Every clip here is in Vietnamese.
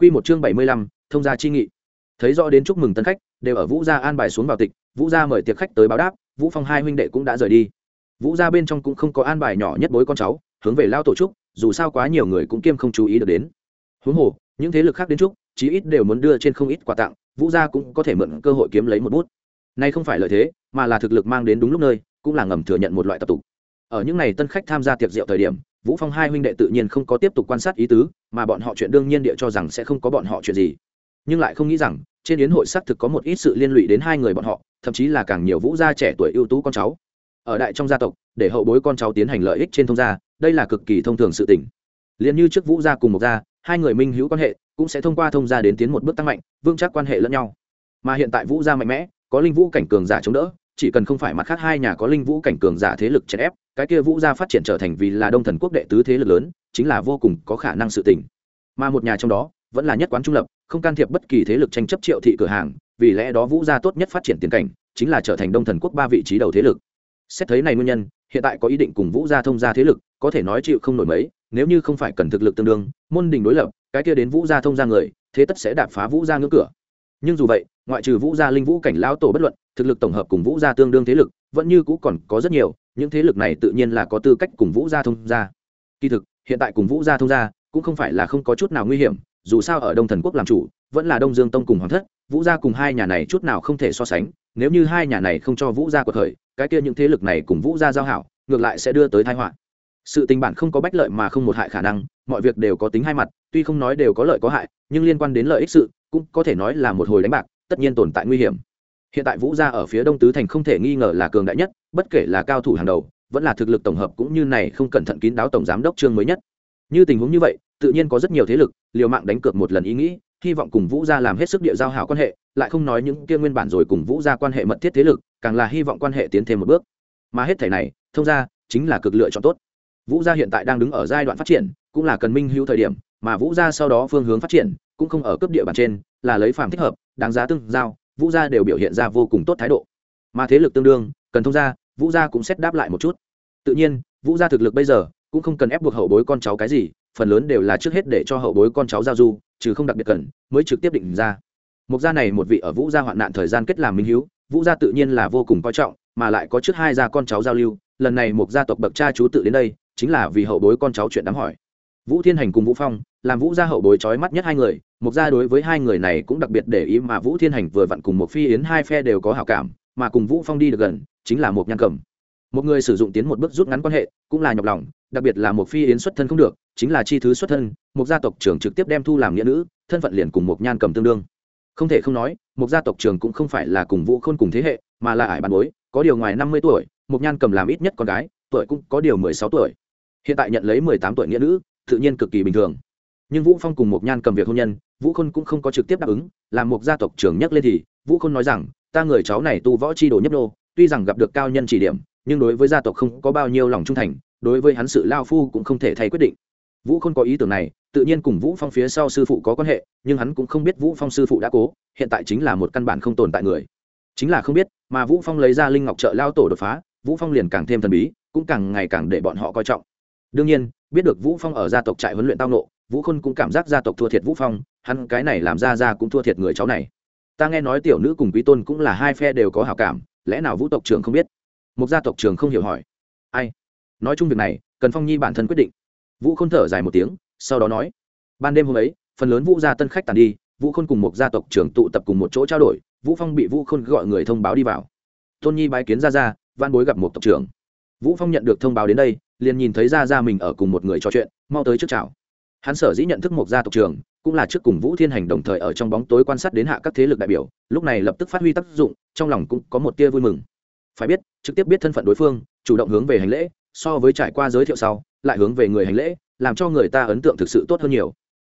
Quy một chương bảy mươi lăm, thông gia chi nghị. Thấy rõ đến chúc mừng tân khách, đều ở Vũ gia an bài xuống vào tịch, Vũ gia mời tiệc khách tới báo đáp, Vũ Phong hai huynh đệ cũng đã rời đi. Vũ gia bên trong cũng không có an bài nhỏ nhất bối con cháu, hướng về lao tổ trúc, dù sao quá nhiều người cũng kiêm không chú ý được đến. Huống hồ, những thế lực khác đến trúc, chí ít đều muốn đưa trên không ít quà tặng, Vũ gia cũng có thể mượn cơ hội kiếm lấy một bút. Nay không phải lợi thế, mà là thực lực mang đến đúng lúc nơi, cũng là ngầm thừa nhận một loại tập tục. Ở những ngày tân khách tham gia tiệc rượu thời điểm, Vũ Phong hai huynh đệ tự nhiên không có tiếp tục quan sát ý tứ, mà bọn họ chuyện đương nhiên địa cho rằng sẽ không có bọn họ chuyện gì. Nhưng lại không nghĩ rằng trên yến hội xác thực có một ít sự liên lụy đến hai người bọn họ thậm chí là càng nhiều vũ gia trẻ tuổi ưu tú con cháu. Ở đại trong gia tộc để hậu bối con cháu tiến hành lợi ích trên thông gia đây là cực kỳ thông thường sự tình. Liền như trước vũ gia cùng một gia hai người minh hữu quan hệ cũng sẽ thông qua thông gia đến tiến một bước tăng mạnh vững chắc quan hệ lẫn nhau. Mà hiện tại vũ gia mạnh mẽ có linh vũ cảnh cường giả chống đỡ chỉ cần không phải mặt khác hai nhà có linh vũ cảnh cường giả thế lực chèn ép, cái kia vũ gia phát triển trở thành vì là đông thần quốc đệ tứ thế lực lớn, chính là vô cùng có khả năng sự tình. Mà một nhà trong đó, vẫn là nhất quán trung lập, không can thiệp bất kỳ thế lực tranh chấp triệu thị cửa hàng, vì lẽ đó vũ gia tốt nhất phát triển tiền cảnh, chính là trở thành đông thần quốc ba vị trí đầu thế lực. Xét thấy này nguyên nhân, hiện tại có ý định cùng vũ gia thông gia thế lực, có thể nói chịu không nổi mấy, nếu như không phải cần thực lực tương đương, môn đình đối lập, cái kia đến vũ gia thông gia người, thế tất sẽ đạp phá vũ gia ngưỡng cửa. Nhưng dù vậy, ngoại trừ vũ gia linh vũ cảnh lão tổ bất luận thực lực tổng hợp cùng vũ gia tương đương thế lực, vẫn như cũ còn có rất nhiều, những thế lực này tự nhiên là có tư cách cùng vũ gia thông gia. Kỳ thực, hiện tại cùng vũ gia thông gia cũng không phải là không có chút nào nguy hiểm, dù sao ở đông thần quốc làm chủ, vẫn là đông dương tông cùng hoàng thất, vũ gia cùng hai nhà này chút nào không thể so sánh, nếu như hai nhà này không cho vũ gia cuộc khởi, cái kia những thế lực này cùng vũ gia giao hảo, ngược lại sẽ đưa tới thái họa. Sự tình bản không có bách lợi mà không một hại khả năng, mọi việc đều có tính hai mặt, tuy không nói đều có lợi có hại, nhưng liên quan đến lợi ích sự, cũng có thể nói là một hồi đánh bạc, tất nhiên tồn tại nguy hiểm hiện tại vũ gia ở phía đông tứ thành không thể nghi ngờ là cường đại nhất, bất kể là cao thủ hàng đầu, vẫn là thực lực tổng hợp cũng như này không cẩn thận kín đáo tổng giám đốc trương mới nhất. Như tình huống như vậy, tự nhiên có rất nhiều thế lực, liều mạng đánh cược một lần ý nghĩ, hy vọng cùng vũ gia làm hết sức địa giao hảo quan hệ, lại không nói những kia nguyên bản rồi cùng vũ gia quan hệ mật thiết thế lực, càng là hy vọng quan hệ tiến thêm một bước. Mà hết thể này, thông ra, chính là cực lựa chọn tốt. Vũ gia hiện tại đang đứng ở giai đoạn phát triển, cũng là cần minh hữu thời điểm, mà vũ gia sau đó phương hướng phát triển, cũng không ở cấp địa bàn trên, là lấy phàm thích hợp, đáng giá tương giao vũ gia đều biểu hiện ra vô cùng tốt thái độ. Mà thế lực tương đương, cần thông gia, vũ gia cũng xét đáp lại một chút. Tự nhiên, vũ gia thực lực bây giờ cũng không cần ép buộc hậu bối con cháu cái gì, phần lớn đều là trước hết để cho hậu bối con cháu giao du, trừ không đặc biệt cần, mới trực tiếp định ra. Mục gia này một vị ở vũ gia hoạn nạn thời gian kết làm minh hiếu, vũ gia tự nhiên là vô cùng coi trọng, mà lại có trước hai gia con cháu giao lưu, lần này một gia tộc bậc cha chú tự đến đây, chính là vì hậu bối con cháu chuyện đám hỏi. Vũ thiên hành cùng vũ phong, làm vũ gia hậu bối trói mắt nhất hai người mục gia đối với hai người này cũng đặc biệt để ý mà vũ thiên hành vừa vặn cùng một phi yến hai phe đều có hảo cảm, mà cùng vũ phong đi được gần, chính là một nhan cầm. Một người sử dụng tiến một bước rút ngắn quan hệ, cũng là nhọc lòng, đặc biệt là một phi yến xuất thân không được, chính là chi thứ xuất thân một gia tộc trưởng trực tiếp đem thu làm nghĩa nữ, thân phận liền cùng một nhan cầm tương đương. Không thể không nói một gia tộc trưởng cũng không phải là cùng vũ khôn cùng thế hệ, mà là ải bàn bối, có điều ngoài năm mươi tuổi một nhan cầm làm ít nhất con gái, tuổi cũng có điều mười sáu tuổi. Hiện tại nhận lấy mười tám tuổi nghĩa nữ, tự nhiên cực kỳ bình thường. Nhưng vũ phong cùng một nhan cầm việc hôn nhân vũ khôn cũng không có trực tiếp đáp ứng, làm một gia tộc trưởng nhắc lên thì, vũ khôn nói rằng, ta người cháu này tu võ chi đồ nhấp đô tuy rằng gặp được cao nhân chỉ điểm, nhưng đối với gia tộc không có bao nhiêu lòng trung thành, đối với hắn sự lao phu cũng không thể thay quyết định. Vũ Khôn có ý tưởng này, tự nhiên cùng vũ phong phía sau sư phụ có quan hệ, nhưng hắn cũng không biết vũ phong sư phụ đã cố, hiện tại chính là một căn bản không tồn tại người. Chính là không biết, mà vũ phong lấy ra linh ngọc trợ lao tổ đột phá, vũ phong liền càng thêm thần bí, cũng càng ngày càng để bọn họ coi trọng. Đương nhiên biết được vũ phong ở gia tộc trại huấn luyện tao nộ, vũ khôn cũng cảm giác gia tộc thua thiệt vũ phong, hắn cái này làm ra ra cũng thua thiệt người cháu này. Ta nghe nói tiểu nữ cùng quý tôn cũng là hai phe đều có hảo cảm, lẽ nào vũ tộc trưởng không biết? Một gia tộc trưởng không hiểu hỏi. Ai? Nói chung việc này, cần phong nhi bản thân quyết định. Vũ khôn thở dài một tiếng, sau đó nói. Ban đêm hôm ấy, phần lớn vũ gia tân khách tàn đi, vũ khôn cùng một gia tộc trưởng tụ tập cùng một chỗ trao đổi, vũ phong bị vũ khôn gọi người thông báo đi vào. Tôn nhi bái kiến ra ra văn bối gặp một tộc trưởng. Vũ phong nhận được thông báo đến đây liền nhìn thấy ra ra mình ở cùng một người trò chuyện, mau tới trước chào. Hắn sở dĩ nhận thức một gia tộc trưởng cũng là trước cùng vũ thiên hành đồng thời ở trong bóng tối quan sát đến hạ các thế lực đại biểu, lúc này lập tức phát huy tác dụng, trong lòng cũng có một tia vui mừng. Phải biết, trực tiếp biết thân phận đối phương, chủ động hướng về hành lễ, so với trải qua giới thiệu sau, lại hướng về người hành lễ, làm cho người ta ấn tượng thực sự tốt hơn nhiều.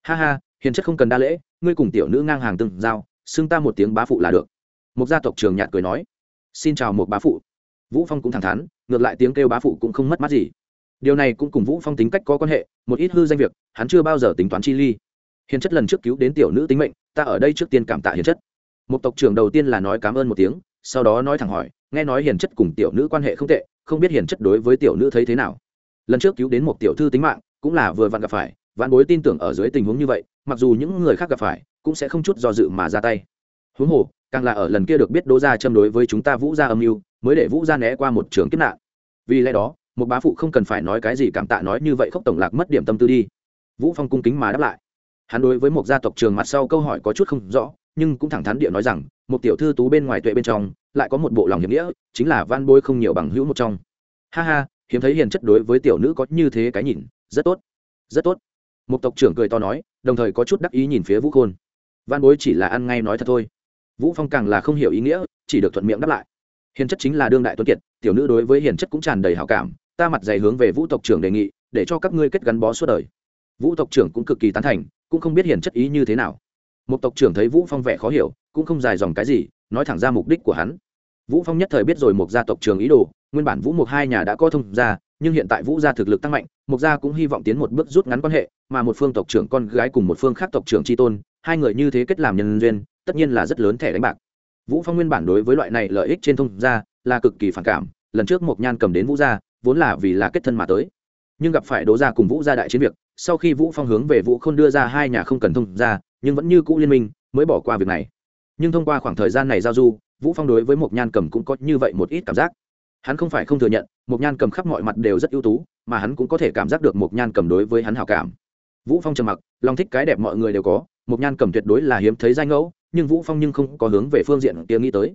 Ha ha, hiền chất không cần đa lễ, ngươi cùng tiểu nữ ngang hàng từng giao, xưng ta một tiếng bá phụ là được. Một gia tộc trường nhạt cười nói. Xin chào một bá phụ. Vũ phong cũng thẳng thắn, ngược lại tiếng kêu bá phụ cũng không mất mát gì điều này cũng cùng vũ phong tính cách có quan hệ, một ít hư danh việc, hắn chưa bao giờ tính toán chi ly. Hiền chất lần trước cứu đến tiểu nữ tính mệnh, ta ở đây trước tiên cảm tạ hiền chất. Một tộc trưởng đầu tiên là nói cảm ơn một tiếng, sau đó nói thẳng hỏi, nghe nói hiền chất cùng tiểu nữ quan hệ không tệ, không biết hiền chất đối với tiểu nữ thấy thế nào? Lần trước cứu đến một tiểu thư tính mạng, cũng là vừa vặn gặp phải, vạn bối tin tưởng ở dưới tình huống như vậy, mặc dù những người khác gặp phải, cũng sẽ không chút do dự mà ra tay. Huống hồ, càng là ở lần kia được biết đỗ gia châm đối với chúng ta vũ gia âm mưu, mới để vũ gia né qua một trường kiếp nạn. Vì lẽ đó một bá phụ không cần phải nói cái gì cảm tạ nói như vậy khốc tổng lạc mất điểm tâm tư đi. Vũ phong cung kính mà đáp lại. Hắn đối với một gia tộc trường mặt sau câu hỏi có chút không rõ, nhưng cũng thẳng thắn địa nói rằng, một tiểu thư tú bên ngoài tuệ bên trong, lại có một bộ lòng hiểm nghĩa, chính là van bôi không nhiều bằng hữu một trong. Ha ha, hiếm thấy hiền chất đối với tiểu nữ có như thế cái nhìn, rất tốt rất tốt. Một tộc trưởng cười to nói, đồng thời có chút đắc ý nhìn phía vũ khôn. Van bối chỉ là ăn ngay nói thật thôi. Vũ phong càng là không hiểu ý nghĩa, chỉ được thuận miệng đáp lại. Hiền chất chính là đương đại tuấn kiệt, tiểu nữ đối với hiền chất cũng tràn đầy hảo cảm ta mặt dày hướng về vũ tộc trưởng đề nghị, để cho các ngươi kết gắn bó suốt đời. Vũ tộc trưởng cũng cực kỳ tán thành, cũng không biết hiền chất ý như thế nào. Một tộc trưởng thấy vũ phong vẻ khó hiểu, cũng không dài dòng cái gì, nói thẳng ra mục đích của hắn. Vũ phong nhất thời biết rồi một gia tộc trưởng ý đồ, nguyên bản vũ một hai nhà đã có thông gia, nhưng hiện tại vũ gia thực lực tăng mạnh một gia cũng hy vọng tiến một bước rút ngắn quan hệ, mà một phương tộc trưởng con gái cùng một phương khác tộc trưởng tri tôn, hai người như thế kết làm nhân duyên, tất nhiên là rất lớn thẻ đánh bạc. Vũ phong nguyên bản đối với loại này lợi ích trên thông gia là cực kỳ phản cảm, lần trước một nhan cầm đến vũ gia vốn là vì là kết thân mà tới. Nhưng gặp phải đố gia cùng vũ gia đại chiến việc, sau khi vũ phong hướng về vũ khôn đưa ra hai nhà không cần thông gia, nhưng vẫn như cũ liên minh, mới bỏ qua việc này. Nhưng thông qua khoảng thời gian này giao du, vũ phong đối với một nhan cầm cũng có như vậy một ít cảm giác. Hắn không phải không thừa nhận một nhan cầm khắp mọi mặt đều rất ưu tú, mà hắn cũng có thể cảm giác được một nhan cầm đối với hắn hảo cảm. Vũ phong trầm mặc, lòng thích cái đẹp mọi người đều có một nhan cầm tuyệt đối là hiếm thấy danh ngẫu, nhưng vũ phong nhưng không có hướng về phương diện kia nghĩ tới.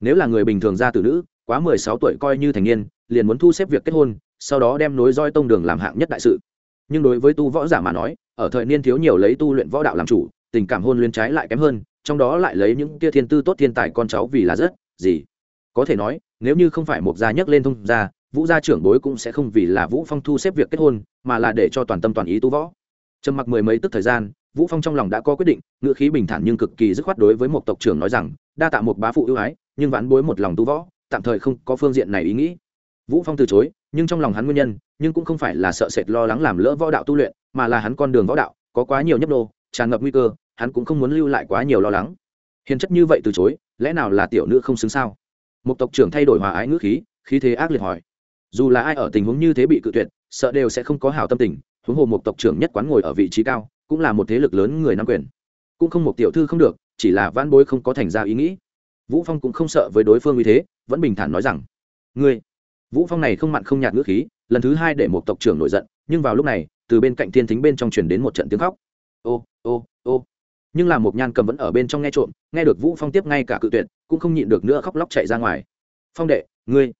Nếu là người bình thường ra từ nữ quá 16 tuổi coi như thành niên, liền muốn thu xếp việc kết hôn, sau đó đem nối roi tông đường làm hạng nhất đại sự. Nhưng đối với tu võ giả mà nói, ở thời niên thiếu nhiều lấy tu luyện võ đạo làm chủ, tình cảm hôn luyến trái lại kém hơn, trong đó lại lấy những kia thiên tư tốt thiên tài con cháu vì là rất gì. Có thể nói, nếu như không phải một gia nhắc lên thông gia, vũ gia trưởng bối cũng sẽ không vì là vũ phong thu xếp việc kết hôn, mà là để cho toàn tâm toàn ý tu võ. Trầm mặc mười mấy tức thời gian, vũ phong trong lòng đã có quyết định ngựa khí bình thản nhưng cực kỳ dứt khoát đối với một tộc trưởng nói rằng, đa tạ một bá phụ ưu ái, nhưng vãn bối một lòng tu võ tạm thời không có phương diện này ý nghĩ. Vũ phong từ chối, nhưng trong lòng hắn nguyên nhân, nhưng cũng không phải là sợ sệt lo lắng làm lỡ võ đạo tu luyện, mà là hắn con đường võ đạo, có quá nhiều nhấp đô tràn ngập nguy cơ, hắn cũng không muốn lưu lại quá nhiều lo lắng. Hiền chất như vậy từ chối, lẽ nào là tiểu nữ không xứng sao? Một tộc trưởng thay đổi hòa ái ngữ khí khí thế ác liệt hỏi. Dù là ai ở tình huống như thế bị cự tuyệt, sợ đều sẽ không có hảo tâm tình, huống hồ một tộc trưởng nhất quán ngồi ở vị trí cao, cũng là một thế lực lớn người nắm quyền. Cũng không một tiểu thư không được, chỉ là van bối không có thành ra ý nghĩ vũ phong cũng không sợ với đối phương như thế, vẫn bình thản nói rằng, ngươi. Vũ phong này không mặn không nhạt ngữ khí, lần thứ hai để một tộc trưởng nổi giận, nhưng vào lúc này, từ bên cạnh thiên thính bên trong truyền đến một trận tiếng khóc. Ô ô ô. Nhưng là một nhan cầm vẫn ở bên trong nghe trộm, nghe được vũ phong tiếp ngay cả cự tuyệt, cũng không nhịn được nữa khóc lóc chạy ra ngoài. Phong đệ, ngươi.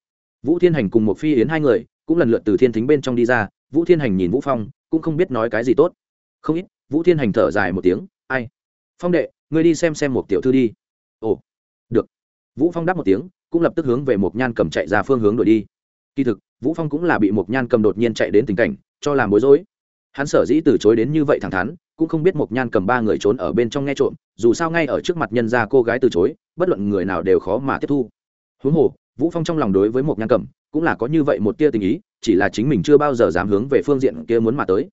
Vũ thiên hành cùng một phi yến hai người, cũng lần lượt từ thiên thính bên trong đi ra, vũ thiên hành nhìn vũ phong, cũng không biết nói cái gì tốt. Không ít, vũ thiên hành thở dài một tiếng, ai? Phong đệ, ngươi đi xem xem một tiểu thư đi. Ồ vũ phong đáp một tiếng cũng lập tức hướng về một nhan cầm chạy ra phương hướng đuổi đi. Kỳ thực vũ phong cũng là bị một nhan cầm đột nhiên chạy đến tình cảnh cho làm bối rối. Hắn sở dĩ từ chối đến như vậy thẳng thắn cũng không biết một nhan cầm ba người trốn ở bên trong nghe trộm dù sao ngay ở trước mặt nhân gia cô gái từ chối bất luận người nào đều khó mà tiếp thu. Huống hồ vũ phong trong lòng đối với một nhan cầm cũng là có như vậy một tia tình ý chỉ là chính mình chưa bao giờ dám hướng về phương diện kia muốn mà tới.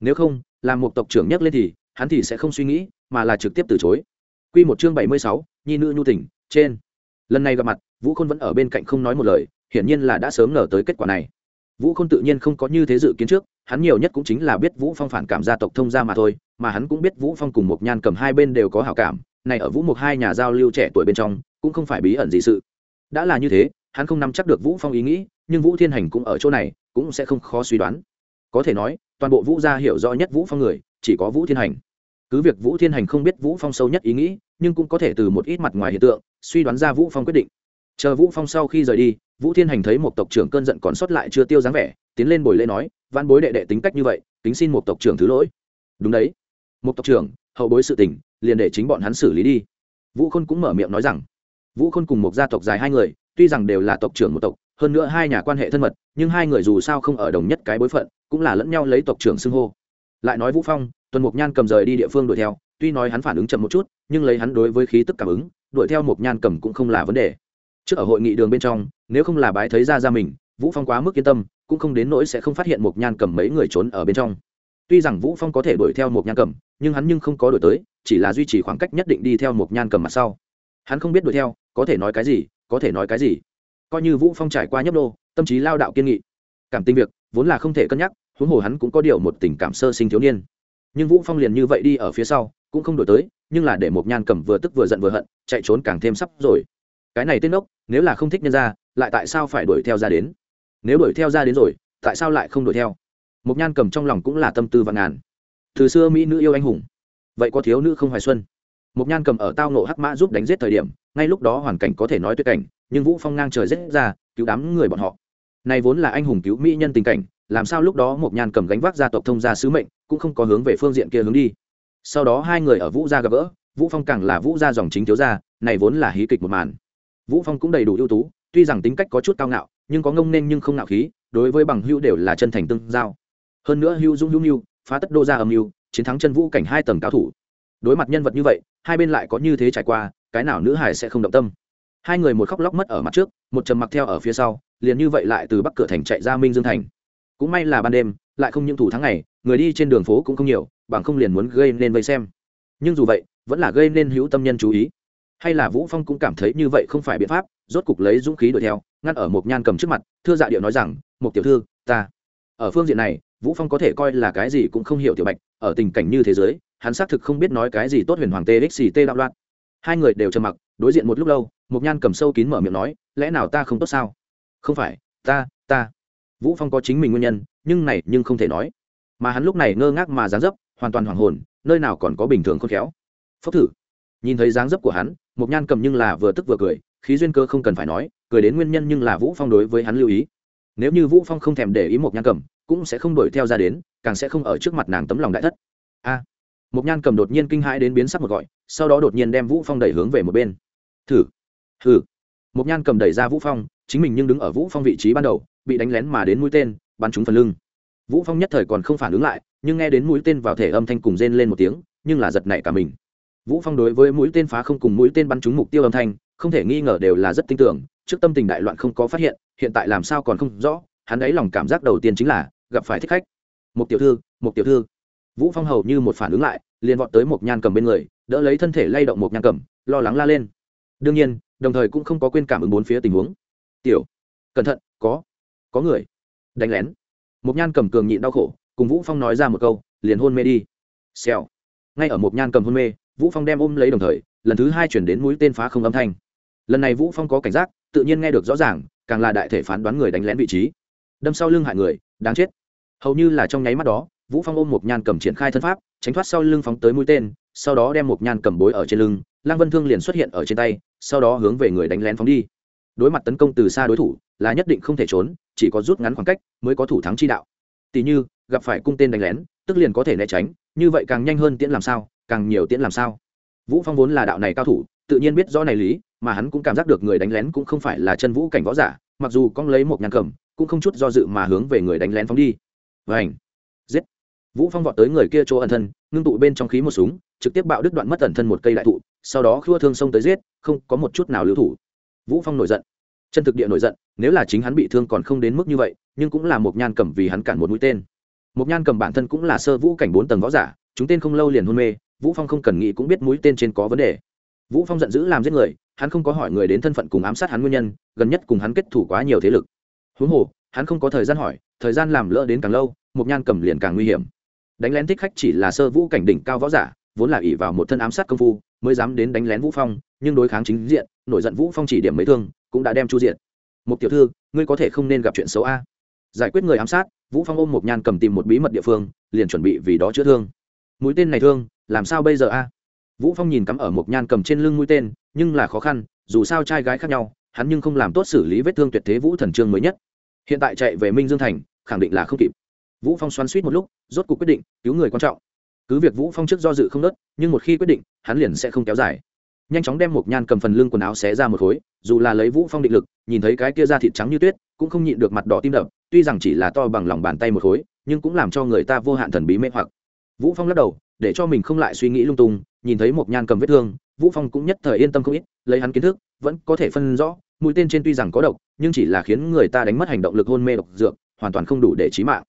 Nếu không làm một tộc trưởng nhắc lên thì hắn thì sẽ không suy nghĩ mà là trực tiếp từ chối. Quy một chương 76, nhi nữ nhu tình trên lần này gặp mặt, vũ khôn vẫn ở bên cạnh không nói một lời, hiển nhiên là đã sớm ngờ tới kết quả này. Vũ khôn tự nhiên không có như thế dự kiến trước, hắn nhiều nhất cũng chính là biết vũ phong phản cảm gia tộc thông gia mà thôi, mà hắn cũng biết vũ phong cùng một nhan cầm hai bên đều có hảo cảm, này ở vũ một hai nhà giao lưu trẻ tuổi bên trong, cũng không phải bí ẩn gì sự. Đã là như thế, hắn không nắm chắc được vũ phong ý nghĩ, nhưng vũ thiên hành cũng ở chỗ này, cũng sẽ không khó suy đoán. Có thể nói, toàn bộ vũ gia hiểu rõ nhất vũ phong người, chỉ có vũ thiên hành. Cứ việc vũ thiên hành không biết vũ phong sâu nhất ý nghĩ, nhưng cũng có thể từ một ít mặt ngoài hiện tượng suy đoán ra vũ phong quyết định. Chờ vũ phong sau khi rời đi, vũ thiên hành thấy một tộc trưởng cơn giận còn sót lại chưa tiêu dáng vẻ, tiến lên bồi lễ nói văn bối đệ đệ tính cách như vậy tính xin một tộc trưởng thứ lỗi. Đúng đấy. Một tộc trưởng, hậu bối sự tình, liền để chính bọn hắn xử lý đi. Vũ khôn cũng mở miệng nói rằng. Vũ khôn cùng một gia tộc dài hai người, tuy rằng đều là tộc trưởng một tộc, hơn nữa hai nhà quan hệ thân mật, nhưng hai người dù sao không ở đồng nhất cái bối phận, cũng là lẫn nhau lấy tộc trưởng xưng hô. Lại nói vũ phong, tuần mục nhan cầm rời đi địa phương đuổi theo, tuy nói hắn phản ứng chậm một chút, nhưng lấy hắn đối với khí tức cảm ứng đuổi theo một nhan cầm cũng không là vấn đề. Trước ở hội nghị đường bên trong, nếu không là bái thấy ra ra mình, vũ phong quá mức yên tâm, cũng không đến nỗi sẽ không phát hiện một nhan cầm mấy người trốn ở bên trong. Tuy rằng vũ phong có thể đuổi theo một nhan cầm, nhưng hắn nhưng không có đuổi tới, chỉ là duy trì khoảng cách nhất định đi theo một nhan cầm mặt sau. Hắn không biết đuổi theo, có thể nói cái gì, có thể nói cái gì. Coi như vũ phong trải qua nhấp đô tâm trí lao đạo kiên nghị. Cảm tình việc, vốn là không thể cân nhắc, huống hồ hắn cũng có điều một tình cảm sơ sinh thiếu niên. Nhưng vũ phong liền như vậy đi ở phía sau cũng không đổi tới, nhưng là để một nhan cầm vừa tức vừa giận vừa hận, chạy trốn càng thêm sắp rồi. Cái này tên ốc, nếu là không thích nhân ra, lại tại sao phải đuổi theo ra đến? Nếu đuổi theo ra đến rồi, tại sao lại không đuổi theo? Một nhan cầm trong lòng cũng là tâm tư vạn ngàn. Từ xưa mỹ nữ yêu anh hùng, vậy có thiếu nữ không hoài xuân? Một nhan cầm ở tao nộ hắc mã giúp đánh giết thời điểm, ngay lúc đó hoàn cảnh có thể nói tuyệt cảnh, nhưng vũ phong ngang trời rết ra, cứu đám người bọn họ. Này vốn là anh hùng cứu mỹ nhân tình cảnh, làm sao lúc đó một nhan cầm gánh vác gia tộc thông gia sứ mệnh, cũng không có hướng về phương diện kia hướng đi sau đó hai người ở vũ gia gặp gỡ, vũ phong càng là vũ gia dòng chính thiếu gia, này vốn là hí kịch một màn. Vũ phong cũng đầy đủ ưu tú, tuy rằng tính cách có chút cao ngạo, nhưng có ngông nên nhưng không ngạo khí, đối với bằng hữu đều là chân thành tương giao. Hơn nữa hữu dung hữu mưu, phá tất đô gia âm mưu, chiến thắng chân vũ cảnh hai tầng cao thủ. Đối mặt nhân vật như vậy, hai bên lại có như thế trải qua, cái nào nữ hải sẽ không động tâm? Hai người một khóc lóc mất ở mặt trước, một trầm mặc theo ở phía sau, liền như vậy lại từ bắc cửa thành chạy ra minh dương thành. Cũng may là ban đêm, lại không những thủ tháng ngày, người đi trên đường phố cũng không nhiều bằng không liền muốn gây nên vây xem. Nhưng dù vậy, vẫn là gây nên hữu tâm nhân chú ý. Hay là vũ phong cũng cảm thấy như vậy không phải biện pháp, rốt cục lấy dũng khí đuổi theo, ngăn ở một nhan cầm trước mặt, thưa dạ điệu nói rằng một tiểu thư, ta, ở phương diện này, vũ phong có thể coi là cái gì cũng không hiểu tiểu bạch, ở tình cảnh như thế giới, hắn xác thực không biết nói cái gì tốt huyền hoàng tê xì tê đạo loạn. Hai người đều trầm mặc, đối diện một lúc lâu một nhan cầm sâu kín mở miệng nói, lẽ nào ta không tốt sao? Không phải, ta ta. Vũ phong có chính mình nguyên nhân, nhưng này nhưng không thể nói. Mà hắn lúc này ngơ ngác mà dán dấp hoàn toàn hoàng hồn nơi nào còn có bình thường khôn khéo. Phốc thử. Nhìn thấy dáng dấp của hắn một nhan cầm nhưng là vừa tức vừa cười khí duyên cơ không cần phải nói cười đến nguyên nhân nhưng là vũ phong đối với hắn lưu ý. Nếu như vũ phong không thèm để ý một nhan cầm cũng sẽ không đuổi theo ra đến càng sẽ không ở trước mặt nàng tấm lòng đại thất. A. À, một nhan cầm đột nhiên kinh hãi đến biến sắc một gọi sau đó đột nhiên đem vũ phong đẩy hướng về một bên. Thử. Thử một nhan cầm đẩy ra vũ phong chính mình nhưng đứng ở vũ phong vị trí ban đầu bị đánh lén mà đến mũi tên bắn trúng phần lưng vũ phong nhất thời còn không phản ứng lại, nhưng nghe đến mũi tên vào thể âm thanh cùng rên lên một tiếng, nhưng là giật nảy cả mình. Vũ phong đối với mũi tên phá không cùng mũi tên bắn trúng mục tiêu âm thanh, không thể nghi ngờ đều là rất tin tưởng, trước tâm tình đại loạn không có phát hiện hiện tại làm sao còn không rõ, hắn ấy lòng cảm giác đầu tiên chính là, gặp phải thích khách. Một tiểu thư một tiểu thư. Vũ phong hầu như một phản ứng lại, liền vọt tới một nhan cầm bên người, đỡ lấy thân thể lay động một nhan cầm, lo lắng la lên. Đương nhiên, đồng thời cũng không có quên cảm ứng bốn phía tình huống. Tiểu, cẩn thận, có có người. Đánh lén một nhan cầm cường nhịn đau khổ, cùng vũ phong nói ra một câu, liền hôn mê đi. Xèo. Ngay ở một nhan cầm hôn mê, vũ phong đem ôm lấy đồng thời, lần thứ hai chuyển đến mũi tên phá không âm thanh. Lần này vũ phong có cảnh giác, tự nhiên nghe được rõ ràng, càng là đại thể phán đoán người đánh lén vị trí. Đâm sau lưng hại người, đáng chết. Hầu như là trong nháy mắt đó, vũ phong ôm một nhan cầm triển khai thân pháp, tránh thoát sau lưng phóng tới mũi tên, sau đó đem một nhan cầm bối ở trên lưng lang vân thương liền xuất hiện ở trên tay, sau đó hướng về người đánh lén phóng đi đối mặt tấn công từ xa đối thủ là nhất định không thể trốn, chỉ có rút ngắn khoảng cách mới có thủ thắng chi đạo. Tỷ như, gặp phải cung tên đánh lén, tức liền có thể né tránh, như vậy càng nhanh hơn tiễn làm sao, càng nhiều tiễn làm sao. Vũ phong vốn là đạo này cao thủ, tự nhiên biết rõ này lý, mà hắn cũng cảm giác được người đánh lén cũng không phải là chân vũ cảnh võ giả, mặc dù con lấy một nhàn cầm, cũng không chút do dự mà hướng về người đánh lén phóng đi. Vảnh giết! Vũ phong vọt tới người kia chỗ ẩn thân, ngưng tụ bên trong khí một súng, trực tiếp bạo đứt đoạn mất ẩn thân một cây đại thụ, sau đó khua thương xông tới giết, không có một chút nào lưu thủ vũ phong nổi giận. Chân thực địa nổi giận, nếu là chính hắn bị thương còn không đến mức như vậy, nhưng cũng là một nhan cầm vì hắn cản một mũi tên. Một nhan cầm bản thân cũng là sơ vũ cảnh bốn tầng võ giả, chúng tên không lâu liền hôn mê, vũ phong không cần nghĩ cũng biết mũi tên trên có vấn đề. Vũ phong giận dữ làm giết người, hắn không có hỏi người đến thân phận cùng ám sát hắn nguyên nhân, gần nhất cùng hắn kết thủ quá nhiều thế lực. Huống hồ, hắn không có thời gian hỏi, thời gian làm lỡ đến càng lâu một nhan cầm liền càng nguy hiểm. Đánh lén thích khách chỉ là sơ vũ cảnh đỉnh cao võ giả vốn là ỷ vào một thân ám sát công phu, mới dám đến đánh lén vũ phong, nhưng đối kháng chính diện, nổi giận vũ phong chỉ điểm mấy thương, cũng đã đem chu diện một tiểu thư, ngươi có thể không nên gặp chuyện xấu a. Giải quyết người ám sát, vũ phong ôm một nhan cầm tìm một bí mật địa phương, liền chuẩn bị vì đó chữa thương. Mũi tên này thương, làm sao bây giờ a? Vũ phong nhìn cắm ở một nhan cầm trên lưng mũi tên, nhưng là khó khăn, dù sao trai gái khác nhau, hắn nhưng không làm tốt xử lý vết thương tuyệt thế vũ thần trương mới nhất. Hiện tại chạy về minh dương thành, khẳng định là không kịp. Vũ phong xoắn suýt một lúc, rốt cuộc quyết định, cứu người quan trọng cứ việc vũ phong trước do dự không nớt, nhưng một khi quyết định, hắn liền sẽ không kéo dài. Nhanh chóng đem một nhan cầm phần lưng quần áo xé ra một khối, dù là lấy vũ phong định lực, nhìn thấy cái kia da thịt trắng như tuyết, cũng không nhịn được mặt đỏ tim đập, tuy rằng chỉ là to bằng lòng bàn tay một khối, nhưng cũng làm cho người ta vô hạn thần bí mê hoặc. Vũ phong lắc đầu, để cho mình không lại suy nghĩ lung tung, nhìn thấy một nhan cầm vết thương, vũ phong cũng nhất thời yên tâm không ít, lấy hắn kiến thức, vẫn có thể phân rõ, mũi tên trên tuy rằng có độc, nhưng chỉ là khiến người ta đánh mất hành động lực hôn mê độc dược, hoàn toàn không đủ để chí mạng.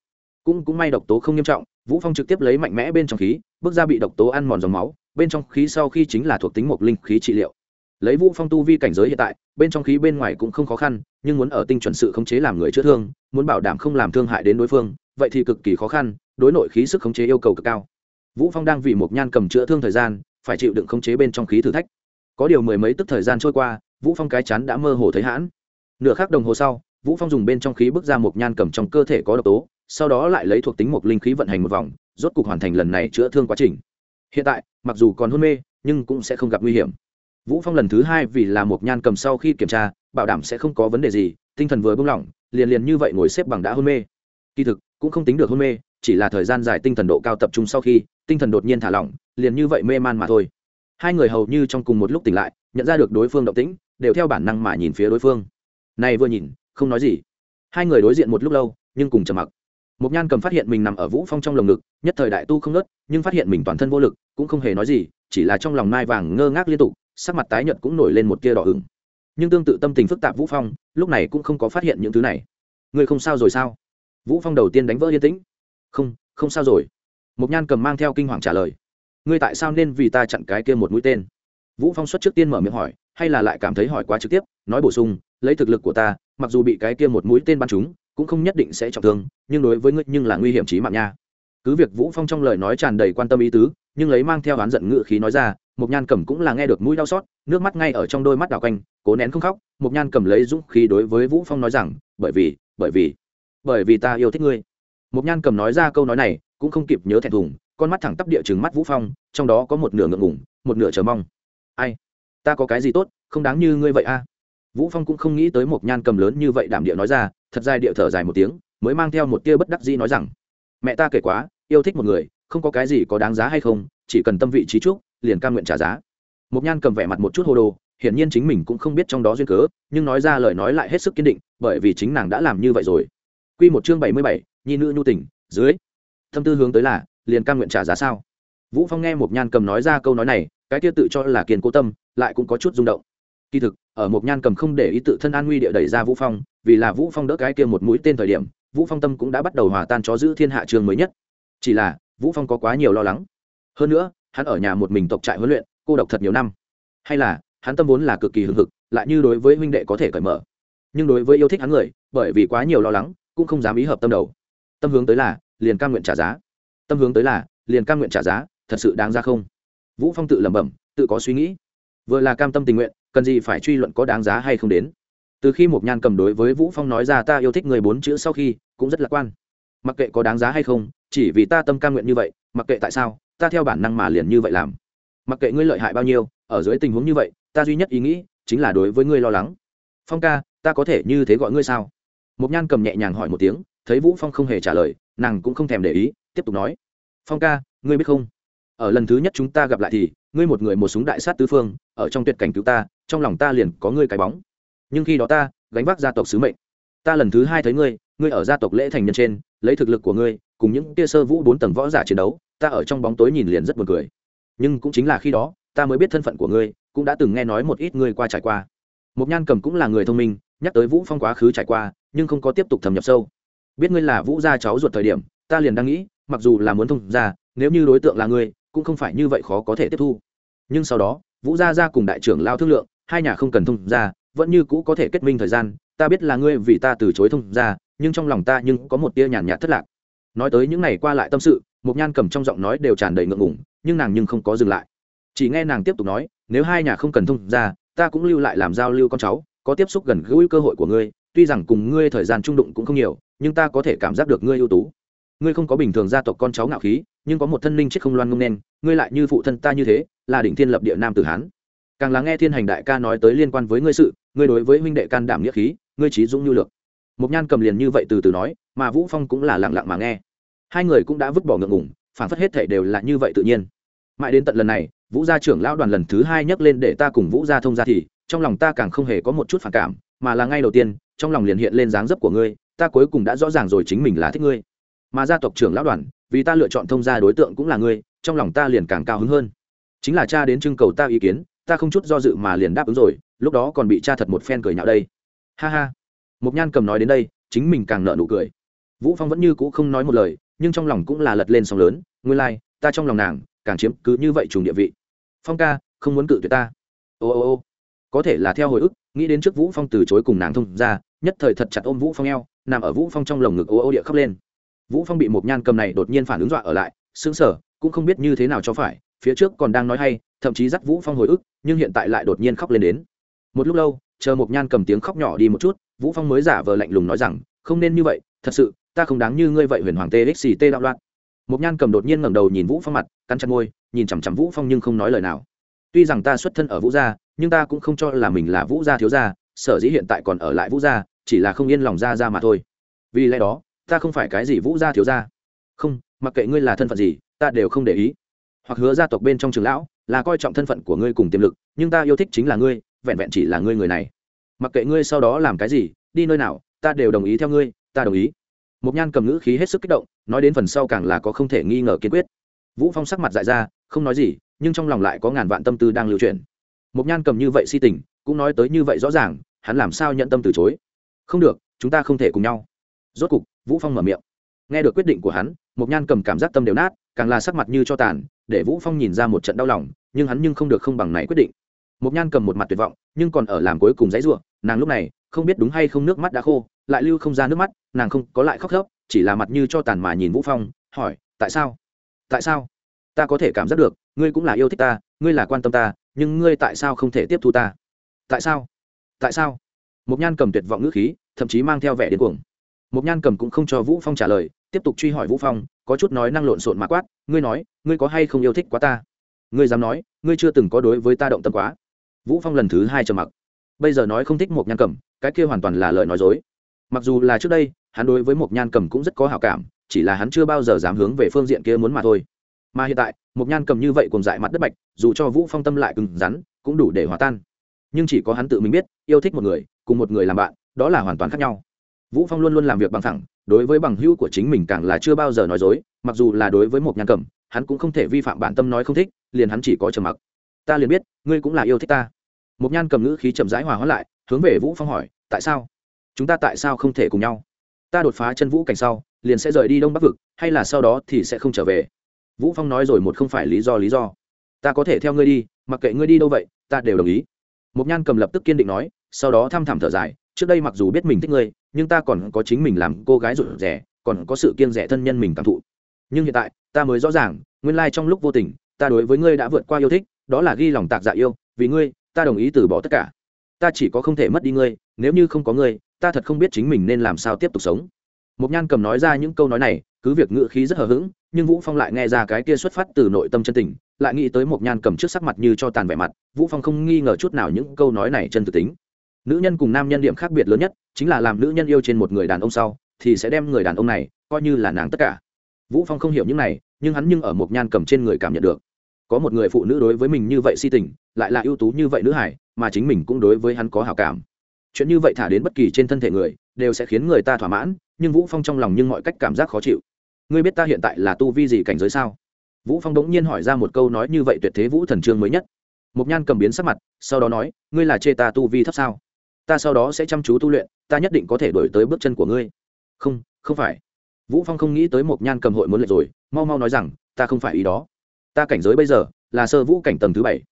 Cũng cũng may độc tố không nghiêm trọng vũ phong trực tiếp lấy mạnh mẽ bên trong khí, bước ra bị độc tố ăn mòn dòng máu, bên trong khí sau khi chính là thuộc tính một linh khí trị liệu. Lấy vũ phong tu vi cảnh giới hiện tại, bên trong khí bên ngoài cũng không khó khăn, nhưng muốn ở tinh chuẩn sự khống chế làm người chữa thương, muốn bảo đảm không làm thương hại đến đối phương, vậy thì cực kỳ khó khăn, đối nội khí sức khống chế yêu cầu cực cao. Vũ phong đang vì một nhan cầm chữa thương thời gian, phải chịu đựng khống chế bên trong khí thử thách. Có điều mười mấy tức thời gian trôi qua, vũ phong cái chắn đã mơ hồ thấy hãn. Nửa khắc đồng hồ sau, vũ phong dùng bên trong khí bước ra một nhan cầm trong cơ thể có độc tố sau đó lại lấy thuộc tính một linh khí vận hành một vòng, rốt cục hoàn thành lần này chữa thương quá trình. Hiện tại, mặc dù còn hôn mê, nhưng cũng sẽ không gặp nguy hiểm. Vũ phong lần thứ hai vì là một nhan cầm sau khi kiểm tra, bảo đảm sẽ không có vấn đề gì, tinh thần vừa buông lỏng, liền liền như vậy ngồi xếp bằng đã hôn mê. Kỳ thực, cũng không tính được hôn mê, chỉ là thời gian dài tinh thần độ cao tập trung sau khi, tinh thần đột nhiên thả lỏng, liền như vậy mê man mà thôi. Hai người hầu như trong cùng một lúc tỉnh lại, nhận ra được đối phương động tĩnh, đều theo bản năng mà nhìn phía đối phương. Này vừa nhìn, không nói gì. Hai người đối diện một lúc lâu, nhưng cùng trầm mặc. Mộc nhan cầm phát hiện mình nằm ở vũ phong trong lồng ngực nhất thời đại tu không ngớt, nhưng phát hiện mình toàn thân vô lực cũng không hề nói gì chỉ là trong lòng mai vàng ngơ ngác liên tục sắc mặt tái nhợt cũng nổi lên một tia đỏ ửng. Nhưng tương tự tâm tình phức tạp vũ phong lúc này cũng không có phát hiện những thứ này. Người không sao rồi sao? Vũ phong đầu tiên đánh vỡ yên tĩnh. Không không sao rồi. Mộc nhan cầm mang theo kinh hoàng trả lời. Ngươi tại sao nên vì ta chặn cái kia một mũi tên? Vũ phong xuất trước tiên mở miệng hỏi hay là lại cảm thấy hỏi quá trực tiếp nói bổ sung lấy thực lực của ta mặc dù bị cái kia một mũi tên bắn trúng cũng không nhất định sẽ trọng thương, nhưng đối với ngươi nhưng là nguy hiểm chí mạng nha. Cứ việc vũ phong trong lời nói tràn đầy quan tâm ý tứ, nhưng lấy mang theo oán giận ngự khí nói ra một nhan cầm cũng là nghe được mũi đau xót, nước mắt ngay ở trong đôi mắt đảo quanh, cố nén không khóc. Một nhan cầm lấy dũng khí đối với vũ phong nói rằng, bởi vì bởi vì bởi vì ta yêu thích ngươi. Một nhan cầm nói ra câu nói này, cũng không kịp nhớ thẹn thùng, con mắt thẳng tắp địa chừng mắt vũ phong, trong đó có một nửa ngượng ngủng một nửa chờ mong. Ai? Ta có cái gì tốt? Không đáng như ngươi vậy a vũ phong cũng không nghĩ tới một nhan cầm lớn như vậy đảm địa nói ra thật dài địa thở dài một tiếng mới mang theo một tia bất đắc dĩ nói rằng mẹ ta kể quá yêu thích một người không có cái gì có đáng giá hay không chỉ cần tâm vị trí trúc liền cam nguyện trả giá. Một nhan cầm vẻ mặt một chút hồ đồ hiển nhiên chính mình cũng không biết trong đó duyên cớ nhưng nói ra lời nói lại hết sức kiên định bởi vì chính nàng đã làm như vậy rồi. Quy một chương bảy mươi bảy, nhi nữ nhu tình dưới. Tâm tư hướng tới là liền cam nguyện trả giá sao? Vũ phong nghe một nhan cầm nói ra câu nói này cái kia tự cho là kiên cố tâm lại cũng có chút rung động kỳ thực, ở một nhan cầm không để ý tự thân an nguy địa đẩy ra vũ phong, vì là vũ phong đỡ cái kia một mũi tên thời điểm, vũ phong tâm cũng đã bắt đầu hòa tan cho giữ thiên hạ trường mới nhất. Chỉ là, vũ phong có quá nhiều lo lắng. Hơn nữa, hắn ở nhà một mình tộc trại huấn luyện, cô độc thật nhiều năm. Hay là, hắn tâm vốn là cực kỳ hưng hực, lại như đối với huynh đệ có thể cởi mở. Nhưng đối với yêu thích hắn người, bởi vì quá nhiều lo lắng, cũng không dám ý hợp tâm đầu. Tâm hướng tới là, liền cam nguyện trả giá. Tâm hướng tới là, liền cam nguyện trả giá, thật sự đáng ra không? Vũ phong tự lẩm bẩm, tự có suy nghĩ. Vừa là cam tâm tình nguyện cần gì phải truy luận có đáng giá hay không đến. Từ khi một nhan cầm đối với vũ phong nói ra ta yêu thích người bốn chữ sau khi, cũng rất lạc quan. Mặc kệ có đáng giá hay không, chỉ vì ta tâm cam nguyện như vậy, mặc kệ tại sao, ta theo bản năng mà liền như vậy làm. Mặc kệ ngươi lợi hại bao nhiêu, ở dưới tình huống như vậy, ta duy nhất ý nghĩ, chính là đối với ngươi lo lắng. Phong ca, ta có thể như thế gọi ngươi sao? Một nhan cầm nhẹ nhàng hỏi một tiếng, thấy vũ phong không hề trả lời, nàng cũng không thèm để ý, tiếp tục nói. Phong ca, ngươi biết không? Ở lần thứ nhất chúng ta gặp lại thì, ngươi một người một súng đại sát tứ phương, ở trong tuyệt cảnh cứu ta trong lòng ta liền có ngươi cái bóng. Nhưng khi đó ta, gánh vác gia tộc sứ mệnh. Ta lần thứ hai thấy ngươi ngươi ở gia tộc lễ thành nhân trên, lấy thực lực của ngươi, cùng những tia sơ vũ bốn tầng võ giả chiến đấu, ta ở trong bóng tối nhìn liền rất buồn cười. Nhưng cũng chính là khi đó, ta mới biết thân phận của ngươi, cũng đã từng nghe nói một ít ngươi qua trải qua. Mục nhan cầm cũng là người thông minh, nhắc tới vũ phong quá khứ trải qua, nhưng không có tiếp tục thâm nhập sâu. Biết ngươi là vũ gia cháu ruột thời điểm, ta liền đang nghĩ, mặc dù là muốn thông ra nếu như đối tượng là ngươi, cũng không phải như vậy khó có thể tiếp thu. Nhưng sau đó, vũ gia gia cùng đại trưởng lao thương lượng hai nhà không cần thông ra vẫn như cũ có thể kết minh thời gian, ta biết là ngươi vì ta từ chối thông ra nhưng trong lòng ta nhưng có một tia nhàn nhạt thất lạc. Nói tới những ngày qua lại tâm sự một nhan cầm trong giọng nói đều tràn đầy ngượng ngủng nhưng nàng nhưng không có dừng lại. Chỉ nghe nàng tiếp tục nói, nếu hai nhà không cần thông ra ta cũng lưu lại làm giao lưu con cháu, có tiếp xúc gần gũi cơ hội của ngươi, tuy rằng cùng ngươi thời gian trung đụng cũng không nhiều, nhưng ta có thể cảm giác được ngươi ưu tú. Ngươi không có bình thường gia tộc con cháu ngạo khí, nhưng có một thân linh chết không loan ngông nên, ngươi lại như phụ thân ta như thế, là đỉnh thiên lập địa nam tử hán càng lắng nghe thiên hành đại ca nói tới liên quan với ngươi sự, ngươi đối với huynh đệ can đảm nghĩa khí, ngươi trí dũng nhu lược. Một nhan cầm liền như vậy từ từ nói, mà vũ phong cũng là lặng lặng mà nghe. Hai người cũng đã vứt bỏ ngượng ngùng phản phất hết thể đều là như vậy tự nhiên. Mãi đến tận lần này, vũ gia trưởng lão đoàn lần thứ hai nhắc lên để ta cùng vũ gia thông gia thì, trong lòng ta càng không hề có một chút phản cảm, mà là ngay đầu tiên, trong lòng liền hiện lên dáng dấp của ngươi, ta cuối cùng đã rõ ràng rồi chính mình là thích ngươi. Mà gia tộc trưởng lão đoàn, vì ta lựa chọn thông gia đối tượng cũng là ngươi, trong lòng ta liền càng cao hứng hơn. Chính là cha đến trưng cầu ta ý kiến ta không chút do dự mà liền đáp ứng rồi lúc đó còn bị cha thật một phen cười nhạo đây. Ha ha. Mục nhan cầm nói đến đây chính mình càng nợ nụ cười. Vũ phong vẫn như cũ không nói một lời nhưng trong lòng cũng là lật lên sóng lớn nguyên lai、like, ta trong lòng nàng càng chiếm cứ như vậy trùng địa vị. Phong ca không muốn cự tuyệt ta. Ô ô ô. Có thể là theo hồi ức nghĩ đến trước vũ phong từ chối cùng nàng thông ra nhất thời thật chặt ôm vũ phong eo nằm ở vũ phong trong lồng ngực ô ô địa khóc lên. Vũ phong bị một nhan cầm này đột nhiên phản ứng dọa ở lại sững sờ, cũng không biết như thế nào cho phải phía trước còn đang nói hay thậm chí dắt vũ phong hồi ức nhưng hiện tại lại đột nhiên khóc lên đến. Một lúc lâu, chờ một nhan cầm tiếng khóc nhỏ đi một chút, vũ phong mới giả vờ lạnh lùng nói rằng, không nên như vậy, thật sự, ta không đáng như ngươi vậy huyền hoàng tê xì tê đạo loạn. Một nhan cầm đột nhiên ngẩng đầu nhìn vũ phong mặt, cắn chặt môi, nhìn chằm chằm vũ phong nhưng không nói lời nào. Tuy rằng ta xuất thân ở vũ gia, nhưng ta cũng không cho là mình là vũ gia thiếu gia, sở dĩ hiện tại còn ở lại vũ gia, chỉ là không yên lòng gia gia mà thôi. Vì lẽ đó, ta không phải cái gì vũ gia thiếu gia. Không, mặc kệ ngươi là thân phận gì, ta đều không để ý. Hoặc hứa gia tộc bên trong trường lão là coi trọng thân phận của ngươi cùng tiềm lực, nhưng ta yêu thích chính là ngươi, vẹn vẹn chỉ là ngươi người này. Mặc kệ ngươi sau đó làm cái gì, đi nơi nào, ta đều đồng ý theo ngươi, ta đồng ý. Một nhan cầm ngữ khí hết sức kích động, nói đến phần sau càng là có không thể nghi ngờ kiên quyết. Vũ phong sắc mặt dại ra, không nói gì, nhưng trong lòng lại có ngàn vạn tâm tư đang lưu truyền một nhan cầm như vậy si tình, cũng nói tới như vậy rõ ràng, hắn làm sao nhận tâm từ chối? Không được, chúng ta không thể cùng nhau. Rốt cục, vũ phong mở miệng. Nghe được quyết định của hắn một nhan cầm cảm giác tâm đều nát, càng là sắc mặt như cho tàn, để vũ phong nhìn ra một trận đau lòng nhưng hắn nhưng không được không bằng này quyết định. Một nhan cầm một mặt tuyệt vọng, nhưng còn ở làm cuối cùng dãy ruộng nàng lúc này không biết đúng hay không nước mắt đã khô, lại lưu không ra nước mắt, nàng không có lại khóc khóc chỉ là mặt như cho tàn mà nhìn vũ phong, hỏi, tại sao? Tại sao? Ta có thể cảm giác được, ngươi cũng là yêu thích ta, ngươi là quan tâm ta, nhưng ngươi tại sao không thể tiếp thu ta? Tại sao? Tại sao? Một nhan cầm tuyệt vọng ngữ khí, thậm chí mang theo vẻ điên cuồng. Một nhan cầm cũng không cho vũ phong trả lời, tiếp tục truy hỏi vũ phong, có chút nói năng lộn xộn mà quát, ngươi nói, ngươi có hay không yêu thích quá ta? Ngươi dám nói, ngươi chưa từng có đối với ta động tâm quá. Vũ phong lần thứ hai trầm mặc. Bây giờ nói không thích một nhan cầm cái kia hoàn toàn là lời nói dối. Mặc dù là trước đây, hắn đối với một nhan cầm cũng rất có hảo cảm, chỉ là hắn chưa bao giờ dám hướng về phương diện kia muốn mà thôi. Mà hiện tại một nhan cầm như vậy cùng dại mặt đất bạch, dù cho vũ phong tâm lại cứng rắn, cũng đủ để hòa tan. Nhưng chỉ có hắn tự mình biết, yêu thích một người, cùng một người làm bạn, đó là hoàn toàn khác nhau. Vũ phong luôn luôn làm việc bằng thẳng đối với bằng hữu của chính mình càng là chưa bao giờ nói dối, mặc dù là đối với một nhan cầm hắn cũng không thể vi phạm bản tâm nói không thích, liền hắn chỉ có trầm mặc. Ta liền biết, ngươi cũng là yêu thích ta. Một nhan cầm ngữ khí chậm rãi hòa hóa lại, hướng về vũ phong hỏi, tại sao? Chúng ta tại sao không thể cùng nhau? Ta đột phá chân vũ cảnh sau, liền sẽ rời đi đông bắc vực, hay là sau đó thì sẽ không trở về? Vũ phong nói rồi một không phải lý do lý do. Ta có thể theo ngươi đi, mặc kệ ngươi đi đâu vậy, ta đều đồng ý. Một nhan cầm lập tức kiên định nói, sau đó thăm thẳm thở dài, trước đây mặc dù biết mình thích ngươi, nhưng ta còn có chính mình làm cô gái rụt rẻ còn có sự kiên rẻ thân nhân mình cảm thụ nhưng hiện tại, ta mới rõ ràng, nguyên lai trong lúc vô tình, ta đối với ngươi đã vượt qua yêu thích, đó là ghi lòng tạc dạ yêu, vì ngươi, ta đồng ý từ bỏ tất cả. Ta chỉ có không thể mất đi ngươi, nếu như không có ngươi, ta thật không biết chính mình nên làm sao tiếp tục sống. Một nhan cầm nói ra những câu nói này, cứ việc ngữ khí rất hờ hững, nhưng vũ phong lại nghe ra cái kia xuất phát từ nội tâm chân tình, lại nghĩ tới một nhan cầm trước sắc mặt như cho tàn vẻ mặt, vũ phong không nghi ngờ chút nào những câu nói này chân thực tính. Nữ nhân cùng nam nhân điểm khác biệt lớn nhất, chính là làm nữ nhân yêu trên một người đàn ông sau, thì sẽ đem người đàn ông này coi như là nàng tất cả vũ phong không hiểu những này, nhưng hắn nhưng ở một nhan cầm trên người cảm nhận được. Có một người phụ nữ đối với mình như vậy si tình, lại là ưu tú như vậy nữ hải, mà chính mình cũng đối với hắn có hảo cảm. Chuyện như vậy thả đến bất kỳ trên thân thể người, đều sẽ khiến người ta thỏa mãn, nhưng vũ phong trong lòng nhưng mọi cách cảm giác khó chịu. Ngươi biết ta hiện tại là tu vi gì cảnh giới sao? Vũ phong đống nhiên hỏi ra một câu nói như vậy tuyệt thế vũ thần trương mới nhất. Một nhan cầm biến sắc mặt, sau đó nói, ngươi là chê ta tu vi thấp sao? Ta sau đó sẽ chăm chú tu luyện, ta nhất định có thể đổi tới bước chân của ngươi. Không không phải vũ phong không nghĩ tới một nhan cầm hội muốn lệch rồi, mau mau nói rằng, ta không phải ý đó. Ta cảnh giới bây giờ là sơ vũ cảnh tầng thứ bảy.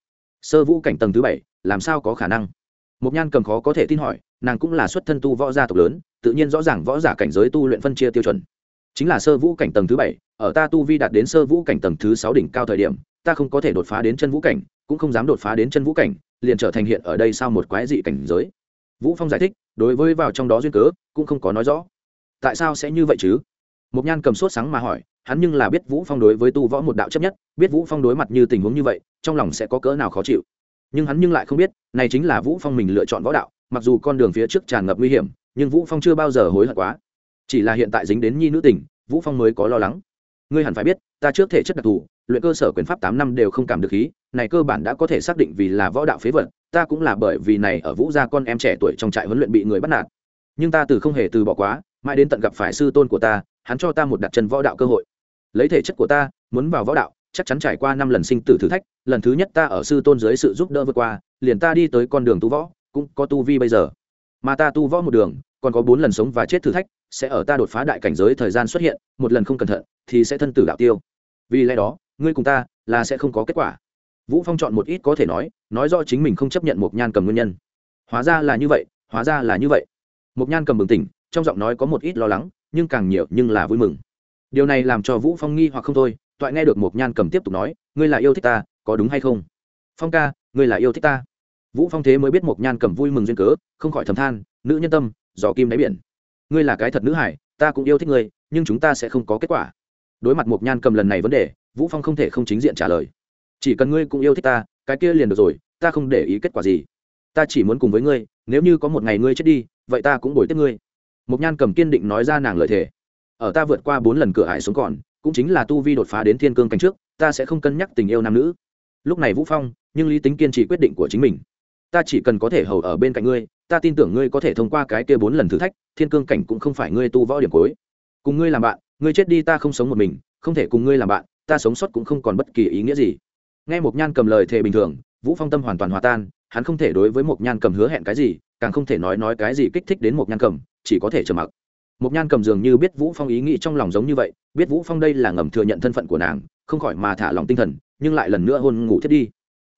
Sơ vũ cảnh tầng thứ bảy, làm sao có khả năng? Một nhan cầm khó có thể tin hỏi, nàng cũng là xuất thân tu võ gia tộc lớn, tự nhiên rõ ràng võ giả cảnh giới tu luyện phân chia tiêu chuẩn. Chính là sơ vũ cảnh tầng thứ bảy, ở ta tu vi đạt đến sơ vũ cảnh tầng thứ sáu đỉnh cao thời điểm, ta không có thể đột phá đến chân vũ cảnh, cũng không dám đột phá đến chân vũ cảnh, liền trở thành hiện ở đây sau một quái dị cảnh giới. Vũ phong giải thích, đối với vào trong đó duyên cớ, cũng không có nói rõ. Tại sao sẽ như vậy chứ? Một nhan cầm sốt sáng mà hỏi, hắn nhưng là biết vũ phong đối với tu võ một đạo chấp nhất, biết vũ phong đối mặt như tình huống như vậy, trong lòng sẽ có cỡ nào khó chịu. Nhưng hắn nhưng lại không biết, này chính là vũ phong mình lựa chọn võ đạo, mặc dù con đường phía trước tràn ngập nguy hiểm, nhưng vũ phong chưa bao giờ hối hận quá. Chỉ là hiện tại dính đến nhi nữ tình, vũ phong mới có lo lắng. Ngươi hẳn phải biết, ta trước thể chất đặc thù, luyện cơ sở quyền pháp tám năm đều không cảm được khí, này cơ bản đã có thể xác định vì là võ đạo phế vật, ta cũng là bởi vì này ở vũ gia con em trẻ tuổi trong trại huấn luyện bị người bắt nạt. Nhưng ta từ không hề từ bỏ quá, mãi đến tận gặp phải sư tôn của ta hắn cho ta một đặt chân võ đạo cơ hội. Lấy thể chất của ta, muốn vào võ đạo, chắc chắn trải qua năm lần sinh tử thử thách, lần thứ nhất ta ở sư tôn dưới sự giúp đỡ vượt qua, liền ta đi tới con đường tu võ, cũng có tu vi bây giờ. Mà ta tu võ một đường, còn có bốn lần sống và chết thử thách, sẽ ở ta đột phá đại cảnh giới thời gian xuất hiện, một lần không cẩn thận, thì sẽ thân tử đạo tiêu. Vì lẽ đó, ngươi cùng ta là sẽ không có kết quả. Vũ phong chọn một ít có thể nói nói do chính mình không chấp nhận một nhan cầm nguyên nhân. Hóa ra là như vậy, hóa ra là như vậy. Một nhan cầm bừng tỉnh, trong giọng nói có một ít lo lắng nhưng càng nhiều nhưng là vui mừng. Điều này làm cho vũ phong nghi hoặc không thôi, toại nghe được một nhan cầm tiếp tục nói, ngươi là yêu thích ta, có đúng hay không? Phong ca, ngươi là yêu thích ta. Vũ phong thế mới biết một nhan cầm vui mừng duyên cớ, không khỏi thầm than, nữ nhân tâm gió kim đáy biển. Ngươi là cái thật nữ hải, ta cũng yêu thích ngươi, nhưng chúng ta sẽ không có kết quả. Đối mặt một nhan cầm lần này vấn đề, vũ phong không thể không chính diện trả lời. Chỉ cần ngươi cũng yêu thích ta, cái kia liền được rồi, ta không để ý kết quả gì. Ta chỉ muốn cùng với ngươi, nếu như có một ngày ngươi chết đi, vậy ta cũng bồi tiếp ngươi. Mộc nhan cầm kiên định nói ra nàng lợi thể ở ta vượt qua bốn lần cửa hải xuống còn, cũng chính là tu vi đột phá đến thiên cương cảnh trước, ta sẽ không cân nhắc tình yêu nam nữ. Lúc này vũ phong, nhưng lý tính kiên trì quyết định của chính mình. Ta chỉ cần có thể hầu ở bên cạnh ngươi, ta tin tưởng ngươi có thể thông qua cái kia bốn lần thử thách, thiên cương cảnh cũng không phải ngươi tu võ điểm cuối. Cùng ngươi làm bạn, ngươi chết đi ta không sống một mình, không thể cùng ngươi làm bạn, ta sống sót cũng không còn bất kỳ ý nghĩa gì. Nghe một nhan cầm lời thề bình thường, vũ phong tâm hoàn toàn hòa tan, hắn không thể đối với một nhan cầm hứa hẹn cái gì, càng không thể nói nói cái gì kích thích đến một nhan cầm chỉ có thể trầm mặc. Một nhan cầm dường như biết vũ phong ý nghĩ trong lòng giống như vậy, biết vũ phong đây là ngầm thừa nhận thân phận của nàng, không khỏi mà thả lòng tinh thần, nhưng lại lần nữa hôn ngủ thiết đi.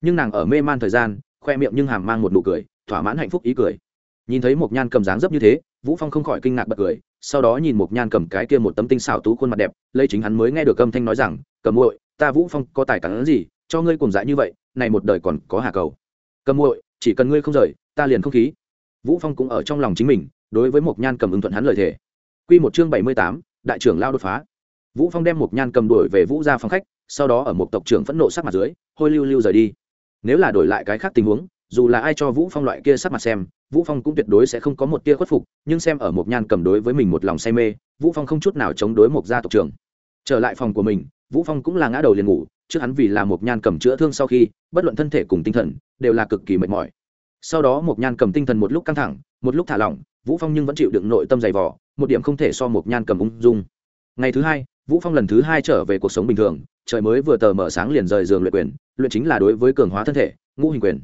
Nhưng nàng ở mê man thời gian, khoe miệng nhưng hàm mang một nụ cười, thỏa mãn hạnh phúc ý cười. Nhìn thấy một nhan cầm dáng dấp như thế, vũ phong không khỏi kinh ngạc bật cười, sau đó nhìn một nhan cầm cái kia một tấm tinh xảo tú khuôn mặt đẹp, lấy chính hắn mới nghe được âm thanh nói rằng, cầm muội, ta vũ phong có tài cản gì, cho ngươi cùng dại như vậy, này một đời còn có hà cầu. Cầm muội, chỉ cần ngươi không rời, ta liền không khí. Vũ phong cũng ở trong lòng chính mình đối với một nhan cầm ứng thuận hắn lời thề. Quy một chương 78, đại trưởng lao đột phá. Vũ phong đem một nhan cầm đuổi về vũ gia phòng khách sau đó ở một tộc trưởng phẫn nộ sắc mặt dưới hôi lưu lưu rời đi. Nếu là đổi lại cái khác tình huống dù là ai cho vũ phong loại kia sắc mặt xem vũ phong cũng tuyệt đối sẽ không có một tia khuất phục nhưng xem ở một nhan cầm đối với mình một lòng say mê vũ phong không chút nào chống đối một gia tộc trưởng. Trở lại phòng của mình vũ phong cũng là ngã đầu liền ngủ trước hắn vì là một nhan cầm chữa thương sau khi bất luận thân thể cùng tinh thần đều là cực kỳ mệt mỏi. Sau đó một nhan cầm tinh thần một lúc căng thẳng một lúc thả lỏng vũ phong nhưng vẫn chịu đựng nội tâm dày vỏ một điểm không thể so một nhan cầm ung dung. Ngày thứ hai, vũ phong lần thứ hai trở về cuộc sống bình thường, trời mới vừa tờ mở sáng liền rời giường luyện quyền, luyện chính là đối với cường hóa thân thể, ngũ hình quyền.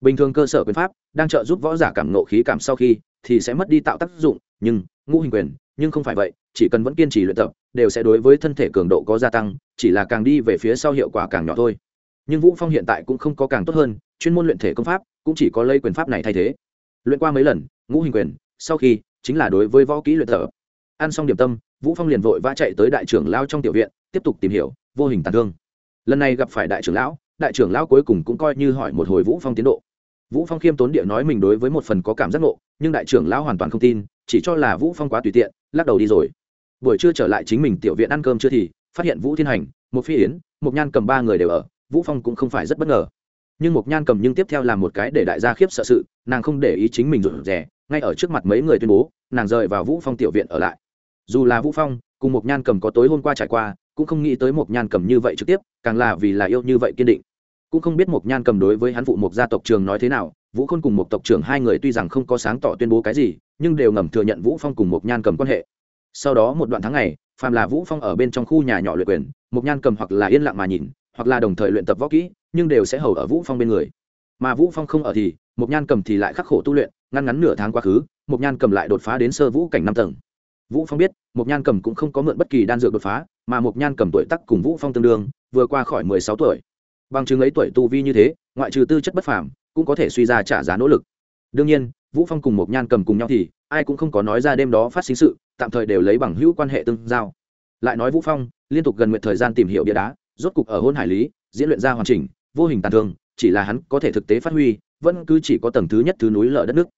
Bình thường cơ sở quyền pháp, đang trợ giúp võ giả cảm nộ khí cảm sau khi, thì sẽ mất đi tạo tác dụng, nhưng, ngũ hình quyền, nhưng không phải vậy, chỉ cần vẫn kiên trì luyện tập, đều sẽ đối với thân thể cường độ có gia tăng, chỉ là càng đi về phía sau hiệu quả càng nhỏ thôi. Nhưng vũ phong hiện tại cũng không có càng tốt hơn, chuyên môn luyện thể công pháp, cũng chỉ có lấy quyền pháp này thay thế. Luyện qua mấy lần, ngũ hình quyền sau khi, chính là đối với võ kỹ luyện tập ăn xong điểm tâm, vũ phong liền vội vã chạy tới đại trưởng lao trong tiểu viện, tiếp tục tìm hiểu, vô hình tàn thương. Lần này gặp phải đại trưởng lão, đại trưởng lão cuối cùng cũng coi như hỏi một hồi vũ phong tiến độ. Vũ phong khiêm tốn địa nói mình đối với một phần có cảm giác ngộ, nhưng đại trưởng lão hoàn toàn không tin, chỉ cho là vũ phong quá tùy tiện, lắc đầu đi rồi. Buổi trưa trở lại chính mình tiểu viện ăn cơm chưa thì, phát hiện vũ thiên hành, một phi yến, một nhan cầm ba người đều ở, vũ phong cũng không phải rất bất ngờ nhưng Mộc nhan cầm nhưng tiếp theo là một cái để đại gia khiếp sợ sự, nàng không để ý chính mình rụt rè, ngay ở trước mặt mấy người tuyên bố, nàng rời vào vũ phong tiểu viện ở lại. Dù là vũ phong, cùng Mộc nhan cầm có tối hôm qua trải qua, cũng không nghĩ tới Mộc nhan cầm như vậy trực tiếp, càng là vì là yêu như vậy kiên định. Cũng không biết Mộc nhan cầm đối với hắn phụ Mộc gia tộc trường nói thế nào, vũ khôn cùng một tộc trưởng hai người tuy rằng không có sáng tỏ tuyên bố cái gì, nhưng đều ngầm thừa nhận vũ phong cùng một nhan cầm quan hệ. Sau đó một đoạn tháng ngày, phàm là vũ phong ở bên trong khu nhà nhỏ luyện quyền một nhan cầm hoặc là yên lặng mà nhìn hoặc là đồng thời luyện tập võ kỹ, nhưng đều sẽ hầu ở vũ phong bên người. Mà vũ phong không ở thì một nhan cầm thì lại khắc khổ tu luyện, ngăn ngắn nửa tháng quá khứ một nhan cầm lại đột phá đến sơ vũ cảnh năm tầng. Vũ phong biết một nhan cầm cũng không có mượn bất kỳ đan dược đột phá, mà một nhan cầm tuổi tác cùng vũ phong tương đương, vừa qua khỏi 16 tuổi. Bằng chứng ấy tuổi tu vi như thế, ngoại trừ tư chất bất phàm, cũng có thể suy ra trả giá nỗ lực. Đương nhiên, vũ phong cùng một nhan cầm cùng nhau thì, ai cũng không có nói ra đêm đó phát sinh sự, tạm thời đều lấy bằng hữu quan hệ tương giao. Lại nói vũ phong, liên tục gần nguyện thời gian tìm hiểu bia đá rốt cục ở hôn hải lý, diễn luyện ra hoàn chỉnh, vô hình tàn thương, chỉ là hắn có thể thực tế phát huy, vẫn cứ chỉ có tầng thứ nhất thứ núi lở đất nước.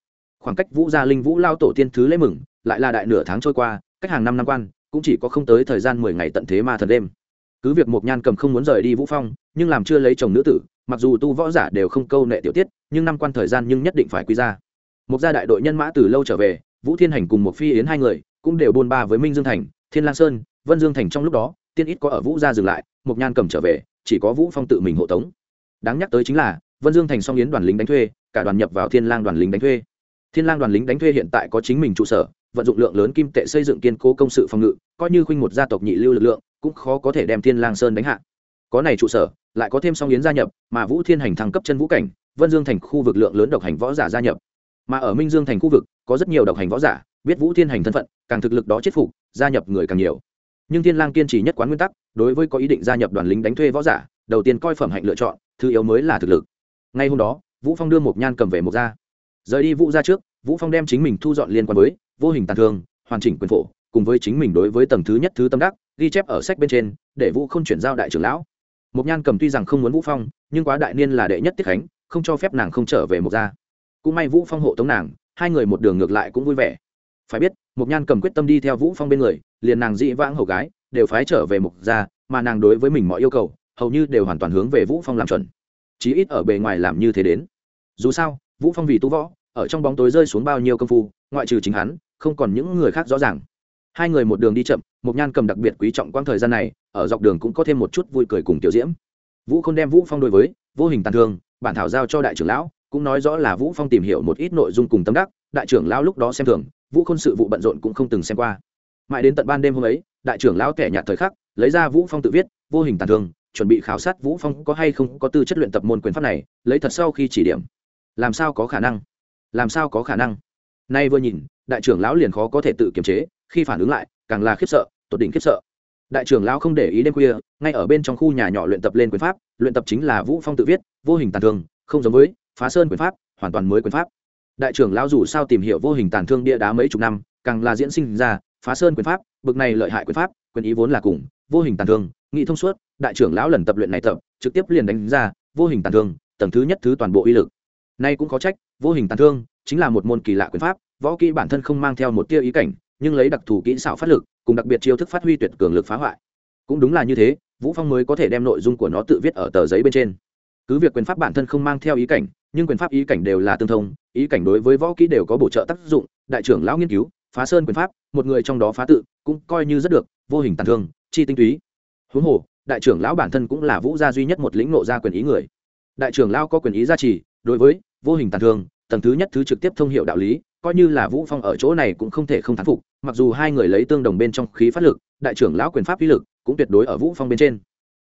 Khoảng cách vũ gia linh vũ lao tổ tiên thứ lễ mừng, lại là đại nửa tháng trôi qua, cách hàng năm năm quan, cũng chỉ có không tới thời gian mười ngày tận thế ma thần đêm. Cứ việc một nhan cầm không muốn rời đi vũ phong, nhưng làm chưa lấy chồng nữ tử, mặc dù tu võ giả đều không câu nệ tiểu tiết, nhưng năm quan thời gian nhưng nhất định phải quy ra. Một gia đại đội nhân mã từ lâu trở về, vũ thiên hành cùng một phi yến hai người cũng đều buôn ba với minh dương thành, thiên lang sơn, vân dương thành trong lúc đó tiên ít có ở vũ gia dừng lại, Mộc nhan cầm trở về, chỉ có vũ phong tự mình hộ tống. Đáng nhắc tới chính là, vân dương thành song yến đoàn lính đánh thuê, cả đoàn nhập vào thiên lang đoàn lính đánh thuê. Thiên lang đoàn lính đánh thuê hiện tại có chính mình trụ sở, vận dụng lượng lớn kim tệ xây dựng kiên cố công sự phòng ngự, coi như khuynh một gia tộc nhị lưu lực lượng, cũng khó có thể đem thiên lang sơn đánh hạ. Có này trụ sở, lại có thêm song yến gia nhập, mà vũ thiên hành thăng cấp chân vũ cảnh, vân dương thành khu vực lượng lớn độc hành võ giả gia nhập. Mà ở minh dương thành khu vực, có rất nhiều độc hành võ giả, biết vũ thiên hành thân phận, càng thực lực đó chết phục, gia nhập người càng nhiều nhưng thiên lang kiên trì nhất quán nguyên tắc, đối với có ý định gia nhập đoàn lính đánh thuê võ giả, đầu tiên coi phẩm hạnh lựa chọn, thứ yếu mới là thực lực. Ngay hôm đó, vũ phong đưa một nhan cầm về một gia. Rời đi vũ gia trước, vũ phong đem chính mình thu dọn liên quan với vô hình tàn thương, hoàn chỉnh quyền phổ, cùng với chính mình đối với tầng thứ nhất thứ tâm đắc, ghi chép ở sách bên trên, để vũ không chuyển giao đại trưởng lão. Mục nhan cầm tuy rằng không muốn vũ phong, nhưng quá đại niên là đệ nhất tiết khánh, không cho phép nàng không trở về mục gia. Cũng may vũ phong hộ tống nàng, hai người một đường ngược lại cũng vui vẻ. Phải biết mục nhan cầm quyết tâm đi theo vũ phong bên người liền nàng dị vãng hầu gái, đều phái trở về mục gia, mà nàng đối với mình mọi yêu cầu, hầu như đều hoàn toàn hướng về vũ phong làm chuẩn. Chí ít ở bề ngoài làm như thế đến. Dù sao, vũ phong vì tu võ, ở trong bóng tối rơi xuống bao nhiêu công phu, ngoại trừ chính hắn, không còn những người khác rõ ràng. Hai người một đường đi chậm mục nhan cầm đặc biệt quý trọng quang thời gian này, ở dọc đường cũng có thêm một chút vui cười cùng tiểu diễm. Vũ không đem vũ phong đối với, vô hình tàn thương, bản thảo giao cho đại trưởng lão, cũng nói rõ là vũ phong tìm hiểu một ít nội dung cùng tâm đắc, đại trưởng lão lúc đó xem thường, vũ khôn sự vụ bận rộn cũng không từng xem qua mãi đến tận ban đêm hôm ấy, đại trưởng lão kẻ nhạt thời khắc, lấy ra vũ phong tự viết, vô hình tàn thương, chuẩn bị khảo sát vũ phong có hay không có tư chất luyện tập môn quyền pháp này, lấy thật sau khi chỉ điểm. Làm sao có khả năng? Làm sao có khả năng? Nay vừa nhìn, đại trưởng lão liền khó có thể tự kiềm chế, khi phản ứng lại, càng là khiếp sợ, tột đỉnh khiếp sợ. Đại trưởng lão không để ý đêm khuya, ngay ở bên trong khu nhà nhỏ luyện tập lên quyền pháp, luyện tập chính là vũ phong tự viết, vô hình tàn thương, không giống với phá sơn quyền pháp, hoàn toàn mới quyền pháp. Đại trưởng lão dù sao tìm hiểu vô hình tàn thương bia đá mấy chục năm, càng là diễn sinh ra phá sơn quyền pháp, bực này lợi hại quyền pháp, quyền ý vốn là cùng, vô hình tàn thương, nghị thông suốt, đại trưởng lão lần tập luyện này tập, trực tiếp liền đánh ra, vô hình tàn thương, tầng thứ nhất thứ toàn bộ uy lực. Nay cũng có trách, vô hình tàn thương, chính là một môn kỳ lạ quyền pháp, võ kỹ bản thân không mang theo một tia ý cảnh, nhưng lấy đặc thù kỹ xảo phát lực, cùng đặc biệt chiêu thức phát huy tuyệt cường lực phá hoại. Cũng đúng là như thế, vũ phong mới có thể đem nội dung của nó tự viết ở tờ giấy bên trên. Cứ việc quyền pháp bản thân không mang theo ý cảnh, nhưng quyền pháp ý cảnh đều là tương thông, ý cảnh đối với võ kỹ đều có bổ trợ tác dụng, đại trưởng lão nghiên cứu phá sơn quyền pháp, một người trong đó phá tự, cũng coi như rất được, vô hình tàn thương, chi tinh túy. Huống hồ, đại trưởng lão bản thân cũng là vũ gia duy nhất một lĩnh nộ ra quyền ý người. Đại trưởng lão có quyền ý gia trì, đối với vô hình tàn thương, tầng thứ nhất thứ trực tiếp thông hiệu đạo lý, coi như là vũ phong ở chỗ này cũng không thể không thán phục, mặc dù hai người lấy tương đồng bên trong khí phát lực, đại trưởng lão quyền pháp uy lực cũng tuyệt đối ở vũ phong bên trên.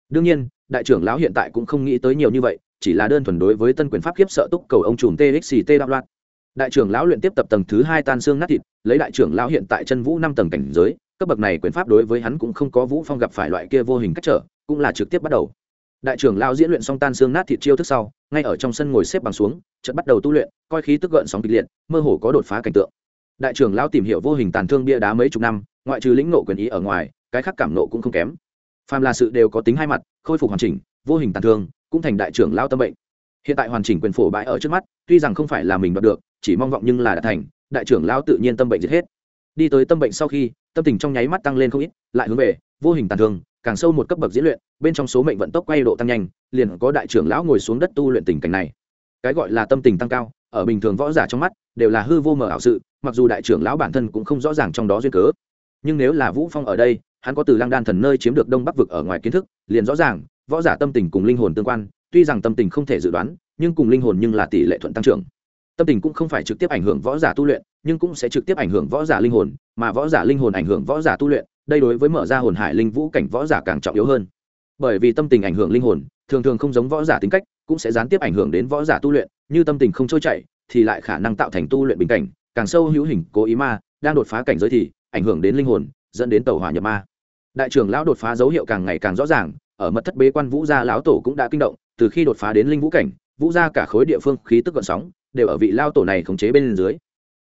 Đương nhiên, đại trưởng lão hiện tại cũng không nghĩ tới nhiều như vậy, chỉ là đơn thuần đối với tân quyền pháp khiếp sợ túc cầu ông trùm txt đạo loạn đại trưởng lão luyện tiếp tập tầng thứ hai tan xương nát thịt, lấy đại trưởng lão hiện tại chân vũ năm tầng cảnh giới, cấp bậc này quyền pháp đối với hắn cũng không có vũ phong gặp phải loại kia vô hình cách trở, cũng là trực tiếp bắt đầu. Đại trưởng lão diễn luyện xong tan xương nát thịt chiêu thức sau, ngay ở trong sân ngồi xếp bằng xuống, chợt bắt đầu tu luyện, coi khí tức gợn sóng kịch liệt, mơ hồ có đột phá cảnh tượng. Đại trưởng lão tìm hiểu vô hình tàn thương bia đá mấy chục năm, ngoại trừ lĩnh nộ quyền ý ở ngoài, cái khác cảm nộ cũng không kém. Phàm là sự đều có tính hai mặt, khôi phục hoàn chỉnh, vô hình tàn thương, cũng thành đại trưởng lão tâm bệnh. Hiện tại hoàn chỉnh quyền phổ bãi ở trước mắt, tuy rằng không phải là mình đoạt được chỉ mong vọng nhưng là đã thành, đại trưởng lão tự nhiên tâm bệnh giết hết. Đi tới tâm bệnh sau khi, tâm tình trong nháy mắt tăng lên không ít, lại hướng về, vô hình tàn thương, càng sâu một cấp bậc diễn luyện, bên trong số mệnh vận tốc quay độ tăng nhanh, liền có đại trưởng lão ngồi xuống đất tu luyện tình cảnh này. Cái gọi là tâm tình tăng cao, ở bình thường võ giả trong mắt, đều là hư vô mờ ảo sự, mặc dù đại trưởng lão bản thân cũng không rõ ràng trong đó duyên cớ. Nhưng nếu là vũ phong ở đây, hắn có từ lăng đan thần nơi chiếm được đông bắc vực ở ngoài kiến thức, liền rõ ràng, võ giả tâm tình cùng linh hồn tương quan, tuy rằng tâm tình không thể dự đoán, nhưng cùng linh hồn nhưng là tỷ lệ thuận tăng trưởng tâm tình cũng không phải trực tiếp ảnh hưởng võ giả tu luyện, nhưng cũng sẽ trực tiếp ảnh hưởng võ giả linh hồn, mà võ giả linh hồn ảnh hưởng võ giả tu luyện, đây đối với mở ra hồn hải linh vũ cảnh võ giả càng trọng yếu hơn. Bởi vì tâm tình ảnh hưởng linh hồn, thường thường không giống võ giả tính cách, cũng sẽ gián tiếp ảnh hưởng đến võ giả tu luyện, như tâm tình không trôi chảy, thì lại khả năng tạo thành tu luyện bình cảnh, càng sâu hữu hình, cố ý ma, đang đột phá cảnh giới thì ảnh hưởng đến linh hồn, dẫn đến tàu hỏa nhập ma. Đại trưởng lão đột phá dấu hiệu càng ngày càng rõ ràng, ở mật thất bế quan vũ gia lão tổ cũng đã kinh động, từ khi đột phá đến linh vũ cảnh vũ gia cả khối địa phương khí tức gợn sóng, đều ở vị lao tổ này khống chế bên dưới.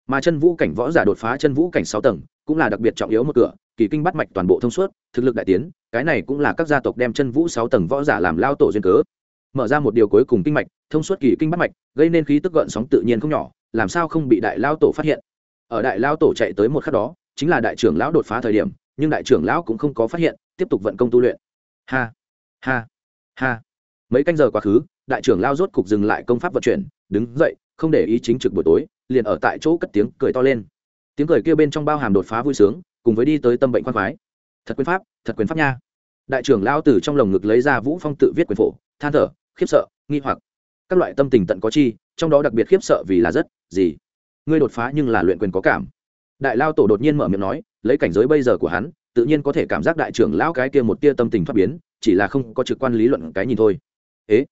Mà chân vũ cảnh võ giả đột phá chân vũ cảnh sáu tầng, cũng là đặc biệt trọng yếu một cửa, kỳ kinh bắt mạch toàn bộ thông suốt, thực lực đại tiến, cái này cũng là các gia tộc đem chân vũ sáu tầng võ giả làm lao tổ duyên cớ. Mở ra một điều cuối cùng kinh mạch, thông suốt kỳ kinh bắt mạch, gây nên khí tức gợn sóng tự nhiên không nhỏ, làm sao không bị đại lao tổ phát hiện? Ở đại lao tổ chạy tới một khắc đó, chính là đại trưởng lão đột phá thời điểm, nhưng đại trưởng lão cũng không có phát hiện, tiếp tục vận công tu luyện. Ha ha ha. Mấy canh giờ quá khứ đại trưởng lao rốt cục dừng lại công pháp vận chuyển, đứng dậy, không để ý chính trực buổi tối, liền ở tại chỗ cất tiếng cười to lên. Tiếng cười kia bên trong bao hàm đột phá vui sướng, cùng với đi tới tâm bệnh khoan khoái. Thật quyền pháp, thật quyền pháp nha. Đại trưởng lao từ trong lồng ngực lấy ra vũ phong tự viết quyền phổ, than thở, khiếp sợ, nghi hoặc. Các loại tâm tình tận có chi, trong đó đặc biệt khiếp sợ vì là rất, gì? Ngươi đột phá nhưng là luyện quyền có cảm. Đại lao tổ đột nhiên mở miệng nói, lấy cảnh giới bây giờ của hắn, tự nhiên có thể cảm giác đại trưởng lão cái kia một tia tâm tình thoát biến, chỉ là không có trực quan lý luận cái nhìn thôi. Ế?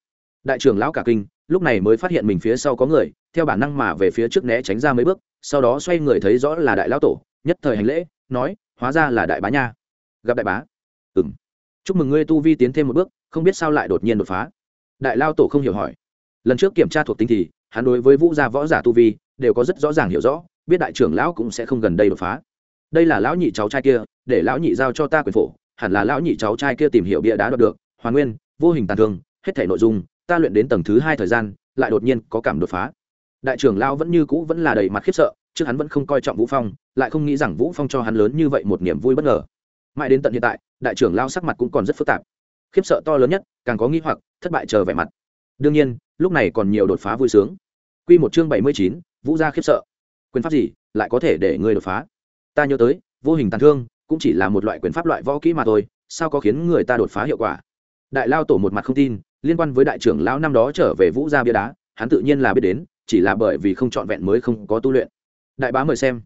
Đại trưởng lão cả kinh, lúc này mới phát hiện mình phía sau có người, theo bản năng mà về phía trước né tránh ra mấy bước, sau đó xoay người thấy rõ là đại lão tổ, nhất thời hành lễ, nói, hóa ra là đại bá nha. Gặp đại bá. Ừ m chúc mừng ngươi tu vi tiến thêm một bước, không biết sao lại đột nhiên đột phá. Đại lao tổ không hiểu hỏi. Lần trước kiểm tra thuộc tính thì, hắn đối với vũ gia võ giả tu vi, đều có rất rõ ràng hiểu rõ, biết đại trưởng lão cũng sẽ không gần đây đột phá. Đây là lão nhị cháu trai kia, để lão nhị giao cho ta quyền phổ, hẳn là lão nhị cháu trai kia tìm hiểu bia đá đoạt được, hoàn nguyên, vô hình tàn thương, hết thể nội dung ta luyện đến tầng thứ hai thời gian lại đột nhiên có cảm đột phá. Đại trưởng lão vẫn như cũ vẫn là đầy mặt khiếp sợ trước hắn vẫn không coi trọng vũ phong lại không nghĩ rằng vũ phong cho hắn lớn như vậy một niềm vui bất ngờ. Mãi đến tận hiện tại đại trưởng lão sắc mặt cũng còn rất phức tạp. Khiếp sợ to lớn nhất càng có nghi hoặc thất bại chờ vẻ mặt. Đương nhiên lúc này còn nhiều đột phá vui sướng. Quy một chương 79, vũ gia khiếp sợ. Quyền pháp gì lại có thể để người đột phá? Ta nhớ tới vô hình tàn thương cũng chỉ là một loại quyền pháp loại võ kỹ mà thôi sao có khiến người ta đột phá hiệu quả? Đại lao tổ một mặt không tin liên quan với đại trưởng lão năm đó trở về vũ gia bia đá, hắn tự nhiên là biết đến, chỉ là bởi vì không trọn vẹn mới không có tu luyện. Đại bá mời xem.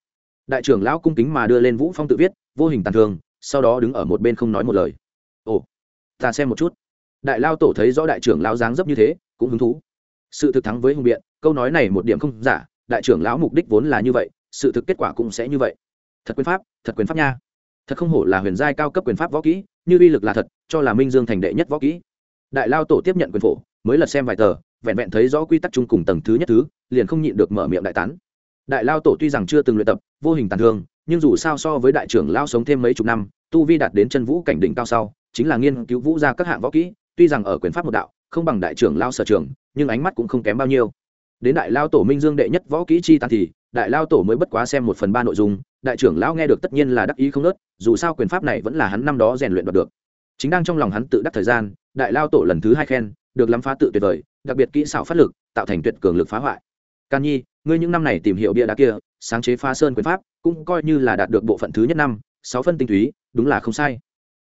Đại trưởng lão cung kính mà đưa lên vũ phong tự viết, vô hình tàn thương, sau đó đứng ở một bên không nói một lời. Ồ, ta xem một chút. Đại lao tổ thấy rõ đại trưởng lão dáng dấp như thế, cũng hứng thú. Sự thực thắng với hùng biện, câu nói này một điểm không giả, đại trưởng lão mục đích vốn là như vậy, sự thực kết quả cũng sẽ như vậy. Thật quyền pháp, thật quyền pháp nha. Thật không hổ là huyền giai cao cấp quyền pháp võ kỹ, như uy lực là thật, cho là minh dương thành đệ nhất võ kỹ đại lao tổ tiếp nhận quyền phổ, mới lật xem vài tờ, vẹn vẹn thấy rõ quy tắc chung cùng tầng thứ nhất thứ, liền không nhịn được mở miệng đại tán. Đại lao tổ tuy rằng chưa từng luyện tập, vô hình tàn thương, nhưng dù sao so với đại trưởng lao sống thêm mấy chục năm, tu vi đạt đến chân vũ cảnh đỉnh cao sau, chính là nghiên cứu vũ ra các hạng võ kỹ, tuy rằng ở quyền pháp một đạo, không bằng đại trưởng lao sở trường, nhưng ánh mắt cũng không kém bao nhiêu. Đến đại lao tổ minh dương đệ nhất võ kỹ chi tàn thì, đại lao tổ mới bất quá xem một phần ba nội dung, đại trưởng lão nghe được tất nhiên là đắc ý không nớt, dù sao quyền pháp này vẫn là hắn năm đó rèn luyện đoạt được. Chính đang trong lòng hắn tự đắc thời gian đại lao tổ lần thứ hai khen, được lắm phá tự tuyệt vời, đặc biệt kỹ xảo phát lực, tạo thành tuyệt cường lực phá hoại. Can nhi, ngươi những năm này tìm hiểu bia đá kia, sáng chế phá sơn quyền pháp, cũng coi như là đạt được bộ phận thứ nhất năm, sáu phân tinh túy, đúng là không sai.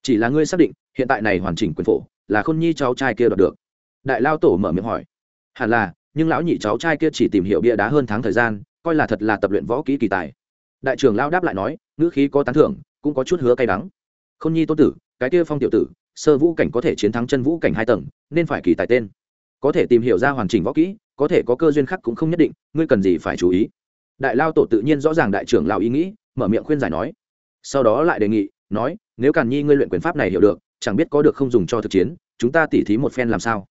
Chỉ là ngươi xác định, hiện tại này hoàn chỉnh quyền phổ, là khôn nhi cháu trai kia đoạt được. Đại lao tổ mở miệng hỏi. Hẳn là, nhưng lão nhị cháu trai kia chỉ tìm hiểu bia đá hơn tháng thời gian, coi là thật là tập luyện võ kỹ kỳ tài. Đại trưởng lao đáp lại nói, ngữ khí có tán thưởng, cũng có chút hứa cay đắng. Khôn nhi tôn tử, cái kia phong tiểu tử sơ vũ cảnh có thể chiến thắng chân vũ cảnh hai tầng, nên phải kỳ tài tên. Có thể tìm hiểu ra hoàn chỉnh võ kỹ, có thể có cơ duyên khác cũng không nhất định, ngươi cần gì phải chú ý. Đại lao tổ tự nhiên rõ ràng đại trưởng lão ý nghĩ, mở miệng khuyên giải nói. Sau đó lại đề nghị, nói, nếu càn nhi ngươi luyện quyền pháp này hiểu được, chẳng biết có được không dùng cho thực chiến, chúng ta tỉ thí một phen làm sao?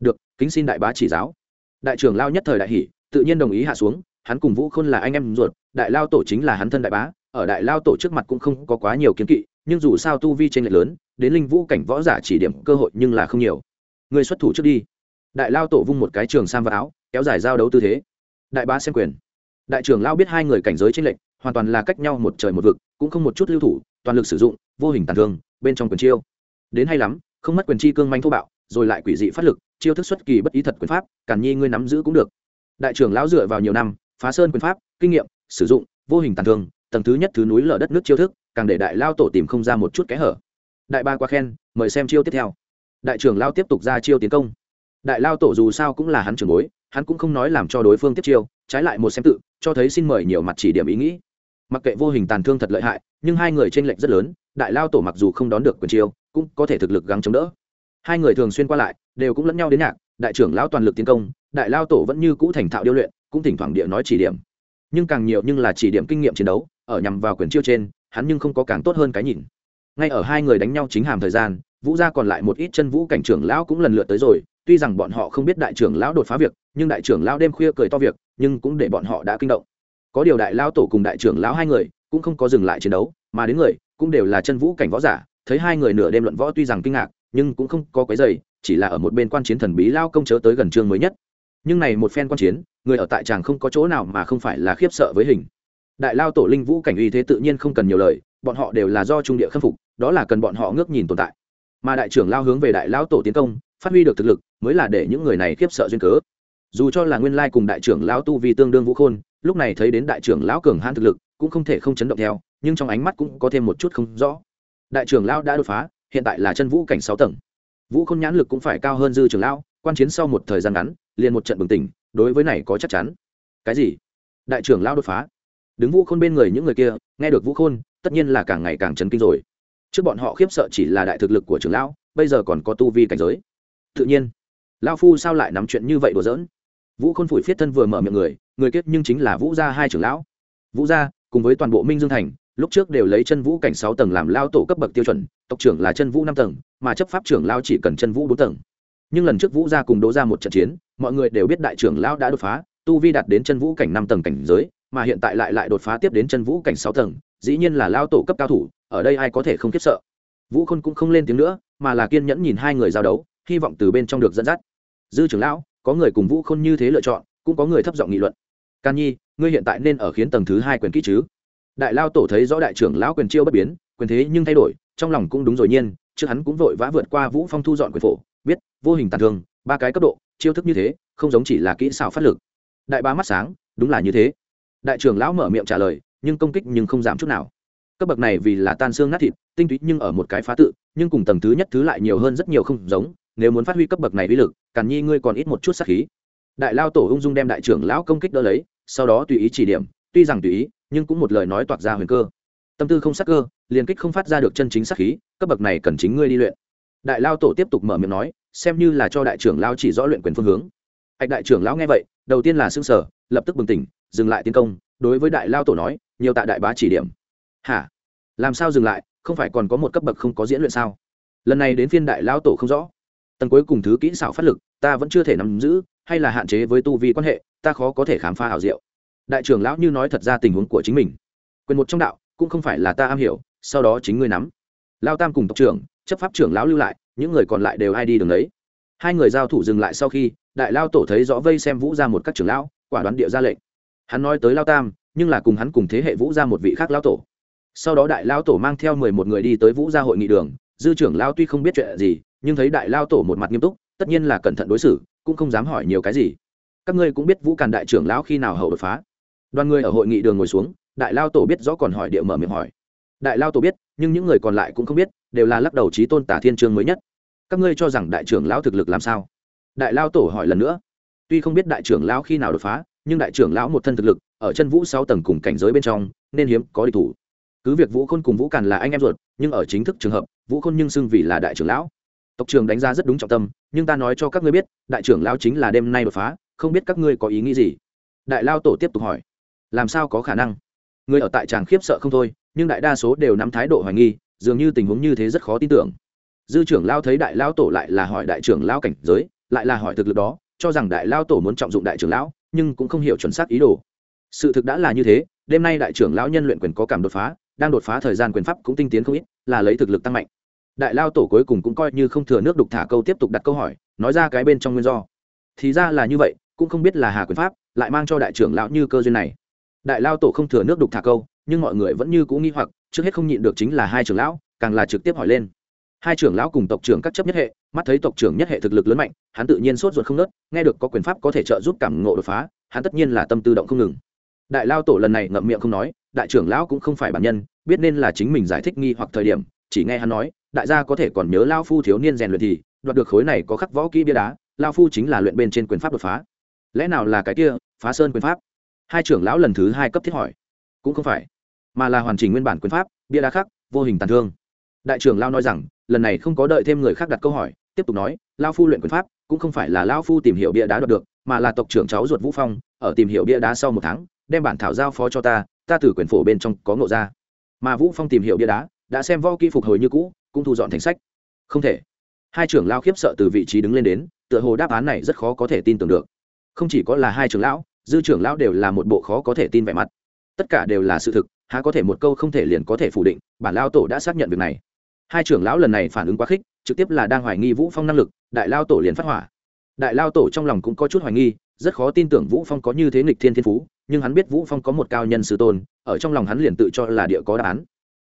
Được, kính xin đại bá chỉ giáo. Đại trưởng lao nhất thời đại hỷ tự nhiên đồng ý hạ xuống, hắn cùng vũ khôn là anh em ruột, đại lao tổ chính là hắn thân đại bá ở đại lao tổ trước mặt cũng không có quá nhiều kiến kỵ, nhưng dù sao tu vi t r ê n lệch lớn, đến linh vũ cảnh võ giả chỉ điểm cơ hội nhưng là không nhiều. Người xuất thủ trước đi. Đại lao tổ vung một cái trường sam vào áo, kéo dài giao đấu tư thế. Đại bá xem quyền. Đại trưởng lao biết hai người cảnh giới t r ê n lệch, hoàn toàn là cách nhau một trời một vực, cũng không một chút lưu thủ, toàn lực sử dụng, vô hình tàn thương, bên trong quyền chiêu. Đến hay lắm, không mất quyền chi cương manh thô bạo, rồi lại quỷ dị phát lực, chiêu thức xuất kỳ bất ý thật quyền pháp, càn nhi ngươi nắm giữ cũng được. Đại trưởng lão dựa vào nhiều năm, phá sơn quyền pháp, kinh nghiệm, sử dụng, vô hình tàn thương tầng thứ nhất thứ núi lở đất nước chiêu thức, càng để đại lao tổ tìm không ra một chút kẽ hở. Đại ba qua khen, mời xem chiêu tiếp theo. Đại trưởng lao tiếp tục ra chiêu tiến công. Đại lao tổ dù sao cũng là hắn trưởng bối, hắn cũng không nói làm cho đối phương tiếp chiêu, trái lại một xem tự, cho thấy xin mời nhiều mặt chỉ điểm ý nghĩ. Mặc kệ vô hình tàn thương thật lợi hại, nhưng hai người t r ê n lệch rất lớn, đại lao tổ mặc dù không đón được quyền chiêu, cũng có thể thực lực gắng chống đỡ. Hai người thường xuyên qua lại, đều cũng lẫn nhau đến nhạc, đại trưởng lao toàn lực tiến công, đại lao tổ vẫn như cũ thành thạo điêu luyện, cũng thỉnh thoảng địa nói chỉ điểm. Nhưng càng nhiều nhưng là chỉ điểm kinh nghiệm chiến đấu ở nhằm vào quyền chiêu trên, hắn nhưng không có càng tốt hơn cái nhìn. Ngay ở hai người đánh nhau chính hàm thời gian, vũ gia còn lại một ít chân vũ cảnh trưởng lão cũng lần lượt tới rồi, tuy rằng bọn họ không biết đại trưởng lão đột phá việc, nhưng đại trưởng lão đêm khuya cười to việc, nhưng cũng để bọn họ đã kinh động. Có điều đại lão tổ cùng đại trưởng lão hai người cũng không có dừng lại chiến đấu, mà đến người cũng đều là chân vũ cảnh võ giả, thấy hai người nửa đêm luận võ tuy rằng kinh ngạc, nhưng cũng không có quấy giày chỉ là ở một bên quan chiến thần bí lao công chớ tới gần chương mới nhất. Nhưng này một phen quan chiến, người ở tại tràng không có chỗ nào mà không phải là khiếp sợ với hình đại lao tổ linh vũ cảnh uy thế tự nhiên không cần nhiều lời, bọn họ đều là do trung địa khâm phục, đó là cần bọn họ ngước nhìn tồn tại. Mà đại trưởng lao hướng về đại lao tổ tiến công, phát huy được thực lực, mới là để những người này khiếp sợ duyên cớ. Dù cho là nguyên lai cùng đại trưởng lão tu vi tương đương vũ khôn, lúc này thấy đến đại trưởng lão cường hãn thực lực, cũng không thể không chấn động theo, nhưng trong ánh mắt cũng có thêm một chút không rõ. Đại trưởng lão đã đột phá, hiện tại là chân vũ cảnh sáu tầng. Vũ khôn nhãn lực cũng phải cao hơn dư trưởng lão, quan chiến sau một thời gian ngắn, liền một trận bừng tỉnh, đối với này có chắc chắn. Cái gì? Đại trưởng lão đột phá đứng vũ khôn bên người những người kia, nghe được vũ khôn, tất nhiên là càng ngày càng chấn kinh rồi. Trước bọn họ khiếp sợ chỉ là đại thực lực của trưởng lão, bây giờ còn có tu vi cảnh giới. Tự nhiên, lão phu sao lại nắm chuyện như vậy đùa giỡn? Vũ khôn phủi phiết thân vừa mở miệng người người kết nhưng chính là vũ gia hai trưởng lão. Vũ gia, cùng với toàn bộ minh dương thành, lúc trước đều lấy chân vũ cảnh sáu tầng làm lao tổ cấp bậc tiêu chuẩn, tộc trưởng là chân vũ năm tầng, mà chấp pháp trưởng lao chỉ cần chân vũ bốn tầng. Nhưng lần trước vũ gia cùng đỗ ra một trận chiến, mọi người đều biết đại trưởng lão đã đột phá, tu vi đạt đến chân vũ cảnh năm tầng cảnh giới mà hiện tại lại lại đột phá tiếp đến chân vũ cảnh sáu tầng, dĩ nhiên là lao tổ cấp cao thủ, ở đây ai có thể không khiếp sợ. Vũ khôn cũng không lên tiếng nữa, mà là kiên nhẫn nhìn hai người giao đấu, hy vọng từ bên trong được dẫn dắt. Dư trưởng lão, có người cùng vũ khôn như thế lựa chọn, cũng có người thấp giọng nghị luận. Can nhi, ngươi hiện tại nên ở khiến tầng thứ hai quyền kỹ chứ? Đại lao tổ thấy rõ đại trưởng lão quyền chiêu bất biến, quyền thế nhưng thay đổi, trong lòng cũng đúng rồi nhiên trước hắn cũng vội vã vượt qua vũ phong thu dọn quyền phổ, biết, vô hình tàn thương, ba cái cấp độ, chiêu thức như thế, không giống chỉ là kỹ xảo phát lực. Đại ba mắt sáng, đúng là như thế đại trưởng lão mở miệng trả lời, nhưng công kích nhưng không giảm chút nào. Cấp bậc này vì là tan xương nát thịt, tinh túy nhưng ở một cái phá tự, nhưng cùng tầng thứ nhất thứ lại nhiều hơn rất nhiều không giống, nếu muốn phát huy cấp bậc này uy lực, càn nhi ngươi còn ít một chút sát khí. Đại lao tổ ung dung đem đại trưởng lão công kích đỡ lấy, sau đó tùy ý chỉ điểm, tuy rằng tùy ý, nhưng cũng một lời nói toạc ra huyền cơ. Tâm tư không sắc cơ, liền kích không phát ra được chân chính sát khí, cấp bậc này cần chính ngươi đi luyện. Đại lao tổ tiếp tục mở miệng nói, xem như là cho đại trưởng lao chỉ rõ luyện quyền phương hướng. Hạch đại trưởng lão nghe vậy, đầu tiên là xương sở lập tức bừng tỉnh dừng lại tiến công, đối với đại lao tổ nói, nhiều tạ đại bá chỉ điểm. Hả? Làm sao dừng lại? Không phải còn có một cấp bậc không có diễn luyện sao? Lần này đến phiên đại lao tổ không rõ. Tầng cuối cùng thứ kỹ xảo phát lực, ta vẫn chưa thể nắm giữ, hay là hạn chế với tu vi quan hệ, ta khó có thể khám phá hảo diệu. Đại trưởng lão như nói thật ra tình huống của chính mình. Quyền một trong đạo, cũng không phải là ta am hiểu, sau đó chính ngươi nắm. Lao tam cùng tộc trưởng, chấp pháp trưởng lão lưu lại, những người còn lại đều ai đi đường đấy? Hai người giao thủ dừng lại sau khi, đại lao tổ thấy rõ vây xem vũ ra một các trưởng lão, quả đoán địa ra lệnh hắn nói tới lao tam, nhưng là cùng hắn cùng thế hệ vũ ra một vị khác lao tổ. Sau đó đại lao tổ mang theo mười một người đi tới vũ ra hội nghị đường, dư trưởng lao tuy không biết chuyện gì, nhưng thấy đại lao tổ một mặt nghiêm túc, tất nhiên là cẩn thận đối xử, cũng không dám hỏi nhiều cái gì. Các ngươi cũng biết vũ càn đại trưởng lão khi nào hậu đột phá. Đoàn người ở hội nghị đường ngồi xuống, đại lao tổ biết rõ còn hỏi địa mở miệng hỏi. Đại lao tổ biết, nhưng những người còn lại cũng không biết, đều là lắc đầu trí tôn tả thiên trương mới nhất. Các ngươi cho rằng đại trưởng lão thực lực làm sao? Đại lao tổ hỏi lần nữa. Tuy không biết đại trưởng lão khi nào đột phá nhưng đại trưởng lão một thân thực lực, ở chân vũ sáu tầng cùng cảnh giới bên trong, nên hiếm có địch thủ. Cứ việc vũ khôn cùng vũ càn là anh em ruột, nhưng ở chính thức trường hợp, vũ khôn nhưng xưng vì là đại trưởng lão. Tộc trường đánh giá rất đúng trọng tâm, nhưng ta nói cho các ngươi biết, đại trưởng lão chính là đêm nay đột phá, không biết các ngươi có ý nghĩ gì? Đại lao tổ tiếp tục hỏi. Làm sao có khả năng? Người ở tại tràng khiếp sợ không thôi, nhưng đại đa số đều nắm thái độ hoài nghi, dường như tình huống như thế rất khó tin tưởng. Dư trưởng lao thấy đại lao tổ lại là hỏi đại trưởng lao cảnh giới, lại là hỏi thực lực đó, cho rằng đại lao tổ muốn trọng dụng đại trưởng lão nhưng cũng không hiểu chuẩn xác ý đồ. Sự thực đã là như thế, đêm nay đại trưởng lão nhân luyện quyền có cảm đột phá, đang đột phá thời gian quyền pháp cũng tinh tiến không ít, là lấy thực lực tăng mạnh. Đại lao tổ cuối cùng cũng coi như không thừa nước đục thả câu tiếp tục đặt câu hỏi, nói ra cái bên trong nguyên do. Thì ra là như vậy, cũng không biết là hà quyền pháp, lại mang cho đại trưởng lão như cơ duyên này. Đại lao tổ không thừa nước đục thả câu, nhưng mọi người vẫn như cũng nghi hoặc, trước hết không nhịn được chính là hai trưởng lão, càng là trực tiếp hỏi lên hai trưởng lão cùng tộc trưởng các chấp nhất hệ, mắt thấy tộc trưởng nhất hệ thực lực lớn mạnh, hắn tự nhiên sốt ruột không nớt, nghe được có quyền pháp có thể trợ giúp cảm ngộ đột phá, hắn tất nhiên là tâm tư động không ngừng. Đại lao tổ lần này ngậm miệng không nói, đại trưởng lão cũng không phải bản nhân, biết nên là chính mình giải thích nghi hoặc thời điểm, chỉ nghe hắn nói, đại gia có thể còn nhớ lao phu thiếu niên rèn luyện thì, đoạt được khối này có khắc võ kỹ bia đá, lao phu chính là luyện bên trên quyền pháp đột phá. Lẽ nào là cái kia, phá sơn quyền pháp? Hai trưởng lão lần thứ hai cấp thiết hỏi. Cũng không phải, mà là hoàn chỉnh nguyên bản quyền pháp, bia đá khắc, vô hình tàn thương đại trưởng lao nói rằng, lần này không có đợi thêm người khác đặt câu hỏi, tiếp tục nói, lao phu luyện quyền pháp, cũng không phải là lao phu tìm hiểu bia đá đoạt được, mà là tộc trưởng cháu ruột vũ phong, ở tìm hiểu bia đá sau một tháng, đem bản thảo giao phó cho ta ta từ quyền phổ bên trong có ngộ ra. Mà vũ phong tìm hiểu bia đá, đã xem vo kỹ phục hồi như cũ, cũng thu dọn thành sách. Không thể. Hai trưởng lao khiếp sợ từ vị trí đứng lên đến, tựa hồ đáp án này rất khó có thể tin tưởng được. Không chỉ có là hai trưởng lão, dư trưởng lão đều là một bộ khó có thể tin vẻ mặt. Tất cả đều là sự thực, há có thể một câu không thể liền có thể phủ định, bản lao tổ đã xác nhận việc này hai trưởng lão lần này phản ứng quá khích, trực tiếp là đang hoài nghi vũ phong năng lực, đại lao tổ liền phát hỏa. Đại lao tổ trong lòng cũng có chút hoài nghi, rất khó tin tưởng vũ phong có như thế nghịch thiên thiên phú, nhưng hắn biết vũ phong có một cao nhân sư tôn, ở trong lòng hắn liền tự cho là địa có đáp án.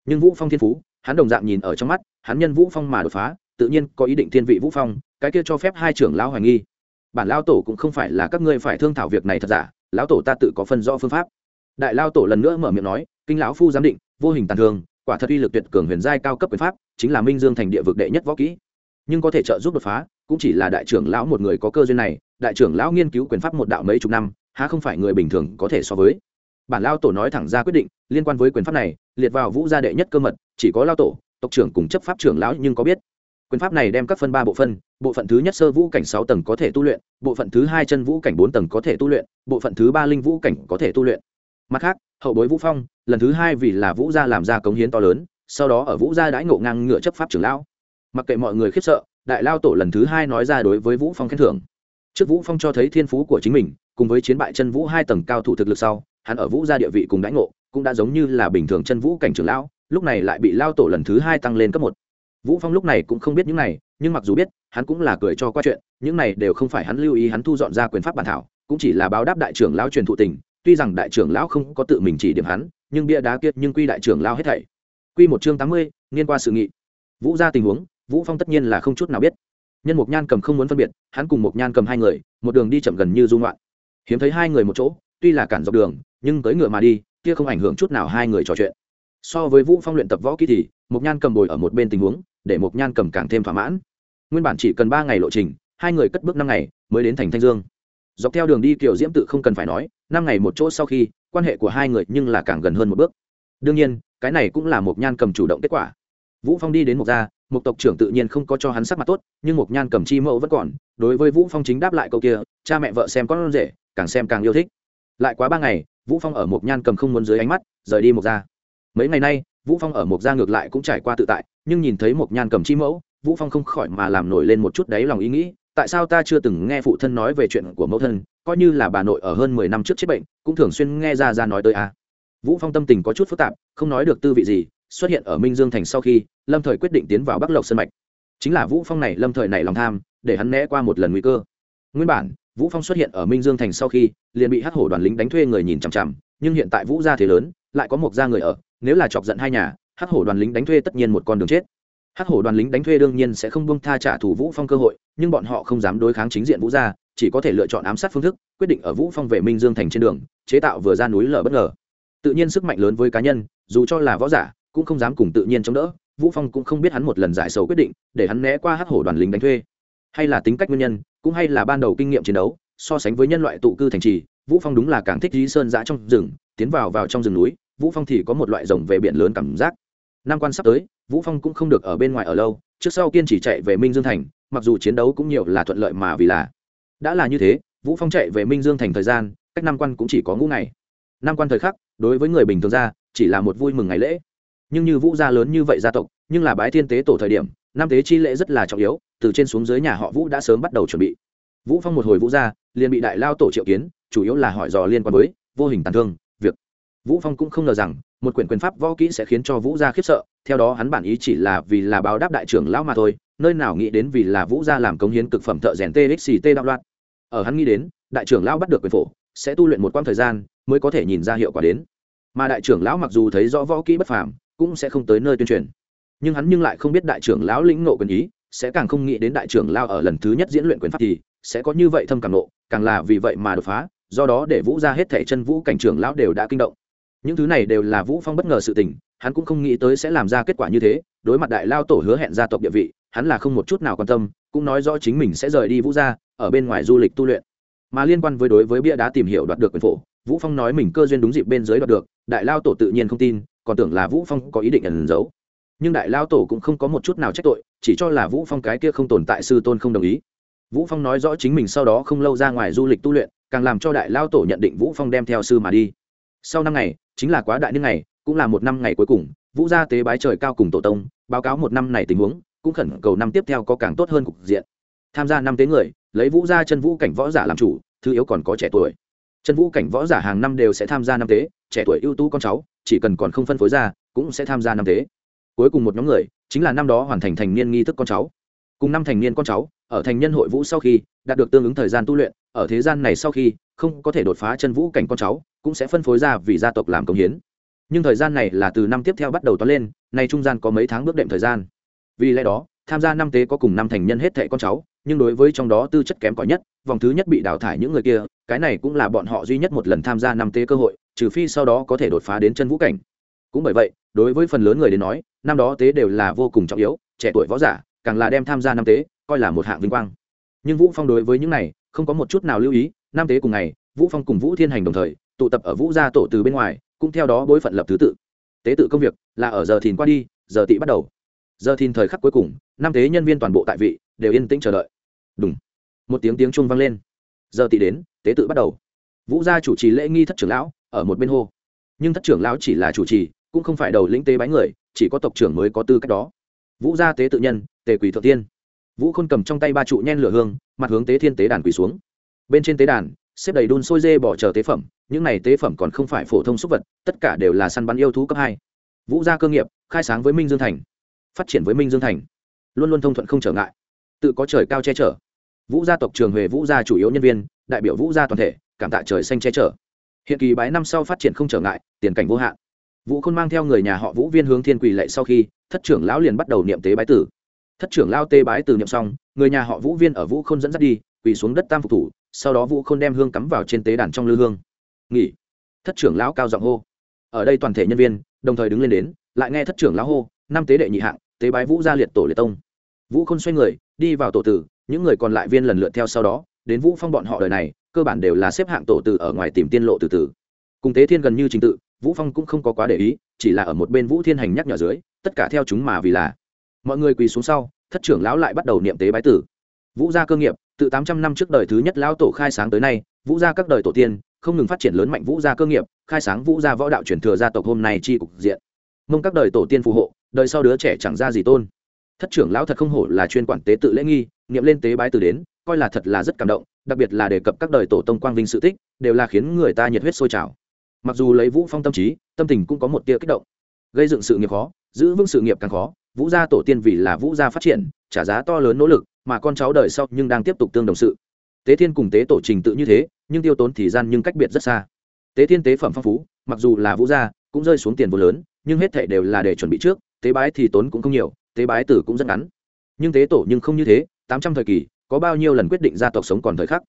Nhưng vũ phong thiên phú, hắn đồng dạng nhìn ở trong mắt, hắn nhân vũ phong mà đột phá, tự nhiên có ý định thiên vị vũ phong, cái kia cho phép hai trưởng lão hoài nghi. Bản lao tổ cũng không phải là các ngươi phải thương thảo việc này thật giả, lão tổ ta tự có phân rõ phương pháp. Đại lao tổ lần nữa mở miệng nói, kinh lão phu giám định, vô hình tàn thương quả thật uy lực tuyệt cường huyền giai cao cấp quyền pháp, chính là minh dương thành địa vực đệ nhất võ kỹ. Nhưng có thể trợ giúp đột phá, cũng chỉ là đại trưởng lão một người có cơ duyên này, đại trưởng lão nghiên cứu quyền pháp một đạo mấy chục năm, há không phải người bình thường có thể so với. Bản lao tổ nói thẳng ra quyết định, liên quan với quyền pháp này, liệt vào vũ gia đệ nhất cơ mật, chỉ có lao tổ, tộc trưởng cùng chấp pháp trưởng lão nhưng có biết. Quyền pháp này đem các phân ba bộ phân, bộ phận thứ nhất sơ vũ cảnh sáu tầng có thể tu luyện, bộ phận thứ hai chân vũ cảnh bốn tầng có thể tu luyện, bộ phận thứ ba linh vũ cảnh có thể tu luyện. Mặt khác, hậu bối vũ phong lần thứ hai vì là vũ gia làm ra cống hiến to lớn, sau đó ở vũ gia đãi ngộ ngang ngựa chấp pháp trưởng lão. Mặc kệ mọi người khiếp sợ, đại lao tổ lần thứ hai nói ra đối với vũ phong khen thưởng. Trước vũ phong cho thấy thiên phú của chính mình, cùng với chiến bại chân vũ hai tầng cao thủ thực lực sau, hắn ở vũ gia địa vị cùng đãi ngộ cũng đã giống như là bình thường chân vũ cảnh trưởng lão, lúc này lại bị lao tổ lần thứ hai tăng lên cấp một. Vũ phong lúc này cũng không biết những này, nhưng mặc dù biết, hắn cũng là cười cho qua chuyện, những này đều không phải hắn lưu ý hắn thu dọn ra quyền pháp bản thảo, cũng chỉ là báo đáp đại trưởng lao truyền thụ tình tuy rằng đại trưởng lão không có tự mình chỉ điểm hắn nhưng bia đá kiệt nhưng quy đại trưởng lão hết thảy. Quy một chương tám mươi, liên qua sự nghị. Vũ ra tình huống vũ phong tất nhiên là không chút nào biết. Nhân mục nhan cầm không muốn phân biệt hắn cùng mục nhan cầm hai người một đường đi chậm gần như dung loạn hiếm thấy hai người một chỗ tuy là cản dọc đường nhưng tới ngựa mà đi kia không ảnh hưởng chút nào hai người trò chuyện. So với vũ phong luyện tập võ kỹ thì mục nhan cầm bồi ở một bên tình huống để mục nhan cầm càng thêm thỏa mãn. Nguyên bản chỉ cần ba ngày lộ trình hai người cất bước năm ngày mới đến thành thanh dương. Dọc theo đường đi kiểu diễm tự không cần phải nói năm ngày một chỗ sau khi, quan hệ của hai người nhưng là càng gần hơn một bước. Đương nhiên, cái này cũng là một nhan cầm chủ động kết quả. Vũ phong đi đến một gia một tộc trưởng tự nhiên không có cho hắn sắc mặt tốt, nhưng một nhan cầm chi mẫu vẫn còn. Đối với vũ phong chính đáp lại câu kia, cha mẹ vợ xem con rể, càng xem càng yêu thích. Lại quá ba ngày, vũ phong ở một nhan cầm không muốn dưới ánh mắt, rời đi một gia. Mấy ngày nay, vũ phong ở một gia ngược lại cũng trải qua tự tại, nhưng nhìn thấy một nhan cầm chi mẫu, vũ phong không khỏi mà làm nổi lên một chút đáy lòng ý nghĩ tại sao ta chưa từng nghe phụ thân nói về chuyện của mẫu thân, coi như là bà nội ở hơn mười năm trước chết bệnh, cũng thường xuyên nghe ra ra nói tới a. À. vũ phong tâm tình có chút phức tạp, không nói được tư vị gì, xuất hiện ở minh dương thành sau khi, lâm thời quyết định tiến vào bắc lộc sân mạch. Chính là vũ phong này, lâm thời này lòng tham, để hắn né qua một lần nguy cơ. Nguyên bản, vũ phong xuất hiện ở minh dương thành sau khi, liền bị hắc hổ đoàn lính đánh thuê người nhìn chằm chằm, nhưng hiện tại vũ gia thế lớn, lại có một gia người ở, nếu là chọc giận hai nhà, hắc hổ đoàn lính đánh thuê tất nhiên một con đường chết hắc hổ đoàn lính đánh thuê đương nhiên sẽ không buông tha trả thù vũ phong cơ hội, nhưng bọn họ không dám đối kháng chính diện vũ gia, chỉ có thể lựa chọn ám sát phương thức, quyết định ở vũ phong về minh dương thành trên đường, chế tạo vừa ra núi lở bất ngờ. Tự nhiên sức mạnh lớn với cá nhân, dù cho là võ giả, cũng không dám cùng tự nhiên chống đỡ, vũ phong cũng không biết hắn một lần giải sầu quyết định, để hắn né qua hắc hổ đoàn lính đánh thuê. Hay là tính cách nguyên nhân, cũng hay là ban đầu kinh nghiệm chiến đấu, so sánh với nhân loại tụ cư thành trì, vũ phong đúng là càng thích lý sơn dã trong rừng, tiến vào vào trong rừng núi, vũ phong thì có một loại rồng về biển lớn cảm giác năm quan sắp tới, vũ phong cũng không được ở bên ngoài ở lâu, trước sau kiên trì chạy về minh dương thành, mặc dù chiến đấu cũng nhiều là thuận lợi mà vì là. Đã là như thế, vũ phong chạy về minh dương thành thời gian, cách năm quan cũng chỉ có ngũ ngày. Năm quan thời khắc, đối với người bình thường ra, chỉ là một vui mừng ngày lễ. Nhưng như vũ gia lớn như vậy gia tộc, nhưng là bái thiên tế tổ thời điểm năm tế chi lễ rất là trọng yếu, từ trên xuống dưới nhà họ vũ đã sớm bắt đầu chuẩn bị. Vũ phong một hồi vũ gia, liền bị đại lao tổ triệu kiến, chủ yếu là hỏi dò liên quan với vô hình tàn thương, việc. Vũ phong cũng không ngờ rằng một quyển quyền pháp võ kỹ sẽ khiến cho vũ gia khiếp sợ, theo đó hắn bản ý chỉ là vì là báo đáp đại trưởng lão mà thôi, nơi nào nghĩ đến vì là vũ gia làm công hiến cực phẩm thợ rèn txt đạo loạn. Ở hắn nghĩ đến, đại trưởng lão bắt được quyền phổ, sẽ tu luyện một quãng thời gian mới có thể nhìn ra hiệu quả đến. Mà đại trưởng lão mặc dù thấy rõ võ kỹ bất phàm, cũng sẽ không tới nơi tuyên truyền. Nhưng hắn nhưng lại không biết đại trưởng lão lĩnh ngộ quyền ý, sẽ càng không nghĩ đến đại trưởng lão ở lần thứ nhất diễn luyện quyền pháp thì sẽ có như vậy thâm càng nộ, càng là vì vậy mà đột phá, do đó để vũ ra hết thể chân vũ cảnh trưởng lão đều đã kinh động những thứ này đều là vũ phong bất ngờ sự tình, hắn cũng không nghĩ tới sẽ làm ra kết quả như thế, đối mặt đại lao tổ hứa hẹn gia tộc địa vị, hắn là không một chút nào quan tâm, cũng nói rõ chính mình sẽ rời đi vũ gia, ở bên ngoài du lịch tu luyện. Mà liên quan với đối với bia đá tìm hiểu đoạt được quyền phổ, vũ phong nói mình cơ duyên đúng dịp bên dưới đoạt được, đại lao tổ tự nhiên không tin, còn tưởng là vũ phong có ý định ẩn giấu. Nhưng đại lao tổ cũng không có một chút nào trách tội, chỉ cho là vũ phong cái kia không tồn tại sư tôn không đồng ý. Vũ phong nói rõ chính mình sau đó không lâu ra ngoài du lịch tu luyện, càng làm cho đại lao tổ nhận định vũ phong đem theo sư mà đi. Sau năm ngày chính là quá đại niên ngày, cũng là một năm ngày cuối cùng, vũ gia tế bái trời cao cùng tổ tông, báo cáo một năm này tình huống, cũng khẩn cầu năm tiếp theo có càng tốt hơn cục diện. Tham gia năm tế người, lấy vũ gia chân vũ cảnh võ giả làm chủ, thứ yếu còn có trẻ tuổi. Chân vũ cảnh võ giả hàng năm đều sẽ tham gia năm tế, trẻ tuổi ưu tú con cháu, chỉ cần còn không phân phối ra, cũng sẽ tham gia năm tế. Cuối cùng một nhóm người, chính là năm đó hoàn thành thành niên nghi thức con cháu. Cùng năm thành niên con cháu, ở thành nhân hội vũ sau khi, đạt được tương ứng thời gian tu luyện, ở thế gian này sau khi, không có thể đột phá chân vũ cảnh con cháu cũng sẽ phân phối ra vì gia tộc làm công hiến. Nhưng thời gian này là từ năm tiếp theo bắt đầu toán lên, nay trung gian có mấy tháng bước đệm thời gian. Vì lẽ đó, tham gia năm tế có cùng năm thành nhân hết thệ con cháu, nhưng đối với trong đó tư chất kém cỏi nhất, vòng thứ nhất bị đào thải những người kia, cái này cũng là bọn họ duy nhất một lần tham gia năm tế cơ hội, trừ phi sau đó có thể đột phá đến chân vũ cảnh. Cũng bởi vậy, đối với phần lớn người đến nói, năm đó tế đều là vô cùng trọng yếu, trẻ tuổi võ giả, càng là đem tham gia năm tế coi là một hạng vinh quang. Nhưng vũ phong đối với những này, không có một chút nào lưu ý, năm tế cùng ngày, vũ phong cùng vũ thiên hành đồng thời tụ tập ở vũ gia tổ từ bên ngoài, cũng theo đó bối phận lập thứ tự. Tế tự công việc là ở giờ thìn qua đi, giờ tị bắt đầu. Giờ thìn thời khắc cuối cùng, năm tế nhân viên toàn bộ tại vị, đều yên tĩnh chờ đợi. Đúng một tiếng tiếng chuông vang lên. Giờ tị đến, tế tự bắt đầu. Vũ gia chủ trì lễ nghi thất trưởng lão, ở một bên hô. Nhưng thất trưởng lão chỉ là chủ trì, cũng không phải đầu lĩnh tế bái người, chỉ có tộc trưởng mới có tư cách đó. Vũ gia tế tự nhân, tề quỳ thượng tiên. Vũ khôn cầm trong tay ba trụ nhen lửa hương, mặt hướng tế thiên tế đàn quỳ xuống. Bên trên tế đàn, xếp đầy đun sôi dê bỏ chờ tế phẩm những này tế phẩm còn không phải phổ thông súc vật, tất cả đều là săn bắn yêu thú cấp hai. Vũ gia cơ nghiệp, khai sáng với minh dương thành, phát triển với minh dương thành. Luôn luôn thông thuận không trở ngại. Tự có trời cao che chở. Vũ gia tộc trường huệ vũ gia chủ yếu nhân viên, đại biểu vũ gia toàn thể, cảm tạ trời xanh che chở. Hiện kỳ bái năm sau phát triển không trở ngại, tiền cảnh vô hạn. Vũ khôn mang theo người nhà họ vũ viên hướng thiên quỳ lệ sau khi, thất trưởng lão liền bắt đầu niệm tế bái tử. Thất trưởng lao tê bái từ niệm xong, người nhà họ vũ viên ở vũ khôn dẫn dắt đi, quỳ xuống đất tam phục thủ, sau đó vũ khôn đem hương cắm vào trên tế đàn trong lư hương nghỉ. Thất trưởng lão cao giọng hô. Ở đây toàn thể nhân viên, đồng thời đứng lên đến, lại nghe thất trưởng lão hô, năm tế đệ nhị hạng, tế bái vũ gia liệt tổ liệt tông. Vũ khôn xoay người, đi vào tổ tử, những người còn lại viên lần lượt theo sau đó, đến vũ phong bọn họ đời này, cơ bản đều là xếp hạng tổ tử ở ngoài tìm tiên lộ từ từ. Cùng tế thiên gần như trình tự, vũ phong cũng không có quá để ý, chỉ là ở một bên vũ thiên hành nhắc nhở dưới, tất cả theo chúng mà vì là. Mọi người quỳ xuống sau, thất trưởng lão lại bắt đầu niệm tế bái tử. Vũ gia cơ nghiệp, từ tám trăm năm trước đời thứ nhất lão tổ khai sáng tới nay, vũ gia các đời tổ tiên không ngừng phát triển lớn mạnh vũ gia cơ nghiệp, khai sáng vũ gia võ đạo truyền thừa gia tộc hôm nay chi cục diện. Mong các đời tổ tiên phù hộ, đời sau đứa trẻ chẳng ra gì tôn. Thất trưởng lão thật không hổ là chuyên quản tế tự lễ nghi, niệm lên tế bái từ đến, coi là thật là rất cảm động, đặc biệt là đề cập các đời tổ tông quang vinh sự tích, đều là khiến người ta nhiệt huyết sôi trào. Mặc dù lấy vũ phong tâm trí, tâm tình cũng có một tia kích động. Gây dựng sự nghiệp khó, giữ vững sự nghiệp càng khó, vũ gia tổ tiên vì là vũ gia phát triển, trả giá to lớn nỗ lực, mà con cháu đời sau nhưng đang tiếp tục tương đồng sự tế thiên cùng tế tổ trình tự như thế, nhưng tiêu tốn thì gian nhưng cách biệt rất xa. Tế thiên tế phẩm phong phú, mặc dù là vũ gia, cũng rơi xuống tiền vô lớn, nhưng hết thệ đều là để chuẩn bị trước, tế bái thì tốn cũng không nhiều, tế bái tử cũng rất ngắn. Nhưng tế tổ nhưng không như thế, tám trăm thời kỳ, có bao nhiêu lần quyết định gia tộc sống còn thời khắc?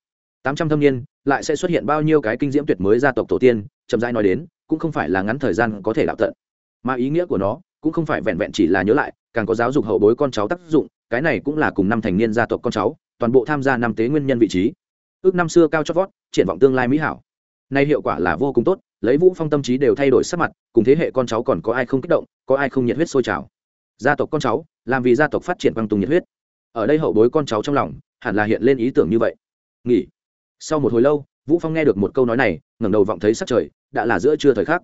Tám trăm thâm niên, lại sẽ xuất hiện bao nhiêu cái kinh diễm tuyệt mới gia tộc tổ tiên, chậm rãi nói đến, cũng không phải là ngắn thời gian có thể đạo tận. Mà ý nghĩa của nó, cũng không phải vẹn vẹn chỉ là nhớ lại, càng có giáo dục hậu bối con cháu tác dụng, cái này cũng là cùng năm thành niên gia tộc con cháu toàn bộ tham gia năm tế nguyên nhân vị trí. Ước năm xưa cao chót vót, triển vọng tương lai mỹ hảo. Nay hiệu quả là vô cùng tốt, lấy vũ phong tâm trí đều thay đổi sắc mặt, cùng thế hệ con cháu còn có ai không kích động, có ai không nhiệt huyết sôi trào. Gia tộc con cháu, làm vì gia tộc phát triển băng tùng nhiệt huyết. Ở đây hậu bối con cháu trong lòng, hẳn là hiện lên ý tưởng như vậy. Nghỉ. Sau một hồi lâu, vũ phong nghe được một câu nói này, ngẩng đầu vọng thấy sắc trời, đã là giữa trưa thời khắc.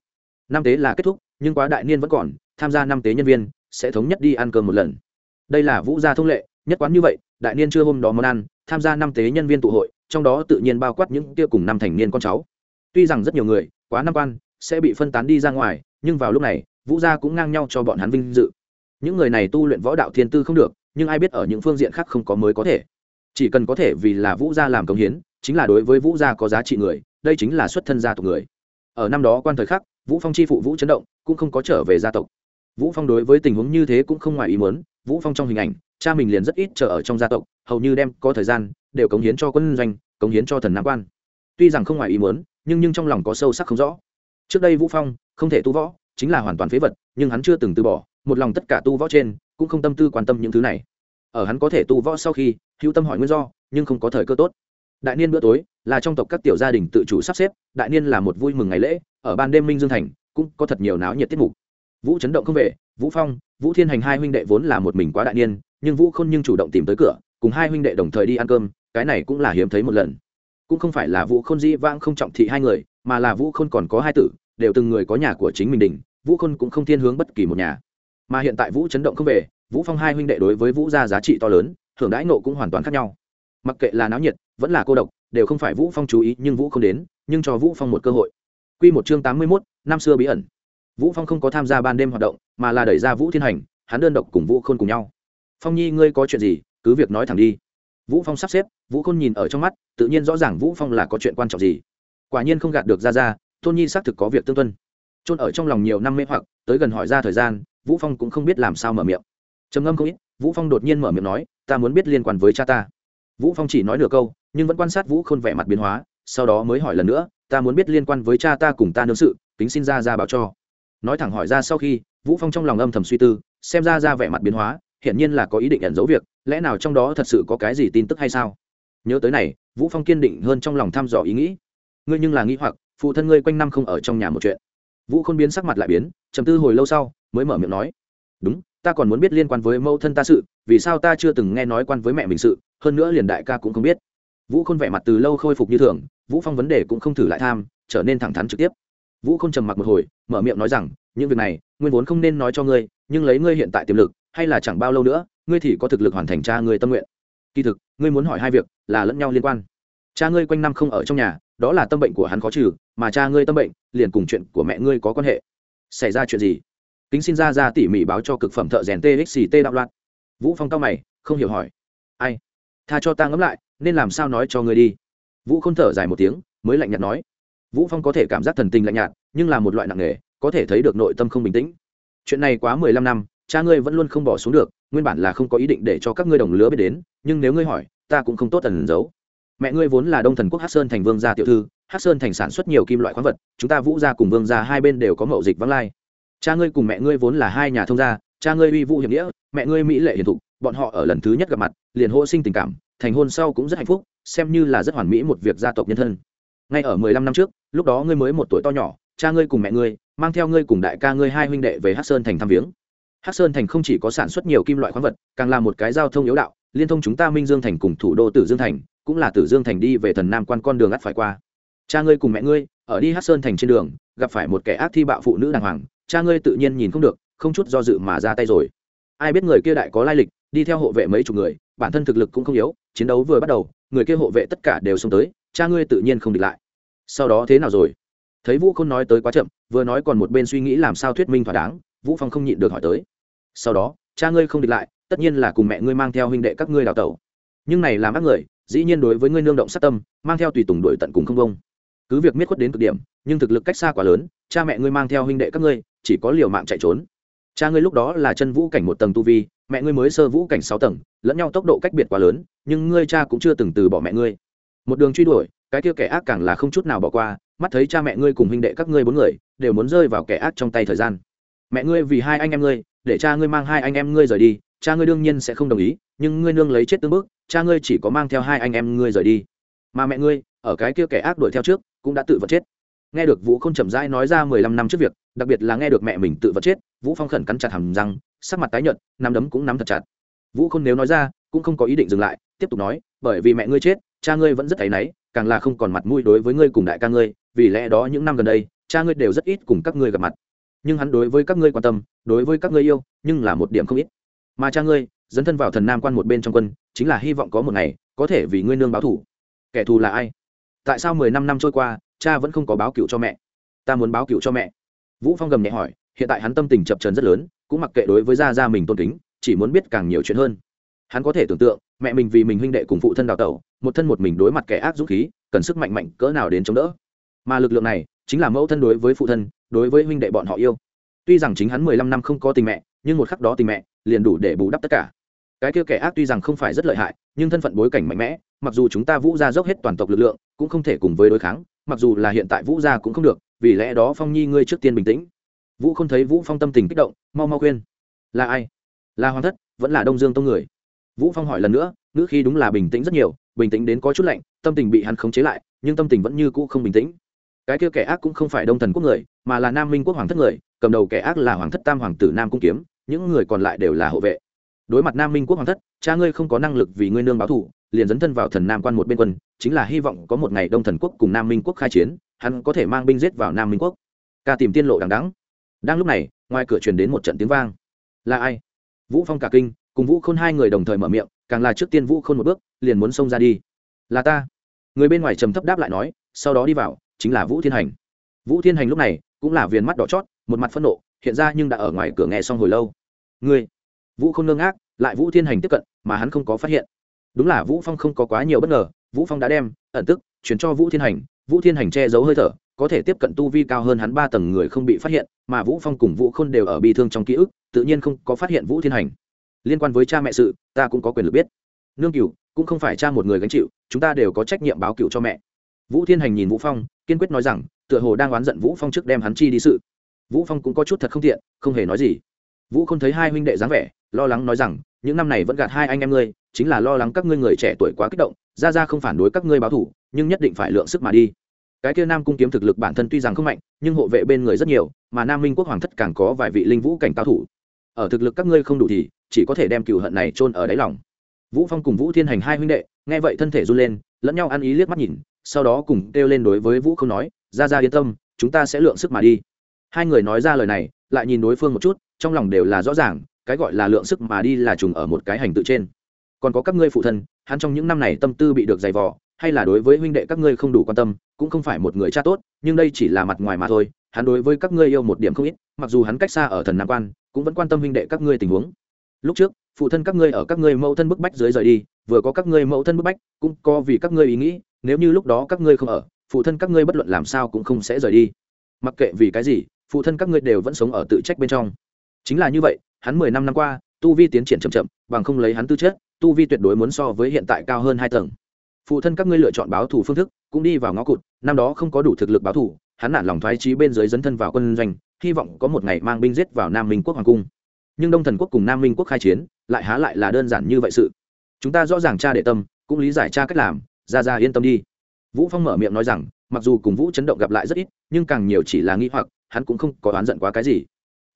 Năm tế là kết thúc, nhưng quá đại niên vẫn còn, tham gia năm tế nhân viên, sẽ thống nhất đi ăn cơm một lần. Đây là vũ gia thông lệ, nhất quán như vậy đại niên trưa hôm đó món ăn, tham gia năm tế nhân viên tụ hội, trong đó tự nhiên bao quát những kia cùng năm thành niên con cháu. Tuy rằng rất nhiều người, quá năm quan, sẽ bị phân tán đi ra ngoài, nhưng vào lúc này, vũ gia cũng ngang nhau cho bọn hắn vinh dự. Những người này tu luyện võ đạo thiên tư không được, nhưng ai biết ở những phương diện khác không có mới có thể. Chỉ cần có thể vì là vũ gia làm công hiến, chính là đối với vũ gia có giá trị người, đây chính là xuất thân gia tộc người. Ở năm đó quan thời khắc, vũ phong chi phụ vũ chấn động cũng không có trở về gia tộc. Vũ phong đối với tình huống như thế cũng không ngoài ý muốn, vũ phong trong hình ảnh cha mình liền rất ít chờ ở trong gia tộc, hầu như đem có thời gian đều cống hiến cho quân doanh, cống hiến cho thần nam quan. Tuy rằng không ngoài ý muốn, nhưng nhưng trong lòng có sâu sắc không rõ. Trước đây vũ phong không thể tu võ, chính là hoàn toàn phế vật, nhưng hắn chưa từng từ bỏ, một lòng tất cả tu võ trên, cũng không tâm tư quan tâm những thứ này. Ở hắn có thể tu võ sau khi, hữu tâm hỏi nguyên do, nhưng không có thời cơ tốt. Đại niên bữa tối, là trong tộc các tiểu gia đình tự chủ sắp xếp, đại niên là một vui mừng ngày lễ, ở ban đêm minh dương thành, cũng có thật nhiều náo nhiệt tiết mục. Vũ chấn động không về, vũ phong, vũ thiên hành hai huynh đệ vốn là một mình quá đại niên nhưng vũ khôn nhưng chủ động tìm tới cửa cùng hai huynh đệ đồng thời đi ăn cơm cái này cũng là hiếm thấy một lần. Cũng không phải là vũ khôn dĩ vãng không trọng thị hai người mà là vũ khôn còn có hai tử đều từng người có nhà của chính mình đình vũ khôn cũng không thiên hướng bất kỳ một nhà. Mà hiện tại vũ chấn động không về vũ phong hai huynh đệ đối với vũ gia giá trị to lớn hưởng đãi nộ cũng hoàn toàn khác nhau. Mặc kệ là náo nhiệt vẫn là cô độc đều không phải vũ phong chú ý nhưng vũ không đến nhưng cho vũ phong một cơ hội. Quy một chương tám mươi 81, năm xưa bí ẩn. Vũ phong không có tham gia ban đêm hoạt động mà là đẩy ra vũ thiên hành hắn đơn độc cùng vũ khôn cùng nhau phong nhi, ngươi có chuyện gì, cứ việc nói thẳng đi. Vũ phong sắp xếp, vũ khôn nhìn ở trong mắt, tự nhiên rõ ràng vũ phong là có chuyện quan trọng gì. Quả nhiên không gạt được ra ra tôn nhi xác thực có việc tương tuân. Trôn ở trong lòng nhiều năm mê hoặc, tới gần hỏi ra thời gian, vũ phong cũng không biết làm sao mở miệng. Trầm ngâm không ít, vũ phong đột nhiên mở miệng nói, ta muốn biết liên quan với cha ta. Vũ phong chỉ nói nửa câu, nhưng vẫn quan sát vũ khôn vẻ mặt biến hóa, sau đó mới hỏi lần nữa, ta muốn biết liên quan với cha ta cùng ta nương sự tính xin ra ra báo cho. Nói thẳng hỏi ra sau khi, vũ phong trong lòng âm thầm suy tư, xem ra ra vẻ mặt biến hóa hiển nhiên là có ý định ẩn giấu việc, lẽ nào trong đó thật sự có cái gì tin tức hay sao? Nhớ tới này, vũ phong kiên định hơn trong lòng thăm dò ý nghĩ. Ngươi nhưng là nghĩ hoặc, phụ thân ngươi quanh năm không ở trong nhà một chuyện. Vũ khôn biến sắc mặt lại biến, trầm tư hồi lâu sau, mới mở miệng nói. Đúng, ta còn muốn biết liên quan với mẫu thân ta sự, vì sao ta chưa từng nghe nói quan với mẹ mình sự, hơn nữa liền đại ca cũng không biết. Vũ khôn vẻ mặt từ lâu khôi phục như thường, vũ phong vấn đề cũng không thử lại tham, trở nên thẳng thắn trực tiếp. Vũ khôn trầm mặc một hồi, mở miệng nói rằng, những việc này, nguyên vốn không nên nói cho ngươi, nhưng lấy ngươi hiện tại tiềm lực hay là chẳng bao lâu nữa, ngươi thì có thực lực hoàn thành cha ngươi tâm nguyện. Kỳ thực, ngươi muốn hỏi hai việc là lẫn nhau liên quan. Cha ngươi quanh năm không ở trong nhà, đó là tâm bệnh của hắn khó trừ, mà cha ngươi tâm bệnh, liền cùng chuyện của mẹ ngươi có quan hệ. Xảy ra chuyện gì? Kính xin ra ra tỉ mỉ báo cho cực phẩm thợ rèn txt đạo loạn. Vũ phong cao mày, không hiểu hỏi. Ai? Tha cho ta ngẫm lại, nên làm sao nói cho ngươi đi? Vũ không thở dài một tiếng, mới lạnh nhạt nói. Vũ phong có thể cảm giác thần tình lạnh nhạt, nhưng là một loại nặng nề, có thể thấy được nội tâm không bình tĩnh. Chuyện này quá mười lăm năm cha ngươi vẫn luôn không bỏ xuống được, nguyên bản là không có ý định để cho các ngươi đồng lứa biết đến, nhưng nếu ngươi hỏi, ta cũng không tốt tần giấu. Mẹ ngươi vốn là đông thần quốc hát sơn thành vương gia tiểu thư hát sơn thành sản xuất nhiều kim loại khoáng vật, chúng ta vũ gia cùng vương gia hai bên đều có mậu dịch vắng lai. Cha ngươi cùng mẹ ngươi vốn là hai nhà thông gia, cha ngươi uy vũ hiểm nghĩa, mẹ ngươi mỹ lệ hiền thục, bọn họ ở lần thứ nhất gặp mặt, liền hô sinh tình cảm, thành hôn sau cũng rất hạnh phúc, xem như là rất hoàn mỹ một việc gia tộc nhân thân. Ngay ở mười lăm năm trước, lúc đó ngươi mới một tuổi to nhỏ, cha ngươi cùng mẹ ngươi, mang theo ngươi cùng đại ca ngươi hai huynh đệ về hát sơn thành thăm viếng. Hắc sơn thành không chỉ có sản xuất nhiều kim loại khoáng vật, càng là một cái giao thông yếu đạo, liên thông chúng ta minh dương thành cùng thủ đô tử dương thành, cũng là tử dương thành đi về thần nam quan con đường ắt phải qua. Cha ngươi cùng mẹ ngươi, ở đi Hắc sơn thành trên đường, gặp phải một kẻ ác thi bạo phụ nữ đàng hoàng, cha ngươi tự nhiên nhìn không được, không chút do dự mà ra tay rồi. Ai biết người kia đại có lai lịch, đi theo hộ vệ mấy chục người, bản thân thực lực cũng không yếu, chiến đấu vừa bắt đầu, người kia hộ vệ tất cả đều xông tới, cha ngươi tự nhiên không địch lại. Sau đó thế nào rồi? Thấy vũ Khôn nói tới quá chậm, vừa nói còn một bên suy nghĩ làm sao thuyết minh thỏa đáng, vũ phong không nhịn được hỏi tới sau đó, cha ngươi không địch lại, tất nhiên là cùng mẹ ngươi mang theo huynh đệ các ngươi đào tẩu. Nhưng này làm ác người, dĩ nhiên đối với ngươi nương động sát tâm, mang theo tùy tùng đội tận cùng không công cứ việc miết khuất đến cực điểm, nhưng thực lực cách xa quá lớn, cha mẹ ngươi mang theo huynh đệ các ngươi, chỉ có liều mạng chạy trốn. Cha ngươi lúc đó là chân vũ cảnh một tầng tu vi, mẹ ngươi mới sơ vũ cảnh sáu tầng, lẫn nhau tốc độ cách biệt quá lớn, nhưng ngươi cha cũng chưa từng từ bỏ mẹ ngươi. Một đường truy đuổi, cái kia kẻ ác càng là không chút nào bỏ qua, mắt thấy cha mẹ ngươi cùng huynh đệ các ngươi bốn người, đều muốn rơi vào kẻ ác trong tay thời gian. Mẹ ngươi vì hai anh em ngươi để cha ngươi mang hai anh em ngươi rời đi, cha ngươi đương nhiên sẽ không đồng ý, nhưng ngươi nương lấy chết tương bước cha ngươi chỉ có mang theo hai anh em ngươi rời đi. Mà mẹ ngươi, ở cái kia kẻ ác đuổi theo trước, cũng đã tự vật chết. Nghe được vũ không chậm rãi nói ra mười lăm năm trước việc, đặc biệt là nghe được mẹ mình tự vật chết, vũ phong khẩn cắn chặt hầm răng, sắc mặt tái nhợt, nắm đấm cũng nắm thật chặt. Vũ không nếu nói ra, cũng không có ý định dừng lại, tiếp tục nói, bởi vì mẹ ngươi chết, cha ngươi vẫn rất thấy náy, càng là không còn mặt mũi đối với ngươi cùng đại ca ngươi, vì lẽ đó những năm gần đây, cha ngươi đều rất ít cùng các ngươi gặp mặt nhưng hắn đối với các ngươi quan tâm, đối với các ngươi yêu, nhưng là một điểm không ít. Mà cha ngươi, dấn thân vào thần nam quan một bên trong quân, chính là hy vọng có một ngày, có thể vì ngươi nương báo thủ. Kẻ thù là ai? Tại sao mười năm năm trôi qua, cha vẫn không có báo cựu cho mẹ? Ta muốn báo cựu cho mẹ. Vũ phong gầm nhẹ hỏi, hiện tại hắn tâm tình chập trần rất lớn, cũng mặc kệ đối với gia gia mình tôn kính, chỉ muốn biết càng nhiều chuyện hơn. Hắn có thể tưởng tượng, mẹ mình vì mình huynh đệ cùng phụ thân đào tẩu, một thân một mình đối mặt kẻ ác dũng khí, cần sức mạnh mạnh cỡ nào đến chống đỡ. Mà lực lượng này, chính là mẫu thân đối với phụ thân đối với huynh đệ bọn họ yêu. Tuy rằng chính hắn mười lăm năm không có tình mẹ, nhưng một khắc đó tình mẹ liền đủ để bù đắp tất cả. Cái kia kẻ ác tuy rằng không phải rất lợi hại, nhưng thân phận bối cảnh mạnh mẽ, mặc dù chúng ta vũ gia dốc hết toàn tộc lực lượng, cũng không thể cùng với đối kháng, mặc dù là hiện tại vũ gia cũng không được, vì lẽ đó phong nhi ngươi trước tiên bình tĩnh. Vũ không thấy vũ phong tâm tình kích động, mau mau khuyên. Là ai? Là hoàng thất, vẫn là đông dương tông người? Vũ phong hỏi lần nữa, ngữ khi đúng là bình tĩnh rất nhiều, bình tĩnh đến có chút lạnh, tâm tình bị hắn khống chế lại, nhưng tâm tình vẫn như cũ không bình tĩnh cái kia kẻ ác cũng không phải đông thần quốc người, mà là nam minh quốc hoàng thất người, cầm đầu kẻ ác là hoàng thất tam hoàng tử nam cung kiếm, những người còn lại đều là hộ vệ. Đối mặt nam minh quốc hoàng thất, cha ngươi không có năng lực vì ngươi nương báo thù, liền dấn thân vào thần nam quan một bên quân, chính là hy vọng có một ngày đông thần quốc cùng nam minh quốc khai chiến, hắn có thể mang binh giết vào nam minh quốc. Ca tìm tiên lộ đằng đắng đang lúc này, ngoài cửa truyền đến một trận tiếng vang. Là ai? Vũ phong cả kinh, cùng vũ khôn hai người đồng thời mở miệng, càng là trước tiên vũ khôn một bước, liền muốn xông ra đi. Là ta. Người bên ngoài trầm thấp đáp lại nói, sau đó đi vào chính là vũ thiên hành. Vũ thiên hành lúc này cũng là viền mắt đỏ chót, một mặt phẫn nộ, hiện ra nhưng đã ở ngoài cửa nghe xong hồi lâu. Ngươi? Vũ không ngơ ngác, lại vũ thiên hành tiếp cận, mà hắn không có phát hiện. Đúng là vũ phong không có quá nhiều bất ngờ, vũ phong đã đem ẩn tức chuyển cho vũ thiên hành, vũ thiên hành che giấu hơi thở, có thể tiếp cận tu vi cao hơn hắn ba tầng người không bị phát hiện, mà vũ phong cùng vũ khôn đều ở bị thương trong ký ức, tự nhiên không có phát hiện vũ thiên hành. Liên quan với cha mẹ sự, ta cũng có quyền được biết. Nương cửu cũng không phải cha một người gánh chịu, chúng ta đều có trách nhiệm báo cửu cho mẹ vũ thiên hành nhìn vũ phong, kiên quyết nói rằng, tựa hồ đang oán giận vũ phong trước đem hắn chi đi sự. Vũ phong cũng có chút thật không tiện, không hề nói gì. Vũ không thấy hai huynh đệ dáng vẻ, lo lắng nói rằng, những năm này vẫn gạt hai anh em ngươi, chính là lo lắng các ngươi người trẻ tuổi quá kích động, ra ra không phản đối các ngươi báo thủ, nhưng nhất định phải lượng sức mà đi. Cái kia nam cung kiếm thực lực bản thân tuy rằng không mạnh, nhưng hộ vệ bên người rất nhiều, mà nam minh quốc hoàng thất càng có vài vị linh vũ cảnh cao thủ. Ở thực lực các ngươi không đủ thì, chỉ có thể đem cựu hận này chôn ở đáy lòng. Vũ phong cùng vũ thiên hành hai huynh đệ, nghe vậy thân thể run lên, lẫn nhau ăn ý liếc mắt nhìn sau đó cùng kêu lên đối với vũ không nói, ra ra yên tâm, chúng ta sẽ lượng sức mà đi. Hai người nói ra lời này, lại nhìn đối phương một chút, trong lòng đều là rõ ràng, cái gọi là lượng sức mà đi là trùng ở một cái hành tự trên. Còn có các ngươi phụ thân, hắn trong những năm này tâm tư bị được dày vò, hay là đối với huynh đệ các ngươi không đủ quan tâm, cũng không phải một người cha tốt, nhưng đây chỉ là mặt ngoài mà thôi, hắn đối với các ngươi yêu một điểm không ít, mặc dù hắn cách xa ở thần nam quan, cũng vẫn quan tâm huynh đệ các ngươi tình huống. Lúc trước, phụ thân các ngươi ở các ngươi mẫu thân bức bách dưới rời đi, vừa có các ngươi mẫu thân bức bách, cũng có vì các ngươi ý nghĩ nếu như lúc đó các ngươi không ở, phụ thân các ngươi bất luận làm sao cũng không sẽ rời đi. Mặc kệ vì cái gì, phụ thân các ngươi đều vẫn sống ở tự trách bên trong. Chính là như vậy, hắn mười năm năm qua, tu vi tiến triển chậm chậm, bằng không lấy hắn tư chất, tu vi tuyệt đối muốn so với hiện tại cao hơn hai tầng. Phụ thân các ngươi lựa chọn báo thù phương thức, cũng đi vào ngõ cụt, năm đó không có đủ thực lực báo thù, hắn nản lòng thoái trí bên dưới dấn thân vào quân doanh, hy vọng có một ngày mang binh giết vào nam minh quốc hoàng cung. Nhưng đông thần quốc cùng nam minh quốc khai chiến, lại há lại là đơn giản như vậy sự. Chúng ta rõ ràng cha đệ tâm, cũng lý giải cha cách làm ra ra yên tâm đi. Vũ phong mở miệng nói rằng, mặc dù cùng vũ chấn động gặp lại rất ít, nhưng càng nhiều chỉ là nghi hoặc, hắn cũng không có oán giận quá cái gì.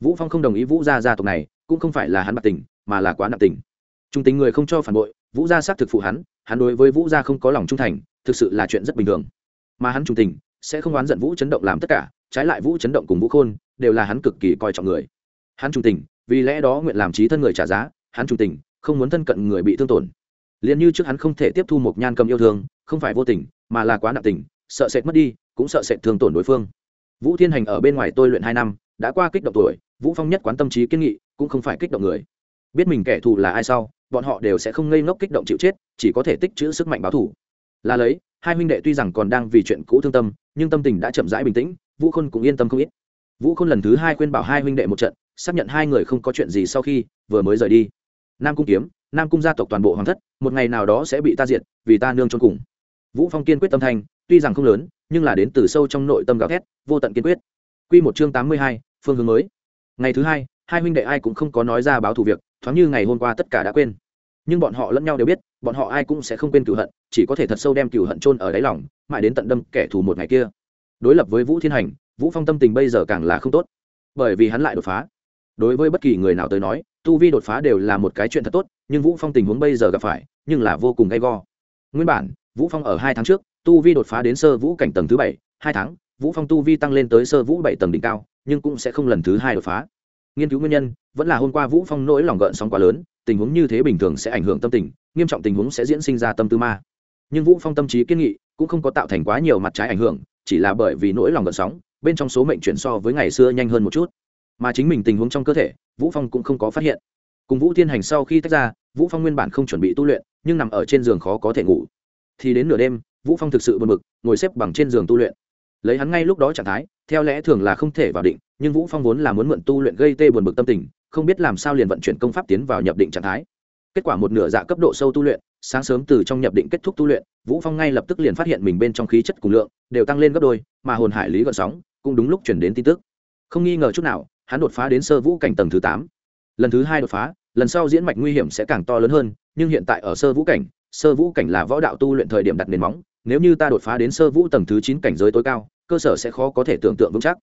Vũ phong không đồng ý vũ gia gia tộc này, cũng không phải là hắn bạc tình, mà là quá nặng tình. Trung tình người không cho phản bội, vũ gia xác thực phụ hắn hắn đối với vũ gia không có lòng trung thành, thực sự là chuyện rất bình thường. Mà hắn trung tình, sẽ không oán giận vũ chấn động làm tất cả, trái lại vũ chấn động cùng vũ khôn, đều là hắn cực kỳ coi trọng người. Hắn trung tình, vì lẽ đó nguyện làm trí thân người trả giá, hắn trung tình, không muốn thân cận người bị thương tổn liền như trước hắn không thể tiếp thu một nhan cầm yêu thương, không phải vô tình, mà là quá nặng tình, sợ sệt mất đi, cũng sợ sệt thương tổn đối phương. Vũ thiên hành ở bên ngoài tôi luyện hai năm, đã qua kích động tuổi, vũ phong nhất quán tâm trí kiên nghị, cũng không phải kích động người. Biết mình kẻ thù là ai sau, bọn họ đều sẽ không ngây ngốc kích động chịu chết, chỉ có thể tích trữ sức mạnh báo thù. Là lấy, hai huynh đệ tuy rằng còn đang vì chuyện cũ thương tâm, nhưng tâm tình đã chậm rãi bình tĩnh, vũ khôn cũng yên tâm không ít. Vũ khôn lần thứ hai khuyên bảo hai huynh đệ một trận, xác nhận hai người không có chuyện gì sau khi vừa mới rời đi. Nam cung kiếm nam cung gia tộc toàn bộ hoàng thất một ngày nào đó sẽ bị ta diệt vì ta nương trốn cùng. Vũ phong kiên quyết tâm thanh tuy rằng không lớn nhưng là đến từ sâu trong nội tâm gào thét vô tận kiên quyết. Quy một chương tám mươi hai, phương hướng mới. Ngày thứ hai hai huynh đệ ai cũng không có nói ra báo thù việc thoáng như ngày hôm qua tất cả đã quên. Nhưng bọn họ lẫn nhau đều biết bọn họ ai cũng sẽ không quên cửu hận chỉ có thể thật sâu đem cửu hận chôn ở đáy lòng mãi đến tận đâm kẻ thù một ngày kia. Đối lập với vũ thiên hành vũ phong tâm tình bây giờ càng là không tốt. Bởi vì hắn lại đột phá. Đối với bất kỳ người nào tới nói tu vi đột phá đều là một cái chuyện thật tốt, nhưng vũ phong tình huống bây giờ gặp phải, nhưng là vô cùng gay go. Nguyên bản, vũ phong ở hai tháng trước, tu vi đột phá đến sơ vũ cảnh tầng thứ bảy, hai tháng, vũ phong tu vi tăng lên tới sơ vũ bảy tầng đỉnh cao, nhưng cũng sẽ không lần thứ hai đột phá. Nghiên cứu nguyên nhân, vẫn là hôm qua vũ phong nỗi lòng gợn sóng quá lớn, tình huống như thế bình thường sẽ ảnh hưởng tâm tình, nghiêm trọng tình huống sẽ diễn sinh ra tâm tư ma. Nhưng vũ phong tâm trí kiên nghị, cũng không có tạo thành quá nhiều mặt trái ảnh hưởng, chỉ là bởi vì nỗi lòng gợn sóng, bên trong số mệnh chuyển so với ngày xưa nhanh hơn một chút mà chính mình tình huống trong cơ thể, vũ phong cũng không có phát hiện. Cùng vũ thiên hành sau khi tách ra, vũ phong nguyên bản không chuẩn bị tu luyện, nhưng nằm ở trên giường khó có thể ngủ. Thì đến nửa đêm, vũ phong thực sự buồn bực, ngồi xếp bằng trên giường tu luyện. Lấy hắn ngay lúc đó trạng thái, theo lẽ thường là không thể vào định, nhưng vũ phong vốn là muốn mượn tu luyện gây tê buồn bực tâm tình, không biết làm sao liền vận chuyển công pháp tiến vào nhập định trạng thái. Kết quả một nửa dạ cấp độ sâu tu luyện, sáng sớm từ trong nhập định kết thúc tu luyện, vũ phong ngay lập tức liền phát hiện mình bên trong khí chất cùng lượng đều tăng lên gấp đôi, mà hồn hải lý gợn sóng cũng đúng lúc chuyển đến tin tức. Không nghi ngờ chút nào hắn đột phá đến sơ vũ cảnh tầng thứ tám. Lần thứ hai đột phá, lần sau diễn mạch nguy hiểm sẽ càng to lớn hơn, nhưng hiện tại ở sơ vũ cảnh, sơ vũ cảnh là võ đạo tu luyện thời điểm đặt nền móng, nếu như ta đột phá đến sơ vũ tầng thứ chín cảnh giới tối cao, cơ sở sẽ khó có thể tưởng tượng vững chắc.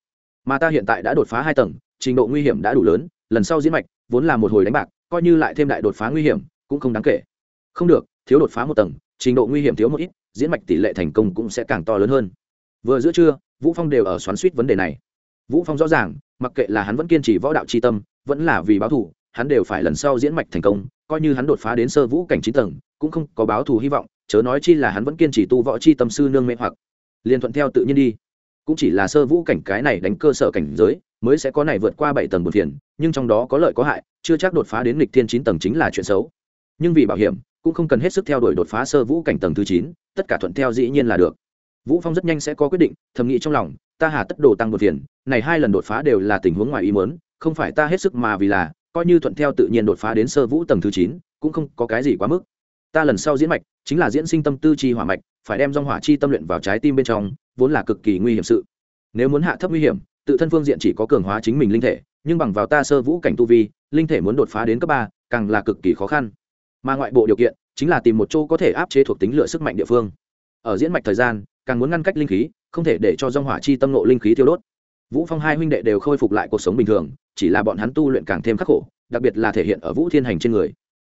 Mà ta hiện tại đã đột phá hai tầng, trình độ nguy hiểm đã đủ lớn, lần sau diễn mạch vốn là một hồi đánh bạc, coi như lại thêm đại đột phá nguy hiểm, cũng không đáng kể. Không được, thiếu đột phá một tầng, trình độ nguy hiểm thiếu một ít, diễn mạch tỷ lệ thành công cũng sẽ càng to lớn hơn. Vừa giữa trưa, vũ phong đều ở xoắn suýt vấn đề này vũ phong rõ ràng, mặc kệ là hắn vẫn kiên trì võ đạo chi tâm, vẫn là vì báo thù, hắn đều phải lần sau diễn mạch thành công, coi như hắn đột phá đến sơ vũ cảnh chín tầng, cũng không có báo thù hy vọng, chớ nói chi là hắn vẫn kiên trì tu võ chi tâm sư nương mê hoặc. Liền thuận theo tự nhiên đi. Cũng chỉ là sơ vũ cảnh cái này đánh cơ sở cảnh giới, mới sẽ có này vượt qua bảy tầng một phiền, nhưng trong đó có lợi có hại, chưa chắc đột phá đến lịch thiên chín tầng chính là chuyện xấu. Nhưng vì bảo hiểm, cũng không cần hết sức theo đuổi đột phá sơ vũ cảnh tầng thứ chín, tất cả thuận theo dĩ nhiên là được vũ phong rất nhanh sẽ có quyết định, thầm nghĩ trong lòng, ta hà tất đồ tăng một phiền, này hai lần đột phá đều là tình huống ngoài ý muốn, không phải ta hết sức mà vì là, coi như thuận theo tự nhiên đột phá đến sơ vũ tầng thứ chín, cũng không có cái gì quá mức. Ta lần sau diễn mạch, chính là diễn sinh tâm tư chi hỏa mạch, phải đem dòng hỏa chi tâm luyện vào trái tim bên trong, vốn là cực kỳ nguy hiểm sự. Nếu muốn hạ thấp nguy hiểm, tự thân phương diện chỉ có cường hóa chính mình linh thể, nhưng bằng vào ta sơ vũ cảnh tu vi, linh thể muốn đột phá đến cấp ba, càng là cực kỳ khó khăn. Mà ngoại bộ điều kiện, chính là tìm một chỗ có thể áp chế thuộc tính lựa sức mạnh địa phương. Ở diễn mạch thời gian càng muốn ngăn cách linh khí, không thể để cho dòng hỏa chi tâm nộ linh khí tiêu đốt. Vũ phong hai huynh đệ đều khôi phục lại cuộc sống bình thường, chỉ là bọn hắn tu luyện càng thêm khắc khổ, đặc biệt là thể hiện ở vũ thiên hành trên người.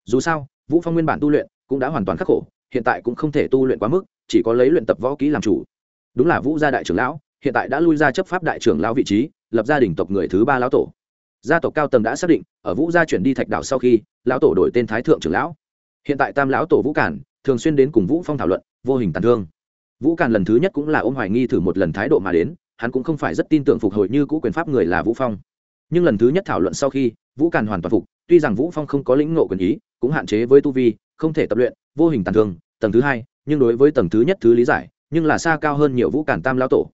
Dù sao, vũ phong nguyên bản tu luyện cũng đã hoàn toàn khắc khổ, hiện tại cũng không thể tu luyện quá mức, chỉ có lấy luyện tập võ kỹ làm chủ. Đúng là vũ gia đại trưởng lão, hiện tại đã lui ra chấp pháp đại trưởng lão vị trí, lập gia đình tộc người thứ ba lão tổ. Gia tộc cao tầng đã xác định, ở vũ gia chuyển đi thạch đảo sau khi, lão tổ đổi tên thái thượng trưởng lão. Hiện tại tam lão tổ vũ cản thường xuyên đến cùng vũ phong thảo luận, vô hình tàn thương vũ Càn lần thứ nhất cũng là ôm hoài nghi thử một lần thái độ mà đến, hắn cũng không phải rất tin tưởng phục hồi như cũ quyền pháp người là vũ phong. Nhưng lần thứ nhất thảo luận sau khi, vũ càn hoàn toàn phục, tuy rằng vũ phong không có lĩnh ngộ quyền ý, cũng hạn chế với tu vi, không thể tập luyện, vô hình tàn thương, tầng thứ hai, nhưng đối với tầng thứ nhất thứ lý giải, nhưng là xa cao hơn nhiều vũ càn tam lao tổ.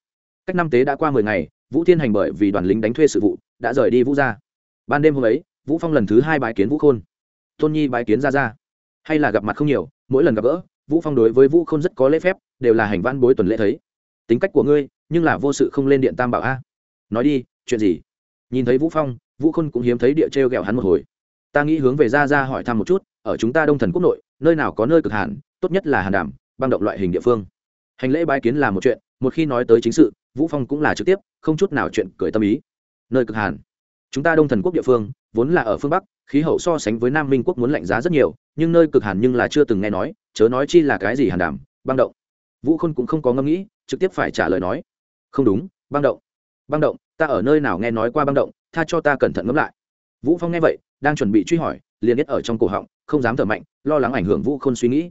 Cách năm tế đã qua mười ngày, vũ thiên hành bởi vì đoàn lính đánh thuê sự vụ, đã rời đi vũ gia. Ban đêm hôm ấy, vũ phong lần thứ hai bái kiến vũ khôn. Tôn nhi bái kiến ra ra hay là gặp mặt không nhiều, mỗi lần gặp gỡ vũ phong đối với vũ khôn rất có lễ phép, đều là hành văn bối tuần lễ thấy. Tính cách của ngươi, nhưng là vô sự không lên điện tam bảo a. Nói đi, chuyện gì? Nhìn thấy vũ phong, vũ khôn cũng hiếm thấy địa treo ghẹo hắn một hồi. Ta nghĩ hướng về ra ra hỏi thăm một chút, ở chúng ta đông thần quốc nội, nơi nào có nơi cực hàn tốt nhất là hàn đảm, băng động loại hình địa phương. Hành lễ bái kiến là một chuyện, một khi nói tới chính sự, vũ phong cũng là trực tiếp, không chút nào chuyện cười tâm ý. Nơi cực hàn chúng ta đông thần quốc địa phương, vốn là ở phương bắc, khí hậu so sánh với nam minh quốc muốn lạnh giá rất nhiều, nhưng nơi cực hàn nhưng là chưa từng nghe nói, chớ nói chi là cái gì hàn đảm băng động. Vũ khôn cũng không có ngẫm nghĩ, trực tiếp phải trả lời nói. Không đúng, băng động. Băng động, ta ở nơi nào nghe nói qua băng động, tha cho ta cẩn thận ngẫm lại. Vũ phong nghe vậy, đang chuẩn bị truy hỏi, liền biết ở trong cổ họng, không dám thở mạnh, lo lắng ảnh hưởng vũ khôn suy nghĩ.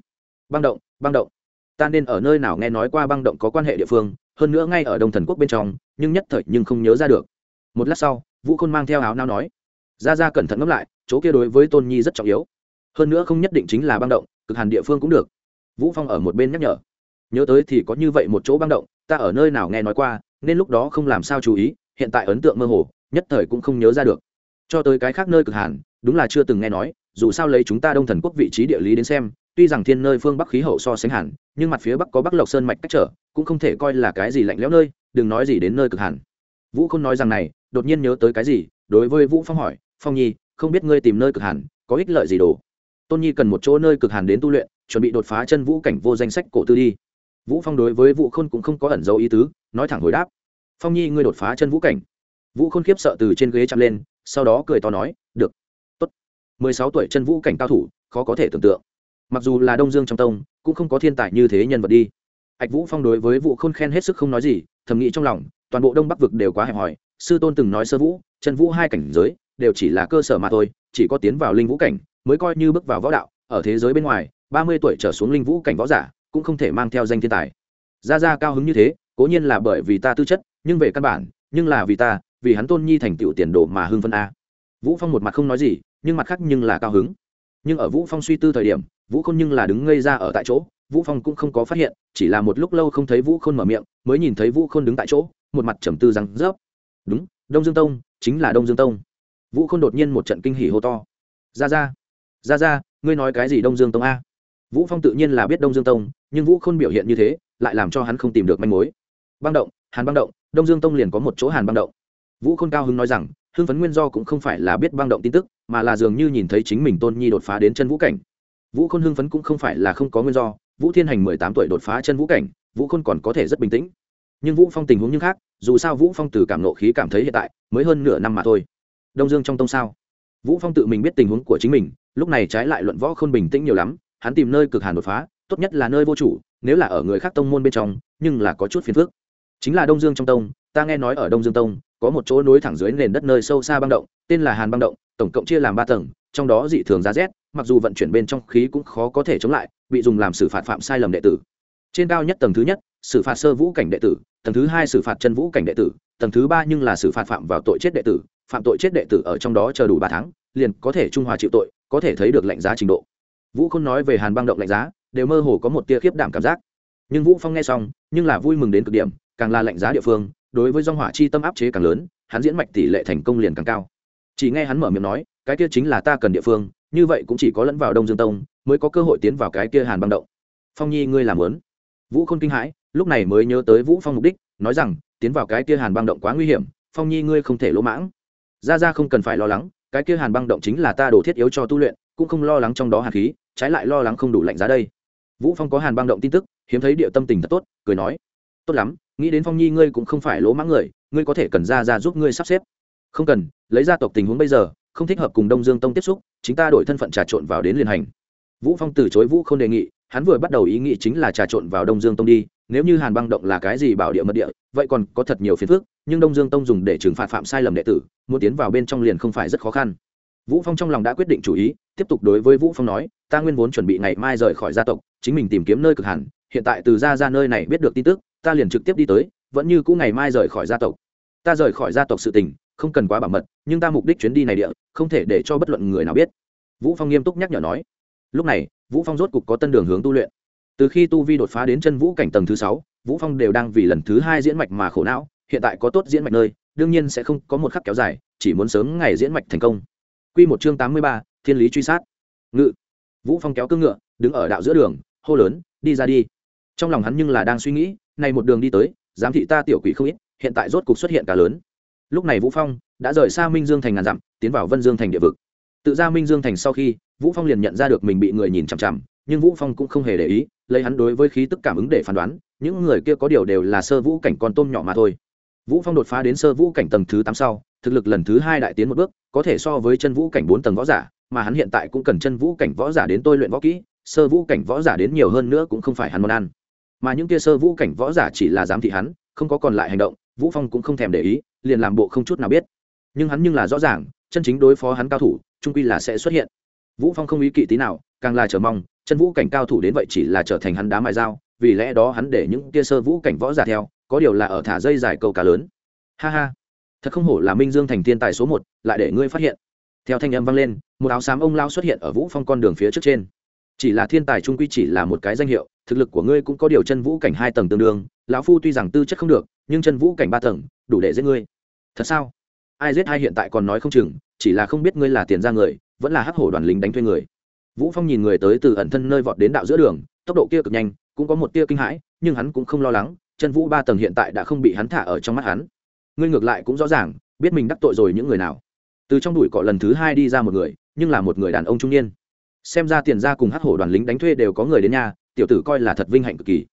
Băng động băng động. Ta nên ở nơi nào nghe nói qua băng động có quan hệ địa phương, hơn nữa ngay ở đông thần quốc bên trong, nhưng nhất thời nhưng không nhớ ra được. Một lát sau vũ khôn mang theo áo nao nói, ra ra cẩn thận ngẫm lại, chỗ kia đối với tôn nhi rất trọng yếu. Hơn nữa không nhất định chính là băng động, cực hàn địa phương cũng được. Vũ phong ở một bên nhắc nhở, nhớ tới thì có như vậy một chỗ băng động, ta ở nơi nào nghe nói qua, nên lúc đó không làm sao chú ý, hiện tại ấn tượng mơ hồ, nhất thời cũng không nhớ ra được. Cho tới cái khác nơi cực hàn, đúng là chưa từng nghe nói, dù sao lấy chúng ta đông thần quốc vị trí địa lý đến xem, tuy rằng thiên nơi phương bắc khí hậu so sánh hẳn, nhưng mặt phía bắc có bắc lộc sơn mạch cách trở, cũng không thể coi là cái gì lạnh lẽo nơi, đừng nói gì đến nơi cực hàn. Vũ không nói rằng này đột nhiên nhớ tới cái gì, đối với vũ phong hỏi, phong nhi, không biết ngươi tìm nơi cực hàn, có ích lợi gì đồ? Tôn nhi cần một chỗ nơi cực hàn đến tu luyện, chuẩn bị đột phá chân vũ cảnh vô danh sách cổ tư đi. Vũ phong đối với vũ khôn cũng không có ẩn dấu ý tứ, nói thẳng hồi đáp, phong nhi, ngươi đột phá chân vũ cảnh. Vũ khôn khiếp sợ từ trên ghế chạm lên, sau đó cười to nói, được, tốt. Mười sáu tuổi chân vũ cảnh cao thủ, khó có thể tưởng tượng. Mặc dù là đông dương trong tông, cũng không có thiên tài như thế nhân vật đi. Ạch vũ phong đối với vũ khôn khen hết sức không nói gì, thầm nghĩ trong lòng, toàn bộ đông bắc vực đều quá hẹp hòi sư tôn từng nói sơ vũ, chân vũ hai cảnh giới, đều chỉ là cơ sở mà thôi, chỉ có tiến vào linh vũ cảnh mới coi như bước vào võ đạo. Ở thế giới bên ngoài, ba mươi tuổi trở xuống linh vũ cảnh võ giả cũng không thể mang theo danh thiên tài. Ra ra cao hứng như thế, cố nhiên là bởi vì ta tư chất, nhưng về căn bản, nhưng là vì ta, vì hắn tôn nhi thành tựu tiền đồ mà hưng phân a. Vũ phong một mặt không nói gì, nhưng mặt khác nhưng là cao hứng. Nhưng ở vũ phong suy tư thời điểm, vũ khôn nhưng là đứng ngây ra ở tại chỗ, vũ phong cũng không có phát hiện, chỉ là một lúc lâu không thấy vũ khôn mở miệng, mới nhìn thấy vũ khôn đứng tại chỗ, một mặt trầm tư răng rớp đúng, đông dương tông, chính là đông dương tông. Vũ khôn đột nhiên một trận kinh hỉ hô to. Ra ra ra ra ngươi nói cái gì đông dương tông a? Vũ phong tự nhiên là biết đông dương tông, nhưng vũ khôn biểu hiện như thế, lại làm cho hắn không tìm được manh mối. Băng động, hàn băng động, đông dương tông liền có một chỗ hàn băng động. Vũ khôn cao hứng nói rằng, hưng phấn nguyên do cũng không phải là biết băng động tin tức, mà là dường như nhìn thấy chính mình tôn nhi đột phá đến chân vũ cảnh. Vũ khôn hưng phấn cũng không phải là không có nguyên do, vũ thiên hành mười tám tuổi đột phá chân vũ cảnh, vũ khôn còn có thể rất bình tĩnh nhưng vũ phong tình huống như khác dù sao vũ phong từ cảm nộ khí cảm thấy hiện tại mới hơn nửa năm mà thôi đông dương trong tông sao vũ phong tự mình biết tình huống của chính mình lúc này trái lại luận võ không bình tĩnh nhiều lắm hắn tìm nơi cực hàn đột phá tốt nhất là nơi vô chủ nếu là ở người khác tông môn bên trong nhưng là có chút phiền phức chính là đông dương trong tông ta nghe nói ở đông dương tông có một chỗ núi thẳng dưới nền đất nơi sâu xa băng động tên là hàn băng động tổng cộng chia làm ba tầng trong đó dị thường giá rét mặc dù vận chuyển bên trong khí cũng khó có thể chống lại bị dùng làm xử phạt phạm sai lầm đệ tử trên cao nhất tầng thứ nhất, xử phạt sơ vũ cảnh đệ tử, tầng thứ hai xử phạt chân vũ cảnh đệ tử, tầng thứ ba nhưng là xử phạt phạm vào tội chết đệ tử, phạm tội chết đệ tử ở trong đó chờ đủ ba tháng, liền có thể trung hòa chịu tội, có thể thấy được lạnh giá trình độ. Vũ không nói về hàn băng động lạnh giá, đều mơ hồ có một tia khiếp đảm cảm giác. Nhưng vũ phong nghe xong, nhưng là vui mừng đến cực điểm, càng là lạnh giá địa phương, đối với dòng hỏa chi tâm áp chế càng lớn, hắn diễn mạch tỷ lệ thành công liền càng cao. Chỉ nghe hắn mở miệng nói, cái kia chính là ta cần địa phương, như vậy cũng chỉ có lẫn vào đông dương tông, mới có cơ hội tiến vào cái kia hàn băng động. Phong nhi, ngươi làm lớn vũ khôn kinh hãi, lúc này mới nhớ tới vũ phong mục đích, nói rằng, tiến vào cái kia hàn băng động quá nguy hiểm, phong nhi ngươi không thể lỗ mãng. Ra ra không cần phải lo lắng, cái kia hàn băng động chính là ta đồ thiết yếu cho tu luyện, cũng không lo lắng trong đó hàn khí, trái lại lo lắng không đủ lạnh giá đây. Vũ phong có hàn băng động tin tức, hiếm thấy địa tâm tình thật tốt, cười nói, tốt lắm, nghĩ đến phong nhi ngươi cũng không phải lỗ mãng người, ngươi có thể cần ra ra giúp ngươi sắp xếp. Không cần, lấy gia tộc tình huống bây giờ, không thích hợp cùng đông dương tông tiếp xúc, chính ta đổi thân phận trà trộn vào đến liền hành. Vũ phong từ chối vũ không đề nghị hắn vừa bắt đầu ý nghĩ chính là trà trộn vào đông dương tông đi, nếu như hàn băng động là cái gì bảo địa mật địa, vậy còn có thật nhiều phiền phức, nhưng đông dương tông dùng để trừng phạt phạm sai lầm đệ tử, muốn tiến vào bên trong liền không phải rất khó khăn. Vũ phong trong lòng đã quyết định chủ ý, tiếp tục đối với vũ phong nói, ta nguyên vốn chuẩn bị ngày mai rời khỏi gia tộc, chính mình tìm kiếm nơi cực hẳn, hiện tại từ ra ra nơi này biết được tin tức, ta liền trực tiếp đi tới, vẫn như cũ ngày mai rời khỏi gia tộc. Ta rời khỏi gia tộc sự tình, không cần quá bảo mật, nhưng ta mục đích chuyến đi này địa, không thể để cho bất luận người nào biết. Vũ phong nghiêm túc nhắc nhở nói. Lúc này vũ phong rốt cục có tân đường hướng tu luyện. Từ khi tu vi đột phá đến chân vũ cảnh tầng thứ sáu vũ phong đều đang vì lần thứ hai diễn mạch mà khổ não hiện tại có tốt diễn mạch nơi đương nhiên sẽ không có một khắc kéo dài chỉ muốn sớm ngày diễn mạch thành công. Quy một chương tám mươi ba, thiên lý truy sát. Ngự. Vũ phong kéo cương ngựa đứng ở đạo giữa đường hô lớn đi ra đi. Trong lòng hắn nhưng là đang suy nghĩ này một đường đi tới giám thị ta tiểu quỷ không ít hiện tại rốt cục xuất hiện cả lớn. Lúc này vũ phong đã rời xa minh dương thành ngàn dặm tiến vào vân dương thành địa vực. Tự ra minh dương thành sau khi vũ phong liền nhận ra được mình bị người nhìn chằm chằm, nhưng vũ phong cũng không hề để ý, lấy hắn đối với khí tức cảm ứng để phán đoán, những người kia có điều đều là sơ vũ cảnh con tôm nhỏ mà thôi. Vũ phong đột phá đến sơ vũ cảnh tầng thứ tám sau, thực lực lần thứ hai đại tiến một bước, có thể so với chân vũ cảnh bốn tầng võ giả, mà hắn hiện tại cũng cần chân vũ cảnh võ giả đến tôi luyện võ kỹ, sơ vũ cảnh võ giả đến nhiều hơn nữa cũng không phải hắn món ăn. Mà những kia sơ vũ cảnh võ giả chỉ là giám thị hắn, không có còn lại hành động, vũ phong cũng không thèm để ý, liền làm bộ không chút nào biết. Nhưng hắn nhưng là rõ ràng, chân chính đối phó hắn cao thủ, trung quy là sẽ xuất hiện vũ phong không ý kỵ tí nào, càng là chờ mong, chân vũ cảnh cao thủ đến vậy chỉ là trở thành hắn đá mài dao, vì lẽ đó hắn để những kia sơ vũ cảnh võ giả theo, có điều là ở thả dây dài câu cá lớn. Ha ha, thật không hổ là minh dương thành thiên tài số một, lại để ngươi phát hiện. Theo thanh âm vang lên, một áo xám ông lao xuất hiện ở vũ phong con đường phía trước trên. Chỉ là thiên tài trung quy chỉ là một cái danh hiệu, thực lực của ngươi cũng có điều chân vũ cảnh hai tầng tương đương, lão phu tuy rằng tư chất không được, nhưng chân vũ cảnh ba tầng, đủ để giết ngươi. Thật sao? Ai giết hai hiện tại còn nói không chừng, chỉ là không biết ngươi là tiền ra người vẫn là hắc hổ đoàn lính đánh thuê người. Vũ phong nhìn người tới từ ẩn thân nơi vọt đến đạo giữa đường, tốc độ kia cực nhanh, cũng có một tia kinh hãi, nhưng hắn cũng không lo lắng, chân vũ ba tầng hiện tại đã không bị hắn thả ở trong mắt hắn. Ngươi ngược lại cũng rõ ràng, biết mình đắc tội rồi những người nào. Từ trong đùi cọ lần thứ hai đi ra một người, nhưng là một người đàn ông trung niên. Xem ra tiền ra cùng hắc hổ đoàn lính đánh thuê đều có người đến nhà, tiểu tử coi là thật vinh hạnh cực kỳ.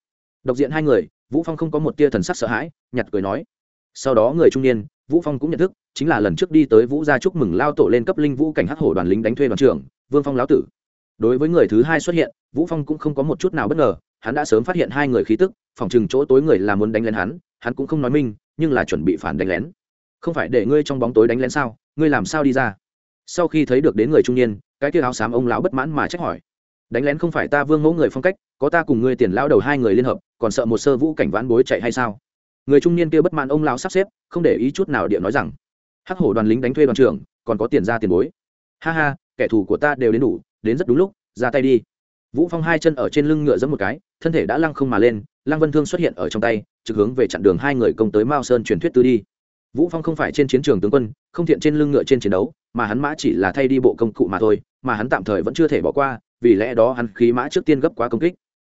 Độc diện hai người, vũ phong không có một tia thần sắc sợ hãi, nhặt cười nói. Sau đó người trung niên vũ phong cũng nhận thức, chính là lần trước đi tới vũ gia chúc mừng lao tổ lên cấp linh vũ cảnh hắc hổ đoàn lính đánh thuê đoàn trưởng, vương phong lão tử. Đối với người thứ hai xuất hiện, vũ phong cũng không có một chút nào bất ngờ, hắn đã sớm phát hiện hai người khí tức, phòng chừng chỗ tối người là muốn đánh lén hắn hắn cũng không nói minh nhưng là chuẩn bị phản đánh lén. Không phải để ngươi trong bóng tối đánh lén sao, ngươi làm sao đi ra? Sau khi thấy được đến người trung niên, cái kia áo xám ông lão bất mãn mà trách hỏi. Đánh lén không phải ta vương mẫu người phong cách, có ta cùng ngươi tiền lao đầu hai người liên hợp, còn sợ một sơ vũ cảnh vãn bối chạy hay sao? Người trung niên kia bất mãn ông lão sắp xếp, không để ý chút nào điện nói rằng, hắc hổ đoàn lính đánh thuê đoàn trưởng, còn có tiền ra tiền bối. Ha ha, kẻ thù của ta đều đến đủ, đến rất đúng lúc, ra tay đi. Vũ phong hai chân ở trên lưng ngựa giẫm một cái, thân thể đã lăng không mà lên, lăng vân thương xuất hiện ở trong tay, trực hướng về chặn đường hai người công tới mao sơn truyền thuyết tư đi. Vũ phong không phải trên chiến trường tướng quân, không thiện trên lưng ngựa trên chiến đấu, mà hắn mã chỉ là thay đi bộ công cụ mà thôi, mà hắn tạm thời vẫn chưa thể bỏ qua, vì lẽ đó hắn khí mã trước tiên gấp quá công kích.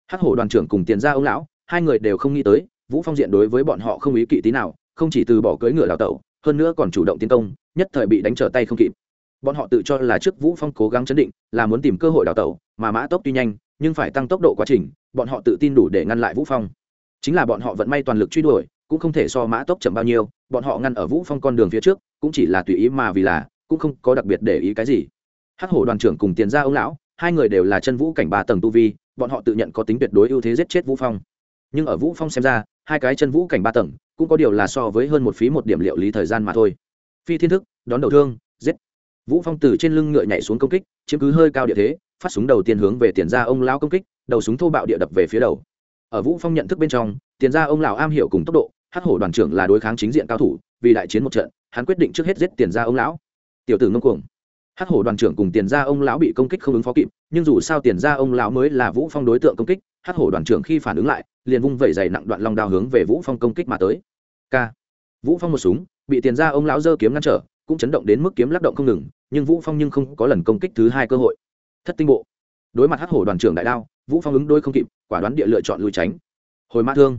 Hắc hổ đoàn trưởng cùng tiền ra ông lão, hai người đều không nghĩ tới vũ phong diện đối với bọn họ không ý kỵ tí nào, không chỉ từ bỏ cưỡi ngựa đào tẩu, hơn nữa còn chủ động tiến công, nhất thời bị đánh trở tay không kịp. Bọn họ tự cho là trước vũ phong cố gắng chấn định, là muốn tìm cơ hội đào tẩu, mà mã tốc tuy nhanh, nhưng phải tăng tốc độ quá trình, bọn họ tự tin đủ để ngăn lại vũ phong. Chính là bọn họ vận may toàn lực truy đuổi, cũng không thể so mã tốc chậm bao nhiêu, bọn họ ngăn ở vũ phong con đường phía trước, cũng chỉ là tùy ý mà vì là, cũng không có đặc biệt để ý cái gì. Hắc hổ đoàn trưởng cùng tiền gia ông lão, hai người đều là chân vũ cảnh ba tầng tu vi, bọn họ tự nhận có tính tuyệt đối ưu thế giết chết vũ phong. Nhưng ở vũ phong xem ra hai cái chân vũ cảnh ba tầng, cũng có điều là so với hơn một phí một điểm liệu lý thời gian mà thôi. Phi thiên thức, đón đầu thương, giết. Vũ phong từ trên lưng ngựa nhảy xuống công kích, chiếm cứ hơi cao địa thế, phát súng đầu tiên hướng về tiền ra ông lão công kích, đầu súng thô bạo địa đập về phía đầu. Ở vũ phong nhận thức bên trong, tiền ra ông lão am hiểu cùng tốc độ, hắc hổ đoàn trưởng là đối kháng chính diện cao thủ, vì đại chiến một trận, hắn quyết định trước hết giết tiền ra ông lão. Tiểu tử ngông cuồng hắc hổ đoàn trưởng cùng tiền gia ông lão bị công kích không ứng phó kịp, nhưng dù sao tiền gia ông lão mới là vũ phong đối tượng công kích, hắc hổ đoàn trưởng khi phản ứng lại, liền vung vẩy dày nặng đoạn long đao hướng về vũ phong công kích mà tới. K vũ phong một súng, bị tiền gia ông lão giơ kiếm ngăn trở, cũng chấn động đến mức kiếm lắc động không ngừng, nhưng vũ phong nhưng không có lần công kích thứ hai cơ hội. Thất tinh bộ. Đối mặt hắc hổ đoàn trưởng đại đao, vũ phong ứng đôi không kịp, quả đoán địa lựa chọn lui tránh. Hồi mã thương.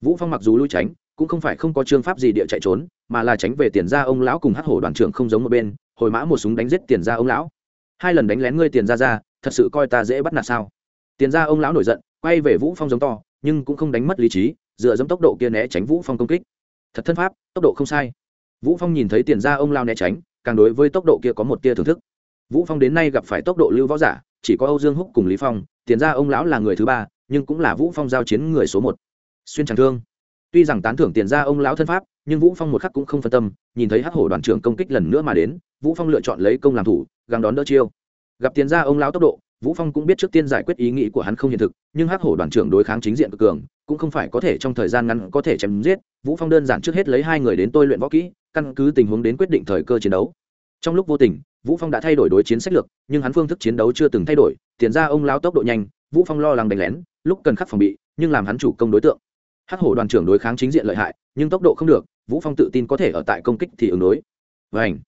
Vũ phong mặc dù lui tránh, cũng không phải không có chương pháp gì địa chạy trốn, mà là tránh về tiền ra ông lão cùng hắc hổ đoàn trưởng không giống một bên hồi mã một súng đánh giết tiền ra ông lão. Hai lần đánh lén ngươi tiền ra ra thật sự coi ta dễ bắt nạt sao? Tiền ra ông lão nổi giận, quay về vũ phong giống to, nhưng cũng không đánh mất lý trí, dựa dẫm tốc độ kia né tránh vũ phong công kích. Thật thân pháp, tốc độ không sai. Vũ phong nhìn thấy tiền ra ông lao né tránh, càng đối với tốc độ kia có một tia thưởng thức. Vũ phong đến nay gặp phải tốc độ lưu võ giả, chỉ có âu dương húc cùng lý phong, tiền ra ông lão là người thứ ba, nhưng cũng là vũ phong giao chiến người số một. Xuyên tràng thương tuy rằng tán thưởng tiền ra ông lão thân pháp, nhưng vũ phong một khắc cũng không phân tâm, nhìn thấy hắc hổ đoàn trưởng công kích lần nữa mà đến, vũ phong lựa chọn lấy công làm thủ, gắng đón đỡ chiêu. Gặp tiền ra ông lão tốc độ, vũ phong cũng biết trước tiên giải quyết ý nghĩ của hắn không hiện thực, nhưng hắc hổ đoàn trưởng đối kháng chính diện cực cường, cũng không phải có thể trong thời gian ngắn có thể chém giết. Vũ phong đơn giản trước hết lấy hai người đến tôi luyện võ kỹ, căn cứ tình huống đến quyết định thời cơ chiến đấu. Trong lúc vô tình, vũ phong đã thay đổi đối chiến sách lược, nhưng hắn phương thức chiến đấu chưa từng thay đổi, tiền ra ông lão tốc độ nhanh, vũ phong lo lắng đánh lén, lúc cần khắc phòng bị, nhưng làm hắn chủ công đối tượng hắc hổ đoàn trưởng đối kháng chính diện lợi hại, nhưng tốc độ không được, vũ phong tự tin có thể ở tại công kích thì ứng đối. Vảnh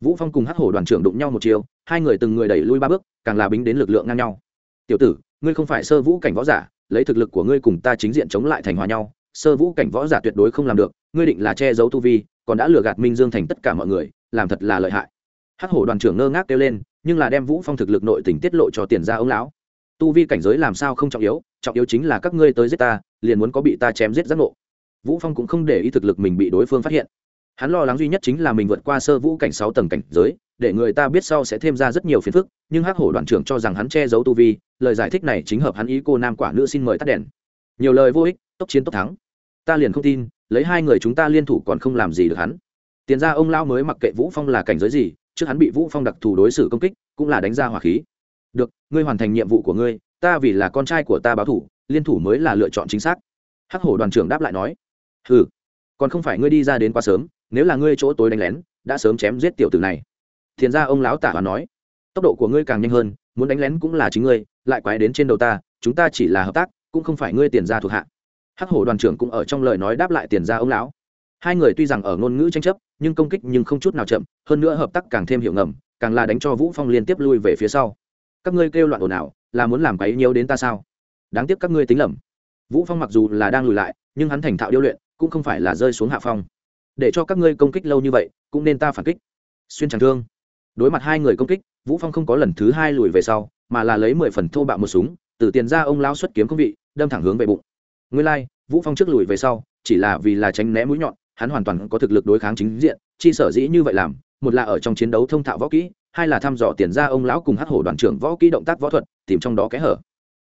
vũ phong cùng hắc hổ đoàn trưởng đụng nhau một chiều, hai người từng người đẩy lui ba bước, càng là bính đến lực lượng ngang nhau. Tiểu tử, ngươi không phải sơ vũ cảnh võ giả, lấy thực lực của ngươi cùng ta chính diện chống lại thành hòa nhau, sơ vũ cảnh võ giả tuyệt đối không làm được, ngươi định là che giấu tu vi, còn đã lừa gạt minh dương thành tất cả mọi người, làm thật là lợi hại. Hắc hổ đoàn trưởng ngơ ngác kêu lên, nhưng là đem vũ phong thực lực nội tình tiết lộ cho tiền ra ông lão tu vi cảnh giới làm sao không trọng yếu trọng yếu chính là các ngươi tới giết ta, liền muốn có bị ta chém giết giác ngộ. Vũ phong cũng không để ý thực lực mình bị đối phương phát hiện. Hắn lo lắng duy nhất chính là mình vượt qua sơ vũ cảnh sáu tầng cảnh giới, để người ta biết sau sẽ thêm ra rất nhiều phiền phức, nhưng hắc hổ đoàn trưởng cho rằng hắn che giấu tu vi, lời giải thích này chính hợp hắn ý cô nam quả nữ xin mời tắt đèn. Nhiều lời vô ích, tốc chiến tốc thắng. Ta liền không tin, lấy hai người chúng ta liên thủ còn không làm gì được hắn. Tiền ra ông lao mới mặc kệ vũ phong là cảnh giới gì, trước hắn bị vũ phong đặc thù đối xử công kích, cũng là đánh ra hỏa khí được, ngươi hoàn thành nhiệm vụ của ngươi, ta vì là con trai của ta báo thủ, liên thủ mới là lựa chọn chính xác. Hắc hổ đoàn trưởng đáp lại nói ừ còn không phải ngươi đi ra đến quá sớm, nếu là ngươi chỗ tối đánh lén, đã sớm chém giết tiểu tử này. Thiền ra ông lão tả và nói, tốc độ của ngươi càng nhanh hơn, muốn đánh lén cũng là chính ngươi, lại quái đến trên đầu ta, chúng ta chỉ là hợp tác, cũng không phải ngươi tiền ra thuộc hạ. Hắc hổ đoàn trưởng cũng ở trong lời nói đáp lại tiền ra ông lão. Hai người tuy rằng ở ngôn ngữ tranh chấp, nhưng công kích nhưng không chút nào chậm, hơn nữa hợp tác càng thêm hiệu ngầm, càng là đánh cho vũ phong liên tiếp lui về phía sau các ngươi kêu loạn ồn ào là muốn làm quấy nhiều đến ta sao? Đáng tiếc các ngươi tính lầm. Vũ phong mặc dù là đang lùi lại nhưng hắn thành thạo điêu luyện cũng không phải là rơi xuống hạ phong. Để cho các ngươi công kích lâu như vậy cũng nên ta phản kích. Xuyên chẳng thương. Đối mặt hai người công kích vũ phong không có lần thứ hai lùi về sau mà là lấy mười phần thô bạo một súng từ tiền ra ông lão xuất kiếm công vị đâm thẳng hướng về bụng. Nguyên lai like, vũ phong trước lùi về sau chỉ là vì là tránh né mũi nhọn hắn hoàn toàn có thực lực đối kháng chính diện chi sở dĩ như vậy làm một là ở trong chiến đấu thông thạo võ kỹ hai là thăm dò tiền ra ông lão cùng hắc hổ đoàn trưởng võ kỹ động tác võ thuật, tìm trong đó kẽ hở.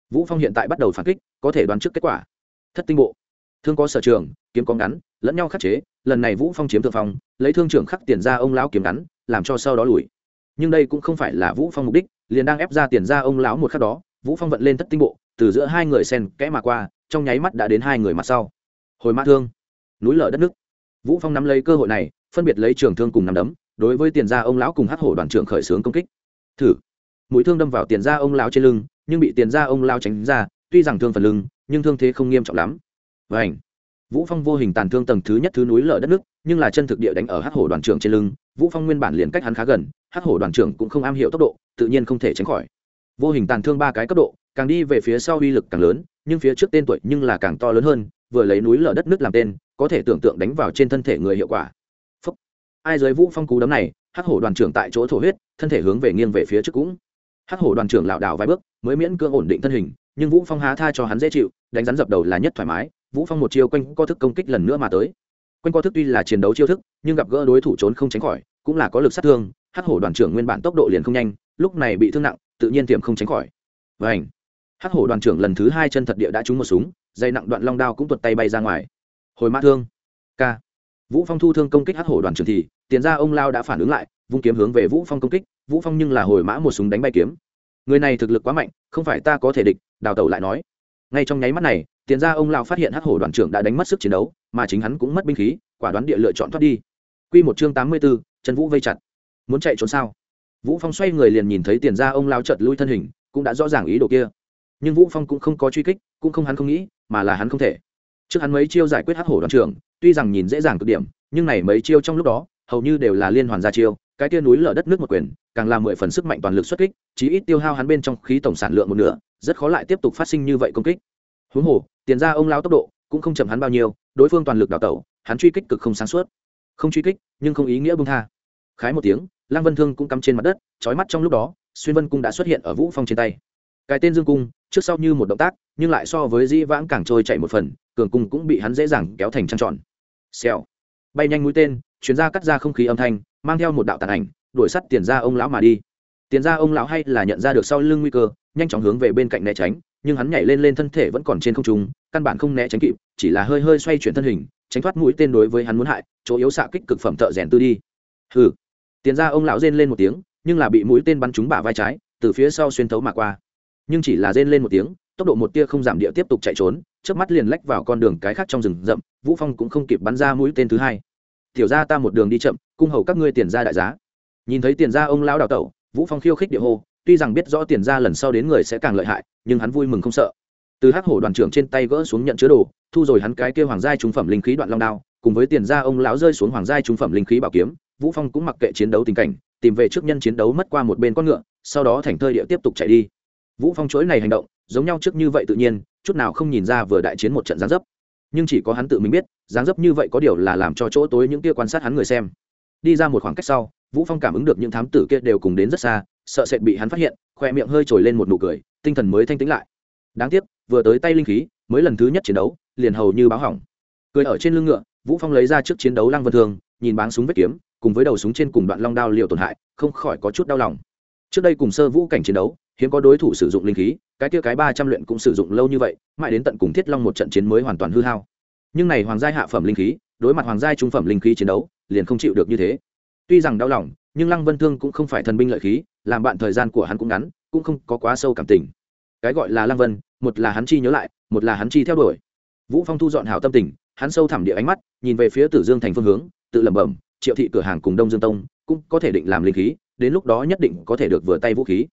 Vũ phong hiện tại bắt đầu phản kích, có thể đoán trước kết quả. Thất tinh bộ. Thương có sở trường, kiếm có ngắn, lẫn nhau khắc chế, lần này vũ phong chiếm thượng phong, lấy thương trưởng khắc tiền ra ông lão kiếm ngắn, làm cho sau đó lùi. Nhưng đây cũng không phải là vũ phong mục đích, liền đang ép ra tiền ra ông lão một khắc đó, vũ phong vận lên thất tinh bộ, từ giữa hai người sen kẽ mà qua, trong nháy mắt đã đến hai người mặt sau. Hồi mã thương. Núi lở đất nước. Vũ phong nắm lấy cơ hội này, phân biệt lấy trường thương cùng nắm đấm đối với tiền gia ông lão cùng hắc hổ đoàn trưởng khởi xướng công kích. Thử. Mũi thương đâm vào tiền gia ông lão trên lưng, nhưng bị tiền gia ông lão tránh ra, tuy rằng thương phần lưng, nhưng thương thế không nghiêm trọng lắm. Vảnh vũ phong vô hình tàn thương tầng thứ nhất thứ núi lở đất nước, nhưng là chân thực địa đánh ở hắc hổ đoàn trưởng trên lưng, vũ phong nguyên bản liền cách hắn khá gần, hắc hổ đoàn trưởng cũng không am hiểu tốc độ, tự nhiên không thể tránh khỏi. Vô hình tàn thương ba cái cấp độ, càng đi về phía sau uy lực càng lớn, nhưng phía trước tên tuổi nhưng là càng to lớn hơn, vừa lấy núi lở đất nước làm tên, có thể tưởng tượng đánh vào trên thân thể người hiệu quả ai dưới vũ phong cú đấm này, hắc hổ đoàn trưởng tại chỗ thổ huyết, thân thể hướng về nghiêng về phía trước cũng. Hắc hổ đoàn trưởng lảo đảo vài bước, mới miễn cưỡng ổn định thân hình, nhưng vũ phong há tha cho hắn dễ chịu, đánh rắn dập đầu là nhất thoải mái, vũ phong một chiêu quanh co thức công kích lần nữa mà tới. Quanh co thức tuy là chiến đấu chiêu thức, nhưng gặp gỡ đối thủ trốn không tránh khỏi, cũng là có lực sát thương, hắc hổ đoàn trưởng nguyên bản tốc độ liền không nhanh, lúc này bị thương nặng, tự nhiên tiệm không tránh khỏi. Vảnh hắc hổ đoàn trưởng lần thứ hai chân thật địa đã trúng một súng, dây nặng đoạn long đao cũng tuột tay bay ra ngoài. Hồi mã thương. K vũ phong thu thương công kích hắc hổ đoàn trưởng thì tiền ra ông lao đã phản ứng lại vung kiếm hướng về vũ phong công kích vũ phong nhưng là hồi mã một súng đánh bay kiếm. Người này thực lực quá mạnh không phải ta có thể địch đào tẩu lại nói. Ngay trong nháy mắt này tiền ra ông lao phát hiện hắc hổ đoàn trưởng đã đánh mất sức chiến đấu mà chính hắn cũng mất binh khí quả đoán địa lựa chọn thoát đi. Quy một chương tám mươi 84, trần vũ vây chặt. Muốn chạy trốn sao? Vũ phong xoay người liền nhìn thấy tiền ra ông lao chợt lui thân hình cũng đã rõ ràng ý đồ kia. Nhưng vũ phong cũng không có truy kích cũng không hắn không nghĩ mà là hắn không thể. Trước hắn mấy chiêu giải quyết hắc hổ đoàn trưởng tuy rằng nhìn dễ dàng cực điểm, nhưng này mấy chiêu trong lúc đó, hầu như đều là liên hoàn ra chiêu, cái tia núi lở đất nước một quyền, càng là mười phần sức mạnh toàn lực xuất kích, chí ít tiêu hao hắn bên trong khí tổng sản lượng một nửa, rất khó lại tiếp tục phát sinh như vậy công kích. Huống hồ, tiền ra ông lao tốc độ cũng không chậm hắn bao nhiêu, đối phương toàn lực đào tẩu, hắn truy kích cực không sáng suốt. Không truy kích, nhưng không ý nghĩa bông tha. Khái một tiếng, lăng vân thương cũng cắm trên mặt đất trói mắt trong lúc đó, xuyên vân cung đã xuất hiện ở vũ phong trên tay. Cái tên dương cung, trước sau như một động tác nhưng lại so với dĩ vãng càng trôi chạy một phần, cường cung cũng bị hắn dễ dàng kéo thành trăng tròn. Xèo. Bay nhanh mũi tên, chuyến ra cắt ra không khí âm thanh, mang theo một đạo tàn ảnh, đuổi sắt tiền ra ông lão mà đi. Tiền ra ông lão hay là nhận ra được sau lưng nguy cơ, nhanh chóng hướng về bên cạnh né tránh, nhưng hắn nhảy lên lên thân thể vẫn còn trên không trung, căn bản không né tránh kịp, chỉ là hơi hơi xoay chuyển thân hình, tránh thoát mũi tên đối với hắn muốn hại, chỗ yếu xạ kích cực phẩm thợ rèn tư đi. Hừ. Tiền ra ông lão rên lên một tiếng, nhưng là bị mũi tên bắn trúng bả vai trái, từ phía sau xuyên thấu mà qua. Nhưng chỉ là rên lên một tiếng tốc độ một tia không giảm địa tiếp tục chạy trốn trước mắt liền lách vào con đường cái khác trong rừng rậm, vũ phong cũng không kịp bắn ra mũi tên thứ hai. Tiểu ra ta một đường đi chậm, cung hầu các ngươi tiền ra đại giá. Nhìn thấy tiền ra ông lão đào tẩu, vũ phong khiêu khích địa hô, tuy rằng biết rõ tiền ra lần sau đến người sẽ càng lợi hại, nhưng hắn vui mừng không sợ. Từ hắc hổ đoàn trưởng trên tay gỡ xuống nhận chứa đồ, thu rồi hắn cái kêu hoàng giai trung phẩm linh khí đoạn long đao, cùng với tiền ra ông lão rơi xuống hoàng giai trung phẩm linh khí bảo kiếm, vũ phong cũng mặc kệ chiến đấu tình cảnh, tìm về trước nhân chiến đấu mất qua một bên con ngựa, sau đó thành thơi địa tiếp tục chạy đi. Vũ phong chuỗi này hành động giống nhau trước như vậy tự nhiên, chút nào không nhìn ra vừa đại chiến một trận giáng dấp. Nhưng chỉ có hắn tự mình biết dáng dấp như vậy có điều là làm cho chỗ tối những kia quan sát hắn người xem. Đi ra một khoảng cách sau, vũ phong cảm ứng được những thám tử kia đều cùng đến rất xa, sợ sệt bị hắn phát hiện khoe miệng hơi trồi lên một nụ cười, tinh thần mới thanh tĩnh lại. Đáng tiếc, vừa tới tay linh khí, mới lần thứ nhất chiến đấu, liền hầu như báo hỏng. Cười ở trên lưng ngựa, vũ phong lấy ra trước chiến đấu lăng vân thường nhìn báng súng vết kiếm, cùng với đầu súng trên cùng đoạn long đao liệu tổn hại, không khỏi có chút đau lòng. Trước đây cùng sơ vũ cảnh chiến đấu hiếm có đối thủ sử dụng linh khí, cái kia cái ba trăm luyện cũng sử dụng lâu như vậy, mãi đến tận cùng thiết long một trận chiến mới hoàn toàn hư hao. Nhưng này hoàng giai hạ phẩm linh khí, đối mặt hoàng giai trung phẩm linh khí chiến đấu, liền không chịu được như thế. Tuy rằng đau lòng, nhưng lăng vân thương cũng không phải thần binh lợi khí, làm bạn thời gian của hắn cũng ngắn, cũng không có quá sâu cảm tình. Cái gọi là lăng vân, một là hắn chi nhớ lại, một là hắn chi theo đuổi. Vũ phong thu dọn hảo tâm tình, hắn sâu thẳm địa ánh mắt, nhìn về phía tử dương thành phương hướng, tự lẩm bẩm, triệu thị cửa hàng cùng đông dương tông, cũng có thể định làm linh khí, đến lúc đó nhất định có thể được vừa tay vũ khí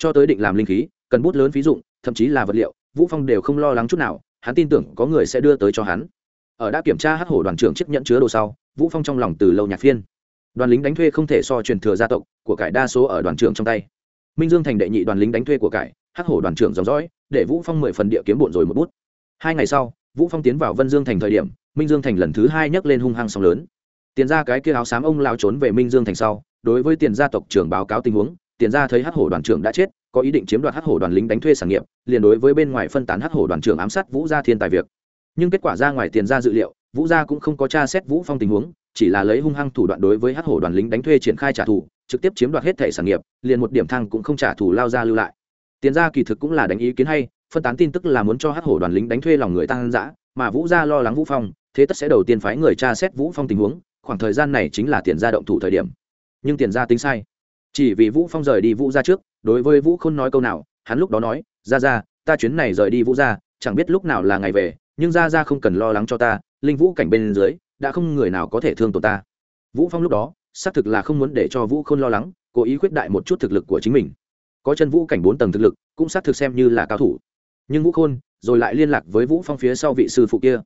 cho tới định làm linh khí, cần bút lớn phí dụng, thậm chí là vật liệu, vũ phong đều không lo lắng chút nào, hắn tin tưởng có người sẽ đưa tới cho hắn. Ở đã kiểm tra hắc hổ đoàn trưởng chiếc nhận chứa đồ sau, vũ phong trong lòng từ lâu nhạc phiên. Đoàn lính đánh thuê không thể so truyền thừa gia tộc của cải đa số ở đoàn trưởng trong tay. Minh dương thành đệ nhị đoàn lính đánh thuê của cải, hắc hổ đoàn trưởng dòng dõi, để vũ phong mười phần địa kiếm bộn rồi một bút. Hai ngày sau, vũ phong tiến vào vân dương thành thời điểm, minh dương thành lần thứ hai nhấc lên hung hăng sóng lớn. Tiền ra cái kia áo xám ông lao trốn về minh dương thành sau, đối với tiền gia tộc trưởng báo cáo tình huống tiền ra thấy hắc hổ đoàn trưởng đã chết, có ý định chiếm đoạt hắc hổ đoàn lính đánh thuê sản nghiệp, liền đối với bên ngoài phân tán hắc hổ đoàn trưởng ám sát vũ gia thiên tài việc. Nhưng kết quả ra ngoài tiền ra dự liệu, vũ gia cũng không có tra xét vũ phong tình huống, chỉ là lấy hung hăng thủ đoạn đối với hắc hổ đoàn lính đánh thuê triển khai trả thù, trực tiếp chiếm đoạt hết thể sản nghiệp, liền một điểm thăng cũng không trả thù lao ra lưu lại. Tiền ra kỳ thực cũng là đánh ý kiến hay, phân tán tin tức là muốn cho hắc hổ đoàn lính đánh thuê lòng người tăng dã, mà vũ gia lo lắng vũ phong, thế tất sẽ đầu tiên phái người tra xét vũ phong tình huống, khoảng thời gian này chính là tiền gia động thủ thời điểm. Nhưng tiền gia tính sai chỉ vì vũ phong rời đi vũ ra trước, đối với vũ khôn nói câu nào, hắn lúc đó nói ra ra ta chuyến này rời đi vũ ra chẳng biết lúc nào là ngày về, nhưng ra ra không cần lo lắng cho ta, linh vũ cảnh bên dưới, đã không người nào có thể thương tổn ta. Vũ phong lúc đó, xác thực là không muốn để cho vũ khôn lo lắng, cố ý khuyết đại một chút thực lực của chính mình. Có chân vũ cảnh bốn tầng thực lực, cũng xác thực xem như là cao thủ. Nhưng vũ khôn, rồi lại liên lạc với vũ phong phía sau vị sư phụ kia.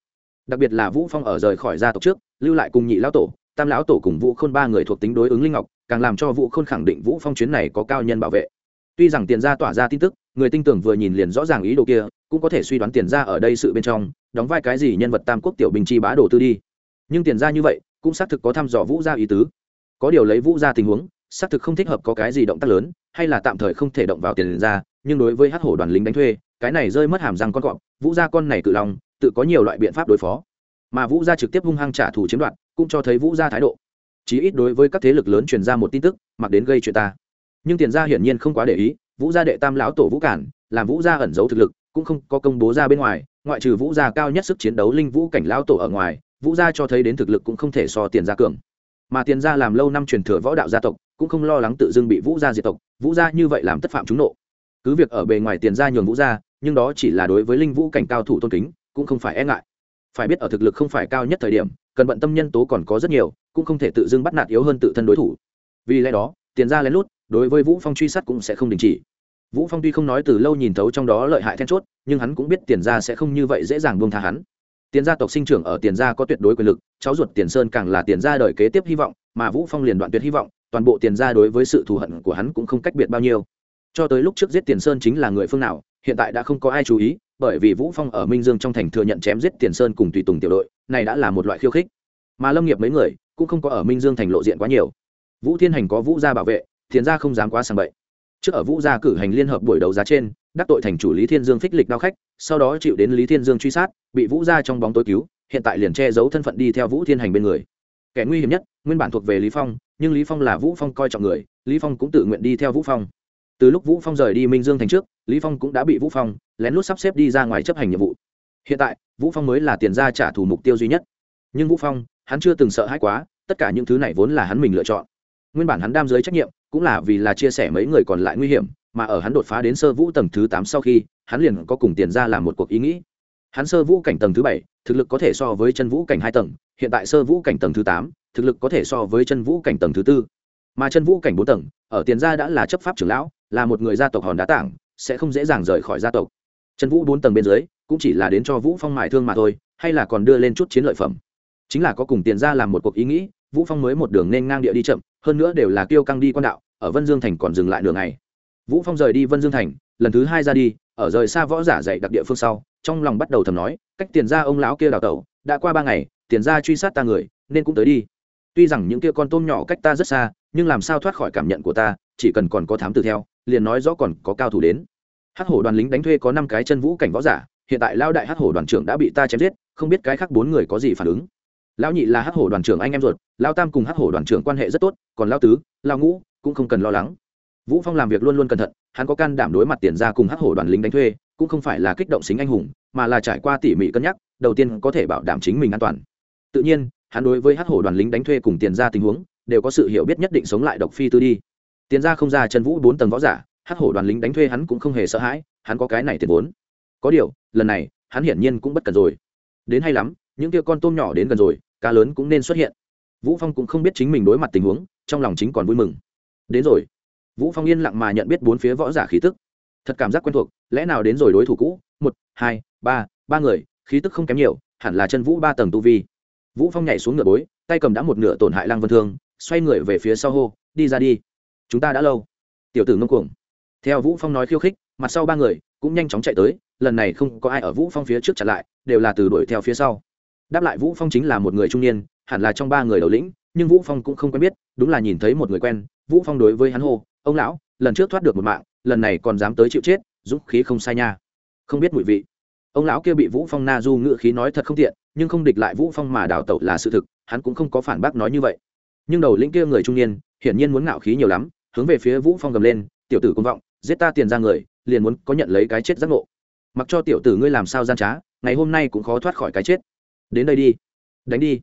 Đặc biệt là vũ phong ở rời khỏi gia tộc trước, lưu lại cùng nhị lão tổ, tam lão tổ cùng vũ khôn ba người thuộc tính đối ứng linh ngọc càng làm cho vũ khôn khẳng định vũ phong chuyến này có cao nhân bảo vệ. Tuy rằng tiền gia tỏa ra tin tức, người tinh tưởng vừa nhìn liền rõ ràng ý đồ kia, cũng có thể suy đoán tiền gia ở đây sự bên trong, đóng vai cái gì nhân vật tam quốc tiểu bình chi bá đồ tư đi. Nhưng tiền gia như vậy, cũng xác thực có thăm dò vũ gia ý tứ. Có điều lấy vũ gia tình huống, xác thực không thích hợp có cái gì động tác lớn, hay là tạm thời không thể động vào tiền gia, nhưng đối với hát hổ đoàn lính đánh thuê, cái này rơi mất hàm răng con cọp, vũ gia con này cự lòng tự có nhiều loại biện pháp đối phó. Mà vũ gia trực tiếp hung hăng trả thù chiếm đoạt, cũng cho thấy vũ gia thái độ chí ít đối với các thế lực lớn truyền ra một tin tức, mặc đến gây chuyện ta. Nhưng tiền gia hiển nhiên không quá để ý, vũ gia đệ tam lão tổ vũ cản, làm vũ gia ẩn giấu thực lực, cũng không có công bố ra bên ngoài, ngoại trừ vũ gia cao nhất sức chiến đấu linh vũ cảnh lão tổ ở ngoài, vũ gia cho thấy đến thực lực cũng không thể so tiền gia cường. Mà tiền gia làm lâu năm truyền thừa võ đạo gia tộc, cũng không lo lắng tự dưng bị vũ gia diệt tộc, vũ gia như vậy làm tất phạm chúng nộ. Cứ việc ở bề ngoài tiền gia nhường vũ gia, nhưng đó chỉ là đối với linh vũ cảnh cao thủ tôn kính, cũng không phải e ngại. Phải biết ở thực lực không phải cao nhất thời điểm, cần bận tâm nhân tố còn có rất nhiều cũng không thể tự dưng bắt nạt yếu hơn tự thân đối thủ. Vì lẽ đó, tiền ra lén lút, đối với vũ phong truy sát cũng sẽ không đình chỉ. Vũ phong tuy không nói từ lâu nhìn thấu trong đó lợi hại then chốt, nhưng hắn cũng biết tiền ra sẽ không như vậy dễ dàng buông tha hắn. Tiền gia tộc sinh trưởng ở tiền gia có tuyệt đối quyền lực, cháu ruột tiền sơn càng là tiền gia đời kế tiếp hy vọng, mà vũ phong liền đoạn tuyệt hy vọng, toàn bộ tiền gia đối với sự thù hận của hắn cũng không cách biệt bao nhiêu. Cho tới lúc trước giết tiền sơn chính là người phương nào, hiện tại đã không có ai chú ý, bởi vì vũ phong ở minh dương trong thành thừa nhận chém giết tiền sơn cùng tùy tùng tiểu đội, này đã là một loại khiêu khích. Mà lâm nghiệp mấy người cũng không có ở minh dương thành lộ diện quá nhiều. Vũ thiên hành có vũ gia bảo vệ, thiền gia không dám quá sàng bậy. Trước ở vũ gia cử hành liên hợp buổi đấu giá trên, đắc tội thành chủ lý thiên dương phích lịch đao khách, sau đó chịu đến lý thiên dương truy sát, bị vũ gia trong bóng tối cứu, hiện tại liền che giấu thân phận đi theo vũ thiên hành bên người. Kẻ nguy hiểm nhất, nguyên bản thuộc về lý phong, nhưng lý phong là vũ phong coi trọng người, lý phong cũng tự nguyện đi theo vũ phong. Từ lúc vũ phong rời đi minh dương thành trước, lý phong cũng đã bị vũ phong lén lút sắp xếp đi ra ngoài chấp hành nhiệm vụ. Hiện tại, vũ phong mới là tiền Gia trả thù mục tiêu duy nhất. Nhưng vũ phong hắn chưa từng sợ hãi quá, tất cả những thứ này vốn là hắn mình lựa chọn. Nguyên bản hắn đam dưới trách nhiệm, cũng là vì là chia sẻ mấy người còn lại nguy hiểm, mà ở hắn đột phá đến sơ vũ tầng thứ tám sau khi, hắn liền có cùng tiền ra làm một cuộc ý nghĩ. Hắn sơ vũ cảnh tầng thứ bảy, thực lực có thể so với chân vũ cảnh hai tầng, hiện tại sơ vũ cảnh tầng thứ tám, thực lực có thể so với chân vũ cảnh tầng thứ tư. Mà chân vũ cảnh bốn tầng, ở tiền gia đã là chấp pháp trưởng lão, là một người gia tộc hòn đá tảng, sẽ không dễ dàng rời khỏi gia tộc. Chân vũ bốn tầng bên dưới, cũng chỉ là đến cho vũ phong mại thương mà thôi, hay là còn đưa lên chút chiến lợi phẩm chính là có cùng tiền gia làm một cuộc ý nghĩ, vũ phong mới một đường nên ngang địa đi chậm, hơn nữa đều là kêu căng đi quan đạo, ở vân dương thành còn dừng lại đường này vũ phong rời đi vân dương thành, lần thứ hai ra đi, ở rời xa võ giả dạy đặc địa phương sau, trong lòng bắt đầu thầm nói, cách tiền ra ông lão kia đào tẩu, đã qua ba ngày, tiền ra truy sát ta người, nên cũng tới đi. Tuy rằng những kia con tôm nhỏ cách ta rất xa, nhưng làm sao thoát khỏi cảm nhận của ta, chỉ cần còn có thám tử theo, liền nói rõ còn có cao thủ đến. Hắc hổ đoàn lính đánh thuê có năm cái chân vũ cảnh võ giả, hiện tại lao đại hắc hổ đoàn trưởng đã bị ta chém giết, không biết cái khác bốn người có gì phản ứng lão nhị là hắc hổ đoàn trưởng anh em ruột lao tam cùng hắc hổ đoàn trưởng quan hệ rất tốt, còn lao tứ lao ngũ cũng không cần lo lắng. Vũ phong làm việc luôn luôn cẩn thận, hắn có can đảm đối mặt tiền ra cùng hắc hổ đoàn lính đánh thuê, cũng không phải là kích động xính anh hùng, mà là trải qua tỉ mỉ cân nhắc, đầu tiên có thể bảo đảm chính mình an toàn. Tự nhiên, hắn đối với hắc hổ đoàn lính đánh thuê cùng tiền ra tình huống, đều có sự hiểu biết nhất định sống lại độc phi tư đi. Tiền ra không ra chân vũ bốn tầng võ giả, hắc hổ đoàn lính đánh thuê hắn cũng không hề sợ hãi, hắn có cái này tiền vốn. Có điều, lần này, hắn hiển nhiên cũng bất cần rồi. Đến hay lắm những kia con tôm nhỏ đến gần rồi, cá lớn cũng nên xuất hiện. Vũ phong cũng không biết chính mình đối mặt tình huống, trong lòng chính còn vui mừng. Đến rồi. Vũ phong yên lặng mà nhận biết bốn phía võ giả khí tức. Thật cảm giác quen thuộc, lẽ nào đến rồi đối thủ cũ? Một, hai, ba ba người, khí tức không kém nhiều, hẳn là chân vũ ba tầng tu vi. Vũ phong nhảy xuống ngựa bối, tay cầm đã một nửa tổn hại lăng vân thương, xoay người về phía sau hô, đi ra đi. Chúng ta đã lâu. Tiểu tử ngông cuồng. Theo vũ phong nói khiêu khích, mặt sau ba người cũng nhanh chóng chạy tới, lần này không có ai ở vũ phong phía trước chặn lại, đều là từ đuổi theo phía sau đáp lại vũ phong chính là một người trung niên, hẳn là trong ba người đầu lĩnh, nhưng vũ phong cũng không quen biết, đúng là nhìn thấy một người quen, vũ phong đối với hắn hô, ông lão, lần trước thoát được một mạng, lần này còn dám tới chịu chết, dũng khí không sai nha. Không biết mùi vị. Ông lão kia bị vũ phong na du ngự khí nói thật không tiện, nhưng không địch lại vũ phong mà đào tẩu là sự thực, hắn cũng không có phản bác nói như vậy. Nhưng đầu lĩnh kia người trung niên, hiển nhiên muốn ngạo khí nhiều lắm, hướng về phía vũ phong gầm lên, tiểu tử công vọng, giết ta tiền ra người, liền muốn có nhận lấy cái chết giác ngộ. Mặc cho tiểu tử ngươi làm sao gian trá, ngày hôm nay cũng khó thoát khỏi cái chết đến đây đi. Đánh đi.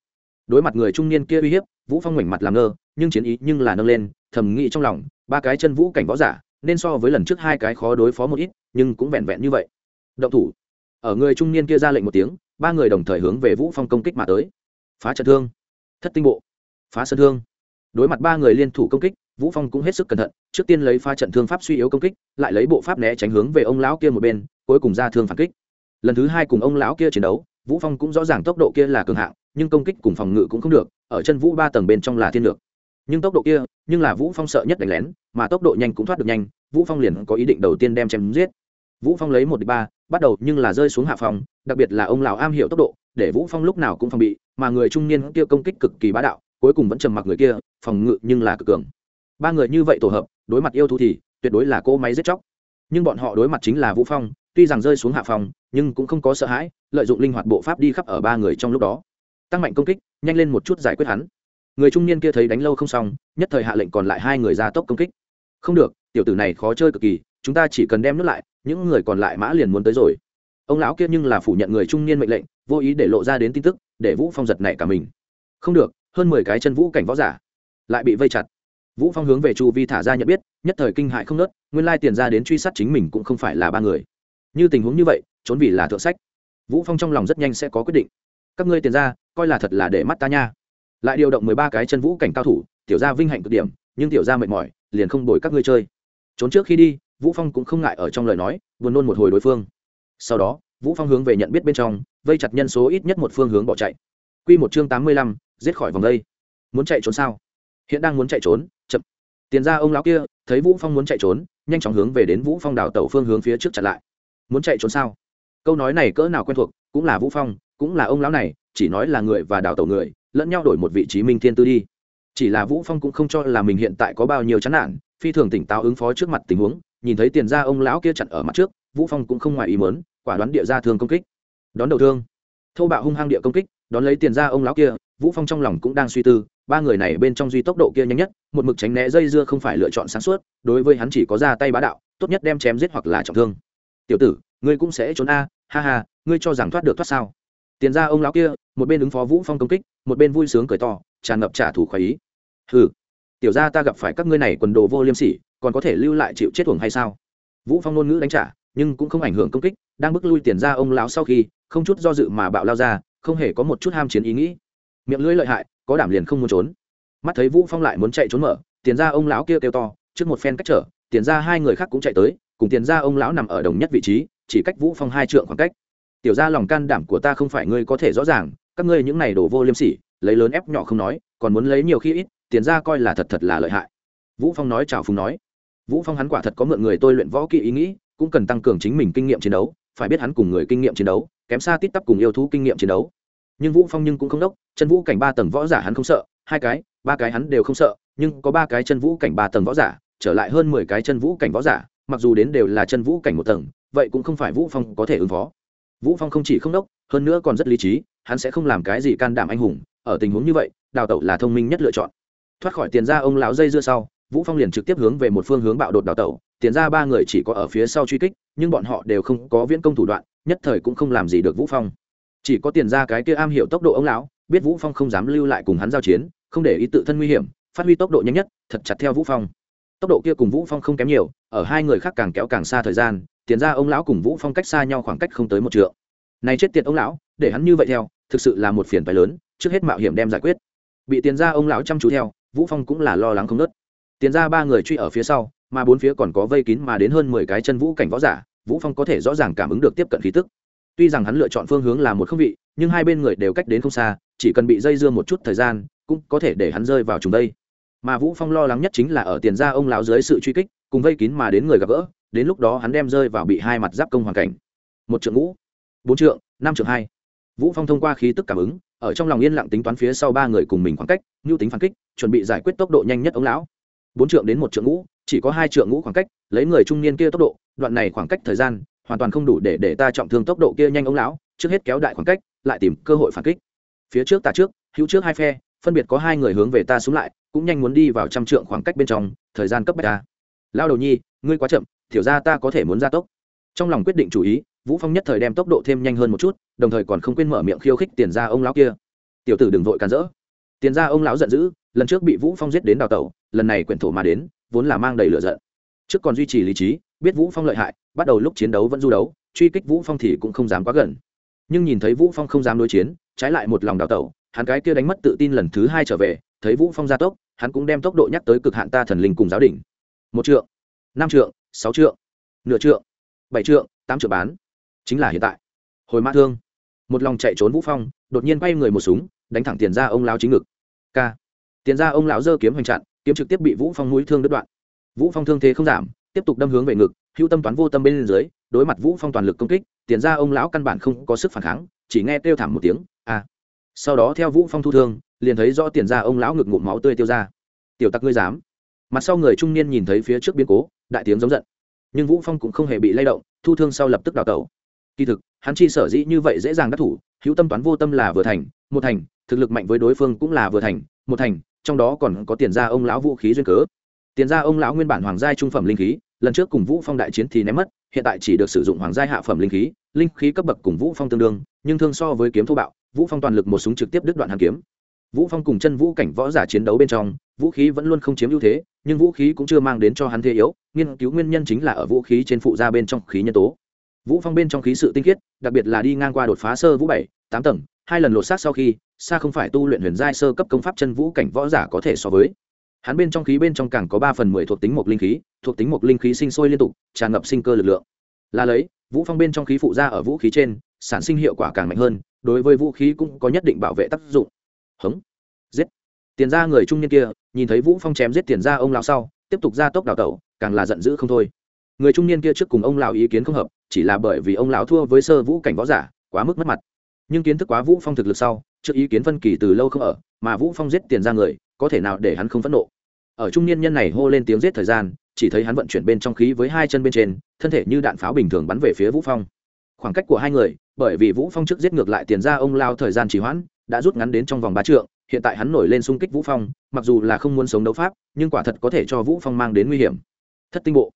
Đối mặt người trung niên kia uy hiếp, vũ phong ngoảnh mặt làm ngơ, nhưng chiến ý nhưng là nâng lên, thầm nghĩ trong lòng, ba cái chân vũ cảnh võ giả, nên so với lần trước hai cái khó đối phó một ít, nhưng cũng vẹn vẹn như vậy. Động thủ. Ở người trung niên kia ra lệnh một tiếng, ba người đồng thời hướng về vũ phong công kích mà tới. Phá trận thương. Thất tinh bộ. Phá sơn thương. Đối mặt ba người liên thủ công kích, vũ phong cũng hết sức cẩn thận, trước tiên lấy phá trận thương pháp suy yếu công kích, lại lấy bộ pháp né tránh hướng về ông lão kia một bên, cuối cùng ra thương phản kích. Lần thứ hai cùng ông lão kia chiến đấu vũ phong cũng rõ ràng tốc độ kia là cường hạng, nhưng công kích cùng phòng ngự cũng không được, ở chân vũ ba tầng bên trong là thiên lược. Nhưng tốc độ kia, nhưng là vũ phong sợ nhất đánh lén, mà tốc độ nhanh cũng thoát được nhanh, vũ phong liền có ý định đầu tiên đem chém giết. Vũ phong lấy một đ ba, bắt đầu nhưng là rơi xuống hạ phòng, đặc biệt là ông lão am hiểu tốc độ, để vũ phong lúc nào cũng phòng bị, mà người trung niên kia công kích cực kỳ bá đạo, cuối cùng vẫn trầm mặc người kia, phòng ngự nhưng là cực cường. Ba người như vậy tổ hợp, đối mặt yêu thú thì tuyệt đối là cỗ máy giết chóc. Nhưng bọn họ đối mặt chính là vũ phong tuy rằng rơi xuống hạ phòng, nhưng cũng không có sợ hãi, lợi dụng linh hoạt bộ pháp đi khắp ở ba người trong lúc đó. Tăng mạnh công kích, nhanh lên một chút giải quyết hắn. Người trung niên kia thấy đánh lâu không xong, nhất thời hạ lệnh còn lại hai người ra tốc công kích. Không được, tiểu tử này khó chơi cực kỳ, chúng ta chỉ cần đem nước lại, những người còn lại mã liền muốn tới rồi. Ông lão kia nhưng là phủ nhận người trung niên mệnh lệnh, vô ý để lộ ra đến tin tức, để vũ phong giật này cả mình. Không được, hơn mười cái chân vũ cảnh võ giả lại bị vây chặt. Vũ phong hướng về chu vi thả ra nhận biết, nhất thời kinh hại không nớt nguyên lai tiền ra đến truy sát chính mình cũng không phải là ba người như tình huống như vậy trốn vì là thượng sách. Vũ phong trong lòng rất nhanh sẽ có quyết định. Các ngươi tiền ra coi là thật là để mắt ta nha. Lại điều động mười ba cái chân vũ cảnh cao thủ tiểu gia vinh hạnh cực điểm nhưng tiểu gia mệt mỏi liền không đổi các ngươi chơi. Trốn trước khi đi vũ phong cũng không ngại ở trong lời nói buồn nôn một hồi đối phương. Sau đó vũ phong hướng về nhận biết bên trong vây chặt nhân số ít nhất một phương hướng bỏ chạy. Quy một chương tám mươi lăm, giết khỏi vòng đây. Muốn chạy trốn sao? Hiện đang muốn chạy trốn chậm. Tiền ra ông lão kia thấy vũ phong muốn chạy trốn nhanh chóng hướng về đến vũ phong đảo tàu phương hướng phía trước chặn lại muốn chạy trốn sao? Câu nói này cỡ nào quen thuộc, cũng là vũ phong, cũng là ông lão này, chỉ nói là người và đào tẩu người, lẫn nhau đổi một vị trí minh thiên tư đi. Chỉ là vũ phong cũng không cho là mình hiện tại có bao nhiêu chán nản, phi thường tỉnh táo ứng phó trước mặt tình huống, nhìn thấy tiền ra ông lão kia chặn ở mặt trước, vũ phong cũng không ngoài ý muốn, quả đoán địa ra thương công kích. Đón đầu thương. Thâu bạo hung hăng địa công kích, đón lấy tiền ra ông lão kia, vũ phong trong lòng cũng đang suy tư, ba người này bên trong duy tốc độ kia nhanh nhất, một mực tránh né dây dưa không phải lựa chọn sáng suốt, đối với hắn chỉ có ra tay bá đạo, tốt nhất đem chém giết hoặc là trọng thương tiểu tử, ngươi cũng sẽ trốn a, ha ha, ngươi cho rằng thoát được thoát sao? Tiền ra ông lão kia, một bên ứng phó vũ phong công kích, một bên vui sướng cười to, tràn ngập trả thù khoái ý. Hừ, tiểu ra ta gặp phải các ngươi này quần đồ vô liêm sỉ, còn có thể lưu lại chịu chết thuồng hay sao? Vũ phong ngôn ngữ đánh trả, nhưng cũng không ảnh hưởng công kích, đang bước lui tiền ra ông lão sau khi, không chút do dự mà bạo lao ra, không hề có một chút ham chiến ý nghĩ. Miệng lưỡi lợi hại, có đảm liền không muốn trốn. Mắt thấy vũ phong lại muốn chạy trốn mở, tiền ra ông lão kia kêu to, trước một phen cách trở, tiền ra hai người khác cũng chạy tới cùng tiền ra ông lão nằm ở đồng nhất vị trí, chỉ cách vũ phong hai trượng khoảng cách. Tiểu ra lòng can đảm của ta không phải ngươi có thể rõ ràng, các ngươi những này đổ vô liêm sỉ, lấy lớn ép nhỏ không nói, còn muốn lấy nhiều khi ít, tiền ra coi là thật thật là lợi hại. Vũ phong nói chào phùng nói. Vũ phong hắn quả thật có mượn người tôi luyện võ kỹ ý nghĩ, cũng cần tăng cường chính mình kinh nghiệm chiến đấu, phải biết hắn cùng người kinh nghiệm chiến đấu, kém xa tít tắp cùng yêu thú kinh nghiệm chiến đấu. Nhưng vũ phong nhưng cũng không đốc, chân vũ cảnh ba tầng võ giả hắn không sợ, hai cái, ba cái hắn đều không sợ, nhưng có ba cái chân vũ cảnh ba tầng võ giả, trở lại hơn mười cái chân vũ cảnh võ giả mặc dù đến đều là chân vũ cảnh một tầng, vậy cũng không phải vũ phong có thể ứng phó. Vũ phong không chỉ không đốc, hơn nữa còn rất lý trí, hắn sẽ không làm cái gì can đảm anh hùng, ở tình huống như vậy, đào tẩu là thông minh nhất lựa chọn. Thoát khỏi tiền ra ông lão dây dưa sau, vũ phong liền trực tiếp hướng về một phương hướng bạo đột đào tẩu, tiền ra ba người chỉ có ở phía sau truy kích, nhưng bọn họ đều không có viễn công thủ đoạn, nhất thời cũng không làm gì được vũ phong. Chỉ có tiền ra cái kia am hiểu tốc độ ông lão, biết vũ phong không dám lưu lại cùng hắn giao chiến, không để ý tự thân nguy hiểm, phát huy tốc độ nhanh nhất, thật chặt theo vũ phong tốc độ kia cùng vũ phong không kém nhiều, ở hai người khác càng kéo càng xa thời gian, tiền ra ông lão cùng vũ phong cách xa nhau khoảng cách không tới một trượng. Này chết tiệt ông lão, để hắn như vậy theo, thực sự là một phiền phải lớn, trước hết mạo hiểm đem giải quyết. Bị tiền ra ông lão chăm chú theo, vũ phong cũng là lo lắng không nớt. Tiền ra ba người truy ở phía sau, mà bốn phía còn có vây kín mà đến hơn 10 cái chân vũ cảnh võ giả, vũ phong có thể rõ ràng cảm ứng được tiếp cận khí tức. Tuy rằng hắn lựa chọn phương hướng là một không vị, nhưng hai bên người đều cách đến không xa, chỉ cần bị dây dưa một chút thời gian, cũng có thể để hắn rơi vào trùng đây mà vũ phong lo lắng nhất chính là ở tiền ra ông lão dưới sự truy kích, cùng vây kín mà đến người gặp gỡ, đến lúc đó hắn đem rơi vào bị hai mặt giáp công hoàn cảnh. Một trượng ngũ, bốn trượng, năm trượng hai. Vũ phong thông qua khí tức cảm ứng, ở trong lòng yên lặng tính toán phía sau ba người cùng mình khoảng cách nhu tính phản kích, chuẩn bị giải quyết tốc độ nhanh nhất ông lão. Bốn trượng đến một trượng ngũ, chỉ có hai trượng ngũ khoảng cách, lấy người trung niên kia tốc độ, đoạn này khoảng cách thời gian, hoàn toàn không đủ để để ta trọng thương tốc độ kia nhanh ông lão, trước hết kéo đại khoảng cách, lại tìm cơ hội phản kích. Phía trước ta trước, hữu trước hai phe, phân biệt có hai người hướng về ta xuống lại cũng nhanh muốn đi vào trăm trượng khoảng cách bên trong, thời gian cấp bách ta. Lao đầu nhi, ngươi quá chậm thiểu ra ta có thể muốn gia tốc. Trong lòng quyết định chủ ý, vũ phong nhất thời đem tốc độ thêm nhanh hơn một chút, đồng thời còn không quên mở miệng khiêu khích tiền ra ông lão kia. Tiểu tử đừng vội càn rỡ. Tiền ra ông lão giận dữ, lần trước bị vũ phong giết đến đào tẩu, lần này quyển thổ mà đến, vốn là mang đầy lửa giận. Trước còn duy trì lý trí, biết vũ phong lợi hại, bắt đầu lúc chiến đấu vẫn du đấu, truy kích vũ phong thì cũng không dám quá gần. Nhưng nhìn thấy vũ phong không dám đối chiến, trái lại một lòng đào tẩu, hắn cái kia đánh mất tự tin lần thứ hai trở về thấy vũ phong gia tốc hắn cũng đem tốc độ nhắc tới cực hạn ta thần linh cùng giáo đỉnh một trượng năm trượng sáu trượng nửa trượng bảy trượng tám trượng bán chính là hiện tại hồi mã thương một lòng chạy trốn vũ phong đột nhiên quay người một súng đánh thẳng tiền ra ông lão chính ngực k tiền ra ông lão giơ kiếm hoành chặn kiếm trực tiếp bị vũ phong mũi thương đứt đoạn vũ phong thương thế không giảm tiếp tục đâm hướng về ngực hữu tâm toán vô tâm bên dưới đối mặt vũ phong toàn lực công kích tiền ra ông lão căn bản không có sức phản kháng chỉ nghe kêu thảm một tiếng a sau đó theo vũ phong thu thương liền thấy rõ tiền ra ông lão ngực ngụm máu tươi tiêu ra. Tiểu tặc ngươi dám? Mặt sau người trung niên nhìn thấy phía trước biến cố, đại tiếng giống giận. Nhưng vũ phong cũng không hề bị lay động, thu thương sau lập tức đào tẩu. Kỳ thực, hắn chi sở dĩ như vậy dễ dàng đắc thủ, hữu tâm toán vô tâm là vừa thành, một thành, thực lực mạnh với đối phương cũng là vừa thành, một thành, trong đó còn có tiền ra ông lão vũ khí duyên cớ. Tiền ra ông lão nguyên bản hoàng gia trung phẩm linh khí, lần trước cùng vũ phong đại chiến thì ném mất, hiện tại chỉ được sử dụng hoàng gia hạ phẩm linh khí linh khí cấp bậc cùng vũ phong tương đương, nhưng thương so với kiếm thô bạo, vũ phong toàn lực một súng trực tiếp đứt đoạn hàn kiếm vũ phong cùng chân vũ cảnh võ giả chiến đấu bên trong, vũ khí vẫn luôn không chiếm ưu thế, nhưng vũ khí cũng chưa mang đến cho hắn thế yếu, nghiên cứu nguyên nhân chính là ở vũ khí trên phụ gia bên trong khí nhân tố. Vũ phong bên trong khí sự tinh khiết, đặc biệt là đi ngang qua đột phá sơ vũ bảy, tám tầng, hai lần lột xác sau khi, xa không phải tu luyện huyền giai sơ cấp công pháp chân vũ cảnh võ giả có thể so với. Hắn bên trong khí bên trong càng có ba phần mười thuộc tính một linh khí, thuộc tính một linh khí sinh sôi liên tục, tràn ngập sinh cơ lực lượng. Là lấy, vũ phong bên trong khí phụ ra ở vũ khí trên, sản sinh hiệu quả càng mạnh hơn, đối với vũ khí cũng có nhất định bảo vệ tác dụng hống, giết. Tiền ra người trung niên kia, nhìn thấy vũ phong chém giết tiền ra ông lão sau, tiếp tục ra tốc đào tẩu, càng là giận dữ không thôi. Người trung niên kia trước cùng ông lão ý kiến không hợp, chỉ là bởi vì ông lão thua với sơ vũ cảnh võ giả, quá mức mất mặt. Nhưng kiến thức quá vũ phong thực lực sau, trước ý kiến phân kỳ từ lâu không ở, mà vũ phong giết tiền ra người, có thể nào để hắn không phẫn nộ? Ở trung niên nhân này hô lên tiếng giết thời gian, chỉ thấy hắn vận chuyển bên trong khí với hai chân bên trên, thân thể như đạn pháo bình thường bắn về phía vũ phong. Khoảng cách của hai người, bởi vì vũ phong trước giết ngược lại tiền ra ông lao thời gian trì hoãn đã rút ngắn đến trong vòng ba trượng, hiện tại hắn nổi lên xung kích vũ phong, mặc dù là không muốn sống đấu pháp, nhưng quả thật có thể cho vũ phong mang đến nguy hiểm. Thất tinh bộ.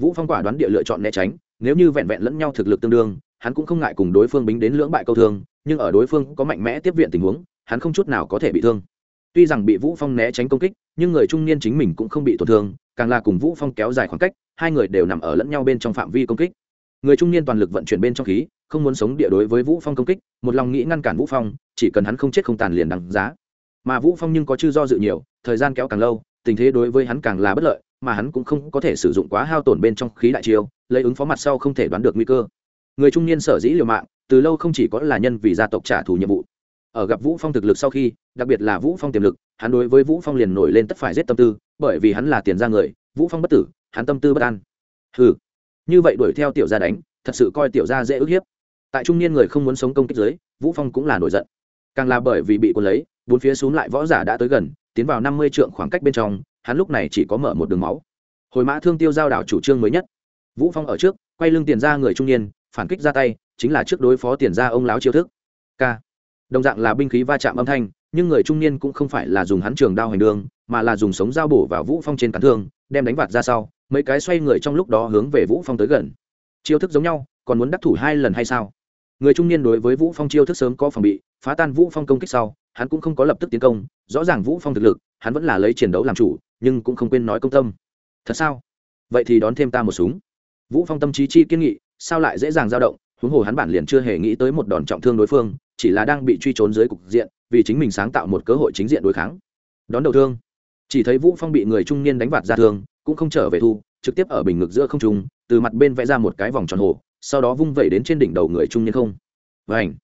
Vũ phong quả đoán địa lựa chọn né tránh, nếu như vẹn vẹn lẫn nhau thực lực tương đương, hắn cũng không ngại cùng đối phương bính đến lưỡng bại câu thương, nhưng ở đối phương có mạnh mẽ tiếp viện tình huống, hắn không chút nào có thể bị thương. Tuy rằng bị vũ phong né tránh công kích, nhưng người trung niên chính mình cũng không bị tổn thương, càng là cùng vũ phong kéo dài khoảng cách, hai người đều nằm ở lẫn nhau bên trong phạm vi công kích người trung niên toàn lực vận chuyển bên trong khí, không muốn sống địa đối với vũ phong công kích, một lòng nghĩ ngăn cản vũ phong, chỉ cần hắn không chết không tàn liền đằng giá. Mà vũ phong nhưng có chư do dự nhiều, thời gian kéo càng lâu, tình thế đối với hắn càng là bất lợi, mà hắn cũng không có thể sử dụng quá hao tổn bên trong khí đại chiêu, lấy ứng phó mặt sau không thể đoán được nguy cơ. Người trung niên sở dĩ liều mạng, từ lâu không chỉ có là nhân vì gia tộc trả thù nhiệm vụ. Ở gặp vũ phong thực lực sau khi, đặc biệt là vũ phong tiềm lực, hắn đối với vũ phong liền nổi lên tất phải giết tâm tư, bởi vì hắn là tiền ra người, vũ phong bất tử, hắn tâm tư bất an. Hừ như vậy đuổi theo tiểu gia đánh, thật sự coi tiểu gia dễ ức hiếp. Tại trung niên người không muốn sống công kích giới vũ phong cũng là nổi giận. Càng là bởi vì bị cuốn lấy, bốn phía xuống lại võ giả đã tới gần, tiến vào năm mươi trượng khoảng cách bên trong, hắn lúc này chỉ có mở một đường máu. Hồi mã thương tiêu giao đảo chủ trương mới nhất. Vũ phong ở trước, quay lưng tiền ra người trung niên, phản kích ra tay, chính là trước đối phó tiền ra ông láo chiêu thức. K đồng dạng là binh khí va chạm âm thanh, nhưng người trung niên cũng không phải là dùng hắn trường đao hành đường mà là dùng sống dao bổ vào vũ phong trên cán thương, đem đánh vạt ra sau, mấy cái xoay người trong lúc đó hướng về vũ phong tới gần. Chiêu thức giống nhau, còn muốn đắc thủ hai lần hay sao? Người trung niên đối với vũ phong chiêu thức sớm có phòng bị, phá tan vũ phong công kích sau, hắn cũng không có lập tức tiến công, rõ ràng vũ phong thực lực, hắn vẫn là lấy chiến đấu làm chủ, nhưng cũng không quên nói công tâm. Thật sao? Vậy thì đón thêm ta một súng. Vũ phong tâm trí chi kiên nghị, sao lại dễ dàng dao động, huống hồ hắn bản liền chưa hề nghĩ tới một đòn trọng thương đối phương, chỉ là đang bị truy trốn dưới cục diện, vì chính mình sáng tạo một cơ hội chính diện đối kháng. Đón đầu thương chỉ thấy vũ phong bị người trung niên đánh vạt ra thương, cũng không trở về thu, trực tiếp ở bình ngực giữa không trung, từ mặt bên vẽ ra một cái vòng tròn hồ, sau đó vung vẩy đến trên đỉnh đầu người trung niên không. Vảnh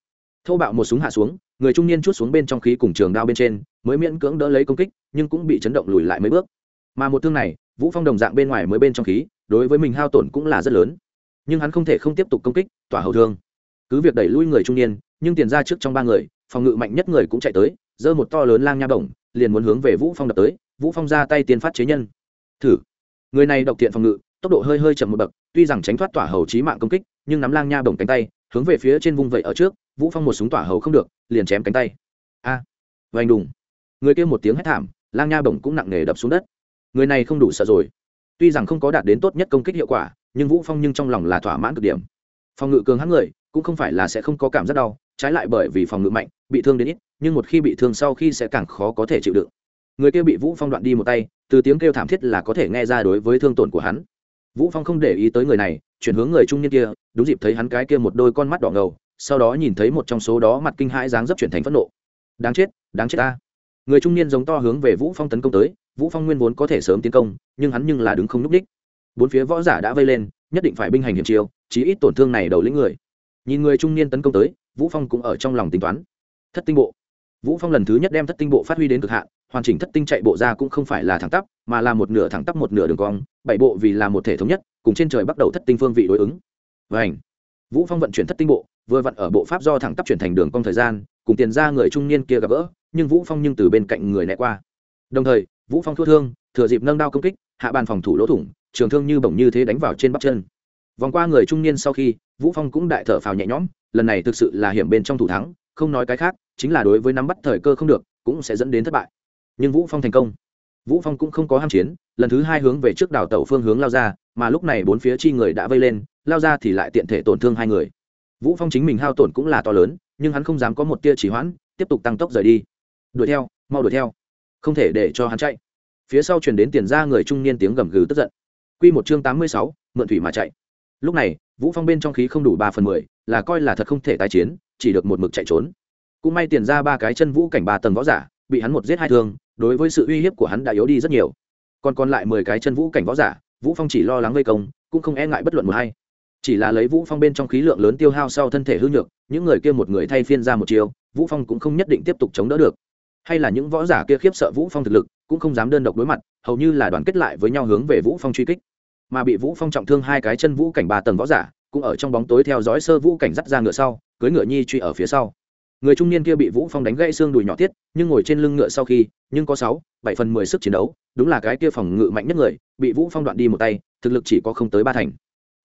thô bạo một súng hạ xuống, người trung niên chút xuống bên trong khí cùng trường đao bên trên, mới miễn cưỡng đỡ lấy công kích, nhưng cũng bị chấn động lùi lại mấy bước. Mà một thương này, vũ phong đồng dạng bên ngoài mới bên trong khí, đối với mình hao tổn cũng là rất lớn. Nhưng hắn không thể không tiếp tục công kích, tỏa hậu thương. Cứ việc đẩy lui người trung niên, nhưng tiền ra trước trong ba người, phòng ngự mạnh nhất người cũng chạy tới, giơ một to lớn lang nha bổng, liền muốn hướng về vũ phong đập tới vũ phong ra tay tiên phát chế nhân. Thử. Người này độc thiện phòng ngự tốc độ hơi hơi chậm một bậc tuy rằng tránh thoát tỏa hầu trí mạng công kích nhưng nắm lang nha bổng cánh tay hướng về phía trên vung vậy ở trước vũ phong một súng tỏa hầu không được liền chém cánh tay. A. À, vành đùng. Người kia một tiếng hét thảm lang nha bổng cũng nặng nề đập xuống đất. Người này không đủ sợ rồi. Tuy rằng không có đạt đến tốt nhất công kích hiệu quả nhưng vũ phong nhưng trong lòng là thỏa mãn cực điểm. Phòng ngự cường hắn người cũng không phải là sẽ không có cảm giác đau trái lại bởi vì phòng ngự mạnh bị thương đến ít nhưng một khi bị thương sau khi sẽ càng khó có thể chịu đựng người kia bị vũ phong đoạn đi một tay từ tiếng kêu thảm thiết là có thể nghe ra đối với thương tổn của hắn vũ phong không để ý tới người này chuyển hướng người trung niên kia đúng dịp thấy hắn cái kia một đôi con mắt đỏ ngầu sau đó nhìn thấy một trong số đó mặt kinh hãi dáng dấp chuyển thành phẫn nộ đáng chết đáng chết ta người trung niên giống to hướng về vũ phong tấn công tới vũ phong nguyên vốn có thể sớm tiến công nhưng hắn nhưng là đứng không núp đích bốn phía võ giả đã vây lên nhất định phải binh hành hiểm chiêu chí ít tổn thương này đầu lĩnh người nhìn người trung niên tấn công tới vũ phong cũng ở trong lòng tính toán thất tinh bộ vũ phong lần thứ nhất đem thất tinh bộ phát huy đến cực hạn, hoàn chỉnh thất tinh chạy bộ ra cũng không phải là thẳng tắp, mà là một nửa thẳng tắp một nửa đường cong, bảy bộ vì là một thể thống nhất, cùng trên trời bắt đầu thất tinh phương vị đối ứng. Và vũ phong vận chuyển thất tinh bộ, vừa vặn ở bộ pháp do thẳng tắp chuyển thành đường cong thời gian, cùng tiền ra người trung niên kia gặp gỡ, nhưng vũ phong nhưng từ bên cạnh người né qua. Đồng thời, vũ phong thua thương, thừa dịp nâng đao công kích, hạ bàn phòng thủ lỗ thủng, trường thương như bổng như thế đánh vào trên bắp chân. Vòng qua người trung niên sau khi, vũ phong cũng đại thở phào nhẹ nhõm, lần này thực sự là hiểm bên trong thủ thắng không nói cái khác chính là đối với nắm bắt thời cơ không được cũng sẽ dẫn đến thất bại. Nhưng vũ phong thành công. Vũ phong cũng không có ham chiến lần thứ hai hướng về trước đảo tàu phương hướng lao ra mà lúc này bốn phía chi người đã vây lên lao ra thì lại tiện thể tổn thương hai người. Vũ phong chính mình hao tổn cũng là to lớn nhưng hắn không dám có một tia chỉ hoãn tiếp tục tăng tốc rời đi. Đuổi theo mau đuổi theo. Không thể để cho hắn chạy. Phía sau truyền đến tiền ra người trung niên tiếng gầm gừ tức giận. Quy một chương 86, mượn thủy mà chạy. Lúc này vũ phong bên trong khí không đủ ba phần mười là coi là thật không thể tái chiến chỉ được một mực chạy trốn. Cũng may tiền ra ba cái chân vũ cảnh ba tầng võ giả, bị hắn một giết hai thương, đối với sự uy hiếp của hắn đã yếu đi rất nhiều. Còn còn lại mười cái chân vũ cảnh võ giả, vũ phong chỉ lo lắng vây công, cũng không e ngại bất luận một hay chỉ là lấy vũ phong bên trong khí lượng lớn tiêu hao sau thân thể hư nhược, những người kia một người thay phiên ra một chiều vũ phong cũng không nhất định tiếp tục chống đỡ được. Hay là những võ giả kia khiếp sợ vũ phong thực lực, cũng không dám đơn độc đối mặt, hầu như là đoàn kết lại với nhau hướng về vũ phong truy kích. Mà bị vũ phong trọng thương hai cái chân vũ cảnh ba tầng võ giả, cũng ở trong bóng tối theo dõi sơ vũ cảnh dắt ra ngựa sau cưỡi ngựa nhi truy ở phía sau. Người trung niên kia bị vũ phong đánh gãy xương đùi nhỏ tiết, nhưng ngồi trên lưng ngựa sau khi, nhưng có sáu, bảy phần mười sức chiến đấu, đúng là cái kia phòng ngự mạnh nhất người, bị vũ phong đoạn đi một tay, thực lực chỉ có không tới ba thành.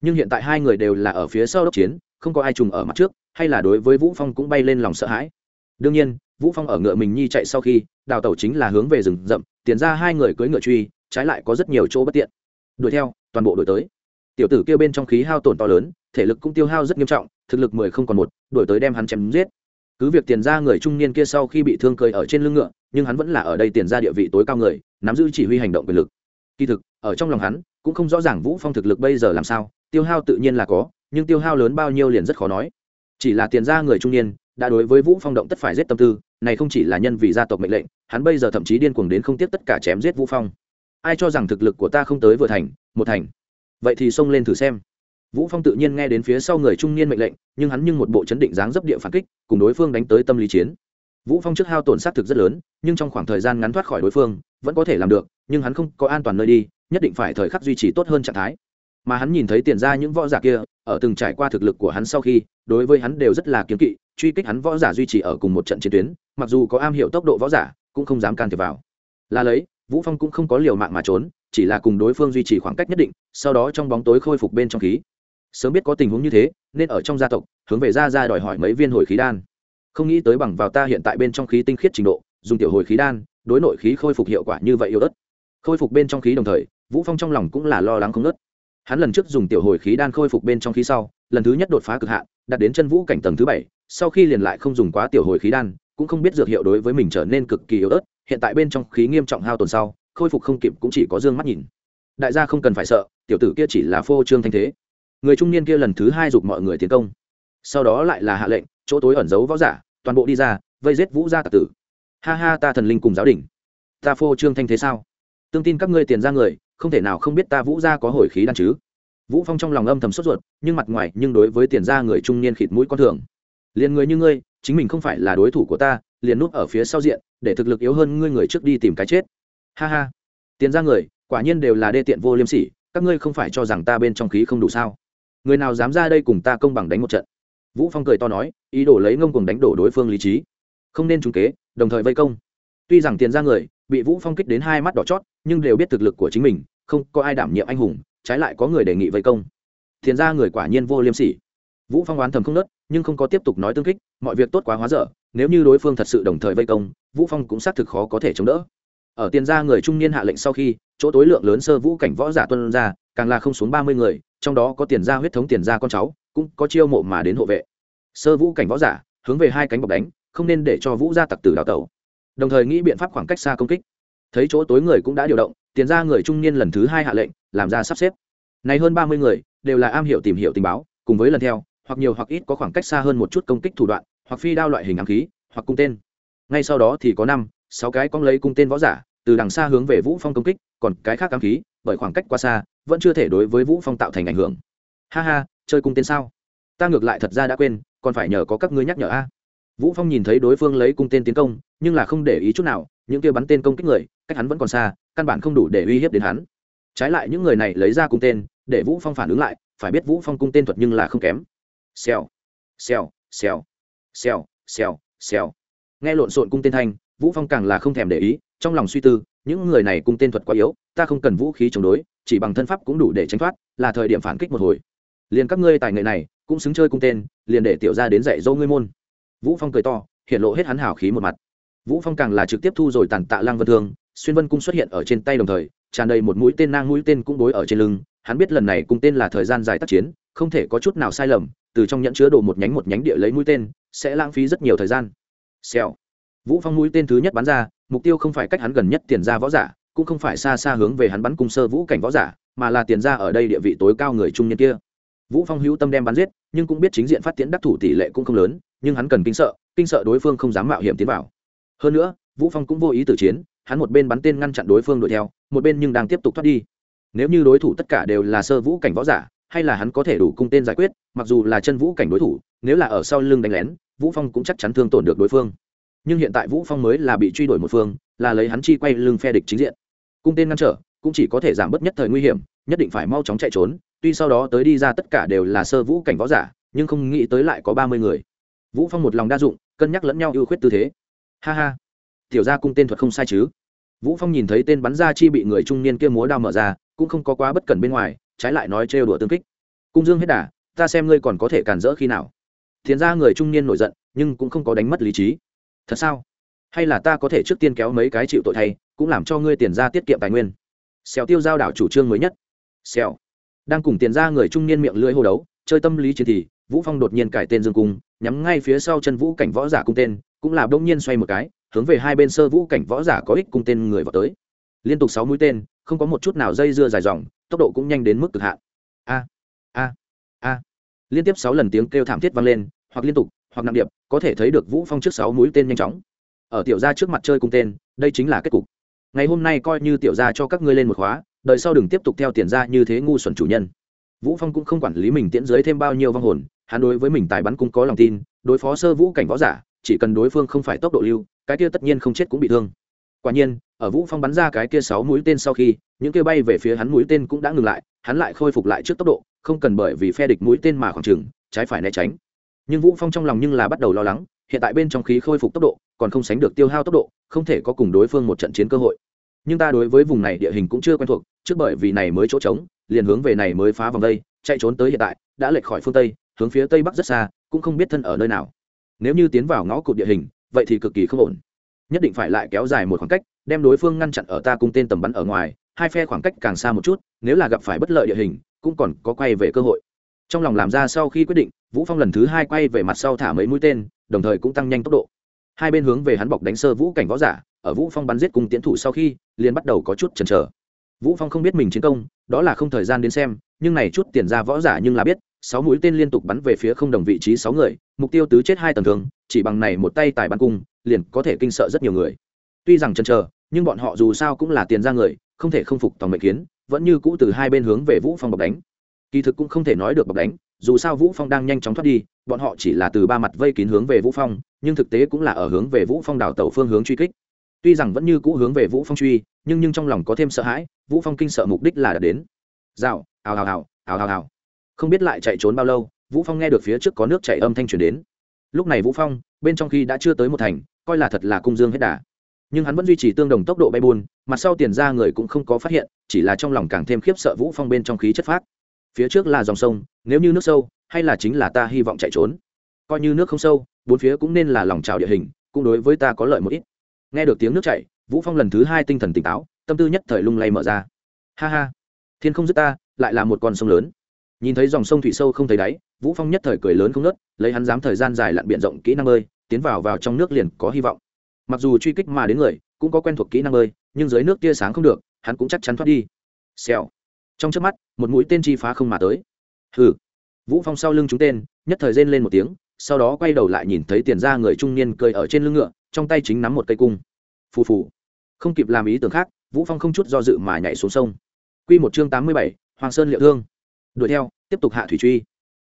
Nhưng hiện tại hai người đều là ở phía sau đốc chiến, không có ai trùng ở mặt trước, hay là đối với vũ phong cũng bay lên lòng sợ hãi. Đương nhiên, vũ phong ở ngựa mình nhi chạy sau khi, đào tẩu chính là hướng về rừng rậm, tiền ra hai người cưỡi ngựa truy, trái lại có rất nhiều chỗ bất tiện. Đuổi theo, toàn bộ đuổi tới. Tiểu tử kia bên trong khí hao tổn to lớn thể lực cũng tiêu hao rất nghiêm trọng, thực lực mười không còn một, đuổi tới đem hắn chém giết. Cứ việc tiền ra người trung niên kia sau khi bị thương cơi ở trên lưng ngựa, nhưng hắn vẫn là ở đây tiền ra địa vị tối cao người, nắm giữ chỉ huy hành động quyền lực. Kỳ thực, ở trong lòng hắn, cũng không rõ ràng vũ phong thực lực bây giờ làm sao, tiêu hao tự nhiên là có, nhưng tiêu hao lớn bao nhiêu liền rất khó nói. Chỉ là tiền ra người trung niên, đã đối với vũ phong động tất phải giết tâm tư, này không chỉ là nhân vì gia tộc mệnh lệnh, hắn bây giờ thậm chí điên cuồng đến không tiếc tất cả chém giết vũ phong. Ai cho rằng thực lực của ta không tới vừa thành, một thành? Vậy thì xông lên thử xem vũ phong tự nhiên nghe đến phía sau người trung niên mệnh lệnh, nhưng hắn nhưng một bộ chấn định dáng dấp địa phản kích, cùng đối phương đánh tới tâm lý chiến. Vũ phong trước hao tổn sát thực rất lớn, nhưng trong khoảng thời gian ngắn thoát khỏi đối phương, vẫn có thể làm được, nhưng hắn không có an toàn nơi đi, nhất định phải thời khắc duy trì tốt hơn trạng thái. Mà hắn nhìn thấy tiền ra những võ giả kia, ở từng trải qua thực lực của hắn sau khi, đối với hắn đều rất là kiếm kỵ, truy kích hắn võ giả duy trì ở cùng một trận chiến tuyến, mặc dù có am hiểu tốc độ võ giả, cũng không dám can thiệp vào. Là lấy, vũ phong cũng không có liều mạng mà trốn, chỉ là cùng đối phương duy trì khoảng cách nhất định, sau đó trong bóng tối khôi phục bên trong khí sớm biết có tình huống như thế, nên ở trong gia tộc, hướng về ra ra đòi hỏi mấy viên hồi khí đan. Không nghĩ tới bằng vào ta hiện tại bên trong khí tinh khiết trình độ, dùng tiểu hồi khí đan, đối nội khí khôi phục hiệu quả như vậy yếu ớt. Khôi phục bên trong khí đồng thời, vũ phong trong lòng cũng là lo lắng không ớt. hắn lần trước dùng tiểu hồi khí đan khôi phục bên trong khí sau, lần thứ nhất đột phá cực hạn đạt đến chân vũ cảnh tầng thứ bảy, sau khi liền lại không dùng quá tiểu hồi khí đan, cũng không biết dược hiệu đối với mình trở nên cực kỳ yếu ớt, hiện tại bên trong khí nghiêm trọng hao tuần sau, khôi phục không kịp cũng chỉ có dương mắt nhìn. Đại gia không cần phải sợ, tiểu tử kia chỉ là phô trương thanh thế người trung niên kia lần thứ hai giục mọi người tiến công. Sau đó lại là hạ lệnh, chỗ tối ẩn giấu võ giả, toàn bộ đi ra, vây giết vũ gia tạc tử. Ha ha, ta thần linh cùng giáo đình. Ta phô trương thanh thế sao? Tương tin các ngươi tiền ra người, không thể nào không biết ta vũ gia có hồi khí đan chứ? Vũ phong trong lòng âm thầm sốt ruột, nhưng mặt ngoài, nhưng đối với tiền ra người trung niên khịt mũi con thường. Liền người như ngươi, chính mình không phải là đối thủ của ta, liền núp ở phía sau diện, để thực lực yếu hơn ngươi người trước đi tìm cái chết. Ha ha. Tiền ra người, quả nhiên đều là đê tiện vô liêm sỉ, các ngươi không phải cho rằng ta bên trong khí không đủ sao? Người nào dám ra đây cùng ta công bằng đánh một trận? Vũ phong cười to nói, ý đồ lấy ngông cùng đánh đổ đối phương lý trí. Không nên trúng kế, đồng thời vây công. Tuy rằng tiền ra người, bị vũ phong kích đến hai mắt đỏ chót, nhưng đều biết thực lực của chính mình, không có ai đảm nhiệm anh hùng, trái lại có người đề nghị vây công. Tiền ra người quả nhiên vô liêm sỉ. Vũ phong oán thầm không nớt, nhưng không có tiếp tục nói tương kích, mọi việc tốt quá hóa dở, nếu như đối phương thật sự đồng thời vây công, vũ phong cũng xác thực khó có thể chống đỡ. Ở tiền ra người trung niên hạ lệnh sau khi, chỗ tối lượng lớn sơ vũ cảnh võ giả tuân ra, càng là không xuống ba mươi người trong đó có tiền ra huyết thống tiền ra con cháu, cũng có chiêu mộ mà đến hộ vệ. Sơ vũ cảnh võ giả, hướng về hai cánh bọc đánh, không nên để cho vũ gia tặc tử đào tẩu. Đồng thời nghĩ biện pháp khoảng cách xa công kích. Thấy chỗ tối người cũng đã điều động, tiền ra người trung niên lần thứ hai hạ lệnh, làm ra sắp xếp. Này hơn ba mươi người, đều là am hiểu tìm hiểu tình báo, cùng với lần theo, hoặc nhiều hoặc ít có khoảng cách xa hơn một chút công kích thủ đoạn, hoặc phi đao loại hình ám khí, hoặc cung tên. Ngay sau đó thì có năm, sáu cái con lấy cung tên võ giả, từ đằng xa hướng về vũ phong công kích, còn cái khác ám khí bởi khoảng cách quá xa, vẫn chưa thể đối với vũ phong tạo thành ảnh hưởng. Ha ha, chơi cung tên sao? Ta ngược lại thật ra đã quên, còn phải nhờ có các ngươi nhắc nhở a. Vũ phong nhìn thấy đối phương lấy cung tên tiến công, nhưng là không để ý chút nào, những kia bắn tên công kích người, cách hắn vẫn còn xa, căn bản không đủ để uy hiếp đến hắn. Trái lại những người này lấy ra cung tên, để vũ phong phản ứng lại, phải biết vũ phong cung tên thuật nhưng là không kém. Xèo xèo xèo xèo xèo xèo. Nghe lộn xộn cung tên thanh, vũ phong càng là không thèm để ý, trong lòng suy tư, những người này cung tên thuật quá yếu ta không cần vũ khí chống đối, chỉ bằng thân pháp cũng đủ để tránh thoát, là thời điểm phản kích một hồi. Liền các ngươi tài nghệ này, cũng xứng chơi cung tên, liền để tiểu ra đến dạy dỗ ngươi môn. Vũ phong cười to, hiện lộ hết hắn hào khí một mặt. Vũ phong càng là trực tiếp thu rồi tàn tạ lăng vân thương, xuyên vân cung xuất hiện ở trên tay đồng thời, tràn đầy một mũi tên nang mũi tên cũng đối ở trên lưng. Hắn biết lần này cung tên là thời gian dài tác chiến, không thể có chút nào sai lầm, từ trong nhẫn chứa đồ một nhánh một nhánh địa lấy mũi tên, sẽ lãng phí rất nhiều thời gian. Xèo. Vũ phong mũi tên thứ nhất bắn ra, mục tiêu không phải cách hắn gần nhất tiền ra võ giả cũng không phải xa xa hướng về hắn bắn cung sơ vũ cảnh võ giả, mà là tiền ra ở đây địa vị tối cao người trung niên kia. Vũ phong hữu tâm đem bắn giết, nhưng cũng biết chính diện phát tiến đắc thủ tỷ lệ cũng không lớn, nhưng hắn cần kinh sợ kinh sợ đối phương không dám mạo hiểm tiến vào. Hơn nữa, vũ phong cũng vô ý tử chiến, hắn một bên bắn tên ngăn chặn đối phương đuổi theo, một bên nhưng đang tiếp tục thoát đi. Nếu như đối thủ tất cả đều là sơ vũ cảnh võ giả, hay là hắn có thể đủ cung tên giải quyết, mặc dù là chân vũ cảnh đối thủ, nếu là ở sau lưng đánh lén, vũ phong cũng chắc chắn thương tổn được đối phương. Nhưng hiện tại vũ phong mới là bị truy đuổi một phương, là lấy hắn chi quay lưng phe địch chính diện cung tên ngăn trở, cũng chỉ có thể giảm bớt nhất thời nguy hiểm, nhất định phải mau chóng chạy trốn, tuy sau đó tới đi ra tất cả đều là sơ vũ cảnh võ giả, nhưng không nghĩ tới lại có ba mươi người. Vũ phong một lòng đa dụng, cân nhắc lẫn nhau ưu khuyết tư thế. Ha ha. Tiểu gia cung tên thuật không sai chứ? Vũ phong nhìn thấy tên bắn ra chi bị người trung niên kia múa đao mở ra, cũng không có quá bất cẩn bên ngoài, trái lại nói trêu đùa tương kích. Cung dương hết đà, ta xem ngươi còn có thể cản rỡ khi nào. Thiền ra người trung niên nổi giận, nhưng cũng không có đánh mất lý trí. Thật sao? Hay là ta có thể trước tiên kéo mấy cái chịu tội thay, cũng làm cho ngươi tiền ra tiết kiệm tài nguyên. Xèo tiêu giao đảo chủ trương mới nhất. Xèo. Đang cùng tiền ra người trung niên miệng lưỡi hô đấu, chơi tâm lý chiến thì, vũ phong đột nhiên cải tên dương cung, nhắm ngay phía sau chân vũ cảnh võ giả cung tên, cũng là đông nhiên xoay một cái, hướng về hai bên sơ vũ cảnh võ giả có ích cung tên người vào tới. Liên tục sáu mũi tên, không có một chút nào dây dưa dài dòng, tốc độ cũng nhanh đến mức cực hạn. A a a. Liên tiếp sáu lần tiếng kêu thảm thiết vang lên, hoặc liên tục, hoặc nặng điệp, có thể thấy được vũ phong trước sáu mũi tên nhanh chóng ở tiểu gia trước mặt chơi cung tên, đây chính là kết cục. Ngày hôm nay coi như tiểu gia cho các ngươi lên một khóa, đời sau đừng tiếp tục theo tiền ra như thế ngu xuẩn chủ nhân. Vũ phong cũng không quản lý mình tiễn dưới thêm bao nhiêu vong hồn, hắn đối với mình tài bắn cũng có lòng tin, đối phó sơ vũ cảnh võ giả, chỉ cần đối phương không phải tốc độ lưu, cái kia tất nhiên không chết cũng bị thương. Quả nhiên, ở vũ phong bắn ra cái kia sáu mũi tên sau khi, những kia bay về phía hắn mũi tên cũng đã ngừng lại, hắn lại khôi phục lại trước tốc độ, không cần bởi vì phe địch mũi tên mà khoảng trừng trái phải né tránh. Nhưng vũ phong trong lòng nhưng là bắt đầu lo lắng, hiện tại bên trong khí khôi phục tốc độ còn không sánh được tiêu hao tốc độ, không thể có cùng đối phương một trận chiến cơ hội. Nhưng ta đối với vùng này địa hình cũng chưa quen thuộc, trước bởi vì này mới chỗ trống, liền hướng về này mới phá vòng đây, chạy trốn tới hiện tại, đã lệch khỏi phương tây, hướng phía tây bắc rất xa, cũng không biết thân ở nơi nào. Nếu như tiến vào ngõ cụt địa hình, vậy thì cực kỳ không ổn. Nhất định phải lại kéo dài một khoảng cách, đem đối phương ngăn chặn ở ta cung tên tầm bắn ở ngoài, hai phe khoảng cách càng xa một chút, nếu là gặp phải bất lợi địa hình, cũng còn có quay về cơ hội. Trong lòng làm ra sau khi quyết định, vũ phong lần thứ hai quay về mặt sau thả mấy mũi tên, đồng thời cũng tăng nhanh tốc độ hai bên hướng về hắn bọc đánh sơ vũ cảnh võ giả, ở vũ phong bắn giết cùng tiến thủ sau khi, liền bắt đầu có chút chần chờ. Vũ phong không biết mình chiến công, đó là không thời gian đến xem, nhưng này chút tiền ra võ giả nhưng là biết, sáu mũi tên liên tục bắn về phía không đồng vị trí sáu người, mục tiêu tứ chết hai tầng thường, chỉ bằng này một tay tài bắn cung, liền có thể kinh sợ rất nhiều người. Tuy rằng chần chờ, nhưng bọn họ dù sao cũng là tiền ra người, không thể không phục tòng mệnh kiến, vẫn như cũ từ hai bên hướng về vũ phong bọc đánh kỳ thực cũng không thể nói được bọc đánh, dù sao vũ phong đang nhanh chóng thoát đi, bọn họ chỉ là từ ba mặt vây kín hướng về vũ phong, nhưng thực tế cũng là ở hướng về vũ phong đảo tàu phương hướng truy kích. Tuy rằng vẫn như cũ hướng về vũ phong truy, nhưng nhưng trong lòng có thêm sợ hãi, vũ phong kinh sợ mục đích là đã đến. Rào ào ào ào ào ào ào không biết lại chạy trốn bao lâu, vũ phong nghe được phía trước có nước chảy âm thanh truyền đến. Lúc này vũ phong, bên trong khi đã chưa tới một thành, coi là thật là cung dương hết đà. Nhưng hắn vẫn duy trì tương đồng tốc độ bay buôn mặt sau tiền ra người cũng không có phát hiện, chỉ là trong lòng càng thêm khiếp sợ vũ phong bên trong khí chất phát phía trước là dòng sông nếu như nước sâu hay là chính là ta hy vọng chạy trốn. Coi như nước không sâu bốn phía cũng nên là lòng trào địa hình cũng đối với ta có lợi một ít. Nghe được tiếng nước chảy vũ phong lần thứ hai tinh thần tỉnh táo tâm tư nhất thời lung lay mở ra. Ha ha thiên không giết ta lại là một con sông lớn. Nhìn thấy dòng sông thủy sâu không thấy đáy vũ phong nhất thời cười lớn không nớt lấy hắn dám thời gian dài lặn biển rộng kỹ năng ơi, tiến vào vào trong nước liền có hy vọng. Mặc dù truy kích mà đến người cũng có quen thuộc kỹ năng ơi, nhưng dưới nước tia sáng không được hắn cũng chắc chắn thoát đi. Xèo trong trước mắt một mũi tên chi phá không mà tới. Hừ. Vũ phong sau lưng chúng tên nhất thời rên lên một tiếng sau đó quay đầu lại nhìn thấy tiền ra người trung niên cười ở trên lưng ngựa trong tay chính nắm một cây cung. Phù phù. Không kịp làm ý tưởng khác vũ phong không chút do dự mà nhảy xuống sông. Quy một chương 87, hoàng sơn liệu thương. Đuổi theo tiếp tục hạ thủy truy.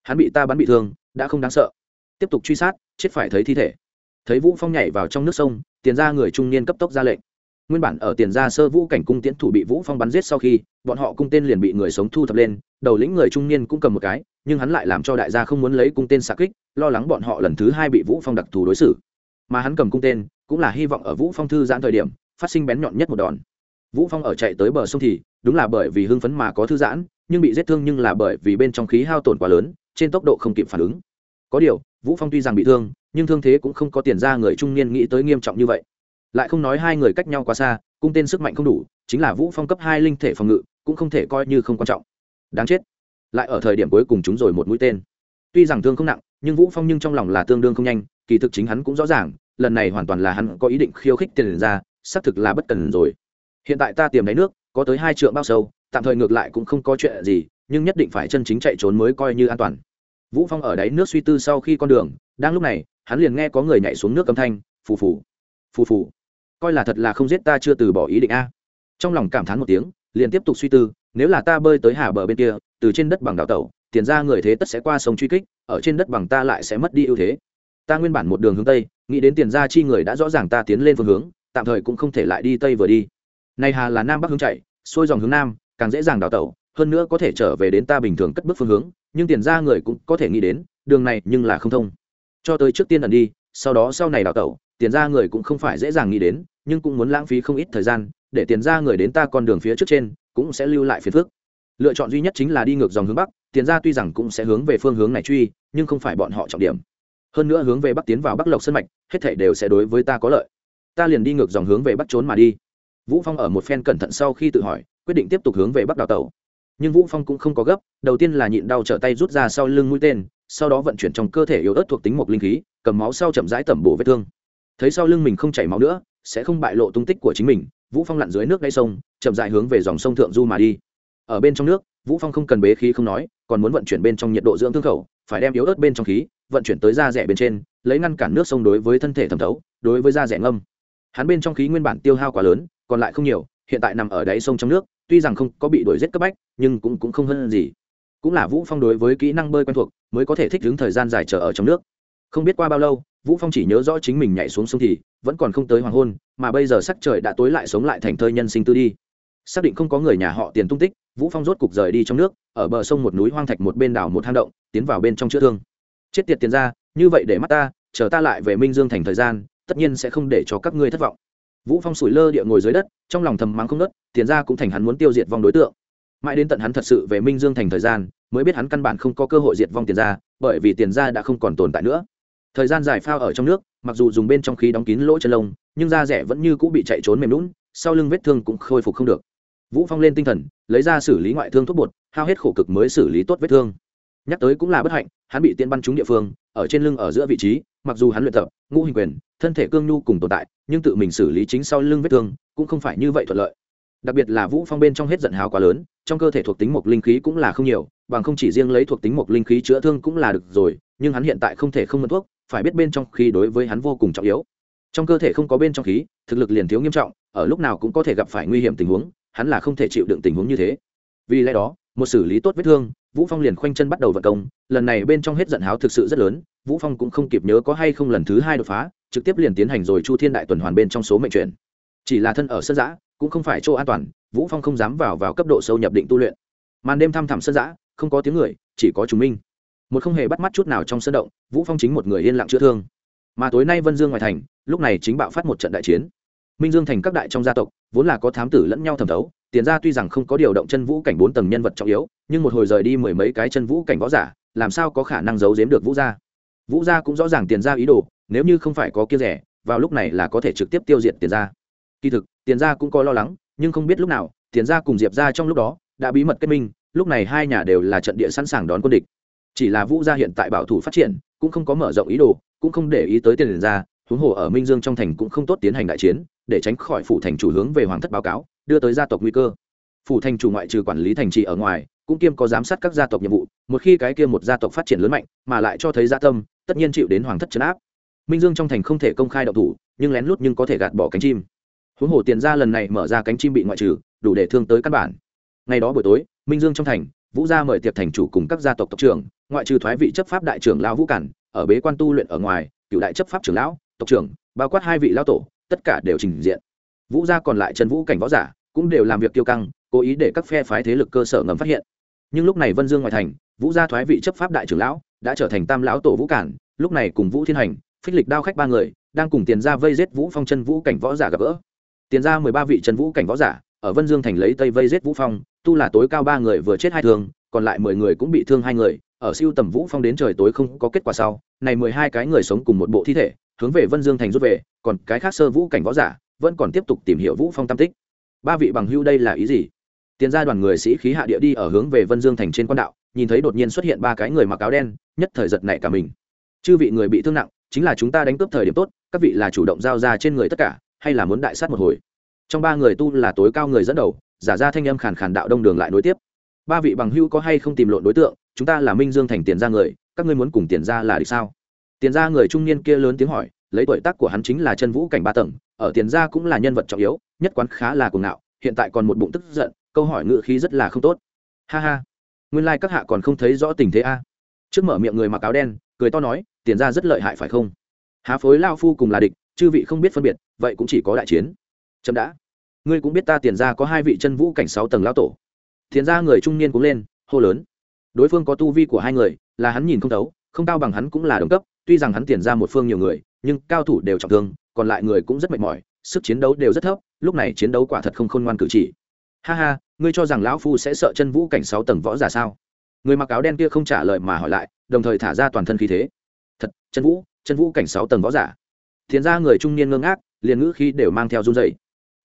Hắn bị ta bắn bị thương đã không đáng sợ. Tiếp tục truy sát chết phải thấy thi thể. Thấy vũ phong nhảy vào trong nước sông tiền ra người trung niên cấp tốc ra lệnh nguyên bản ở tiền ra sơ vũ cảnh cung tiễn thủ bị vũ phong bắn giết sau khi, bọn họ cung tên liền bị người sống thu thập lên, đầu lĩnh người trung niên cũng cầm một cái, nhưng hắn lại làm cho đại gia không muốn lấy cung tên xạ kích, lo lắng bọn họ lần thứ hai bị vũ phong đặc thù đối xử. Mà hắn cầm cung tên, cũng là hy vọng ở vũ phong thư giãn thời điểm, phát sinh bén nhọn nhất một đòn. Vũ phong ở chạy tới bờ sông thì, đúng là bởi vì hưng phấn mà có thư giãn, nhưng bị giết thương nhưng là bởi vì bên trong khí hao tổn quá lớn, trên tốc độ không kịp phản ứng. Có điều, vũ phong tuy rằng bị thương, nhưng thương thế cũng không có tiền ra người trung niên nghĩ tới nghiêm trọng như vậy lại không nói hai người cách nhau quá xa, cung tên sức mạnh không đủ, chính là vũ phong cấp hai linh thể phòng ngự, cũng không thể coi như không quan trọng. Đáng chết. Lại ở thời điểm cuối cùng chúng rồi một mũi tên. Tuy rằng thương không nặng, nhưng vũ phong nhưng trong lòng là tương đương không nhanh, kỳ thực chính hắn cũng rõ ràng, lần này hoàn toàn là hắn có ý định khiêu khích tiền ra, xác thực là bất cần rồi. Hiện tại ta tìm đáy nước, có tới hai trượng bao sâu, tạm thời ngược lại cũng không có chuyện gì, nhưng nhất định phải chân chính chạy trốn mới coi như an toàn. Vũ phong ở đáy nước suy tư sau khi con đường, đang lúc này, hắn liền nghe có người nhảy xuống nước âm thanh, phù phù phù phù coi là thật là không giết ta chưa từ bỏ ý định a. Trong lòng cảm thán một tiếng, liền tiếp tục suy tư, nếu là ta bơi tới hà bờ bên kia, từ trên đất bằng đảo tẩu, tiền ra người thế tất sẽ qua sông truy kích, ở trên đất bằng ta lại sẽ mất đi ưu thế. Ta nguyên bản một đường hướng tây, nghĩ đến tiền ra chi người đã rõ ràng ta tiến lên phương hướng, tạm thời cũng không thể lại đi tây vừa đi. Này hà là nam bắc hướng chạy, xuôi dòng hướng nam, càng dễ dàng đào tẩu, hơn nữa có thể trở về đến ta bình thường cất bước phương hướng, nhưng tiền ra người cũng có thể nghĩ đến, đường này nhưng là không thông. Cho tới trước tiên ẩn đi, sau đó sau này đào tẩu, tiền ra người cũng không phải dễ dàng nghĩ đến nhưng cũng muốn lãng phí không ít thời gian, để tiền ra người đến ta con đường phía trước trên, cũng sẽ lưu lại phiền phức. Lựa chọn duy nhất chính là đi ngược dòng hướng bắc, tiền ra tuy rằng cũng sẽ hướng về phương hướng này truy, nhưng không phải bọn họ trọng điểm. Hơn nữa hướng về bắc tiến vào bắc lộc sân mạch, hết thể đều sẽ đối với ta có lợi. Ta liền đi ngược dòng hướng về bắc trốn mà đi. Vũ phong ở một phen cẩn thận sau khi tự hỏi, quyết định tiếp tục hướng về bắc đào tàu nhưng vũ phong cũng không có gấp, đầu tiên là nhịn đau trở tay rút ra sau lưng mũi tên, sau đó vận chuyển trong cơ thể yếu ớt thuộc tính một linh khí, cầm máu sau chậm rãi tẩm bổ vết thương. Thấy sau lưng mình không chảy máu nữa sẽ không bại lộ tung tích của chính mình, vũ phong lặn dưới nước đáy sông, chậm rãi hướng về dòng sông thượng du mà đi. Ở bên trong nước, vũ phong không cần bế khí không nói, còn muốn vận chuyển bên trong nhiệt độ dưỡng thương khẩu, phải đem yếu ớt bên trong khí, vận chuyển tới da rẻ bên trên, lấy ngăn cản nước sông đối với thân thể thẩm thấu, đối với da rẻ ngâm. Hắn bên trong khí nguyên bản tiêu hao quá lớn, còn lại không nhiều, hiện tại nằm ở đáy sông trong nước, tuy rằng không có bị đuổi giết cấp bách, nhưng cũng cũng không hơn gì. Cũng là vũ phong đối với kỹ năng bơi quen thuộc, mới có thể thích ứng thời gian dài chờ ở trong nước. Không biết qua bao lâu vũ phong chỉ nhớ rõ chính mình nhảy xuống sông thì vẫn còn không tới hoàng hôn, mà bây giờ sắc trời đã tối lại sống lại thành thơi nhân sinh tư đi. Xác định không có người nhà họ tiền tung tích, vũ phong rốt cục rời đi trong nước, ở bờ sông một núi hoang thạch một bên đảo một hang động, tiến vào bên trong chữa thương. Chết tiệt tiền ra như vậy để mắt ta, chờ ta lại về minh dương thành thời gian, tất nhiên sẽ không để cho các ngươi thất vọng. Vũ phong sủi lơ địa ngồi dưới đất, trong lòng thầm mắng không nớt tiền ra cũng thành hắn muốn tiêu diệt vong đối tượng. Mãi đến tận hắn thật sự về minh dương thành thời gian, mới biết hắn căn bản không có cơ hội diệt vong tiền ra bởi vì tiền ra đã không còn tồn tại nữa thời gian dài phao ở trong nước, mặc dù dùng bên trong khí đóng kín lỗ chân lông, nhưng da rẻ vẫn như cũ bị chạy trốn mềm lún sau lưng vết thương cũng khôi phục không được. Vũ phong lên tinh thần, lấy ra xử lý ngoại thương thuốc bột, hao hết khổ cực mới xử lý tốt vết thương. Nhắc tới cũng là bất hạnh, hắn bị tiên bắn trúng địa phương, ở trên lưng ở giữa vị trí, mặc dù hắn luyện tập, ngũ hình quyền, thân thể cương nhu cùng tồn tại, nhưng tự mình xử lý chính sau lưng vết thương, cũng không phải như vậy thuận lợi. Đặc biệt là vũ phong bên trong hết giận hào quá lớn, trong cơ thể thuộc tính một linh khí cũng là không nhiều, bằng không chỉ riêng lấy thuộc tính một linh khí chữa thương cũng là được rồi, nhưng hắn hiện tại không thể không mượn thuốc phải biết bên trong khí đối với hắn vô cùng trọng yếu. Trong cơ thể không có bên trong khí, thực lực liền thiếu nghiêm trọng, ở lúc nào cũng có thể gặp phải nguy hiểm tình huống, hắn là không thể chịu đựng tình huống như thế. Vì lẽ đó, một xử lý tốt vết thương, vũ phong liền khoanh chân bắt đầu vận công, lần này bên trong hết giận háo thực sự rất lớn, vũ phong cũng không kịp nhớ có hay không lần thứ hai đột phá, trực tiếp liền tiến hành rồi chu thiên đại tuần hoàn bên trong số mệnh chuyển. Chỉ là thân ở sân giã, cũng không phải chỗ an toàn, vũ phong không dám vào vào cấp độ sâu nhập định tu luyện. Màn đêm thăm thẳm sân giã, không có tiếng người, chỉ có chúng minh một không hề bắt mắt chút nào trong sân động, vũ phong chính một người yên lặng chữa thương. Mà tối nay vân dương ngoài thành, lúc này chính bạo phát một trận đại chiến. Minh dương thành các đại trong gia tộc, vốn là có thám tử lẫn nhau thẩm thấu, tiền ra tuy rằng không có điều động chân vũ cảnh bốn tầng nhân vật trọng yếu, nhưng một hồi rời đi mười mấy cái chân vũ cảnh võ giả, làm sao có khả năng giấu giếm được vũ gia? Vũ gia cũng rõ ràng tiền ra ý đồ, nếu như không phải có kia rẻ, vào lúc này là có thể trực tiếp tiêu diệt tiền ra kỳ thực, tiền ra cũng có lo lắng, nhưng không biết lúc nào, tiền ra cùng diệp ra trong lúc đó, đã bí mật kết minh, lúc này hai nhà đều là trận địa sẵn sàng đón quân địch chỉ là vũ gia hiện tại bảo thủ phát triển, cũng không có mở rộng ý đồ, cũng không để ý tới tiền ra, huống hồ ở minh dương trong thành cũng không tốt tiến hành đại chiến, để tránh khỏi phủ thành chủ hướng về hoàng thất báo cáo, đưa tới gia tộc nguy cơ. Phủ thành chủ ngoại trừ quản lý thành trì ở ngoài, cũng kiêm có giám sát các gia tộc nhiệm vụ, một khi cái kia một gia tộc phát triển lớn mạnh, mà lại cho thấy gia tâm, tất nhiên chịu đến hoàng thất chấn áp. Minh dương trong thành không thể công khai động thủ, nhưng lén lút nhưng có thể gạt bỏ cánh chim. Huống hồ tiền ra lần này mở ra cánh chim bị ngoại trừ, đủ để thương tới căn bản. Ngày đó buổi tối, minh dương trong thành, vũ gia mời tiệc thành chủ cùng các gia tộc tộc trưởng ngoại trừ thoái vị chấp pháp đại trưởng lão vũ cản, ở bế quan tu luyện ở ngoài, cựu đại chấp pháp trưởng lão, tộc trưởng, bao quát hai vị lão tổ, tất cả đều trình diện. Vũ gia còn lại trần vũ cảnh võ giả cũng đều làm việc tiêu căng, cố ý để các phe phái thế lực cơ sở ngầm phát hiện. Nhưng lúc này vân dương ngoài thành, vũ gia thoái vị chấp pháp đại trưởng lão đã trở thành tam lão tổ vũ cản, lúc này cùng vũ thiên hành, phích lịch đao khách ba người đang cùng tiền ra vây giết vũ phong chân vũ cảnh võ giả gặp gỡ. Tiền ra mười ba vị chân vũ cảnh võ giả ở vân dương thành lấy tây vây giết vũ phong, tu là tối cao ba người vừa chết hai thương, còn lại mười người cũng bị thương hai người ở siêu tầm vũ phong đến trời tối không có kết quả sau, này mười hai cái người sống cùng một bộ thi thể, hướng về vân dương thành rút về, còn cái khác sơ vũ cảnh võ giả vẫn còn tiếp tục tìm hiểu vũ phong tam tích. Ba vị bằng hưu đây là ý gì? Tiền ra đoàn người sĩ khí hạ địa đi ở hướng về vân dương thành trên quan đạo, nhìn thấy đột nhiên xuất hiện ba cái người mặc áo đen, nhất thời giật nảy cả mình. Chư vị người bị thương nặng, chính là chúng ta đánh cướp thời điểm tốt, các vị là chủ động giao ra trên người tất cả, hay là muốn đại sát một hồi? Trong ba người tu là tối cao người dẫn đầu, giả ra thanh âm khàn khàn đạo đông đường lại nối tiếp. Ba vị bằng hưu có hay không tìm lộn đối tượng chúng ta là minh dương thành tiền ra người, các ngươi muốn cùng tiền ra là đi sao? Tiền ra người trung niên kia lớn tiếng hỏi, lấy tuổi tác của hắn chính là chân vũ cảnh ba tầng, ở tiền ra cũng là nhân vật trọng yếu, nhất quán khá là cuồng ngạo, hiện tại còn một bụng tức giận, câu hỏi ngự khí rất là không tốt. Ha ha, nguyên lai、like、các hạ còn không thấy rõ tình thế a. Trước mở miệng người mặc áo đen, cười to nói, tiền ra rất lợi hại phải không? Há phối lao phu cùng là địch, chư vị không biết phân biệt, vậy cũng chỉ có đại chiến. Chậm đã. Ngươi cũng biết ta tiền ra có hai vị chân vũ cảnh sáu tầng lao tổ. Tiền ra người trung niên cũng lên, hô lớn đối phương có tu vi của hai người, là hắn nhìn không thấu, không cao bằng hắn cũng là đồng cấp, tuy rằng hắn tiền ra một phương nhiều người, nhưng cao thủ đều trọng thương, còn lại người cũng rất mệt mỏi, sức chiến đấu đều rất thấp, lúc này chiến đấu quả thật không khôn ngoan cử chỉ. Ha ha, ngươi cho rằng lão phu sẽ sợ chân vũ cảnh sáu tầng võ giả sao? Người mặc áo đen kia không trả lời mà hỏi lại, đồng thời thả ra toàn thân khí thế. Thật, chân vũ chân vũ cảnh sáu tầng võ giả. Tiền ra người trung niên ngơ ngác, liền ngữ khí đều mang theo run dày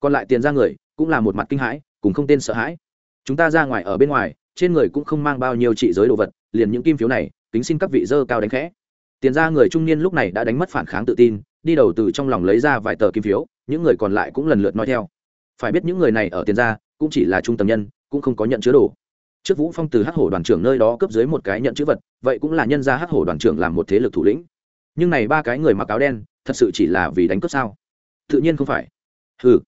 còn lại tiền ra người, cũng là một mặt kinh hãi, cùng không tên sợ hãi. Chúng ta ra ngoài ở bên ngoài trên người cũng không mang bao nhiêu trị giới đồ vật, liền những kim phiếu này, kính xin các vị dơ cao đánh khẽ. Tiền ra người trung niên lúc này đã đánh mất phản kháng tự tin, đi đầu từ trong lòng lấy ra vài tờ kim phiếu, những người còn lại cũng lần lượt nói theo. Phải biết những người này ở tiền ra cũng chỉ là trung tâm nhân, cũng không có nhận chứa đồ. Trước vũ phong từ hắc hổ đoàn trưởng nơi đó cấp dưới một cái nhận chữ vật, vậy cũng là nhân ra hắc hổ đoàn trưởng làm một thế lực thủ lĩnh. Nhưng này ba cái người mặc áo đen, thật sự chỉ là vì đánh cướp sao? Tự nhiên không phải. Ừ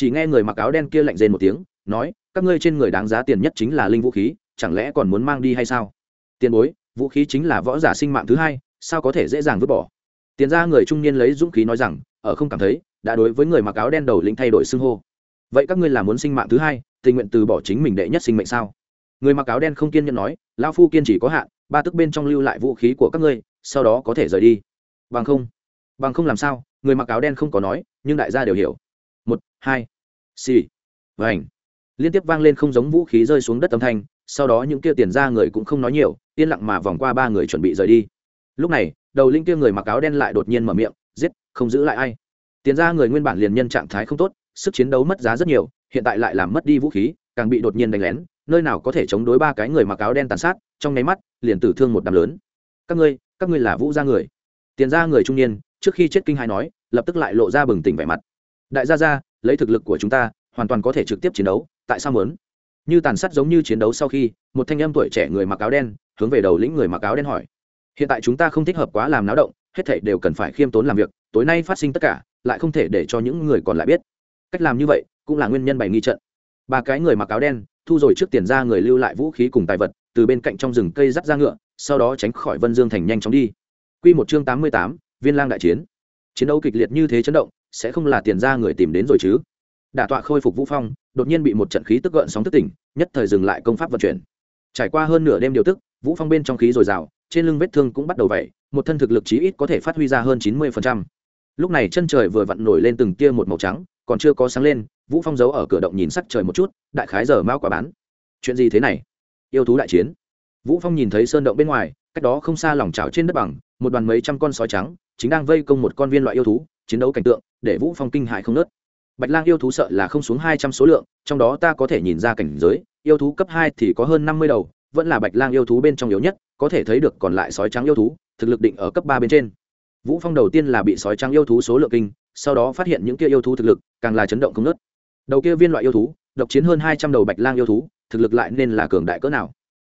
chỉ nghe người mặc áo đen kia lạnh rên một tiếng, nói các ngươi trên người đáng giá tiền nhất chính là linh vũ khí, chẳng lẽ còn muốn mang đi hay sao? Tiền bối, vũ khí chính là võ giả sinh mạng thứ hai, sao có thể dễ dàng vứt bỏ? Tiền ra người trung niên lấy dũng khí nói rằng, ở không cảm thấy, đã đối với người mặc áo đen đầu lĩnh thay đổi xưng hô. Vậy các ngươi là muốn sinh mạng thứ hai, tình nguyện từ bỏ chính mình đệ nhất sinh mệnh sao? Người mặc áo đen không kiên nhẫn nói, lão phu kiên chỉ có hạn, ba tức bên trong lưu lại vũ khí của các ngươi, sau đó có thể rời đi. Bằng không bằng không làm sao? Người mặc áo đen không có nói, nhưng đại gia đều hiểu. Một, hai, xì. Vảnh liên tiếp vang lên không giống vũ khí rơi xuống đất âm thanh, sau đó những kia tiền ra người cũng không nói nhiều, yên lặng mà vòng qua ba người chuẩn bị rời đi. Lúc này, đầu linh kia người mặc áo đen lại đột nhiên mở miệng, giết, không giữ lại ai. Tiền ra người nguyên bản liền nhân trạng thái không tốt, sức chiến đấu mất giá rất nhiều, hiện tại lại làm mất đi vũ khí, càng bị đột nhiên đánh lén, nơi nào có thể chống đối ba cái người mặc áo đen tàn sát, trong nháy mắt, liền tử thương một đám lớn. Các ngươi các ngươi là vũ gia người. Tiền ra người trung niên, trước khi chết kinh hai nói, lập tức lại lộ ra bừng tỉnh vẻ mặt. Đại gia gia, lấy thực lực của chúng ta, hoàn toàn có thể trực tiếp chiến đấu tại sao muốn? Như tàn sát giống như chiến đấu sau khi, một thanh âm tuổi trẻ người mặc áo đen hướng về đầu lĩnh người mặc áo đen hỏi. Hiện tại chúng ta không thích hợp quá làm náo động, hết thảy đều cần phải khiêm tốn làm việc, tối nay phát sinh tất cả, lại không thể để cho những người còn lại biết. Cách làm như vậy cũng là nguyên nhân bày nghi trận. Ba cái người mặc áo đen, thu rồi trước tiền ra người lưu lại vũ khí cùng tài vật, từ bên cạnh trong rừng cây dắt ra ngựa, sau đó tránh khỏi vân dương thành nhanh chóng đi. Q một chương tám mươi tám, viên lang đại chiến. Chiến đấu kịch liệt như thế chấn động, sẽ không là tiền ra người tìm đến rồi chứ? Đả tọa khôi phục vũ phong đột nhiên bị một trận khí tức gợn sóng thức tỉnh, nhất thời dừng lại công pháp vận chuyển. Trải qua hơn nửa đêm điều tức, vũ phong bên trong khí dồi dào, trên lưng vết thương cũng bắt đầu vẩy, một thân thực lực chí ít có thể phát huy ra hơn chín mươi lúc này chân trời vừa vặn nổi lên từng tia một màu trắng, còn chưa có sáng lên, vũ phong giấu ở cửa động nhìn sắc trời một chút, đại khái giờ mao quả bán. Chuyện gì thế này? Yêu thú đại chiến. Vũ phong nhìn thấy sơn động bên ngoài, cách đó không xa lòng chảo trên đất bằng, một đoàn mấy trăm con sói trắng, chính đang vây công một con viên loại yêu thú, chiến đấu cảnh tượng, để vũ phong kinh hại không nớt bạch lang yêu thú sợ là không xuống hai trăm số lượng, trong đó ta có thể nhìn ra cảnh giới, yêu thú cấp hai thì có hơn năm mươi đầu, vẫn là bạch lang yêu thú bên trong yếu nhất, có thể thấy được còn lại sói trắng yêu thú, thực lực định ở cấp ba bên trên. Vũ phong đầu tiên là bị sói trắng yêu thú số lượng kinh, sau đó phát hiện những kia yêu thú thực lực, càng là chấn động không nớt đầu kia viên loại yêu thú, độc chiến hơn hai trăm đầu bạch lang yêu thú, thực lực lại nên là cường đại cỡ nào.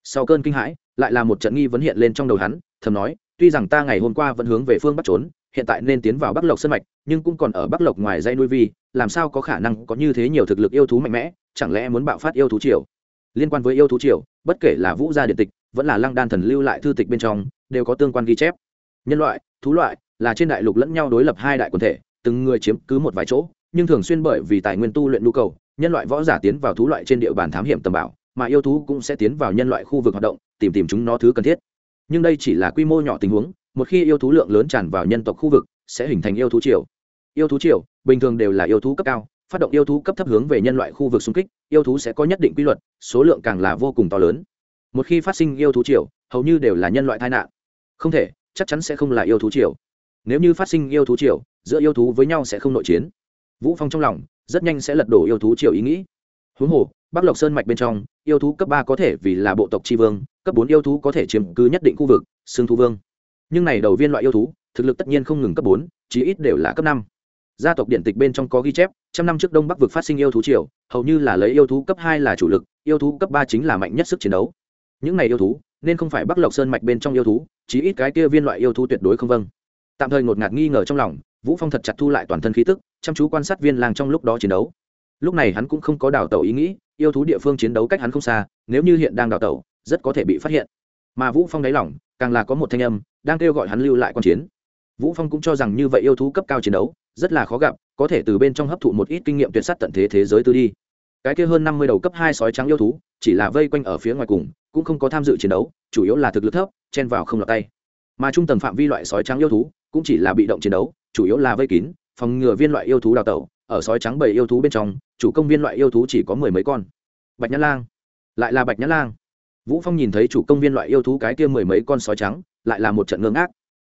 Sau cơn kinh hãi, lại là một trận nghi vấn hiện lên trong đầu hắn, thầm nói, tuy rằng ta ngày hôm qua vẫn hướng về phương bắc trốn hiện tại nên tiến vào bắc lộc sân mạch, nhưng cũng còn ở bắc lộc ngoài dây nuôi vi, làm sao có khả năng có như thế nhiều thực lực yêu thú mạnh mẽ, chẳng lẽ muốn bạo phát yêu thú triều? Liên quan với yêu thú triều, bất kể là vũ gia điện tịch, vẫn là lăng đan thần lưu lại thư tịch bên trong, đều có tương quan ghi chép. Nhân loại, thú loại, là trên đại lục lẫn nhau đối lập hai đại quần thể, từng người chiếm cứ một vài chỗ, nhưng thường xuyên bởi vì tài nguyên tu luyện nhu cầu, nhân loại võ giả tiến vào thú loại trên địa bàn thám hiểm tầm bảo mà yêu thú cũng sẽ tiến vào nhân loại khu vực hoạt động, tìm tìm chúng nó thứ cần thiết. Nhưng đây chỉ là quy mô nhỏ tình huống một khi yêu thú lượng lớn tràn vào nhân tộc khu vực sẽ hình thành yêu thú triều yêu thú triều bình thường đều là yêu thú cấp cao phát động yêu thú cấp thấp hướng về nhân loại khu vực xung kích yêu thú sẽ có nhất định quy luật số lượng càng là vô cùng to lớn một khi phát sinh yêu thú triều hầu như đều là nhân loại tai nạn không thể chắc chắn sẽ không là yêu thú triều nếu như phát sinh yêu thú triều giữa yêu thú với nhau sẽ không nội chiến vũ phong trong lòng rất nhanh sẽ lật đổ yêu thú triều ý nghĩ huống hồ bắc lộc sơn mạch bên trong yêu thú cấp ba có thể vì là bộ tộc tri vương cấp bốn yêu thú có thể chiếm cứ nhất định khu vực xương thú vương nhưng này đầu viên loại yêu thú, thực lực tất nhiên không ngừng cấp bốn, chí ít đều là cấp năm. Gia tộc điện tịch bên trong có ghi chép, trăm năm trước đông bắc vực phát sinh yêu thú triều, hầu như là lấy yêu thú cấp hai là chủ lực, yêu thú cấp ba chính là mạnh nhất sức chiến đấu. Những này yêu thú, nên không phải bắc lộc sơn mạch bên trong yêu thú, chí ít cái kia viên loại yêu thú tuyệt đối không vâng. Tạm thời ngột ngạt nghi ngờ trong lòng, vũ phong thật chặt thu lại toàn thân khí tức, chăm chú quan sát viên lang trong lúc đó chiến đấu. Lúc này hắn cũng không có đào tẩu ý nghĩ, yêu thú địa phương chiến đấu cách hắn không xa, nếu như hiện đang đào tẩu, rất có thể bị phát hiện. Mà vũ phong đáy lỏng càng là có một thanh âm, đang kêu gọi hắn lưu lại quan chiến. Vũ phong cũng cho rằng như vậy yêu thú cấp cao chiến đấu, rất là khó gặp, có thể từ bên trong hấp thụ một ít kinh nghiệm tuyệt sắt tận thế thế giới tư đi. Cái kia hơn 50 đầu cấp hai sói trắng yêu thú, chỉ là vây quanh ở phía ngoài cùng, cũng không có tham dự chiến đấu, chủ yếu là thực lực thấp, chen vào không lọt tay. Mà trung tầng phạm vi loại sói trắng yêu thú, cũng chỉ là bị động chiến đấu, chủ yếu là vây kín, phòng ngừa viên loại yêu thú đào tẩu, ở sói trắng bầy yêu thú bên trong, chủ công viên loại yêu thú chỉ có mười mấy con. Bạch nhã lang. Lại là bạch nhã lang vũ phong nhìn thấy chủ công viên loại yêu thú cái kia mười mấy con sói trắng, lại là một trận ngưỡng ác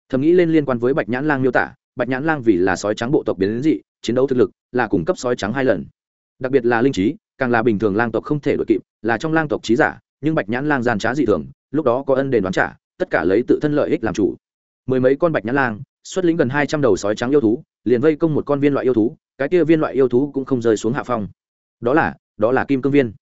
thầm nghĩ lên liên quan với bạch nhãn lang miêu tả, bạch nhãn lang vì là sói trắng bộ tộc biến dị, chiến đấu thực lực là cung cấp sói trắng hai lần. Đặc biệt là linh trí, càng là bình thường lang tộc không thể đội kịp, là trong lang tộc trí giả, nhưng bạch nhãn lang gian trá dị thường, lúc đó có ân đền đoán trả, tất cả lấy tự thân lợi ích làm chủ. Mười mấy con bạch nhãn lang, xuất lĩnh gần hai trăm đầu sói trắng yêu thú, liền vây công một con viên loại yêu thú, cái kia viên loại yêu thú cũng không rơi xuống hạ phong. Đó là đó là kim cương viên.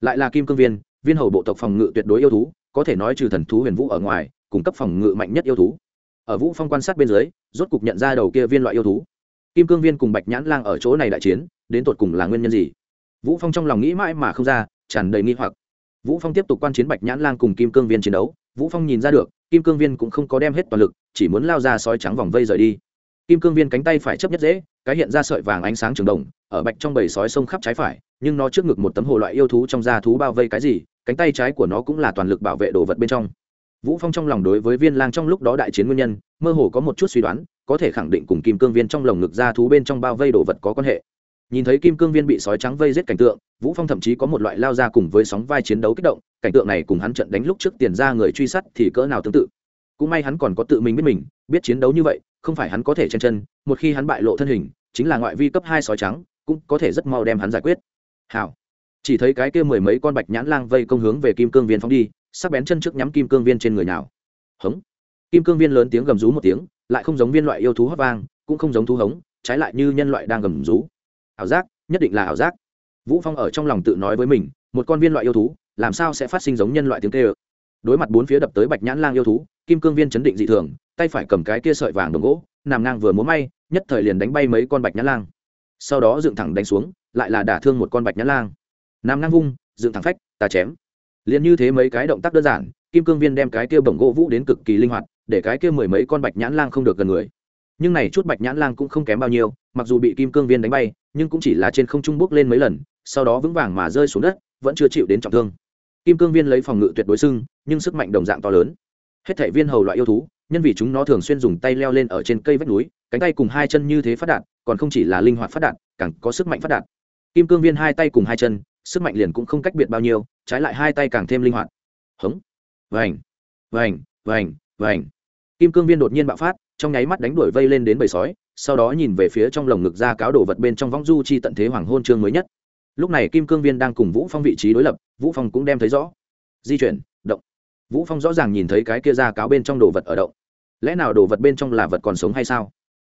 Lại là kim cương viên viên hầu bộ tộc phòng ngự tuyệt đối yêu thú, có thể nói trừ thần thú huyền vũ ở ngoài, cung cấp phòng ngự mạnh nhất yêu thú. Ở vũ phong quan sát bên dưới, rốt cục nhận ra đầu kia viên loại yêu thú. Kim cương viên cùng bạch nhãn lang ở chỗ này đại chiến, đến tột cùng là nguyên nhân gì? Vũ phong trong lòng nghĩ mãi mà không ra, tràn đầy nghi hoặc. Vũ phong tiếp tục quan chiến bạch nhãn lang cùng kim cương viên chiến đấu. Vũ phong nhìn ra được, kim cương viên cũng không có đem hết toàn lực, chỉ muốn lao ra sói trắng vòng vây rời đi kim cương viên cánh tay phải chấp nhất dễ, cái hiện ra sợi vàng ánh sáng trường đồng, ở bạch trong bầy sói sông khắp trái phải, nhưng nó trước ngực một tấm hồ loại yêu thú trong da thú bao vây cái gì, cánh tay trái của nó cũng là toàn lực bảo vệ đồ vật bên trong. Vũ phong trong lòng đối với viên lang trong lúc đó đại chiến nguyên nhân, mơ hồ có một chút suy đoán, có thể khẳng định cùng kim cương viên trong lồng ngực da thú bên trong bao vây đồ vật có quan hệ. Nhìn thấy kim cương viên bị sói trắng vây giết cảnh tượng, vũ phong thậm chí có một loại lao ra cùng với sóng vai chiến đấu kích động, cảnh tượng này cùng hắn trận đánh lúc trước tiền ra người truy sát thì cỡ nào tương tự. Cũng may hắn còn có tự mình biết mình biết chiến đấu như vậy, không phải hắn có thể chen chân, một khi hắn bại lộ thân hình, chính là ngoại vi cấp hai sói trắng, cũng có thể rất mau đem hắn giải quyết. Hảo. Chỉ thấy cái kia mười mấy con bạch nhãn lang vây công hướng về kim cương viên phóng đi, sắc bén chân trước nhắm kim cương viên trên người nào. Hống. Kim cương viên lớn tiếng gầm rú một tiếng, lại không giống viên loại yêu thú hót vang, cũng không giống thú hống, trái lại như nhân loại đang gầm rú. Ảo giác, nhất định là ảo giác. Vũ phong ở trong lòng tự nói với mình, một con viên loại yêu thú, làm sao sẽ phát sinh giống nhân loại tiếng kêu? Đối mặt bốn phía đập tới bạch nhãn lang yêu thú, kim cương viên chấn định dị thường, tay phải cầm cái kia sợi vàng đồng gỗ, nằm ngang vừa múa may, nhất thời liền đánh bay mấy con bạch nhãn lang. Sau đó dựng thẳng đánh xuống, lại là đả thương một con bạch nhãn lang. Nằm ngang vung, dựng thẳng phách tà chém. Liền như thế mấy cái động tác đơn giản, kim cương viên đem cái kia bổng gỗ vũ đến cực kỳ linh hoạt, để cái kia mười mấy con bạch nhãn lang không được gần người. Nhưng này chút bạch nhãn lang cũng không kém bao nhiêu, mặc dù bị kim cương viên đánh bay, nhưng cũng chỉ là trên không trung bước lên mấy lần, sau đó vững vàng mà rơi xuống đất, vẫn chưa chịu đến trọng thương kim cương viên lấy phòng ngự tuyệt đối sưng nhưng sức mạnh đồng dạng to lớn. Hết thể viên hầu loại yêu thú, nhân vì chúng nó thường xuyên dùng tay leo lên ở trên cây vách núi, cánh tay cùng hai chân như thế phát đạt, còn không chỉ là linh hoạt phát đạt, càng có sức mạnh phát đạt. Kim cương viên hai tay cùng hai chân, sức mạnh liền cũng không cách biệt bao nhiêu, trái lại hai tay càng thêm linh hoạt. Hống. Vành. Vành. Vành. Vành. Kim cương viên đột nhiên bạo phát, trong nháy mắt đánh đuổi vây lên đến bầy sói, sau đó nhìn về phía trong lồng ngực ra cáo đổ vật bên trong võng du chi tận thế hoàng hôn chương mới nhất lúc này kim cương viên đang cùng vũ phong vị trí đối lập, vũ phong cũng đem thấy rõ. Di chuyển, động. Vũ phong rõ ràng nhìn thấy cái kia ra cáo bên trong đồ vật ở động. Lẽ nào đồ vật bên trong là vật còn sống hay sao?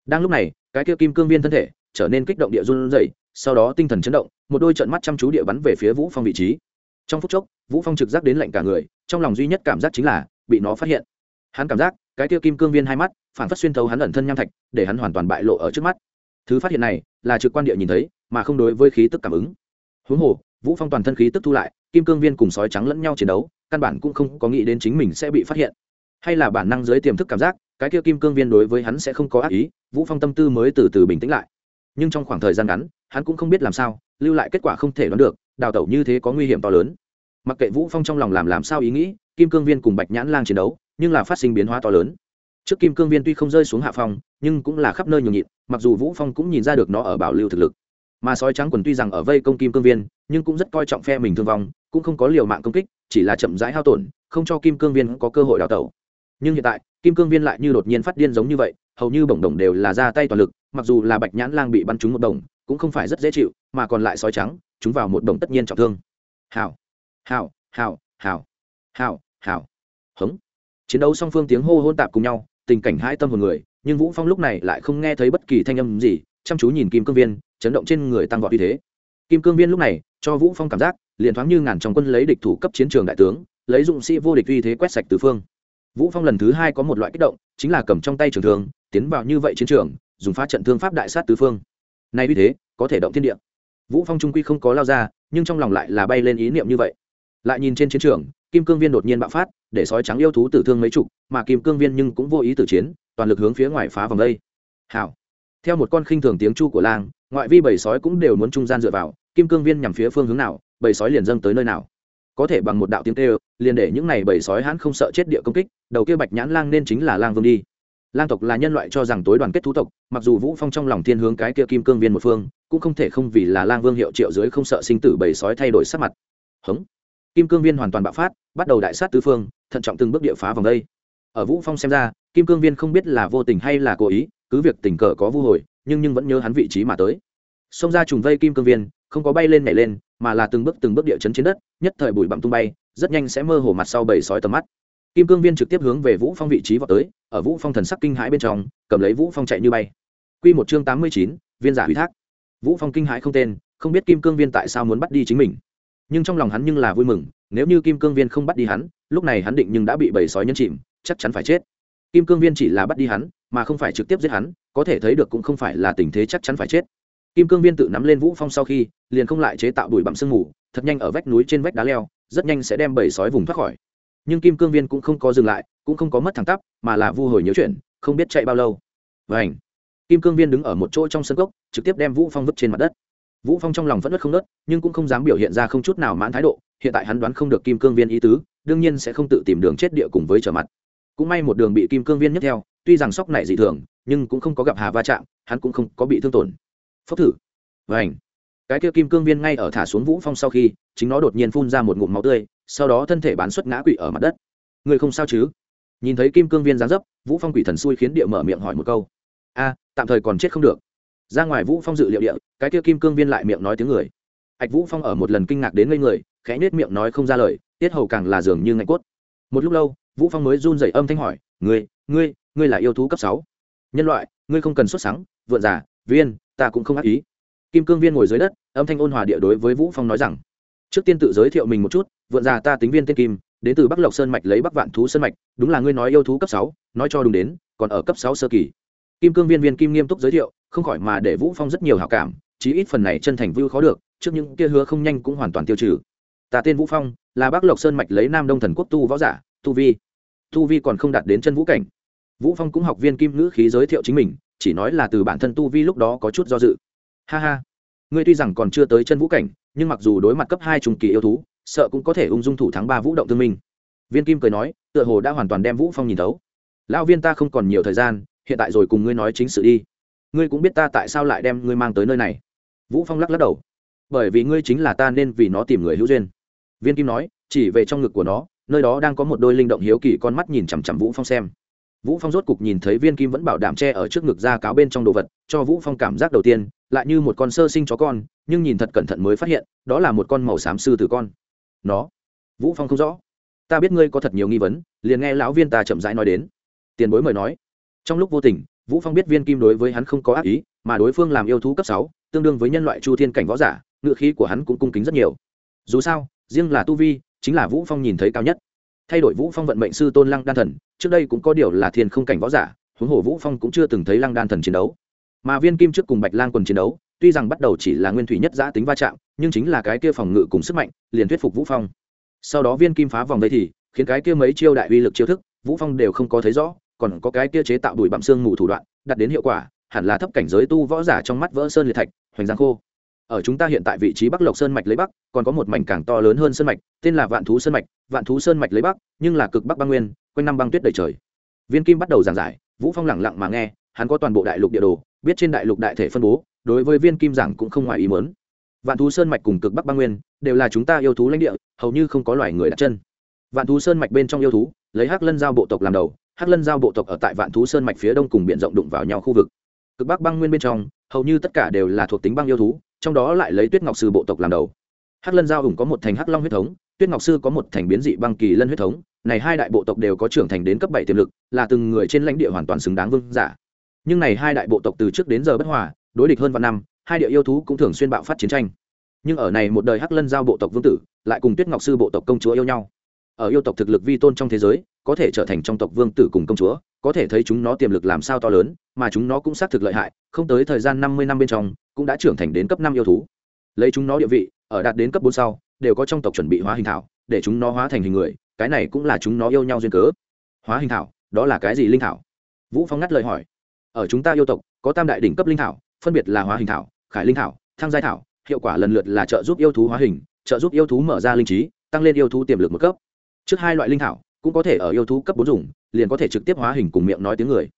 Đang lúc này, cái kia kim cương viên thân thể trở nên kích động địa run rẩy, sau đó tinh thần chấn động, một đôi trận mắt chăm chú địa bắn về phía vũ phong vị trí. Trong phút chốc, vũ phong trực giác đến lạnh cả người, trong lòng duy nhất cảm giác chính là bị nó phát hiện. Hắn cảm giác, cái kia kim cương viên hai mắt, phản phát xuyên thấu hắn ẩn thân nham thạch, để hắn hoàn toàn bại lộ ở trước mắt. Thứ phát hiện này, là trực quan địa nhìn thấy, mà không đối với khí tức cảm ứng huống hồ, vũ phong toàn thân khí tức thu lại, kim cương viên cùng sói trắng lẫn nhau chiến đấu, căn bản cũng không có nghĩ đến chính mình sẽ bị phát hiện. Hay là bản năng dưới tiềm thức cảm giác, cái kia kim cương viên đối với hắn sẽ không có ác ý, vũ phong tâm tư mới từ từ bình tĩnh lại. Nhưng trong khoảng thời gian ngắn, hắn cũng không biết làm sao, lưu lại kết quả không thể đoán được, đào tẩu như thế có nguy hiểm to lớn. Mặc kệ vũ phong trong lòng làm làm sao ý nghĩ, kim cương viên cùng bạch nhãn lang chiến đấu, nhưng là phát sinh biến hóa to lớn. Trước kim cương viên tuy không rơi xuống hạ phong, nhưng cũng là khắp nơi nhường nhịn, mặc dù vũ phong cũng nhìn ra được nó ở bảo lưu thực lực mà sói trắng quần tuy rằng ở vây công kim cương viên, nhưng cũng rất coi trọng phe mình thương vong, cũng không có liều mạng công kích, chỉ là chậm rãi hao tổn, không cho kim cương viên có cơ hội đào tẩu. Nhưng hiện tại, kim cương viên lại như đột nhiên phát điên giống như vậy, hầu như bổng đồng đều là ra tay toàn lực, mặc dù là bạch nhãn lang bị bắn trúng một đồng, cũng không phải rất dễ chịu, mà còn lại sói trắng, chúng vào một đồng tất nhiên trọng thương. Hào hào hào hào hào hào. Hống. Chiến đấu song phương tiếng hô hôn tạp cùng nhau, tình cảnh hai tâm hồn người, nhưng vũ phong lúc này lại không nghe thấy bất kỳ thanh âm gì, chăm chú nhìn kim cương viên chấn động trên người tăng vọt như thế. Kim cương viên lúc này, cho vũ phong cảm giác, liền thoáng như ngàn trong quân lấy địch thủ cấp chiến trường đại tướng, lấy dụng sĩ vô địch uy thế quét sạch tứ phương. Vũ phong lần thứ hai có một loại kích động, chính là cầm trong tay trường thương, tiến vào như vậy chiến trường, dùng phá trận thương pháp đại sát tứ phương. Nay uy thế, có thể động thiên địa. Vũ phong trung quy không có lao ra, nhưng trong lòng lại là bay lên ý niệm như vậy. Lại nhìn trên chiến trường, kim cương viên đột nhiên bạo phát, để sói trắng yêu thú tử thương mấy chục, mà kim cương viên nhưng cũng vô ý tử chiến, toàn lực hướng phía ngoài phá vòng đây. Hảo theo một con khinh thường tiếng chu của lang ngoại vi bầy sói cũng đều muốn trung gian dựa vào, kim cương viên nhằm phía phương hướng nào, bầy sói liền dâng tới nơi nào. Có thể bằng một đạo tiếng kêu, liền để những này bầy sói hãn không sợ chết địa công kích, đầu kia bạch nhãn lang nên chính là lang vương đi. Lang tộc là nhân loại cho rằng tối đoàn kết thú tộc, mặc dù vũ phong trong lòng thiên hướng cái kia kim cương viên một phương, cũng không thể không vì là lang vương hiệu triệu dưới không sợ sinh tử bầy sói thay đổi sắc mặt. Hống. Kim cương viên hoàn toàn bạo phát, bắt đầu đại sát tứ phương, thận trọng từng bước địa phá vòng đây. Ở vũ phong xem ra kim cương viên không biết là vô tình hay là cố ý cứ việc tình cờ có vu hồi nhưng nhưng vẫn nhớ hắn vị trí mà tới. Xông ra trùng vây kim cương viên không có bay lên nhảy lên mà là từng bước từng bước địa chấn trên đất nhất thời bụi bặm tung bay rất nhanh sẽ mơ hồ mặt sau bầy sói tầm mắt. Kim cương viên trực tiếp hướng về vũ phong vị trí vào tới ở vũ phong thần sắc kinh hãi bên trong cầm lấy vũ phong chạy như bay. Quy một chương 89, viên giả ủy thác. Vũ phong kinh hãi không tên không biết kim cương viên tại sao muốn bắt đi chính mình. Nhưng trong lòng hắn nhưng là vui mừng nếu như kim cương viên không bắt đi hắn lúc này hắn định nhưng đã bị bầy sói nhấn chìm chắc chắn phải chết kim cương viên chỉ là bắt đi hắn, mà không phải trực tiếp giết hắn, có thể thấy được cũng không phải là tình thế chắc chắn phải chết. Kim cương viên tự nắm lên vũ phong sau khi, liền không lại chế tạo đùi bặm sương mù, thật nhanh ở vách núi trên vách đá leo, rất nhanh sẽ đem bầy sói vùng thoát khỏi. Nhưng kim cương viên cũng không có dừng lại, cũng không có mất thẳng tắp, mà là vu hồi nhớ chuyện, không biết chạy bao lâu. Và ảnh kim cương viên đứng ở một chỗ trong sân cốc, trực tiếp đem vũ phong vứt trên mặt đất. Vũ phong trong lòng vẫn nứt không nớt nhưng cũng không dám biểu hiện ra không chút nào mãn thái độ, hiện tại hắn đoán không được kim cương viên ý tứ, đương nhiên sẽ không tự tìm đường chết địa cùng với trở mặt cũng may một đường bị kim cương viên nhất theo, tuy rằng sóc này dị thường, nhưng cũng không có gặp hà va chạm, hắn cũng không có bị thương tổn. Phốc thử. Và ảnh cái kia kim cương viên ngay ở thả xuống vũ phong sau khi, chính nó đột nhiên phun ra một ngụm máu tươi, sau đó thân thể bán xuất ngã quỵ ở mặt đất. Người không sao chứ? Nhìn thấy kim cương viên giáng dấp, vũ phong quỷ thần xui khiến địa mở miệng hỏi một câu. A, tạm thời còn chết không được. Ra ngoài vũ phong dự liệu địa, cái kia kim cương viên lại miệng nói tiếng người. Ạch vũ phong ở một lần kinh ngạc đến ngây người, khẽ nết miệng nói không ra lời, tiết hầu càng là dường như ngạnh cốt. Một lúc lâu vũ phong mới run dậy âm thanh hỏi, ngươi ngươi ngươi là yêu thú cấp sáu. Nhân loại, ngươi không cần xuất sáng, vượn giả viên, ta cũng không ác ý. Kim cương viên ngồi dưới đất, âm thanh ôn hòa địa đối với vũ phong nói rằng, trước tiên tự giới thiệu mình một chút, vượn già ta tính viên tên kim, đến từ bắc lộc sơn mạch lấy bắc vạn thú sơn mạch, đúng là ngươi nói yêu thú cấp sáu, nói cho đúng đến, còn ở cấp sáu sơ kỳ. Kim cương viên viên kim nghiêm túc giới thiệu, không khỏi mà để vũ phong rất nhiều hảo cảm, chí ít phần này chân thành vưu khó được, trước những kia hứa không nhanh cũng hoàn toàn tiêu trừ. Ta tên vũ phong, là bắc lộc sơn mạch lấy nam đông thần quốc tu võ giả tu vi. Tu vi còn không đạt đến chân vũ cảnh. Vũ phong cũng học viên kim ngữ khí giới thiệu chính mình, chỉ nói là từ bản thân tu vi lúc đó có chút do dự. Ha ha. Ngươi tuy rằng còn chưa tới chân vũ cảnh, nhưng mặc dù đối mặt cấp hai trùng kỳ yêu thú, sợ cũng có thể ung dung thủ thắng ba vũ động thương minh. Viên kim cười nói, tựa hồ đã hoàn toàn đem vũ phong nhìn thấu. Lão viên ta không còn nhiều thời gian, hiện tại rồi cùng ngươi nói chính sự đi. Ngươi cũng biết ta tại sao lại đem ngươi mang tới nơi này. Vũ phong lắc lắc đầu. Bởi vì ngươi chính là ta nên vì nó tìm người hữu duyên. Viên kim nói, chỉ về trong ngực của nó nơi đó đang có một đôi linh động hiếu kỳ con mắt nhìn chằm chằm vũ phong xem. Vũ phong rốt cục nhìn thấy viên kim vẫn bảo đảm che ở trước ngực ra cáo bên trong đồ vật cho vũ phong cảm giác đầu tiên lại như một con sơ sinh chó con nhưng nhìn thật cẩn thận mới phát hiện đó là một con màu xám sư tử con. Nó. Vũ phong không rõ. Ta biết ngươi có thật nhiều nghi vấn liền nghe lão viên ta chậm rãi nói đến. Tiền bối mời nói. Trong lúc vô tình vũ phong biết viên kim đối với hắn không có ác ý mà đối phương làm yêu thú cấp 6, tương đương với nhân loại chu thiên cảnh võ giả ngựa khí của hắn cũng cung kính rất nhiều. Dù sao riêng là tu vi chính là vũ phong nhìn thấy cao nhất. Thay đổi vũ phong vận mệnh sư tôn lăng đan thần, trước đây cũng có điều là thiên không cảnh võ giả, huống hồ vũ phong cũng chưa từng thấy lăng đan thần chiến đấu. Mà viên kim trước cùng bạch lang quần chiến đấu, tuy rằng bắt đầu chỉ là nguyên thủy nhất giã tính va chạm, nhưng chính là cái kia phòng ngự cùng sức mạnh, liền thuyết phục vũ phong. Sau đó viên kim phá vòng đây thì, khiến cái kia mấy chiêu đại uy lực chiêu thức, vũ phong đều không có thấy rõ, còn có cái kia chế tạo đùi bặm xương mù thủ đoạn đặt đến hiệu quả, hẳn là thấp cảnh giới tu võ giả trong mắt vỡ sơn liệt thạch, hoành giang khô ở chúng ta hiện tại vị trí bắc lộc sơn mạch lấy bắc, còn có một mảnh càng to lớn hơn sơn mạch, tên là vạn thú sơn mạch. Vạn thú sơn mạch lấy bắc, nhưng là cực bắc băng nguyên, quanh năm băng tuyết đầy trời. Viên kim bắt đầu giảng giải, vũ phong lẳng lặng mà nghe, hắn có toàn bộ đại lục địa đồ, biết trên đại lục đại thể phân bố, đối với viên kim giảng cũng không ngoài ý muốn. Vạn thú sơn mạch cùng cực bắc băng nguyên, đều là chúng ta yêu thú lãnh địa, hầu như không có loài người đặt chân. Vạn thú sơn mạch bên trong yêu thú, lấy hắc lân giao bộ tộc làm đầu, hắc lân giao bộ tộc ở tại vạn thú sơn mạch phía đông cùng biển rộng đụng vào nhau khu vực. Cực bắc băng nguyên bên trong, hầu như tất cả đều là thuộc tính băng yêu thú trong đó lại lấy tuyết ngọc sư bộ tộc làm đầu. Hắc lân giao hùng có một thành hắc long huyết thống, tuyết ngọc sư có một thành biến dị băng kỳ lân huyết thống. Này hai đại bộ tộc đều có trưởng thành đến cấp bảy tiềm lực, là từng người trên lãnh địa hoàn toàn xứng đáng vương giả. Nhưng này hai đại bộ tộc từ trước đến giờ bất hòa, đối địch hơn vạn năm, hai địa yêu thú cũng thường xuyên bạo phát chiến tranh. Nhưng ở này một đời hắc lân giao bộ tộc vương tử, lại cùng tuyết ngọc sư bộ tộc công chúa yêu nhau. Ở yêu tộc thực lực vi tôn trong thế giới, có thể trở thành trong tộc vương tử cùng công chúa, có thể thấy chúng nó tiềm lực làm sao to lớn, mà chúng nó cũng xác thực lợi hại, không tới thời gian năm mươi năm bên trong cũng đã trưởng thành đến cấp năm yêu thú. Lấy chúng nó địa vị, ở đạt đến cấp bốn sau, đều có trong tộc chuẩn bị hóa hình thảo, để chúng nó hóa thành hình người, cái này cũng là chúng nó yêu nhau duyên cớ. Hóa hình thảo, đó là cái gì linh thảo? Vũ phong ngắt lời hỏi. Ở chúng ta yêu tộc, có tam đại đỉnh cấp linh thảo, phân biệt là hóa hình thảo, khải linh thảo, thăng giai thảo, hiệu quả lần lượt là trợ giúp yêu thú hóa hình, trợ giúp yêu thú mở ra linh trí, tăng lên yêu thú tiềm lực một cấp. Trước hai loại linh thảo, cũng có thể ở yêu thú cấp bốn dùng, liền có thể trực tiếp hóa hình cùng miệng nói tiếng người.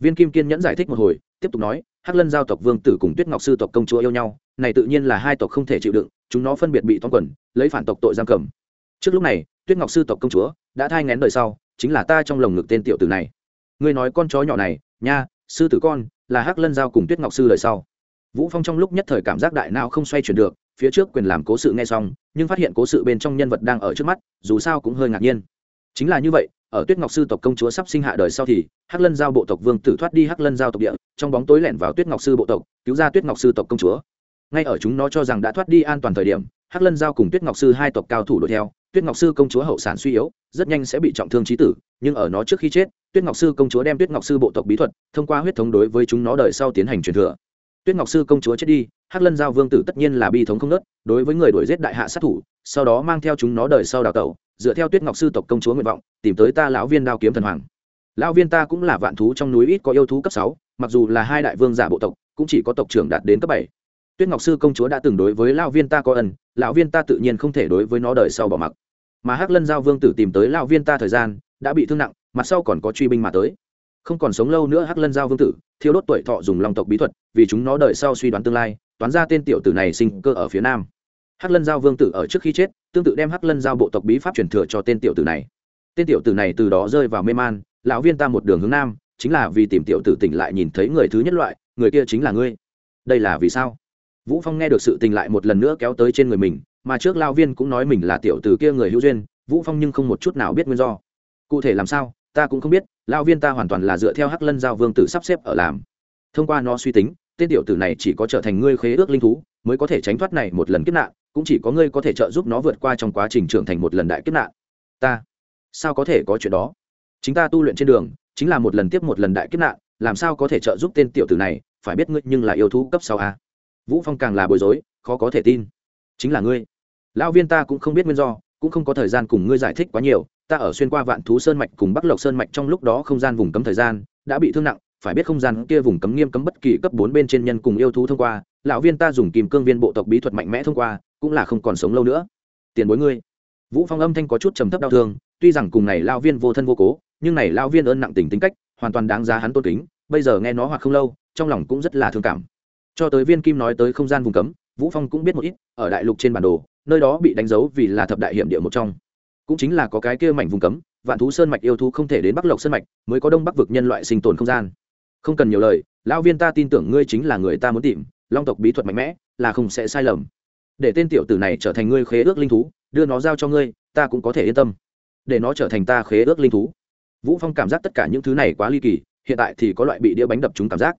Viên kim kiên nhẫn giải thích một hồi, tiếp tục nói hắc lân giao tộc vương tử cùng tuyết ngọc sư tộc công chúa yêu nhau, này tự nhiên là hai tộc không thể chịu đựng, chúng nó phân biệt bị toán quần, lấy phản tộc tội giam cầm. Trước lúc này, tuyết ngọc sư tộc công chúa đã thai ngén đời sau, chính là ta trong lồng ngực tên tiểu tử này. Ngươi nói con chó nhỏ này, nha, sư tử con, là hắc lân giao cùng tuyết ngọc sư đời sau. Vũ phong trong lúc nhất thời cảm giác đại nào không xoay chuyển được, phía trước quyền làm cố sự nghe xong, nhưng phát hiện cố sự bên trong nhân vật đang ở trước mắt, dù sao cũng hơi ngạc nhiên. Chính là như vậy ở tuyết ngọc sư tộc công chúa sắp sinh hạ đời sau thì, hắc lân giao bộ tộc vương tử thoát đi hắc lân giao tộc địa, trong bóng tối lẻn vào tuyết ngọc sư bộ tộc, cứu ra tuyết ngọc sư tộc công chúa. Ngay ở chúng nó cho rằng đã thoát đi an toàn thời điểm, hắc lân giao cùng tuyết ngọc sư hai tộc cao thủ đuổi theo. Tuyết ngọc sư công chúa hậu sản suy yếu, rất nhanh sẽ bị trọng thương trí tử, nhưng ở nó trước khi chết, tuyết ngọc sư công chúa đem tuyết ngọc sư bộ tộc bí thuật, thông qua huyết thống đối với chúng nó đời sau tiến hành truyền thừa. Tuyết ngọc sư công chúa chết đi, hắc lân giao vương tử tất nhiên là bi thống không nớt, đối với người đuổi giết đại hạ sát thủ, sau đó mang theo chúng nó đời sau đào tẩu dựa theo tuyết ngọc sư tộc công chúa nguyện vọng, tìm tới ta lão viên đao kiếm thần hoàng. Lão viên ta cũng là vạn thú trong núi ít có yêu thú cấp sáu, mặc dù là hai đại vương giả bộ tộc, cũng chỉ có tộc trưởng đạt đến cấp bảy. Tuyết ngọc sư công chúa đã từng đối với lão viên ta có ân, lão viên ta tự nhiên không thể đối với nó đời sau bỏ mặc. Mà hắc lân giao vương tử tìm tới lão viên ta thời gian, đã bị thương nặng, mặt sau còn có truy binh mà tới. Không còn sống lâu nữa hắc lân giao vương tử, thiêu đốt tuổi thọ dùng long tộc bí thuật, vì chúng nó đợi sau suy đoán tương lai, toán ra tên tiểu tử này sinh cơ ở phía nam hắc lân giao vương tử ở trước khi chết, tương tự đem hắc lân giao bộ tộc bí pháp truyền thừa cho tên tiểu tử này. Tên tiểu tử này từ đó rơi vào mê man, lão viên ta một đường hướng nam, chính là vì tìm tiểu tử tỉnh lại nhìn thấy người thứ nhất loại, người kia chính là ngươi. Đây là vì sao? Vũ phong nghe được sự tình lại một lần nữa kéo tới trên người mình, mà trước lao viên cũng nói mình là tiểu tử kia người hữu duyên, vũ phong nhưng không một chút nào biết nguyên do. Cụ thể làm sao, ta cũng không biết lao viên ta hoàn toàn là dựa theo hắc lân giao vương tử sắp xếp ở làm. Thông qua nó suy tính, tên tiểu tử này chỉ có trở thành ngươi khế ước linh thú, mới có thể tránh thoát này một lần kiếp nạn cũng chỉ có ngươi có thể trợ giúp nó vượt qua trong quá trình trưởng thành một lần đại kiếp nạn. Ta, sao có thể có chuyện đó? Chính ta tu luyện trên đường, chính là một lần tiếp một lần đại kiếp nạn, làm sao có thể trợ giúp tên tiểu tử này? Phải biết ngươi nhưng là yêu thú cấp sáu a. Vũ phong càng là bối rối, khó có thể tin. Chính là ngươi. Lão viên ta cũng không biết nguyên do, cũng không có thời gian cùng ngươi giải thích quá nhiều. Ta ở xuyên qua vạn thú sơn mạch cùng bắc lộc sơn mạch trong lúc đó không gian vùng cấm thời gian, đã bị thương nặng, phải biết không gian kia vùng cấm nghiêm cấm bất kỳ cấp bốn bên trên nhân cùng yêu thú thông qua. Lão viên ta dùng kìm cương viên bộ tộc bí thuật mạnh mẽ thông qua cũng là không còn sống lâu nữa. Tiền bối ngươi. Vũ phong âm thanh có chút trầm thấp đau thương, tuy rằng cùng này lão viên vô thân vô cố, nhưng này lão viên ơn nặng tình tính cách, hoàn toàn đáng giá hắn tôn kính, bây giờ nghe nó hoặc không lâu, trong lòng cũng rất là thương cảm. Cho tới viên kim nói tới không gian vùng cấm, vũ phong cũng biết một ít, ở đại lục trên bản đồ, nơi đó bị đánh dấu vì là thập đại hiểm địa một trong. Cũng chính là có cái kia mảnh vùng cấm, vạn thú sơn mạch yêu thú không thể đến bắc lộc sơn mạch, mới có đông bắc vực nhân loại sinh tồn không gian. Không cần nhiều lời lão viên ta tin tưởng ngươi chính là người ta muốn tìm, long tộc bí thuật mạnh mẽ, là không sẽ sai lầm để tên tiểu tử này trở thành ngươi khế ước linh thú, đưa nó giao cho ngươi, ta cũng có thể yên tâm. Để nó trở thành ta khế ước linh thú. Vũ phong cảm giác tất cả những thứ này quá ly kỳ, hiện tại thì có loại bị đĩa bánh đập chúng cảm giác.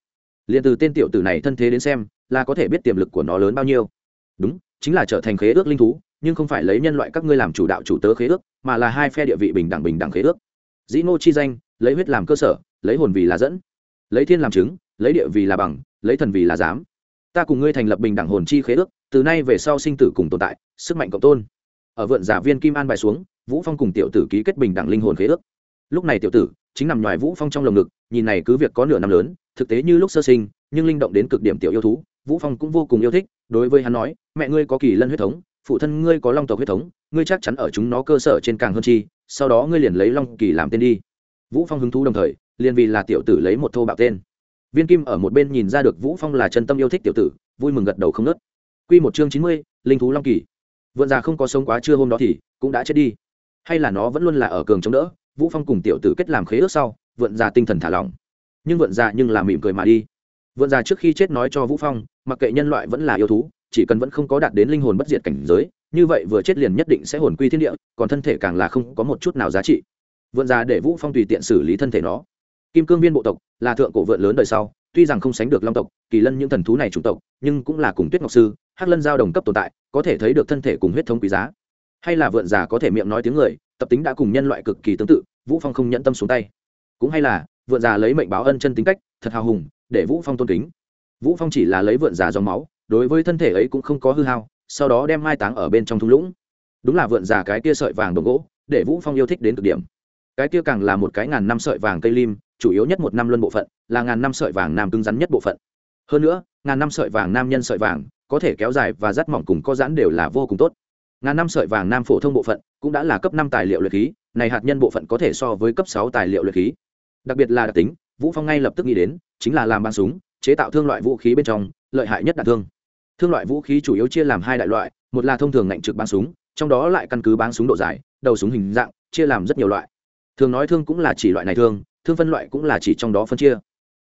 Liền từ tên tiểu tử này thân thế đến xem, là có thể biết tiềm lực của nó lớn bao nhiêu. Đúng, chính là trở thành khế ước linh thú, nhưng không phải lấy nhân loại các ngươi làm chủ đạo chủ tớ khế ước, mà là hai phe địa vị bình đẳng bình đẳng khế ước. Dĩ ngô chi danh, lấy huyết làm cơ sở, lấy hồn vì là dẫn, lấy thiên làm chứng, lấy địa vì là bằng, lấy thần vì là giám. Ta cùng ngươi thành lập bình đẳng hồn chi khế ước từ nay về sau sinh tử cùng tồn tại, sức mạnh cộng tôn. Ở vượn giả viên kim an bài xuống, vũ phong cùng tiểu tử ký kết bình đẳng linh hồn khế ước. Lúc này tiểu tử chính nằm ngoài vũ phong trong lồng ngực, nhìn này cứ việc có nửa năm lớn, thực tế như lúc sơ sinh, nhưng linh động đến cực điểm tiểu yêu thú, vũ phong cũng vô cùng yêu thích, đối với hắn nói, mẹ ngươi có kỳ lân huyết thống, phụ thân ngươi có long tộc huyết thống, ngươi chắc chắn ở chúng nó cơ sở trên càng hơn chi, sau đó ngươi liền lấy long kỳ làm tên đi. Vũ phong hứng thú đồng thời, liền vì là tiểu tử lấy một thô bạo tên. Viên kim ở một bên nhìn ra được vũ phong là chân tâm yêu thích tiểu tử, vui mừng gật đầu không nớt quy một chương chín mươi, linh thú long kỳ. Vượn già không có sống quá trưa hôm đó thì cũng đã chết đi. Hay là nó vẫn luôn là ở cường chống đỡ vũ phong cùng tiểu tử kết làm khế ước sau vượn già tinh thần thả lỏng. Nhưng vượn già nhưng là mỉm cười mà đi. Vượn già trước khi chết nói cho vũ phong mặc kệ nhân loại vẫn là yêu thú chỉ cần vẫn không có đạt đến linh hồn bất diệt cảnh giới như vậy vừa chết liền nhất định sẽ hồn quy thiên địa còn thân thể càng là không có một chút nào giá trị. Vượn già để vũ phong tùy tiện xử lý thân thể nó kim cương viên bộ tộc là thượng cổ vượn lớn đời sau, tuy rằng không sánh được long tộc, kỳ lân những thần thú này chủng tộc, nhưng cũng là cùng tuyết ngọc sư, hắc lân giao đồng cấp tồn tại, có thể thấy được thân thể cùng huyết thống quý giá. Hay là vượn già có thể miệng nói tiếng người, tập tính đã cùng nhân loại cực kỳ tương tự, vũ phong không nhẫn tâm xuống tay. Cũng hay là, vượn già lấy mệnh báo ân chân tính cách, thật hào hùng, để vũ phong tôn kính. Vũ phong chỉ là lấy vượn già dòng máu, đối với thân thể ấy cũng không có hư hao, sau đó đem mai táng ở bên trong thung lũng. Đúng là vượn già cái kia sợi vàng đồng gỗ, để vũ phong yêu thích đến cực điểm. Cái kia càng là một cái ngàn năm sợi vàng cây lim chủ yếu nhất một năm luân bộ phận, là ngàn năm sợi vàng nam cứng rắn nhất bộ phận. Hơn nữa, ngàn năm sợi vàng nam nhân sợi vàng, có thể kéo dài và rắt mỏng cùng có giãn đều là vô cùng tốt. Ngàn năm sợi vàng nam phổ thông bộ phận, cũng đã là cấp năm tài liệu luyện khí, này hạt nhân bộ phận có thể so với cấp sáu tài liệu luyện khí. Đặc biệt là đặc tính, vũ phong ngay lập tức nghĩ đến, chính là làm bắn súng, chế tạo thương loại vũ khí bên trong, lợi hại nhất đạn thương. Thương loại vũ khí chủ yếu chia làm hai đại loại, một là thông thường ngạnh trực bắn súng, trong đó lại căn cứ bắn súng độ dài, đầu súng hình dạng, chia làm rất nhiều loại. Thường nói thương cũng là chỉ loại này thương thương phân loại cũng là chỉ trong đó phân chia.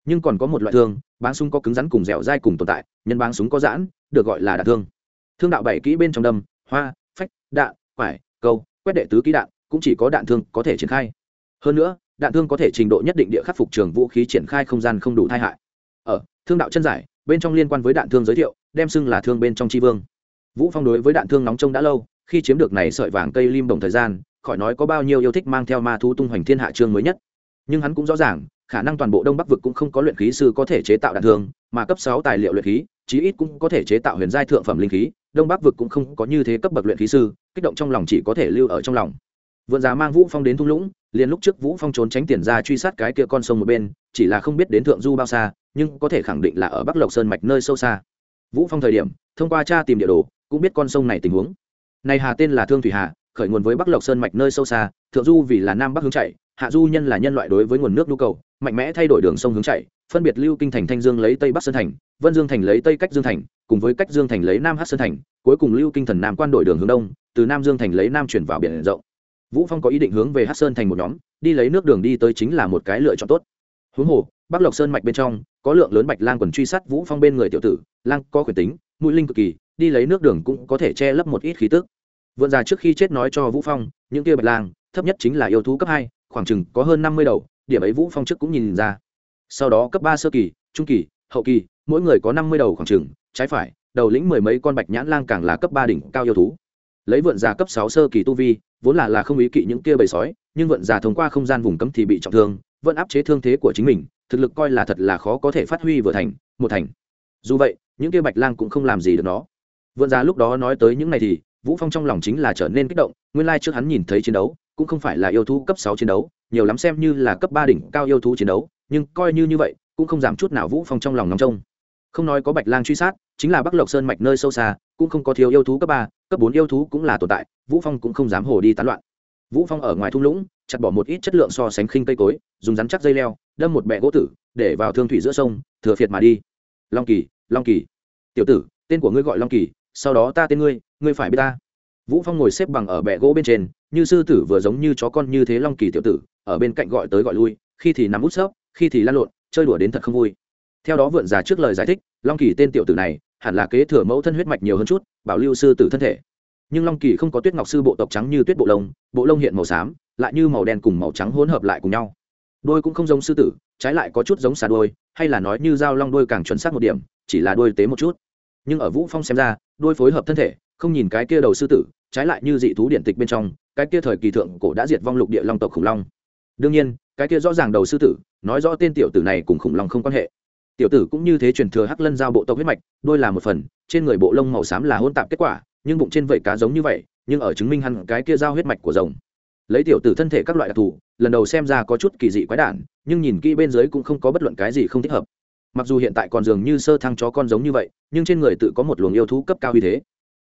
Nhưng còn có một loại thương bắn súng có cứng rắn cùng dẻo dai cùng tồn tại, nhân bắn súng có giãn, được gọi là đạn thương. Thương đạo bảy kỹ bên trong đâm, hoa, phách, đạn, quải, câu, quét đệ tứ kỹ đạn, cũng chỉ có đạn thương có thể triển khai. Hơn nữa, đạn thương có thể trình độ nhất định địa khắc phục trường vũ khí triển khai không gian không đủ tai hại. Ở, thương đạo chân giải, bên trong liên quan với đạn thương giới thiệu, đem xưng là thương bên trong tri vương. Vũ phong đối với đạn thương nóng trông đã lâu, khi chiếm được này sợi vàng cây lim đồng thời gian, khỏi nói có bao nhiêu yêu thích mang theo ma thú tung hoành thiên hạ chương mới nhất nhưng hắn cũng rõ ràng, khả năng toàn bộ đông bắc vực cũng không có luyện khí sư có thể chế tạo đạn thương, mà cấp sáu tài liệu luyện khí, chí ít cũng có thể chế tạo huyền giai thượng phẩm linh khí, đông bắc vực cũng không có như thế cấp bậc luyện khí sư, kích động trong lòng chỉ có thể lưu ở trong lòng. Vượn giá mang vũ phong đến thung lũng, liền lúc trước vũ phong trốn tránh tiền ra truy sát cái kia con sông một bên, chỉ là không biết đến thượng du bao xa, nhưng có thể khẳng định là ở bắc lộc sơn mạch nơi sâu xa. Vũ phong thời điểm, thông qua tra tìm địa đồ, cũng biết con sông này tình huống. Này hà tên là thương thủy hà, khởi nguồn với bắc lộc sơn mạch nơi sâu xa, thượng du vì là nam bắc hướng chạy hạ du nhân là nhân loại đối với nguồn nước nhu cầu, mạnh mẽ thay đổi đường sông hướng chạy, phân biệt lưu kinh thành thanh dương lấy tây bắc sơn thành, vân dương thành lấy tây cách dương thành, cùng với cách dương thành lấy nam hát sơn thành, cuối cùng lưu kinh thần nam quan đổi đường hướng đông, từ nam dương thành lấy nam chuyển vào biển rộng. Vũ phong có ý định hướng về hát sơn thành một nhóm, đi lấy nước đường đi tới chính là một cái lựa chọn tốt. Huống hồ, bắc lộc sơn mạch bên trong, có lượng lớn bạch lang quần truy sát vũ phong bên người tiểu tử, lang có quyền tính, mũi linh cực kỳ, đi lấy nước đường cũng có thể che lấp một ít khí tức. Vượn già trước khi chết nói cho vũ phong, những kia bạch lang, thấp nhất chính là yêu thú cấp hai khoảng chừng có hơn năm mươi đầu, điểm ấy vũ phong trước cũng nhìn ra. Sau đó cấp ba sơ kỳ, trung kỳ, hậu kỳ, mỗi người có năm mươi đầu khoảng chừng, trái phải, đầu lĩnh mười mấy con bạch nhãn lang càng là cấp ba đỉnh cao yêu thú. Lấy vượn già cấp sáu sơ kỳ tu vi, vốn là là không ý kỵ những kia bầy sói, nhưng vượn già thông qua không gian vùng cấm thì bị trọng thương, vẫn áp chế thương thế của chính mình, thực lực coi là thật là khó có thể phát huy vừa thành, một thành. Dù vậy, những kia bạch lang cũng không làm gì được nó. Vượn già lúc đó nói tới những này thì, vũ phong trong lòng chính là trở nên kích động, nguyên lai trước hắn nhìn thấy chiến đấu cũng không phải là yêu thú cấp sáu chiến đấu, nhiều lắm xem như là cấp ba đỉnh cao yêu thú chiến đấu, nhưng coi như như vậy, cũng không giảm chút nào vũ phong trong lòng nóng trông. Không nói có bạch lang truy sát, chính là bắc lộc sơn mạch nơi sâu xa, cũng không có thiếu yêu thú cấp ba, cấp bốn yêu thú cũng là tồn tại, vũ phong cũng không dám hồ đi tán loạn. Vũ phong ở ngoài thung lũng, chặt bỏ một ít chất lượng so sánh khinh cây cối, dùng rắn chắc dây leo, đâm một bẹ gỗ tử, để vào thương thủy giữa sông, thừa phiệt mà đi. Long kỳ long kỳ. Tiểu tử, tên của ngươi gọi long kỳ, sau đó ta tên ngươi ngươi phải biết ta vũ phong ngồi xếp bằng ở bệ gỗ bên trên, như sư tử vừa giống như chó con như thế long kỳ tiểu tử, ở bên cạnh gọi tới gọi lui, khi thì nằm út sấp khi thì lăn lộn, chơi đùa đến thật không vui. Theo đó vượn già trước lời giải thích, long kỳ tên tiểu tử này, hẳn là kế thừa mẫu thân huyết mạch nhiều hơn chút, bảo lưu sư tử thân thể. Nhưng long kỳ không có tuyết ngọc sư bộ tộc trắng như tuyết bộ lông bộ lông hiện màu xám, lại như màu đen cùng màu trắng hỗn hợp lại cùng nhau. Đôi cũng không giống sư tử, trái lại có chút giống xà đôi hay là nói như dao long đôi càng chuẩn xác một điểm, chỉ là đôi tế một chút. Nhưng ở vũ phong xem ra đôi phối hợp thân thể, không nhìn cái kia đầu sư tử trái lại như dị thú điện tịch bên trong, cái kia thời kỳ thượng cổ đã diệt vong lục địa long tộc khủng long. Đương nhiên, cái kia rõ ràng đầu sư tử, nói rõ tên tiểu tử này cùng khủng long không quan hệ. Tiểu tử cũng như thế truyền thừa hắc lân giao bộ tộc huyết mạch, đôi là một phần, trên người bộ lông màu xám là hôn tạp kết quả, nhưng bụng trên vẩy cá giống như vậy, nhưng ở chứng minh hẳn cái kia giao huyết mạch của rồng. Lấy tiểu tử thân thể các loại đặc thù, lần đầu xem ra có chút kỳ dị quái đản, nhưng nhìn kỹ bên dưới cũng không có bất luận cái gì không thích hợp. Mặc dù hiện tại còn dường như sơ thăng chó con giống như vậy, nhưng trên người tự có một luồng yêu thú cấp cao như thế.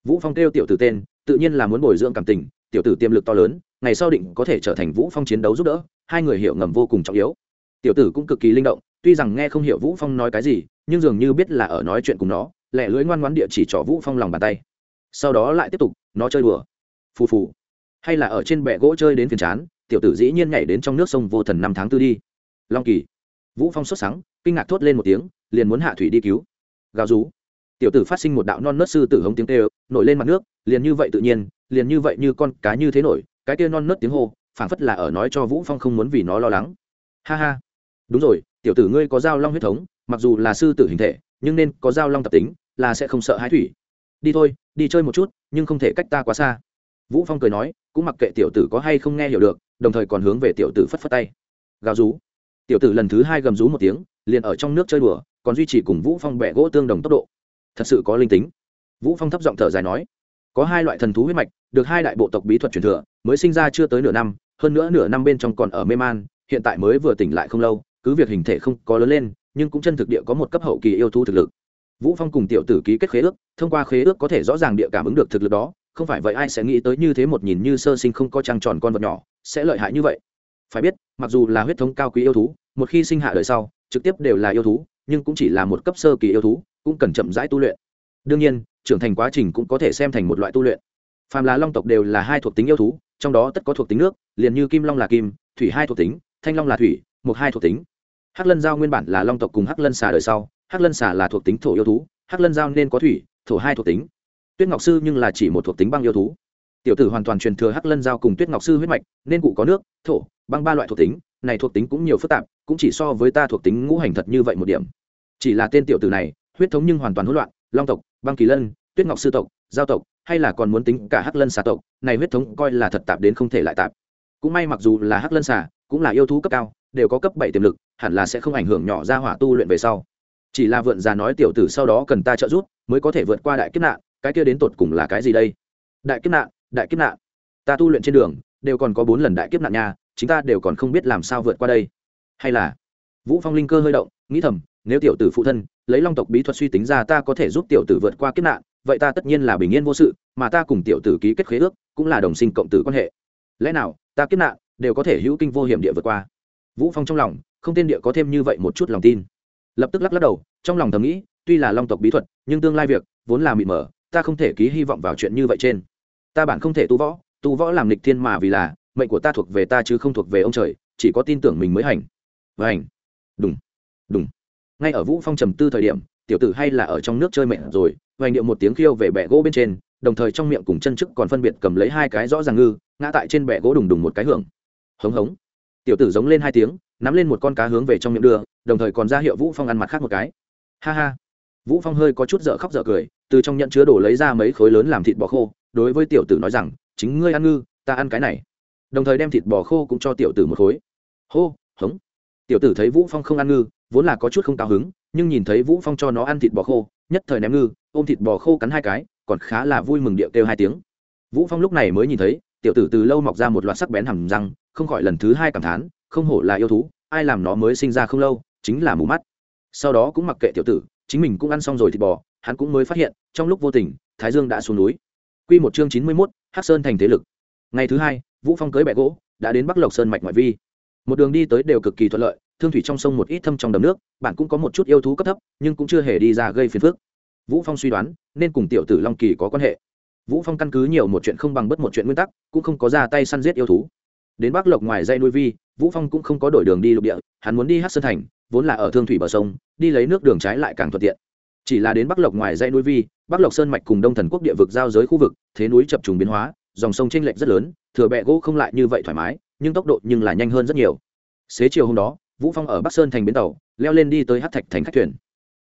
Vũ phong kêu tiểu tử tên tự nhiên là muốn bồi dưỡng cảm tình, tiểu tử tiềm lực to lớn, ngày sau định có thể trở thành vũ phong chiến đấu giúp đỡ, hai người hiểu ngầm vô cùng trọng yếu. Tiểu tử cũng cực kỳ linh động, tuy rằng nghe không hiểu vũ phong nói cái gì, nhưng dường như biết là ở nói chuyện cùng nó lẹ lưới ngoan ngoãn địa chỉ cho vũ phong lòng bàn tay. Sau đó lại tiếp tục, nó chơi đùa. Phù phù. Hay là ở trên bệ gỗ chơi đến phiền chán, tiểu tử dĩ nhiên nhảy đến trong nước sông vô thần năm tháng tư đi. Long kỳ. Vũ phong xuất sáng kinh ngạc thốt lên một tiếng, liền muốn hạ thủy đi cứu. Gào rú. Tiểu tử phát sinh một đạo non nớt sư tử hống tiếng tê nổi lên mặt nước, liền như vậy tự nhiên, liền như vậy như con cá như thế nổi, cái kia non nớt tiếng hô, phảng phất là ở nói cho vũ phong không muốn vì nó lo lắng. Ha ha. Đúng rồi, tiểu tử ngươi có dao long huyết thống, mặc dù là sư tử hình thể, nhưng nên có dao long tập tính, là sẽ không sợ hãi thủy. Đi thôi, đi chơi một chút, nhưng không thể cách ta quá xa. Vũ phong cười nói, cũng mặc kệ tiểu tử có hay không nghe hiểu được, đồng thời còn hướng về tiểu tử phất phất tay. Gào rú. Tiểu tử lần thứ hai gầm rú một tiếng, liền ở trong nước chơi đùa, còn duy trì cùng vũ phong bẻ gỗ tương đồng tốc độ. Thật sự có linh tính vũ phong thấp giọng thở dài nói, có hai loại thần thú huyết mạch, được hai đại bộ tộc bí thuật truyền thừa, mới sinh ra chưa tới nửa năm, hơn nữa nửa năm bên trong còn ở mê man, hiện tại mới vừa tỉnh lại không lâu, cứ việc hình thể không có lớn lên, nhưng cũng chân thực địa có một cấp hậu kỳ yêu thú thực lực. Vũ phong cùng tiểu tử ký kết khế ước, thông qua khế ước có thể rõ ràng địa cảm ứng được thực lực đó, không phải vậy ai sẽ nghĩ tới như thế một nhìn như sơ sinh không có trăng tròn con vật nhỏ, sẽ lợi hại như vậy. Phải biết, mặc dù là huyết thống cao quý yêu thú, một khi sinh hạ đời sau, trực tiếp đều là yêu thú, nhưng cũng chỉ là một cấp sơ kỳ yêu thú, cũng cần chậm rãi tu luyện. Đương nhiên trưởng thành quá trình cũng có thể xem thành một loại tu luyện. Phàm là long tộc đều là hai thuộc tính yêu thú, trong đó tất có thuộc tính nước, liền như kim long là kim, thủy hai thuộc tính, thanh long là thủy một hai thuộc tính. Hắc lân giao nguyên bản là long tộc cùng hắc lân xà đời sau, hắc lân xà là thuộc tính thổ yêu thú, hắc lân giao nên có thủy, thổ hai thuộc tính. Tuyết ngọc sư nhưng là chỉ một thuộc tính băng yêu thú. Tiểu tử hoàn toàn truyền thừa hắc lân giao cùng tuyết ngọc sư huyết mạch, nên cụ có nước, thổ, băng ba loại thuộc tính, này thuộc tính cũng nhiều phức tạp, cũng chỉ so với ta thuộc tính ngũ hành thật như vậy một điểm. Chỉ là tên tiểu tử này, huyết thống nhưng hoàn toàn hỗn loạn long tộc, băng kỳ lân, tuyết ngọc sư tộc, giao tộc, hay là còn muốn tính cả hắc lân xà tộc, này huyết thống coi là thật tạp đến không thể lại tạp. Cũng may mặc dù là hắc lân xà, cũng là yêu thú cấp cao, đều có cấp bảy tiềm lực, hẳn là sẽ không ảnh hưởng nhỏ ra hỏa tu luyện về sau. Chỉ là vượn già nói tiểu tử sau đó cần ta trợ giúp, mới có thể vượt qua đại kiếp nạn, cái kia đến tột cùng là cái gì đây? Đại kiếp nạn, đại kiếp nạn. Ta tu luyện trên đường, đều còn có bốn lần đại kiếp nạn nha, chúng ta đều còn không biết làm sao vượt qua đây. Hay là vũ phong linh cơ hơi động, nghĩ thầm nếu tiểu tử phụ thân lấy long tộc bí thuật suy tính ra ta có thể giúp tiểu tử vượt qua kiếp nạn, vậy ta tất nhiên là bình yên vô sự, mà ta cùng tiểu tử ký kết khế ước cũng là đồng sinh cộng tử quan hệ. Lẽ nào, ta kiếp nạn đều có thể hữu kinh vô hiểm địa vượt qua? Vũ phong trong lòng không tên địa có thêm như vậy một chút lòng tin. Lập tức lắc lắc đầu, trong lòng thầm nghĩ, tuy là long tộc bí thuật, nhưng tương lai việc vốn là mịt mờ, ta không thể ký hy vọng vào chuyện như vậy trên. Ta bản không thể tu võ tu võ làm lịch thiên mà vì là mệnh của ta thuộc về ta chứ không thuộc về ông trời, chỉ có tin tưởng mình mới hành. Và hành. Đúng đúng ngay ở vũ phong trầm tư thời điểm, tiểu tử hay là ở trong nước chơi mệt rồi, hoành điệu một tiếng khiêu về bẻ gỗ bên trên, đồng thời trong miệng cùng chân chức còn phân biệt cầm lấy hai cái rõ ràng ngư, ngã tại trên bẻ gỗ đùng đùng một cái hưởng. Hống hống. Tiểu tử giống lên hai tiếng, nắm lên một con cá hướng về trong miệng đưa, đồng thời còn ra hiệu vũ phong ăn mặt khác một cái. Ha ha. Vũ phong hơi có chút dở khóc dở cười, từ trong nhận chứa đồ lấy ra mấy khối lớn làm thịt bò khô, đối với tiểu tử nói rằng, chính ngươi ăn ngư, ta ăn cái này. Đồng thời đem thịt bò khô cũng cho tiểu tử một khối. Hô, hống. Tiểu tử thấy vũ phong không ăn ngư vốn là có chút không cao hứng nhưng nhìn thấy vũ phong cho nó ăn thịt bò khô nhất thời ném ngư ôm thịt bò khô cắn hai cái còn khá là vui mừng điệu kêu hai tiếng. Vũ phong lúc này mới nhìn thấy tiểu tử từ lâu mọc ra một loạt sắc bén hầm răng không khỏi lần thứ hai cảm thán không hổ là yêu thú ai làm nó mới sinh ra không lâu chính là mù mắt. Sau đó cũng mặc kệ tiểu tử chính mình cũng ăn xong rồi thịt bò hắn cũng mới phát hiện trong lúc vô tình thái dương đã xuống núi. Quy một chương chín mươi 91, hắc sơn thành thế lực. Ngày thứ hai vũ phong cưới bẹ gỗ đã đến bắc lộc sơn mạch ngoại vi. Một đường đi tới đều cực kỳ thuận lợi thương thủy trong sông một ít thâm trong đầm nước, bạn cũng có một chút yêu thú cấp thấp, nhưng cũng chưa hề đi ra gây phiền phức. Vũ phong suy đoán, nên cùng tiểu tử long kỳ có quan hệ. Vũ phong căn cứ nhiều một chuyện không bằng bất một chuyện nguyên tắc, cũng không có ra tay săn giết yêu thú. Đến bắc lộc ngoài dây nuôi vi, vũ phong cũng không có đổi đường đi lục địa, hắn muốn đi hát sơn thành, vốn là ở thương thủy bờ sông, đi lấy nước đường trái lại càng thuận tiện. Chỉ là đến bắc lộc ngoài dây núi vi, bắc lộc sơn mạch cùng đông thần quốc địa vực giao giới khu vực, thế núi chập trùng biến hóa, dòng sông tranh lệch rất lớn, thừa bẹ gỗ không lại như vậy thoải mái, nhưng tốc độ nhưng là nhanh hơn rất nhiều. Xế chiều hôm đó vũ phong ở bắc sơn thành bến tàu, leo lên đi tới hát thạch thành khách thuyền.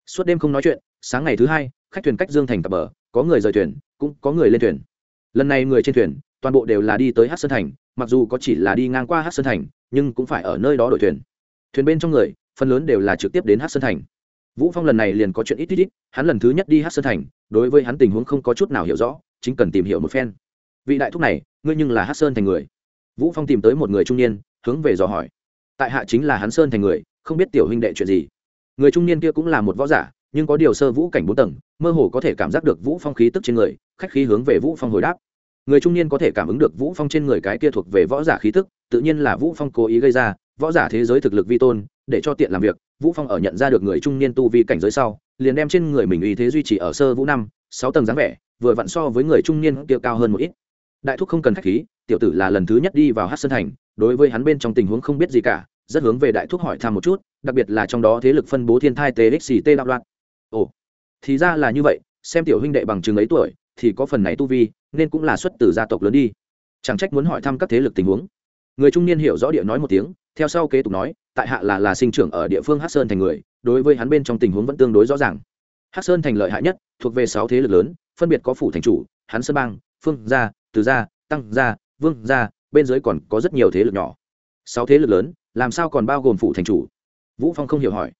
Suốt đêm không nói chuyện, sáng ngày thứ hai, khách thuyền cách dương thành cập bờ, có người rời thuyền, cũng có người lên thuyền. Lần này người trên thuyền, toàn bộ đều là đi tới hát sơn thành, mặc dù có chỉ là đi ngang qua hát sơn thành, nhưng cũng phải ở nơi đó đổi thuyền. Thuyền bên trong người, phần lớn đều là trực tiếp đến hát sơn thành. Vũ phong lần này liền có chuyện ít ít ít, hắn lần thứ nhất đi hát sơn thành, đối với hắn tình huống không có chút nào hiểu rõ, chính cần tìm hiểu một phen. Vị đại thúc này, ngươi nhưng là hát sơn thành người. Vũ phong tìm tới một người trung niên, hướng về dò hỏi tại hạ chính là hắn sơn thành người, không biết tiểu huynh đệ chuyện gì. Người trung niên kia cũng là một võ giả, nhưng có điều sơ vũ cảnh bốn tầng, mơ hồ có thể cảm giác được vũ phong khí tức trên người, khách khí hướng về vũ phong hồi đáp. Người trung niên có thể cảm ứng được vũ phong trên người cái kia thuộc về võ giả khí tức, tự nhiên là vũ phong cố ý gây ra, võ giả thế giới thực lực vi tôn, để cho tiện làm việc, vũ phong ở nhận ra được người trung niên tu vi cảnh giới sau, liền đem trên người mình uy thế duy trì ở sơ vũ năm, sáu tầng dáng vẻ, vừa vặn so với người trung niên kia cao hơn một ít. Đại thúc không cần khách khí, tiểu tử là lần thứ nhất đi vào hát sơn thành đối với hắn bên trong tình huống không biết gì cả, rất hướng về đại thúc hỏi thăm một chút, đặc biệt là trong đó thế lực phân bố thiên thai txt đạo loạn. Ồ, thì ra là như vậy, xem tiểu huynh đệ bằng chừng ấy tuổi, thì có phần này tu vi, nên cũng là xuất từ gia tộc lớn đi. Chẳng trách muốn hỏi thăm các thế lực tình huống. Người trung niên hiểu rõ địa nói một tiếng, theo sau kế tục nói, tại hạ là là sinh trưởng ở địa phương hát sơn thành người, đối với hắn bên trong tình huống vẫn tương đối rõ ràng. Hát sơn thành lợi hại nhất, thuộc về sáu thế lực lớn, phân biệt có phủ thành chủ, hắn sơn bang, phương gia, từ gia, tăng gia, vương gia bên dưới còn có rất nhiều thế lực nhỏ. Sáu thế lực lớn, làm sao còn bao gồm phủ thành chủ? Vũ phong không hiểu hỏi.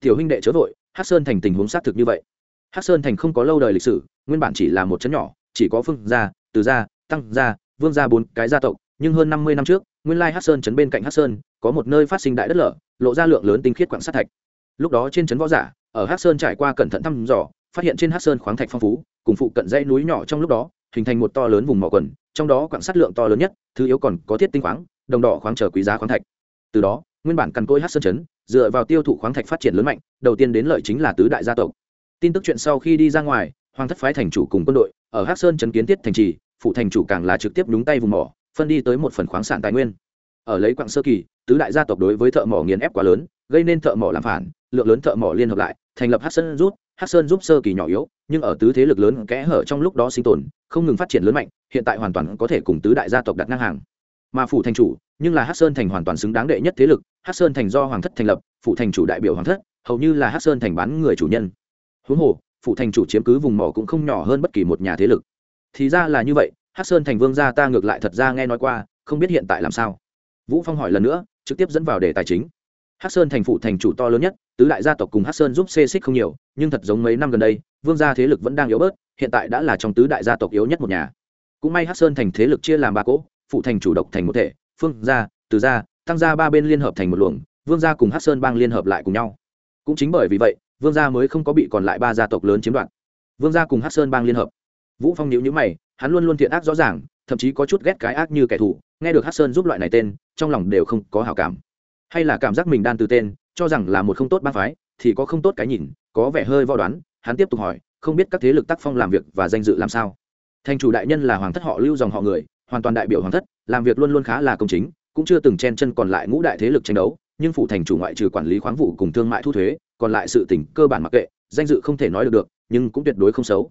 Tiểu huynh đệ chớ vội hát sơn thành tình huống xác thực như vậy. Hát sơn thành không có lâu đời lịch sử, nguyên bản chỉ là một chấn nhỏ, chỉ có phương gia, từ gia, tăng gia, vương gia bốn cái gia tộc, nhưng hơn năm mươi năm trước, nguyên lai hát sơn chấn bên cạnh hát sơn, có một nơi phát sinh đại đất lở, lộ ra lượng lớn tinh khiết quảng sát thạch. Lúc đó trên chấn võ giả, ở hát sơn trải qua cẩn thận thăm dò, phát hiện trên hát sơn khoáng thạch phong phú, cùng phụ cận dãy núi nhỏ trong lúc đó hình thành một to lớn vùng mỏ quần, trong đó quặng sắt lượng to lớn nhất, thứ yếu còn có thiết tinh khoáng, đồng đỏ khoáng trở quý giá khoáng thạch. Từ đó, nguyên bản căn cỗi hát sơn chấn, dựa vào tiêu thụ khoáng thạch phát triển lớn mạnh, đầu tiên đến lợi chính là tứ đại gia tộc. Tin tức chuyện sau khi đi ra ngoài, hoàng thất phái thành chủ cùng quân đội, ở hát sơn chấn kiến thiết thành trì, phụ thành chủ càng là trực tiếp nhúng tay vùng mỏ, phân đi tới một phần khoáng sản tài nguyên. Ở lấy quặng sơ kỳ, tứ đại gia tộc đối với thợ mỏ nghiền ép quá lớn, gây nên thợ mỏ làm phản, lượng lớn thợ mỏ liên hợp lại, thành lập hát sơn rút, hát sơn giúp sơ kỳ nhỏ yếu, nhưng ở tứ thế lực lớn kẽ hở trong lúc đó sinh tồn không ngừng phát triển lớn mạnh, hiện tại hoàn toàn có thể cùng tứ đại gia tộc đặt ngang hàng. Mà phủ thành chủ, nhưng là hát sơn thành hoàn toàn xứng đáng đệ nhất thế lực hát sơn thành do hoàng thất thành lập, phủ thành chủ đại biểu hoàng thất, hầu như là hát sơn thành bán người chủ nhân. Huống hồ, phủ thành chủ chiếm cứ vùng mỏ cũng không nhỏ hơn bất kỳ một nhà thế lực. Thì ra là như vậy, hắc sơn thành vương gia ta ngược lại thật ra nghe nói qua, không biết hiện tại làm sao. Vũ phong hỏi lần nữa, trực tiếp dẫn vào đề tài chính. Hắc sơn thành phủ thành chủ to lớn nhất, tứ đại gia tộc cùng hắc sơn giúp xê xích không nhiều, nhưng thật giống mấy năm gần đây, vương gia thế lực vẫn đang yếu bớt hiện tại đã là trong tứ đại gia tộc yếu nhất một nhà. Cũng may hắc sơn thành thế lực chia làm ba cỗ, phụ thành chủ độc thành một thể, phương gia, từ gia, tăng gia ba bên liên hợp thành một luồng, vương gia cùng hắc sơn bang liên hợp lại cùng nhau. Cũng chính bởi vì vậy, vương gia mới không có bị còn lại ba gia tộc lớn chiếm đoạt. Vương gia cùng hắc sơn bang liên hợp. Vũ phong nhíu nhíu mày, hắn luôn luôn thiện ác rõ ràng, thậm chí có chút ghét cái ác như kẻ thù, nghe được hắc sơn giúp loại này tên, trong lòng đều không có hảo cảm. Hay là cảm giác mình đan từ tên, cho rằng là một không tốt bang phái, thì có không tốt cái nhìn, có vẻ hơi vo đoán, hắn tiếp tục hỏi không biết các thế lực tác phong làm việc và danh dự làm sao. Thành chủ đại nhân là hoàng thất họ lưu dòng họ người, hoàn toàn đại biểu hoàng thất, làm việc luôn luôn khá là công chính, cũng chưa từng chen chân còn lại ngũ đại thế lực tranh đấu, nhưng phủ thành chủ ngoại trừ quản lý khoáng vụ cùng thương mại thu thuế, còn lại sự tỉnh cơ bản mặc kệ, danh dự không thể nói được được, nhưng cũng tuyệt đối không xấu.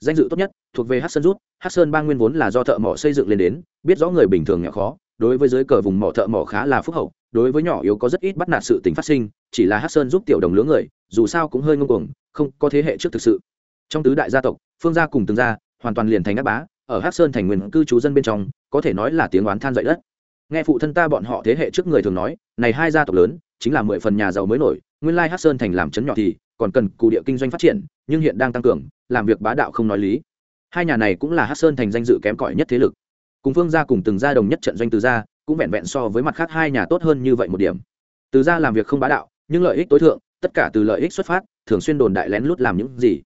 Danh dự tốt nhất, thuộc về hát sơn rút hát sơn ba nguyên vốn là do thợ mỏ xây dựng lên đến, biết rõ người bình thường nhỏ khó, đối với giới cờ vùng mỏ thợ mỏ khá là phúc hậu, đối với nhỏ yếu có rất ít bắt nạt sự tình phát sinh, chỉ là hát sơn giúp tiểu đồng lứa người, dù sao cũng hơi ngông cuồng, không có thế hệ trước thực sự trong tứ đại gia tộc, phương gia cùng từng gia, hoàn toàn liền thành ác bá, ở hát sơn thành nguyên cư trú dân bên trong, có thể nói là tiếng oán than dậy đất. Nghe phụ thân ta bọn họ thế hệ trước người thường nói, này hai gia tộc lớn, chính là mười phần nhà giàu mới nổi, nguyên lai hát sơn thành làm chấn nhỏ thì, còn cần cụ địa kinh doanh phát triển, nhưng hiện đang tăng cường, làm việc bá đạo không nói lý. Hai nhà này cũng là hát sơn thành danh dự kém cỏi nhất thế lực. Cùng phương gia cùng từng gia đồng nhất trận doanh từ gia, cũng vẹn vẹn so với mặt khác hai nhà tốt hơn như vậy một điểm. Từ gia làm việc không bá đạo, nhưng lợi ích tối thượng, tất cả từ lợi ích xuất phát, thường xuyên đồn đại lén lút làm những gì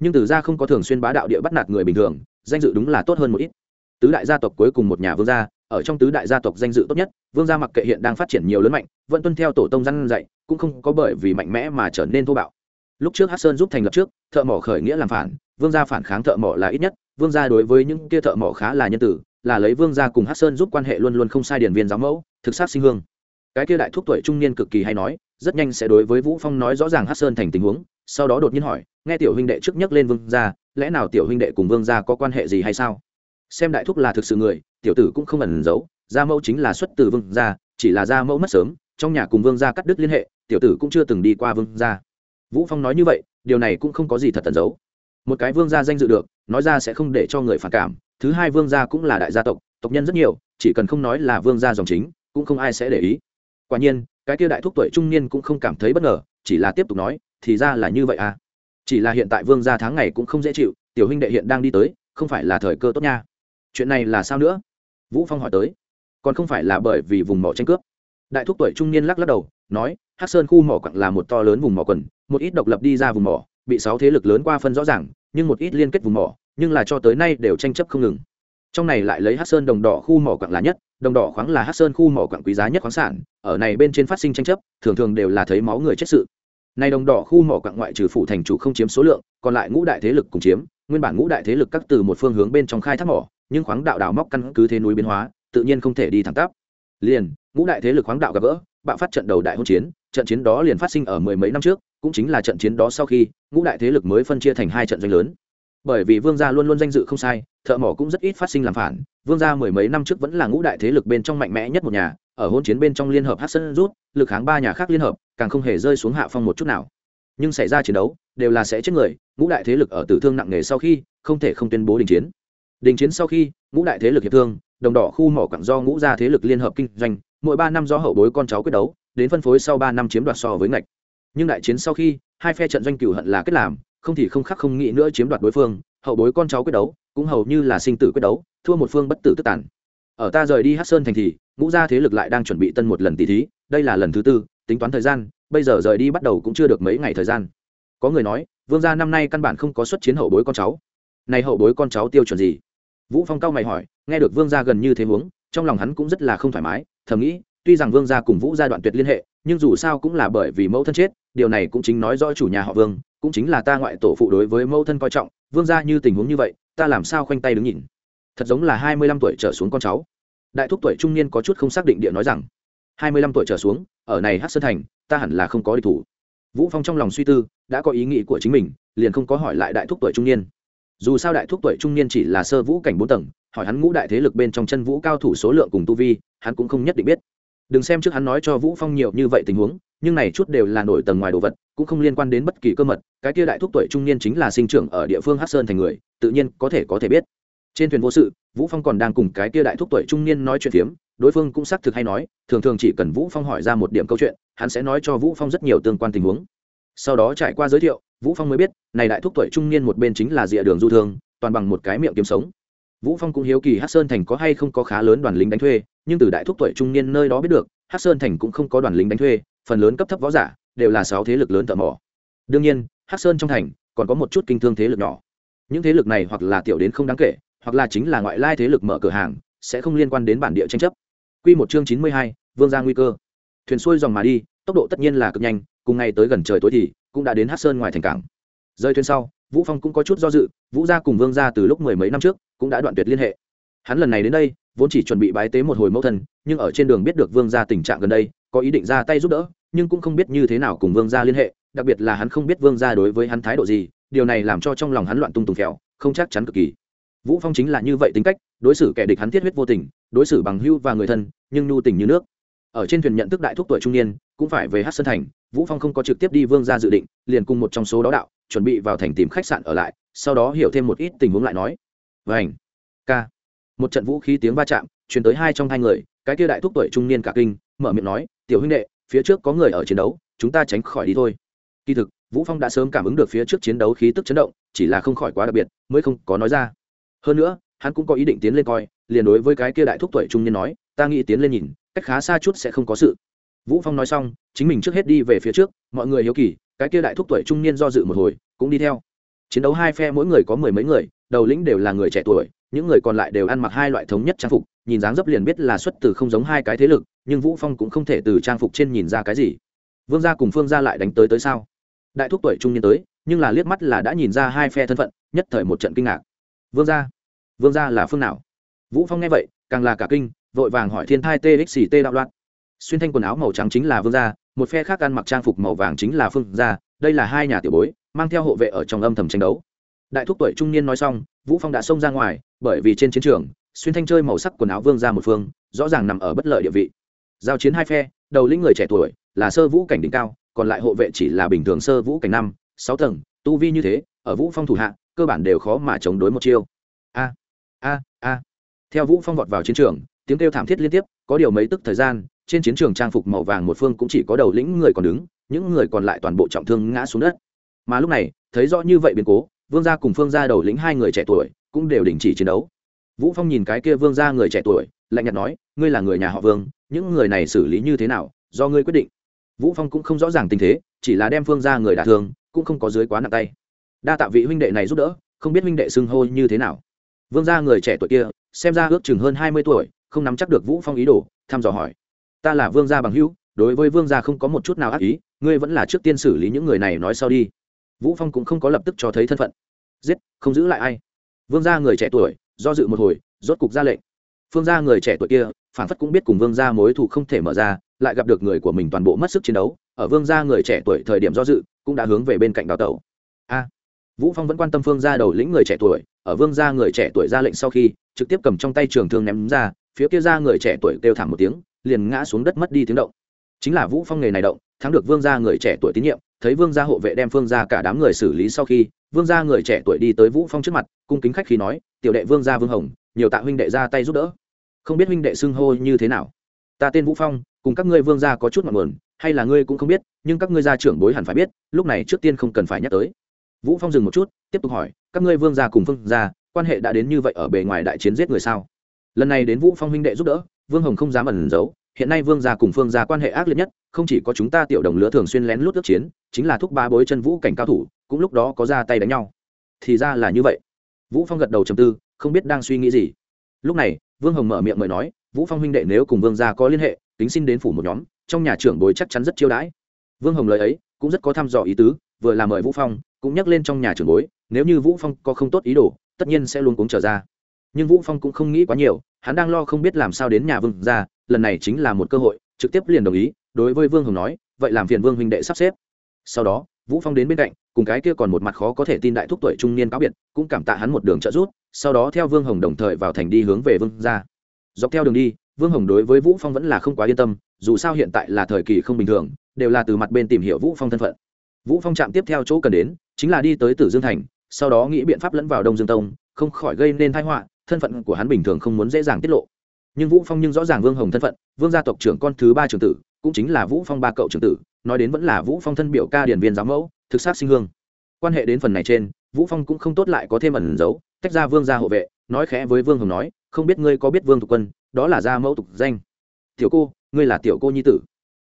nhưng từ gia không có thường xuyên bá đạo địa bắt nạt người bình thường, danh dự đúng là tốt hơn một ít. Tứ đại gia tộc cuối cùng một nhà vương gia, ở trong tứ đại gia tộc danh dự tốt nhất, vương gia mặc kệ hiện đang phát triển nhiều lớn mạnh, vẫn tuân theo tổ tông răn dạy, cũng không có bởi vì mạnh mẽ mà trở nên thô bạo. Lúc trước hát sơn giúp thành lập trước, thợ mỏ khởi nghĩa làm phản, vương gia phản kháng thợ mỏ là ít nhất, vương gia đối với những kia thợ mỏ khá là nhân tử, là lấy vương gia cùng hát sơn giúp quan hệ luôn luôn không sai điển viên giáo mẫu, thực sát sinh hương. Cái kia đại thúc tuổi trung niên cực kỳ hay nói, rất nhanh sẽ đối với vũ phong nói rõ ràng hát sơn thành tình huống sau đó đột nhiên hỏi, nghe tiểu huynh đệ trước nhắc lên vương gia, lẽ nào tiểu huynh đệ cùng vương gia có quan hệ gì hay sao? Xem đại thúc là thực sự người, tiểu tử cũng không ẩn giấu, gia mẫu chính là xuất từ vương gia, chỉ là gia mẫu mất sớm, trong nhà cùng vương gia cắt đứt liên hệ, tiểu tử cũng chưa từng đi qua vương gia. Vũ phong nói như vậy, điều này cũng không có gì thật tận giấu. Một cái vương gia danh dự được, nói ra sẽ không để cho người phản cảm, thứ hai vương gia cũng là đại gia tộc tộc nhân rất nhiều, chỉ cần không nói là vương gia dòng chính, cũng không ai sẽ để ý. Quả nhiên, cái kia đại thúc tuổi trung niên cũng không cảm thấy bất ngờ, chỉ là tiếp tục nói thì ra là như vậy à. Chỉ là hiện tại vương gia tháng ngày cũng không dễ chịu, tiểu huynh đệ hiện đang đi tới, không phải là thời cơ tốt nha. Chuyện này là sao nữa? Vũ phong hỏi tới. Còn không phải là bởi vì vùng mỏ tranh cướp. Đại thúc tuổi trung niên lắc lắc đầu, nói, hắc sơn khu mỏ quặng là một to lớn vùng mỏ quần, một ít độc lập đi ra vùng mỏ, bị sáu thế lực lớn qua phân rõ ràng, nhưng một ít liên kết vùng mỏ, nhưng là cho tới nay đều tranh chấp không ngừng. Trong này lại lấy hắc sơn đồng đỏ khu mỏ quặng là nhất, đồng đỏ khoáng là hắc sơn khu mỏ quặng quý giá nhất khoáng sản, ở này bên trên phát sinh tranh chấp, thường thường đều là thấy máu người chết sự nay đồng đỏ khu mỏ quặng ngoại trừ phủ thành chủ không chiếm số lượng, còn lại ngũ đại thế lực cùng chiếm, nguyên bản ngũ đại thế lực các từ một phương hướng bên trong khai thác mỏ, nhưng khoáng đạo đào móc căn cứ thế núi biến hóa, tự nhiên không thể đi thẳng tắp. Liền, ngũ đại thế lực khoáng đạo gặp gỡ, bạo phát trận đầu đại hôn chiến, trận chiến đó liền phát sinh ở mười mấy năm trước, cũng chính là trận chiến đó sau khi, ngũ đại thế lực mới phân chia thành hai trận doanh lớn. Bởi vì vương gia luôn luôn danh dự không sai, thợ mỏ cũng rất ít phát sinh làm phản, vương gia mười mấy năm trước vẫn là ngũ đại thế lực bên trong mạnh mẽ nhất một nhà ở hôn chiến bên trong liên hợp hát sân rút, lực kháng ba nhà khác liên hợp, càng không hề rơi xuống hạ phong một chút nào. Nhưng xảy ra chiến đấu, đều là sẽ chết người, ngũ đại thế lực ở tử thương nặng nề sau khi, không thể không tuyên bố đình chiến. Đình chiến sau khi, ngũ đại thế lực hiệp thương, đồng đỏ khu mỏ quặng do ngũ gia thế lực liên hợp kinh doanh, mỗi ba năm do hậu bối con cháu quyết đấu, đến phân phối sau ba năm chiếm đoạt so với ngạch. Nhưng đại chiến sau khi, hai phe trận doanh cửu hận là kết làm, không thì không khắc không nghĩ nữa chiếm đoạt đối phương, hậu bối con cháu quyết đấu, cũng hầu như là sinh tử quyết đấu, thua một phương bất tử tức tản ở ta rời đi hát sơn thành thì ngũ gia thế lực lại đang chuẩn bị tân một lần tỷ thí, đây là lần thứ tư, tính toán thời gian, bây giờ rời đi bắt đầu cũng chưa được mấy ngày thời gian. Có người nói, vương gia năm nay căn bản không có xuất chiến hậu bối con cháu. Này hậu bối con cháu tiêu chuẩn gì? Vũ phong cao mày hỏi, nghe được vương gia gần như thế huống, trong lòng hắn cũng rất là không thoải mái, thầm nghĩ, tuy rằng vương gia cùng vũ gia đoạn tuyệt liên hệ, nhưng dù sao cũng là bởi vì mẫu thân chết, điều này cũng chính nói rõ chủ nhà họ vương, cũng chính là ta ngoại tổ phụ đối với mẫu thân coi trọng, vương gia như tình huống như vậy, ta làm sao khoanh tay đứng nhìn? Thật giống là hai mươi lăm tuổi trở xuống con cháu đại thúc tuổi trung niên có chút không xác định địa nói rằng, hai mươi lăm tuổi trở xuống, ở này hát sơn thành, ta hẳn là không có địch thủ. Vũ phong trong lòng suy tư, đã có ý nghĩ của chính mình, liền không có hỏi lại đại thúc tuổi trung niên. Dù sao đại thúc tuổi trung niên chỉ là sơ vũ cảnh bốn tầng, hỏi hắn ngũ đại thế lực bên trong chân vũ cao thủ số lượng cùng tu vi, hắn cũng không nhất định biết. Đừng xem trước hắn nói cho vũ phong nhiều như vậy tình huống, nhưng này chút đều là nổi tầng ngoài đồ vật, cũng không liên quan đến bất kỳ cơ mật, cái kia đại thúc tuổi trung niên chính là sinh trưởng ở địa phương hát sơn thành người, tự nhiên có thể có thể biết trên thuyền vô sự, vũ phong còn đang cùng cái kia đại thúc tuổi trung niên nói chuyện phiếm, đối phương cũng xác thực hay nói, thường thường chỉ cần vũ phong hỏi ra một điểm câu chuyện, hắn sẽ nói cho vũ phong rất nhiều tương quan tình huống. Sau đó trải qua giới thiệu, vũ phong mới biết, này đại thúc tuổi trung niên một bên chính là dịa đường du thương, toàn bằng một cái miệng kiếm sống. Vũ phong cũng hiếu kỳ hát sơn thành có hay không có khá lớn đoàn lính đánh thuê, nhưng từ đại thúc tuổi trung niên nơi đó biết được hát sơn thành cũng không có đoàn lính đánh thuê, phần lớn cấp thấp võ giả, đều là sáu thế lực lớn thợ mỏ. Đương nhiên hát sơn trong thành, còn có một chút kinh thương thế lực nhỏ. Những thế lực này hoặc là tiểu đến không đáng kể hoặc là chính là ngoại lai thế lực mở cửa hàng sẽ không liên quan đến bản địa tranh chấp. Quy một chương chín mươi hai, vương gia nguy cơ. Thuyền xuôi dòng mà đi tốc độ tất nhiên là cực nhanh cùng ngày tới gần trời tối thì cũng đã đến hát sơn ngoài thành cảng. Rơi thuyền sau vũ phong cũng có chút do dự vũ gia cùng vương gia từ lúc mười mấy năm trước cũng đã đoạn tuyệt liên hệ. Hắn lần này đến đây vốn chỉ chuẩn bị bái tế một hồi mẫu thân nhưng ở trên đường biết được vương gia tình trạng gần đây có ý định ra tay giúp đỡ nhưng cũng không biết như thế nào cùng vương gia liên hệ đặc biệt là hắn không biết vương gia đối với hắn thái độ gì điều này làm cho trong lòng hắn loạn tung tùng kẹo không chắc chắn cực kỳ vũ phong chính là như vậy tính cách, đối xử kẻ địch hắn thiết huyết vô tình, đối xử bằng hưu và người thân, nhưng nhu tình như nước. Ở trên thuyền nhận thức đại thúc tuổi trung niên, cũng phải về hát sơn thành, vũ phong không có trực tiếp đi vương gia dự định, liền cùng một trong số đó đạo, chuẩn bị vào thành tìm khách sạn ở lại, sau đó hiểu thêm một ít tình huống lại nói. Vảnh k một trận vũ khí tiếng va chạm, truyền tới hai trong hai người, cái kia đại thúc tuổi trung niên cả kinh, mở miệng nói, tiểu huynh đệ, phía trước có người ở chiến đấu, chúng ta tránh khỏi đi thôi. Kỳ thực, vũ phong đã sớm cảm ứng được phía trước chiến đấu khí tức chấn động, chỉ là không khỏi quá đặc biệt, mới không có nói ra hơn nữa, hắn cũng có ý định tiến lên coi, liền đối với cái kia đại thúc tuổi trung niên nói, ta nghĩ tiến lên nhìn, cách khá xa chút sẽ không có sự. Vũ phong nói xong, chính mình trước hết đi về phía trước, mọi người hiếu kỳ, cái kia đại thúc tuổi trung niên do dự một hồi, cũng đi theo. Chiến đấu hai phe mỗi người có mười mấy người, đầu lĩnh đều là người trẻ tuổi, những người còn lại đều ăn mặc hai loại thống nhất trang phục, nhìn dáng dấp liền biết là xuất từ không giống hai cái thế lực, nhưng vũ phong cũng không thể từ trang phục trên nhìn ra cái gì. Vương gia cùng phương gia lại đánh tới tới sao? Đại thúc tuổi trung niên tới, nhưng là liếc mắt là đã nhìn ra hai phe thân phận, nhất thời một trận kinh ngạc vương gia? Vương gia là phương nào? Vũ phong nghe vậy, càng là cả kinh, vội vàng hỏi thiên thai txt đạo loạn. Xuyên thanh quần áo màu trắng chính là vương gia, một phe khác ăn mặc trang phục màu vàng chính là phương gia, đây là hai nhà tiểu bối, mang theo hộ vệ ở trong âm thầm tranh đấu. Đại thúc tuổi trung niên nói xong, vũ phong đã xông ra ngoài, bởi vì trên chiến trường, xuyên thanh chơi màu sắc quần áo vương ra một phương, rõ ràng nằm ở bất lợi địa vị. Giao chiến hai phe, đầu lĩnh người trẻ tuổi là sơ vũ cảnh đỉnh cao, còn lại hộ vệ chỉ là bình thường sơ vũ cảnh năm, sáu tầng, tu vi như thế, ở vũ phong thủ hạ cơ bản đều khó mà chống đối một chiêu. A a a. Theo vũ phong vọt vào chiến trường, tiếng kêu thảm thiết liên tiếp, có điều mấy tức thời gian, trên chiến trường trang phục màu vàng một phương cũng chỉ có đầu lĩnh người còn đứng, những người còn lại toàn bộ trọng thương ngã xuống đất. Mà lúc này, thấy rõ như vậy biến cố, vương gia cùng phương gia đầu lĩnh hai người trẻ tuổi cũng đều đình chỉ chiến đấu. Vũ phong nhìn cái kia vương gia người trẻ tuổi, lạnh nhạt nói, ngươi là người nhà họ vương, những người này xử lý như thế nào, do ngươi quyết định. Vũ phong cũng không rõ ràng tình thế, chỉ là đem phương gia người đả thương, cũng không có dưới quá nặng tay đa tạ vị huynh đệ này giúp đỡ, không biết huynh đệ xưng hô như thế nào. Vương gia người trẻ tuổi kia, xem ra ước chừng hơn hai mươi tuổi, không nắm chắc được vũ phong ý đồ, thăm dò hỏi. Ta là vương gia bằng hữu, đối với vương gia không có một chút nào ác ý, ngươi vẫn là trước tiên xử lý những người này nói sau đi. Vũ phong cũng không có lập tức cho thấy thân phận. Giết, không giữ lại ai. Vương gia người trẻ tuổi, do dự một hồi, rốt cục ra lệnh. Phương gia người trẻ tuổi kia phản phất cũng biết cùng vương gia mối thù không thể mở ra, lại gặp được người của mình toàn bộ mất sức chiến đấu. Ở vương gia người trẻ tuổi thời điểm do dự, cũng đã hướng về bên cạnh đào tẩu vũ phong vẫn quan tâm phương gia đầu lĩnh người trẻ tuổi, ở vương gia người trẻ tuổi ra lệnh sau khi, trực tiếp cầm trong tay trường thương ném ra, phía kia ra người trẻ tuổi kêu thảm một tiếng, liền ngã xuống đất mất đi tiếng động. Chính là vũ phong nghề này động, thắng được vương gia người trẻ tuổi tín nhiệm, thấy vương gia hộ vệ đem phương gia cả đám người xử lý sau khi, vương gia người trẻ tuổi đi tới vũ phong trước mặt, cung kính khách khí nói, tiểu đệ vương gia vương hồng, nhiều tạ huynh đệ ra tay giúp đỡ. Không biết huynh đệ xưng hô như thế nào? Ta tên vũ phong, cùng các ngươi vương gia có chút mặn nguồn, hay là ngươi cũng không biết, nhưng các ngươi gia trưởng bối hẳn phải biết, lúc này trước tiên không cần phải nhắc tới vũ phong dừng một chút, tiếp tục hỏi, các ngươi vương gia cùng phương gia, quan hệ đã đến như vậy ở bề ngoài đại chiến giết người sao? Lần này đến vũ phong huynh đệ giúp đỡ, vương hồng không dám ẩn giấu, hiện nay vương gia cùng phương gia quan hệ ác liệt nhất, không chỉ có chúng ta tiểu đồng lứa thường xuyên lén lút ước chiến, chính là thúc ba bối chân vũ cảnh cao thủ, cũng lúc đó có ra tay đánh nhau. Thì ra là như vậy. Vũ phong gật đầu trầm tư, không biết đang suy nghĩ gì. Lúc này, vương hồng mở miệng mời nói, vũ phong huynh đệ nếu cùng vương gia có liên hệ tính xin đến phủ một nhóm, trong nhà trưởng bối chắc chắn rất chiêu đãi. Vương hồng lời ấy cũng rất có thăm dò ý tứ, vừa là mời vũ phong, cũng nhắc lên trong nhà trưởng bối, nếu như vũ phong có không tốt ý đồ, tất nhiên sẽ luôn cuống trở ra. Nhưng vũ phong cũng không nghĩ quá nhiều, hắn đang lo không biết làm sao đến nhà vương gia, lần này chính là một cơ hội, trực tiếp liền đồng ý, đối với vương hồng nói, vậy làm phiền vương huynh đệ sắp xếp. Sau đó, vũ phong đến bên cạnh, cùng cái kia còn một mặt khó có thể tin đại thúc tuổi trung niên cáo biệt, cũng cảm tạ hắn một đường trợ giúp, sau đó theo vương hồng đồng thời vào thành đi hướng về vương gia. Dọc theo đường đi, vương hồng đối với vũ phong vẫn là không quá yên tâm, dù sao hiện tại là thời kỳ không bình thường đều là từ mặt bên tìm hiểu vũ phong thân phận. Vũ phong chạm tiếp theo chỗ cần đến, chính là đi tới tử dương thành, sau đó nghĩ biện pháp lẫn vào đông dương tông, không khỏi gây nên thái họa, thân phận của hắn bình thường không muốn dễ dàng tiết lộ. Nhưng vũ phong nhưng rõ ràng vương hồng thân phận, vương gia tộc trưởng con thứ ba trưởng tử, cũng chính là vũ phong ba cậu trưởng tử, nói đến vẫn là vũ phong thân biểu ca điển viên giáo mẫu, thực sát sinh hương. Quan hệ đến phần này trên, vũ phong cũng không tốt lại có thêm ẩn giấu tách ra vương gia hộ vệ, nói khẽ với vương hồng nói, không biết ngươi có biết vương tục quân, đó là gia mẫu tục danh. Tiểu cô, ngươi là tiểu cô nhi tử.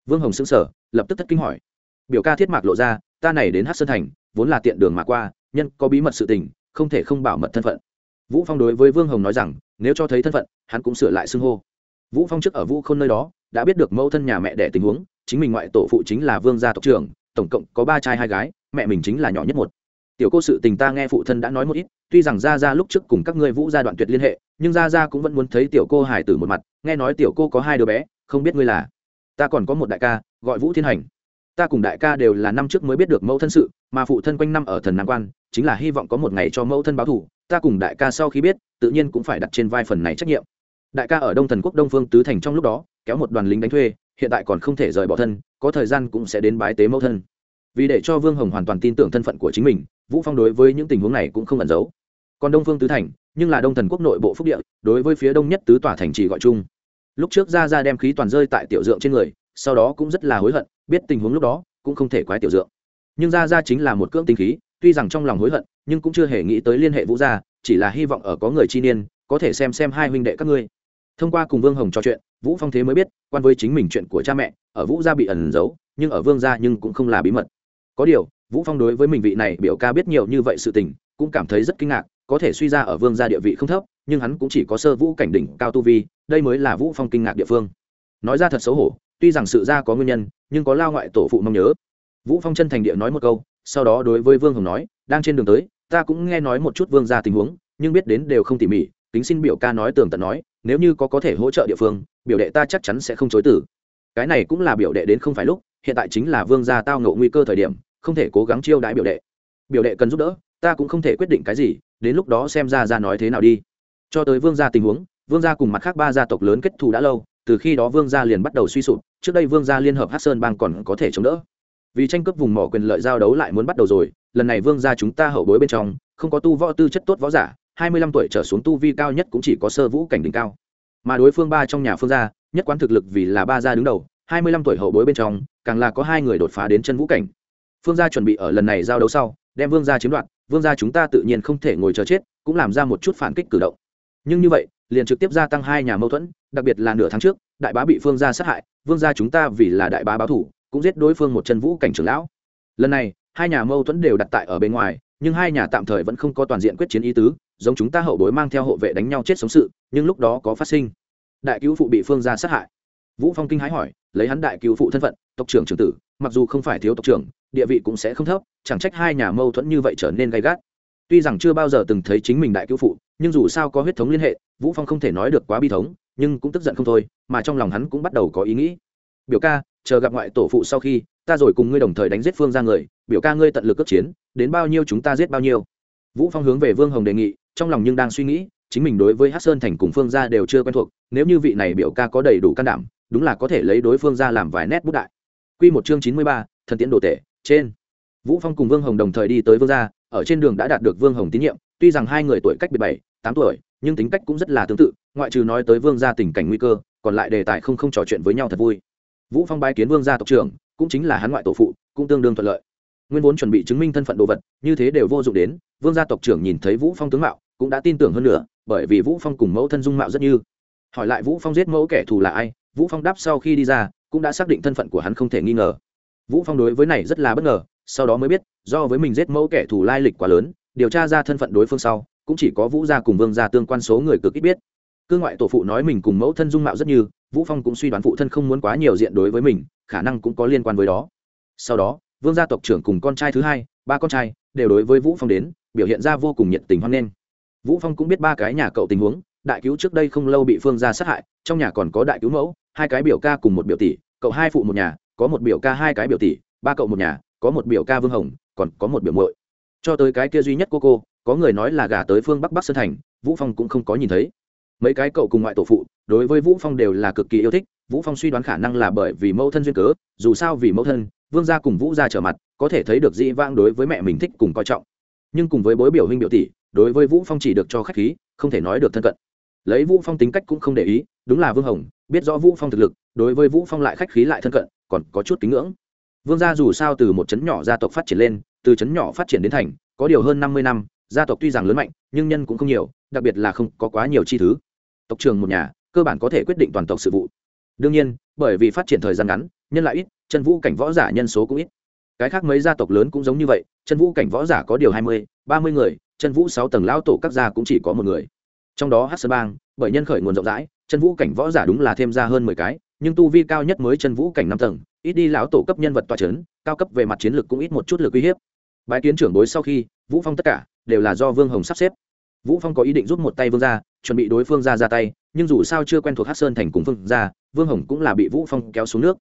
Vương hồng sững sở lập tức thất kinh hỏi. Biểu ca thiết mạc lộ ra, ta này đến hát sơn thành, vốn là tiện đường mà qua, nhân có bí mật sự tình, không thể không bảo mật thân phận. Vũ phong đối với vương hồng nói rằng, nếu cho thấy thân phận, hắn cũng sửa lại xưng hô. Vũ phong trước ở vũ khôn nơi đó, đã biết được mẫu thân nhà mẹ đẻ tình huống, chính mình ngoại tổ phụ chính là vương gia tộc trưởng, tổng cộng có ba trai hai gái, mẹ mình chính là nhỏ nhất một. Tiểu cô sự tình ta nghe phụ thân đã nói một ít, tuy rằng gia gia lúc trước cùng các ngươi vũ gia đoạn tuyệt liên hệ, nhưng gia gia cũng vẫn muốn thấy tiểu cô hải tử một mặt, nghe nói tiểu cô có hai đứa bé, không biết ngươi là. Ta còn có một đại ca gọi vũ thiên hành ta cùng đại ca đều là năm trước mới biết được mẫu thân sự mà phụ thân quanh năm ở thần nam quan chính là hy vọng có một ngày cho mẫu thân báo thù ta cùng đại ca sau khi biết tự nhiên cũng phải đặt trên vai phần này trách nhiệm đại ca ở đông thần quốc đông phương tứ thành trong lúc đó kéo một đoàn lính đánh thuê hiện tại còn không thể rời bỏ thân có thời gian cũng sẽ đến bái tế mẫu thân vì để cho vương hồng hoàn toàn tin tưởng thân phận của chính mình vũ phong đối với những tình huống này cũng không ẩn giấu còn đông phương tứ thành nhưng là đông thần quốc nội bộ phúc địa đối với phía đông nhất tứ tòa thành trì gọi chung lúc trước ra ra đem khí toàn rơi tại tiểu dượng trên người sau đó cũng rất là hối hận, biết tình huống lúc đó, cũng không thể quái tiểu dượng. Nhưng ra ra chính là một cưỡng tinh khí, tuy rằng trong lòng hối hận, nhưng cũng chưa hề nghĩ tới liên hệ vũ gia, chỉ là hy vọng ở có người chi niên, có thể xem xem hai huynh đệ các ngươi. Thông qua cùng vương hồng trò chuyện, vũ phong thế mới biết, quan với chính mình chuyện của cha mẹ, ở vũ gia bị ẩn giấu, nhưng ở vương gia nhưng cũng không là bí mật. Có điều, vũ phong đối với mình vị này biểu ca biết nhiều như vậy sự tình, cũng cảm thấy rất kinh ngạc, có thể suy ra ở vương gia địa vị không thấp, nhưng hắn cũng chỉ có sơ vũ cảnh đỉnh cao tu vi, đây mới là vũ phong kinh ngạc địa phương. Nói ra thật xấu hổ tuy rằng sự ra có nguyên nhân, nhưng có lao ngoại tổ phụ mong nhớ. Vũ phong chân thành địa nói một câu, sau đó đối với vương hồng nói, đang trên đường tới, ta cũng nghe nói một chút vương gia tình huống, nhưng biết đến đều không tỉ mỉ tính xin biểu ca nói tường tận nói, nếu như có có thể hỗ trợ địa phương, biểu đệ ta chắc chắn sẽ không chối tử cái này cũng là biểu đệ đến không phải lúc, hiện tại chính là vương gia tao ngộ nguy cơ thời điểm, không thể cố gắng chiêu đãi biểu đệ. Biểu đệ cần giúp đỡ, ta cũng không thể quyết định cái gì, đến lúc đó xem ra ra nói thế nào đi. Cho tới vương gia tình huống, vương gia cùng mặt khác ba gia tộc lớn kết thù đã lâu từ khi đó vương gia liền bắt đầu suy sụp, trước đây vương gia liên hợp hát sơn bang còn có thể chống đỡ. Vì tranh cướp vùng mỏ quyền lợi giao đấu lại muốn bắt đầu rồi, lần này vương gia chúng ta hậu bối bên trong, không có tu võ tư chất tốt võ giả, hai mươi lăm tuổi trở xuống tu vi cao nhất cũng chỉ có sơ vũ cảnh đỉnh cao. Mà đối phương ba trong nhà phương gia, nhất quán thực lực vì là ba gia đứng đầu, hai mươi lăm tuổi hậu bối bên trong, càng là có hai người đột phá đến chân vũ cảnh. Phương gia chuẩn bị ở lần này giao đấu sau, đem vương gia chiếm đoạt, vương gia chúng ta tự nhiên không thể ngồi chờ chết, cũng làm ra một chút phản kích cử động. Nhưng như vậy liền trực tiếp gia tăng hai nhà mâu thuẫn, đặc biệt là nửa tháng trước, đại bá bị phương gia sát hại vương gia chúng ta vì là đại bá báo thủ, cũng giết đối phương một chân vũ cảnh trưởng lão. Lần này, hai nhà mâu thuẫn đều đặt tại ở bên ngoài, nhưng hai nhà tạm thời vẫn không có toàn diện quyết chiến ý tứ, giống chúng ta hậu bối mang theo hộ vệ đánh nhau chết sống sự, nhưng lúc đó có phát sinh. Đại cứu phụ bị phương gia sát hại. Vũ phong kinh hái hỏi, lấy hắn đại cứu phụ thân phận, tộc trưởng trưởng tử, mặc dù không phải thiếu tộc trưởng, địa vị cũng sẽ không thấp, chẳng trách hai nhà mâu thuẫn như vậy trở nên gay gắt tuy rằng chưa bao giờ từng thấy chính mình đại cứu phụ nhưng dù sao có huyết thống liên hệ vũ phong không thể nói được quá bi thống nhưng cũng tức giận không thôi mà trong lòng hắn cũng bắt đầu có ý nghĩ. Biểu ca chờ gặp ngoại tổ phụ sau khi ta rồi cùng ngươi đồng thời đánh giết phương ra người biểu ca ngươi tận lực cất chiến đến bao nhiêu chúng ta giết bao nhiêu. Vũ phong hướng về vương hồng đề nghị trong lòng nhưng đang suy nghĩ chính mình đối với hát sơn thành cùng phương gia đều chưa quen thuộc nếu như vị này biểu ca có đầy đủ can đảm đúng là có thể lấy đối phương ra làm vài nét bút đại. Quy một chương chín mươi ba, thần tiễn đồ tể trên. Vũ phong cùng vương hồng đồng thời đi tới vương gia ở trên đường đã đạt được vương hồng tín nhiệm, tuy rằng hai người tuổi cách biệt bảy, tám tuổi, nhưng tính cách cũng rất là tương tự, ngoại trừ nói tới vương gia tình cảnh nguy cơ, còn lại đề tài không không trò chuyện với nhau thật vui. Vũ phong bái kiến vương gia tộc trưởng, cũng chính là hắn ngoại tổ phụ, cũng tương đương thuận lợi. Nguyên vốn chuẩn bị chứng minh thân phận đồ vật, như thế đều vô dụng đến, vương gia tộc trưởng nhìn thấy vũ phong tướng mạo, cũng đã tin tưởng hơn nữa, bởi vì vũ phong cùng mẫu thân dung mạo rất như. Hỏi lại vũ phong giết mẫu kẻ thù là ai, vũ phong đáp sau khi đi ra, cũng đã xác định thân phận của hắn không thể nghi ngờ. Vũ phong đối với này rất là bất ngờ sau đó mới biết, do với mình giết mẫu kẻ thù lai lịch quá lớn, điều tra ra thân phận đối phương sau, cũng chỉ có vũ gia cùng vương gia tương quan số người cực ít biết. Cư ngoại tổ phụ nói mình cùng mẫu thân dung mạo rất như, vũ phong cũng suy đoán phụ thân không muốn quá nhiều diện đối với mình, khả năng cũng có liên quan với đó. Sau đó, vương gia tộc trưởng cùng con trai thứ hai, ba con trai, đều đối với vũ phong đến, biểu hiện ra vô cùng nhiệt tình hoan nghênh. Vũ phong cũng biết ba cái nhà cậu tình huống, đại cứu trước đây không lâu bị phương gia sát hại, trong nhà còn có đại cứu mẫu, hai cái biểu ca cùng một biểu tỷ, cậu hai phụ một nhà, có một biểu ca hai cái biểu tỷ, ba cậu một nhà có một biểu ca vương hồng, còn có một biểu mội cho tới cái kia duy nhất cô cô, có người nói là gả tới phương bắc bắc sơn thành, vũ phong cũng không có nhìn thấy. Mấy cái cậu cùng ngoại tổ phụ, đối với vũ phong đều là cực kỳ yêu thích, vũ phong suy đoán khả năng là bởi vì mẫu thân duyên cớ, dù sao vì mẫu thân, vương gia cùng vũ gia trở mặt, có thể thấy được dĩ vãng đối với mẹ mình thích cùng coi trọng. Nhưng cùng với bối biểu huynh biểu tỷ, đối với vũ phong chỉ được cho khách khí, không thể nói được thân cận. Lấy vũ phong tính cách cũng không để ý, đúng là vương hồng, biết rõ vũ phong thực lực, đối với vũ phong lại khách khí lại thân cận, còn có chút kính ngưỡng vương gia dù sao từ một chấn nhỏ gia tộc phát triển lên, từ chấn nhỏ phát triển đến thành, có điều hơn 50 năm, gia tộc tuy rằng lớn mạnh, nhưng nhân cũng không nhiều, đặc biệt là không có quá nhiều chi thứ. Tộc trường một nhà, cơ bản có thể quyết định toàn tộc sự vụ. Đương nhiên, bởi vì phát triển thời gian ngắn, nhân lại ít, chân vũ cảnh võ giả nhân số cũng ít. Cái khác mấy gia tộc lớn cũng giống như vậy, chân vũ cảnh võ giả có điều hai mươi, ba mươi người, chân vũ sáu tầng lão tổ các gia cũng chỉ có một người. Trong đó hát sơn bang, bởi nhân khởi nguồn rộng rãi, chân vũ cảnh võ giả đúng là thêm ra hơn mười cái nhưng tu vi cao nhất mới chân vũ cảnh năm tầng, ít đi lão tổ cấp nhân vật tòa c h ấ n cao cấp về mặt chiến lược cũng ít một chút lực uy hiếp. Bái kiến trưởng bối sau khi, vũ phong tất cả đều là do vương hồng sắp xếp. Vũ phong có ý định rút một tay vương ra chuẩn bị đối phương ra ra tay, nhưng dù sao chưa quen thuộc hát sơn thành cùng phương ra vương hồng cũng là bị vũ phong kéo xuống nước.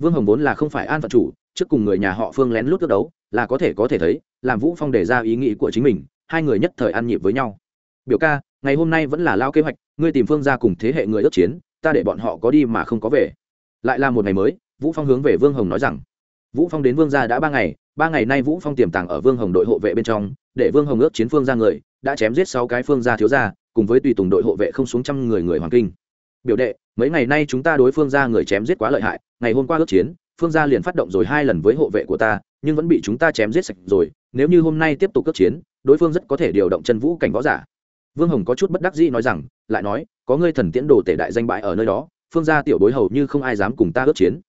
Vương hồng vốn là không phải an phận chủ, trước cùng người nhà họ phương lén lút ước đấu, là có thể có thể thấy, làm vũ phong đề ra ý nghĩ của chính mình, hai người nhất thời ăn nhịp với nhau. Biểu ca, ngày hôm nay vẫn là lao kế hoạch, ngươi tìm phương ra cùng thế hệ người ước chiến ta để bọn họ có đi mà không có về. Lại là một ngày mới, vũ phong hướng về vương hồng nói rằng, vũ phong đến vương gia đã ba ngày ba ngày nay vũ phong tiềm tàng ở vương hồng đội hộ vệ bên trong, để vương hồng ước chiến phương ra người, đã chém giết sáu cái phương gia thiếu gia, cùng với tùy tùng đội hộ vệ không xuống trăm người người hoàng kinh. Biểu đệ, mấy ngày nay chúng ta đối phương ra người chém giết quá lợi hại, ngày hôm qua ước chiến, phương gia liền phát động rồi hai lần với hộ vệ của ta, nhưng vẫn bị chúng ta chém giết sạch rồi, nếu như hôm nay tiếp tục ước chiến, đối phương rất có thể điều động chân vũ cảnh võ giả. Vương hồng có chút bất đắc dĩ nói rằng, lại nói có ngươi thần tiễn đồ tể đại danh bại ở nơi đó, phương gia tiểu bối hầu như không ai dám cùng ta ước chiến.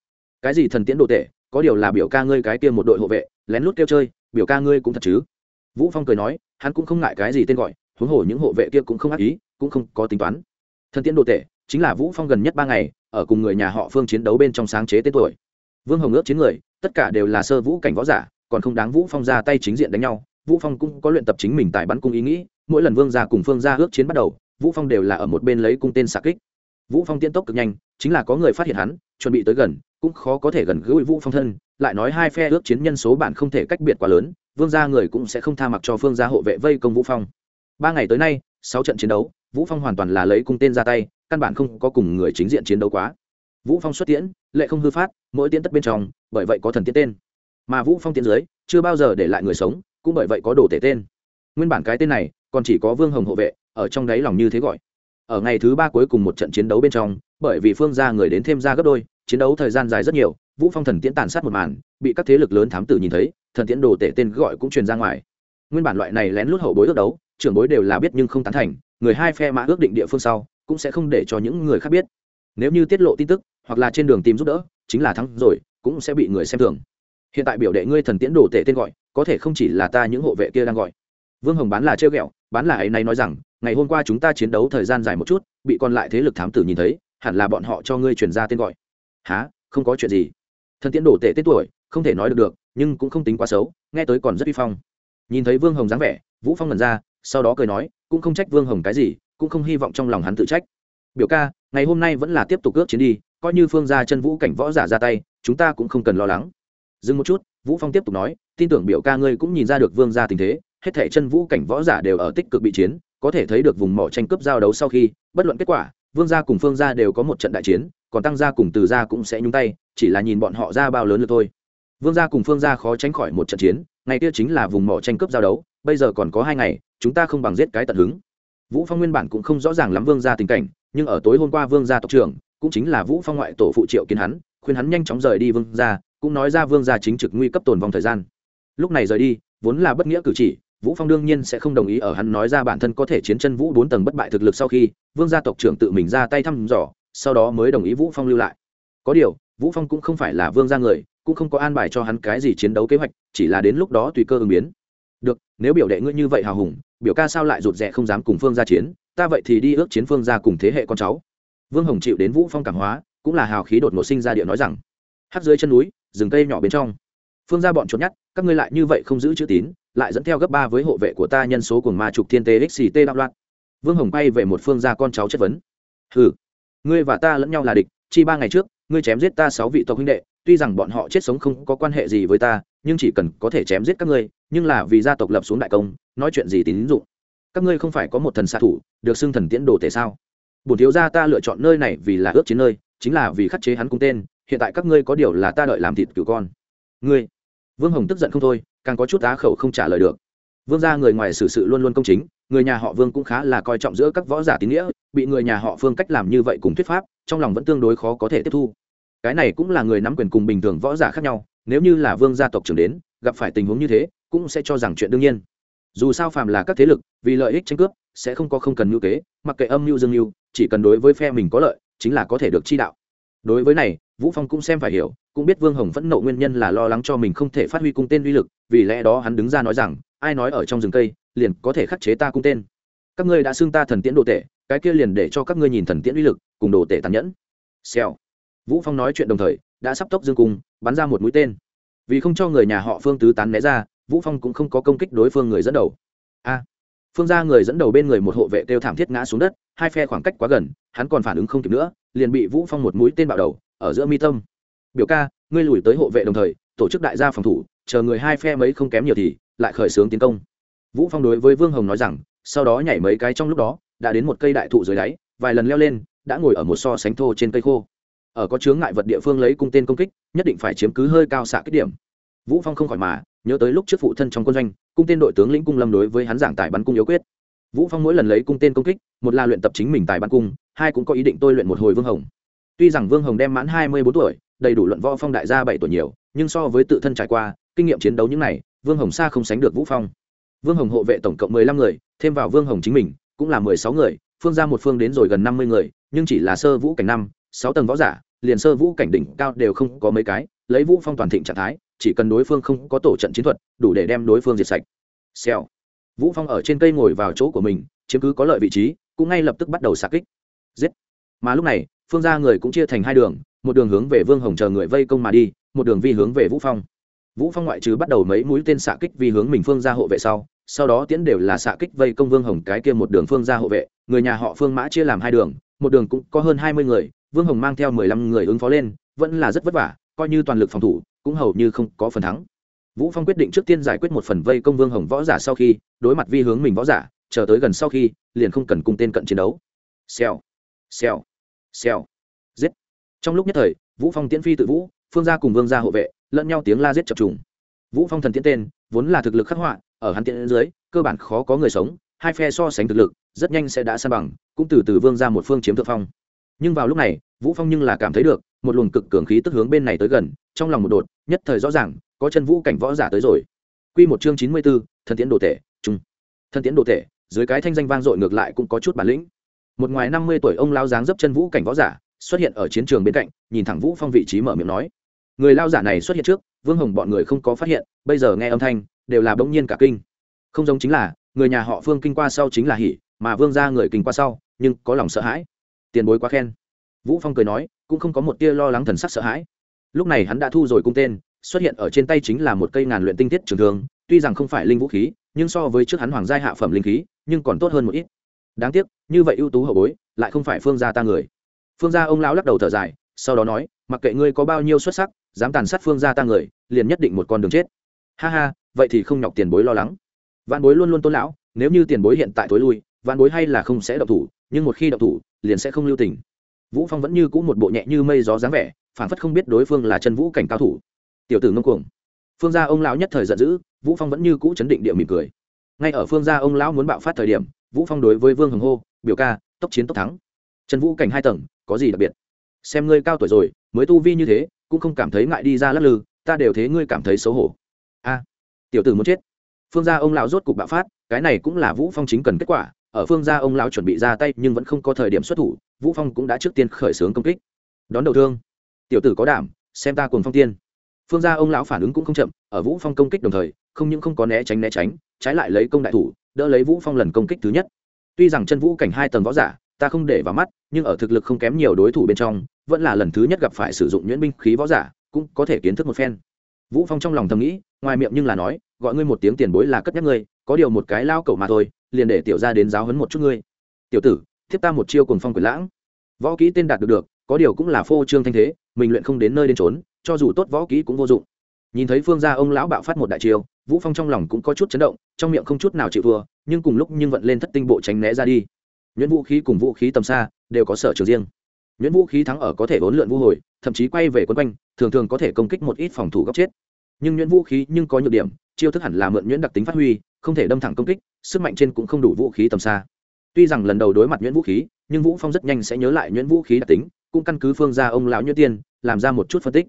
Cái gì thần tiễn đồ tể? Có điều là biểu ca ngươi cái kia một đội hộ vệ, lén lút kêu chơi, biểu ca ngươi cũng thật chứ? Vũ phong cười nói, hắn cũng không ngại cái gì tên gọi, huống hồ những hộ vệ kia cũng không ác ý, cũng không có tính toán. Thần tiễn đồ tể, chính là vũ phong gần nhất ba ngày, ở cùng người nhà họ phương chiến đấu bên trong sáng chế tên tuổi. Vương hồng ước chiến người, tất cả đều là sơ vũ cảnh võ giả, còn không đáng vũ phong ra tay chính diện đánh nhau. Vũ phong cũng có luyện tập chính mình tại bắn cung ý nghĩ, mỗi lần vương gia cùng phương gia ước chiến bắt đầu vũ phong đều là ở một bên lấy cung tên xạ kích. Vũ phong tiên tốc cực nhanh, chính là có người phát hiện hắn, chuẩn bị tới gần, cũng khó có thể gần gũi vũ phong thân, lại nói hai phe ước chiến nhân số bạn không thể cách biệt quá lớn, vương gia người cũng sẽ không tha mặc cho phương gia hộ vệ vây công vũ phong. Ba ngày tới nay, sáu trận chiến đấu, vũ phong hoàn toàn là lấy cung tên ra tay, căn bản không có cùng người chính diện chiến đấu quá. Vũ phong xuất tiễn, lệ không hư phát, mỗi tiễn tất bên trong, bởi vậy có thần tiễn tên. Mà vũ phong tiễn dưới, chưa bao giờ để lại người sống, cũng bởi vậy có đồ tể tên. Nguyên bản cái tên này còn chỉ có vương hồng hộ vệ, ở trong đáy lòng như thế gọi. Ở ngày thứ ba cuối cùng một trận chiến đấu bên trong, bởi vì phương ra người đến thêm ra gấp đôi, chiến đấu thời gian dài rất nhiều, vũ phong thần tiễn tàn sát một màn, bị các thế lực lớn thám tử nhìn thấy, thần tiễn đồ tể tên gọi cũng truyền ra ngoài. Nguyên bản loại này lén lút hậu bối ước đấu, trưởng bối đều là biết nhưng không tán thành, người hai phe mã ước định địa phương sau, cũng sẽ không để cho những người khác biết. Nếu như tiết lộ tin tức, hoặc là trên đường tìm giúp đỡ, chính là thắng rồi, cũng sẽ bị người xem thường. Hiện tại biểu đệ ngươi thần tiễn đồ tể tên gọi, có thể không chỉ là ta những hộ vệ kia đang gọi. Vương hồng bán là trêu ghẹo bán là ấy nay nói rằng, ngày hôm qua chúng ta chiến đấu thời gian dài một chút, bị còn lại thế lực thám tử nhìn thấy, hẳn là bọn họ cho ngươi truyền ra tên gọi. Há không có chuyện gì. Thần tiễn đổ tệ tết tuổi, không thể nói được được, nhưng cũng không tính quá xấu, nghe tới còn rất uy phong. Nhìn thấy vương hồng dáng vẻ, vũ phong lần ra, sau đó cười nói, cũng không trách vương hồng cái gì, cũng không hy vọng trong lòng hắn tự trách. Biểu ca, ngày hôm nay vẫn là tiếp tục ước chiến đi, coi như phương gia chân vũ cảnh võ giả ra tay, chúng ta cũng không cần lo lắng. Dừng một chút, vũ phong tiếp tục nói, tin tưởng biểu ca ngươi cũng nhìn ra được vương gia tình thế hết thể chân vũ cảnh võ giả đều ở tích cực bị chiến, có thể thấy được vùng mỏ tranh cướp giao đấu sau khi, bất luận kết quả, vương gia cùng phương gia đều có một trận đại chiến, còn tăng gia cùng từ gia cũng sẽ nhúng tay, chỉ là nhìn bọn họ ra bao lớn được thôi. Vương gia cùng phương gia khó tránh khỏi một trận chiến, ngày kia chính là vùng mỏ tranh cướp giao đấu, bây giờ còn có hai ngày, chúng ta không bằng giết cái tận hứng. Vũ phong nguyên bản cũng không rõ ràng lắm vương gia tình cảnh, nhưng ở tối hôm qua vương gia tộc trưởng, cũng chính là vũ phong ngoại tổ phụ triệu kiến hắn, khuyên hắn nhanh chóng rời đi vương gia, cũng nói ra vương gia chính trực nguy cấp tồn vong thời gian. Lúc này rời đi, vốn là bất nghĩa cử chỉ vũ phong đương nhiên sẽ không đồng ý ở hắn nói ra bản thân có thể chiến chân vũ bốn tầng bất bại thực lực sau khi, vương gia tộc trưởng tự mình ra tay thăm dò, sau đó mới đồng ý vũ phong lưu lại. Có điều, vũ phong cũng không phải là vương gia người, cũng không có an bài cho hắn cái gì chiến đấu kế hoạch, chỉ là đến lúc đó tùy cơ ứng biến. Được, nếu biểu đệ ngươi như vậy hào hùng, biểu ca sao lại rụt rè không dám cùng phương gia chiến, ta vậy thì đi ước chiến phương gia cùng thế hệ con cháu. Vương hồng chịu đến vũ phong cảm hóa, cũng là hào khí đột ngột sinh ra địa nói rằng hát dưới chân núi, rừng cây nhỏ bên trong phương gia bọn chuột nhát các ngươi lại như vậy không giữ chữ tín, lại dẫn theo gấp ba với hộ vệ của ta nhân số cùng ma trục thiên tế tê đạo loạn. Vương hồng bay về một phương gia con cháu chất vấn. Hừ, ngươi và ta lẫn nhau là địch, chi ba ngày trước, ngươi chém giết ta sáu vị tộc huynh đệ, tuy rằng bọn họ chết sống không có quan hệ gì với ta, nhưng chỉ cần có thể chém giết các ngươi, nhưng là vì gia tộc lập xuống đại công, nói chuyện gì tín dụng. Các ngươi không phải có một thần xạ thủ, được xưng thần tiễn đồ tể sao? Bổn thiếu gia ta lựa chọn nơi này vì là ước chiến nơi, chính là vì khắc chế hắn cung tên, hiện tại các ngươi có điều là ta đợi làm thịt cửu con. Ngươi vương hồng tức giận không thôi, càng có chút á khẩu không trả lời được. Vương gia người ngoài xử sự luôn luôn công chính, người nhà họ vương cũng khá là coi trọng giữa các võ giả tín nghĩa, bị người nhà họ phương cách làm như vậy cùng thuyết pháp, trong lòng vẫn tương đối khó có thể tiếp thu. Cái này cũng là người nắm quyền cùng bình thường võ giả khác nhau, nếu như là vương gia tộc trưởng đến, gặp phải tình huống như thế, cũng sẽ cho rằng chuyện đương nhiên. Dù sao phàm là các thế lực, vì lợi ích tranh cướp, sẽ không có không cần nhu kế, mặc kệ âm mưu dương mưu, chỉ cần đối với phe mình có lợi, chính là có thể được chi đạo. Đối với này, vũ phong cũng xem phải hiểu cũng biết vương hồng phẫn nộ nguyên nhân là lo lắng cho mình không thể phát huy cung tên uy lực, vì lẽ đó hắn đứng ra nói rằng, ai nói ở trong rừng cây, liền có thể khắc chế ta cung tên. Các ngươi đã xưng ta thần tiễn đồ tể, cái kia liền để cho các ngươi nhìn thần tiễn uy lực, cùng đồ tể tàn nhẫn. Xèo. Vũ phong nói chuyện đồng thời, đã sắp tốc dương cung, bắn ra một mũi tên. Vì không cho người nhà họ phương tứ tán né ra, vũ phong cũng không có công kích đối phương người dẫn đầu. A. À. Phương ra người dẫn đầu bên người một hộ vệ kêu thảm thiết ngã xuống đất, hai phe khoảng cách quá gần, hắn còn phản ứng không kịp nữa, liền bị vũ phong một mũi tên bạo đầu, ở giữa mi tâm biểu ca, ngươi lùi tới hộ vệ đồng thời, tổ chức đại gia phòng thủ, chờ người hai phe mấy không kém nhiều thì lại khởi xướng tiến công. Vũ phong đối với vương hồng nói rằng, sau đó nhảy mấy cái trong lúc đó, đã đến một cây đại thụ dưới đáy, vài lần leo lên, đã ngồi ở một so sánh thô trên cây khô. Ở có chướng ngại vật địa phương lấy cung tên công kích, nhất định phải chiếm cứ hơi cao xạ kích điểm. Vũ phong không khỏi mà, nhớ tới lúc trước phụ thân trong quân doanh, cung tên đội tướng lĩnh cung lâm đối với hắn giảng tài bắn cung yếu quyết. Vũ phong mỗi lần lấy cung tên công kích, một là luyện tập chính mình tài bắn cung, hai cũng có ý định tôi luyện một hồi vương hồng. Tuy rằng vương hồng đem mãn hai mươi bốn tuổi đầy đủ luận võ phong đại gia bảy tuổi nhiều, nhưng so với tự thân trải qua, kinh nghiệm chiến đấu những này, vương hồng xa không sánh được vũ phong. Vương hồng hộ vệ tổng cộng mười lăm người, thêm vào vương hồng chính mình, cũng là mười sáu người, phương ra một phương đến rồi gần năm mươi người, nhưng chỉ là sơ vũ cảnh năm, sáu tầng võ giả, liền sơ vũ cảnh đỉnh cao đều không có mấy cái, lấy vũ phong toàn thịnh trạng thái, chỉ cần đối phương không có tổ trận chiến thuật, đủ để đem đối phương diệt sạch. Xèo. Vũ phong ở trên cây ngồi vào chỗ của mình, chiếm cứ có lợi vị trí, cũng ngay lập tức bắt đầu xạ kích. Giết. Mà lúc này, phương gia người cũng chia thành hai đường một đường hướng về vương hồng chờ người vây công mà đi, một đường vi hướng về vũ phong. Vũ phong ngoại trừ bắt đầu mấy mũi tên xạ kích vi hướng mình phương gia hộ vệ sau sau đó tiến đều là xạ kích vây công vương hồng cái kia một đường phương gia hộ vệ, người nhà họ phương mã chia làm hai đường, một đường cũng có hơn hai mươi người, vương hồng mang theo mười lăm người ứng phó lên, vẫn là rất vất vả, coi như toàn lực phòng thủ, cũng hầu như không có phần thắng. Vũ phong quyết định trước tiên giải quyết một phần vây công vương hồng võ giả sau khi, đối mặt vi hướng mình võ giả, chờ tới gần sau khi, liền không cần cùng tên cận chiến đấu. Xèo xèo xèo trong lúc nhất thời vũ phong tiễn phi tự vũ phương gia cùng vương gia hộ vệ lẫn nhau tiếng la giết chập trùng. Vũ phong thần tiễn tên vốn là thực lực khắc họa ở hắn tiễn dưới cơ bản khó có người sống hai phe so sánh thực lực rất nhanh sẽ đã san bằng cũng từ từ vương ra một phương chiếm thượng phong. Nhưng vào lúc này vũ phong nhưng là cảm thấy được một luồng cực cường khí tức hướng bên này tới gần trong lòng một đột nhất thời rõ ràng có chân vũ cảnh võ giả tới rồi. Quy một chương chín mươi 94, thần tiễn đồ tể trung thần tiễn đồ tể dưới cái thanh danh vang dội ngược lại cũng có chút bản lĩnh. Một ngoài năm mươi tuổi ông lao dáng dấp chân vũ cảnh võ giả xuất hiện ở chiến trường bên cạnh, nhìn thẳng vũ phong vị trí mở miệng nói. Người lao giả này xuất hiện trước, vương hồng bọn người không có phát hiện, bây giờ nghe âm thanh, đều là bỗng nhiên cả kinh. Không giống chính là, người nhà họ phương kinh qua sau chính là hỉ, mà vương gia người kinh qua sau, nhưng có lòng sợ hãi. Tiền bối quá khen. Vũ phong cười nói, cũng không có một tia lo lắng thần sắc sợ hãi. Lúc này hắn đã thu rồi cung tên, xuất hiện ở trên tay chính là một cây ngàn luyện tinh thiết trường thương, tuy rằng không phải linh vũ khí, nhưng so với trước hắn hoàng gia hạ phẩm linh khí, nhưng còn tốt hơn một ít. Đáng tiếc, như vậy ưu tú hậu bối, lại không phải phương gia ta người phương gia ông lão lắc đầu thở dài, sau đó nói, mặc kệ ngươi có bao nhiêu xuất sắc, dám tàn sát phương gia ta người, liền nhất định một con đường chết. Ha ha, vậy thì không nhọc tiền bối lo lắng. Vạn bối luôn luôn tôn lão, nếu như tiền bối hiện tại tối lui, vạn bối hay là không sẽ động thủ, nhưng một khi động thủ, liền sẽ không lưu tình. Vũ phong vẫn như cũ một bộ nhẹ như mây gió dáng vẻ phản phất không biết đối phương là chân vũ cảnh cao thủ. Tiểu tử ngông cuồng. Phương gia ông lão nhất thời giận dữ, vũ phong vẫn như cũ chấn định địa mỉm cười. Ngay ở phương gia ông lão muốn bạo phát thời điểm, vũ phong đối với vương hồng hô, biểu ca, tốc chiến tốc thắng. Trần vũ cảnh hai tầng, có gì đặc biệt? Xem ngươi cao tuổi rồi, mới tu vi như thế, cũng không cảm thấy ngại đi ra lắc lư, ta đều thế ngươi cảm thấy xấu hổ. A, tiểu tử muốn chết. Phương gia ông lão rốt cục bạo phát, cái này cũng là vũ phong chính cần kết quả, ở phương gia ông lão chuẩn bị ra tay nhưng vẫn không có thời điểm xuất thủ, vũ phong cũng đã trước tiên khởi xướng công kích. Đón đầu thương. Tiểu tử có đảm, xem ta cùng phong tiên. Phương gia ông lão phản ứng cũng không chậm, ở vũ phong công kích đồng thời, không những không có né tránh né tránh, trái lại lấy công đại thủ, đỡ lấy vũ phong lần công kích thứ nhất. Tuy rằng chân vũ cảnh hai tầng võ giả ta không để vào mắt, nhưng ở thực lực không kém nhiều đối thủ bên trong, vẫn là lần thứ nhất gặp phải sử dụng nhuyễn binh khí võ giả, cũng có thể kiến thức một phen. Vũ phong trong lòng thầm nghĩ, ngoài miệng nhưng là nói, gọi ngươi một tiếng tiền bối là cất nhắc ngươi, có điều một cái lao cẩu mà thôi, liền để tiểu ra đến giáo hấn một chút ngươi. Tiểu tử, thiếp ta một chiêu cùng phong quyền lãng. Võ kỹ tên đạt được được, có điều cũng là phô trương thanh thế, mình luyện không đến nơi đến trốn cho dù tốt võ kỹ cũng vô dụng. Nhìn thấy phương gia ông lão bạo phát một đại chiêu, vũ phong trong lòng cũng có chút chấn động, trong miệng không chút nào chịu thua, nhưng cùng lúc nhưng vận lên thất tinh bộ tránh né ra đi nhuyễn vũ khí cùng vũ khí tầm xa đều có sở trường riêng. Nhuyễn vũ khí thắng ở có thể vốn lượn vũ hồi, thậm chí quay về quân quanh, thường thường có thể công kích một ít phòng thủ góc chết. Nhưng nhuyễn vũ khí nhưng có nhược điểm, chiêu thức hẳn là mượn nhuyễn đặc tính phát huy, không thể đâm thẳng công kích, sức mạnh trên cũng không đủ vũ khí tầm xa. Tuy rằng lần đầu đối mặt nhuyễn vũ khí, nhưng vũ phong rất nhanh sẽ nhớ lại nhuyễn vũ khí đặc tính, cũng căn cứ phương ra ông lão nhuyễn tiên, làm ra một chút phân tích.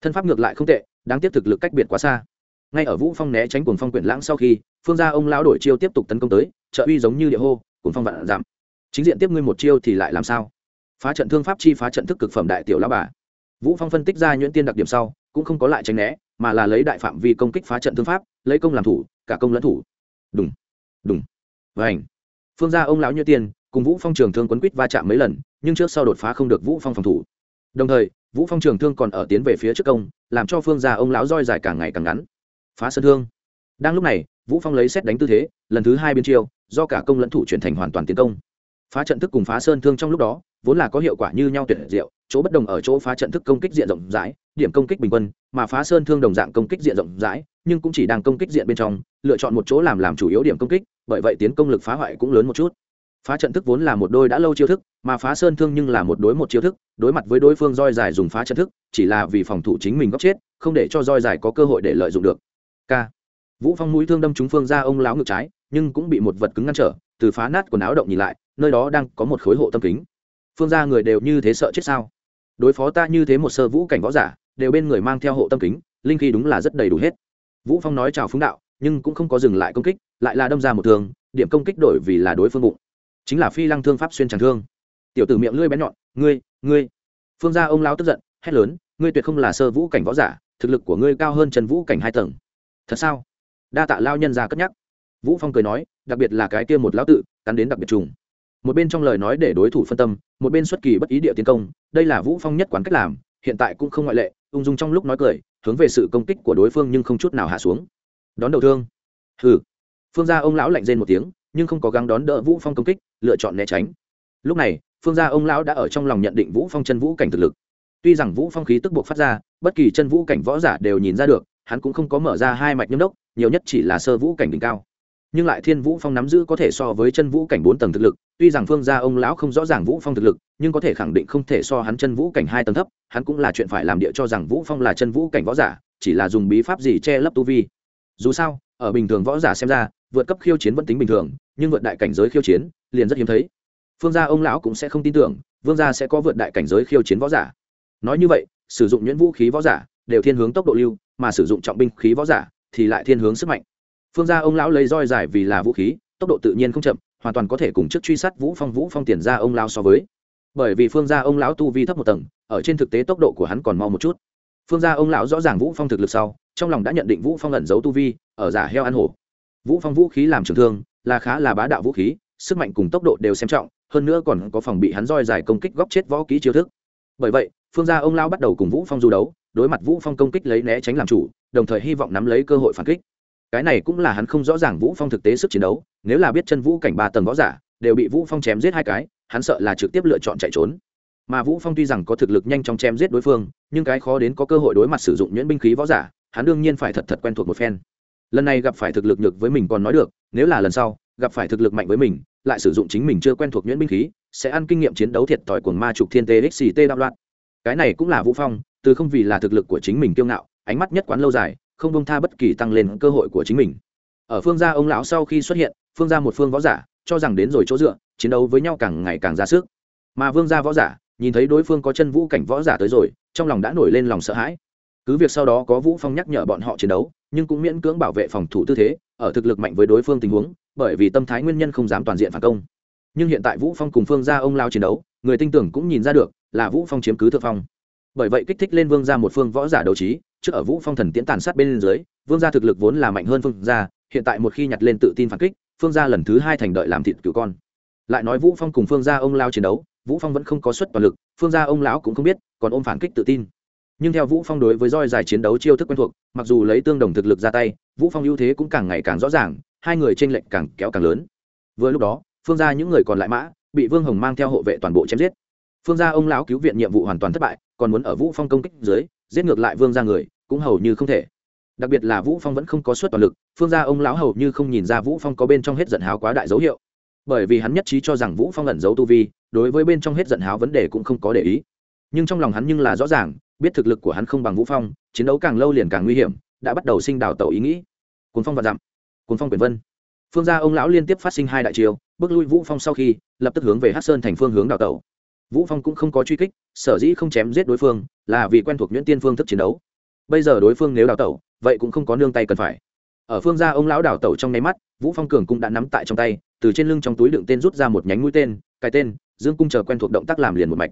Thân pháp ngược lại không tệ, đáng tiếc thực lực cách biệt quá xa. Ngay ở vũ phong né tránh cuồng phong quyển lãng sau khi, phương gia ông lão đổi chiêu tiếp tục tấn công tới, trợ uy giống như địa hô, cuồng phong vạn giảm chính diện tiếp ngươi một chiêu thì lại làm sao? Phá trận thương pháp chi phá trận thức cực phẩm đại tiểu lão bà. Vũ phong phân tích ra nhuyễn tiên đặc điểm sau, cũng không có lại tránh né, mà là lấy đại phạm vi công kích phá trận thương pháp, lấy công làm thủ, cả công lẫn thủ. Đúng đúng vảnh phương gia ông lão nhuyễn tiên, cùng vũ phong trường thương quấn quýt va chạm mấy lần, nhưng trước sau đột phá không được vũ phong phòng thủ. Đồng thời, vũ phong trường thương còn ở tiến về phía trước công, làm cho phương gia ông lão roi dài càng ngày càng ngắn. Phá sơn thương. Đang lúc này, vũ phong lấy xét đánh tư thế, lần thứ hai biến chiêu, do cả công lẫn thủ chuyển thành hoàn toàn tiến công phá trận thức cùng phá sơn thương trong lúc đó, vốn là có hiệu quả như nhau tuyệt diệu, chỗ bất đồng ở chỗ phá trận thức công kích diện rộng rãi, điểm công kích bình quân, mà phá sơn thương đồng dạng công kích diện rộng rãi, nhưng cũng chỉ đang công kích diện bên trong, lựa chọn một chỗ làm làm chủ yếu điểm công kích, bởi vậy tiến công lực phá hoại cũng lớn một chút. Phá trận thức vốn là một đôi đã lâu chiêu thức, mà phá sơn thương nhưng là một đối một chiêu thức, đối mặt với đối phương roi dài dùng phá trận thức, chỉ là vì phòng thủ chính mình góc chết, không để cho roi dài có cơ hội để lợi dụng được. K. Vũ phong mũi thương đâm trúng phương ra ông láo ngực trái, nhưng cũng bị một vật cứng ngăn trở, từ phá nát quần áo động nhìn lại nơi đó đang có một khối hộ tâm kính. Phương ra người đều như thế sợ chết sao? Đối phó ta như thế một sơ vũ cảnh võ giả, đều bên người mang theo hộ tâm kính, linh khí đúng là rất đầy đủ hết. Vũ phong nói chào phúng đạo, nhưng cũng không có dừng lại công kích, lại là đâm ra một thương, điểm công kích đổi vì là đối phương bụng. Chính là phi lăng thương pháp xuyên tràng thương. Tiểu tử miệng lưỡi bén nhọn, ngươi ngươi. Phương gia ông lão tức giận, hét lớn, ngươi tuyệt không là sơ vũ cảnh võ giả, thực lực của ngươi cao hơn trần vũ cảnh hai tầng. Thật sao? Đa tạ lao nhân ra cất nhắc. Vũ phong cười nói, đặc biệt là cái kia một lão tự, cắn đến đặc biệt trùng một bên trong lời nói để đối thủ phân tâm, một bên xuất kỳ bất ý địa tiến công, đây là vũ phong nhất quán cách làm, hiện tại cũng không ngoại lệ, ung dung trong lúc nói cười, hướng về sự công kích của đối phương nhưng không chút nào hạ xuống. Đón đầu thương. Hừ. Phương gia ông lão lạnh rên một tiếng, nhưng không có gắng đón đỡ vũ phong công kích, lựa chọn né tránh. Lúc này, phương gia ông lão đã ở trong lòng nhận định vũ phong chân vũ cảnh thực lực. Tuy rằng vũ phong khí tức buộc phát ra, bất kỳ chân vũ cảnh võ giả đều nhìn ra được, hắn cũng không có mở ra hai mạch nhâm đốc, nhiều nhất chỉ là sơ vũ cảnh đỉnh cao nhưng lại thiên vũ phong nắm giữ có thể so với chân vũ cảnh bốn tầng thực lực, tuy rằng phương gia ông lão không rõ ràng vũ phong thực lực, nhưng có thể khẳng định không thể so hắn chân vũ cảnh hai tầng thấp, hắn cũng là chuyện phải làm địa cho rằng vũ phong là chân vũ cảnh võ giả, chỉ là dùng bí pháp gì che lấp tu vi. Dù sao, ở bình thường võ giả xem ra, vượt cấp khiêu chiến vẫn tính bình thường, nhưng vượt đại cảnh giới khiêu chiến, liền rất hiếm thấy. Phương gia ông lão cũng sẽ không tin tưởng, vương gia sẽ có vượt đại cảnh giới khiêu chiến võ giả. Nói như vậy, sử dụng nhuyễn vũ khí võ giả, đều thiên hướng tốc độ lưu, mà sử dụng trọng binh khí võ giả, thì lại thiên hướng sức mạnh phương gia ông lão lấy roi dài vì là vũ khí, tốc độ tự nhiên không chậm, hoàn toàn có thể cùng trước truy sát vũ phong vũ phong tiền ra ông lão so với. Bởi vì phương gia ông lão tu vi thấp một tầng, ở trên thực tế tốc độ của hắn còn mau một chút. Phương gia ông lão rõ ràng vũ phong thực lực sau, trong lòng đã nhận định vũ phong ẩn giấu tu vi, ở giả heo ăn hổ. Vũ phong vũ khí làm trường thương, là khá là bá đạo vũ khí, sức mạnh cùng tốc độ đều xem trọng, hơn nữa còn có phòng bị hắn roi dài công kích góc chết võ kỹ chiêu thức. Bởi vậy, phương gia ông lão bắt đầu cùng vũ phong du đấu, đối mặt vũ phong công kích lấy né tránh làm chủ, đồng thời hy vọng nắm lấy cơ hội phản kích cái này cũng là hắn không rõ ràng vũ phong thực tế sức chiến đấu, nếu là biết chân vũ cảnh ba tầng võ giả, đều bị vũ phong chém giết hai cái, hắn sợ là trực tiếp lựa chọn chạy trốn. Mà vũ phong tuy rằng có thực lực nhanh chóng chém giết đối phương, nhưng cái khó đến có cơ hội đối mặt sử dụng nhuyễn binh khí võ giả, hắn đương nhiên phải thật thật quen thuộc một phen. Lần này gặp phải thực lực nhược với mình còn nói được, nếu là lần sau, gặp phải thực lực mạnh với mình, lại sử dụng chính mình chưa quen thuộc nhuyễn binh khí, sẽ ăn kinh nghiệm chiến đấu thiệt thòi của ma trục thiên tê xct đạo loạn. Cái này cũng là vũ phong, từ không vì là thực lực của chính mình kiêu ngạo, ánh mắt nhất quán lâu dài không bông tha bất kỳ tăng lên cơ hội của chính mình. Ở phương gia ông lão sau khi xuất hiện, phương gia một phương võ giả, cho rằng đến rồi chỗ dựa, chiến đấu với nhau càng ngày càng ra sức. Mà vương gia võ giả, nhìn thấy đối phương có chân vũ cảnh võ giả tới rồi, trong lòng đã nổi lên lòng sợ hãi. Cứ việc sau đó có vũ phong nhắc nhở bọn họ chiến đấu, nhưng cũng miễn cưỡng bảo vệ phòng thủ tư thế, ở thực lực mạnh với đối phương tình huống, bởi vì tâm thái nguyên nhân không dám toàn diện phản công. Nhưng hiện tại vũ phong cùng phương gia ông lao chiến đấu, người tinh tưởng cũng nhìn ra được là vũ phong chiếm cứ thượng phong. Bởi vậy kích thích lên vương gia một phương võ giả đấu trí trước ở vũ phong thần tiễn tàn sát bên dưới, vương gia thực lực vốn là mạnh hơn phương gia, hiện tại một khi nhặt lên tự tin phản kích, phương gia lần thứ hai thành đợi làm thịt cứu con. Lại nói vũ phong cùng phương gia ông lao chiến đấu, vũ phong vẫn không có suất toàn lực, phương gia ông lão cũng không biết, còn ôm phản kích tự tin. Nhưng theo vũ phong đối với roi dài chiến đấu chiêu thức quen thuộc, mặc dù lấy tương đồng thực lực ra tay, vũ phong ưu thế cũng càng ngày càng rõ ràng, hai người tranh lệch càng kéo càng lớn. Vừa lúc đó, phương gia những người còn lại mã, bị vương hồng mang theo hộ vệ toàn bộ chém giết. Phương gia ông lão cứu viện nhiệm vụ hoàn toàn thất bại, còn muốn ở vũ phong công kích dưới, giết ngược lại vương gia người cũng hầu như không thể. Đặc biệt là vũ phong vẫn không có suất toàn lực, phương gia ông lão hầu như không nhìn ra vũ phong có bên trong hết giận háo quá đại dấu hiệu. Bởi vì hắn nhất trí cho rằng vũ phong ẩn giấu tu vi, đối với bên trong hết giận háo vấn đề cũng không có để ý. Nhưng trong lòng hắn nhưng là rõ ràng, biết thực lực của hắn không bằng vũ phong, chiến đấu càng lâu liền càng nguy hiểm, đã bắt đầu sinh đào tẩu ý nghĩ. Cuốn phong và dặm, cuốn phong quyền vân. Phương gia ông lão liên tiếp phát sinh hai đại chiêu, bước lui vũ phong sau khi, lập tức hướng về hát sơn thành phương hướng đào tẩu. Vũ phong cũng không có truy kích, sở dĩ không chém giết đối phương, là vì quen thuộc nhuyễn tiên phương thức chiến đấu bây giờ đối phương nếu đào tẩu, vậy cũng không có nương tay cần phải. Ở phương gia ông lão đào tẩu trong nháy mắt, vũ phong cường cũng đã nắm tại trong tay, từ trên lưng trong túi đựng tên rút ra một nhánh mũi tên, cái tên, dương cung chờ quen thuộc động tác làm liền một mạch.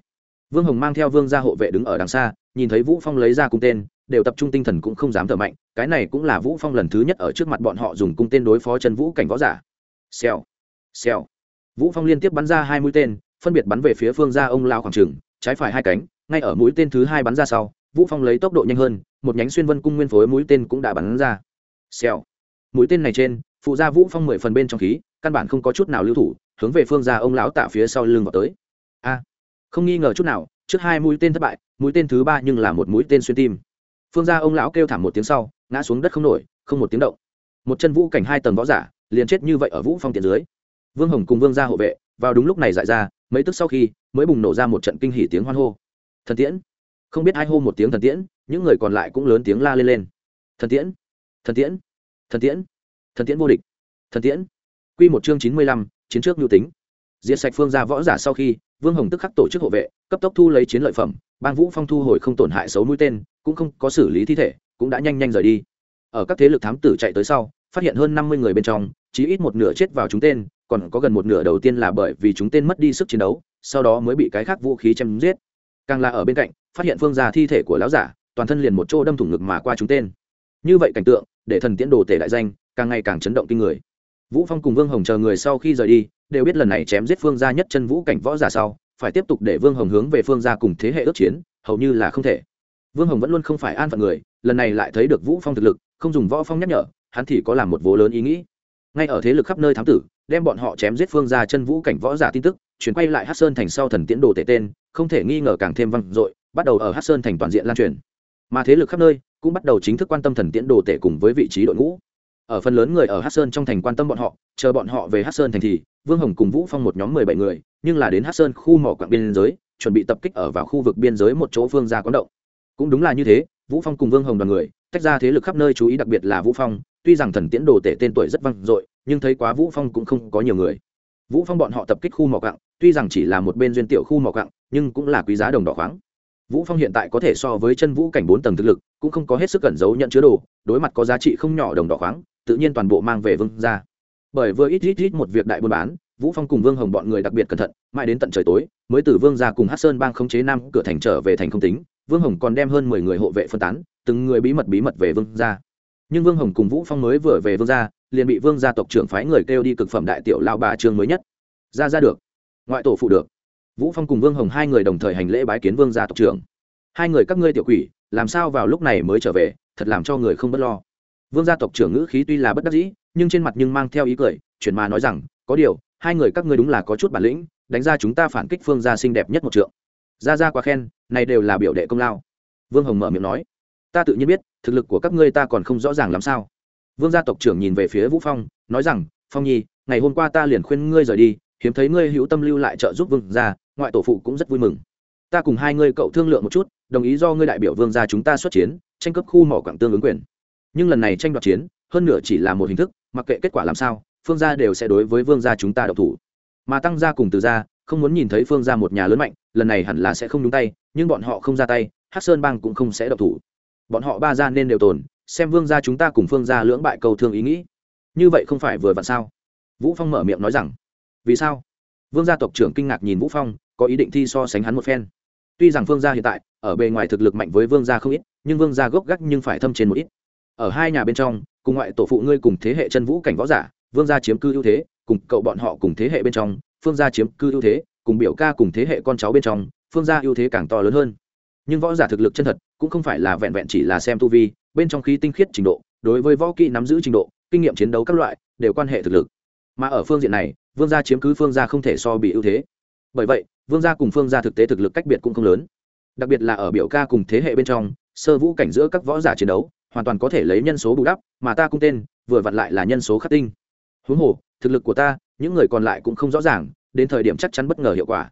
Vương hồng mang theo vương gia hộ vệ đứng ở đằng xa, nhìn thấy vũ phong lấy ra cung tên, đều tập trung tinh thần cũng không dám thở mạnh, cái này cũng là vũ phong lần thứ nhất ở trước mặt bọn họ dùng cung tên đối phó chân vũ cảnh võ giả. Xèo xèo. Vũ phong liên tiếp bắn ra hai mũi tên, phân biệt bắn về phía phương gia ông lao khoảng trường trái phải hai cánh, ngay ở mũi tên thứ hai bắn ra sau vũ phong lấy tốc độ nhanh hơn, một nhánh xuyên vân cung nguyên phối mũi tên cũng đã bắn ra. Xèo. Mũi tên này trên, phụ gia vũ phong mười phần bên trong khí, căn bản không có chút nào lưu thủ, hướng về phương gia ông lão tạ phía sau lưng vào tới. A. Không nghi ngờ chút nào, trước hai mũi tên thất bại, mũi tên thứ ba nhưng là một mũi tên xuyên tim. Phương gia ông lão kêu thảm một tiếng sau, ngã xuống đất không nổi, không một tiếng động. Một chân vũ cảnh hai tầng võ giả, liền chết như vậy ở vũ phong tiền dưới. Vương hồng cùng vương gia hộ vệ, vào đúng lúc này dại ra, mấy tức sau khi, mới bùng nổ ra một trận kinh hỉ tiếng hoan hô. Thần tiễn không biết ai hô một tiếng thần tiễn, những người còn lại cũng lớn tiếng la lên lên. Thần tiễn thần tiễn thần tiễn thần tiễn vô địch, thần tiễn. Quy một chương chín mươi lăm, chiến trước nhu tính. Diệt sạch phương gia võ giả sau khi, vương hồng tức khắc tổ chức hộ vệ, cấp tốc thu lấy chiến lợi phẩm, bang vũ phong thu hồi không tổn hại xấu mũi tên, cũng không có xử lý thi thể, cũng đã nhanh nhanh rời đi. Ở các thế lực thám tử chạy tới sau, phát hiện hơn năm mươi người bên trong chỉ ít một nửa chết vào chúng tên, còn có gần một nửa đầu tiên là bởi vì chúng tên mất đi sức chiến đấu, sau đó mới bị cái khác vũ khí chém giết. Càng là ở bên cạnh phát hiện phương gia thi thể của lão giả, toàn thân liền một chỗ đâm thủng ngực mà qua chúng tên. Như vậy cảnh tượng, để thần tiễn đồ tể đại danh, càng ngày càng chấn động kinh người. Vũ phong cùng vương hồng chờ người sau khi rời đi, đều biết lần này chém giết phương gia nhất chân vũ cảnh võ giả sau, phải tiếp tục để vương hồng hướng về phương gia cùng thế hệ ước chiến, hầu như là không thể. Vương hồng vẫn luôn không phải an phận người, lần này lại thấy được vũ phong thực lực, không dùng võ phong nhắc nhở, hắn thì có làm một vố lớn ý nghĩ. Ngay ở thế lực khắp nơi thám tử, đem bọn họ chém giết phương gia chân vũ cảnh võ giả tin tức, chuyển quay lại hát sơn thành sau thần tiễn đồ tể tên, không thể nghi ngờ càng thêm vang dội bắt đầu ở hát sơn thành toàn diện lan truyền. Mà thế lực khắp nơi cũng bắt đầu chính thức quan tâm thần tiễn đồ tể cùng với vị trí đội ngũ. Ở phần lớn người ở hát sơn trong thành quan tâm bọn họ, chờ bọn họ về hát sơn thành thì, vương hồng cùng vũ phong một nhóm mười bảy người, nhưng là đến hát sơn khu mỏ quạng biên giới, chuẩn bị tập kích ở vào khu vực biên giới một chỗ phương gia quán động. Cũng đúng là như thế, vũ phong cùng vương hồng đoàn người, tách ra thế lực khắp nơi chú ý đặc biệt là vũ phong, tuy rằng thần tiễn đồ tể tên tuổi rất vang dội, nhưng thấy quá vũ phong cũng không có nhiều người. Vũ phong bọn họ tập kích khu mỏ quạng tuy rằng chỉ là một bên duyên tiểu khu mỏ quạng nhưng cũng là quý giá đồng đỏ khoáng vũ phong hiện tại có thể so với chân vũ cảnh bốn tầng thực lực, cũng không có hết sức cẩn giấu nhận chứa đồ, đối mặt có giá trị không nhỏ đồng đỏ khoáng, tự nhiên toàn bộ mang về vương ra bởi vừa ít ít ít một việc đại buôn bán, vũ phong cùng vương hồng bọn người đặc biệt cẩn thận, mãi đến tận trời tối, mới từ vương ra cùng hát sơn bang khống chế nam cửa thành trở về thành không tính, vương hồng còn đem hơn mười người hộ vệ phân tán, từng người bí mật bí mật về vương ra nhưng vương hồng cùng vũ phong mới vừa về vương gia, liền bị vương gia tộc trưởng phái người kêu đi cực phẩm đại tiểu lao bà trương mới nhất. Ra ra được. Ngoại tổ phụ được vũ phong cùng vương hồng hai người đồng thời hành lễ bái kiến vương gia tộc trưởng. Hai người các ngươi tiểu quỷ, làm sao vào lúc này mới trở về, thật làm cho người không bất lo. Vương gia tộc trưởng ngữ khí tuy là bất đắc dĩ, nhưng trên mặt nhưng mang theo ý cười, chuyển mà nói rằng, có điều, hai người các ngươi đúng là có chút bản lĩnh, đánh ra chúng ta phản kích phương gia xinh đẹp nhất một trượng. Gia gia quá khen, này đều là biểu đệ công lao. Vương hồng mở miệng nói, ta tự nhiên biết, thực lực của các ngươi ta còn không rõ ràng làm sao. Vương gia tộc trưởng nhìn về phía vũ phong, nói rằng, phong nhi, ngày hôm qua ta liền khuyên ngươi rời đi, hiếm thấy ngươi hữu tâm lưu lại trợ giúp vương gia ngoại tổ phụ cũng rất vui mừng. Ta cùng hai ngươi cậu thương lượng một chút, đồng ý do ngươi đại biểu vương gia chúng ta xuất chiến, tranh cướp khu mỏ quảng tương ứng quyền. Nhưng lần này tranh đoạt chiến, hơn nửa chỉ là một hình thức, mặc kệ kết quả làm sao, phương gia đều sẽ đối với vương gia chúng ta độc thủ. Mà tăng gia cùng từ gia, không muốn nhìn thấy phương gia một nhà lớn mạnh, lần này hẳn là sẽ không đúng tay, nhưng bọn họ không ra tay hát sơn bang cũng không sẽ độc thủ. Bọn họ ba gia nên đều tồn, xem vương gia chúng ta cùng phương gia lưỡng bại cầu thương ý nghĩ. Như vậy không phải vừa vặn sao? Vũ phong mở miệng nói rằng. Vì sao? Vương gia tộc trưởng kinh ngạc nhìn vũ phong có ý định thi so sánh hắn một phen. Tuy rằng phương gia hiện tại, ở bề ngoài thực lực mạnh với vương gia không ít, nhưng vương gia gốc gác nhưng phải thâm trên một ít. Ở hai nhà bên trong, cùng ngoại tổ phụ ngươi cùng thế hệ chân vũ cảnh võ giả, vương gia chiếm cư ưu thế, cùng cậu bọn họ cùng thế hệ bên trong, phương gia chiếm cư ưu thế, cùng biểu ca cùng thế hệ con cháu bên trong, phương gia ưu thế càng to lớn hơn. Nhưng võ giả thực lực chân thật, cũng không phải là vẹn vẹn chỉ là xem tu vi, bên trong khí tinh khiết trình độ, đối với võ kỹ nắm giữ trình độ, kinh nghiệm chiến đấu các loại, đều quan hệ thực lực. Mà ở phương diện này, vương gia chiếm cứ phương gia không thể so bị ưu thế. Bởi vậy vương gia cùng phương gia thực tế thực lực cách biệt cũng không lớn. Đặc biệt là ở biểu ca cùng thế hệ bên trong, sơ vũ cảnh giữa các võ giả chiến đấu, hoàn toàn có thể lấy nhân số bù đắp, mà ta cung tên, vừa vặn lại là nhân số khắc tinh. Huống hồ, thực lực của ta, những người còn lại cũng không rõ ràng, đến thời điểm chắc chắn bất ngờ hiệu quả.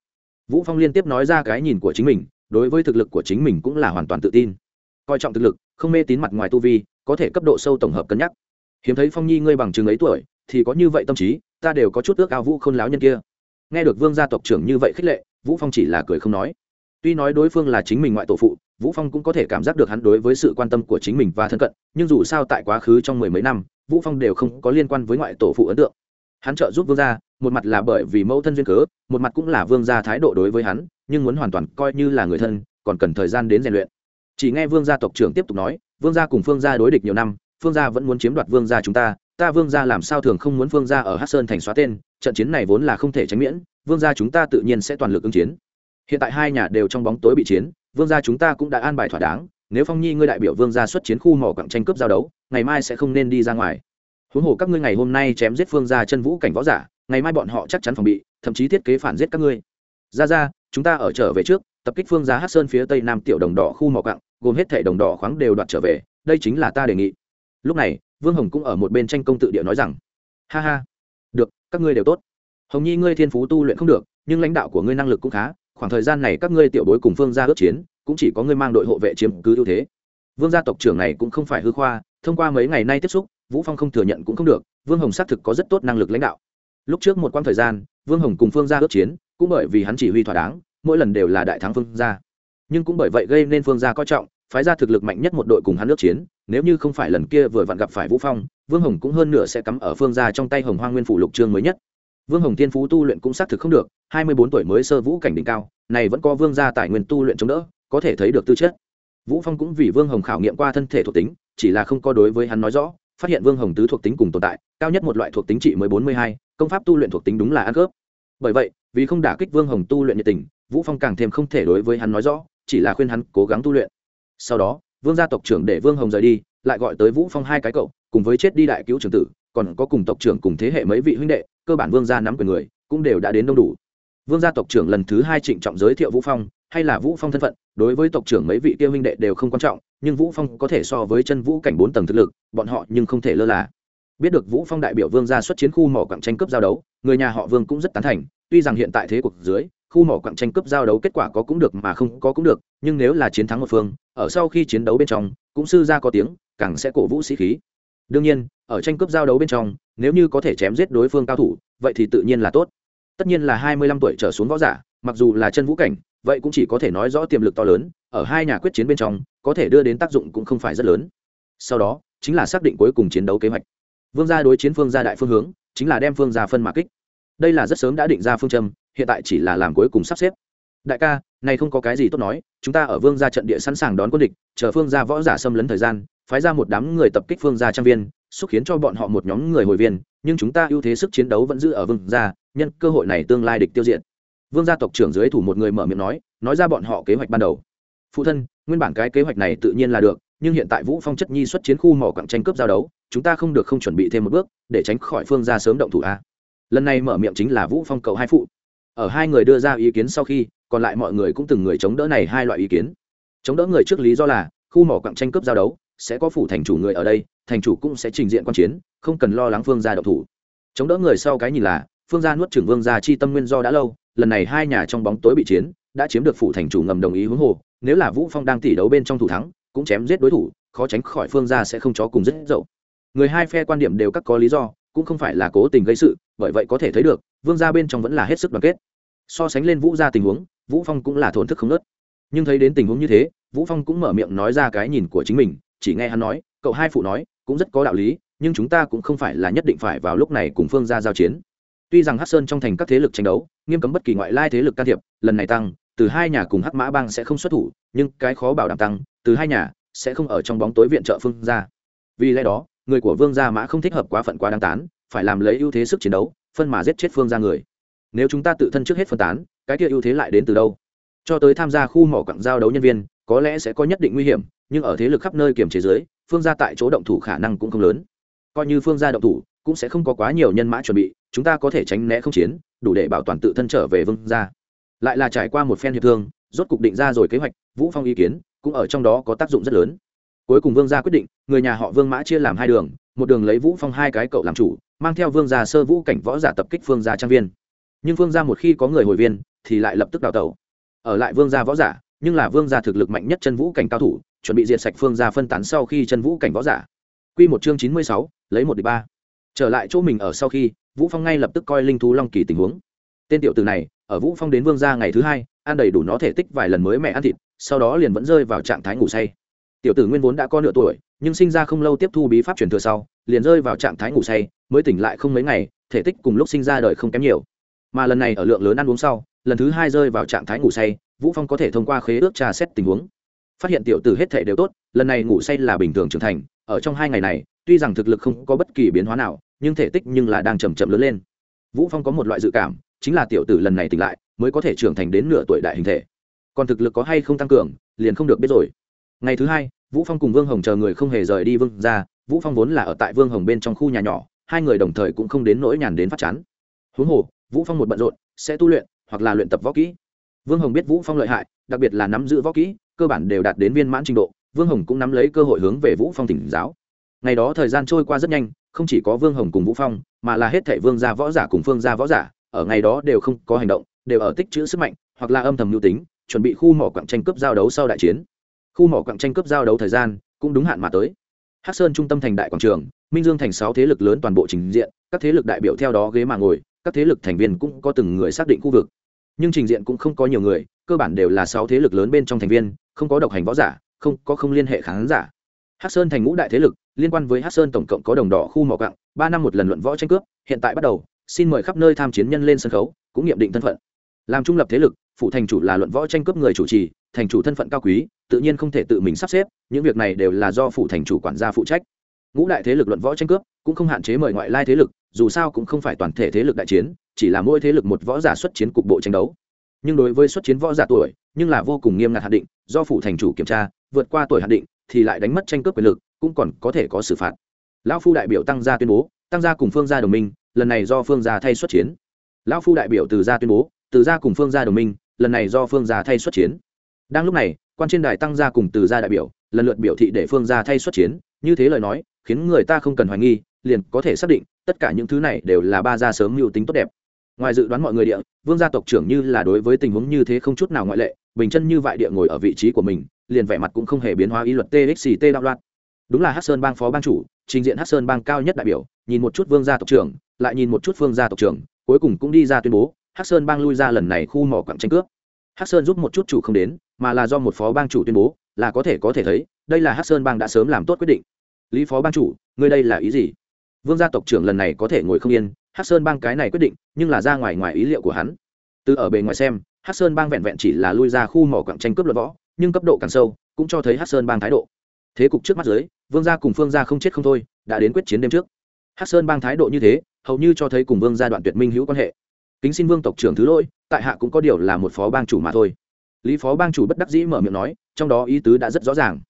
Vũ phong liên tiếp nói ra cái nhìn của chính mình, đối với thực lực của chính mình cũng là hoàn toàn tự tin. Coi trọng thực lực, không mê tín mặt ngoài tu vi, có thể cấp độ sâu tổng hợp cân nhắc. Hiếm thấy phong nhi ngươi bằng chừng ấy tuổi, thì có như vậy tâm trí, ta đều có chút ước ao vũ khôn láo nhân kia nghe được vương gia tộc trưởng như vậy khích lệ, vũ phong chỉ là cười không nói. Tuy nói đối phương là chính mình ngoại tổ phụ, vũ phong cũng có thể cảm giác được hắn đối với sự quan tâm của chính mình và thân cận, nhưng dù sao tại quá khứ trong mười mấy năm, vũ phong đều không có liên quan với ngoại tổ phụ ấn tượng. Hắn trợ giúp vương gia, một mặt là bởi vì mẫu thân duyên cớ, một mặt cũng là vương gia thái độ đối với hắn, nhưng muốn hoàn toàn coi như là người thân, còn cần thời gian đến rèn luyện. Chỉ nghe vương gia tộc trưởng tiếp tục nói, vương gia cùng phương gia đối địch nhiều năm, phương gia vẫn muốn chiếm đoạt vương gia chúng ta ta vương gia làm sao thường không muốn phương gia ở hát sơn thành xóa tên trận chiến này vốn là không thể tránh miễn, vương gia chúng ta tự nhiên sẽ toàn lực ứng chiến. Hiện tại hai nhà đều trong bóng tối bị chiến, vương gia chúng ta cũng đã an bài thỏa đáng, nếu phong nhi ngươi đại biểu vương gia xuất chiến khu mỏ cặng tranh cướp giao đấu, ngày mai sẽ không nên đi ra ngoài. Huống hồ các ngươi ngày hôm nay chém giết phương gia chân vũ cảnh võ giả, ngày mai bọn họ chắc chắn phòng bị, thậm chí thiết kế phản giết các ngươi. Ra ra, chúng ta ở trở về trước, tập kích phương gia hát sơn phía tây nam tiểu đồng đỏ khu mỏ cặng gồm hết thể đồng đỏ khoáng đều đoạt trở về, đây chính là ta đề nghị. Lúc này, vương hồng cũng ở một bên tranh công tự địa nói rằng, ha ha các ngươi đều tốt. Hồng nhi ngươi thiên phú tu luyện không được, nhưng lãnh đạo của ngươi năng lực cũng khá, khoảng thời gian này các ngươi tiểu bối cùng phương gia ước chiến, cũng chỉ có ngươi mang đội hộ vệ chiếm cứ ưu thế. Vương gia tộc trưởng này cũng không phải hư khoa, thông qua mấy ngày nay tiếp xúc, vũ phong không thừa nhận cũng không được, vương hồng xác thực có rất tốt năng lực lãnh đạo. Lúc trước một quãng thời gian, vương hồng cùng phương gia ước chiến, cũng bởi vì hắn chỉ huy thỏa đáng, mỗi lần đều là đại thắng phương gia. Nhưng cũng bởi vậy gây nên phương gia coi trọng phái ra thực lực mạnh nhất một đội cùng hắn nước chiến, nếu như không phải lần kia vừa vặn gặp phải vũ phong, vương hồng cũng hơn nửa sẽ cắm ở phương gia trong tay hồng hoa nguyên phủ lục trương mới nhất. Vương hồng thiên phú tu luyện cũng xác thực không được, hai mươi bốn tuổi mới sơ vũ cảnh đỉnh cao, này vẫn có vương gia tài nguyên tu luyện chống đỡ, có thể thấy được tư chất. Vũ phong cũng vì vương hồng khảo nghiệm qua thân thể thuộc tính, chỉ là không có đối với hắn nói rõ, phát hiện vương hồng tứ thuộc tính cùng tồn tại, cao nhất một loại thuộc tính trị mới bốn mươi hai, công pháp tu luyện thuộc tính đúng là ăn cướp bởi vậy, vì không đả kích vương hồng tu luyện nhiệt tình, vũ phong càng thêm không thể đối với hắn nói rõ, chỉ là khuyên hắn cố gắng tu luyện sau đó, vương gia tộc trưởng để vương hồng rời đi, lại gọi tới vũ phong hai cái cậu, cùng với chết đi đại cứu trưởng tử, còn có cùng tộc trưởng cùng thế hệ mấy vị huynh đệ, cơ bản vương gia nắm quyền người, cũng đều đã đến đông đủ. Vương gia tộc trưởng lần thứ hai trịnh trọng giới thiệu vũ phong, hay là vũ phong thân phận, đối với tộc trưởng mấy vị kia huynh đệ đều không quan trọng, nhưng vũ phong có thể so với chân vũ cảnh bốn tầng thực lực, bọn họ nhưng không thể lơ là. Biết được vũ phong đại biểu vương gia xuất chiến khu mỏ quặng tranh cướp giao đấu, người nhà họ vương cũng rất tán thành, tuy rằng hiện tại thế cuộc dưới khu mỏ quặng tranh cướp giao đấu kết quả có cũng được mà không có cũng được, nhưng nếu là chiến thắng một phương, ở sau khi chiến đấu bên trong, cũng sư ra có tiếng, càng sẽ cổ vũ sĩ khí. Đương nhiên, ở tranh cướp giao đấu bên trong, nếu như có thể chém giết đối phương cao thủ, vậy thì tự nhiên là tốt. Tất nhiên là hai mươi lăm tuổi trở xuống võ giả, mặc dù là chân vũ cảnh, vậy cũng chỉ có thể nói rõ tiềm lực to lớn, ở hai nhà quyết chiến bên trong, có thể đưa đến tác dụng cũng không phải rất lớn. Sau đó, chính là xác định cuối cùng chiến đấu kế hoạch. Vương gia đối chiến phương gia đại phương hướng, chính là đem phương gia phân mã kích. Đây là rất sớm đã định ra phương châm hiện tại chỉ là làm cuối cùng sắp xếp. Đại ca, này không có cái gì tốt nói, chúng ta ở vương gia trận địa sẵn sàng đón quân địch, chờ phương gia võ giả xâm lấn thời gian, phái ra một đám người tập kích phương gia trang viên, xúc khiến cho bọn họ một nhóm người hồi viên, nhưng chúng ta ưu thế sức chiến đấu vẫn giữ ở vương gia, nhân cơ hội này tương lai địch tiêu diệt. Vương gia tộc trưởng dưới thủ một người mở miệng nói nói ra bọn họ kế hoạch ban đầu. Phụ thân, nguyên bản cái kế hoạch này tự nhiên là được, nhưng hiện tại vũ phong chất nhi xuất chiến khu mỏ cặng tranh cướp giao đấu, chúng ta không được không chuẩn bị thêm một bước, để tránh khỏi phương gia sớm động thủ a. Lần này mở miệng chính là vũ phong cầu hai phụ ở hai người đưa ra ý kiến sau khi, còn lại mọi người cũng từng người chống đỡ này hai loại ý kiến. Chống đỡ người trước lý do là, khu mỏ cặng tranh cướp giao đấu, sẽ có phủ thành chủ người ở đây, thành chủ cũng sẽ trình diện quan chiến, không cần lo lắng phương gia độc thủ. Chống đỡ người sau cái nhìn là, phương gia nuốt trưởng vương gia chi tâm nguyên do đã lâu, lần này hai nhà trong bóng tối bị chiến, đã chiếm được phủ thành chủ ngầm đồng ý hướng hồ, nếu là vũ phong đang tỉ đấu bên trong thủ thắng, cũng chém giết đối thủ, khó tránh khỏi phương gia sẽ không chó cùng rất dậu. Người hai phe quan điểm đều các có lý do cũng không phải là cố tình gây sự, bởi vậy có thể thấy được, vương gia bên trong vẫn là hết sức đoàn kết. So sánh lên vũ gia tình huống, vũ phong cũng là thổn thức không nớt. Nhưng thấy đến tình huống như thế, vũ phong cũng mở miệng nói ra cái nhìn của chính mình, chỉ nghe hắn nói, cậu hai phụ nói, cũng rất có đạo lý, nhưng chúng ta cũng không phải là nhất định phải vào lúc này cùng phương gia giao chiến. Tuy rằng hắc sơn trong thành các thế lực tranh đấu, nghiêm cấm bất kỳ ngoại lai thế lực can thiệp, lần này tăng, từ hai nhà cùng hắc mã bang sẽ không xuất thủ, nhưng cái khó bảo đảm tăng, từ hai nhà sẽ không ở trong bóng tối viện trợ phương gia. Vì lẽ đó người của vương gia mã không thích hợp quá phận quá đáng tán, phải làm lấy ưu thế sức chiến đấu, phân mà giết chết phương gia người. Nếu chúng ta tự thân trước hết phân tán, cái kia ưu thế lại đến từ đâu? Cho tới tham gia khu mỏ quặng giao đấu nhân viên, có lẽ sẽ có nhất định nguy hiểm, nhưng ở thế lực khắp nơi kiềm chế giới phương gia tại chỗ động thủ khả năng cũng không lớn. Coi như phương gia động thủ, cũng sẽ không có quá nhiều nhân mã chuẩn bị, chúng ta có thể tránh né không chiến, đủ để bảo toàn tự thân trở về vương gia. Lại là trải qua một phen hiệp thương, rốt cục định ra rồi kế hoạch, vũ phong ý kiến, cũng ở trong đó có tác dụng rất lớn cuối cùng vương gia quyết định, người nhà họ vương mã chia làm hai đường, một đường lấy vũ phong hai cái cậu làm chủ, mang theo vương gia sơ vũ cảnh võ giả tập kích phương gia trang viên. Nhưng phương gia một khi có người hồi viên, thì lại lập tức đào tẩu. Ở lại vương gia võ giả, nhưng là vương gia thực lực mạnh nhất chân vũ cảnh cao thủ, chuẩn bị diệt sạch phương gia phân tán sau khi chân vũ cảnh võ giả. Quy một chương chín mươi sáu, lấy một địch ba. Trở lại chỗ mình ở sau khi, vũ phong ngay lập tức coi linh thú long kỳ tình huống. Tên tiểu tử này, ở vũ phong đến vương gia ngày thứ hai, ăn đầy đủ nó thể tích vài lần mới mẹ ăn thịt, sau đó liền vẫn rơi vào trạng thái ngủ say tiểu tử nguyên vốn đã có nửa tuổi, nhưng sinh ra không lâu tiếp thu bí pháp truyền thừa sau, liền rơi vào trạng thái ngủ say, mới tỉnh lại không mấy ngày, thể tích cùng lúc sinh ra đời không kém nhiều. Mà lần này ở lượng lớn ăn uống sau, lần thứ hai rơi vào trạng thái ngủ say, vũ phong có thể thông qua khế ước trà xét tình huống. Phát hiện tiểu tử hết thể đều tốt, lần này ngủ say là bình thường trưởng thành, ở trong hai ngày này, tuy rằng thực lực không có bất kỳ biến hóa nào, nhưng thể tích nhưng là đang chầm chậm lớn lên. Vũ phong có một loại dự cảm, chính là tiểu tử lần này tỉnh lại, mới có thể trưởng thành đến nửa tuổi đại hình thể. Còn thực lực có hay không tăng cường, liền không được biết rồi ngày thứ hai, vũ phong cùng vương hồng chờ người không hề rời đi vương ra vũ phong vốn là ở tại vương hồng bên trong khu nhà nhỏ, hai người đồng thời cũng không đến nỗi nhàn đến phát chán. Huống hồ, vũ phong một bận rộn, sẽ tu luyện, hoặc là luyện tập võ kỹ. Vương hồng biết vũ phong lợi hại, đặc biệt là nắm giữ võ kỹ, cơ bản đều đạt đến viên mãn trình độ. Vương hồng cũng nắm lấy cơ hội hướng về vũ phong tỉnh giáo. Ngày đó thời gian trôi qua rất nhanh, không chỉ có vương hồng cùng vũ phong, mà là hết thảy vương gia võ giả cùng phương gia võ giả, ở ngày đó đều không có hành động, đều ở tích trữ sức mạnh, hoặc là âm thầm lưu tính, chuẩn bị khu mỏ quặng tranh cướp giao đấu sau đại chiến khu mỏ quặng tranh cướp giao đấu thời gian cũng đúng hạn mà tới. Hắc sơn trung tâm thành đại quảng trường, minh dương thành sáu thế lực lớn toàn bộ trình diện, các thế lực đại biểu theo đó ghế mà ngồi, các thế lực thành viên cũng có từng người xác định khu vực. Nhưng trình diện cũng không có nhiều người, cơ bản đều là sáu thế lực lớn bên trong thành viên, không có độc hành võ giả, không, có không liên hệ khán giả. Hắc sơn thành ngũ đại thế lực, liên quan với hắc sơn tổng cộng có đồng đỏ khu mỏ cặng ba năm một lần luận võ tranh cướp, hiện tại bắt đầu, xin mời khắp nơi tham chiến nhân lên sân khấu, cũng nghiệm định thân phận. Làm trung lập thế lực, phụ thành chủ là luận võ tranh cướp người chủ trì, thành chủ thân phận cao quý tự nhiên không thể tự mình sắp xếp, những việc này đều là do phụ thành chủ quản gia phụ trách. Ngũ đại thế lực luận võ tranh cướp cũng không hạn chế mời ngoại lai thế lực, dù sao cũng không phải toàn thể thế lực đại chiến, chỉ là mỗi thế lực một võ giả xuất chiến cục bộ tranh đấu. Nhưng đối với xuất chiến võ giả tuổi, nhưng là vô cùng nghiêm ngặt hạn định, do phụ thành chủ kiểm tra, vượt qua tuổi hạn định thì lại đánh mất tranh cướp quyền lực, cũng còn có thể có xử phạt. Lão phu đại biểu tăng gia tuyên bố, tăng gia cùng phương gia đồng minh, lần này do phương gia thay xuất chiến. Lão phu đại biểu từ gia tuyên bố, từ gia cùng phương gia đồng minh, lần này do phương gia thay xuất chiến. Đang lúc này quan trên đài tăng gia cùng từ gia đại biểu, lần lượt biểu thị để phương gia thay xuất chiến. Như thế lời nói, khiến người ta không cần hoài nghi, liền có thể xác định, tất cả những thứ này đều là ba gia sớm mưu tính tốt đẹp. Ngoài dự đoán mọi người địa, vương gia tộc trưởng như là đối với tình huống như thế không chút nào ngoại lệ, bình chân như vậy địa ngồi ở vị trí của mình, liền vẻ mặt cũng không hề biến hóa ý luật txt đạo loạn. Đúng là hát sơn bang phó bang chủ, trình diện hát sơn bang cao nhất đại biểu, nhìn một chút vương gia tộc trưởng, lại nhìn một chút phương gia tộc trưởng, cuối cùng cũng đi ra tuyên bố hát sơn bang lui ra lần này khu mỏ quặng tranh cướp. Hát sơn giúp một chút chủ không đến mà là do một phó bang chủ tuyên bố, là có thể có thể thấy, đây là hát sơn bang đã sớm làm tốt quyết định. Lý phó bang chủ, ngươi đây là ý gì? Vương gia tộc trưởng lần này có thể ngồi không yên hát sơn bang cái này quyết định, nhưng là ra ngoài ngoài ý liệu của hắn. Từ ở bề ngoài xem hát sơn bang vẹn vẹn chỉ là lui ra khu mỏ quặng tranh cướp luật võ, nhưng cấp độ càng sâu, cũng cho thấy hát sơn bang thái độ. Thế cục trước mắt dưới, vương gia cùng phương gia không chết không thôi, đã đến quyết chiến đêm trước. Hát sơn bang thái độ như thế, hầu như cho thấy cùng vương gia đoạn tuyệt minh hữu quan hệ. Kính xin vương tộc trưởng thứ lỗi, tại hạ cũng có điều là một phó bang chủ mà thôi lý phó bang chủ bất đắc dĩ mở miệng nói, trong đó ý tứ đã rất rõ ràng.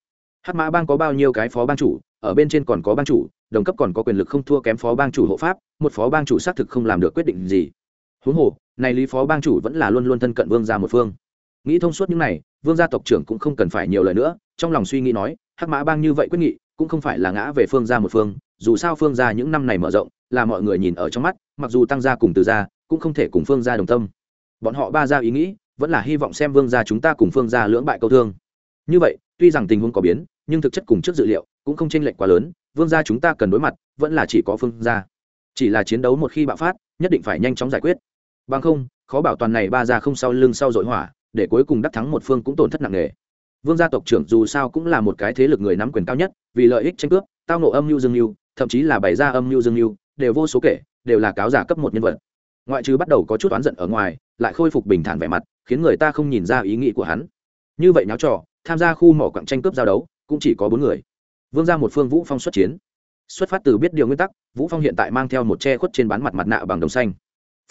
Hát mã bang có bao nhiêu cái phó bang chủ, ở bên trên còn có bang chủ, đồng cấp còn có quyền lực không thua kém phó bang chủ hộ pháp, một phó bang chủ xác thực không làm được quyết định gì. Huống hồ, này lý phó bang chủ vẫn là luôn luôn thân cận vương gia một phương. Nghĩ thông suốt những này, vương gia tộc trưởng cũng không cần phải nhiều lời nữa, trong lòng suy nghĩ nói, hắc mã bang như vậy quyết nghị, cũng không phải là ngã về phương gia một phương, dù sao phương gia những năm này mở rộng, là mọi người nhìn ở trong mắt, mặc dù tăng gia cùng từ gia, cũng không thể cùng phương gia đồng tâm. Bọn họ ba gia ý nghĩ vẫn là hy vọng xem vương gia chúng ta cùng phương gia lưỡng bại câu thương. Như vậy, tuy rằng tình huống có biến, nhưng thực chất cùng trước dự liệu cũng không chênh lệch quá lớn, vương gia chúng ta cần đối mặt, vẫn là chỉ có phương gia. Chỉ là chiến đấu một khi bạo phát, nhất định phải nhanh chóng giải quyết. Bằng không, khó bảo toàn này ba gia không sau lưng sau dội hỏa, để cuối cùng đắc thắng một phương cũng tổn thất nặng nề. Vương gia tộc trưởng dù sao cũng là một cái thế lực người nắm quyền cao nhất, vì lợi ích tranh cướp, tao nộ âm mưu dương mưu, thậm chí là bày ra âm mưu dương mưu, đều vô số kể, đều là cáo giả cấp một nhân vật ngoại trừ bắt đầu có chút oán giận ở ngoài, lại khôi phục bình thản vẻ mặt, khiến người ta không nhìn ra ý nghĩ của hắn. Như vậy nháo trò, tham gia khu mỏ quặng tranh cướp giao đấu, cũng chỉ có bốn người. Vương gia một phương vũ phong xuất chiến. Xuất phát từ biết điều nguyên tắc, vũ phong hiện tại mang theo một che khuất trên bán mặt mặt nạ bằng đồng xanh.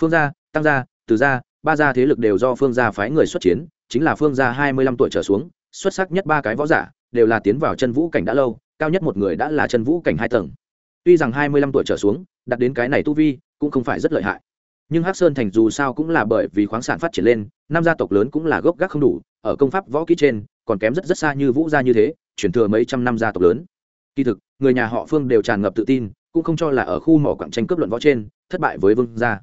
Phương gia, tăng gia, từ gia, ba gia thế lực đều do phương gia phái người xuất chiến, chính là phương gia hai mươi lăm tuổi trở xuống, xuất sắc nhất ba cái võ giả, đều là tiến vào chân vũ cảnh đã lâu, cao nhất một người đã là chân vũ cảnh hai tầng. Tuy rằng hai mươi lăm tuổi trở xuống đặt đến cái này tu vi, cũng không phải rất lợi hại nhưng hắc sơn thành dù sao cũng là bởi vì khoáng sản phát triển lên, năm gia tộc lớn cũng là gốc gác không đủ, ở công pháp võ kỹ trên, còn kém rất rất xa như vũ gia như thế, chuyển thừa mấy trăm năm gia tộc lớn. Kỳ thực, người nhà họ phương đều tràn ngập tự tin, cũng không cho là ở khu mỏ quảng tranh cướp luận võ trên, thất bại với vương gia.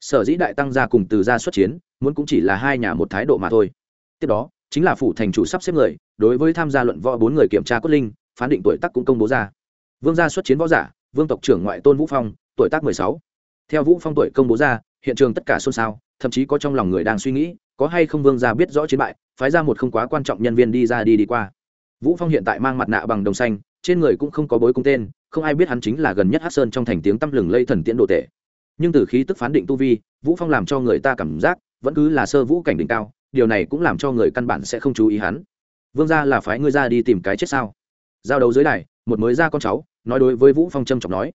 Sở dĩ đại tăng gia cùng từ gia xuất chiến, muốn cũng chỉ là hai nhà một thái độ mà thôi. Tiếp đó, chính là phủ thành chủ sắp xếp người, đối với tham gia luận võ bốn người kiểm tra cốt linh, phán định tuổi tác cũng công bố ra. Vương gia xuất chiến võ giả, vương tộc trưởng ngoại tôn vũ phong, tuổi tác mười sáu. Theo vũ phong tuổi công bố ra hiện trường tất cả xôn xao thậm chí có trong lòng người đang suy nghĩ có hay không vương gia biết rõ chiến bại phái ra một không quá quan trọng nhân viên đi ra đi đi qua. Vũ phong hiện tại mang mặt nạ bằng đồng xanh trên người cũng không có bối cung tên không ai biết hắn chính là gần nhất hát sơn trong thành tiếng tăm lừng lây thần tiễn đồ tệ nhưng từ khí tức phán định tu vi vũ phong làm cho người ta cảm giác vẫn cứ là sơ vũ cảnh đỉnh cao điều này cũng làm cho người căn bản sẽ không chú ý hắn. Vương gia là phái ngươi ra đi tìm cái chết sao? Giao đấu dưới này, một mới ra con cháu nói đối với vũ phong trâm trọng nói.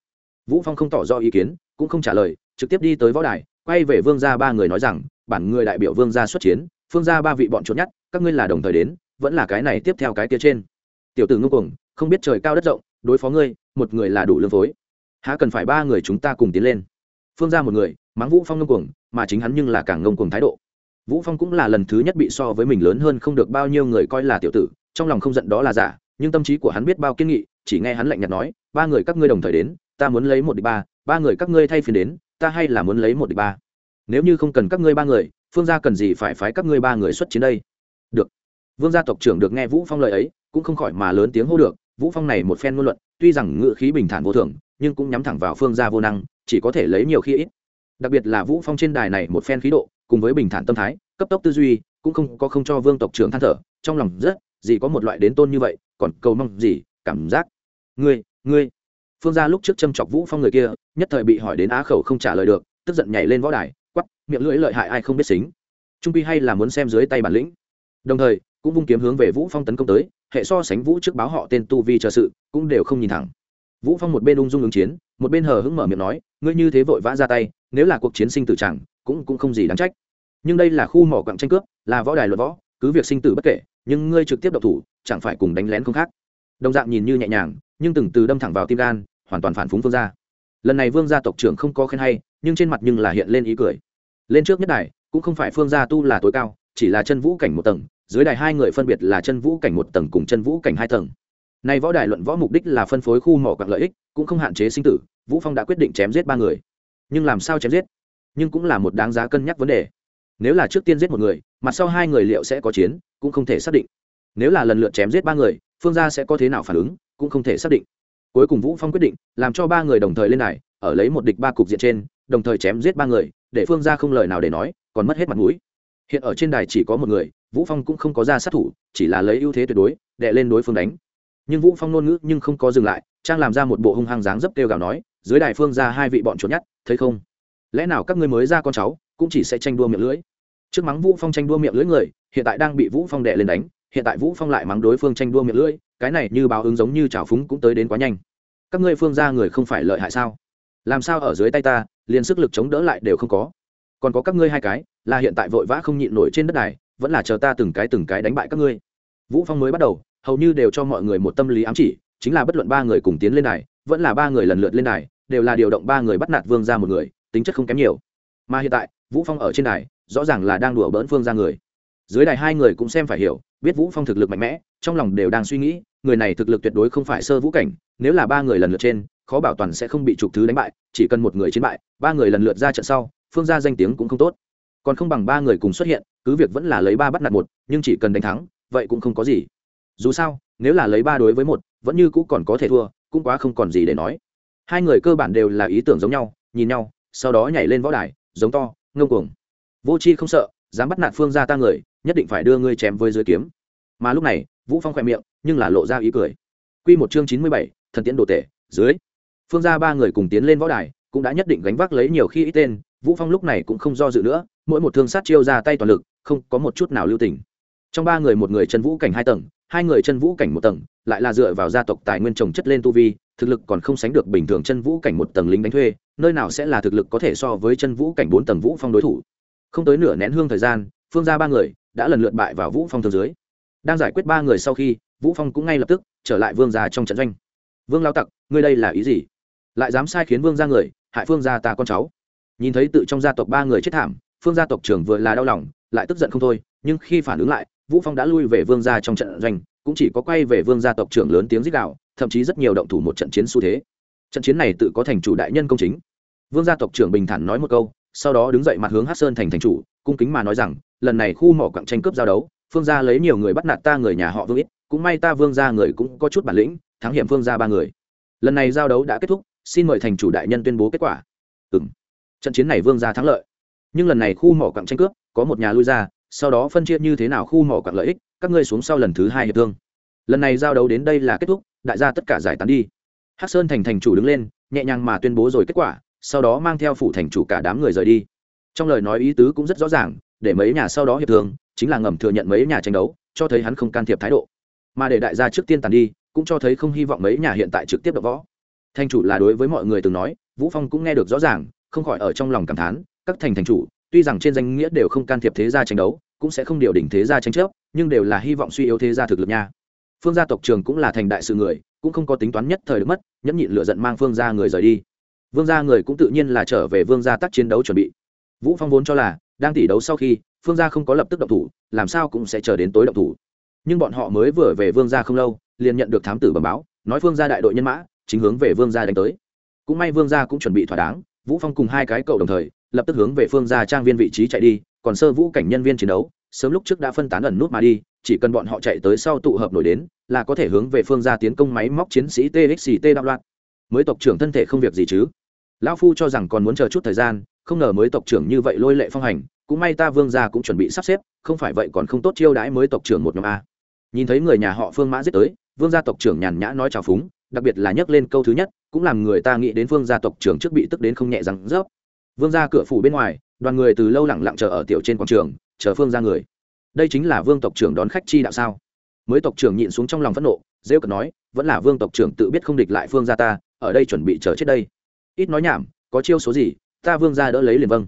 Vũ phong không tỏ rõ ý kiến cũng không trả lời trực tiếp đi tới võ đài quay về vương gia ba người nói rằng, bản người đại biểu vương gia xuất chiến, phương gia ba vị bọn trốn nhất, các ngươi là đồng thời đến, vẫn là cái này tiếp theo cái kia trên. Tiểu tử ngưng cuồng, không biết trời cao đất rộng, đối phó ngươi, một người là đủ lương phối. Há cần phải ba người chúng ta cùng tiến lên. Phương gia một người, mắng vũ phong ngông cuồng, mà chính hắn nhưng là càng ngông cuồng thái độ. Vũ phong cũng là lần thứ nhất bị so với mình lớn hơn không được bao nhiêu người coi là tiểu tử, trong lòng không giận đó là giả, nhưng tâm trí của hắn biết bao kiên nghị, chỉ nghe hắn lạnh nhạt nói, ba người các ngươi đồng thời đến, ta muốn lấy một địch ba ba người các ngươi thay phiên đến ta hay là muốn lấy một địch ba? Nếu như không cần các ngươi ba người, phương gia cần gì phải phái các ngươi ba người xuất chiến đây? Được. Vương gia tộc trưởng được nghe vũ phong lời ấy, cũng không khỏi mà lớn tiếng hô được, vũ phong này một phen ngôn luận, tuy rằng ngựa khí bình thản vô thường, nhưng cũng nhắm thẳng vào phương gia vô năng, chỉ có thể lấy nhiều khi ít. Đặc biệt là vũ phong trên đài này một phen khí độ, cùng với bình thản tâm thái, cấp tốc tư duy, cũng không có không cho vương tộc trưởng than thở, trong lòng rất, gì có một loại đến tôn như vậy, còn cầu mong gì, cảm giác. Ngươi ngươi phương gia lúc trước châm chọc vũ phong người kia, nhất thời bị hỏi đến á khẩu không trả lời được, tức giận nhảy lên võ đài quắp miệng lưỡi lợi hại ai không biết xính. Trung pi hay là muốn xem dưới tay bản lĩnh. Đồng thời, cũng vung kiếm hướng về vũ phong tấn công tới, hệ so sánh vũ trước báo họ tên tu vi chờ sự, cũng đều không nhìn thẳng. Vũ phong một bên ung dung ứng chiến, một bên hờ hững mở miệng nói, ngươi như thế vội vã ra tay, nếu là cuộc chiến sinh tử chẳng, cũng cũng không gì đáng trách. Nhưng đây là khu mỏ quặng tranh cướp, là võ đài luật võ, cứ việc sinh tử bất kể, nhưng ngươi trực tiếp độc thủ, chẳng phải cùng đánh lén không khác. Đồng dạng nhìn như nhẹ nhàng nhưng từng từ đâm thẳng vào tim gan, hoàn toàn phản phúng vương gia. Lần này vương gia tộc trưởng không có khen hay, nhưng trên mặt nhưng là hiện lên ý cười. Lên trước nhất đài, cũng không phải phương gia tu là tối cao, chỉ là chân vũ cảnh một tầng, dưới đài hai người phân biệt là chân vũ cảnh một tầng cùng chân vũ cảnh hai tầng. Này võ đài luận võ mục đích là phân phối khu mỏ quặng lợi ích, cũng không hạn chế sinh tử, vũ phong đã quyết định chém giết ba người. Nhưng làm sao chém giết? Nhưng cũng là một đáng giá cân nhắc vấn đề. Nếu là trước tiên giết một người mặt sau hai người liệu sẽ có chiến, cũng không thể xác định. Nếu là lần lượt chém giết ba người, phương gia sẽ có thế nào phản ứng? Cũng không thể xác định. Cuối cùng vũ phong quyết định, làm cho ba người đồng thời lên đài, ở lấy một địch ba cục diện trên, đồng thời chém giết ba người, để phương gia không lời nào để nói, còn mất hết mặt mũi. Hiện ở trên đài chỉ có một người, vũ phong cũng không có ra sát thủ, chỉ là lấy ưu thế tuyệt đối đệ lên đối phương đánh. Nhưng vũ phong ngôn ngữ nhưng không có dừng lại, trang làm ra một bộ hung hăng dáng dấp kêu gào nói, dưới đài phương ra hai vị bọn chuột nhắt thấy không? Lẽ nào các ngươi mới ra con cháu, cũng chỉ sẽ tranh đua miệng lưỡi? Trước mắng vũ phong tranh đua miệng lưỡi người, hiện tại đang bị vũ phong đệ lên đánh, hiện tại vũ phong lại mắng đối phương tranh đua miệng lưỡi cái này như báo ứng giống như trào phúng cũng tới đến quá nhanh. Các ngươi phương ra người không phải lợi hại sao? Làm sao ở dưới tay ta, liền sức lực chống đỡ lại đều không có? Còn có các ngươi hai cái, là hiện tại vội vã không nhịn nổi trên đất này vẫn là chờ ta từng cái từng cái đánh bại các ngươi. Vũ phong mới bắt đầu, hầu như đều cho mọi người một tâm lý ám chỉ, chính là bất luận ba người cùng tiến lên này vẫn là ba người lần lượt lên này đều là điều động ba người bắt nạt vương ra một người, tính chất không kém nhiều. Mà hiện tại, vũ phong ở trên đài, rõ ràng là đang đùa bỡn phương ra người. Dưới đài hai người cũng xem phải hiểu biết vũ phong thực lực mạnh mẽ trong lòng đều đang suy nghĩ người này thực lực tuyệt đối không phải sơ vũ cảnh nếu là ba người lần lượt trên khó bảo toàn sẽ không bị trục thứ đánh bại chỉ cần một người chiến bại ba người lần lượt ra trận sau phương ra danh tiếng cũng không tốt còn không bằng ba người cùng xuất hiện cứ việc vẫn là lấy ba bắt nạt một nhưng chỉ cần đánh thắng vậy cũng không có gì dù sao nếu là lấy ba đối với một vẫn như cũ còn có thể thua cũng quá không còn gì để nói hai người cơ bản đều là ý tưởng giống nhau nhìn nhau sau đó nhảy lên võ đài giống to ngông cuồng vô c h i không sợ dám bắt nạt phương ra ta người nhất định phải đưa ngươi chém với dưới kiếm. Mà lúc này, vũ phong khoe miệng, nhưng là lộ ra ý cười. Quy một chương chín mươi bảy, thần tiễn đồ tể, dưới. Phương ra ba người cùng tiến lên võ đài, cũng đã nhất định gánh vác lấy nhiều khi ít tên, vũ phong lúc này cũng không do dự nữa, mỗi một thương sát chiêu ra tay toàn lực, không có một chút nào lưu tình. Trong ba người một người chân vũ cảnh hai tầng, hai người chân vũ cảnh một tầng, lại là dựa vào gia tộc tài nguyên trồng chất lên tu vi, thực lực còn không sánh được bình thường chân vũ cảnh một tầng lính đánh thuê, nơi nào sẽ là thực lực có thể so với chân vũ cảnh bốn tầng vũ phong đối thủ. Không tới nửa nén hương thời gian, phương ra ba người đã lần lượt bại vào vũ phong thường dưới. Đang giải quyết ba người sau khi, vũ phong cũng ngay lập tức trở lại vương gia trong trận doanh. Vương lao tặc, ngươi đây là ý gì? Lại dám sai khiến vương gia người, hại phương gia ta con cháu. Nhìn thấy tự trong gia tộc ba người chết thảm, phương gia tộc trưởng vừa là đau lòng, lại tức giận không thôi, nhưng khi phản ứng lại, vũ phong đã lui về vương gia trong trận doanh, cũng chỉ có quay về vương gia tộc trưởng lớn tiếng rít đạo thậm chí rất nhiều động thủ một trận chiến xu thế. Trận chiến này tự có thành chủ đại nhân công chính. Vương gia tộc trưởng bình thản nói một câu, sau đó đứng dậy mặt hướng hát sơn thành thành chủ, cung kính mà nói rằng lần này khu mỏ quặng tranh cướp giao đấu, phương gia lấy nhiều người bắt nạt ta người nhà họ vương ít, cũng may ta vương gia người cũng có chút bản lĩnh, thắng hiểm phương gia ba người. Lần này giao đấu đã kết thúc, xin mời thành chủ đại nhân tuyên bố kết quả. Ừ m trận chiến này vương gia thắng lợi. Nhưng lần này khu mỏ quặng tranh cướp, có một nhà lui ra, sau đó phân chia như thế nào khu mỏ quặng lợi ích, các ngươi xuống sau lần thứ hai hiệp thương. Lần này giao đấu đến đây là kết thúc, đại gia tất cả giải tán đi. Hắc sơn thành thành chủ đứng lên, nhẹ nhàng mà tuyên bố rồi kết quả, sau đó mang theo phủ thành chủ cả đám người rời đi. Trong lời nói ý tứ cũng rất rõ ràng để mấy nhà sau đó hiệp thương, chính là ngầm thừa nhận mấy nhà tranh đấu, cho thấy hắn không can thiệp thái độ. Mà để đại gia trước tiên tàn đi, cũng cho thấy không hy vọng mấy nhà hiện tại trực tiếp đập võ. Thành chủ là đối với mọi người từng nói, vũ phong cũng nghe được rõ ràng, không khỏi ở trong lòng cảm thán, các thành thành chủ, tuy rằng trên danh nghĩa đều không can thiệp thế gia tranh đấu, cũng sẽ không điều đỉnh thế gia tranh chấp, nhưng đều là hy vọng suy yếu thế gia thực lực nha. Phương gia tộc trường cũng là thành đại sự người, cũng không có tính toán nhất thời được mất, nhẫn nhịn lựa giận mang phương gia người rời đi. Vương gia người cũng tự nhiên là trở về vương gia tác chiến đấu chuẩn bị. Vũ phong vốn cho là đang tỷ đấu sau khi, phương gia không có lập tức động thủ, làm sao cũng sẽ chờ đến tối động thủ. Nhưng bọn họ mới vừa về vương gia không lâu, liền nhận được thám tử bẩm báo, nói phương gia đại đội nhân mã, chính hướng về vương gia đánh tới. Cũng may vương gia cũng chuẩn bị thỏa đáng, vũ phong cùng hai cái cậu đồng thời, lập tức hướng về phương gia trang viên vị trí chạy đi, còn sơ vũ cảnh nhân viên chiến đấu, sớm lúc trước đã phân tán ẩn nút mà đi, chỉ cần bọn họ chạy tới sau tụ hợp nổi đến, là có thể hướng về phương gia tiến công máy móc chiến sĩ txt đạo loạn. Mới tộc trưởng thân thể không việc gì chứ? Lão phu cho rằng còn muốn chờ chút thời gian không ngờ mới tộc trưởng như vậy lôi lệ phong hành, cũng may ta vương gia cũng chuẩn bị sắp xếp, không phải vậy còn không tốt chiêu đãi mới tộc trưởng một nhóm a. Nhìn thấy người nhà họ phương mã giết tới, vương gia tộc trưởng nhàn nhã nói chào phúng, đặc biệt là nhắc lên câu thứ nhất, cũng làm người ta nghĩ đến vương gia tộc trưởng trước bị tức đến không nhẹ rằng rớp. Vương gia cửa phủ bên ngoài, đoàn người từ lâu lẳng lặng chờ ở tiểu trên quảng trường, chờ phương ra người. Đây chính là vương tộc trưởng đón khách chi đạo sao? Mới tộc trưởng nhịn xuống trong lòng phẫn nộ, rêu cần nói, vẫn là vương tộc trưởng tự biết không địch lại phương gia ta, ở đây chuẩn bị chờ chết đây. Ít nói nhảm, có chiêu số gì ta vương gia đỡ lấy liền vâng.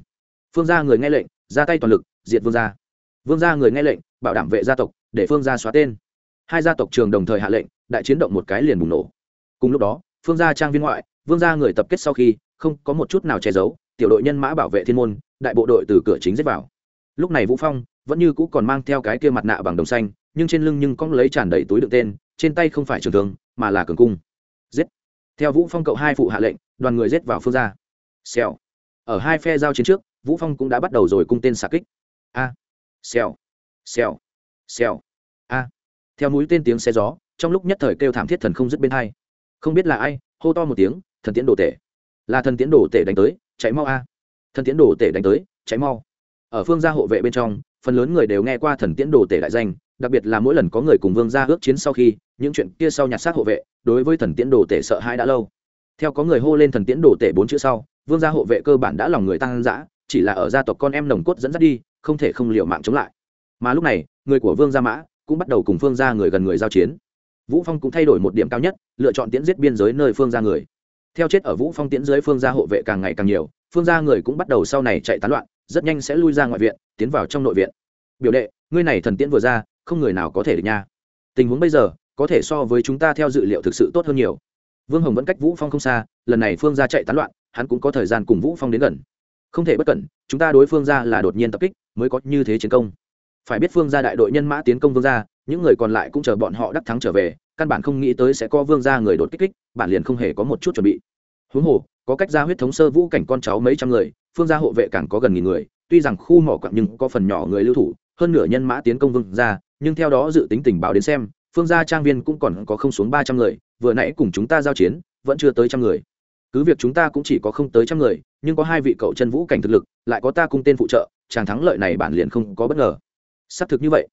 Phương gia người nghe lệnh, ra tay toàn lực, diệt vương gia. Vương gia người nghe lệnh, bảo đảm vệ gia tộc, để phương gia xóa tên. Hai gia tộc trường đồng thời hạ lệnh, đại chiến động một cái liền bùng nổ. Cùng lúc đó, phương gia trang viên ngoại, vương gia người tập kết sau khi, không có một chút nào che giấu, tiểu đội nhân mã bảo vệ thiên môn, đại bộ đội từ cửa chính dứt vào. Lúc này vũ phong vẫn như cũ còn mang theo cái kia mặt nạ bằng đồng xanh, nhưng trên lưng nhưng cong lấy tràn đầy túi đựng tên, trên tay không phải trường thương, mà là cường cung. Giết. Theo vũ phong cậu hai phụ hạ lệnh, đoàn người giết vào phương gia. Xèo ở hai phe giao chiến trước, vũ phong cũng đã bắt đầu rồi cung tên xạ kích. A, xèo xèo xèo, a. Theo mũi tên tiếng xe gió, trong lúc nhất thời kêu thảm thiết thần không dứt bên hai. Không biết là ai, hô to một tiếng, thần tiễn đồ tể. Là thần tiễn đồ tể đánh tới, chạy mau a. Thần tiễn đồ tể đánh tới, chạy mau. Ở phương gia hộ vệ bên trong, phần lớn người đều nghe qua thần tiễn đồ tể đại danh, đặc biệt là mỗi lần có người cùng vương gia ước chiến sau khi, những chuyện kia sau nhặt xác hộ vệ, đối với thần tiễn đồ tể sợ hãi đã lâu. Theo có người hô lên thần tiễn đồ tể bốn chữ sau vương gia hộ vệ cơ bản đã lòng người tăng dã, chỉ là ở gia tộc con em nồng cốt dẫn dắt đi, không thể không liều mạng chống lại. Mà lúc này, người của vương gia mã cũng bắt đầu cùng phương gia người gần người giao chiến. Vũ phong cũng thay đổi một điểm cao nhất, lựa chọn tiễn giết biên giới nơi phương gia người. Theo chết ở vũ phong tiễn dưới phương gia hộ vệ càng ngày càng nhiều phương gia người cũng bắt đầu sau này chạy tán loạn, rất nhanh sẽ lui ra ngoại viện, tiến vào trong nội viện. Biểu đệ, ngươi này thần tiễn vừa ra, không người nào có thể được nha. Tình huống bây giờ, có thể so với chúng ta theo dự liệu thực sự tốt hơn nhiều. Vương hồng vẫn cách vũ phong không xa, lần này phương gia chạy tán loạn hắn cũng có thời gian cùng vũ phong đến gần. Không thể bất cẩn, chúng ta đối phương gia là đột nhiên tập kích, mới có như thế chiến công. Phải biết phương gia đại đội nhân mã tiến công vương gia, những người còn lại cũng chờ bọn họ đắc thắng trở về, căn bản không nghĩ tới sẽ có vương gia người đột kích kích, bản liền không hề có một chút chuẩn bị. Huống hồ, có cách ra huyết thống sơ vũ cảnh con cháu mấy trăm người, phương gia hộ vệ càng có gần nghìn người, tuy rằng khu mỏ quặng nhưng có phần nhỏ người lưu thủ, hơn nửa nhân mã tiến công vương gia, nhưng theo đó dự tính tình báo đến xem, phương gia trang viên cũng còn có không xuống ba trăm người, vừa nãy cùng chúng ta giao chiến, vẫn chưa tới trăm người cứ việc chúng ta cũng chỉ có không tới trăm người, nhưng có hai vị cậu chân vũ cảnh thực lực, lại có ta cung tên phụ trợ, chàng thắng lợi này bản liền không có bất ngờ. Xác thực như vậy.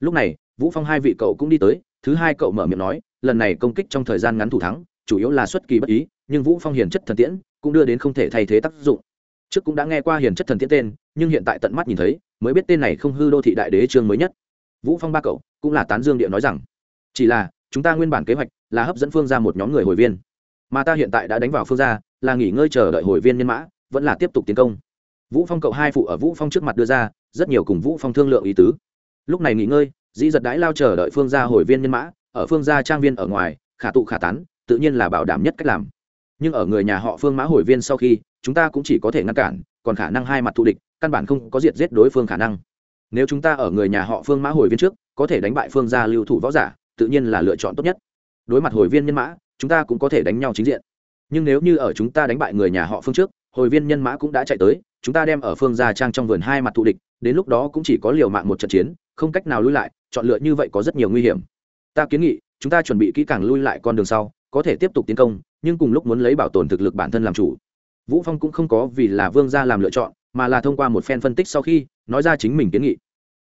Lúc này, vũ phong hai vị cậu cũng đi tới, thứ hai cậu mở miệng nói, lần này công kích trong thời gian ngắn thủ thắng, chủ yếu là xuất kỳ bất ý, nhưng vũ phong hiền chất thần tiễn, cũng đưa đến không thể thay thế tác dụng. Trước cũng đã nghe qua hiền chất thần tiễn tên, nhưng hiện tại tận mắt nhìn thấy, mới biết tên này không hư đô thị đại đế trương mới nhất. Vũ phong ba cậu, cũng là tán dương địa nói rằng, chỉ là, chúng ta nguyên bản kế hoạch là hấp dẫn phương ra một nhóm người hồi viên mà ta hiện tại đã đánh vào phương ra là nghỉ ngơi chờ đợi hồi viên nhân mã, vẫn là tiếp tục tiến công. Vũ phong cậu hai phụ ở vũ phong trước mặt đưa ra, rất nhiều cùng vũ phong thương lượng ý tứ. Lúc này nghỉ ngơi, dĩ giật đãi lao chờ đợi phương gia hồi viên nhân mã, ở phương gia trang viên ở ngoài, khả tụ khả tán, tự nhiên là bảo đảm nhất cách làm. Nhưng ở người nhà họ phương mã hồi viên sau khi, chúng ta cũng chỉ có thể ngăn cản, còn khả năng hai mặt thù địch, căn bản không có diệt giết đối phương khả năng. Nếu chúng ta ở người nhà họ phương mã hồi viên trước, có thể đánh bại phương gia lưu thủ võ giả, tự nhiên là lựa chọn tốt nhất. Đối mặt hồi viên nhân mã chúng ta cũng có thể đánh nhau chính diện. Nhưng nếu như ở chúng ta đánh bại người nhà họ phương trước, hồi viên nhân mã cũng đã chạy tới, chúng ta đem ở phương gia trang trong vườn hai mặt thù địch, đến lúc đó cũng chỉ có liều mạng một trận chiến, không cách nào lui lại, chọn lựa như vậy có rất nhiều nguy hiểm. Ta kiến nghị, chúng ta chuẩn bị kỹ càng lui lại con đường sau, có thể tiếp tục tiến công, nhưng cùng lúc muốn lấy bảo tồn thực lực bản thân làm chủ. Vũ phong cũng không có vì là vương gia làm lựa chọn, mà là thông qua một phen phân tích sau khi, nói ra chính mình kiến nghị.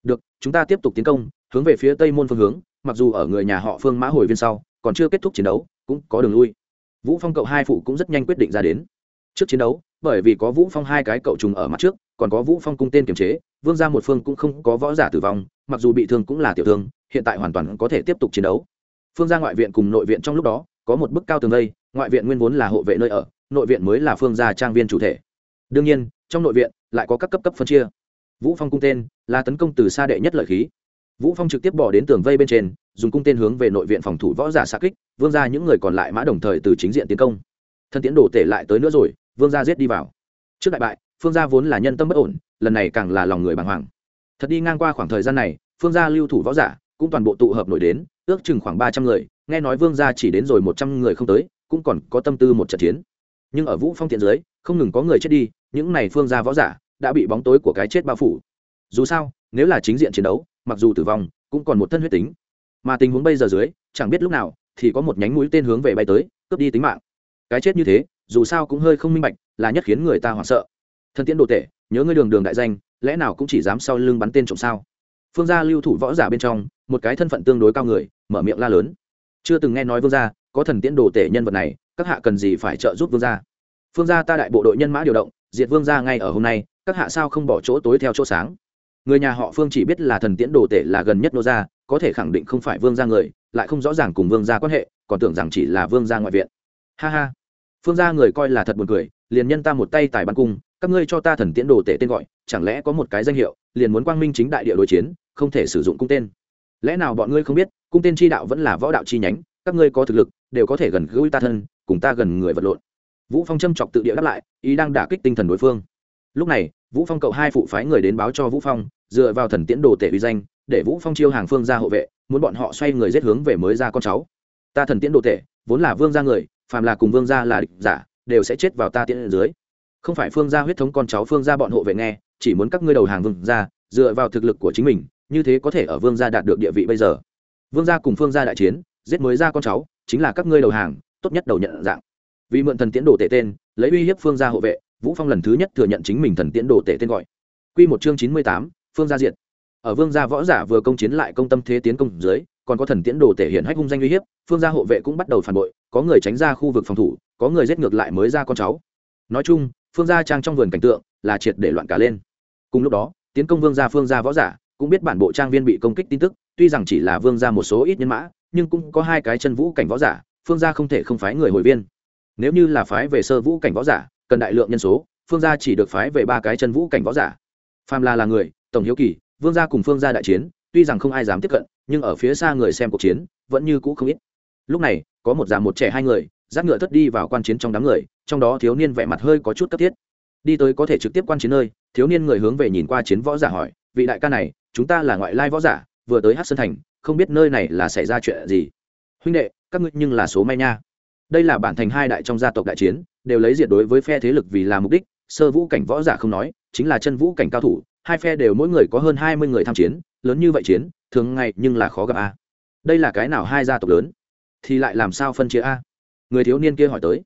Được, chúng ta tiếp tục tiến công, hướng về phía tây môn phương hướng, mặc dù ở người nhà họ phương mã hồi viên sau, còn chưa kết thúc chiến đấu cũng có đường lui. Vũ phong cậu hai phụ cũng rất nhanh quyết định ra đến. Trước chiến đấu, bởi vì có vũ phong hai cái cậu trùng ở mặt trước, còn có vũ phong cung tên kiềm chế, vương gia một phương cũng không có võ giả tử vong, mặc dù bị thương cũng là tiểu thương, hiện tại hoàn toàn có thể tiếp tục chiến đấu. Phương gia ngoại viện cùng nội viện trong lúc đó, có một bức cao tường đây ngoại viện nguyên vốn là hộ vệ nơi ở, nội viện mới là phương gia trang viên chủ thể. Đương nhiên, trong nội viện lại có các cấp cấp phân chia. Vũ phong cung tên là tấn công từ xa đệ nhất lợi khí vũ phong trực tiếp bỏ đến tường vây bên trên, dùng cung tên hướng về nội viện phòng thủ võ giả xa kích, vương ra những người còn lại mã đồng thời từ chính diện tiến công. Thân tiến đổ tể lại tới nữa rồi, vương gia giết đi vào. Trước đại bại, phương gia vốn là nhân tâm bất ổn, lần này càng là lòng người bàng hoàng. Thật đi ngang qua khoảng thời gian này, phương gia lưu thủ võ giả cũng toàn bộ tụ hợp nổi đến, ước chừng khoảng ba trăm người, nghe nói vương gia chỉ đến rồi một trăm người không tới, cũng còn có tâm tư một trận chiến. Nhưng ở vũ phong tiện dưới không ngừng có người chết đi, những này phương gia võ giả đã bị bóng tối của cái chết bao phủ. Dù sao, nếu là chính diện chiến đấu mặc dù tử vong, cũng còn một thân huyết tính. Mà tình huống bây giờ dưới, chẳng biết lúc nào, thì có một nhánh mũi tên hướng về bay tới, cướp đi tính mạng. Cái chết như thế, dù sao cũng hơi không minh bạch, là nhất khiến người ta hoảng sợ. Thân tiễn đồ tể, nhớ ngươi đường đường đại danh, lẽ nào cũng chỉ dám sau lưng bắn tên trộm sao? Phương gia lưu thủ võ giả bên trong, một cái thân phận tương đối cao người, mở miệng la lớn. Chưa từng nghe nói vương gia có thần tiễn đồ tể nhân vật này, các hạ cần gì phải trợ giúp vương gia? Phương gia ta đại bộ đội nhân mã điều động, diệt vương gia ngay ở hôm nay, các hạ sao không bỏ chỗ tối theo chỗ sáng? Người nhà họ phương chỉ biết là thần tiễn đồ tể là gần nhất nô gia, có thể khẳng định không phải vương gia người, lại không rõ ràng cùng vương gia quan hệ, còn tưởng rằng chỉ là vương gia ngoại viện. Ha ha. Phương gia người coi là thật buồn cười, liền nhân ta một tay tài bắn cung, các ngươi cho ta thần tiễn đồ tể tên gọi, chẳng lẽ có một cái danh hiệu, liền muốn quang minh chính đại địa đối chiến, không thể sử dụng cung tên. Lẽ nào bọn ngươi không biết, cung tên chi đạo vẫn là võ đạo chi nhánh, các ngươi có thực lực, đều có thể gần gũi ta thân, cùng ta gần người vật lộn. Vũ phong châm chọc tự địa đáp lại, ý đang đả kích tinh thần đối phương. Lúc này vũ phong cậu hai phụ phái người đến báo cho vũ phong, dựa vào thần tiễn đồ tể uy danh, để vũ phong chiêu hàng phương ra hộ vệ, muốn bọn họ xoay người giết hướng về mới ra con cháu. Ta thần tiễn đồ tể, vốn là vương gia người, phàm là cùng vương gia là địch giả, đều sẽ chết vào ta tiễn dưới. Không phải phương gia huyết thống con cháu phương gia bọn hộ vệ nghe, chỉ muốn các ngươi đầu hàng vương gia, dựa vào thực lực của chính mình, như thế có thể ở vương gia đạt được địa vị bây giờ. Vương gia cùng phương gia đại chiến, giết mới ra con cháu, chính là các ngươi đầu hàng, tốt nhất đầu nhận dạng. Vì mượn thần tiễn đồ tể tên, lấy uy hiếp phương gia hộ vệ vũ phong lần thứ nhất thừa nhận chính mình thần tiễn đồ tể tên gọi. Quy một chương chín mươi tám, phương gia diệt. Ở vương gia võ giả vừa công chiến lại công tâm thế tiến công dưới còn có thần tiễn đồ tể hiện hách hung danh uy hiếp phương gia hộ vệ cũng bắt đầu phản bội có người tránh ra khu vực phòng thủ có người giết ngược lại mới ra con cháu. Nói chung phương gia trang trong vườn cảnh tượng là triệt để loạn cả lên. Cùng lúc đó tiến công vương gia phương gia võ giả cũng biết bản bộ trang viên bị công kích tin tức tuy rằng chỉ là vương gia một số ít nhân mã nhưng cũng có hai cái chân vũ cảnh võ giả phương gia không thể không phái người hồi viên. Nếu như là phái về sơ vũ cảnh võ giả cần đại lượng nhân số, phương gia chỉ được phái về ba cái chân vũ cảnh võ giả. Phàm la là người, tổng hiếu kỳ, vương gia cùng phương gia đại chiến, tuy rằng không ai dám tiếp cận, nhưng ở phía xa người xem cuộc chiến, vẫn như cũ không ít. Lúc này, có một già một trẻ hai người giáp ngựa thất đi vào quan chiến trong đám người, trong đó thiếu niên vẻ mặt hơi có chút cấp thiết. Đi tới có thể trực tiếp quan chiến nơi, thiếu niên người hướng về nhìn qua chiến võ giả hỏi, vị đại ca này, chúng ta là ngoại lai võ giả, vừa tới hát sơn thành, không biết nơi này là xảy ra chuyện gì? Huynh đệ, các ngươi nhưng là số may nha. Đây là bản thành hai đại trong gia tộc đại chiến đều lấy diệt đối với phe thế lực vì là mục đích, sơ vũ cảnh võ giả không nói, chính là chân vũ cảnh cao thủ, hai phe đều mỗi người có hơn hai mươi người tham chiến, lớn như vậy chiến, thường ngày nhưng là khó gặp a. Đây là cái nào hai gia tộc lớn? Thì lại làm sao phân chia a? Người thiếu niên kia hỏi tới.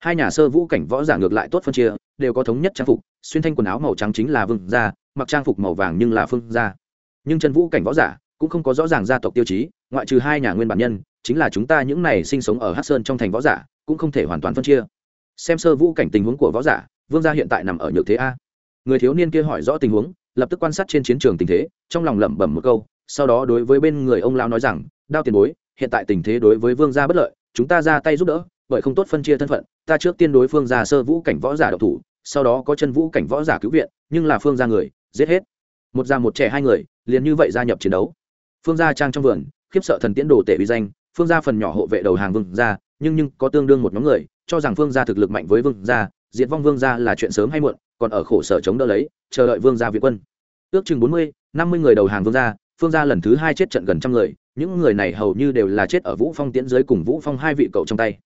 Hai nhà sơ vũ cảnh võ giả ngược lại tốt phân chia, đều có thống nhất trang phục, xuyên thanh quần áo màu trắng chính là vương gia, mặc trang phục màu vàng nhưng là phương gia. Nhưng chân vũ cảnh võ giả cũng không có rõ ràng gia tộc tiêu chí, ngoại trừ hai nhà nguyên bản nhân, chính là chúng ta những này sinh sống ở hát sơn trong thành võ giả, cũng không thể hoàn toàn phân chia xem sơ vũ cảnh tình huống của võ giả, vương gia hiện tại nằm ở nhược thế a. Người thiếu niên kia hỏi rõ tình huống, lập tức quan sát trên chiến trường tình thế, trong lòng lẩm bẩm một câu, sau đó đối với bên người ông lao nói rằng, đao tiền bối, hiện tại tình thế đối với vương gia bất lợi, chúng ta ra tay giúp đỡ, bởi không tốt phân chia thân phận, ta trước tiên đối phương gia sơ vũ cảnh võ giả độc thủ, sau đó có chân vũ cảnh võ giả cứu viện, nhưng là phương gia người, giết hết. Một già một trẻ hai người, liền như vậy gia nhập chiến đấu. Phương gia trang trong vườn, khiếp sợ thần tiễn đồ tể uy danh, phương gia phần nhỏ hộ vệ đầu hàng vương gia, nhưng nhưng có tương đương một nhóm người cho rằng vương gia thực lực mạnh với vương gia, diệt vong vương gia là chuyện sớm hay muộn, còn ở khổ sở chống đỡ lấy, chờ đợi vương gia viện quân. Ước chừng bốn mươi, năm mươi người đầu hàng vương gia phương gia lần thứ hai chết trận gần trăm người, những người này hầu như đều là chết ở vũ phong tiễn giới cùng vũ phong hai vị cậu trong tay.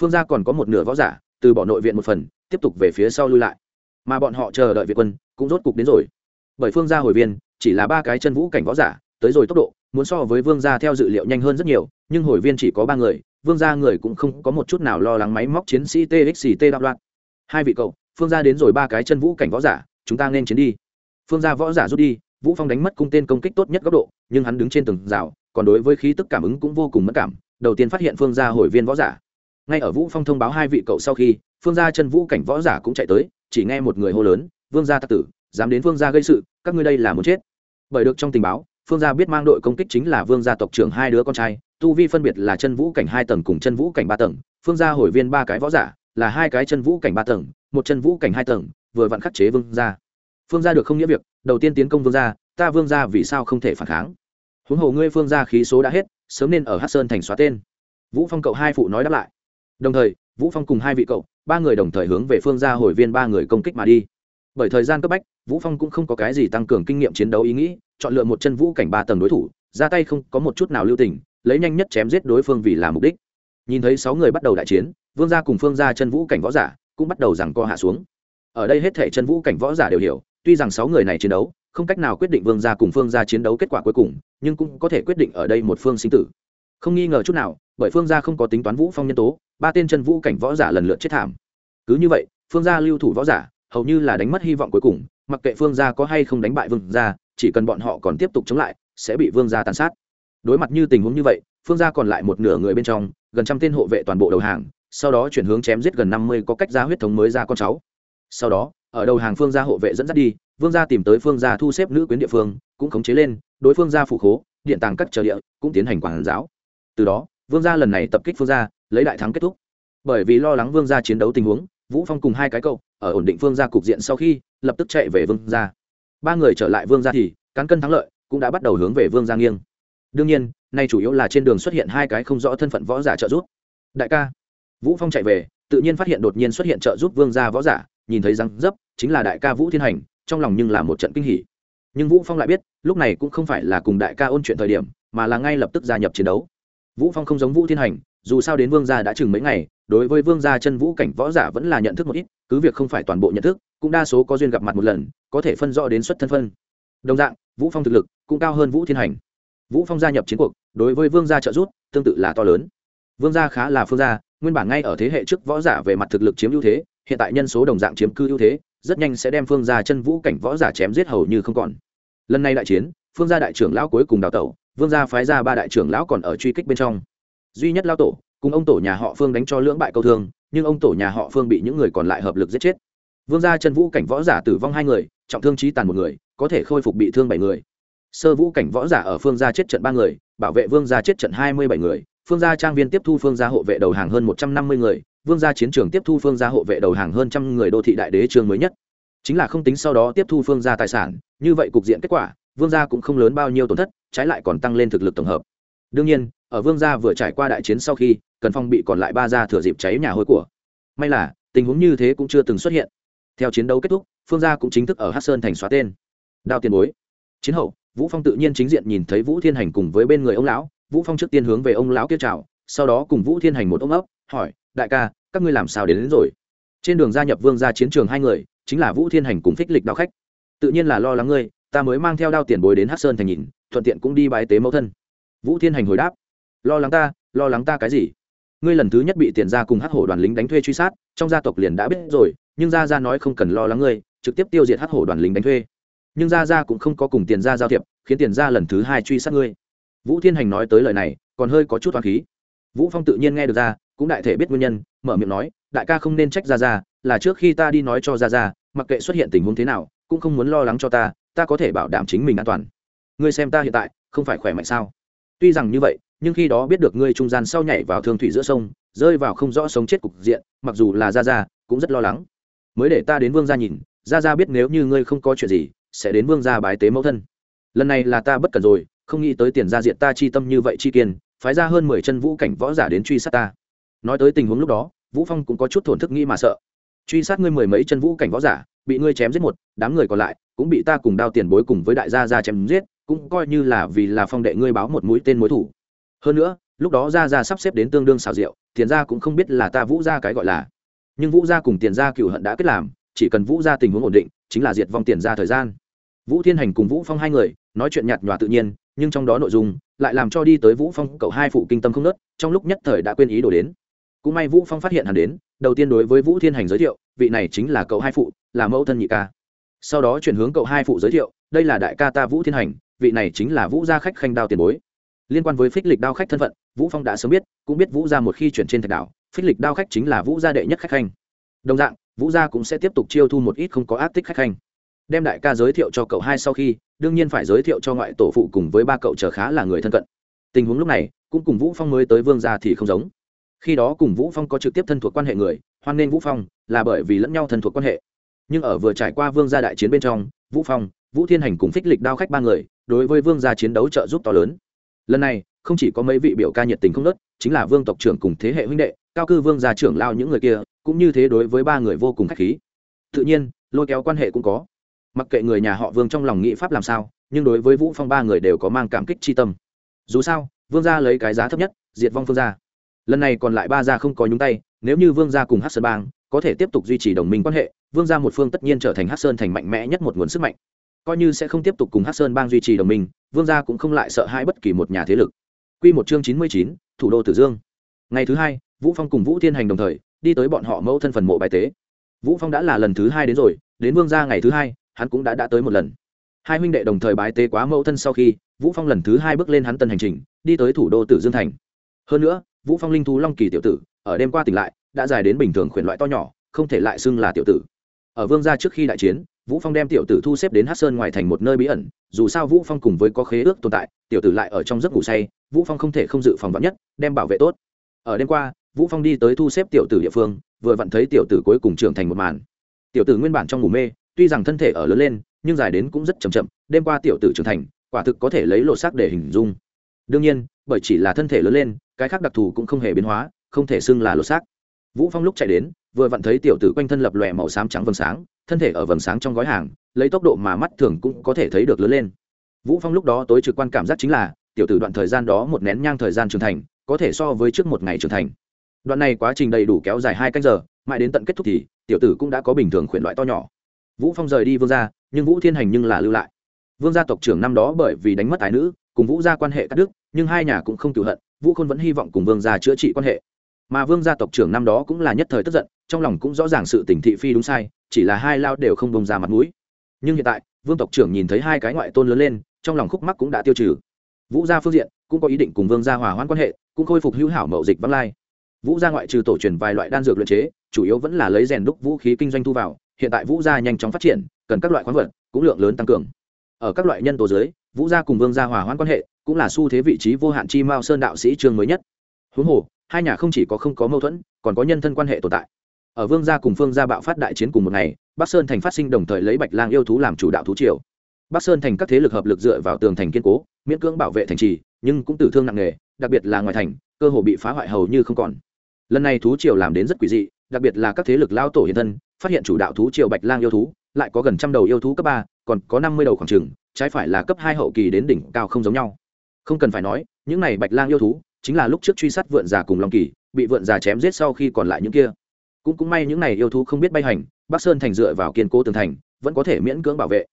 Phương gia còn có một nửa võ giả, từ bỏ nội viện một phần, tiếp tục về phía sau lui lại. Mà bọn họ chờ đợi việt quân, cũng rốt cục đến rồi. Bởi phương gia hồi viên, chỉ là ba cái chân vũ cảnh võ giả, tới rồi tốc độ, muốn so với vương gia theo dự liệu nhanh hơn rất nhiều, nhưng hồi viên chỉ có ba người vương gia người cũng không có một chút nào lo lắng máy móc chiến sĩ txt đạo loạn. Hai vị cậu, phương gia đến rồi ba cái chân vũ cảnh võ giả, chúng ta nên chiến đi. Phương gia võ giả rút đi, vũ phong đánh mất cung tên công kích tốt nhất góc độ, nhưng hắn đứng trên tường rào, còn đối với khí tức cảm ứng cũng vô cùng mất cảm, đầu tiên phát hiện phương gia hồi viên võ giả. Ngay ở vũ phong thông báo hai vị cậu sau khi, phương gia chân vũ cảnh võ giả cũng chạy tới, chỉ nghe một người hô lớn, vương gia tặc tử, dám đến phương gia gây sự, các ngươi đây là muốn chết. Bởi được trong tình báo phương gia biết mang đội công kích chính là vương gia tộc trưởng hai đứa con trai, tu vi phân biệt là chân vũ cảnh hai tầng cùng chân vũ cảnh ba tầng. Phương gia hồi viên ba cái võ giả, là hai cái chân vũ cảnh ba tầng, một chân vũ cảnh hai tầng, vừa vặn khắc chế vương gia. Phương gia được không nghĩa việc, đầu tiên tiến công vương gia, ta vương gia vì sao không thể phản kháng? Huống hồ ngươi phương gia khí số đã hết, sớm nên ở hát sơn thành xóa tên. Vũ phong cậu hai phụ nói đáp lại. Đồng thời, vũ phong cùng hai vị cậu, ba người đồng thời hướng về phương gia hồi viên ba người công kích mà đi. Bởi thời gian cấp bách, vũ phong cũng không có cái gì tăng cường kinh nghiệm chiến đấu ý nghĩ chọn lựa một chân vũ cảnh ba tầng đối thủ, ra tay không có một chút nào lưu tình, lấy nhanh nhất chém giết đối phương vì là mục đích. Nhìn thấy sáu người bắt đầu đại chiến, vương gia cùng phương gia chân vũ cảnh võ giả cũng bắt đầu rằng co hạ xuống. Ở đây hết thể chân vũ cảnh võ giả đều hiểu, tuy rằng sáu người này chiến đấu, không cách nào quyết định vương gia cùng phương gia chiến đấu kết quả cuối cùng, nhưng cũng có thể quyết định ở đây một phương sinh tử. Không nghi ngờ chút nào, bởi phương gia không có tính toán vũ phong nhân tố, ba tên chân vũ cảnh võ giả lần lượt chết thảm. Cứ như vậy, phương gia lưu thủ võ giả hầu như là đánh mất hy vọng cuối cùng, mặc kệ phương gia có hay không đánh bại vương gia chỉ cần bọn họ còn tiếp tục chống lại, sẽ bị vương gia tàn sát. Đối mặt như tình huống như vậy, phương gia còn lại một nửa người bên trong, gần trăm tên hộ vệ toàn bộ đầu hàng, sau đó chuyển hướng chém giết gần năm mươi có cách ra huyết thống mới ra con cháu. Sau đó, ở đầu hàng phương gia hộ vệ dẫn dắt đi, vương gia tìm tới phương gia thu xếp nữ quyến địa phương, cũng khống chế lên, đối phương gia phụ khố, điện tàng cắt chờ địa, cũng tiến hành quản giáo. Từ đó, vương gia lần này tập kích phương gia, lấy đại thắng kết thúc. Bởi vì lo lắng vương gia chiến đấu tình huống, vũ phong cùng hai cái cậu, ở ổn định phương gia cục diện sau khi, lập tức chạy về vương gia ba người trở lại vương gia thì cán cân thắng lợi cũng đã bắt đầu hướng về vương gia nghiêng. Đương nhiên, nay chủ yếu là trên đường xuất hiện hai cái không rõ thân phận võ giả trợ giúp. Đại ca, vũ phong chạy về, tự nhiên phát hiện đột nhiên xuất hiện trợ giúp vương gia võ giả, nhìn thấy răng dấp, chính là đại ca vũ thiên hành, trong lòng nhưng là một trận kinh hỉ. Nhưng vũ phong lại biết, lúc này cũng không phải là cùng đại ca ôn chuyện thời điểm, mà là ngay lập tức gia nhập chiến đấu. Vũ phong không giống vũ thiên hành, dù sao đến vương gia đã chừng mấy ngày, đối với vương gia chân vũ cảnh võ giả vẫn là nhận thức một ít, cứ việc không phải toàn bộ nhận thức cũng đa số có duyên gặp mặt một lần, có thể phân rõ đến xuất thân phân. Đồng dạng, vũ phong thực lực cũng cao hơn vũ thiên hành. Vũ phong gia nhập chiến cuộc, đối với vương gia trợ giúp, tương tự là to lớn. Vương gia khá là phương gia, nguyên bản ngay ở thế hệ trước võ giả về mặt thực lực chiếm ưu thế, hiện tại nhân số đồng dạng chiếm cư ưu thế, rất nhanh sẽ đem phương gia chân vũ cảnh võ giả chém giết hầu như không còn. Lần này đại chiến, phương gia đại trưởng lão cuối cùng đào tẩu, vương gia phái ra ba đại trưởng lão còn ở truy kích bên trong. Duy nhất lao tổ, cùng ông tổ nhà họ phương đánh cho lưỡng bại câu thương, nhưng ông tổ nhà họ phương bị những người còn lại hợp lực giết chết vương gia chân vũ cảnh võ giả tử vong hai người, trọng thương trí tàn một người, có thể khôi phục bị thương bảy người. Sơ vũ cảnh võ giả ở phương gia chết trận ba người, bảo vệ vương gia chết trận hai mươi bảy người. Phương gia trang viên tiếp thu phương gia hộ vệ đầu hàng hơn một trăm năm mươi người, vương gia chiến trường tiếp thu phương gia hộ vệ đầu hàng hơn trăm người đô thị đại đế trường mới nhất. Chính là không tính sau đó tiếp thu phương gia tài sản, như vậy cục diện kết quả, vương gia cũng không lớn bao nhiêu tổn thất, trái lại còn tăng lên thực lực tổng hợp. Đương nhiên, ở vương gia vừa trải qua đại chiến sau khi, cần phong bị còn lại ba gia thừa dịp cháy nhà hôi của. May là, tình huống như thế cũng chưa từng xuất hiện theo chiến đấu kết thúc phương gia cũng chính thức ở hát sơn thành xóa tên. Đao tiền bối. Chiến hậu vũ phong tự nhiên chính diện nhìn thấy vũ thiên hành cùng với bên người ông lão. Vũ phong trước tiên hướng về ông lão kia chào sau đó cùng vũ thiên hành một ông ấp hỏi đại ca các ngươi làm sao đến, đến rồi? Trên đường gia nhập vương gia chiến trường hai người chính là vũ thiên hành cùng phích lịch đao khách. Tự nhiên là lo lắng ngươi ta mới mang theo đao tiền bối đến hát sơn thành nhìn thuận tiện cũng đi bái tế mẫu thân. Vũ thiên hành hồi đáp lo lắng ta lo lắng ta cái gì? Ngươi lần thứ nhất bị tiền ra cùng hát hổ đoàn lính đánh thuê truy sát trong gia tộc liền đã biết rồi nhưng gia gia nói không cần lo lắng ngươi, trực tiếp tiêu diệt hắc hổ đoàn lính đánh thuê. Nhưng gia gia cũng không có cùng tiền gia giao thiệp, khiến tiền gia lần thứ hai truy sát ngươi. Vũ thiên hành nói tới lời này, còn hơi có chút toán khí. Vũ phong tự nhiên nghe được ra, cũng đại thể biết nguyên nhân, mở miệng nói, đại ca không nên trách gia gia, là trước khi ta đi nói cho gia gia, mặc kệ xuất hiện tình huống thế nào, cũng không muốn lo lắng cho ta ta có thể bảo đảm chính mình an toàn. Ngươi xem ta hiện tại, không phải khỏe mạnh sao? Tuy rằng như vậy, nhưng khi đó biết được ngươi trung gian sau nhảy vào thương thủy giữa sông, rơi vào không rõ sống chết cục diện, mặc dù là gia gia, cũng rất lo lắng mới để ta đến vương gia nhìn, gia gia biết nếu như ngươi không có chuyện gì, sẽ đến vương gia bái tế mẫu thân. Lần này là ta bất cần rồi, không nghĩ tới tiền gia diện ta chi tâm như vậy chi kiên, phái ra hơn mười chân vũ cảnh võ giả đến truy sát ta. Nói tới tình huống lúc đó, vũ phong cũng có chút thổn thức nghĩ mà sợ. Truy sát ngươi mười mấy chân vũ cảnh võ giả, bị ngươi chém giết một, đám người còn lại cũng bị ta cùng đao tiền bối cùng với đại gia gia chém giết, cũng coi như là vì là phong đệ ngươi báo một mũi tên mối thủ. Hơn nữa, lúc đó gia gia sắp xếp đến tương đương xào rượu, tiền gia cũng không biết là ta vũ gia cái gọi là nhưng vũ gia cùng tiền gia cựu hận đã kết làm, chỉ cần vũ gia tình huống ổn định, chính là diệt vong tiền gia thời gian. Vũ thiên hành cùng vũ phong hai người, nói chuyện nhạt nhòa tự nhiên, nhưng trong đó nội dung lại làm cho đi tới vũ phong cậu hai phụ kinh tâm không nớt, trong lúc nhất thời đã quên ý đồ đến. Cũng may vũ phong phát hiện hắn đến, đầu tiên đối với vũ thiên hành giới thiệu, vị này chính là cậu hai phụ, là mẫu thân nhị ca. Sau đó chuyển hướng cậu hai phụ giới thiệu, đây là đại ca ta vũ thiên hành, vị này chính là vũ gia khách khanh đao tiền bối liên quan với phích lịch đao khách thân phận, vũ phong đã sớm biết, cũng biết vũ gia một khi chuyển trên thạch đảo, phích lịch đao khách chính là vũ gia đệ nhất khách khanh. Đồng dạng, vũ gia cũng sẽ tiếp tục chiêu thu một ít không có ác tích khách khanh. Đem đại ca giới thiệu cho cậu hai sau khi, đương nhiên phải giới thiệu cho ngoại tổ phụ cùng với ba cậu chờ khá là người thân cận. Tình huống lúc này, cũng cùng vũ phong mới tới vương gia thì không giống. Khi đó cùng vũ phong có trực tiếp thân thuộc quan hệ người, hoan nên vũ phong là bởi vì lẫn nhau thân thuộc quan hệ. Nhưng ở vừa trải qua vương gia đại chiến bên trong, vũ phong, vũ thiên hành cùng phích lịch đao khách ba người, đối với vương gia chiến đấu trợ giúp to lớn lần này, không chỉ có mấy vị biểu ca nhiệt tình không nớt chính là vương tộc trưởng cùng thế hệ huynh đệ, cao cư vương gia trưởng lao những người kia, cũng như thế đối với ba người vô cùng khách khí. Tự nhiên, lôi kéo quan hệ cũng có. Mặc kệ người nhà họ vương trong lòng nghị pháp làm sao, nhưng đối với vũ phong ba người đều có mang cảm kích chi tâm. Dù sao, vương gia lấy cái giá thấp nhất, diệt vong vương gia. Lần này còn lại ba gia không có nhúng tay, nếu như vương gia cùng hát sơn bang có thể tiếp tục duy trì đồng minh quan hệ, vương gia một phương tất nhiên trở thành hát sơn thành mạnh mẽ nhất một nguồn sức mạnh coi như sẽ không tiếp tục cùng hát sơn bang duy trì đồng minh, vương gia cũng không lại sợ hãi bất kỳ một nhà thế lực. Q một chương chín mươi chín, thủ đô tử dương. Ngày thứ hai, vũ phong cùng vũ thiên hành đồng thời, đi tới bọn họ mẫu thân phần mộ bài tế. Vũ phong đã là lần thứ hai đến rồi, đến vương gia ngày thứ hai, hắn cũng đã đã tới một lần. Hai huynh đệ đồng thời bái tế quá mẫu thân sau khi, vũ phong lần thứ hai bước lên hắn tân hành trình, đi tới thủ đô tử dương thành. Hơn nữa, vũ phong linh thú long kỳ tiểu tử, ở đêm qua tỉnh lại, đã dài đến bình thường khuyển loại to nhỏ, không thể lại xưng là tiểu tử. Ở vương gia trước khi đại chiến vũ phong đem tiểu tử thu xếp đến hát sơn ngoài thành một nơi bí ẩn, dù sao vũ phong cùng với có khế ước tồn tại, tiểu tử lại ở trong giấc ngủ say, vũ phong không thể không dự phòng vắn nhất, đem bảo vệ tốt. Ở đêm qua, vũ phong đi tới thu xếp tiểu tử địa phương, vừa vặn thấy tiểu tử cuối cùng trưởng thành một màn. Tiểu tử nguyên bản trong ngủ mê, tuy rằng thân thể ở lớn lên, nhưng dài đến cũng rất chậm chậm, đêm qua tiểu tử trưởng thành, quả thực có thể lấy lộ xác để hình dung. Đương nhiên, bởi chỉ là thân thể lớn lên, cái khác đặc thù cũng không hề biến hóa, không thể xưng là lộ xác vũ phong lúc chạy đến vừa vặn thấy tiểu tử quanh thân lập lòe màu xám trắng vầng sáng, thân thể ở vầng sáng trong gói hàng, lấy tốc độ mà mắt thường cũng có thể thấy được lớn lên. Vũ phong lúc đó tối trực quan cảm giác chính là, tiểu tử đoạn thời gian đó một nén nhang thời gian trưởng thành, có thể so với trước một ngày trưởng thành. Đoạn này quá trình đầy đủ kéo dài hai canh giờ, mãi đến tận kết thúc thì, tiểu tử cũng đã có bình thường khuyển loại to nhỏ. Vũ phong rời đi vương gia, nhưng vũ thiên hành nhưng là lưu lại. Vương gia tộc trưởng năm đó bởi vì đánh mất tài nữ, cùng vũ gia quan hệ cắt đứt, nhưng hai nhà cũng không cựu hận, vũ khôn vẫn hy vọng cùng vương gia chữa trị quan hệ mà vương gia tộc trưởng năm đó cũng là nhất thời tức giận, trong lòng cũng rõ ràng sự tình thị phi đúng sai, chỉ là hai lao đều không bông ra mặt mũi. Nhưng hiện tại, vương tộc trưởng nhìn thấy hai cái ngoại tôn lớn lên, trong lòng khúc mắc cũng đã tiêu trừ. Vũ gia phương diện cũng có ý định cùng vương gia hòa hoãn quan hệ, cũng khôi phục hữu hảo mậu dịch vắng lai. Vũ gia ngoại trừ tổ truyền vài loại đan dược luyện chế, chủ yếu vẫn là lấy rèn đúc vũ khí kinh doanh thu vào, hiện tại vũ gia nhanh chóng phát triển, cần các loại khoáng vật cũng lượng lớn tăng cường. Ở các loại nhân tố dưới, vũ gia cùng vương gia hòa hoãn quan hệ cũng là xu thế vị trí vô hạn chi mao sơn đạo sĩ trương mới nhất. Huống hồ hai nhà không chỉ có không có mâu thuẫn, còn có nhân thân quan hệ tồn tại. Ở vương gia cùng phương gia bạo phát đại chiến cùng một ngày, bắc sơn thành phát sinh đồng thời lấy bạch lang yêu thú làm chủ đạo thú triều. Bắc sơn thành các thế lực hợp lực dựa vào tường thành kiên cố, miễn cưỡng bảo vệ thành trì, nhưng cũng tử thương nặng nề, đặc biệt là ngoài thành, cơ hồ bị phá hoại hầu như không còn. Lần này thú triều làm đến rất quỷ dị, đặc biệt là các thế lực lao tổ hiện thân, phát hiện chủ đạo thú triều bạch lang yêu thú, lại có gần trăm đầu yêu thú cấp ba, còn có năm mươi đầu khoảng trừng trái phải là cấp hai hậu kỳ đến đỉnh cao không giống nhau. Không cần phải nói, những này bạch lang yêu thú chính là lúc trước truy sát vượn già cùng long kỳ, bị vượn già chém giết sau khi còn lại những kia. Cũng cũng may những này yêu thú không biết bay hành, bắc sơn thành dựa vào kiên cố tường thành, vẫn có thể miễn cưỡng bảo vệ.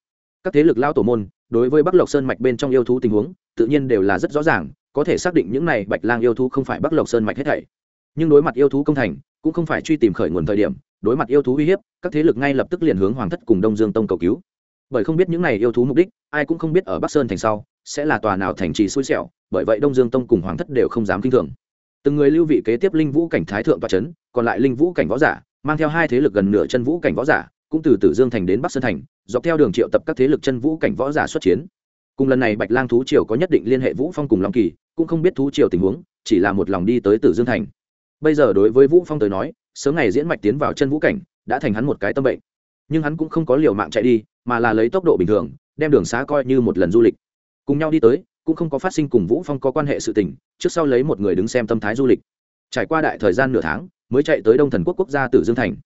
Các thế lực lao tổ môn, đối với bắc lộc sơn mạch bên trong yêu thú tình huống, tự nhiên đều là rất rõ ràng, có thể xác định những này bạch lang yêu thú không phải bắc lộc sơn mạch hết thảy. Nhưng đối mặt yêu thú công thành, cũng không phải truy tìm khởi nguồn thời điểm, đối mặt yêu thú uy hiếp, các thế lực ngay lập tức liền hướng hoàng thất cùng đông dương tông cầu cứu. Bởi không biết những này yêu thú mục đích, ai cũng không biết ở bắc sơn thành sau sẽ là tòa nào thành trì xui xẻo, bởi vậy đông dương tông cùng hoàng thất đều không dám kinh thường. Từng người lưu vị kế tiếp linh vũ cảnh thái thượng tòa trấn còn lại linh vũ cảnh võ giả, mang theo hai thế lực gần nửa chân vũ cảnh võ giả, cũng từ tử dương thành đến bắc sơn thành, dọc theo đường triệu tập các thế lực chân vũ cảnh võ giả xuất chiến. Cùng lần này bạch lang thú triều có nhất định liên hệ vũ phong cùng long kỳ, cũng không biết thú triều tình huống, chỉ là một lòng đi tới tử dương thành. Bây giờ đối với vũ phong tới nói, sớm ngày diễn mạch tiến vào chân vũ cảnh, đã thành hắn một cái tâm bệnh. Nhưng hắn cũng không có liều mạng chạy đi, mà là lấy tốc độ bình thường, đem đường xá coi như một lần du lịch cùng nhau đi tới, cũng không có phát sinh cùng vũ phong có quan hệ sự tình, trước sau lấy một người đứng xem tâm thái du lịch. Trải qua đại thời gian nửa tháng, mới chạy tới đông thần quốc quốc gia tử dương thành.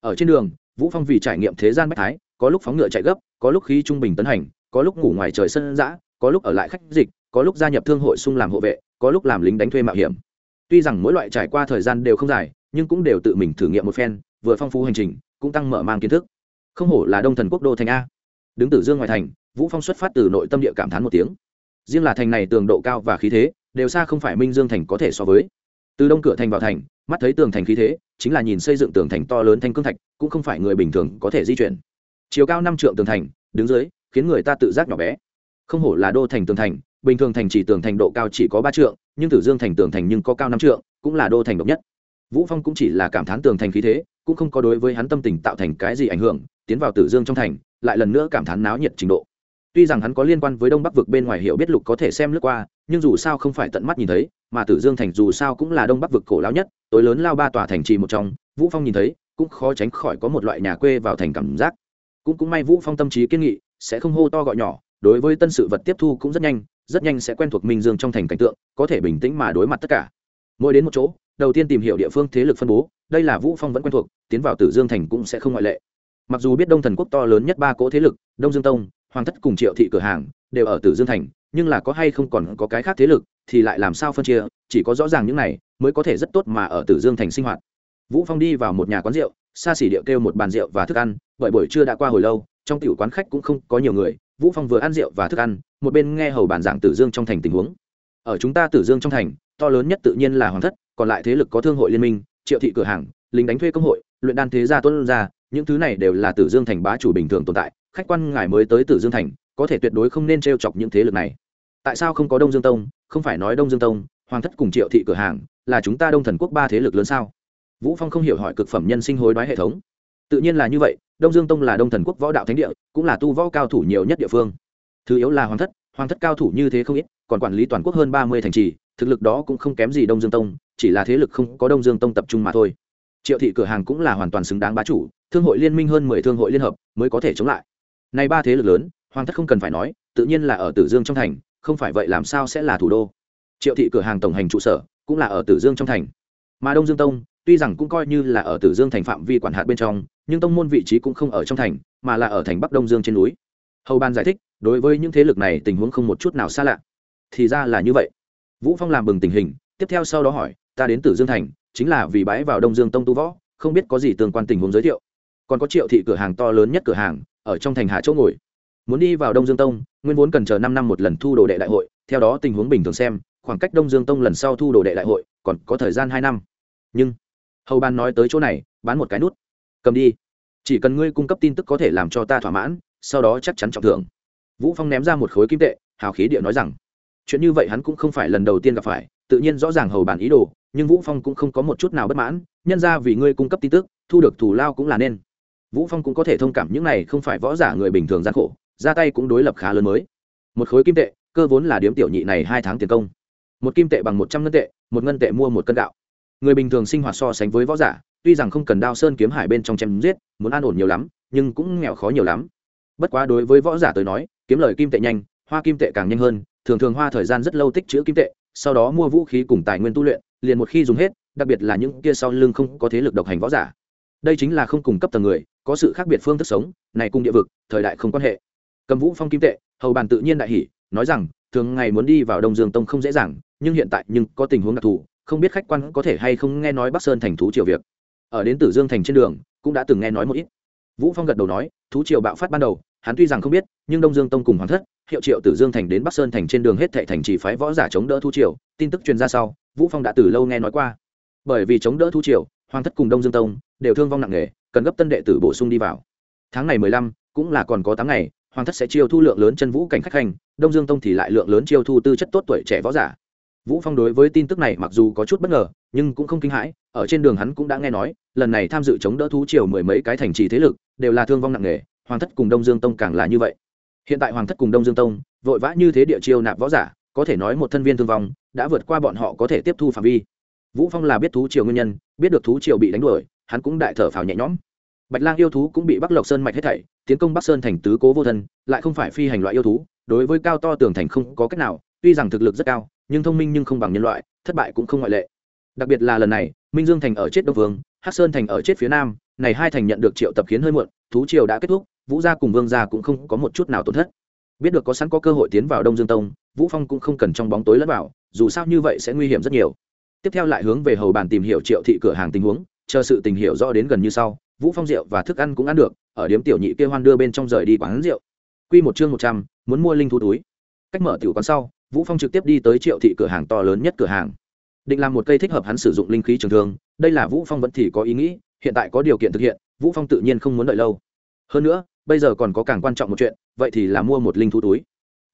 Ở trên đường, vũ phong vì trải nghiệm thế gian bách thái, có lúc phóng ngựa chạy gấp, có lúc khí trung bình tấn hành, có lúc ngủ ngoài trời sân dã, có lúc ở lại khách dịch, có lúc gia nhập thương hội sung làm hộ vệ, có lúc làm lính đánh thuê mạo hiểm. Tuy rằng mỗi loại trải qua thời gian đều không dài, nhưng cũng đều tự mình thử nghiệm một phen, vừa phong phú hành trình, cũng tăng mở mang kiến thức. Không hổ là đông thần quốc đô thành a. Đứng tử dương ngoài thành vũ phong xuất phát từ nội tâm địa cảm thán một tiếng. Riêng là thành này tường độ cao và khí thế, đều xa không phải minh dương thành có thể so với. Từ đông cửa thành vào thành, mắt thấy tường thành khí thế, chính là nhìn xây dựng tường thành to lớn thanh cương thạch, cũng không phải người bình thường có thể di chuyển. Chiều cao năm trượng tường thành, đứng dưới, khiến người ta tự giác nhỏ bé. Không hổ là đô thành tường thành, bình thường thành chỉ tường thành độ cao chỉ có ba trượng, nhưng tử dương thành tường thành nhưng có cao năm trượng, cũng là đô thành độc nhất. Vũ phong cũng chỉ là cảm thán tường thành khí thế, cũng không có đối với hắn tâm tình tạo thành cái gì ảnh hưởng, tiến vào tử dương trong thành, lại lần nữa cảm thán náo nhiệt trình độ tuy rằng hắn có liên quan với đông bắc vực bên ngoài hiểu biết lục có thể xem lướt qua, nhưng dù sao không phải tận mắt nhìn thấy, mà tử dương thành dù sao cũng là đông bắc vực cổ lão nhất, tối lớn lao ba tòa thành trì một trong, vũ phong nhìn thấy, cũng khó tránh khỏi có một loại nhà quê vào thành cảm giác. Cũng cũng may vũ phong tâm trí kiên nghị, sẽ không hô to gọi nhỏ, đối với tân sự vật tiếp thu cũng rất nhanh rất nhanh sẽ quen thuộc minh dương trong thành cảnh tượng, có thể bình tĩnh mà đối mặt tất cả. Mỗi đến một chỗ, đầu tiên tìm hiểu địa phương thế lực phân bố, đây là vũ phong vẫn quen thuộc, tiến vào tử dương thành cũng sẽ không ngoại lệ. Mặc dù biết đông thần quốc to lớn nhất ba cỗ thế lực, đông dương tông hoàng thất cùng triệu thị cửa hàng đều ở tử dương thành, nhưng là có hay không còn có cái khác thế lực thì lại làm sao phân chia, chỉ có rõ ràng những này mới có thể rất tốt mà ở tử dương thành sinh hoạt. Vũ phong đi vào một nhà quán rượu, xa xỉ điệu kêu một bàn rượu và thức ăn, bởi buổi trưa đã qua hồi lâu, trong tiểu quán khách cũng không có nhiều người, vũ phong vừa ăn rượu và thức ăn, một bên nghe hầu bàn giảng tử dương trong thành tình huống. Ở chúng ta tử dương trong thành, to lớn nhất tự nhiên là hoàng thất, còn lại thế lực có thương hội liên minh, triệu thị cửa hàng, lính đánh thuê công hội, luyện đan thế gia tuân gia những thứ này đều là tử dương thành bá chủ bình thường tồn tại khách quan ngài mới tới tử dương thành, có thể tuyệt đối không nên trêu chọc những thế lực này. Tại sao không có đông dương tông? Không phải nói đông dương tông, hoàng thất cùng triệu thị cửa hàng là chúng ta đông thần quốc ba thế lực lớn sao? Vũ phong không hiểu hỏi cực phẩm nhân sinh hối đoái hệ thống. Tự nhiên là như vậy, đông dương tông là đông thần quốc võ đạo thánh địa, cũng là tu võ cao thủ nhiều nhất địa phương. Thứ yếu là hoàng thất hoàng thất cao thủ như thế không ít, còn quản lý toàn quốc hơn ba mươi thành trì, thực lực đó cũng không kém gì đông dương tông, chỉ là thế lực không có đông dương tông tập trung mà thôi. Triệu thị cửa hàng cũng là hoàn toàn xứng đáng bá chủ, thương hội liên minh hơn mười thương hội liên hợp mới có thể chống lại này ba thế lực lớn, hoàng thất không cần phải nói, tự nhiên là ở tử dương trong thành, không phải vậy làm sao sẽ là thủ đô? Triệu thị cửa hàng tổng hành trụ sở, cũng là ở tử dương trong thành. Mà đông dương tông, tuy rằng cũng coi như là ở tử dương thành phạm vi quản hạt bên trong, nhưng tông môn vị trí cũng không ở trong thành, mà là ở thành bắc đông dương trên núi. Hầu ban giải thích, đối với những thế lực này tình huống không một chút nào xa lạ. Thì ra là như vậy. Vũ phong làm bừng tình hình, tiếp theo sau đó hỏi, ta đến tử dương thành, chính là vì bái vào đông dương tông tu võ, không biết có gì tương quan tình huống giới thiệu. Còn có triệu thị cửa hàng to lớn nhất cửa hàng ở trong thành hạ chỗ ngồi. Muốn đi vào đông dương tông, nguyên vốn cần chờ năm năm một lần thu đồ đệ đại hội, theo đó tình huống bình thường xem, khoảng cách đông dương tông lần sau thu đồ đệ đại hội, còn có thời gian hai năm. Nhưng, hầu ban nói tới chỗ này, bán một cái nút. Cầm đi. Chỉ cần ngươi cung cấp tin tức có thể làm cho ta thỏa mãn, sau đó chắc chắn trọng thưởng. Vũ phong ném ra một khối kim tệ, hào khí địa nói rằng, chuyện như vậy hắn cũng không phải lần đầu tiên gặp phải, tự nhiên rõ ràng hầu bản ý đồ, nhưng vũ phong cũng không có một chút nào bất mãn, nhân ra vì ngươi cung cấp tin tức, thu được thù lao cũng là nên vũ phong cũng có thể thông cảm những này không phải võ giả người bình thường gian khổ, ra tay cũng đối lập khá lớn mới. Một khối kim tệ, cơ vốn là điếm tiểu nhị này hai tháng tiền công. Một kim tệ bằng một trăm ngân tệ, một ngân tệ mua một cân gạo. Người bình thường sinh hoạt so sánh với võ giả, tuy rằng không cần đao sơn kiếm hải bên trong chém giết, muốn an ổn nhiều lắm, nhưng cũng nghèo khó nhiều lắm. Bất quá đối với võ giả tới nói, kiếm lời kim tệ nhanh, hoa kim tệ càng nhanh hơn, thường thường hoa thời gian rất lâu tích chữ kim tệ, sau đó mua vũ khí cùng tài nguyên tu luyện, liền một khi dùng hết, đặc biệt là những kia sau lưng không có thế lực độc hành võ giả. Đây chính là không cung cấp tầng người có sự khác biệt phương thức sống, này cùng địa vực, thời đại không quan hệ. Cầm vũ phong kim tệ, hầu bàn tự nhiên đại hỷ nói rằng, thường ngày muốn đi vào đông dương tông không dễ dàng, nhưng hiện tại nhưng có tình huống đặc thù, không biết khách quan có thể hay không nghe nói bắc sơn thành thú triều việc. Ở đến tử dương thành trên đường, cũng đã từng nghe nói một ít. Vũ phong gật đầu nói, thú triều bạo phát ban đầu, hắn tuy rằng không biết, nhưng đông dương tông cùng hoàng thất, hiệu triệu tử dương thành đến bắc sơn thành trên đường hết thệ thành chỉ phái võ giả chống đỡ thú triều, tin tức truyền ra sau, vũ phong đã từ lâu nghe nói qua. Bởi vì chống đỡ thú triều, hoàng thất cùng đông dương tông, đều thương vong nặng nề cần gấp tân đệ tử bổ sung đi vào. Tháng này mười lăm, cũng là còn có tám ngày, hoàng thất sẽ chiêu thu lượng lớn chân vũ cảnh khách hành, đông dương tông thì lại lượng lớn chiêu thu tư chất tốt tuổi trẻ võ giả. Vũ phong đối với tin tức này mặc dù có chút bất ngờ, nhưng cũng không kinh hãi, ở trên đường hắn cũng đã nghe nói, lần này tham dự chống đỡ thú triều mười mấy cái thành trì thế lực, đều là thương vong nặng nề, hoàng thất cùng đông dương tông càng là như vậy. Hiện tại hoàng thất cùng đông dương tông, vội vã như thế địa chiêu nạp võ giả, có thể nói một thân viên thương vong, đã vượt qua bọn họ có thể tiếp thu phạm vi. Vũ phong là biết thú triều nguyên nhân, biết được thú triều bị đánh đuổi hắn cũng đại thở phào nhẹ nhõm. Bạch lang yêu thú cũng bị bắc lộc sơn mạch hết thảy, tiến công bắc sơn thành tứ cố vô thân, lại không phải phi hành loại yêu thú, đối với cao to tường thành không có cách nào, tuy rằng thực lực rất cao, nhưng thông minh nhưng không bằng nhân loại, thất bại cũng không ngoại lệ. Đặc biệt là lần này, minh dương thành ở chết đông vương, hắc sơn thành ở chết phía nam, này hai thành nhận được triệu tập khiến hơi muộn, thú triều đã kết thúc, vũ gia cùng vương gia cũng không có một chút nào tổn thất. Biết được có sẵn có cơ hội tiến vào đông dương tông, vũ phong cũng không cần trong bóng tối lẫn vào, dù sao như vậy sẽ nguy hiểm rất nhiều. Tiếp theo lại hướng về hầu bàn tìm hiểu triệu thị cửa hàng tình huống chờ sự tình hiểu rõ đến gần như sau, vũ phong rượu và thức ăn cũng ăn được, ở điếm tiểu nhị kia hoan đưa bên trong rời đi quán rượu. Quy một chương một trăm, muốn mua linh thú túi. Cách mở tiểu quán sau, vũ phong trực tiếp đi tới triệu thị cửa hàng to lớn nhất cửa hàng. Định làm một cây thích hợp hắn sử dụng linh khí trường thương, đây là vũ phong vẫn thì có ý nghĩ, hiện tại có điều kiện thực hiện, vũ phong tự nhiên không muốn đợi lâu. Hơn nữa, bây giờ còn có càng quan trọng một chuyện, vậy thì là mua một linh thú túi.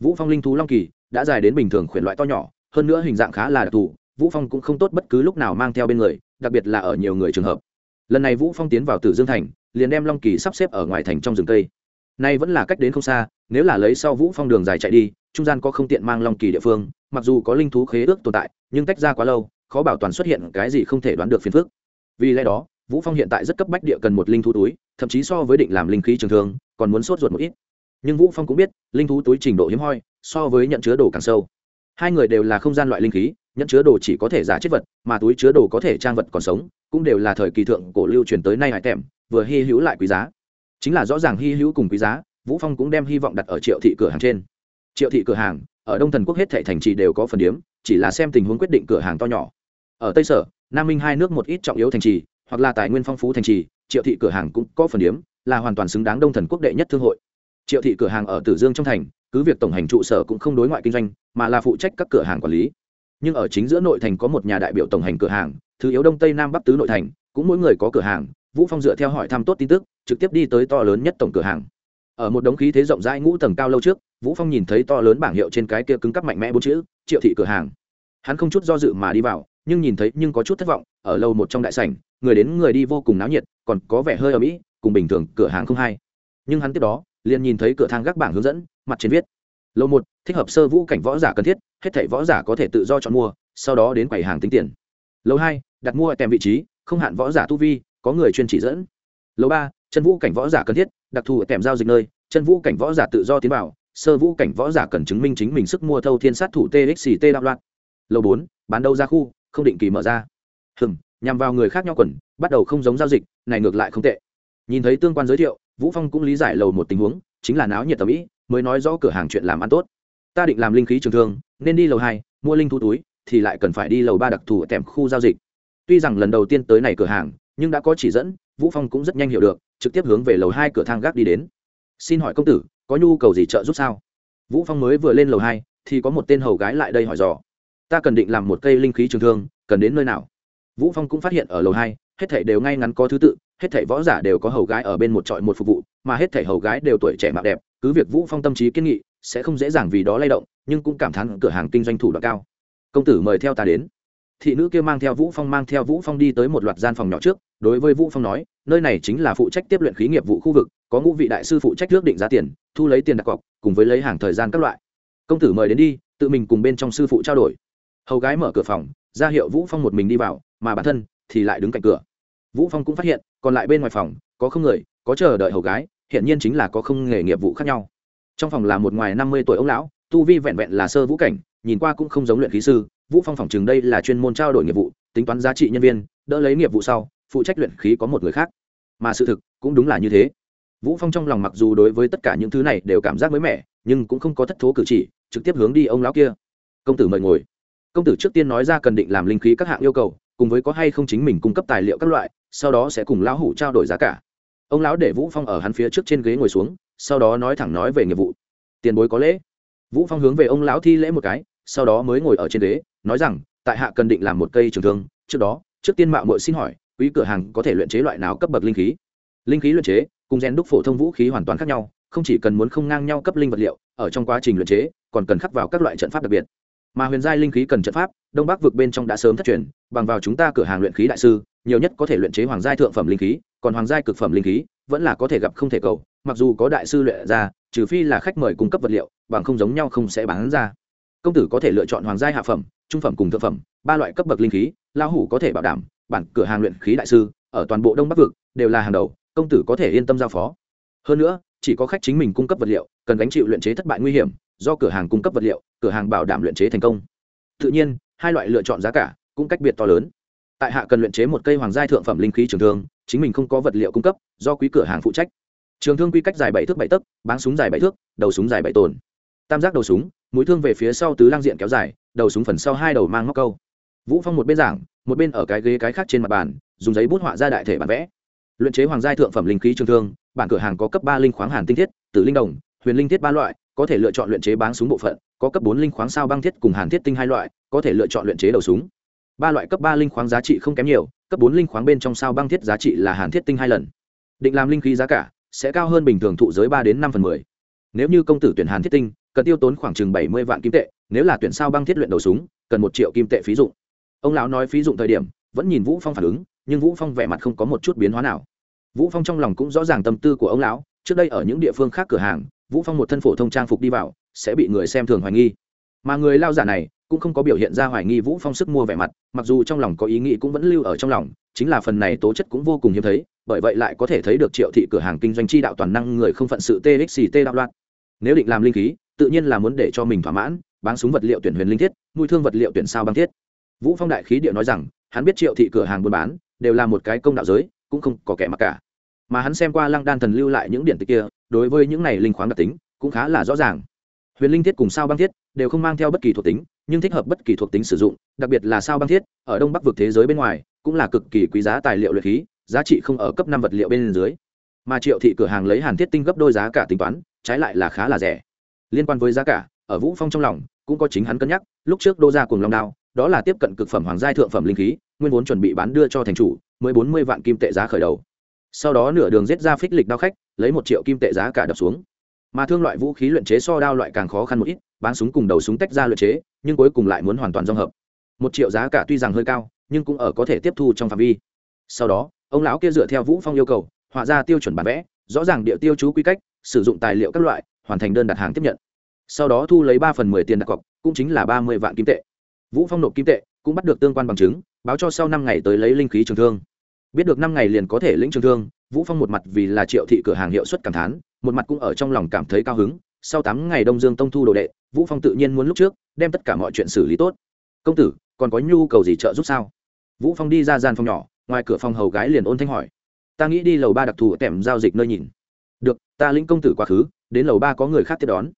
Vũ phong linh thú long kỳ, đã dài đến bình thường khuyển loại to nhỏ, hơn nữa hình dạng khá là đặc thù, vũ phong cũng không tốt bất cứ lúc nào mang theo bên người đặc biệt là ở nhiều người trường hợp. Lần này vũ phong tiến vào tử dương thành, liền đem long kỳ sắp xếp ở ngoài thành trong rừng cây. Nay vẫn là cách đến không xa, nếu là lấy sau vũ phong đường dài chạy đi, trung gian có không tiện mang long kỳ địa phương, mặc dù có linh thú khế ước tồn tại, nhưng tách ra quá lâu, khó bảo toàn xuất hiện cái gì không thể đoán được phiền phức. Vì lẽ đó, vũ phong hiện tại rất cấp bách địa cần một linh thú túi, thậm chí so với định làm linh khí trường thương còn muốn sốt ruột một ít. Nhưng vũ phong cũng biết, linh thú túi trình độ hiếm hoi, so với nhận chứa đồ càng sâu. Hai người đều là không gian loại linh khí nhẫn chứa đồ chỉ có thể giả chết vật, mà túi chứa đồ có thể trang vật còn sống, cũng đều là thời kỳ thượng cổ lưu truyền tới nay hải tèm, vừa hy hữu lại quý giá. Chính là rõ ràng hy hữu cùng quý giá, vũ phong cũng đem hy vọng đặt ở triệu thị cửa hàng trên. Triệu thị cửa hàng, ở đông thần quốc hết thảy thành trì đều có phần điếm, chỉ là xem tình huống quyết định cửa hàng to nhỏ. Ở tây sở, nam minh hai nước một ít trọng yếu thành trì, hoặc là tài nguyên phong phú thành trì, triệu thị cửa hàng cũng có phần điếm, là hoàn toàn xứng đáng đông thần quốc đệ nhất thương hội. Triệu thị cửa hàng ở tử dương trong thành, cứ việc tổng hành trụ sở cũng không đối ngoại kinh doanh, mà là phụ trách các cửa hàng quản lý nhưng ở chính giữa nội thành có một nhà đại biểu tổng hành cửa hàng, thứ yếu đông tây nam bắc tứ nội thành, cũng mỗi người có cửa hàng, vũ phong dựa theo hỏi thăm tốt tin tức, trực tiếp đi tới to lớn nhất tổng cửa hàng. Ở một đống khí thế rộng rãi ngũ tầng cao lâu trước, vũ phong nhìn thấy to lớn bảng hiệu trên cái kia cứng cắp mạnh mẽ bốn chữ, triệu thị cửa hàng. Hắn không chút do dự mà đi vào, nhưng nhìn thấy nhưng có chút thất vọng, ở lâu một trong đại sảnh, người đến người đi vô cùng náo nhiệt, còn có vẻ hơi ở mỹ cùng bình thường cửa hàng không hay. Nhưng hắn tiếp đó, liền nhìn thấy cửa thang gác bảng hướng dẫn, mặt trên viết, lâu một, thích hợp sơ vũ cảnh võ giả cần thiết hết thảy võ giả có thể tự do chọn mua, sau đó đến quầy hàng tính tiền. Lầu hai, đặt mua kèm vị trí, không hạn võ giả tu vi, có người chuyên chỉ dẫn. Lầu ba, chân vũ cảnh võ giả cần thiết, đặc thù kèm giao dịch nơi, chân vũ cảnh võ giả tự do tiến vào, sơ vũ cảnh võ giả cần chứng minh chính mình sức mua thâu thiên sát thủ txt đạo loạn. Lầu bốn, bán đâu ra khu, không định kỳ mở ra. Hừm, nhằm vào người khác nhau quần, bắt đầu không giống giao dịch, này ngược lại không tệ. Nhìn thấy tương quan giới thiệu, vũ phong cũng lý giải lầu một tình huống, chính là náo nhiệt tầm ý, mới nói rõ cửa hàng chuyện làm ăn tốt. Ta định làm linh khí trường thương nên đi lầu hai, mua linh thú túi, thì lại cần phải đi lầu ba đặc thù tèm khu giao dịch. Tuy rằng lần đầu tiên tới này cửa hàng, nhưng đã có chỉ dẫn, vũ phong cũng rất nhanh hiểu được, trực tiếp hướng về lầu hai cửa thang gác đi đến. Xin hỏi công tử, có nhu cầu gì trợ giúp sao? Vũ phong mới vừa lên lầu hai, thì có một tên hầu gái lại đây hỏi dò. Ta cần định làm một cây linh khí trường thương, cần đến nơi nào? Vũ phong cũng phát hiện ở lầu hai, hết thảy đều ngay ngắn có thứ tự, hết thảy võ giả đều có hầu gái ở bên một trọi một phục vụ, mà hết thảy hầu gái đều tuổi trẻ mạo đẹp, cứ việc vũ phong tâm trí kiên nghị sẽ không dễ dàng vì đó lay động, nhưng cũng cảm thán cửa hàng kinh doanh thủ đoạn cao. Công tử mời theo ta đến. Thị nữ kia mang theo vũ phong mang theo vũ phong đi tới một loạt gian phòng nhỏ trước, đối với vũ phong nói, nơi này chính là phụ trách tiếp luyện khí nghiệp vụ khu vực, có ngũ vị đại sư phụ trách ước định giá tiền, thu lấy tiền đặt cọc, cùng với lấy hàng thời gian các loại. Công tử mời đến đi, tự mình cùng bên trong sư phụ trao đổi. Hầu gái mở cửa phòng, ra hiệu vũ phong một mình đi vào, mà bản thân thì lại đứng cạnh cửa. Vũ phong cũng phát hiện, còn lại bên ngoài phòng, có không người, có chờ đợi hầu gái hiện nhiên chính là có không nghề nghiệp vụ khác nhau trong phòng là một ngoài năm mươi tuổi ông lão, tu vi vẹn vẹn là sơ vũ cảnh, nhìn qua cũng không giống luyện khí sư. Vũ phong phòng chừng đây là chuyên môn trao đổi nghiệp vụ, tính toán giá trị nhân viên, đỡ lấy nghiệp vụ sau, phụ trách luyện khí có một người khác. Mà sự thực cũng đúng là như thế. Vũ phong trong lòng mặc dù đối với tất cả những thứ này đều cảm giác mới mẻ, nhưng cũng không có thất thố cử chỉ, trực tiếp hướng đi ông lão kia. Công tử mời ngồi. Công tử trước tiên nói ra cần định làm linh khí các hạng yêu cầu, cùng với có hay không chính mình cung cấp tài liệu các loại, sau đó sẽ cùng lão hủ trao đổi giá cả. Ông lão để vũ phong ở hắn phía trước trên ghế ngồi xuống sau đó nói thẳng nói về nghiệp vụ. Tiền bối có lễ. Vũ phong hướng về ông lão thi lễ một cái, sau đó mới ngồi ở trên ghế, nói rằng, tại hạ cần định làm một cây trường thương, trước đó, trước tiên mạo muội xin hỏi, quý cửa hàng có thể luyện chế loại nào cấp bậc linh khí? Linh khí luyện chế, cùng rèn đúc phổ thông vũ khí hoàn toàn khác nhau, không chỉ cần muốn không ngang nhau cấp linh vật liệu, ở trong quá trình luyện chế, còn cần khắc vào các loại trận pháp đặc biệt. Mà huyền giai linh khí cần trận pháp, đông bắc vực bên trong đã sớm thất truyền, bằng vào chúng ta cửa hàng luyện khí đại sư, nhiều nhất có thể luyện chế hoàng giai thượng phẩm linh khí, còn hoàng giai cực phẩm linh khí vẫn là có thể gặp không thể cầu, mặc dù có đại sư luyện ra, trừ phi là khách mời cung cấp vật liệu, bằng không giống nhau không sẽ bán ra. Công tử có thể lựa chọn hoàng giai hạ phẩm, trung phẩm cùng thượng phẩm, ba loại cấp bậc linh khí lao hủ có thể bảo đảm, bản cửa hàng luyện khí đại sư, ở toàn bộ đông bắc vực, đều là hàng đầu, công tử có thể yên tâm giao phó. Hơn nữa, chỉ có khách chính mình cung cấp vật liệu, cần gánh chịu luyện chế thất bại nguy hiểm, do cửa hàng cung cấp vật liệu, cửa hàng bảo đảm luyện chế thành công. Tự nhiên, hai loại lựa chọn giá cả cũng cách biệt to lớn. Tại hạ cần luyện chế một cây hoàng giai thượng phẩm linh khí trường thương chính mình không có vật liệu cung cấp, do quý cửa hàng phụ trách. Trường thương quy cách dài bảy thước bảy tấc, báng súng dài bảy thước, đầu súng dài bảy tồn. Tam giác đầu súng, mũi thương về phía sau tứ lang diện kéo dài, đầu súng phần sau hai đầu mang móc câu. Vũ phong một bên giảng, một bên ở cái ghế cái khác trên mặt bàn, dùng giấy bút họa ra đại thể bản vẽ. Luyện chế hoàng giai thượng phẩm linh khí trường thương, bản cửa hàng có cấp ba linh khoáng hàn tinh thiết, tử linh đồng, huyền linh thiết ba loại, có thể lựa chọn luyện chế báng súng bộ phận, có cấp bốn linh khoáng sao băng thiết cùng hàn thiết tinh hai loại, có thể lựa chọn luyện chế đầu súng. Ba loại cấp ba linh khoáng giá trị không kém nhiều cấp bốn linh khoáng bên trong sao băng thiết giá trị là hàn thiết tinh hai lần. Định làm linh khí giá cả sẽ cao hơn bình thường thụ giới ba đến năm phần mười. Nếu như công tử tuyển hàn thiết tinh, cần tiêu tốn khoảng chừng bảy mươi vạn kim tệ, nếu là tuyển sao băng thiết luyện đầu súng, cần một triệu kim tệ phí dụng. Ông lão nói phí dụng thời điểm, vẫn nhìn vũ phong phản ứng, nhưng vũ phong vẻ mặt không có một chút biến hóa nào. Vũ phong trong lòng cũng rõ ràng tâm tư của ông lão, trước đây ở những địa phương khác cửa hàng, vũ phong một thân phổ thông trang phục đi vào, sẽ bị người xem thường hoài nghi. Mà người lao giả này cũng không có biểu hiện ra hoài nghi vũ phong sức mua vẻ mặt mặc dù trong lòng có ý nghĩ cũng vẫn lưu ở trong lòng chính là phần này tố chất cũng vô cùng hiếm thấy bởi vậy lại có thể thấy được triệu thị cửa hàng kinh doanh chi đạo toàn năng người không phận sự txct đạo loạn nếu định làm linh khí tự nhiên là muốn để cho mình thỏa mãn bán súng vật liệu tuyển huyền linh thiết nuôi thương vật liệu tuyển sao băng thiết vũ phong đại khí điệu nói rằng hắn biết triệu thị cửa hàng buôn bán đều là một cái công đạo giới cũng không có kẻ mặc cả mà hắn xem qua lăng đan thần lưu lại những điển tích kia đối với những này linh khoáng đặc tính cũng khá là rõ ràng huyền linh thiết cùng sao băng thiết đều không mang theo bất kỳ thuộc tính, nhưng thích hợp bất kỳ thuộc tính sử dụng, đặc biệt là sao băng thiết, ở đông bắc vực thế giới bên ngoài, cũng là cực kỳ quý giá tài liệu luyện khí, giá trị không ở cấp năm vật liệu bên dưới. Mà triệu thị cửa hàng lấy hàn thiết tinh gấp đôi giá cả tính toán, trái lại là khá là rẻ. Liên quan với giá cả, ở vũ phong trong lòng, cũng có chính hắn cân nhắc, lúc trước đô ra cùng long đao, đó là tiếp cận cực phẩm hoàng giai thượng phẩm linh khí, nguyên vốn chuẩn bị bán đưa cho thành chủ, mới bốn mươi vạn kim tệ giá khởi đầu. Sau đó nửa đường giết ra phích lịch đao khách, lấy một triệu kim tệ giá cả đập xuống mà thương loại vũ khí luyện chế so đao loại càng khó khăn một ít, bán súng cùng đầu súng tách ra luyện chế, nhưng cuối cùng lại muốn hoàn toàn dung hợp. Một triệu giá cả tuy rằng hơi cao, nhưng cũng ở có thể tiếp thu trong phạm vi. Sau đó, ông lão kia dựa theo vũ phong yêu cầu, họa ra tiêu chuẩn bản vẽ, rõ ràng địa tiêu chú quy cách, sử dụng tài liệu các loại, hoàn thành đơn đặt hàng tiếp nhận. Sau đó thu lấy ba phần mười tiền đặt cọc, cũng chính là ba mươi vạn kim tệ. Vũ phong nộp kim tệ, cũng bắt được tương quan bằng chứng, báo cho sau năm ngày tới lấy linh khí trường thương. Biết được năm ngày liền có thể lĩnh trường thương, vũ phong một mặt vì là triệu thị cửa hàng hiệu suất cảm thán một mặt cũng ở trong lòng cảm thấy cao hứng, sau tám ngày đông dương tông thu đồ đệ, vũ phong tự nhiên muốn lúc trước, đem tất cả mọi chuyện xử lý tốt. Công tử, còn có nhu cầu gì trợ giúp sao? Vũ phong đi ra gian phòng nhỏ, ngoài cửa phòng hầu gái liền ôn thanh hỏi. Ta nghĩ đi lầu ba đặc thù tẻm giao dịch nơi nhìn. Được, ta lĩnh công tử quá khứ, đến lầu ba có người khác tiếp đón.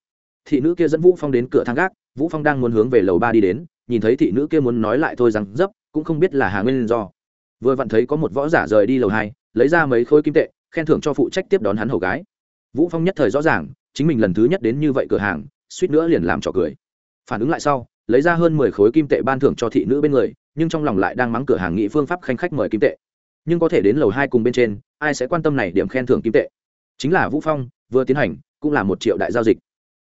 Thị nữ kia dẫn vũ phong đến cửa thang gác, vũ phong đang muốn hướng về lầu ba đi đến, nhìn thấy thị nữ kia muốn nói lại thôi rằng dấp, cũng không biết là hà nguyên do. Vừa vặn thấy có một võ giả rời đi lầu hai, lấy ra mấy khối kim tệ, khen thưởng cho phụ trách tiếp đón hắn hầu gái vũ phong nhất thời rõ ràng, chính mình lần thứ nhất đến như vậy cửa hàng, suýt nữa liền làm trò cười. Phản ứng lại sau, lấy ra hơn mười khối kim tệ ban thưởng cho thị nữ bên người, nhưng trong lòng lại đang mắng cửa hàng nghị phương pháp khanh khách mời kim tệ. Nhưng có thể đến lầu hai cùng bên trên, ai sẽ quan tâm này điểm khen thưởng kim tệ? Chính là vũ phong, vừa tiến hành, cũng là một triệu đại giao dịch.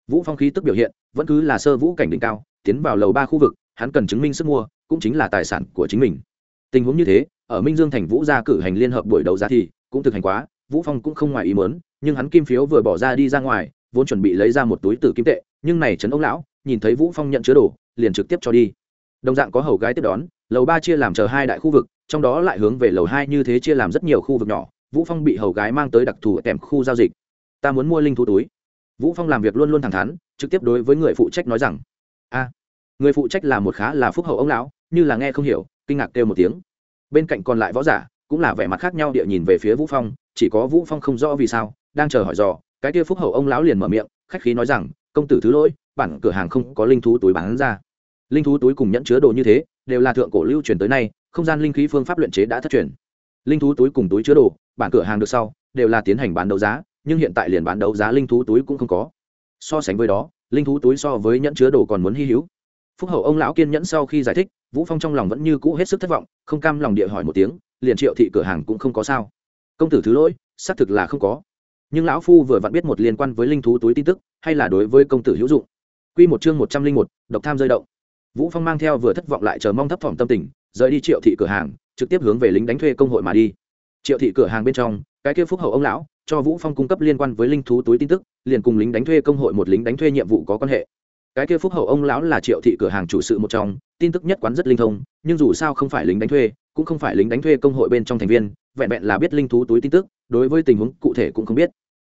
Vũ phong khí tức biểu hiện, vẫn cứ là sơ vũ cảnh đỉnh cao, tiến vào lầu ba khu vực, hắn cần chứng minh sức mua, cũng chính là tài sản của chính mình. Tình huống như thế, ở minh dương thành vũ gia cử hành liên hợp buổi đấu giá thì, cũng thực hành quá, vũ phong cũng không ngoài ý muốn nhưng hắn kim phiếu vừa bỏ ra đi ra ngoài, vốn chuẩn bị lấy ra một túi tử kim tệ, nhưng này trấn ông lão, nhìn thấy vũ phong nhận chứa đồ, liền trực tiếp cho đi. Đồng dạng có hầu gái tiếp đón, lầu ba chia làm chờ hai đại khu vực, trong đó lại hướng về lầu hai như thế chia làm rất nhiều khu vực nhỏ, vũ phong bị hầu gái mang tới đặc thù kèm khu giao dịch. Ta muốn mua linh thú túi. Vũ phong làm việc luôn luôn thẳng thắn, trực tiếp đối với người phụ trách nói rằng, a, người phụ trách là một khá là phúc hậu ông lão, như là nghe không hiểu, kinh ngạc kêu một tiếng. Bên cạnh còn lại võ giả, cũng là vẻ mặt khác nhau địa nhìn về phía vũ phong, chỉ có vũ phong không rõ vì sao đang chờ hỏi dò, cái kia phúc hậu ông lão liền mở miệng, khách khí nói rằng, công tử thứ lỗi, bản cửa hàng không có linh thú túi bán ra. Linh thú túi cùng nhẫn chứa đồ như thế, đều là thượng cổ lưu truyền tới nay, không gian linh khí phương pháp luyện chế đã thất truyền. Linh thú túi cùng túi chứa đồ, bản cửa hàng được sau, đều là tiến hành bán đấu giá, nhưng hiện tại liền bán đấu giá linh thú túi cũng không có. So sánh với đó, linh thú túi so với nhẫn chứa đồ còn muốn hy hữu. Phúc hậu ông lão kiên nhẫn sau khi giải thích, vũ phong trong lòng vẫn như cũ hết sức thất vọng, không cam lòng địa hỏi một tiếng, liền triệu thị cửa hàng cũng không có sao. Công tử thứ lỗi, xác thực là không có nhưng lão phu vừa vặn biết một liên quan với linh thú túi tin tức hay là đối với công tử hữu dụng. Quy một chương một trăm linh một, độc tham rơi động. Vũ phong mang theo vừa thất vọng lại chờ mong thấp thỏm tâm tình rời đi triệu thị cửa hàng trực tiếp hướng về lính đánh thuê công hội mà đi. Triệu thị cửa hàng bên trong cái kia phúc hậu ông lão cho vũ phong cung cấp liên quan với linh thú túi tin tức liền cùng lính đánh thuê công hội một lính đánh thuê nhiệm vụ có quan hệ. Cái kia phúc hậu ông lão là triệu thị cửa hàng chủ sự một trong tin tức nhất quán rất linh thông nhưng dù sao không phải lính đánh thuê cũng không phải lính đánh thuê công hội bên trong thành viên, vẹn vẹn là biết linh thú túi tin tức, đối với tình huống cụ thể cũng không biết.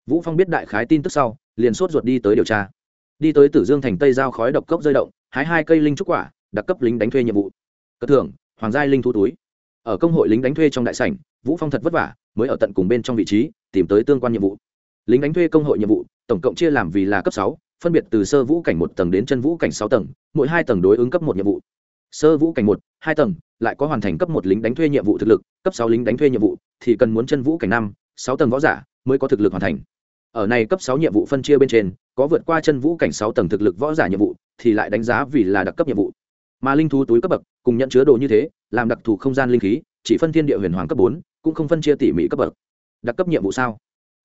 Vũ phong biết đại khái tin tức sau, liền sốt ruột đi tới điều tra. Đi tới tử dương thành tây giao khói độc cốc rơi động, hái hai cây linh trúc quả, đặc cấp lính đánh thuê nhiệm vụ. Cất thưởng, hoàng giai linh thú túi. Ở công hội lính đánh thuê trong đại sảnh, vũ phong thật vất vả, mới ở tận cùng bên trong vị trí, tìm tới tương quan nhiệm vụ. Lính đánh thuê công hội nhiệm vụ, tổng cộng chia làm vì là cấp sáu, phân biệt từ sơ vũ cảnh một tầng đến chân vũ cảnh sáu tầng, mỗi hai tầng đối ứng cấp một nhiệm vụ sơ vũ cảnh một, hai tầng, lại có hoàn thành cấp một lính đánh thuê nhiệm vụ thực lực, cấp sáu lính đánh thuê nhiệm vụ, thì cần muốn chân vũ cảnh năm, sáu tầng võ giả mới có thực lực hoàn thành. Ở này cấp sáu nhiệm vụ phân chia bên trên, có vượt qua chân vũ cảnh sáu tầng thực lực võ giả nhiệm vụ, thì lại đánh giá vì là đặc cấp nhiệm vụ. Mà linh thú túi cấp bậc, cùng nhận chứa đồ như thế, làm đặc thù không gian linh khí, chỉ phân thiên địa huyền hoàng cấp bốn, cũng không phân chia tỉ mỉ cấp bậc. Đặc cấp nhiệm vụ sao?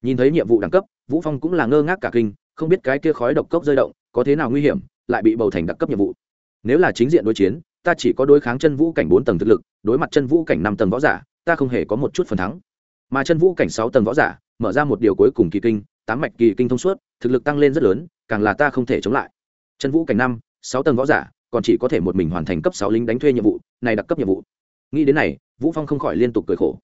Nhìn thấy nhiệm vụ đẳng cấp, vũ phong cũng là ngơ ngác cả kinh, không biết cái kia khói độc cốc rơi động, có thế nào nguy hiểm, lại bị bầu thành đặc cấp nhiệm vụ. Nếu là chính diện đối chiến ta chỉ có đối kháng chân vũ cảnh bốn tầng thực lực, đối mặt chân vũ cảnh năm tầng võ giả, ta không hề có một chút phần thắng. Mà chân vũ cảnh sáu tầng võ giả, mở ra một điều cuối cùng kỳ kinh, tám mạch kỳ kinh thông suốt, thực lực tăng lên rất lớn, càng là ta không thể chống lại. Chân vũ cảnh năm, sáu tầng võ giả, còn chỉ có thể một mình hoàn thành cấp sáu lính đánh thuê nhiệm vụ, này đặc cấp nhiệm vụ. Nghĩ đến này, vũ phong không khỏi liên tục cười khổ.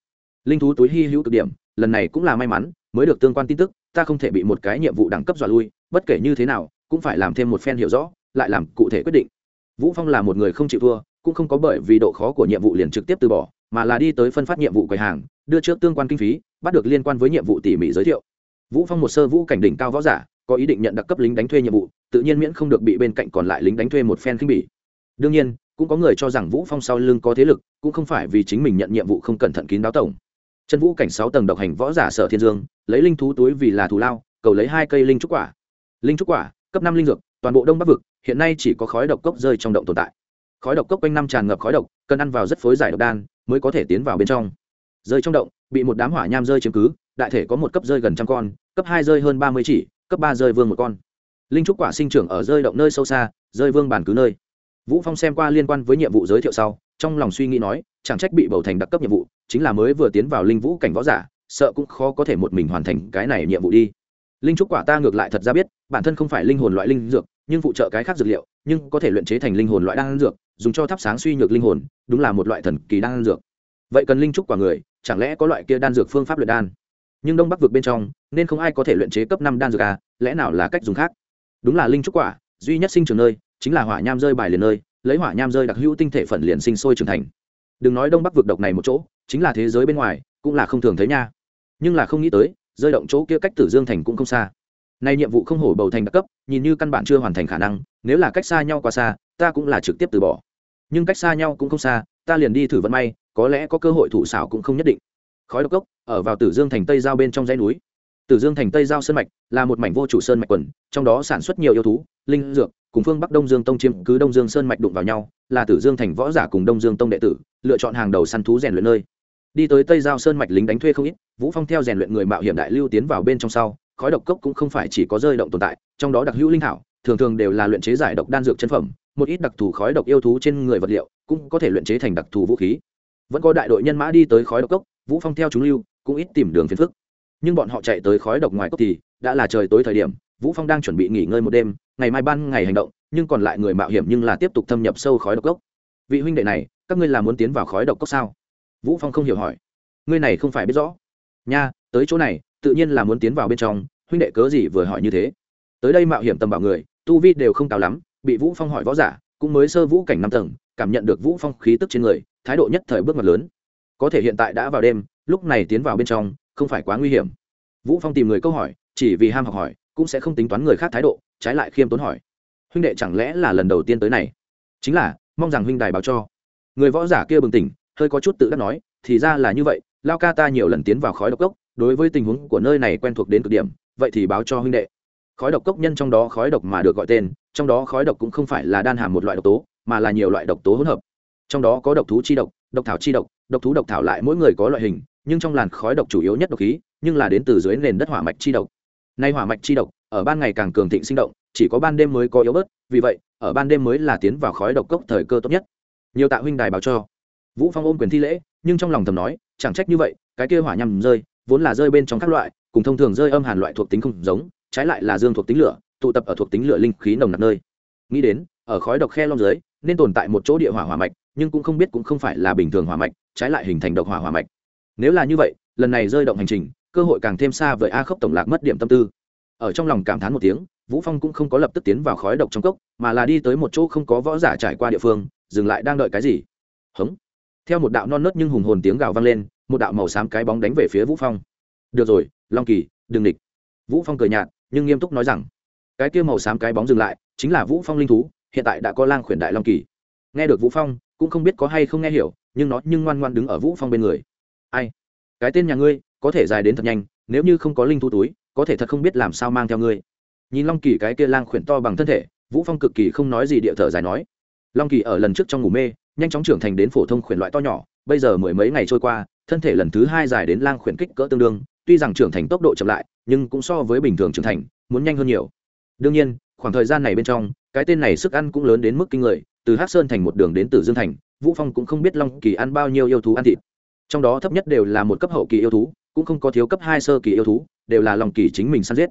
Linh thú túi hy hữu cực điểm, lần này cũng là may mắn, mới được tương quan tin tức, ta không thể bị một cái nhiệm vụ đẳng cấp dọa lui, bất kể như thế nào, cũng phải làm thêm một phen hiểu rõ, lại làm cụ thể quyết định vũ phong là một người không chịu thua, cũng không có bởi vì độ khó của nhiệm vụ liền trực tiếp từ bỏ, mà là đi tới phân phát nhiệm vụ quầy hàng, đưa trước tương quan kinh phí, bắt được liên quan với nhiệm vụ tỉ mỉ giới thiệu. Vũ phong một sơ vũ cảnh đỉnh cao võ giả, có ý định nhận đặc cấp lính đánh thuê nhiệm vụ, tự nhiên miễn không được bị bên cạnh còn lại lính đánh thuê một phen khinh bỉ. Đương nhiên, cũng có người cho rằng vũ phong sau lưng có thế lực, cũng không phải vì chính mình nhận nhiệm vụ không cẩn thận kín đáo tổng. Chân vũ cảnh sáu tầng độc hành võ giả sở thiên dương, lấy linh thú túi vì là thù lao, cầu lấy hai cây linh trúc quả. Linh trúc quả, cấp năm linh dược toàn bộ đông bắc vực, hiện nay chỉ có khói độc cốc rơi trong động tồn tại. Khói độc cốc quanh năm tràn ngập khói độc, cần ăn vào rất phối giải độc đan mới có thể tiến vào bên trong. Rơi trong động, bị một đám hỏa nham rơi chiếm cứ, đại thể có một cấp rơi gần trăm con, cấp hai rơi hơn ba mươi chỉ, cấp ba rơi vương một con. Linh trúc quả sinh trưởng ở rơi động nơi sâu xa, rơi vương bản cứ nơi. Vũ phong xem qua liên quan với nhiệm vụ giới thiệu sau, trong lòng suy nghĩ nói, chẳng trách bị bầu thành đặc cấp nhiệm vụ, chính là mới vừa tiến vào linh vũ cảnh võ giả, sợ cũng khó có thể một mình hoàn thành cái này nhiệm vụ đi. Linh trúc quả ta ngược lại thật ra biết, bản thân không phải linh hồn loại linh dược nhưng phụ trợ cái khác dược liệu, nhưng có thể luyện chế thành linh hồn loại đan dược, dùng cho thắp sáng suy nhược linh hồn, đúng là một loại thần kỳ đan dược. Vậy cần linh trúc quả người, chẳng lẽ có loại kia đan dược phương pháp luyện đan? Nhưng đông bắc vực bên trong, nên không ai có thể luyện chế cấp năm đan dược à lẽ nào là cách dùng khác? Đúng là linh trúc quả, duy nhất sinh trưởng nơi, chính là hỏa nham rơi bài liền nơi, lấy hỏa nham rơi đặc hữu tinh thể phần liền sinh sôi trưởng thành. Đừng nói đông bắc vực độc này một chỗ, chính là thế giới bên ngoài, cũng là không thường thấy nha. Nhưng là không nghĩ tới, rơi động chỗ kia cách tử dương thành cũng không xa nay nhiệm vụ không hổ bầu thành đặc cấp, nhìn như căn bản chưa hoàn thành khả năng, nếu là cách xa nhau quá xa, ta cũng là trực tiếp từ bỏ. Nhưng cách xa nhau cũng không xa, ta liền đi thử vận may, có lẽ có cơ hội thủ xảo cũng không nhất định. Khói độc cốc, ở vào tử dương thành tây giao bên trong dãy núi. Tử dương thành tây giao sơn mạch là một mảnh vô chủ sơn mạch quần, trong đó sản xuất nhiều yêu thú, linh, dược, cùng phương bắc đông dương tông chiếm cứ đông dương sơn mạch đụng vào nhau, là tử dương thành võ giả cùng đông dương tông đệ tử, lựa chọn hàng đầu săn thú rèn luyện nơi. Đi tới tây giao sơn mạch lính đánh thuê không ít, vũ phong theo rèn luyện người mạo hiểm đại lưu tiến vào bên trong sau khói độc cốc cũng không phải chỉ có rơi động tồn tại, trong đó đặc hữu linh thảo, thường thường đều là luyện chế giải độc đan dược chân phẩm, một ít đặc thù khói độc yêu thú trên người vật liệu cũng có thể luyện chế thành đặc thù vũ khí. Vẫn có đại đội nhân mã đi tới khói độc cốc, vũ phong theo chúng lưu, cũng ít tìm đường phiền phức. Nhưng bọn họ chạy tới khói độc ngoài cốc thì, đã là trời tối thời điểm, vũ phong đang chuẩn bị nghỉ ngơi một đêm, ngày mai ban ngày hành động, nhưng còn lại người mạo hiểm nhưng là tiếp tục thâm nhập sâu khói độc cốc. Vị huynh đệ này, các ngươi là muốn tiến vào khói độc cốc sao? Vũ phong không hiểu hỏi. Ngươi này không phải biết rõ. Nha, tới chỗ này tự nhiên là muốn tiến vào bên trong, huynh đệ cớ gì vừa hỏi như thế? Tới đây mạo hiểm tầm bảo người, tu vi đều không cao lắm, bị vũ phong hỏi võ giả, cũng mới sơ vũ cảnh năm tầng, cảm nhận được vũ phong khí tức trên người, thái độ nhất thời bước mặt lớn. Có thể hiện tại đã vào đêm, lúc này tiến vào bên trong, không phải quá nguy hiểm. Vũ phong tìm người câu hỏi, chỉ vì ham học hỏi, cũng sẽ không tính toán người khác thái độ, trái lại khiêm tốn hỏi. Huynh đệ chẳng lẽ là lần đầu tiên tới này? Chính là, mong rằng huynh đài báo cho. Người võ giả kia bừng tỉnh, hơi có chút tự đắc nói, thì ra là như vậy, lao ca ta nhiều lần tiến vào khói độc cốc đối với tình huống của nơi này quen thuộc đến cực điểm, vậy thì báo cho huynh đệ. Khói độc cốc nhân trong đó khói độc mà được gọi tên, trong đó khói độc cũng không phải là đan hàm một loại độc tố, mà là nhiều loại độc tố hỗn hợp. Trong đó có độc thú chi độc độc thảo chi độc độc thú độc thảo lại mỗi người có loại hình, nhưng trong làn khói độc chủ yếu nhất độc khí, nhưng là đến từ dưới nền đất hỏa mạch chi độc. Nay hỏa mạch chi độc, ở ban ngày càng cường thịnh sinh động, chỉ có ban đêm mới có yếu bớt, vì vậy, ở ban đêm mới là tiến vào khói độc cốc thời cơ tốt nhất. Nhiều tạ huynh đài báo cho. Vũ phong ôm quyền thi lễ, nhưng trong lòng thầm nói, chẳng trách như vậy, cái kia hỏa nhằm rơi vốn là rơi bên trong các loại, cùng thông thường rơi âm hàn loại thuộc tính không giống, trái lại là dương thuộc tính lửa, tụ tập ở thuộc tính lửa linh khí nồng nặc nơi. Nghĩ đến, ở khói độc khe long dưới, nên tồn tại một chỗ địa hỏa hỏa mạch, nhưng cũng không biết cũng không phải là bình thường hỏa mạch, trái lại hình thành độc hỏa hỏa mạch. Nếu là như vậy, lần này rơi động hành trình, cơ hội càng thêm xa với a khốc tổng lạc mất điểm tâm tư. Ở trong lòng cảm thán một tiếng, vũ phong cũng không có lập tức tiến vào khói độc trong cốc, mà là đi tới một chỗ không có võ giả trải qua địa phương, dừng lại đang đợi cái gì? Hống. Theo một đạo non nớt nhưng hùng hồn tiếng gào vang lên một đạo màu xám cái bóng đánh về phía vũ phong. Được rồi, long kỳ, đừng địch. Vũ phong cười nhạt, nhưng nghiêm túc nói rằng, cái kia màu xám cái bóng dừng lại, chính là vũ phong linh thú, hiện tại đã có lang khuyển đại long kỳ. Nghe được vũ phong, cũng không biết có hay không nghe hiểu, nhưng nó nhưng ngoan ngoan đứng ở vũ phong bên người. Ai? Cái tên nhà ngươi, có thể dài đến thật nhanh, nếu như không có linh thú túi, có thể thật không biết làm sao mang theo ngươi. Nhìn long kỳ cái kia lang khuyển to bằng thân thể, vũ phong cực kỳ không nói gì địa thở dài nói, long kỳ ở lần trước trong ngủ mê, nhanh chóng trưởng thành đến phổ thông khuyển loại to nhỏ, bây giờ mười mấy ngày trôi qua thân thể lần thứ hai dài đến lang khuyển kích cỡ tương đương, tuy rằng trưởng thành tốc độ chậm lại, nhưng cũng so với bình thường trưởng thành, muốn nhanh hơn nhiều. Đương nhiên, khoảng thời gian này bên trong, cái tên này sức ăn cũng lớn đến mức kinh người, từ hắc sơn thành một đường đến từ dương thành, vũ phong cũng không biết long kỳ ăn bao nhiêu yêu thú ăn thịt. Trong đó thấp nhất đều là một cấp hậu kỳ yêu thú, cũng không có thiếu cấp hai sơ kỳ yêu thú, đều là long kỳ chính mình săn giết.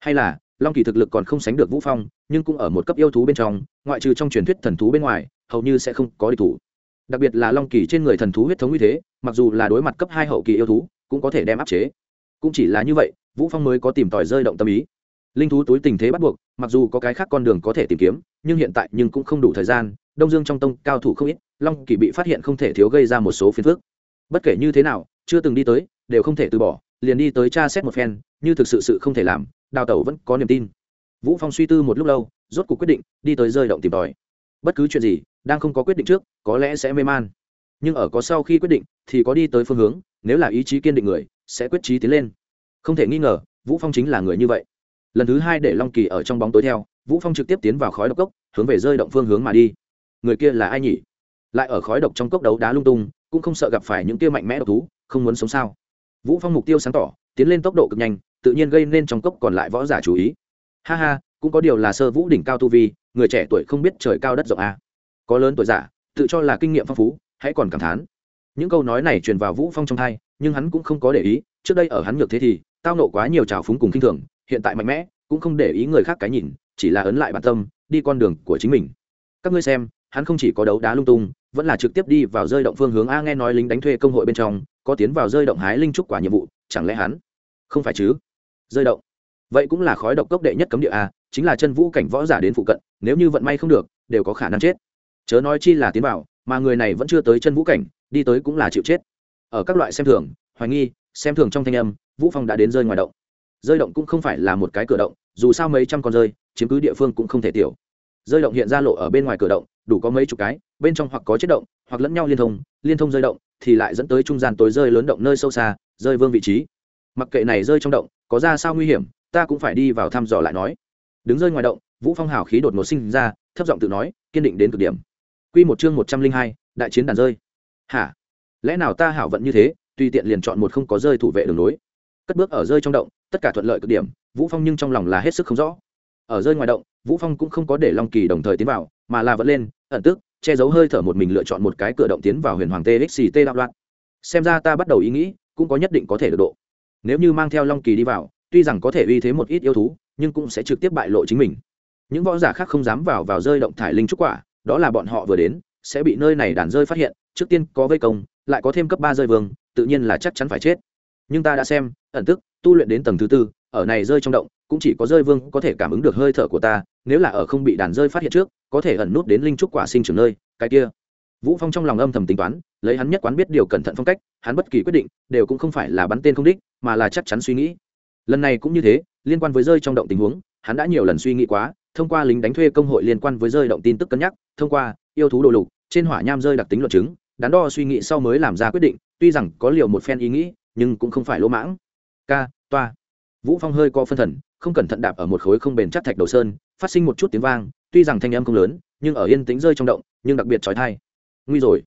Hay là, long kỳ thực lực còn không sánh được vũ phong, nhưng cũng ở một cấp yêu thú bên trong, ngoại trừ trong truyền thuyết thần thú bên ngoài, hầu như sẽ không có địch thủ đặc biệt là long kỳ trên người thần thú huyết thống như thế, mặc dù là đối mặt cấp hai hậu kỳ yêu thú, cũng có thể đem áp chế. Cũng chỉ là như vậy, vũ phong mới có tìm tòi rơi động tâm ý. Linh thú túi tình thế bắt buộc, mặc dù có cái khác con đường có thể tìm kiếm, nhưng hiện tại nhưng cũng không đủ thời gian, đông dương trong tông cao thủ không ít, long kỳ bị phát hiện không thể thiếu gây ra một số phiền phức. Bất kể như thế nào, chưa từng đi tới, đều không thể từ bỏ, liền đi tới tra xét một phen, như thực sự sự không thể làm, đào tẩu vẫn có niềm tin. Vũ phong suy tư một lúc lâu, rốt cuộc quyết định, đi tới rơi động tìm tòi. Bất cứ chuyện gì đang không có quyết định trước, có lẽ sẽ mê man. Nhưng ở có sau khi quyết định, thì có đi tới phương hướng, nếu là ý chí kiên định người, sẽ quyết trí tiến lên. Không thể nghi ngờ, vũ phong chính là người như vậy. Lần thứ hai để long kỳ ở trong bóng tối theo, vũ phong trực tiếp tiến vào khói độc cốc, hướng về rơi động phương hướng mà đi. Người kia là ai nhỉ? Lại ở khói độc trong cốc đấu đá lung tung, cũng không sợ gặp phải những kia mạnh mẽ độc thú, không muốn sống sao? Vũ phong mục tiêu sáng tỏ, tiến lên tốc độ cực nhanh, tự nhiên gây nên trong cốc còn lại võ giả chú ý. Ha ha, cũng có điều là sơ vũ đỉnh cao tu vi, người trẻ tuổi không biết trời cao đất rộng a à có lớn tuổi giả, tự cho là kinh nghiệm phong phú, hãy còn cảm thán. Những câu nói này truyền vào vũ phong trong thai, nhưng hắn cũng không có để ý, trước đây ở hắn nhược thế thì, tao nộ quá nhiều trào phúng cùng kinh thường, hiện tại mạnh mẽ, cũng không để ý người khác cái nhìn, chỉ là ấn lại bản tâm, đi con đường của chính mình. Các ngươi xem, hắn không chỉ có đấu đá lung tung, vẫn là trực tiếp đi vào rơi động phương hướng a nghe nói lính đánh thuê công hội bên trong, có tiến vào rơi động hái linh trúc quả nhiệm vụ, chẳng lẽ hắn không phải chứ? Rơi động. Vậy cũng là khói độc cốc đệ nhất cấm địa a, chính là chân vũ cảnh võ giả đến phụ cận, nếu như vận may không được, đều có khả năng chết chớ nói chi là tiến vào, mà người này vẫn chưa tới chân vũ cảnh, đi tới cũng là chịu chết. Ở các loại xem thường, hoài nghi, xem thường trong thanh âm, vũ phong đã đến rơi ngoài động. Rơi động cũng không phải là một cái cửa động, dù sao mấy trăm con rơi, chiếm cứ địa phương cũng không thể tiểu. Rơi động hiện ra lộ ở bên ngoài cửa động, đủ có mấy chục cái, bên trong hoặc có chết động, hoặc lẫn nhau liên thông liên thông rơi động, thì lại dẫn tới trung gian tối rơi lớn động nơi sâu xa, rơi vương vị trí. Mặc kệ này rơi trong động, có ra sao nguy hiểm, ta cũng phải đi vào thăm dò lại nói. Đứng rơi ngoài động, vũ phong hào khí đột ngột sinh ra, thấp giọng tự nói, kiên định đến cực điểm quy một chương một trăm linh hai, đại chiến đàn rơi. Hả? Lẽ nào ta hảo vận như thế tùy tiện liền chọn một không có rơi thủ vệ đường lối. cất bước ở rơi trong động tất cả thuận lợi cực điểm vũ phong nhưng trong lòng là hết sức không rõ. Ở rơi ngoài động vũ phong cũng không có để long kỳ đồng thời tiến vào mà là vẫn lên ẩn tức che giấu hơi thở một mình lựa chọn một cái cửa động tiến vào huyền hoàng txt đạo loạn. Xem ra ta bắt đầu ý nghĩ cũng có nhất định có thể được độ. Nếu như mang theo long kỳ đi vào tuy rằng có thể uy thế một ít yêu thú nhưng cũng sẽ trực tiếp bại lộ chính mình. Những võ giả khác không dám vào vào rơi động thải linh trúc quả đó là bọn họ vừa đến, sẽ bị nơi này đàn rơi phát hiện, trước tiên có vây công, lại có thêm cấp ba rơi vương, tự nhiên là chắc chắn phải chết. Nhưng ta đã xem, ẩn tức, tu luyện đến tầng thứ tư, ở này rơi trong động, cũng chỉ có rơi vương có thể cảm ứng được hơi thở của ta, nếu là ở không bị đàn rơi phát hiện trước, có thể ẩn nút đến linh trúc quả sinh trưởng nơi, cái kia. Vũ phong trong lòng âm thầm tính toán, lấy hắn nhất quán biết điều cẩn thận phong cách, hắn bất kỳ quyết định, đều cũng không phải là bắn tên không đích, mà là chắc chắn suy nghĩ. Lần này cũng như thế, liên quan với rơi trong động tình huống, hắn đã nhiều lần suy nghĩ quá thông qua lính đánh thuê công hội liên quan với rơi động tin tức cân nhắc, thông qua yêu thú đồ lục, trên hỏa nham rơi đặc tính luận chứng, đắn đo suy nghĩ sau mới làm ra quyết định, tuy rằng có liều một phen ý nghĩ, nhưng cũng không phải lỗ mãng. Ca toa. Vũ phong hơi co phân thần, không cẩn thận đạp ở một khối không bền chắc thạch đầu sơn, phát sinh một chút tiếng vang, tuy rằng thanh âm không lớn, nhưng ở yên tĩnh rơi trong động, nhưng đặc biệt trói thai nguy rồi.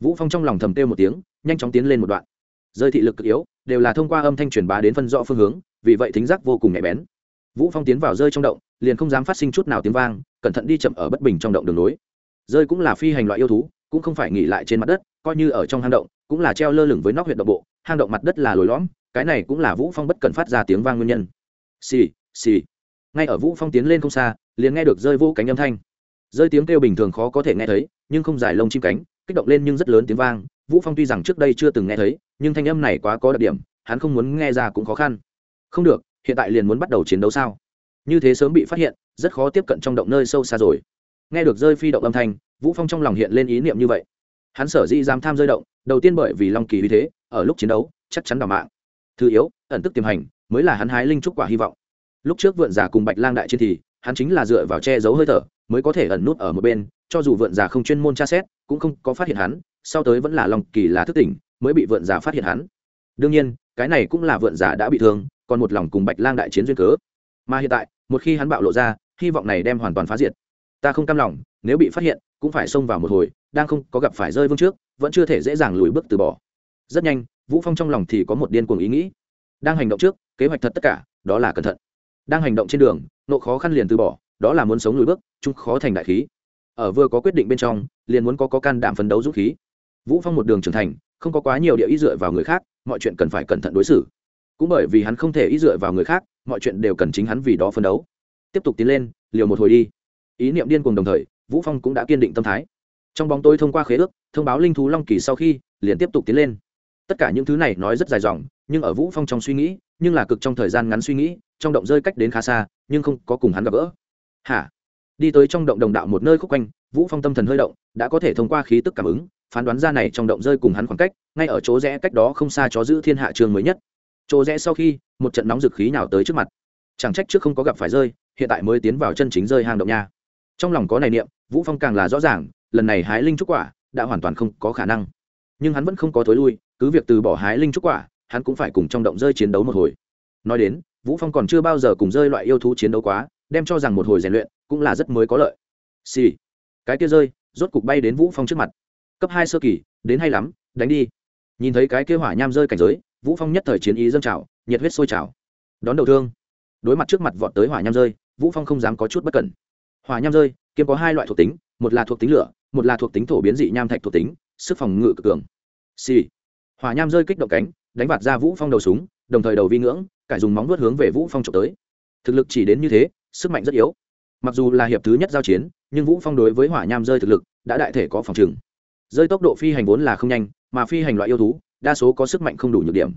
Vũ phong trong lòng thầm kêu một tiếng, nhanh chóng tiến lên một đoạn. Rơi thị lực cực yếu, đều là thông qua âm thanh truyền bá đến phân rõ phương hướng, vì vậy thính giác vô cùng nhạy bén vũ phong tiến vào rơi trong động, liền không dám phát sinh chút nào tiếng vang, cẩn thận đi chậm ở bất bình trong động đường núi. rơi cũng là phi hành loại yêu thú, cũng không phải nghỉ lại trên mặt đất, coi như ở trong hang động, cũng là treo lơ lửng với nóc huyện động bộ, hang động mặt đất là lồi lõm, cái này cũng là vũ phong bất cần phát ra tiếng vang nguyên nhân. Xì xì. Ngay ở vũ phong tiến lên không xa, liền nghe được rơi vô cánh âm thanh. Rơi tiếng kêu bình thường khó có thể nghe thấy, nhưng không dài lông chim cánh, kích động lên nhưng rất lớn tiếng vang. Vũ phong tuy rằng trước đây chưa từng nghe thấy, nhưng thanh âm này quá có đặc điểm, hắn không muốn nghe ra cũng khó khăn. Không được hiện tại liền muốn bắt đầu chiến đấu sao? Như thế sớm bị phát hiện, rất khó tiếp cận trong động nơi sâu xa rồi. Nghe được rơi phi động âm thanh, vũ phong trong lòng hiện lên ý niệm như vậy. Hắn sở dĩ dám tham rơi động, đầu tiên bởi vì long kỳ uy thế, ở lúc chiến đấu, chắc chắn đ mạng. Thứ yếu, ẩn tức tiềm hành, mới là hắn hái linh trúc quả hy vọng. Lúc trước vượn giả cùng bạch lang đại chiến thì, hắn chính là dựa vào che giấu hơi thở, mới có thể ẩn nút ở một bên, cho dù vượn giả không chuyên môn tra xét, cũng không có phát hiện hắn, sau tới vẫn là long kỳ là thức tỉnh, mới bị vượn giả phát hiện hắn. Đương nhiên, cái này cũng là vượn giả đã bị thương còn một lòng cùng bạch lang đại chiến duyên cớ. Mà hiện tại, một khi hắn bạo lộ ra, hy vọng này đem hoàn toàn phá diệt. Ta không cam lòng, nếu bị phát hiện, cũng phải xông vào một hồi, đang không có gặp phải rơi vương trước, vẫn chưa thể dễ dàng lùi bước từ bỏ. Rất nhanh, vũ phong trong lòng thì có một điên cuồng ý nghĩ. Đang hành động trước, kế hoạch thật tất cả, đó là cẩn thận. Đang hành động trên đường, nộ khó khăn liền từ bỏ, đó là muốn sống lùi bước, chung khó thành đại khí. Ở vừa có quyết định bên trong, liền muốn có có can đảm phấn đấu dũng khí. Vũ phong một đường trưởng thành, không có quá nhiều địa ý dựa vào người khác, mọi chuyện cần phải cẩn thận đối xử cũng bởi vì hắn không thể ý dựa vào người khác, mọi chuyện đều cần chính hắn vì đó phấn đấu. Tiếp tục tiến lên, liều một hồi đi. Ý niệm điên cuồng đồng thời, vũ phong cũng đã kiên định tâm thái. Trong bóng tôi thông qua khế ước, thông báo linh thú long kỳ sau khi, liền tiếp tục tiến lên. Tất cả những thứ này nói rất dài dòng, nhưng ở vũ phong trong suy nghĩ, nhưng là cực trong thời gian ngắn suy nghĩ, trong động rơi cách đến khá xa, nhưng không có cùng hắn gặp gỡ. Hả? Đi tới trong động đồng đạo một nơi khúc quanh, vũ phong tâm thần hơi động, đã có thể thông qua khí tức cảm ứng, phán đoán ra này trong động rơi cùng hắn khoảng cách, ngay ở chỗ rẽ cách đó không xa chó giữ thiên hạ trường mới nhất chỗ rẽ sau khi, một trận nóng dực khí nào tới trước mặt. Chẳng trách trước không có gặp phải rơi, hiện tại mới tiến vào chân chính rơi hang động nha. Trong lòng có này niệm, vũ phong càng là rõ ràng, lần này hái linh trúc quả đã hoàn toàn không có khả năng. Nhưng hắn vẫn không có thối lui, cứ việc từ bỏ hái linh trúc quả, hắn cũng phải cùng trong động rơi chiến đấu một hồi. Nói đến, vũ phong còn chưa bao giờ cùng rơi loại yêu thú chiến đấu quá, đem cho rằng một hồi rèn luyện cũng là rất mới có lợi. Xì、sì. cái kia rơi, rốt cục bay đến vũ phong trước mặt. Cấp hai sơ kỳ, đến hay lắm, đánh đi. Nhìn thấy cái kia hỏa nham rơi cảnh giới vũ phong nhất thời chiến ý dâng trào, nhiệt huyết sôi trào. Đón đầu thương. Đối mặt trước mặt vọt tới hỏa nham rơi, vũ phong không dám có chút bất cẩn. Hỏa nham rơi, kiếm có hai loại thuộc tính, một là thuộc tính lửa, một là thuộc tính thổ biến dị nham thạch thuộc tính, sức phòng ngự cực cường. Xì、sì. hỏa nham rơi kích động cánh, đánh vạt ra vũ phong đầu súng, đồng thời đầu vi ngưỡng, cải dùng móng vuốt hướng về vũ phong trộm tới. Thực lực chỉ đến như thế, sức mạnh rất yếu. Mặc dù là hiệp thứ nhất giao chiến, nhưng vũ phong đối với hỏa nham rơi thực lực đã đại thể có phòng trừng. Rơi tốc độ phi hành vốn là không nhanh, mà phi hành loại yêu thú đa số có sức mạnh không đủ nhược điểm.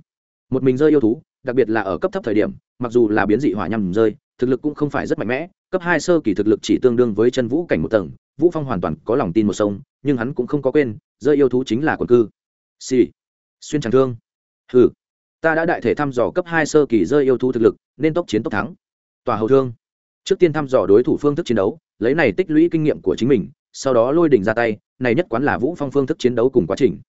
Một mình rơi yêu thú, đặc biệt là ở cấp thấp thời điểm, mặc dù là biến dị hỏa nhằm rơi, thực lực cũng không phải rất mạnh mẽ, cấp hai sơ kỳ thực lực chỉ tương đương với chân vũ cảnh một tầng, vũ phong hoàn toàn có lòng tin một sông, nhưng hắn cũng không có quên, rơi yêu thú chính là quần cư. Xì、sì. xuyên tràng thương. Hừ. Ta đã đại thể thăm dò cấp hai sơ kỳ rơi yêu thú thực lực, nên tốc chiến tốc thắng. Tòa hậu thương. Trước tiên thăm dò đối thủ phương thức chiến đấu, lấy này tích lũy kinh nghiệm của chính mình, sau đó lôi đỉnh ra tay, này nhất quán là vũ phong phương thức chiến đấu cùng quá trình.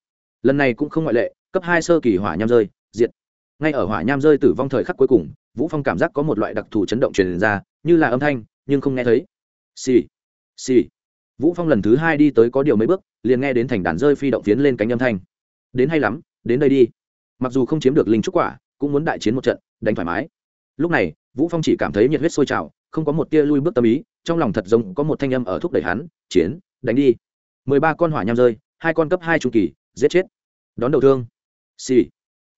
Lần này cũng không ngoại lệ cấp hai sơ kỳ hỏa nham rơi, diệt. Ngay ở hỏa nham rơi tử vong thời khắc cuối cùng, vũ phong cảm giác có một loại đặc thù chấn động truyền ra, như là âm thanh, nhưng không nghe thấy. Xì xì. Vũ phong lần thứ hai đi tới có điều mấy bước, liền nghe đến thành đàn rơi phi động tiến lên cánh âm thanh. Đến hay lắm, đến đây đi. Mặc dù không chiếm được linh trúc quả, cũng muốn đại chiến một trận, đánh thoải mái. Lúc này, vũ phong chỉ cảm thấy nhiệt huyết sôi trào, không có một tia lui bước tâm ý, trong lòng thật giống có một thanh âm ở thúc đẩy hắn, chiến, đánh đi. Mười ba con hỏa nham rơi, hai con cấp hai trung kỳ, giết chết. Đón đầu thương xì.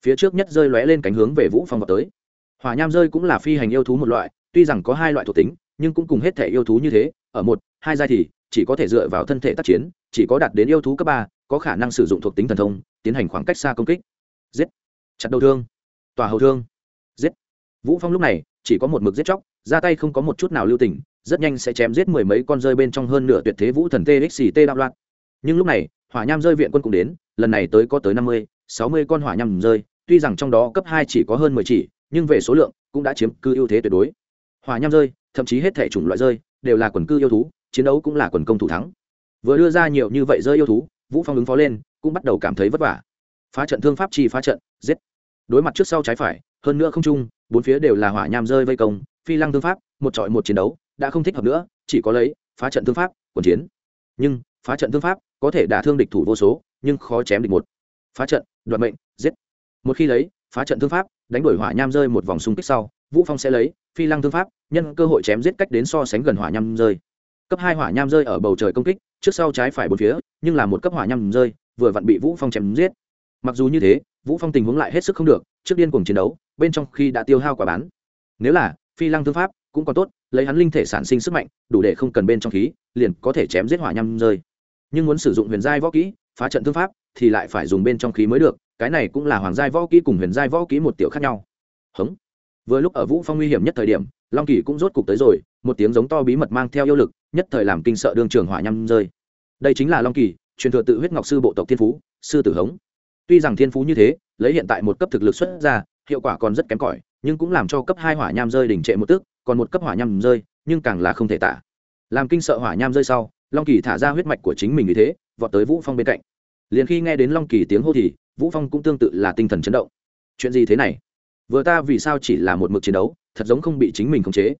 Phía trước nhất rơi lóe lên cánh hướng về vũ phong vào tới. Hỏa nham rơi cũng là phi hành yêu thú một loại, tuy rằng có hai loại thuộc tính, nhưng cũng cùng hết thể yêu thú như thế. Ở một, hai giai thì chỉ có thể dựa vào thân thể tác chiến, chỉ có đạt đến yêu thú cấp ba, có khả năng sử dụng thuộc tính thần thông, tiến hành khoảng cách xa công kích. Giết. Chặt đầu thương. Tòa hầu thương. Giết. Vũ phong lúc này chỉ có một mực giết chóc, ra tay không có một chút nào lưu tình, rất nhanh sẽ chém giết mười mấy con rơi bên trong hơn nửa tuyệt thế vũ thần txt đạo loạn. Nhưng lúc này, hỏa nham rơi viện quân cũng đến, lần này tới có tới năm mươi sáu mươi con hỏa nhằm rơi, tuy rằng trong đó cấp hai chỉ có hơn mười chỉ, nhưng về số lượng cũng đã chiếm cư ưu thế tuyệt đối. Hỏa nhằm rơi, thậm chí hết thể chủng loại rơi, đều là quần cư yêu thú, chiến đấu cũng là quần công thủ thắng. Vừa đưa ra nhiều như vậy rơi yêu thú, vũ phong ứng phó lên, cũng bắt đầu cảm thấy vất vả. Phá trận thương pháp chi phá trận, giết. Đối mặt trước sau trái phải, hơn nữa không chung, bốn phía đều là hỏa nham rơi vây công, phi lăng thương pháp, một trọi một chiến đấu, đã không thích hợp nữa, chỉ có lấy phá trận thương pháp, quần chiến. Nhưng, phá trận thương pháp có thể đả thương địch thủ vô số, nhưng khó chém địch một. Phá trận đoạt mệnh, giết. Một khi lấy, phá trận thương pháp, đánh đuổi hỏa nham rơi một vòng xung kích sau, vũ phong sẽ lấy, phi lăng thương pháp, nhân cơ hội chém giết cách đến so sánh gần hỏa nham rơi. Cấp hai hỏa nham rơi ở bầu trời công kích, trước sau trái phải bốn phía, nhưng là một cấp hỏa nham rơi, vừa vặn bị vũ phong chém giết. Mặc dù như thế, vũ phong tình huống lại hết sức không được, trước điên cuồng chiến đấu, bên trong khi đã tiêu hao quả bán nếu là, phi lăng thương pháp cũng còn tốt, lấy hắn linh thể sản sinh sức mạnh, đủ để không cần bên trong khí, liền có thể chém giết hỏa nham rơi. Nhưng muốn sử dụng huyền giai võ kỹ, phá trận thương pháp thì lại phải dùng bên trong khí mới được, cái này cũng là hoàng giai võ kỹ cùng huyền giai võ kỹ một tiểu khác nhau. Hống. Vừa lúc ở vũ phong nguy hiểm nhất thời điểm, long kỳ cũng rốt cục tới rồi, một tiếng giống to bí mật mang theo yêu lực, nhất thời làm kinh sợ đương trường hỏa nhăm rơi. Đây chính là long kỳ, truyền thừa tự huyết ngọc sư bộ tộc thiên phú, sư tử hống. Tuy rằng thiên phú như thế, lấy hiện tại một cấp thực lực xuất ra, hiệu quả còn rất kém cỏi, nhưng cũng làm cho cấp hai hỏa nham rơi đỉnh trệ một tức, còn một cấp hỏa nham rơi, nhưng càng là không thể tả. Làm kinh sợ hỏa nham rơi sau, long kỳ thả ra huyết mạch của chính mình như thế, vọt tới vũ phong bên cạnh liền khi nghe đến long kỳ tiếng hô thì, vũ phong cũng tương tự là tinh thần chấn động. Chuyện gì thế này? Vừa ta vì sao chỉ là một mực chiến đấu, thật giống không bị chính mình khống chế?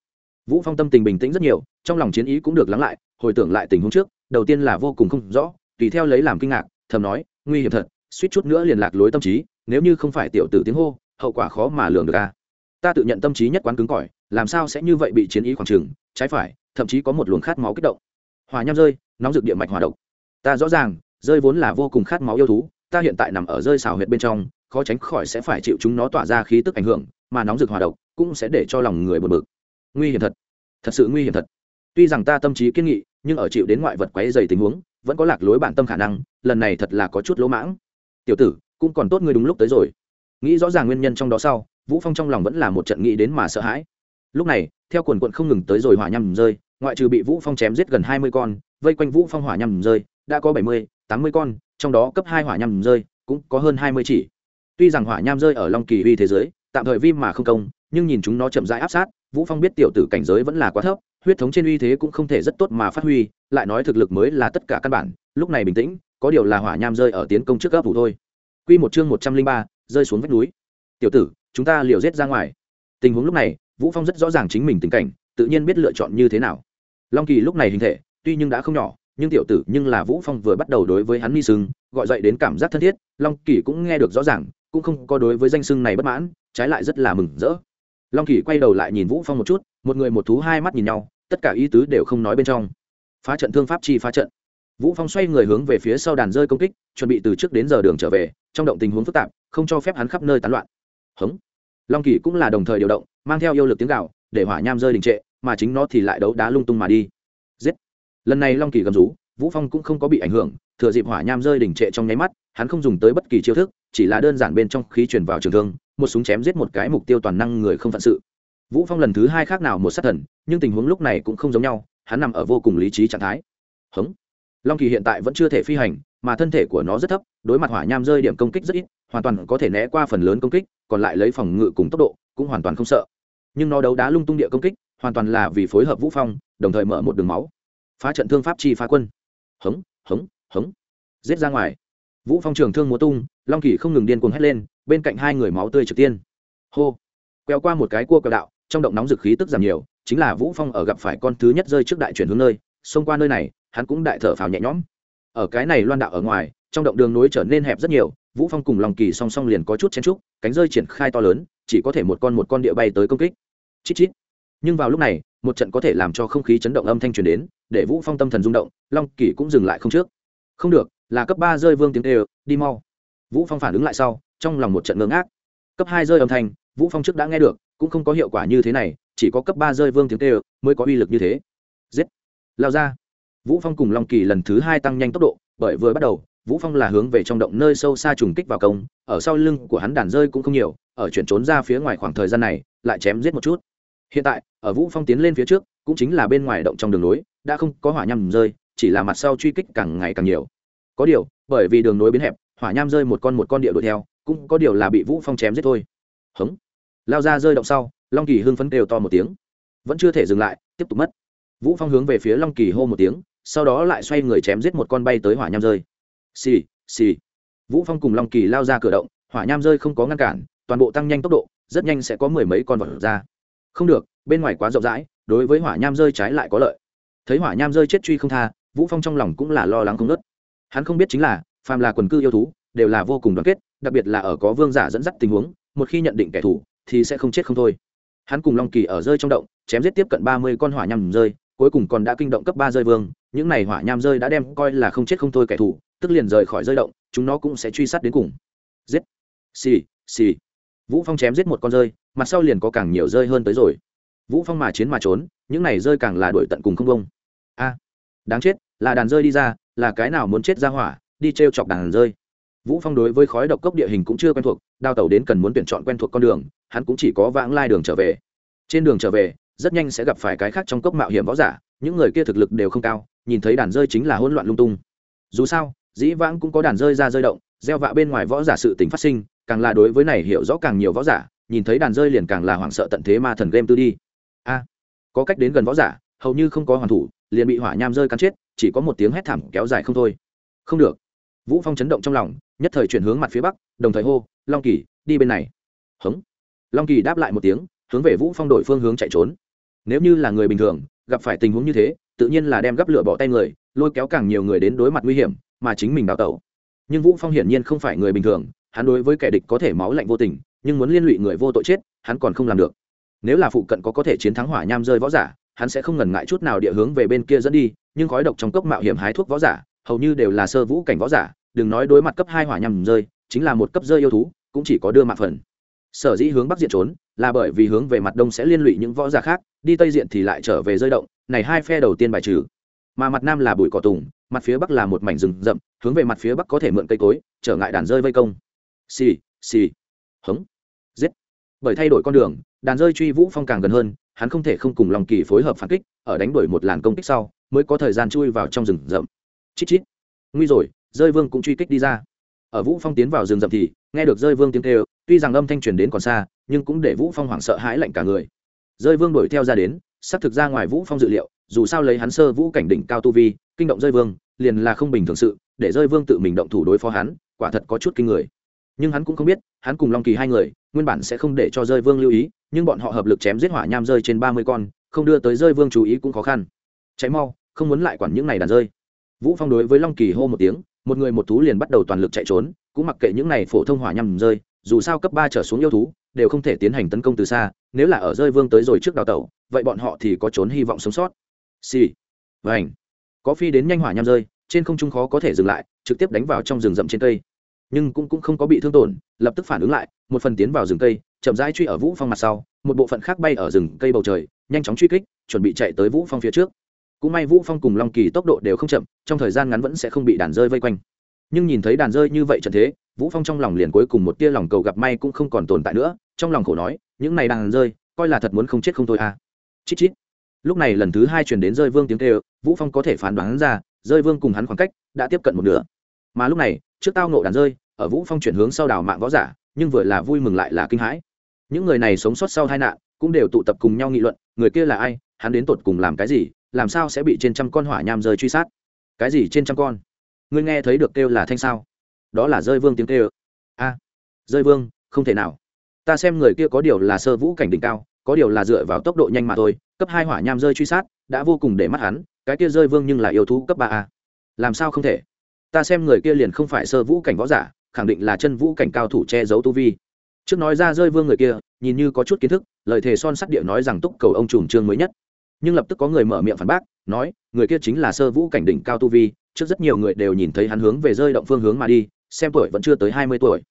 Vũ phong tâm tình bình tĩnh rất nhiều, trong lòng chiến ý cũng được lắng lại, hồi tưởng lại tình huống trước, đầu tiên là vô cùng không rõ, tùy theo lấy làm kinh ngạc, thầm nói, nguy hiểm thật, suýt chút nữa liền lạc lối tâm trí, nếu như không phải tiểu tử tiếng hô, hậu quả khó mà lường được a ta tự nhận tâm trí nhất quán cứng cỏi, làm sao sẽ như vậy bị chiến ý khoảng trừng trái phải, thậm chí có một luồng khát máu kích động. Hòa nham rơi, nóng rực địa mạch hòa độc. Ta rõ ràng rơi vốn là vô cùng khát máu yêu thú ta hiện tại nằm ở rơi xào huyệt bên trong khó tránh khỏi sẽ phải chịu chúng nó tỏa ra khí tức ảnh hưởng mà nóng rực hòa độc cũng sẽ để cho lòng người bật bực. Nguy hiểm thật. Thật sự nguy hiểm thật. Tuy rằng ta tâm trí kiên nghị nhưng ở chịu đến ngoại vật quấy dày tình huống vẫn có lạc lối bản tâm khả năng lần này thật là có chút lỗ mãng. Tiểu tử cũng còn tốt ngươi đúng lúc tới rồi. Nghĩ rõ ràng nguyên nhân trong đó sau vũ phong trong lòng vẫn là một trận nghĩ đến mà sợ hãi. Lúc này theo quần quận không ngừng tới rồi hỏa nhằm rơi ngoại trừ bị vũ phong chém giết gần hai mươi con vây quanh vũ phong hỏa nhằm rơi đã có bảy mươi, tám mươi con trong đó cấp hai hỏa nham rơi cũng có hơn hai mươi chỉ. Tuy rằng hỏa nham rơi ở long kỳ uy thế giới tạm thời vi mà không công nhưng nhìn chúng nó chậm rãi áp sát vũ phong biết tiểu tử cảnh giới vẫn là quá thấp huyết thống trên uy thế cũng không thể rất tốt mà phát huy lại nói thực lực mới là tất cả căn bản lúc này bình tĩnh có điều là hỏa nham rơi ở tiến công trước gấp thủ thôi. Quy một chương một trăm linh ba, rơi xuống vách núi. Tiểu tử chúng ta liều giết ra ngoài. Tình huống lúc này vũ phong rất rõ ràng chính mình tình cảnh tự nhiên biết lựa chọn như thế nào. Long kỳ lúc này hình thể tuy nhưng đã không nhỏ nhưng tiểu tử nhưng là vũ phong vừa bắt đầu đối với hắn ni sưng, gọi dậy đến cảm giác thân thiết, long kỳ cũng nghe được rõ ràng, cũng không có đối với danh sưng này bất mãn, trái lại rất là mừng rỡ. Long kỳ quay đầu lại nhìn vũ phong một chút, một người một thú hai mắt nhìn nhau, tất cả ý tứ đều không nói bên trong. Phá trận thương pháp chi phá trận. Vũ phong xoay người hướng về phía sau đàn rơi công kích, chuẩn bị từ trước đến giờ đường trở về, trong động tình huống phức tạp, không cho phép hắn khắp nơi tán loạn. Hống. Long kỳ cũng là đồng thời điều động, mang theo yêu lực tiếng gạo để hỏa nham rơi đình trệ, mà chính nó thì lại đấu đá lung tung mà đi. Giết lần này long kỳ gầm rú, vũ phong cũng không có bị ảnh hưởng, thừa dịp hỏa nham rơi đỉnh trệ trong nháy mắt, hắn không dùng tới bất kỳ chiêu thức, chỉ là đơn giản bên trong khí truyền vào trường thương, một súng chém giết một cái mục tiêu toàn năng người không phận sự. Vũ phong lần thứ hai khác nào một sát thần, nhưng tình huống lúc này cũng không giống nhau, hắn nằm ở vô cùng lý trí trạng thái. Hống. Long kỳ hiện tại vẫn chưa thể phi hành, mà thân thể của nó rất thấp, đối mặt hỏa nham rơi điểm công kích rất ít, hoàn toàn có thể né qua phần lớn công kích, còn lại lấy phòng ngự cùng tốc độ, cũng hoàn toàn không sợ. Nhưng nó đấu đá lung tung địa công kích, hoàn toàn là vì phối hợp vũ phong, đồng thời mở một đường máu phá trận thương pháp chi phá quân. Hống hống hống. Giết ra ngoài. Vũ phong trường thương múa tung, long kỳ không ngừng điên cuồng hét lên, bên cạnh hai người máu tươi trực tiên. Hô. Quẹo qua một cái cua quẹo đạo, trong động nóng dực khí tức giảm nhiều, chính là vũ phong ở gặp phải con thứ nhất rơi trước đại chuyển hướng nơi, xông qua nơi này, hắn cũng đại thở phào nhẹ nhõm. Ở cái này loan đạo ở ngoài, trong động đường núi trở nên hẹp rất nhiều, vũ phong cùng long kỳ song song liền có chút chen trúc cánh rơi triển khai to lớn, chỉ có thể một con một con địa bay tới công kích. Chít chít. Nhưng vào lúc này một trận có thể làm cho không khí chấn động âm thanh truyền đến, để vũ phong tâm thần rung động, long kỳ cũng dừng lại không trước. Không được, là cấp ba rơi vương tiếng tê đi mau. Vũ phong phản ứng lại sau, trong lòng một trận ngơ ngác. Cấp hai rơi âm thanh, vũ phong trước đã nghe được, cũng không có hiệu quả như thế này, chỉ có cấp ba rơi vương tiếng tê mới có uy lực như thế. Giết! Lao ra! Vũ phong cùng long kỳ lần thứ hai tăng nhanh tốc độ, bởi vừa bắt đầu, vũ phong là hướng về trong động nơi sâu xa trùng kích vào công, ở sau lưng của hắn đàn rơi cũng không nhiều, ở chuyển trốn ra phía ngoài khoảng thời gian này, lại chém giết một chút hiện tại, ở vũ phong tiến lên phía trước, cũng chính là bên ngoài động trong đường nối đã không có hỏa nham rơi, chỉ là mặt sau truy kích càng ngày càng nhiều. Có điều, bởi vì đường nối biến hẹp, hỏa nham rơi một con một con địa đuổi theo, cũng có điều là bị vũ phong chém giết thôi. Hống. Lao ra rơi động sau, long kỳ hưng phấn đều to một tiếng. Vẫn chưa thể dừng lại, tiếp tục mất. Vũ phong hướng về phía long kỳ hô một tiếng, sau đó lại xoay người chém giết một con bay tới hỏa nham rơi. Xì xì. Vũ phong cùng long kỳ lao ra cửa động, hỏa nham rơi không có ngăn cản, toàn bộ tăng nhanh tốc độ, rất nhanh sẽ có mười mấy con vật ra không được, bên ngoài quá rộng rãi, đối với hỏa nham rơi trái lại có lợi. Thấy hỏa nham rơi chết truy không tha, vũ phong trong lòng cũng là lo lắng không nớt hắn không biết chính là, phàm là quần cư yêu thú, đều là vô cùng đoàn kết, đặc biệt là ở có vương giả dẫn dắt tình huống, một khi nhận định kẻ thù, thì sẽ không chết không thôi. Hắn cùng long kỳ ở rơi trong động, chém giết tiếp cận ba mươi con hỏa nham rơi, cuối cùng còn đã kinh động cấp ba rơi vương, những này hỏa nham rơi đã đem coi là không chết không thôi kẻ thù, tức liền rời khỏi rơi động, chúng nó cũng sẽ truy sát đến cùng. Giết! Xì! Xì! Vũ phong chém giết một con rơi mặt sau liền có càng nhiều rơi hơn tới rồi. Vũ phong mà chiến mà trốn, những này rơi càng là đuổi tận cùng không bông. A à, đáng chết, là đàn rơi đi ra, là cái nào muốn chết ra hỏa, đi trêu chọc đàn rơi. Vũ phong đối với khói độc cốc địa hình cũng chưa quen thuộc đao tàu đến cần muốn tuyển chọn quen thuộc con đường, hắn cũng chỉ có vãng lai đường trở về. Trên đường trở về, rất nhanh sẽ gặp phải cái khác trong cốc mạo hiểm võ giả, những người kia thực lực đều không cao, nhìn thấy đàn rơi chính là hỗn loạn lung tung. Dù sao, dĩ vãng cũng có đàn rơi ra rơi động gieo vạ bên ngoài võ giả sự tình phát sinh, càng là đối với này hiểu rõ càng nhiều võ giả, nhìn thấy đàn rơi liền càng là hoảng sợ tận thế ma thần game tư đi. A, có cách đến gần võ giả, hầu như không có hoàn thủ, liền bị hỏa nham rơi cắn chết, chỉ có một tiếng hét thảm kéo dài không thôi. Không được. Vũ phong chấn động trong lòng, nhất thời chuyển hướng mặt phía bắc, đồng thời hô, long kỳ, đi bên này. Hống. Long kỳ đáp lại một tiếng, hướng về vũ phong đổi phương hướng chạy trốn. Nếu như là người bình thường, gặp phải tình huống như thế, tự nhiên là đem gấp lửa bỏ tay người, lôi kéo càng nhiều người đến đối mặt nguy hiểm, mà chính mình đào tẩu nhưng vũ phong hiển nhiên không phải người bình thường, hắn đối với kẻ địch có thể máu lạnh vô tình, nhưng muốn liên lụy người vô tội chết, hắn còn không làm được. Nếu là phụ cận có có thể chiến thắng hỏa nham rơi võ giả, hắn sẽ không ngần ngại chút nào địa hướng về bên kia dẫn đi, nhưng khói độc trong cốc mạo hiểm hái thuốc võ giả, hầu như đều là sơ vũ cảnh võ giả, đừng nói đối mặt cấp hai hỏa nham rơi, chính là một cấp rơi yêu thú, cũng chỉ có đưa mạng phần. Sở dĩ hướng bắc diện trốn, là bởi vì hướng về mặt đông sẽ liên lụy những võ giả khác, đi tây diện thì lại trở về rơi động, này hai phe đầu tiên bài trừ. Mà mặt nam là bụi cỏ tùng mặt phía bắc là một mảnh rừng rậm, hướng về mặt phía bắc có thể mượn cây cối, trở ngại đàn rơi vây công. Xì xì. Hống. Giết. Bởi thay đổi con đường, đàn rơi truy vũ phong càng gần hơn, hắn không thể không cùng lòng kỳ phối hợp phản kích, ở đánh đuổi một làn công kích sau, mới có thời gian chui vào trong rừng rậm. Chít chít. Nguy rồi, rơi vương cũng truy kích đi ra. Ở vũ phong tiến vào rừng rậm thì, nghe được rơi vương tiếng kêu, tuy rằng âm thanh truyền đến còn xa, nhưng cũng để vũ phong hoảng sợ hãi lạnh cả người. Rơi vương đuổi theo ra đến sắp thực ra ngoài vũ phong dự liệu, dù sao lấy hắn sơ vũ cảnh đỉnh cao tu vi kinh động rơi vương, liền là không bình thường sự, để rơi vương tự mình động thủ đối phó hắn, quả thật có chút kinh người. Nhưng hắn cũng không biết, hắn cùng long kỳ hai người, nguyên bản sẽ không để cho rơi vương lưu ý, nhưng bọn họ hợp lực chém giết hỏa nham rơi trên ba mươi con, không đưa tới rơi vương chú ý cũng khó khăn. Cháy mau, không muốn lại quản những này đàn rơi. Vũ phong đối với long kỳ hô một tiếng, một người một thú liền bắt đầu toàn lực chạy trốn, cũng mặc kệ những này phổ thông hỏa nham rơi, dù sao cấp ba trở xuống yêu thú, đều không thể tiến hành tấn công từ xa, nếu là ở rơi vương tới rồi trước đào tẩu, vậy bọn họ thì có trốn hy vọng sống sót. Xì、sì. vảnh có phi đến nhanh hỏa nham rơi trên không trung khó có thể dừng lại trực tiếp đánh vào trong rừng rậm trên cây. Nhưng cũng, cũng không có bị thương tổn lập tức phản ứng lại một phần tiến vào rừng cây chậm rãi truy ở vũ phong mặt sau một bộ phận khác bay ở rừng cây bầu trời nhanh chóng truy kích chuẩn bị chạy tới vũ phong phía trước. Cũng may vũ phong cùng long kỳ tốc độ đều không chậm trong thời gian ngắn vẫn sẽ không bị đàn rơi vây quanh. Nhưng nhìn thấy đàn rơi như vậy trận thế vũ phong trong lòng liền cuối cùng một tia lòng cầu gặp may cũng không còn tồn tại nữa trong lòng khổ nói những này đàn rơi coi là thật muốn không chết không thôi à. Chít chít lúc này lần thứ hai truyền đến rơi vương tiếng kêu, vũ phong có thể phán đoán ra, rơi vương cùng hắn khoảng cách đã tiếp cận một nửa. Mà lúc này, trước tao nộ đàn rơi, ở vũ phong chuyển hướng sau đảo mạng võ giả, nhưng vừa là vui mừng lại là kinh hãi. Những người này sống sót sau tai nạn, cũng đều tụ tập cùng nhau nghị luận, người kia là ai, hắn đến tột cùng làm cái gì, làm sao sẽ bị trên trăm con hỏa nham rơi truy sát? Cái gì trên trăm con? Ngươi nghe thấy được kêu là thanh sao? Đó là rơi vương tiếng kêu. A, rơi vương, không thể nào. Ta xem người kia có điều là sơ vũ cảnh đỉnh cao, có điều là dựa vào tốc độ nhanh mà thôi cấp hai hỏa nham rơi truy sát, đã vô cùng để mắt hắn, cái kia rơi vương nhưng là yêu thú cấp ba a. Làm sao không thể? Ta xem người kia liền không phải sơ vũ cảnh võ giả, khẳng định là chân vũ cảnh cao thủ che giấu tu vi. Trước nói ra rơi vương người kia, nhìn như có chút kiến thức, lời thề son sắt địa nói rằng túc cầu ông trùm trương mới nhất. Nhưng lập tức có người mở miệng phản bác, nói, người kia chính là sơ vũ cảnh đỉnh cao tu vi, trước rất nhiều người đều nhìn thấy hắn hướng về rơi động phương hướng mà đi, xem tuổi vẫn chưa tới hai mươi tuổi.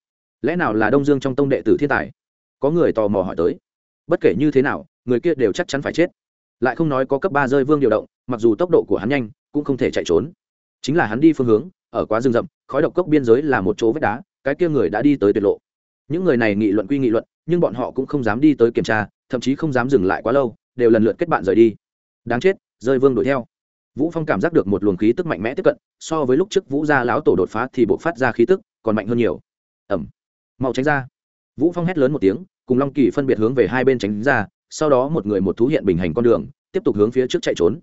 Lẽ nào là đông dương trong tông đệ tử thiên tài? Có người tò mò hỏi tới. Bất kể như thế nào người kia đều chắc chắn phải chết. Lại không nói có cấp ba rơi vương điều động, mặc dù tốc độ của hắn nhanh, cũng không thể chạy trốn. Chính là hắn đi phương hướng, ở quá rừng rậm, khói độc cốc biên giới là một chỗ vách đá, cái kia người đã đi tới tuyệt lộ. Những người này nghị luận quy nghị luận, nhưng bọn họ cũng không dám đi tới kiểm tra, thậm chí không dám dừng lại quá lâu, đều lần lượt kết bạn rời đi. Đáng chết, rơi vương đuổi theo. Vũ phong cảm giác được một luồng khí tức mạnh mẽ tiếp cận, so với lúc trước vũ gia lão tổ đột phá thì bộ phát ra khí tức còn mạnh hơn nhiều. Ẩm mau tránh ra. Vũ phong hét lớn một tiếng, cùng long kỳ phân biệt hướng về hai bên tránh ra sau đó một người một thú hiện bình hành con đường, tiếp tục hướng phía trước chạy trốn.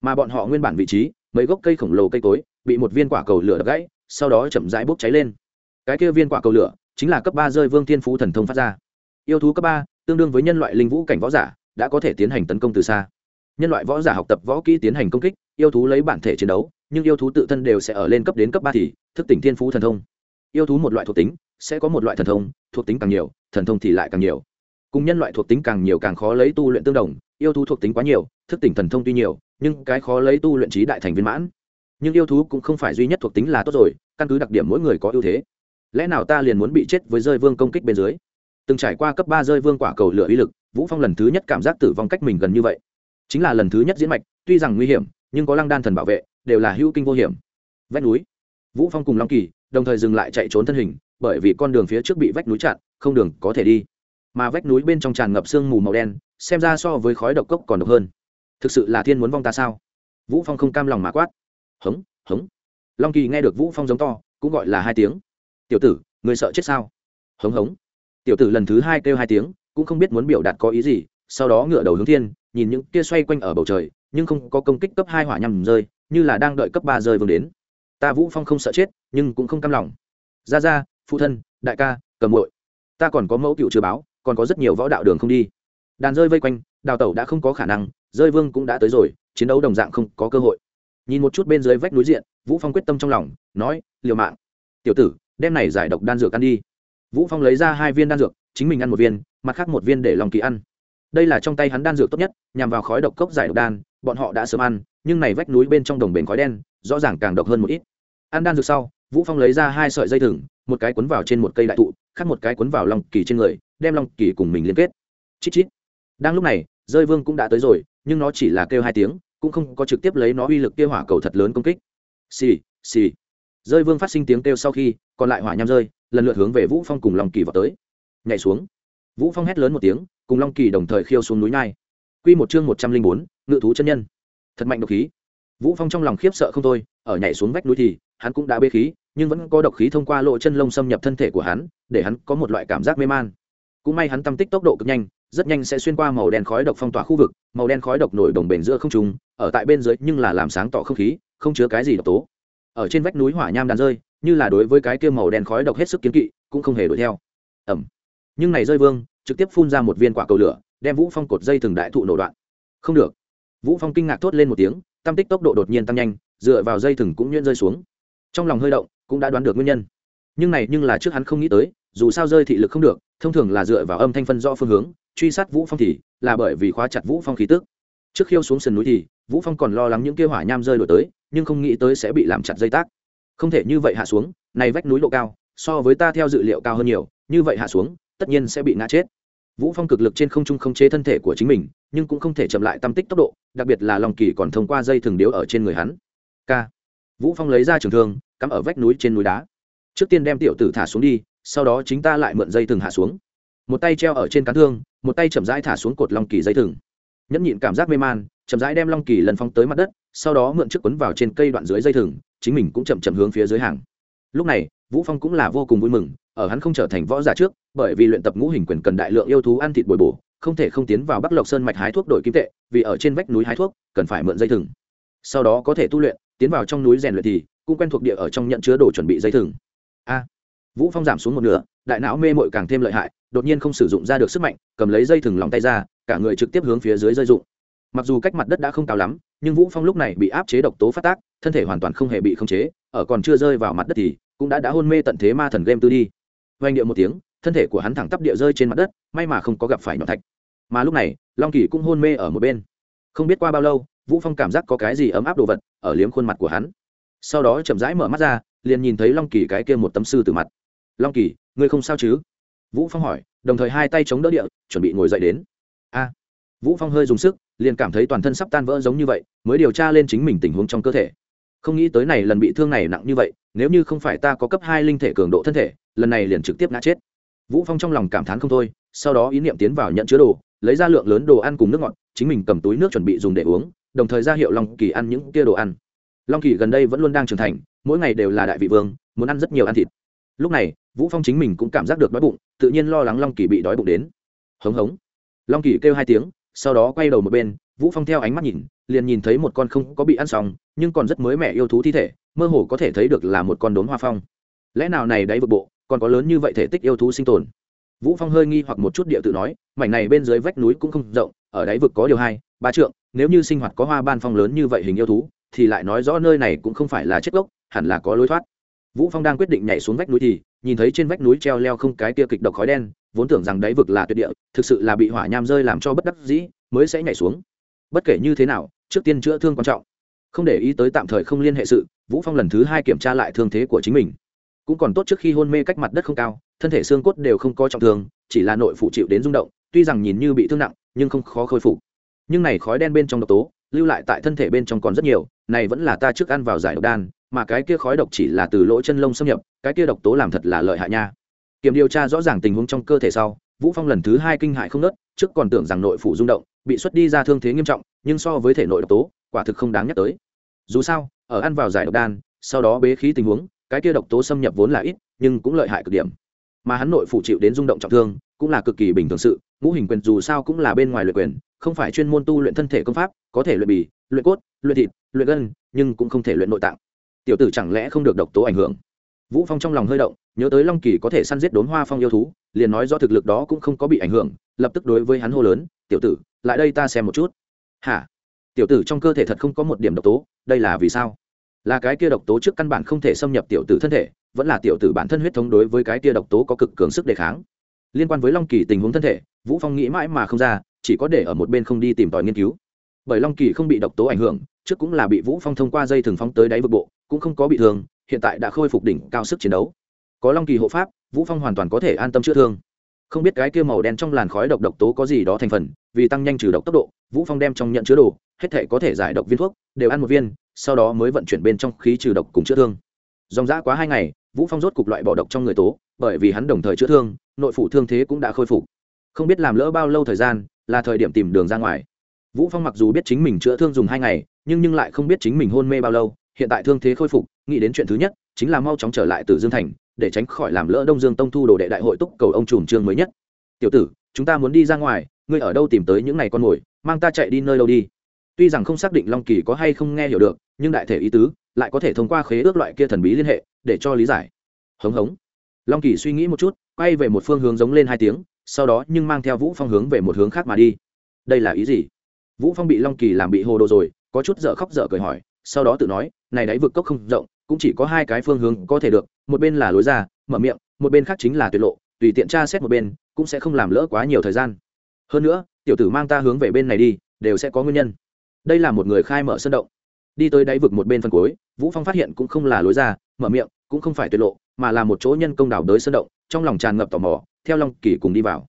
Mà bọn họ nguyên bản vị trí, mấy gốc cây khổng lồ cây cối, bị một viên quả cầu lửa đập gãy, sau đó chậm rãi bốc cháy lên. Cái kia viên quả cầu lửa, chính là cấp ba rơi vương thiên phú thần thông phát ra. Yêu thú cấp ba, tương đương với nhân loại linh vũ cảnh võ giả, đã có thể tiến hành tấn công từ xa. Nhân loại võ giả học tập võ kỹ tiến hành công kích, yêu thú lấy bản thể chiến đấu, nhưng yêu thú tự thân đều sẽ ở lên cấp đến cấp ba thì, thức tỉnh thiên phú thần thông. Yêu thú một loại thuộc tính, sẽ có một loại thần thông, thuộc tính càng nhiều, thần thông thì lại càng nhiều cùng nhân loại thuộc tính càng nhiều càng khó lấy tu luyện tương đồng, yêu thú thuộc tính quá nhiều, thức tỉnh thần thông tuy nhiều, nhưng cái khó lấy tu luyện trí đại thành viên mãn. Nhưng yêu thú cũng không phải duy nhất thuộc tính là tốt rồi, căn cứ đặc điểm mỗi người có ưu thế. Lẽ nào ta liền muốn bị chết với rơi vương công kích bên dưới? Từng trải qua cấp ba rơi vương quả cầu lửa uy lực, vũ phong lần thứ nhất cảm giác tử vong cách mình gần như vậy. Chính là lần thứ nhất diễn mạch, tuy rằng nguy hiểm, nhưng có lăng đan thần bảo vệ, đều là hữu kinh vô hiểm. Vách núi. Vũ phong cùng long kỳ đồng thời dừng lại chạy trốn thân hình, bởi vì con đường phía trước bị vách núi chặn, không đường có thể đi mà vách núi bên trong tràn ngập sương mù màu đen, xem ra so với khói độc cốc còn độc hơn. Thực sự là thiên muốn vong ta sao? Vũ phong không cam lòng mà quát. Hống hống. Long kỳ nghe được vũ phong giống to, cũng gọi là hai tiếng. Tiểu tử người sợ chết sao? Hống hống. Tiểu tử lần thứ hai kêu hai tiếng, cũng không biết muốn biểu đạt có ý gì, sau đó ngựa đầu hướng thiên, nhìn những kia xoay quanh ở bầu trời, nhưng không có công kích cấp hai hỏa nhằm rơi, như là đang đợi cấp ba rơi vương đến. Ta vũ phong không sợ chết, nhưng cũng không cam lòng. Ra ra phụ thân, đại ca, cầm muội, ta còn có mẫu cựu chưa báo còn có rất nhiều võ đạo đường không đi. Đàn rơi vây quanh, đào tẩu đã không có khả năng, rơi vương cũng đã tới rồi, chiến đấu đồng dạng không có cơ hội. Nhìn một chút bên dưới vách núi diện, vũ phong quyết tâm trong lòng, nói, liều mạng. Tiểu tử đem này giải độc đan dược ăn đi. Vũ phong lấy ra hai viên đan dược, chính mình ăn một viên, mặt khác một viên để lòng kỳ ăn. Đây là trong tay hắn đan dược tốt nhất, nhằm vào khói độc cốc giải độc đan, bọn họ đã sớm ăn, nhưng này vách núi bên trong đồng bền khói đen, rõ ràng càng độc hơn một ít. Ăn đan dược sau, vũ phong lấy ra hai sợi dây thừng, một cái cuốn vào trên một cây đại thụ, khác một cái cuốn vào long kỳ trên người đem long kỳ cùng mình liên kết. Chít chít. Đang lúc này rơi vương cũng đã tới rồi nhưng nó chỉ là kêu hai tiếng cũng không có trực tiếp lấy nó uy lực kia hỏa cầu thật lớn công kích. Xì xì. Rơi vương phát sinh tiếng kêu sau khi còn lại hỏa nham rơi lần lượt hướng về vũ phong cùng long kỳ vào tới. Nhảy xuống. Vũ phong hét lớn một tiếng cùng long kỳ đồng thời khiêu xuống núi nhai. Quy một chương một trăm linh bốn, ngự thú chân nhân. Thật mạnh độc khí. Vũ phong trong lòng khiếp sợ không thôi ở nhảy xuống vách núi thì hắn cũng đã bê khí nhưng vẫn có độc khí thông qua lỗ chân lông xâm nhập thân thể của hắn để hắn có một loại cảm giác mê man cũng may hắn tâm tích tốc độ cực nhanh rất nhanh sẽ xuyên qua màu đen khói độc phong tỏa khu vực màu đen khói độc nổi đồng bền giữa không trùng, ở tại bên dưới nhưng là làm sáng tỏ không khí không chứa cái gì độc tố. Ở trên vách núi hỏa nham đàn rơi như là đối với cái kia màu đen khói độc hết sức kiến kỵ cũng không hề đuổi theo. Ẩm nhưng này rơi vương trực tiếp phun ra một viên quả cầu lửa đem vũ phong cột dây thừng đại thụ nổ đoạn. Không được. Vũ phong kinh ngạc thốt lên một tiếng tâm tích tốc độ đột nhiên tăng nhanh dựa vào dây thừng cũng nhuyễn rơi xuống. Trong lòng hơi động cũng đã đoán được nguyên nhân nhưng này nhưng là trước hắn không nghĩ tới, dù sao rơi thị lực không được, thông thường là dựa vào âm thanh phân rõ phương hướng, truy sát vũ phong thì là bởi vì khóa chặt vũ phong khí tức. Trước khiêu xuống sườn núi thì, vũ phong còn lo lắng những kia hỏa nham rơi đổi tới, nhưng không nghĩ tới sẽ bị làm chặt dây tác. Không thể như vậy hạ xuống, này vách núi độ cao, so với ta theo dự liệu cao hơn nhiều, như vậy hạ xuống, tất nhiên sẽ bị ngã chết. Vũ phong cực lực trên không trung không chế thân thể của chính mình, nhưng cũng không thể chậm lại tâm tích tốc độ, đặc biệt là lòng kỳ còn thông qua dây thường điếu ở trên người hắn. K vũ phong lấy ra trường thương, cắm ở vách núi trên núi đá trước tiên đem tiểu tử thả xuống đi, sau đó chính ta lại mượn dây thừng hạ xuống. Một tay treo ở trên cán thương, một tay chậm rãi thả xuống cột long kỳ dây thừng. Nhẫn nhịn cảm giác mê man, chậm rãi đem long kỳ lần phong tới mặt đất, sau đó mượn chiếc quấn vào trên cây đoạn dưới dây thừng, chính mình cũng chậm chậm hướng phía dưới hàng. Lúc này, vũ phong cũng là vô cùng vui mừng, ở hắn không trở thành võ giả trước, bởi vì luyện tập ngũ hình quyền cần đại lượng yêu thú ăn thịt bồi bổ, không thể không tiến vào bắc lộc sơn mạch hái thuốc đổi kim tệ, vì ở trên vách núi hái thuốc, cần phải mượn dây thừng. Sau đó có thể tu luyện, tiến vào trong núi rèn luyện thì, cũng quen thuộc địa ở trong nhận chứa đồ chuẩn bị dây thừng a. Vũ phong giảm xuống một nửa, đại não mê mội càng thêm lợi hại, đột nhiên không sử dụng ra được sức mạnh, cầm lấy dây thừng lòng tay ra, cả người trực tiếp hướng phía dưới dây dụng mặc dù cách mặt đất đã không cao lắm, nhưng vũ phong lúc này bị áp chế độc tố phát tác, thân thể hoàn toàn không hề bị khống chế, ở còn chưa rơi vào mặt đất thì cũng đã đã hôn mê tận thế ma thần game tư đi. Vang điệu một tiếng, thân thể của hắn thẳng tắp địa rơi trên mặt đất, may mà không có gặp phải nhọn thạch. Mà lúc này, long kỳ cũng hôn mê ở một bên. Không biết qua bao lâu, vũ phong cảm giác có cái gì ấm áp đồ vật ở liếm khuôn mặt của hắn. Sau đó chậm rãi mở mắt ra liền nhìn thấy long kỳ cái kia một tấm sư từ mặt. Long kỳ, ngươi không sao chứ? Vũ phong hỏi, đồng thời hai tay chống đỡ địa, chuẩn bị ngồi dậy đến. A. Vũ phong hơi dùng sức, liền cảm thấy toàn thân sắp tan vỡ giống như vậy, mới điều tra lên chính mình tình huống trong cơ thể. Không nghĩ tới này lần bị thương này nặng như vậy, nếu như không phải ta có cấp hai linh thể cường độ thân thể, lần này liền trực tiếp ngã chết. Vũ phong trong lòng cảm thán không thôi, sau đó ý niệm tiến vào nhận chứa đồ, lấy ra lượng lớn đồ ăn cùng nước ngọt, chính mình cầm túi nước chuẩn bị dùng để uống, đồng thời ra hiệu long kỳ ăn những kia đồ ăn. Long kỳ gần đây vẫn luôn đang trưởng thành mỗi ngày đều là đại vị vương, muốn ăn rất nhiều ăn thịt. Lúc này, vũ phong chính mình cũng cảm giác được đói bụng, tự nhiên lo lắng long kỳ bị đói bụng đến. Hống hống. Long kỳ kêu hai tiếng, sau đó quay đầu một bên, vũ phong theo ánh mắt nhìn, liền nhìn thấy một con không có bị ăn xong, nhưng còn rất mới mẻ yêu thú thi thể, mơ hồ có thể thấy được là một con đốn hoa phong. Lẽ nào này đáy vực bộ, còn có lớn như vậy thể tích yêu thú sinh tồn? Vũ phong hơi nghi hoặc một chút địa tự nói, mảnh này bên dưới vách núi cũng không rộng, ở đáy vực có điều hai, ba trượng, nếu như sinh hoạt có hoa ban phong lớn như vậy hình yêu thú, thì lại nói rõ nơi này cũng không phải là chết gốc hẳn là có lối thoát. Vũ phong đang quyết định nhảy xuống vách núi thì, nhìn thấy trên vách núi treo leo không cái kia kịch độc khói đen, vốn tưởng rằng đáy vực là tuyệt địa, thực sự là bị hỏa nham rơi làm cho bất đắc dĩ, mới sẽ nhảy xuống. Bất kể như thế nào, trước tiên chữa thương quan trọng. Không để ý tới tạm thời không liên hệ sự, vũ phong lần thứ hai kiểm tra lại thương thế của chính mình. Cũng còn tốt trước khi hôn mê cách mặt đất không cao, thân thể xương cốt đều không có trọng thương, chỉ là nội phụ chịu đến rung động, tuy rằng nhìn như bị thương nặng, nhưng không khó khôi phục. Nhưng này khói đen bên trong độc tố, lưu lại tại thân thể bên trong còn rất nhiều, này vẫn là ta trước ăn vào giải độc đan mà cái kia khói độc chỉ là từ lỗ chân lông xâm nhập, cái kia độc tố làm thật là lợi hại nha. Kiểm điều tra rõ ràng tình huống trong cơ thể sau, vũ phong lần thứ hai kinh hại không nớt, trước còn tưởng rằng nội phủ rung động, bị xuất đi ra thương thế nghiêm trọng, nhưng so với thể nội độc tố, quả thực không đáng nhắc tới. Dù sao, ở ăn vào giải độc đan, sau đó bế khí tình huống, cái kia độc tố xâm nhập vốn là ít, nhưng cũng lợi hại cực điểm. Mà hắn nội phủ chịu đến rung động trọng thương, cũng là cực kỳ bình thường sự, ngũ hình quyền dù sao cũng là bên ngoài luyện quyền, không phải chuyên môn tu luyện thân thể công pháp, có thể luyện bì, luyện cốt, luyện thịt, luyện gân, nhưng cũng không thể luyện nội tạng tiểu tử chẳng lẽ không được độc tố ảnh hưởng? Vũ phong trong lòng hơi động, nhớ tới long kỳ có thể săn giết đốn hoa phong yêu thú, liền nói do thực lực đó cũng không có bị ảnh hưởng, lập tức đối với hắn hô lớn, tiểu tử, lại đây ta xem một chút. Hả? Tiểu tử trong cơ thể thật không có một điểm độc tố, đây là vì sao? Là cái kia độc tố trước căn bản không thể xâm nhập tiểu tử thân thể, vẫn là tiểu tử bản thân huyết thống đối với cái kia độc tố có cực cường sức đề kháng. Liên quan với long kỳ tình huống thân thể, vũ phong nghĩ mãi mà không ra, chỉ có để ở một bên không đi tìm tòi nghiên cứu. Bởi long kỳ không bị độc tố ảnh hưởng trước cũng là bị vũ phong thông qua dây thường phóng tới đáy vực bộ, cũng không có bị thương, hiện tại đã khôi phục đỉnh cao sức chiến đấu. Có long kỳ hộ pháp, vũ phong hoàn toàn có thể an tâm chữa thương. Không biết cái kia màu đen trong làn khói độc độc tố có gì đó thành phần, vì tăng nhanh trừ độc tốc độ, vũ phong đem trong nhận chứa đồ, hết thể có thể giải độc viên thuốc, đều ăn một viên, sau đó mới vận chuyển bên trong khí trừ độc cùng chữa thương. Dòng dã quá hai ngày, vũ phong rốt cục loại bỏ độc trong người tố, bởi vì hắn đồng thời chữa thương, nội phủ thương thế cũng đã khôi phục. Không biết làm lỡ bao lâu thời gian, là thời điểm tìm đường ra ngoài vũ phong mặc dù biết chính mình chữa thương dùng hai ngày, nhưng nhưng lại không biết chính mình hôn mê bao lâu, hiện tại thương thế khôi phục, nghĩ đến chuyện thứ nhất, chính là mau chóng trở lại từ dương thành, để tránh khỏi làm lỡ đông dương tông thu đồ đệ đại hội túc cầu ông trùm trương mới nhất. Tiểu tử, chúng ta muốn đi ra ngoài, ngươi ở đâu tìm tới những ngày con mồi, mang ta chạy đi nơi đâu đi? Tuy rằng không xác định long kỳ có hay không nghe hiểu được, nhưng đại thể ý tứ, lại có thể thông qua khế ước loại kia thần bí liên hệ, để cho lý giải. Hống hống. Long kỳ suy nghĩ một chút, quay về một phương hướng giống lên hai tiếng, sau đó nhưng mang theo vũ phong hướng về một hướng khác mà đi. Đây là ý gì? Vũ phong bị long kỳ làm bị hồ đồ rồi có chút dở khóc dở cười hỏi sau đó tự nói này đáy vực cốc không rộng cũng chỉ có hai cái phương hướng có thể được một bên là lối ra mở miệng một bên khác chính là tuyệt lộ tùy tiện tra xét một bên cũng sẽ không làm lỡ quá nhiều thời gian. Hơn nữa tiểu tử mang ta hướng về bên này đi đều sẽ có nguyên nhân. Đây là một người khai mở sân động. Đi tới đáy vực một bên phân cuối, vũ phong phát hiện cũng không là lối ra mở miệng cũng không phải tuyệt lộ mà là một chỗ nhân công đảo đới sân động trong lòng tràn ngập tò mò theo long kỳ cùng đi vào.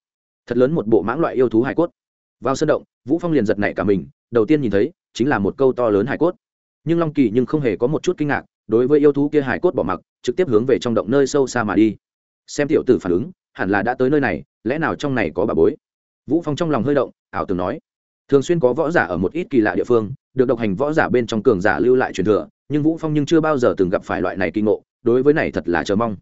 Thật lớn một bộ mãng loại yêu thú hải cốt vào sân động, vũ phong liền giật nảy cả mình, đầu tiên nhìn thấy chính là một câu to lớn hải cốt. Nhưng long kỳ nhưng không hề có một chút kinh ngạc, đối với yêu thú kia hải cốt bỏ mặc, trực tiếp hướng về trong động nơi sâu xa mà đi. Xem tiểu tử phản ứng, hẳn là đã tới nơi này, lẽ nào trong này có bà bối? Vũ phong trong lòng hơi động, ảo tưởng nói. Thường xuyên có võ giả ở một ít kỳ lạ địa phương, được độc hành võ giả bên trong cường giả lưu lại truyền thừa, nhưng vũ phong nhưng chưa bao giờ từng gặp phải loại này kinh ngộ, đối với này thật là chờ mong.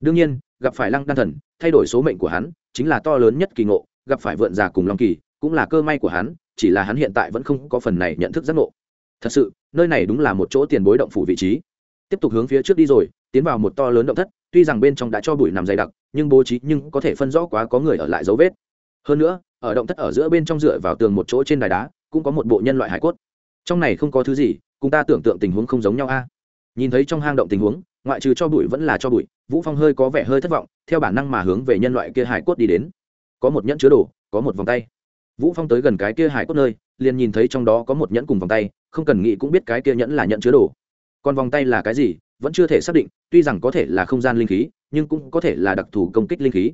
Đương nhiên, gặp phải lăng đan thần, thay đổi số mệnh của hắn, chính là to lớn nhất kỳ ngộ, gặp phải vượn già cùng long kỳ cũng là cơ may của hắn, chỉ là hắn hiện tại vẫn không có phần này nhận thức giác ngộ. Thật sự, nơi này đúng là một chỗ tiền bối động phủ vị trí. Tiếp tục hướng phía trước đi rồi, tiến vào một to lớn động thất, tuy rằng bên trong đã cho bụi nằm dày đặc, nhưng bố trí nhưng có thể phân rõ quá có người ở lại dấu vết. Hơn nữa, ở động thất ở giữa bên trong dựa vào tường một chỗ trên đài đá, cũng có một bộ nhân loại hải cốt. Trong này không có thứ gì, cùng ta tưởng tượng tình huống không giống nhau a. Nhìn thấy trong hang động tình huống, ngoại trừ cho bụi vẫn là cho bụi, vũ phong hơi có vẻ hơi thất vọng, theo bản năng mà hướng về nhân loại kia hải cốt đi đến. Có một nhẫn chứa đồ, có một vòng tay vũ phong tới gần cái kia hải cốt nơi, liền nhìn thấy trong đó có một nhẫn cùng vòng tay, không cần nghĩ cũng biết cái kia nhẫn là nhẫn chứa đồ. Còn vòng tay là cái gì, vẫn chưa thể xác định, tuy rằng có thể là không gian linh khí, nhưng cũng có thể là đặc thù công kích linh khí.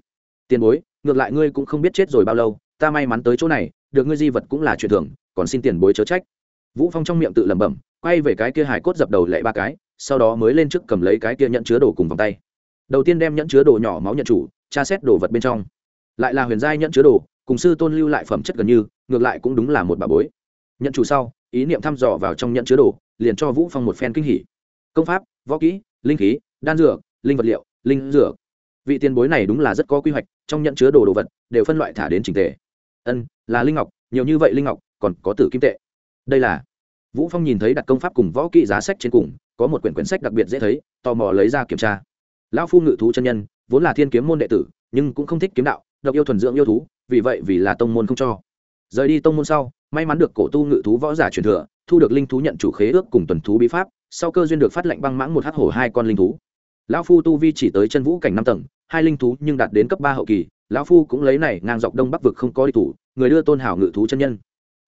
Tiền bối, ngược lại ngươi cũng không biết chết rồi bao lâu, ta may mắn tới chỗ này, được ngươi di vật cũng là chuyện thường, còn xin tiền bối chớ trách. Vũ phong trong miệng tự lẩm bẩm, quay về cái kia hải cốt dập đầu lệ ba cái, sau đó mới lên trước cầm lấy cái kia nhẫn chứa đồ cùng vòng tay. Đầu tiên đem nhẫn chứa đồ nhỏ máu nhận chủ, tra xét đồ vật bên trong. Lại là huyền giai nhẫn chứa đồ cùng sư tôn lưu lại phẩm chất gần như, ngược lại cũng đúng là một bà bối. Nhận chủ sau, ý niệm thăm dò vào trong nhận chứa đồ, liền cho vũ phong một phen kinh hỉ. Công pháp, võ kỹ, linh khí, đan dược, linh vật liệu, linh dược. Vị tiền bối này đúng là rất có quy hoạch, trong nhận chứa đồ đồ vật đều phân loại thả đến trình tề. Ân, là linh ngọc, nhiều như vậy linh ngọc, còn có tử kim tệ. Đây là, vũ phong nhìn thấy đặt công pháp cùng võ kỹ giá sách trên cùng, có một quyển quyển sách đặc biệt dễ thấy, tò mò lấy ra kiểm tra. Lão phu ngự thú chân nhân, vốn là thiên kiếm môn đệ tử, nhưng cũng không thích kiếm đạo, độc yêu thuần dưỡng yêu thú vì vậy vì là tông môn không cho. Rời đi tông môn sau, may mắn được cổ tu ngự thú võ giả truyền thừa, thu được linh thú nhận chủ khế ước cùng tuần thú bí pháp, sau cơ duyên được phát lệnh băng mãng một hắc hổ hai con linh thú. Lão phu tu vi chỉ tới chân vũ cảnh năm tầng, hai linh thú nhưng đạt đến cấp ba hậu kỳ, lão phu cũng lấy này ngang dọc đông bắc vực không có đi thủ người đưa tôn hảo ngự thú chân nhân.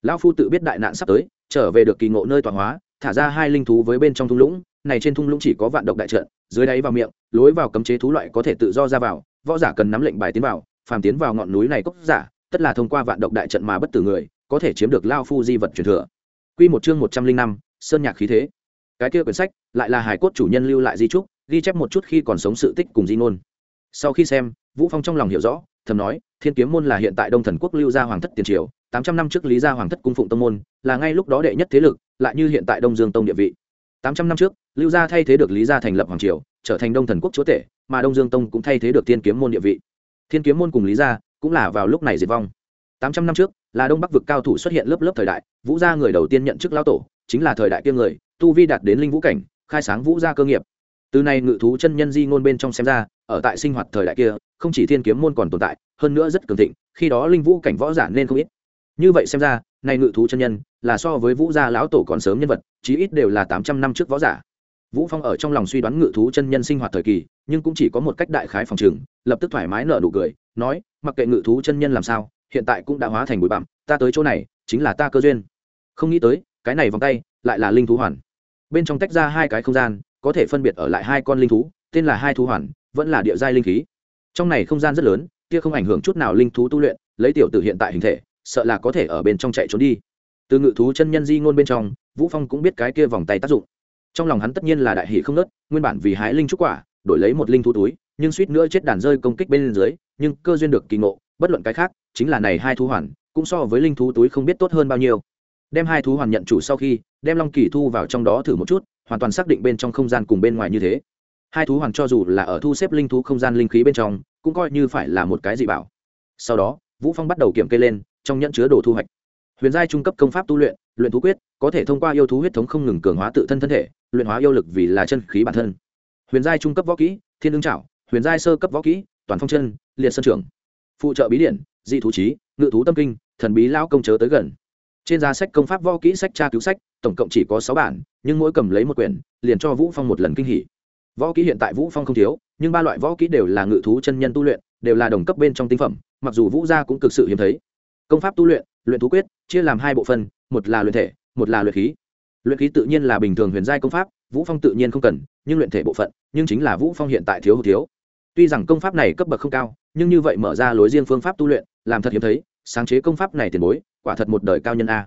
Lão phu tự biết đại nạn sắp tới, trở về được kỳ ngộ nơi tọa hóa, thả ra hai linh thú với bên trong thung lũng, này trên thung lũng chỉ có vạn độc đại trận, dưới đáy vào miệng, lối vào cấm chế thú loại có thể tự do ra vào, võ giả cần nắm lệnh bài tiến vào phàm tiến vào ngọn núi này cốc giả, tất là thông qua vạn độc đại trận mà bất tử người, có thể chiếm được lao phu di vật truyền thừa. Quy một chương một trăm linh năm, sơn nhạc khí thế. Cái kia quyển sách lại là hải cốt chủ nhân lưu lại di trúc, ghi chép một chút khi còn sống sự tích cùng di ngôn. Sau khi xem, vũ phong trong lòng hiểu rõ, thầm nói, thiên kiếm môn là hiện tại đông thần quốc lưu gia hoàng thất tiền triều, tám trăm năm trước lý gia hoàng thất cung phụng tông môn, là ngay lúc đó đệ nhất thế lực, lại như hiện tại đông dương tông địa vị. Tám trăm năm trước, lưu gia thay thế được lý gia thành lập hoàng triều, trở thành đông thần quốc chúa tể, mà đông dương tông cũng thay thế được thiên kiếm môn địa vị thiên kiếm môn cùng lý gia cũng là vào lúc này diệt vong. Tám trăm năm trước, là đông bắc vực cao thủ xuất hiện lớp lớp thời đại, vũ gia người đầu tiên nhận chức lao tổ, chính là thời đại kia người, tu vi đạt đến linh vũ cảnh, khai sáng vũ gia cơ nghiệp. Từ này ngự thú chân nhân di ngôn bên trong xem ra, ở tại sinh hoạt thời đại kia, không chỉ thiên kiếm môn còn tồn tại, hơn nữa rất cường thịnh, khi đó linh vũ cảnh võ giả nên không ít. Như vậy xem ra nay ngự thú chân nhân là so với vũ gia lão tổ còn sớm nhân vật, chí ít đều là tám trăm năm trước võ giả vũ phong ở trong lòng suy đoán ngự thú chân nhân sinh hoạt thời kỳ, nhưng cũng chỉ có một cách đại khái phòng trường, lập tức thoải mái nở nụ cười, nói, mặc kệ ngự thú chân nhân làm sao, hiện tại cũng đã hóa thành bụi bặm, ta tới chỗ này, chính là ta cơ duyên. Không nghĩ tới, cái này vòng tay, lại là linh thú hoàn. Bên trong tách ra hai cái không gian, có thể phân biệt ở lại hai con linh thú, tên là hai thú hoàn, vẫn là địa giai linh khí. Trong này không gian rất lớn, kia không ảnh hưởng chút nào linh thú tu luyện, lấy tiểu tử hiện tại hình thể, sợ là có thể ở bên trong chạy trốn đi. Từ ngự thú chân nhân di ngôn bên trong, vũ phong cũng biết cái kia vòng tay tác dụng trong lòng hắn tất nhiên là đại hỷ không nớt, nguyên bản vì hái linh trúc quả, đổi lấy một linh thú túi, nhưng suýt nữa chết đàn rơi công kích bên dưới, nhưng cơ duyên được kỳ ngộ, bất luận cái khác, chính là này hai thú hoàn, cũng so với linh thú túi không biết tốt hơn bao nhiêu. Đem hai thú hoàn nhận chủ sau khi, đem long kỳ thu vào trong đó thử một chút, hoàn toàn xác định bên trong không gian cùng bên ngoài như thế. Hai thú hoàn cho dù là ở thu xếp linh thú không gian linh khí bên trong, cũng coi như phải là một cái dị bảo. Sau đó, vũ phong bắt đầu kiểm kê lên, trong nhận chứa đồ thu hoạch huyền giai trung cấp công pháp tu luyện luyện thú quyết, có thể thông qua yêu thú huyết thống không ngừng cường hóa tự thân thân thể, luyện hóa yêu lực vì là chân khí bản thân. Huyền giai trung cấp võ kỹ, thiên ưng trảo, huyền giai sơ cấp võ kỹ, toàn phong chân, liệt sân trưởng. Phụ trợ bí điển, dị thú trí, ngự thú tâm kinh, thần bí lao công chớ tới gần. Trên giá sách công pháp võ kỹ sách tra cứu sách, tổng cộng chỉ có sáu bản, nhưng mỗi cầm lấy một quyển, liền cho vũ phong một lần kinh hỉ. Võ kỹ hiện tại vũ phong không thiếu, nhưng ba loại võ kỹ đều là ngự thú chân nhân tu luyện, đều là đồng cấp bên trong tinh phẩm, mặc dù vũ gia cũng cực sự hiếm thấy. Công pháp tu luyện luyện thú quyết, chia làm hai bộ phận một là luyện thể, một là luyện khí. Luyện khí tự nhiên là bình thường huyền giai công pháp, vũ phong tự nhiên không cần, nhưng luyện thể bộ phận, nhưng chính là vũ phong hiện tại thiếu hụt thiếu. Tuy rằng công pháp này cấp bậc không cao, nhưng như vậy mở ra lối riêng phương pháp tu luyện, làm thật hiếm thấy, sáng chế công pháp này tiền bối, quả thật một đời cao nhân a.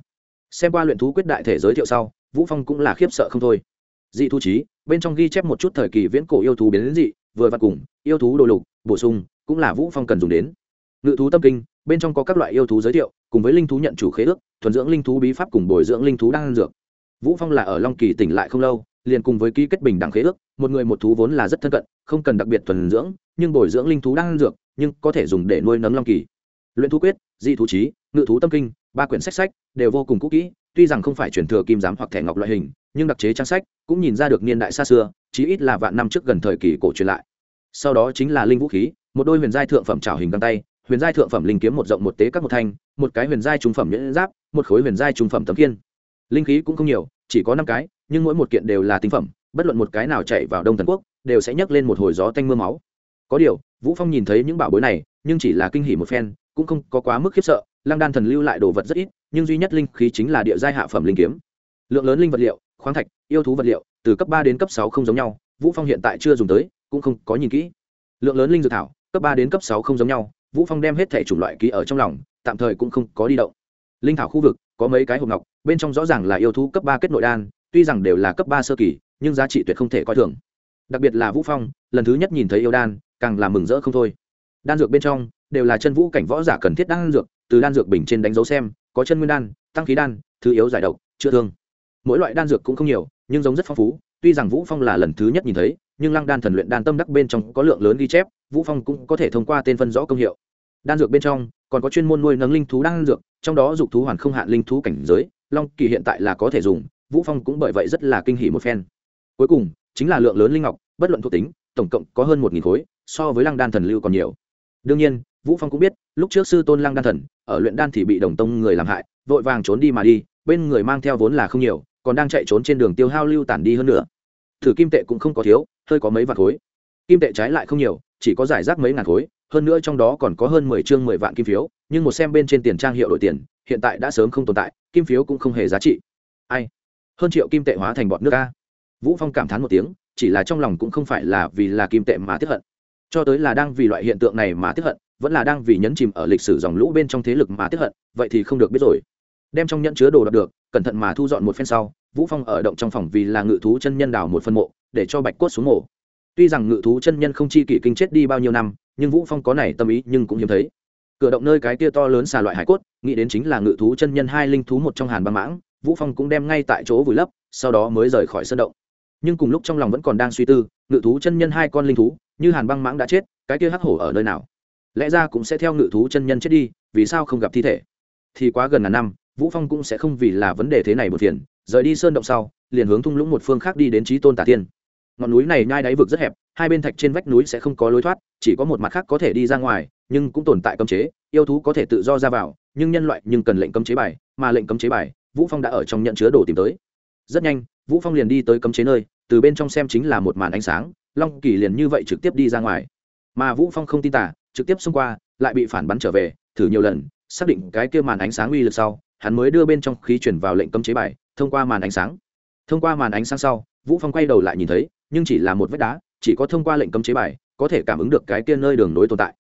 Xem qua luyện thú quyết đại thể giới thiệu sau, vũ phong cũng là khiếp sợ không thôi. Dị thú trí, bên trong ghi chép một chút thời kỳ viễn cổ yêu thú biến đến dị, vừa vặt cùng, yêu thú đồ lục, bổ sung, cũng là vũ phong cần dùng đến. Ngự thú tâm kinh, bên trong có các loại yêu thú giới thiệu cùng với linh thú nhận chủ khế ước, thuần dưỡng linh thú bí pháp cùng bồi dưỡng linh thú đang ăn dược. Vũ phong là ở long kỳ tỉnh lại không lâu, liền cùng với ký kết bình đẳng khế ước, một người một thú vốn là rất thân cận, không cần đặc biệt thuần dưỡng, nhưng bồi dưỡng linh thú đang ăn dược, nhưng có thể dùng để nuôi nấng long kỳ. Luyện thú quyết, dị thú trí, ngự thú tâm kinh, ba quyển sách sách, đều vô cùng cũ kỹ, tuy rằng không phải truyền thừa kim giám hoặc thẻ ngọc loại hình, nhưng đặc chế trang sách, cũng nhìn ra được niên đại xa xưa, chí ít là vạn năm trước gần thời kỳ cổ truyền lại. Sau đó chính là linh vũ khí, một đôi huyền giai thượng phẩm trào hình găng tay huyền giai thượng phẩm linh kiếm một rộng một tế các một thanh, một cái huyền giai trung phẩm nhẫn giáp, một khối huyền giai trung phẩm tấm kiên linh khí cũng không nhiều, chỉ có năm cái, nhưng mỗi một kiện đều là tinh phẩm, bất luận một cái nào chạy vào đông thần quốc, đều sẽ nhấc lên một hồi gió tanh mưa máu. Có điều, vũ phong nhìn thấy những bảo bối này, nhưng chỉ là kinh hỉ một phen, cũng không có quá mức khiếp sợ, lăng đan thần lưu lại đồ vật rất ít, nhưng duy nhất linh khí chính là địa giai hạ phẩm linh kiếm. Lượng lớn linh vật liệu, khoáng thạch, yêu thú vật liệu, từ cấp ba đến cấp sáu không giống nhau, vũ phong hiện tại chưa dùng tới, cũng không có nhìn kỹ. Lượng lớn linh dược thảo, cấp ba đến cấp sáu không giống nhau vũ phong đem hết thể chủng loại ký ở trong lòng, tạm thời cũng không có đi động. Linh thảo khu vực, có mấy cái hộp ngọc, bên trong rõ ràng là yêu thú cấp ba kết nội đan, tuy rằng đều là cấp ba sơ kỳ, nhưng giá trị tuyệt không thể coi thường. Đặc biệt là vũ phong, lần thứ nhất nhìn thấy yêu đan, càng là mừng rỡ không thôi. Đan dược bên trong, đều là chân vũ cảnh võ giả cần thiết đan dược, từ đan dược bình trên đánh dấu xem, có chân nguyên đan, tăng khí đan, thứ yếu giải độc, chữa thương. Mỗi loại đan dược cũng không nhiều, nhưng giống rất phong phú, tuy rằng vũ phong là lần thứ nhất nhìn thấy nhưng lăng đan thần luyện đan tâm đắc bên trong có lượng lớn ghi chép, vũ phong cũng có thể thông qua tên phân rõ công hiệu. Đan dược bên trong, còn có chuyên môn nuôi nấng linh thú đan dược, trong đó dục thú hoàn không hạn linh thú cảnh giới, long kỳ hiện tại là có thể dùng, vũ phong cũng bởi vậy rất là kinh hỉ một phen. Cuối cùng, chính là lượng lớn linh ngọc, bất luận thuộc tính, tổng cộng có hơn một nghìn khối, so với lăng đan thần lưu còn nhiều. Đương nhiên, vũ phong cũng biết, lúc trước sư tôn lăng đan thần, ở luyện đan thì bị đồng tông người làm hại, vội vàng trốn đi mà đi, bên người mang theo vốn là không nhiều, còn đang chạy trốn trên đường tiêu hao lưu tản đi hơn nữa thử kim tệ cũng không có thiếu, hơi có mấy vạn khối. Kim tệ trái lại không nhiều, chỉ có giải rác mấy ngàn khối, hơn nữa trong đó còn có hơn mười chương mười vạn kim phiếu, nhưng một xem bên trên tiền trang hiệu đổi tiền, hiện tại đã sớm không tồn tại, kim phiếu cũng không hề giá trị. Ai? Hơn triệu kim tệ hóa thành bọn nước ca vũ phong cảm thán một tiếng, chỉ là trong lòng cũng không phải là vì là kim tệ mà tiếp hận. Cho tới là đang vì loại hiện tượng này mà tiếp hận, vẫn là đang vì nhấn chìm ở lịch sử dòng lũ bên trong thế lực mà tiếp hận, vậy thì không được biết rồi đem trong nhẫn chứa đồ đọc được, cẩn thận mà thu dọn một phen sau, vũ phong ở động trong phòng vì là ngự thú chân nhân đào một phân mộ, để cho bạch cốt xuống mộ. Tuy rằng ngự thú chân nhân không chi kỷ kinh chết đi bao nhiêu năm, nhưng vũ phong có này tâm ý nhưng cũng hiếm thấy. Cửa động nơi cái kia to lớn xà loại hải cốt, nghĩ đến chính là ngự thú chân nhân hai linh thú một trong hàn băng mãng, vũ phong cũng đem ngay tại chỗ vùi lấp, sau đó mới rời khỏi sân động. Nhưng cùng lúc trong lòng vẫn còn đang suy tư, ngự thú chân nhân hai con linh thú, như hàn băng mãng đã chết, cái kia hắc hổ ở nơi nào? Lẽ ra cũng sẽ theo ngự thú chân nhân chết đi, vì sao không gặp thi thể? Thì quá gần ngàn năm vũ phong cũng sẽ không vì là vấn đề thế này một phiền, rời đi sơn động sau, liền hướng thung lũng một phương khác đi đến trí tôn tả tiên ngọn núi này nhai đáy vực rất hẹp, hai bên thạch trên vách núi sẽ không có lối thoát, chỉ có một mặt khác có thể đi ra ngoài, nhưng cũng tồn tại cấm chế, yêu thú có thể tự do ra vào, nhưng nhân loại nhưng cần lệnh cấm chế bài, mà lệnh cấm chế bài, vũ phong đã ở trong nhận chứa đồ tìm tới. Rất nhanh, vũ phong liền đi tới cấm chế nơi, từ bên trong xem chính là một màn ánh sáng, long kỳ liền như vậy trực tiếp đi ra ngoài. Mà vũ phong không tin tả, trực tiếp xông qua, lại bị phản bắn trở về, thử nhiều lần, xác định cái kia màn ánh sáng uy lực sau hắn mới đưa bên trong khí chuyển vào lệnh cấm chế bài, thông qua màn ánh sáng. Thông qua màn ánh sáng sau, vũ phong quay đầu lại nhìn thấy, nhưng chỉ là một vách đá, chỉ có thông qua lệnh cấm chế bài, có thể cảm ứng được cái kia nơi đường nối tồn tại.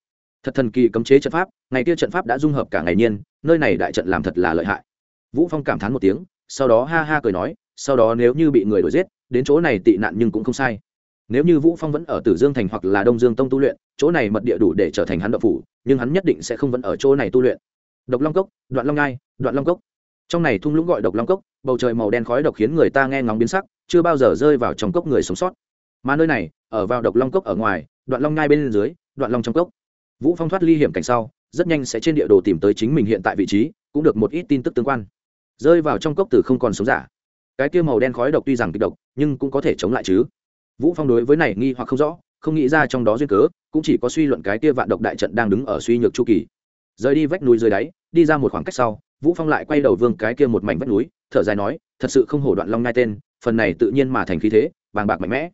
Thật thần kỳ cấm chế trận pháp, ngày kia trận pháp đã dung hợp cả ngày nhiên, nơi này đại trận làm thật là lợi hại. Vũ phong cảm thán một tiếng, sau đó ha ha cười nói, sau đó nếu như bị người đuổi giết, đến chỗ này tị nạn nhưng cũng không sai. Nếu như vũ phong vẫn ở tử dương thành hoặc là đông dương tông tu luyện, chỗ này mật địa đủ để trở thành hắn độc phủ, nhưng hắn nhất định sẽ không vẫn ở chỗ này tu luyện độc long cốc, đoạn long ngai, đoạn long cốc. Trong này thung lũng gọi độc long cốc, bầu trời màu đen khói độc khiến người ta nghe ngóng biến sắc, chưa bao giờ rơi vào trong cốc người sống sót. Mà nơi này, ở vào độc long cốc ở ngoài, đoạn long ngai bên dưới, đoạn long trong cốc. Vũ phong thoát ly hiểm cảnh sau, rất nhanh sẽ trên địa đồ tìm tới chính mình hiện tại vị trí, cũng được một ít tin tức tương quan. Rơi vào trong cốc từ không còn sống giả. Cái kia màu đen khói độc tuy rằng kịch độc, nhưng cũng có thể chống lại chứ. Vũ phong đối với này nghi hoặc không rõ, không nghĩ ra trong đó duyên cớ, cũng chỉ có suy luận cái kia vạn độc đại trận đang đứng ở suy nhược chu kỳ rời đi vách núi dưới đáy đi ra một khoảng cách sau vũ phong lại quay đầu vương cái kia một mảnh vách núi thở dài nói thật sự không hổ đoạn long ngai tên phần này tự nhiên mà thành khí thế bàng bạc mạnh mẽ.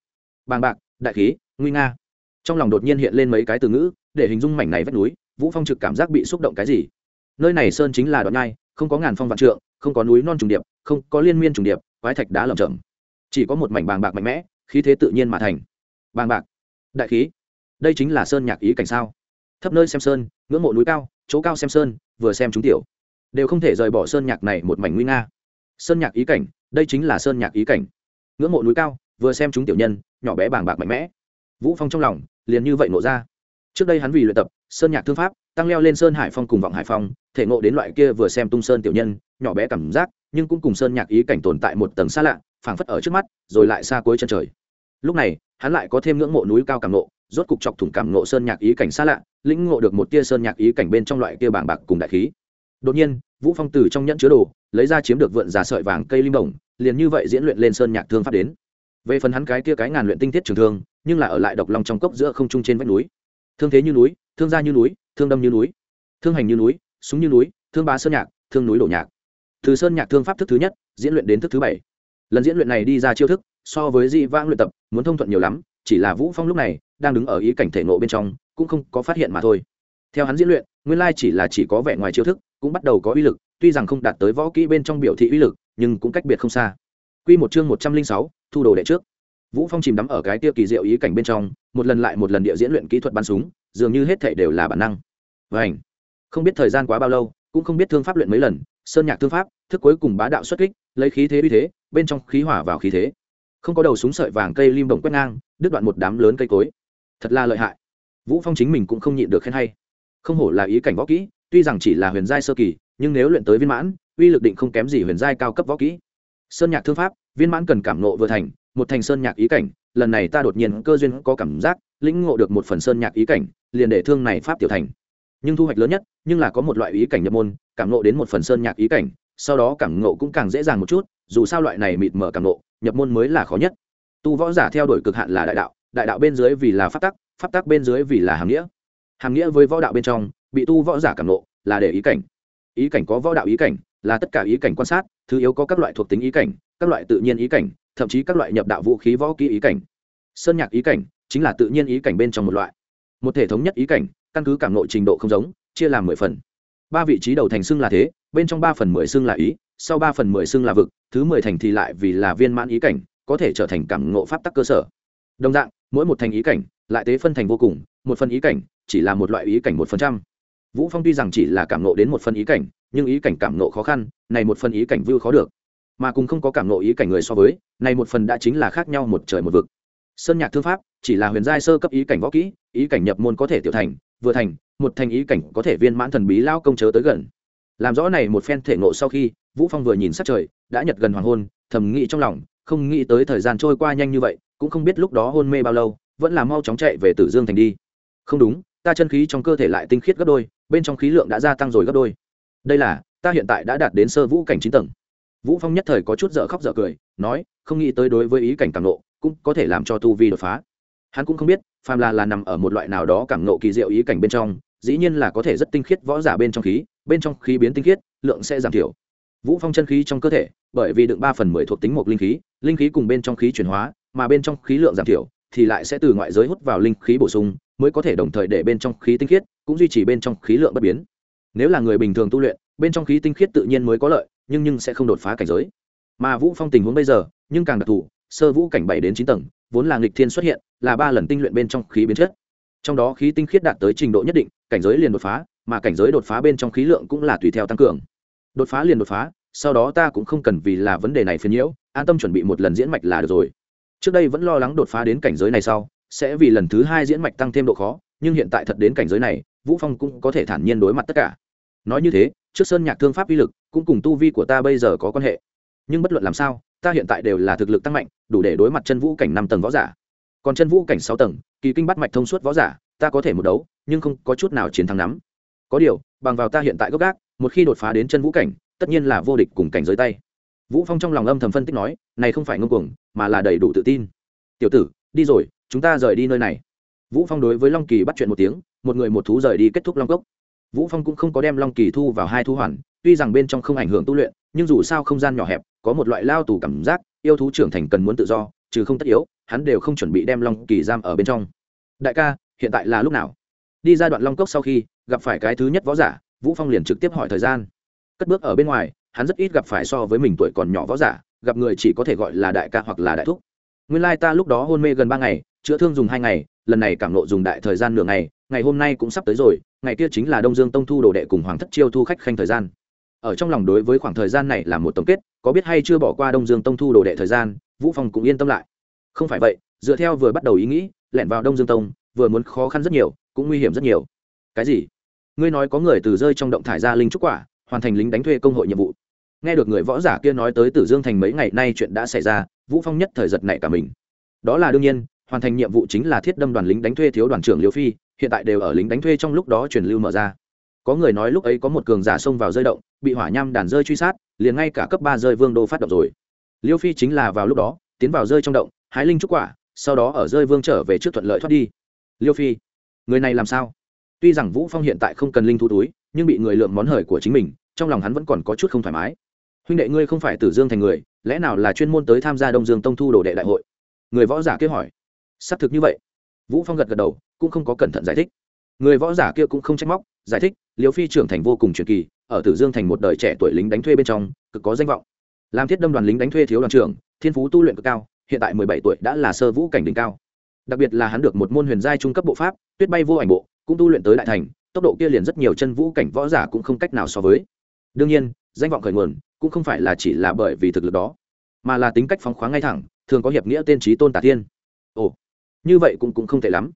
Bàng bạc đại khí nguy nga. Trong lòng đột nhiên hiện lên mấy cái từ ngữ để hình dung mảnh này vách núi vũ phong trực cảm giác bị xúc động cái gì. Nơi này sơn chính là đoạn ngai không có ngàn phong vạn trượng không có núi non trùng điệp không có liên miên trùng điệp quái thạch đá lởm chởm, chỉ có một mảnh bàng bạc mạnh mẽ khí thế tự nhiên mà thành. Bàng bạc đại khí đây chính là sơn nhạc ý cảnh sao? Thấp nơi xem sơn, ngưỡng mộ núi cao, chỗ cao xem sơn, vừa xem chúng tiểu. Đều không thể rời bỏ sơn nhạc này một mảnh nguy nga. Sơn nhạc ý cảnh, đây chính là sơn nhạc ý cảnh. Ngưỡng mộ núi cao, vừa xem chúng tiểu nhân, nhỏ bé bàng bạc mạnh mẽ. Vũ phong trong lòng, liền như vậy nộ ra. Trước đây hắn vì luyện tập, sơn nhạc thương pháp, tăng leo lên sơn hải phong cùng vọng hải phong, thể ngộ đến loại kia vừa xem tung sơn tiểu nhân, nhỏ bé cảm giác, nhưng cũng cùng sơn nhạc ý cảnh tồn tại một tầng xa lạ, phảng phất ở trước mắt, rồi lại xa cuối chân trời lúc này, hắn lại có thêm ngưỡng mộ núi cao cảm nộ rốt cục chọc thủng cảm nộ sơn nhạc ý cảnh xa lạ, lĩnh ngộ được một tia sơn nhạc ý cảnh bên trong loại kia bảng bạc cùng đại khí. Đột nhiên, vũ phong từ trong nhẫn chứa đồ, lấy ra chiếm được vượn giả sợi vàng cây lim đồng, liền như vậy diễn luyện lên sơn nhạc thương pháp đến. Về phần hắn cái kia cái ngàn luyện tinh tiết trường thương, nhưng là ở lại độc long trong cốc giữa không trung trên vách núi. Thương thế như núi, thương gia như núi, thương đâm như núi, thương hành như núi, súng như núi, thương bá sơn nhạc, thương núi đổ nhạc. Từ sơn nhạc thương pháp thức thứ nhất, diễn luyện đến thức thứ bảy. Lần diễn luyện này đi ra chiêu thức so với di vãng luyện tập muốn thông thuận nhiều lắm chỉ là vũ phong lúc này đang đứng ở ý cảnh thể nộ bên trong cũng không có phát hiện mà thôi. Theo hắn diễn luyện nguyên lai chỉ là chỉ có vẻ ngoài chiêu thức cũng bắt đầu có uy lực tuy rằng không đạt tới võ kỹ bên trong biểu thị uy lực nhưng cũng cách biệt không xa. Quy một chương một trăm linh sáu, thu đồ đệ trước. Vũ phong chìm đắm ở cái tiêu kỳ diệu ý cảnh bên trong một lần lại một lần địa diễn luyện kỹ thuật bắn súng dường như hết thảy đều là bản năng. Vảnh không biết thời gian quá bao lâu cũng không biết thương pháp luyện mấy lần sơn nhạc thương pháp thức cuối cùng bá đạo xuất kích lấy khí thế uy thế bên trong khí hỏa vào khí thế không có đầu súng sợi vàng cây lim đồng quét ngang, đứt đoạn một đám lớn cây cối. Thật là lợi hại. Vũ phong chính mình cũng không nhịn được khen hay. Không hổ là ý cảnh võ kỹ, tuy rằng chỉ là huyền giai sơ kỳ, nhưng nếu luyện tới viên mãn, uy lực định không kém gì huyền giai cao cấp võ kỹ. Sơn nhạc thương pháp, viên mãn cần cảm nộ vừa thành, một thành sơn nhạc ý cảnh, lần này ta đột nhiên cơ duyên có cảm giác, lĩnh ngộ được một phần sơn nhạc ý cảnh, liền để thương này pháp tiểu thành. Nhưng thu hoạch lớn nhất, nhưng là có một loại ý cảnh nhập môn, cảm nộ đến một phần sơn nhạc ý cảnh, sau đó cảm nộ cũng càng dễ dàng một chút, dù sao loại này mịt mở cảm nộ nhập môn mới là khó nhất. Tu võ giả theo đuổi cực hạn là đại đạo đại đạo bên dưới vì là pháp tắc pháp tắc bên dưới vì là hàm nghĩa. Hàm nghĩa với võ đạo bên trong, bị tu võ giả cảm ngộ là để ý cảnh. Ý cảnh có võ đạo ý cảnh, là tất cả ý cảnh quan sát, thứ yếu có các loại thuộc tính ý cảnh, các loại tự nhiên ý cảnh, thậm chí các loại nhập đạo vũ khí võ kỹ ý cảnh. Sơn nhạc ý cảnh chính là tự nhiên ý cảnh bên trong một loại. Một thể thống nhất ý cảnh, căn cứ cảm nội trình độ không giống, chia làm mười phần. Ba vị trí đầu thành xưng là thế, bên trong ba phần mười xưng là ý sau ba phần mười xưng là vực, thứ mười thành thì lại vì là viên mãn ý cảnh, có thể trở thành cảm ngộ pháp tắc cơ sở. Đồng dạng, mỗi một thành ý cảnh, lại tế phân thành vô cùng, một phần ý cảnh chỉ là một loại ý cảnh một phần trăm. Vũ phong tuy rằng chỉ là cảm ngộ đến một phần ý cảnh, nhưng ý cảnh cảm ngộ khó khăn, này một phần ý cảnh vưu khó được. Mà cùng không có cảm ngộ ý cảnh người so với, này một phần đã chính là khác nhau một trời một vực. Sơn nhạc thương pháp chỉ là huyền giai sơ cấp ý cảnh võ kỹ, ý cảnh nhập môn có thể tiểu thành, vừa thành, một thành ý cảnh có thể viên mãn thần bí lao công chớ tới gần. Làm rõ này một phen thể ngộ sau khi vũ phong vừa nhìn sát trời, đã nhật gần hoàng hôn, thầm nghĩ trong lòng, không nghĩ tới thời gian trôi qua nhanh như vậy, cũng không biết lúc đó hôn mê bao lâu, vẫn là mau chóng chạy về tử dương thành đi. Không đúng, ta chân khí trong cơ thể lại tinh khiết gấp đôi, bên trong khí lượng đã gia tăng rồi gấp đôi. Đây là, ta hiện tại đã đạt đến sơ vũ cảnh chín tầng. Vũ phong nhất thời có chút dở khóc dở cười, nói, không nghĩ tới đối với ý cảnh càng nộ cũng có thể làm cho tu vi đột phá. Hắn cũng không biết, phàm là là nằm ở một loại nào đó cảm nộ kỳ diệu ý cảnh bên trong, dĩ nhiên là có thể rất tinh khiết võ giả bên trong khí, bên trong khí biến tinh khiết, lượng sẽ giảm thiểu vũ phong chân khí trong cơ thể, bởi vì đựng ba phần mười thuộc tính một linh khí linh khí cùng bên trong khí chuyển hóa, mà bên trong khí lượng giảm thiểu, thì lại sẽ từ ngoại giới hút vào linh khí bổ sung, mới có thể đồng thời để bên trong khí tinh khiết, cũng duy trì bên trong khí lượng bất biến. Nếu là người bình thường tu luyện, bên trong khí tinh khiết tự nhiên mới có lợi, nhưng nhưng sẽ không đột phá cảnh giới. Mà vũ phong tình huống bây giờ, nhưng càng đặc thù, sơ vũ cảnh bảy đến chín tầng, vốn là nghịch thiên xuất hiện, là ba lần tinh luyện bên trong khí biến chất. Trong đó khí tinh khiết đạt tới trình độ nhất định, cảnh giới liền đột phá, mà cảnh giới đột phá bên trong khí lượng cũng là tùy theo tăng cường đột phá liền đột phá, sau đó ta cũng không cần vì là vấn đề này phiền nhiễu, an tâm chuẩn bị một lần diễn mạch là được rồi. Trước đây vẫn lo lắng đột phá đến cảnh giới này sau, sẽ vì lần thứ hai diễn mạch tăng thêm độ khó, nhưng hiện tại thật đến cảnh giới này, vũ phong cũng có thể thản nhiên đối mặt tất cả. Nói như thế, trước sơn nhạc thương pháp uy lực cũng cùng tu vi của ta bây giờ có quan hệ. Nhưng bất luận làm sao, ta hiện tại đều là thực lực tăng mạnh, đủ để đối mặt chân vũ cảnh năm tầng võ giả. Còn chân vũ cảnh sáu tầng, kỳ kinh bắt mạch thông suốt võ giả, ta có thể một đấu, nhưng không có chút nào chiến thắng nắm. Có điều, bằng vào ta hiện tại gốc gác một khi đột phá đến chân vũ cảnh, tất nhiên là vô địch cùng cảnh giới tay. Vũ phong trong lòng âm thầm phân tích nói, này không phải ngông cuồng, mà là đầy đủ tự tin. Tiểu tử, đi rồi, chúng ta rời đi nơi này. Vũ phong đối với long kỳ bắt chuyện một tiếng, một người một thú rời đi kết thúc long cốc. Vũ phong cũng không có đem long kỳ thu vào hai thu hoàn, tuy rằng bên trong không ảnh hưởng tu luyện, nhưng dù sao không gian nhỏ hẹp, có một loại lao tù cảm giác, yêu thú trưởng thành cần muốn tự do, trừ không tất yếu, hắn đều không chuẩn bị đem long kỳ giam ở bên trong. Đại ca, hiện tại là lúc nào? Đi ra đoạn long cốc sau khi, gặp phải cái thứ nhất võ giả vũ phong liền trực tiếp hỏi thời gian. Cất bước ở bên ngoài, hắn rất ít gặp phải so với mình tuổi còn nhỏ võ giả, gặp người chỉ có thể gọi là đại ca hoặc là đại thúc. Nguyên lai ta lúc đó hôn mê gần ba ngày, chữa thương dùng hai ngày, lần này cảm nộ dùng đại thời gian nửa ngày ngày hôm nay cũng sắp tới rồi, ngày kia chính là đông dương tông thu đồ đệ cùng hoàng thất chiêu thu khách khanh thời gian. Ở trong lòng đối với khoảng thời gian này là một tổng kết, có biết hay chưa bỏ qua đông dương tông thu đồ đệ thời gian, vũ phong cũng yên tâm lại. Không phải vậy, dựa theo vừa bắt đầu ý nghĩ, lẻn vào đông dương tông, vừa muốn khó khăn rất nhiều, cũng nguy hiểm rất nhiều. Cái gì? Ngươi nói có người từ rơi trong động thải ra linh trúc quả, hoàn thành lính đánh thuê công hội nhiệm vụ. Nghe được người võ giả kia nói tới tử dương thành mấy ngày nay chuyện đã xảy ra, vũ phong nhất thời giật nảy cả mình. Đó là đương nhiên, hoàn thành nhiệm vụ chính là thiết đâm đoàn lính đánh thuê thiếu đoàn trưởng liêu phi, hiện tại đều ở lính đánh thuê trong lúc đó truyền lưu mở ra. Có người nói lúc ấy có một cường giả xông vào rơi động, bị hỏa nham đàn rơi truy sát, liền ngay cả cấp ba rơi vương đô phát động rồi. Liêu phi chính là vào lúc đó, tiến vào rơi trong động, hái linh trúc quả, sau đó ở rơi vương trở về trước thuận lợi thoát đi. Liêu phi, người này làm sao? Tuy rằng vũ phong hiện tại không cần linh thú túi, nhưng bị người lượm món hời của chính mình, trong lòng hắn vẫn còn có chút không thoải mái. Huynh đệ ngươi không phải tử dương thành người, lẽ nào là chuyên môn tới tham gia đông dương tông thu đồ đệ đại hội? Người võ giả kia hỏi. Xác thực như vậy. Vũ phong gật gật đầu, cũng không có cẩn thận giải thích. Người võ giả kia cũng không trách móc, giải thích liều phi trưởng thành vô cùng truyền kỳ, ở tử dương thành một đời trẻ tuổi lính đánh thuê bên trong, cực có danh vọng. Làm thiết đâm đoàn lính đánh thuê thiếu đoàn trưởng, thiên phú tu luyện cực cao, hiện tại mười bảy tuổi đã là sơ vũ cảnh đỉnh cao. Đặc biệt là hắn được một môn huyền giai trung cấp bộ pháp, tuyết bay vô ảnh bộ cũng tu luyện tới đại thành, tốc độ kia liền rất nhiều chân vũ cảnh võ giả cũng không cách nào so với. Đương nhiên, danh vọng khởi nguồn cũng không phải là chỉ là bởi vì thực lực đó, mà là tính cách phóng khoáng ngay thẳng, thường có hiệp nghĩa tên trí tôn tả thiên ồ, như vậy cũng cũng không tệ lắm.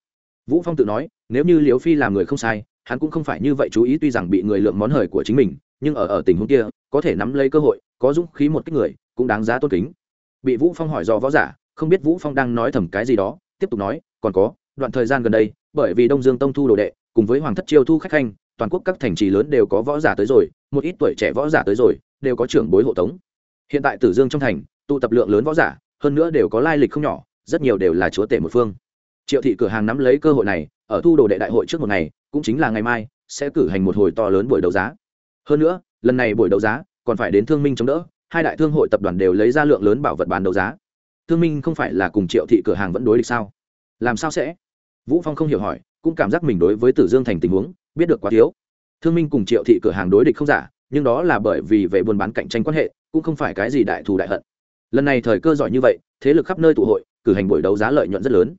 Vũ phong tự nói, nếu như liễu phi làm người không sai, hắn cũng không phải như vậy chú ý tuy rằng bị người lượng món hời của chính mình, nhưng ở ở tình huống kia, có thể nắm lấy cơ hội, có dũng khí một kích người, cũng đáng giá tôn kính. Bị vũ phong hỏi do võ giả, không biết vũ phong đang nói thầm cái gì đó, tiếp tục nói, còn có đoạn thời gian gần đây, bởi vì đông dương tông thu đồ đệ, cùng với hoàng thất chiêu thu khách khanh, toàn quốc các thành trì lớn đều có võ giả tới rồi, một ít tuổi trẻ võ giả tới rồi, đều có trưởng bối hộ tống. Hiện tại tử dương trong thành, tụ tập lượng lớn võ giả, hơn nữa đều có lai lịch không nhỏ, rất nhiều đều là chúa tể một phương. Triệu thị cửa hàng nắm lấy cơ hội này, ở thu đồ đệ đại hội trước một ngày, cũng chính là ngày mai, sẽ cử hành một hồi to lớn buổi đấu giá. Hơn nữa, lần này buổi đấu giá, còn phải đến thương minh chống đỡ, hai đại thương hội tập đoàn đều lấy ra lượng lớn bảo vật bán đấu giá. Thương minh không phải là cùng triệu thị cửa hàng vẫn đối địch sao? Làm sao sẽ? Vũ phong không hiểu hỏi, cũng cảm giác mình đối với tử dương thành tình huống biết được quá thiếu. Thương minh cùng triệu thị cửa hàng đối địch không giả, nhưng đó là bởi vì về buôn bán cạnh tranh quan hệ, cũng không phải cái gì đại thù đại hận. Lần này thời cơ giỏi như vậy, thế lực khắp nơi tụ hội, cử hành buổi đấu giá lợi nhuận rất lớn.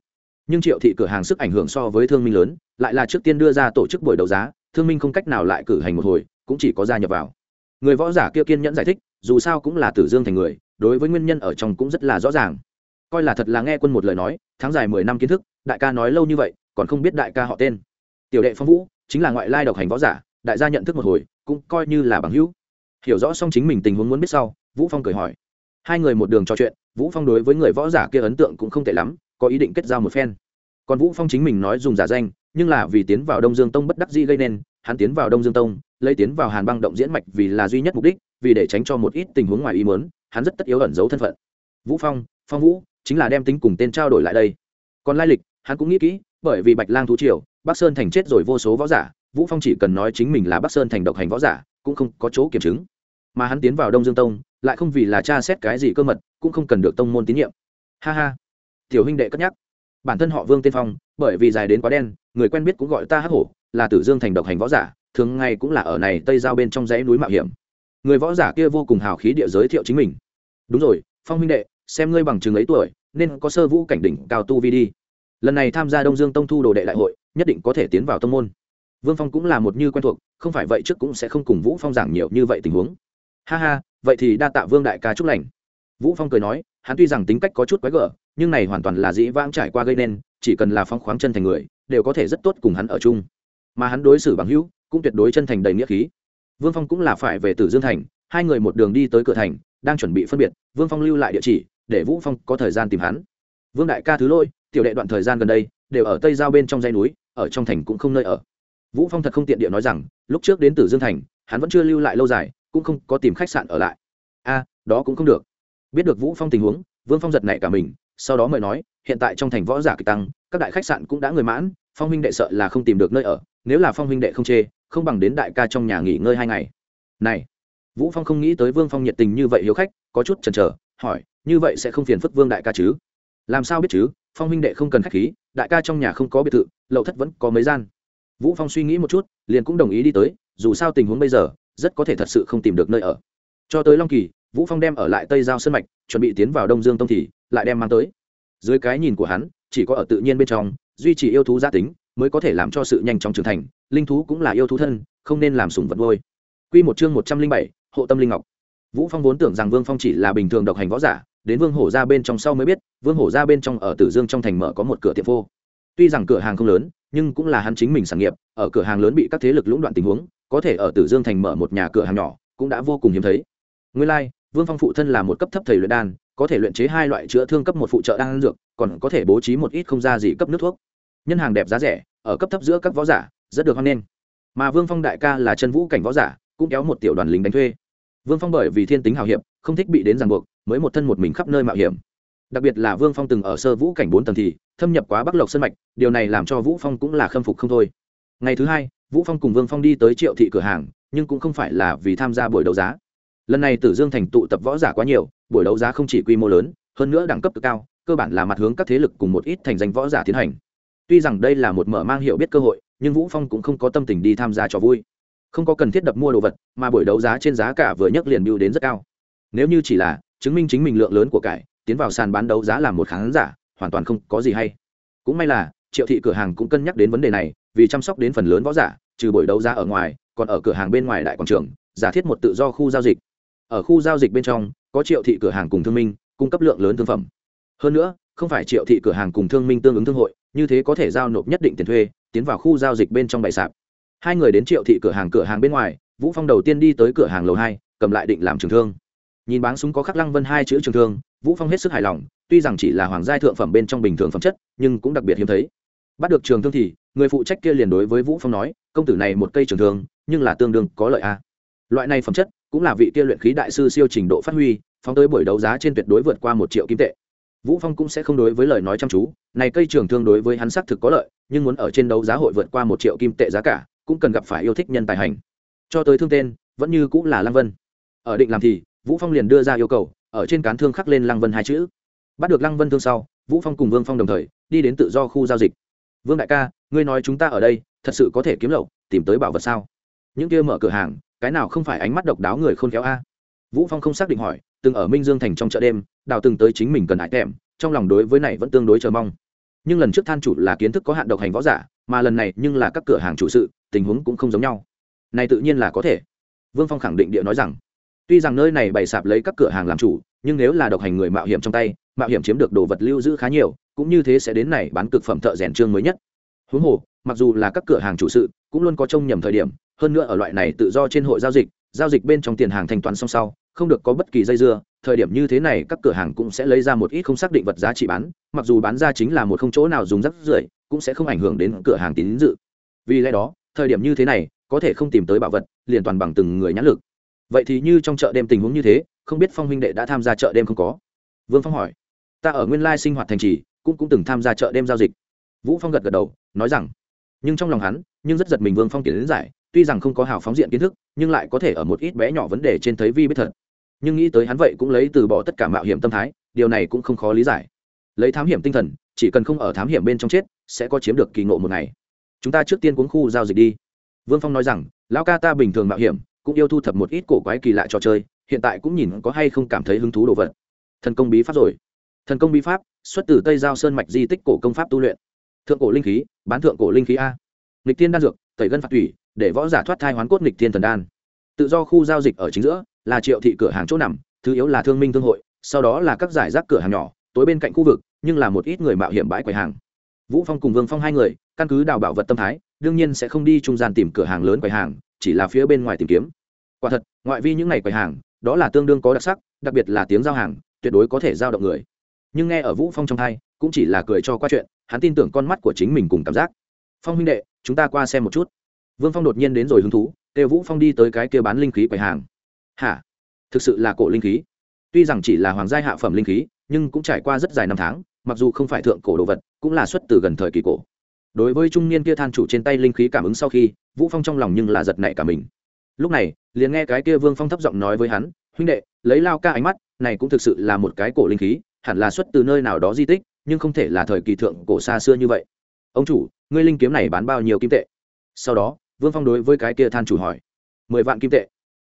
Nhưng triệu thị cửa hàng sức ảnh hưởng so với thương minh lớn, lại là trước tiên đưa ra tổ chức buổi đấu giá, thương minh không cách nào lại cử hành một hồi, cũng chỉ có gia nhập vào. Người võ giả kia kiên nhẫn giải thích, dù sao cũng là tử dương thành người, đối với nguyên nhân ở trong cũng rất là rõ ràng. Coi là thật là nghe quân một lời nói, tháng dài mười năm kiến thức đại ca nói lâu như vậy, còn không biết đại ca họ tên. Tiểu đệ phong vũ, chính là ngoại lai độc hành võ giả, đại gia nhận thức một hồi, cũng coi như là bằng hữu. Hiểu rõ xong chính mình tình huống muốn biết sau, vũ phong cười hỏi. Hai người một đường trò chuyện, vũ phong đối với người võ giả kia ấn tượng cũng không tệ lắm, có ý định kết giao một phen. Còn vũ phong chính mình nói dùng giả danh, nhưng là vì tiến vào đông dương tông bất đắc dĩ gây nên, hắn tiến vào đông dương tông, lấy tiến vào hàn băng động diễn mạch vì là duy nhất mục đích, vì để tránh cho một ít tình huống ngoài ý muốn, hắn rất tất yếu ẩn giấu thân phận. Vũ phong phong vũ, chính là đem tính cùng tên trao đổi lại đây. Còn lai lịch hắn cũng nghĩ kỹ, bởi vì bạch lang thú triều, bắc sơn thành chết rồi vô số võ giả, vũ phong chỉ cần nói chính mình là bắc sơn thành độc hành võ giả, cũng không có chỗ kiểm chứng. Mà hắn tiến vào đông dương tông, lại không vì là cha xét cái gì cơ mật, cũng không cần được tông môn tín nhiệm. Ha ha. Tiểu huynh đệ cất nhắc. Bản thân họ vương tiên phong, bởi vì dài đến quá đen, người quen biết cũng gọi ta hắc hổ, là tử dương thành độc hành võ giả, thường ngày cũng là ở này tây giao bên trong dãy núi mạo hiểm. Người võ giả kia vô cùng hào khí địa giới thiệu chính mình. Đúng rồi, phong huynh đệ, xem ngươi bằng chừng ấy tuổi, nên có sơ vũ cảnh đỉnh cao tu vi đi lần này tham gia đông dương tông thu đồ đệ đại hội, nhất định có thể tiến vào tông môn. Vương phong cũng là một như quen thuộc, không phải vậy trước cũng sẽ không cùng vũ phong giảng nhiều như vậy tình huống. Ha ha, vậy thì đa tạ vương đại ca chúc lành. Vũ phong cười nói, hắn tuy rằng tính cách có chút quái gở, nhưng này hoàn toàn là dĩ vãng trải qua gây nên, chỉ cần là phong khoáng chân thành người, đều có thể rất tốt cùng hắn ở chung. Mà hắn đối xử bằng hữu, cũng tuyệt đối chân thành đầy nghĩa khí. Vương phong cũng là phải về tử dương thành, hai người một đường đi tới cửa thành, đang chuẩn bị phân biệt, vương phong lưu lại địa chỉ, để vũ phong có thời gian tìm hắn. Vương đại ca thứ lôi tiểu đệ đoạn thời gian gần đây đều ở tây giao bên trong dãy núi ở trong thành cũng không nơi ở vũ phong thật không tiện địa nói rằng lúc trước đến tử dương thành hắn vẫn chưa lưu lại lâu dài cũng không có tìm khách sạn ở lại a đó cũng không được biết được vũ phong tình huống vương phong giật nảy cả mình sau đó mời nói hiện tại trong thành võ giả kịch tăng các đại khách sạn cũng đã người mãn phong huynh đệ sợ là không tìm được nơi ở nếu là phong huynh đệ không chê không bằng đến đại ca trong nhà nghỉ ngơi hai ngày này vũ phong không nghĩ tới vương phong nhiệt tình như vậy hiếu khách có chút chần chờ hỏi như vậy sẽ không phiền phức vương đại ca chứ làm sao biết chứ? Phong huynh đệ không cần khách khí đại ca trong nhà không có biệt thự lậu thất vẫn có mấy gian. Vũ phong suy nghĩ một chút liền cũng đồng ý đi tới dù sao tình huống bây giờ rất có thể thật sự không tìm được nơi ở. Cho tới long kỳ vũ phong đem ở lại tây giao sơn mạch chuẩn bị tiến vào đông dương tông thì lại đem mang tới. Dưới cái nhìn của hắn chỉ có ở tự nhiên bên trong duy trì yêu thú gia tính mới có thể làm cho sự nhanh chóng trưởng thành linh thú cũng là yêu thú thân không nên làm sủng vật vôi quy một chương một trăm linh bảy, hộ tâm linh ngọc vũ phong vốn tưởng rằng vương phong chỉ là bình thường độc hành võ giả đến vương hổ ra bên trong sau mới biết vương hổ ra bên trong ở tử dương trong thành mở có một cửa tiệm phô. Tuy rằng cửa hàng không lớn nhưng cũng là hắn chính mình sản nghiệp ở cửa hàng lớn bị các thế lực lũng đoạn tình huống có thể ở tử dương thành mở một nhà cửa hàng nhỏ cũng đã vô cùng hiếm thấy. Nguyên lai、like, vương phong phụ thân là một cấp thấp thầy luyện đan có thể luyện chế hai loại chữa thương cấp một phụ trợ đan dược còn có thể bố trí một ít không ra gì cấp nước thuốc. Nhân hàng đẹp giá rẻ ở cấp thấp giữa các võ giả rất được hoan nghênh. Mà vương phong đại ca là chân vũ cảnh võ giả cũng kéo một tiểu đoàn lính đánh thuê vương phong bởi vì thiên tính hào hiệp, không thích bị đến ràng buộc, mới một thân một mình khắp nơi mạo hiểm. Đặc biệt là vương phong từng ở sơ vũ cảnh bốn tầng thì, thâm nhập quá bắc lộc sân mạch, điều này làm cho vũ phong cũng là khâm phục không thôi. Ngày thứ hai, vũ phong cùng vương phong đi tới triệu thị cửa hàng, nhưng cũng không phải là vì tham gia buổi đấu giá. Lần này tử dương thành tụ tập võ giả quá nhiều, buổi đấu giá không chỉ quy mô lớn, hơn nữa đẳng cấp cực cao, cơ bản là mặt hướng các thế lực cùng một ít thành danh võ giả tiến hành. Tuy rằng đây là một mở mang hiểu biết cơ hội, nhưng vũ phong cũng không có tâm tình đi tham gia trò vui không có cần thiết đập mua đồ vật, mà buổi đấu giá trên giá cả vừa nhấc liền biêu đến rất cao. Nếu như chỉ là chứng minh chính mình lượng lớn của cải, tiến vào sàn bán đấu giá làm một khán giả, hoàn toàn không có gì hay. Cũng may là, triệu thị cửa hàng cũng cân nhắc đến vấn đề này, vì chăm sóc đến phần lớn võ giả, trừ buổi đấu giá ở ngoài, còn ở cửa hàng bên ngoài đại quảng trường, giả thiết một tự do khu giao dịch. Ở khu giao dịch bên trong, có triệu thị cửa hàng cùng thương minh, cung cấp lượng lớn thương phẩm. Hơn nữa, không phải triệu thị cửa hàng cùng thương minh tương ứng thương hội, như thế có thể giao nộp nhất định tiền thuê, tiến vào khu giao dịch bên trong bãi sạp hai người đến triệu thị cửa hàng cửa hàng bên ngoài, vũ phong đầu tiên đi tới cửa hàng lầu hai, cầm lại định làm trường thương. Nhìn báng súng có khắc lăng vân hai chữ trường thương, vũ phong hết sức hài lòng, tuy rằng chỉ là hoàng giai thượng phẩm bên trong bình thường phẩm chất, nhưng cũng đặc biệt hiếm thấy. Bắt được trường thương thì, người phụ trách kia liền đối với vũ phong nói, công tử này một cây trường thương, nhưng là tương đương có lợi a. Loại này phẩm chất, cũng là vị kia luyện khí đại sư siêu trình độ phát huy, phóng tới buổi đấu giá trên tuyệt đối vượt qua một triệu kim tệ. Vũ phong cũng sẽ không đối với lời nói chăm chú, này cây trường thương đối với hắn xác thực có lợi, nhưng muốn ở trên đấu giá hội vượt qua một triệu kim tệ giá cả cũng cần gặp phải yêu thích nhân tài hành. Cho tới thương tên, vẫn như cũng là lăng vân. Ở định làm thì, vũ phong liền đưa ra yêu cầu, ở trên cán thương khắc lên lăng vân hai chữ. Bắt được lăng vân thương sau, vũ phong cùng vương phong đồng thời, đi đến tự do khu giao dịch. Vương đại ca, ngươi nói chúng ta ở đây, thật sự có thể kiếm lậu, tìm tới bảo vật sao? Những kia mở cửa hàng, cái nào không phải ánh mắt độc đáo người khôn khéo a? Vũ phong không xác định hỏi, từng ở minh dương thành trong chợ đêm, đào từng tới chính mình cần hại kèm trong lòng đối với này vẫn tương đối chờ mong nhưng lần trước than chủ là kiến thức có hạn độc hành võ giả, mà lần này nhưng là các cửa hàng chủ sự, tình huống cũng không giống nhau. Này tự nhiên là có thể. Vương phong khẳng định địa nói rằng, tuy rằng nơi này bày sạp lấy các cửa hàng làm chủ, nhưng nếu là độc hành người mạo hiểm trong tay, mạo hiểm chiếm được đồ vật lưu giữ khá nhiều, cũng như thế sẽ đến này bán cực phẩm thợ rèn trương mới nhất. Huống hồ, mặc dù là các cửa hàng chủ sự, cũng luôn có trông nhầm thời điểm, hơn nữa ở loại này tự do trên hội giao dịch giao dịch bên trong tiền hàng thanh toán song sau, không được có bất kỳ dây dưa, thời điểm như thế này các cửa hàng cũng sẽ lấy ra một ít không xác định vật giá trị bán, mặc dù bán ra chính là một không chỗ nào dùng rắc rưởi, cũng sẽ không ảnh hưởng đến cửa hàng tín dự. Vì lẽ đó, thời điểm như thế này, có thể không tìm tới bảo vật, liền toàn bằng từng người nhãn lực. Vậy thì như trong chợ đêm tình huống như thế, không biết phong huynh đệ đã tham gia chợ đêm không có? Vương phong hỏi. Ta ở nguyên lai sinh hoạt thành trì, cũng cũng từng tham gia chợ đêm giao dịch. Vũ phong gật gật đầu, nói rằng, nhưng trong lòng hắn, nhưng rất giật mình vương phong kiến giải tuy rằng không có hào phóng diện kiến thức, nhưng lại có thể ở một ít bé nhỏ vấn đề trên thấy vi biết thật. Nhưng nghĩ tới hắn vậy cũng lấy từ bỏ tất cả mạo hiểm tâm thái, điều này cũng không khó lý giải. Lấy thám hiểm tinh thần, chỉ cần không ở thám hiểm bên trong chết, sẽ có chiếm được kỳ ngộ một ngày. Chúng ta trước tiên cuốn khu giao dịch đi. Vương phong nói rằng, lão ca ta bình thường mạo hiểm, cũng yêu thu thập một ít cổ quái kỳ lạ trò chơi, hiện tại cũng nhìn có hay không cảm thấy hứng thú đồ vật. Thần công bí pháp rồi. Thần công bí pháp, xuất từ tây giao sơn mạch di tích cổ công pháp tu luyện. Thượng cổ linh khí, bán thượng cổ linh khí a. Nghịch tiên đan dược, tẩy gân phạt thủy để võ giả thoát thai hoán cốt nghịch thiên thần đan. Tự do khu giao dịch ở chính giữa là triệu thị cửa hàng chỗ nằm, thứ yếu là thương minh thương hội, sau đó là các giải rác cửa hàng nhỏ, tối bên cạnh khu vực, nhưng là một ít người mạo hiểm bãi quầy hàng. Vũ phong cùng vương phong hai người, căn cứ đào bảo vật tâm thái, đương nhiên sẽ không đi trung gian tìm cửa hàng lớn quầy hàng, chỉ là phía bên ngoài tìm kiếm. Quả thật, ngoại vi những ngày quầy hàng, đó là tương đương có đặc sắc, đặc biệt là tiếng giao hàng, tuyệt đối có thể giao động người. Nhưng nghe ở vũ phong trong thai, cũng chỉ là cười cho qua chuyện, hắn tin tưởng con mắt của chính mình cùng cảm giác. Phong huynh đệ, chúng ta qua xem một chút vương phong đột nhiên đến rồi hứng thú kêu vũ phong đi tới cái kia bán linh khí quầy hàng. Hả? Thực sự là cổ linh khí. Tuy rằng chỉ là hoàng gia hạ phẩm linh khí, nhưng cũng trải qua rất dài năm tháng, mặc dù không phải thượng cổ đồ vật, cũng là xuất từ gần thời kỳ cổ. Đối với trung niên kia than chủ trên tay linh khí cảm ứng sau khi, vũ phong trong lòng nhưng là giật nảy cả mình. Lúc này, liền nghe cái kia vương phong thấp giọng nói với hắn, huynh đệ, lấy lao ca ánh mắt, này cũng thực sự là một cái cổ linh khí, hẳn là xuất từ nơi nào đó di tích, nhưng không thể là thời kỳ thượng cổ xa xưa như vậy. Ông chủ, ngươi linh kiếm này bán bao nhiêu kim tệ? Sau đó vương phong đối với cái kia than chủ hỏi. Mười vạn kim tệ.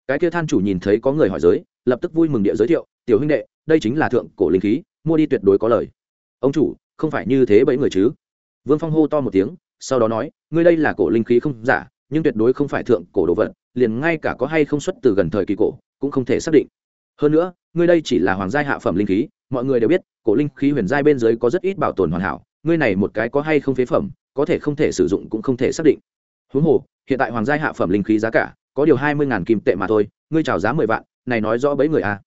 Cái kia than chủ nhìn thấy có người hỏi giới, lập tức vui mừng địa giới thiệu, tiểu huynh đệ, đây chính là thượng cổ linh khí, mua đi tuyệt đối có lời. Ông chủ, không phải như thế bẫy người chứ? Vương phong hô to một tiếng, sau đó nói, ngươi đây là cổ linh khí không giả, nhưng tuyệt đối không phải thượng cổ đồ vật, liền ngay cả có hay không xuất từ gần thời kỳ cổ, cũng không thể xác định. Hơn nữa, ngươi đây chỉ là hoàng gia hạ phẩm linh khí, mọi người đều biết, cổ linh khí huyền giai bên dưới có rất ít bảo tồn hoàn hảo, ngươi này một cái có hay không phế phẩm, có thể không thể sử dụng cũng không thể xác định huống hồ, hiện tại hoàng gia hạ phẩm linh khí giá cả, có điều hai mươi ngàn kim tệ mà thôi, ngươi chào giá mười vạn, này nói rõ bấy người à.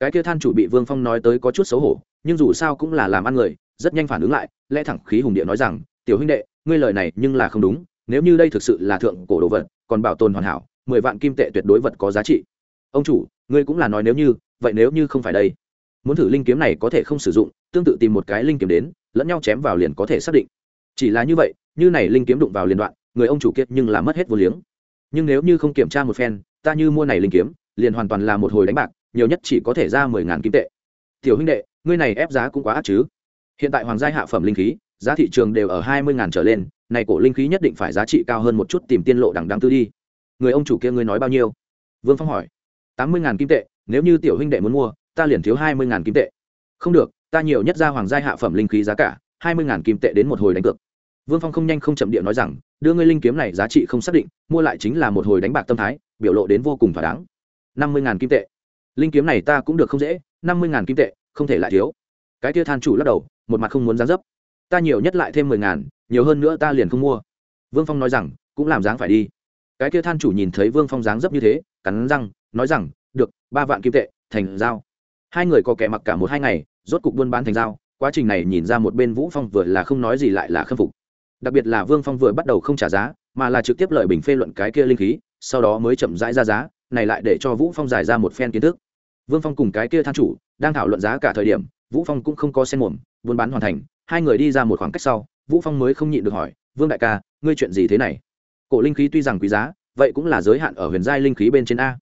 Cái kia than chủ bị vương phong nói tới có chút xấu hổ, nhưng dù sao cũng là làm ăn người, rất nhanh phản ứng lại, lẽ thẳng khí hùng địa nói rằng, tiểu huynh đệ, ngươi lời này nhưng là không đúng, nếu như đây thực sự là thượng cổ đồ vật, còn bảo tồn hoàn hảo, mười vạn kim tệ tuyệt đối vật có giá trị. Ông chủ, ngươi cũng là nói nếu như, vậy nếu như không phải đây, muốn thử linh kiếm này có thể không sử dụng, tương tự tìm một cái linh kiếm đến, lẫn nhau chém vào liền có thể xác định. Chỉ là như vậy, như này linh kiếm đụng vào liền đoạn người ông chủ kiệt nhưng là mất hết vô liếng. Nhưng nếu như không kiểm tra một phen, ta như mua này linh kiếm, liền hoàn toàn là một hồi đánh bạc, nhiều nhất chỉ có thể ra mười ngàn kim tệ. Tiểu huynh đệ, ngươi này ép giá cũng quá ác chứ. Hiện tại hoàng gia hạ phẩm linh khí, giá thị trường đều ở hai mươi ngàn trở lên, này cổ linh khí nhất định phải giá trị cao hơn một chút tìm tiên lộ đằng đăng tư đi. Người ông chủ kia ngươi nói bao nhiêu? Vương phong hỏi. Tám mươi ngàn kim tệ, nếu như tiểu huynh đệ muốn mua, ta liền thiếu hai mươi ngàn kim tệ. Không được, ta nhiều nhất ra hoàng gia hạ phẩm linh khí giá cả, hai mươi ngàn kim tệ đến một hồi đánh cược vương phong không nhanh không chậm địa nói rằng, đưa ngươi linh kiếm này giá trị không xác định, mua lại chính là một hồi đánh bạc tâm thái, biểu lộ đến vô cùng thỏa đáng. Năm mươi ngàn kim tệ. Linh kiếm này ta cũng được không dễ, năm mươi ngàn kim tệ, không thể lại thiếu. Cái kia than chủ lắc đầu, một mặt không muốn dáng dấp. Ta nhiều nhất lại thêm mười ngàn, nhiều hơn nữa ta liền không mua. Vương phong nói rằng, cũng làm dáng phải đi. Cái kia than chủ nhìn thấy vương phong dáng dấp như thế, cắn răng, nói rằng, được, ba vạn kim tệ, thành giao. Hai người có kẻ mặc cả một hai ngày, rốt cục buôn bán thành giao. Quá trình này nhìn ra một bên vũ phong vừa là không nói gì lại là khâm phục đặc biệt là vương phong vừa bắt đầu không trả giá, mà là trực tiếp lợi bình phê luận cái kia linh khí, sau đó mới chậm rãi ra giá, này lại để cho vũ phong giải ra một phen kiến thức. Vương phong cùng cái kia than chủ đang thảo luận giá cả thời điểm, vũ phong cũng không có sen mồm, buôn bán hoàn thành, hai người đi ra một khoảng cách sau, vũ phong mới không nhịn được hỏi, vương đại ca, ngươi chuyện gì thế này? Cổ linh khí tuy rằng quý giá, vậy cũng là giới hạn ở huyền giai linh khí bên trên a.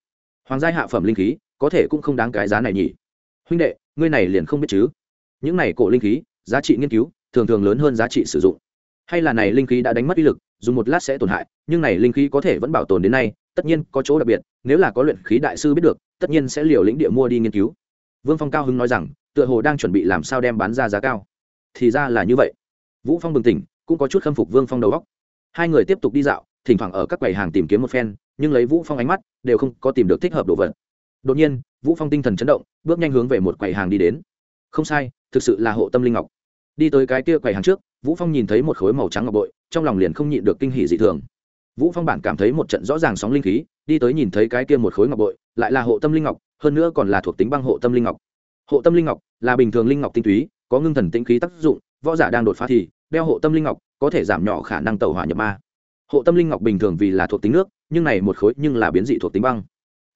Hoàng giai hạ phẩm linh khí, có thể cũng không đáng cái giá này nhỉ. Huynh đệ, ngươi này liền không biết chứ. Những này cổ linh khí, giá trị nghiên cứu, thường thường lớn hơn giá trị sử dụng hay là này linh khí đã đánh mất uy lực dùng một lát sẽ tổn hại, nhưng này linh khí có thể vẫn bảo tồn đến nay, tất nhiên có chỗ đặc biệt, nếu là có luyện khí đại sư biết được, tất nhiên sẽ liều lĩnh địa mua đi nghiên cứu. Vương phong cao hưng nói rằng, tựa hồ đang chuẩn bị làm sao đem bán ra giá cao. Thì ra là như vậy. Vũ phong bừng tỉnh, cũng có chút khâm phục vương phong đầu góc hai người tiếp tục đi dạo, thỉnh thoảng ở các quầy hàng tìm kiếm một phen, nhưng lấy vũ phong ánh mắt, đều không có tìm được thích hợp đồ vật. Đột nhiên, vũ phong tinh thần chấn động, bước nhanh hướng về một quầy hàng đi đến. Không sai, thực sự là hộ tâm linh ngọc. Đi tới cái kia quầy hàng trước vũ phong nhìn thấy một khối màu trắng ngọc bội, trong lòng liền không nhịn được kinh hỉ dị thường. Vũ phong bản cảm thấy một trận rõ ràng sóng linh khí, đi tới nhìn thấy cái kia một khối ngọc bội, lại là hộ tâm linh ngọc, hơn nữa còn là thuộc tính băng hộ tâm linh ngọc. Hộ tâm linh ngọc là bình thường linh ngọc tinh túy, có ngưng thần tĩnh khí tác dụng, võ giả đang đột phá thì, đeo hộ tâm linh ngọc có thể giảm nhỏ khả năng tẩu hỏa nhập ma. Hộ tâm linh ngọc bình thường vì là thuộc tính nước, nhưng này một khối nhưng là biến dị thuộc tính băng.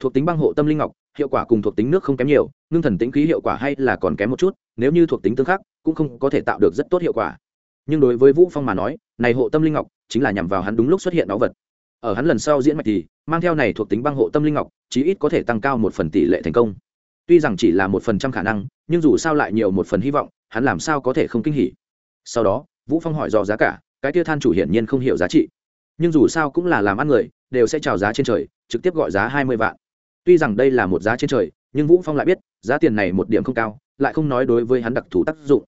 Thuộc tính băng hộ tâm linh ngọc, hiệu quả cùng thuộc tính nước không kém nhiều, ngưng thần tĩnh khí hiệu quả hay là còn kém một chút, nếu như thuộc tính tương khắc, cũng không có thể tạo được rất tốt hiệu quả nhưng đối với vũ phong mà nói, này hộ tâm linh ngọc chính là nhằm vào hắn đúng lúc xuất hiện đó vật. Ở hắn lần sau diễn mạch thì, mang theo này thuộc tính băng hộ tâm linh ngọc, chí ít có thể tăng cao một phần tỷ lệ thành công. Tuy rằng chỉ là một phần trăm khả năng, nhưng dù sao lại nhiều một phần hy vọng, hắn làm sao có thể không kinh hỉ. Sau đó, vũ phong hỏi dò giá cả, cái kia than chủ hiển nhiên không hiểu giá trị. Nhưng dù sao cũng là làm ăn người, đều sẽ chào giá trên trời, trực tiếp gọi giá hai mươi vạn. Tuy rằng đây là một giá trên trời, nhưng vũ phong lại biết, giá tiền này một điểm không cao, lại không nói đối với hắn đặc thù tác dụng.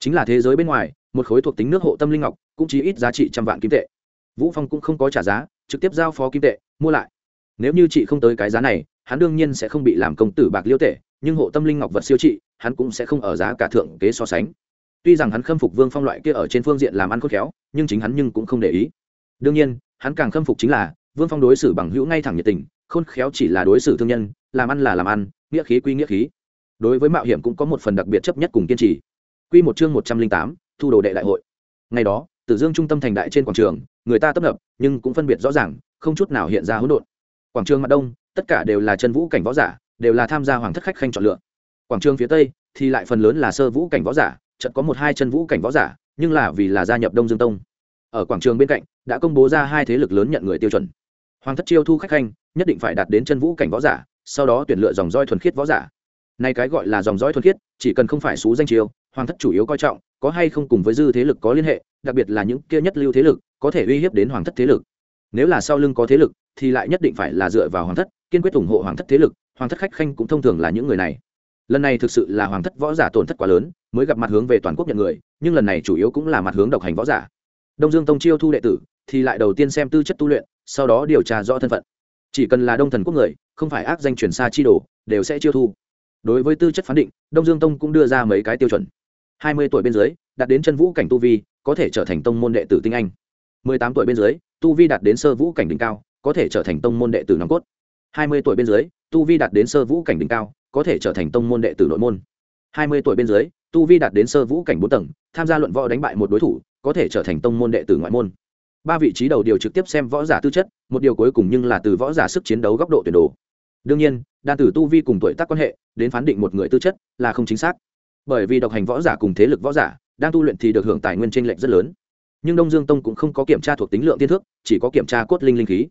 Chính là thế giới bên ngoài một khối thuộc tính nước hộ tâm linh ngọc, cũng chỉ ít giá trị trăm vạn kim tệ. Vũ phong cũng không có trả giá, trực tiếp giao phó kim tệ, mua lại. Nếu như chị không tới cái giá này, hắn đương nhiên sẽ không bị làm công tử bạc liêu tệ, nhưng hộ tâm linh ngọc vật siêu trị, hắn cũng sẽ không ở giá cả thượng kế so sánh. Tuy rằng hắn khâm phục vương phong loại kia ở trên phương diện làm ăn khôn khéo, nhưng chính hắn nhưng cũng không để ý. Đương nhiên, hắn càng khâm phục chính là, vương phong đối xử bằng hữu ngay thẳng nhiệt tình, khôn khéo chỉ là đối xử thương nhân, làm ăn là làm ăn, nghĩa khí quy nghĩa khí. Đối với mạo hiểm cũng có một phần đặc biệt chấp nhất cùng kiên trì. Quy một chương một trăm linh tám thu đồ đệ đại hội. Ngày đó, tử dương trung tâm thành đại trên quảng trường, người ta tấp nập, nhưng cũng phân biệt rõ ràng, không chút nào hiện ra hỗn độn. Quảng trường mặt đông, tất cả đều là chân vũ cảnh võ giả, đều là tham gia hoàng thất khách khanh chọn lựa. Quảng trường phía tây thì lại phần lớn là sơ vũ cảnh võ giả trận có một hai chân vũ cảnh võ giả, nhưng là vì là gia nhập đông dương tông. Ở quảng trường bên cạnh, đã công bố ra hai thế lực lớn nhận người tiêu chuẩn. Hoàng thất chiêu thu khách khanh, nhất định phải đạt đến chân vũ cảnh võ giả, sau đó tuyển lựa dòng roi thuần khiết võ giả. Nay cái gọi là dòng roi thuần khiết, chỉ cần không phải xú danh chiêu, hoàng thất chủ yếu coi trọng có hay không cùng với dư thế lực có liên hệ, đặc biệt là những kia nhất lưu thế lực, có thể uy hiếp đến hoàng thất thế lực. Nếu là sau lưng có thế lực, thì lại nhất định phải là dựa vào hoàng thất, kiên quyết ủng hộ hoàng thất thế lực, hoàng thất khách khanh cũng thông thường là những người này. Lần này thực sự là hoàng thất võ giả tổn thất quá lớn, mới gặp mặt hướng về toàn quốc nhận người, nhưng lần này chủ yếu cũng là mặt hướng độc hành võ giả. Đông dương tông chiêu thu đệ tử, thì lại đầu tiên xem tư chất tu luyện, sau đó điều tra rõ thân phận. Chỉ cần là đông thần quốc người, không phải ác danh truyền xa chi đồ, đều sẽ chiêu thu. Đối với tư chất phán định, đông dương tông cũng đưa ra mấy cái tiêu chuẩn hai mươi tuổi bên dưới, đạt đến chân vũ cảnh tu vi, có thể trở thành tông môn đệ tử tinh anh. Mười tám tuổi bên dưới, tu vi đạt đến sơ vũ cảnh đỉnh cao, có thể trở thành tông môn đệ tử nòng cốt. Hai mươi tuổi bên dưới, tu vi đạt đến sơ vũ cảnh đỉnh cao, có thể trở thành tông môn đệ tử nội môn. Hai mươi tuổi bên dưới, tu vi đạt đến sơ vũ cảnh bốn tầng, tham gia luận võ đánh bại một đối thủ, có thể trở thành tông môn đệ tử ngoại môn. Ba vị trí đầu điều trực tiếp xem võ giả tư chất, một điều cuối cùng nhưng là từ võ giả sức chiến đấu góc độ tuyển đồ. Đương nhiên, đan tử tu vi cùng tuổi tác quan hệ, đến phán định một người tư chất là không chính xác bởi vì độc hành võ giả cùng thế lực võ giả đang tu luyện thì được hưởng tài nguyên tranh lệch rất lớn. Nhưng đông dương tông cũng không có kiểm tra thuộc tính lượng tiên thước, chỉ có kiểm tra cốt linh linh khí.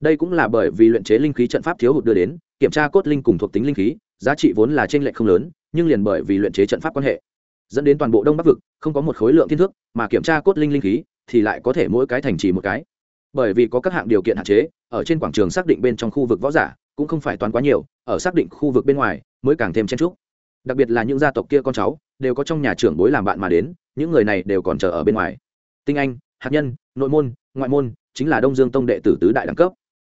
Đây cũng là bởi vì luyện chế linh khí trận pháp thiếu hụt đưa đến, kiểm tra cốt linh cùng thuộc tính linh khí, giá trị vốn là tranh lệch không lớn, nhưng liền bởi vì luyện chế trận pháp quan hệ, dẫn đến toàn bộ đông bắc vực không có một khối lượng thiên thước, mà kiểm tra cốt linh linh khí thì lại có thể mỗi cái thành trì một cái. Bởi vì có các hạng điều kiện hạn chế, ở trên quảng trường xác định bên trong khu vực võ giả cũng không phải toán quá nhiều, ở xác định khu vực bên ngoài mới càng thêm chen trúc đặc biệt là những gia tộc kia con cháu, đều có trong nhà trưởng bối làm bạn mà đến, những người này đều còn chờ ở bên ngoài. Tinh anh, hạt nhân, nội môn, ngoại môn, chính là đông dương tông đệ tử tứ đại đẳng cấp.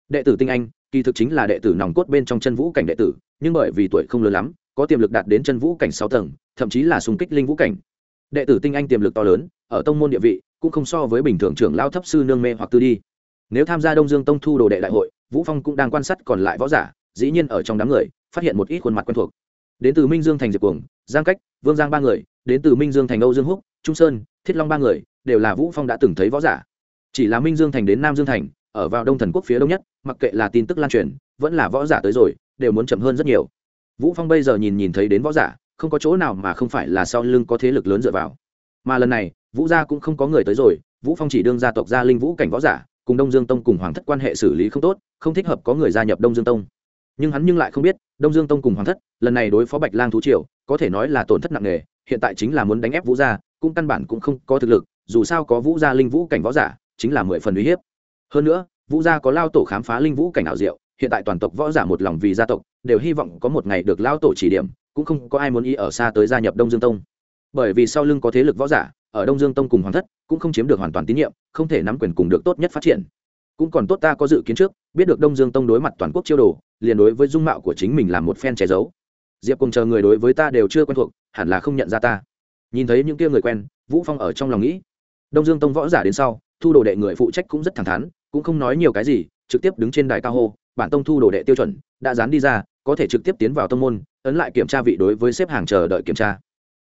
Đệ tử tinh anh, kỳ thực chính là đệ tử nòng cốt bên trong chân vũ cảnh đệ tử, nhưng bởi vì tuổi không lớn lắm, có tiềm lực đạt đến chân vũ cảnh sáu tầng, thậm chí là xung kích linh vũ cảnh. Đệ tử tinh anh tiềm lực to lớn, ở tông môn địa vị cũng không so với bình thường trưởng lao thấp sư nương mê hoặc tư đi. Nếu tham gia đông dương tông thu đồ đệ đại hội, vũ phong cũng đang quan sát còn lại võ giả, dĩ nhiên ở trong đám người, phát hiện một ít khuôn mặt quen thuộc đến từ minh dương thành diệp cuồng, giang cách, vương giang ba người, đến từ minh dương thành âu dương húc, trung sơn, thiết long ba người, đều là vũ phong đã từng thấy võ giả. chỉ là minh dương thành đến nam dương thành, ở vào đông thần quốc phía đông nhất, mặc kệ là tin tức lan truyền, vẫn là võ giả tới rồi, đều muốn chậm hơn rất nhiều. vũ phong bây giờ nhìn nhìn thấy đến võ giả, không có chỗ nào mà không phải là sau lưng có thế lực lớn dựa vào. mà lần này, vũ gia cũng không có người tới rồi, vũ phong chỉ đương gia tộc gia linh vũ cảnh võ giả, cùng đông dương tông cùng hoàng thất quan hệ xử lý không tốt, không thích hợp có người gia nhập đông dương tông nhưng hắn nhưng lại không biết, đông dương tông cùng hoàng thất, lần này đối phó bạch lang thú triều, có thể nói là tổn thất nặng nề, hiện tại chính là muốn đánh ép vũ gia, cũng căn bản cũng không có thực lực, dù sao có vũ gia linh vũ cảnh võ giả, chính là mười phần uy hiếp. Hơn nữa, vũ gia có lao tổ khám phá linh vũ cảnh ảo diệu, hiện tại toàn tộc võ giả một lòng vì gia tộc, đều hy vọng có một ngày được lao tổ chỉ điểm, cũng không có ai muốn ý ở xa tới gia nhập đông dương tông. Bởi vì sau lưng có thế lực võ giả, ở đông dương tông cùng hoàng thất, cũng không chiếm được hoàn toàn tín nhiệm, không thể nắm quyền cùng được tốt nhất phát triển cũng còn tốt ta có dự kiến trước, biết được đông dương tông đối mặt toàn quốc chiêu đồ, liền đối với dung mạo của chính mình làm một phen che giấu. Diệp cùng chờ người đối với ta đều chưa quen thuộc, hẳn là không nhận ra ta. Nhìn thấy những kia người quen, vũ phong ở trong lòng nghĩ. Đông dương tông võ giả đến sau, thu đồ đệ người phụ trách cũng rất thẳng thắn, cũng không nói nhiều cái gì, trực tiếp đứng trên đài cao hô, bản tông thu đồ đệ tiêu chuẩn, đã dán đi ra, có thể trực tiếp tiến vào tông môn, ấn lại kiểm tra vị đối với xếp hàng chờ đợi kiểm tra.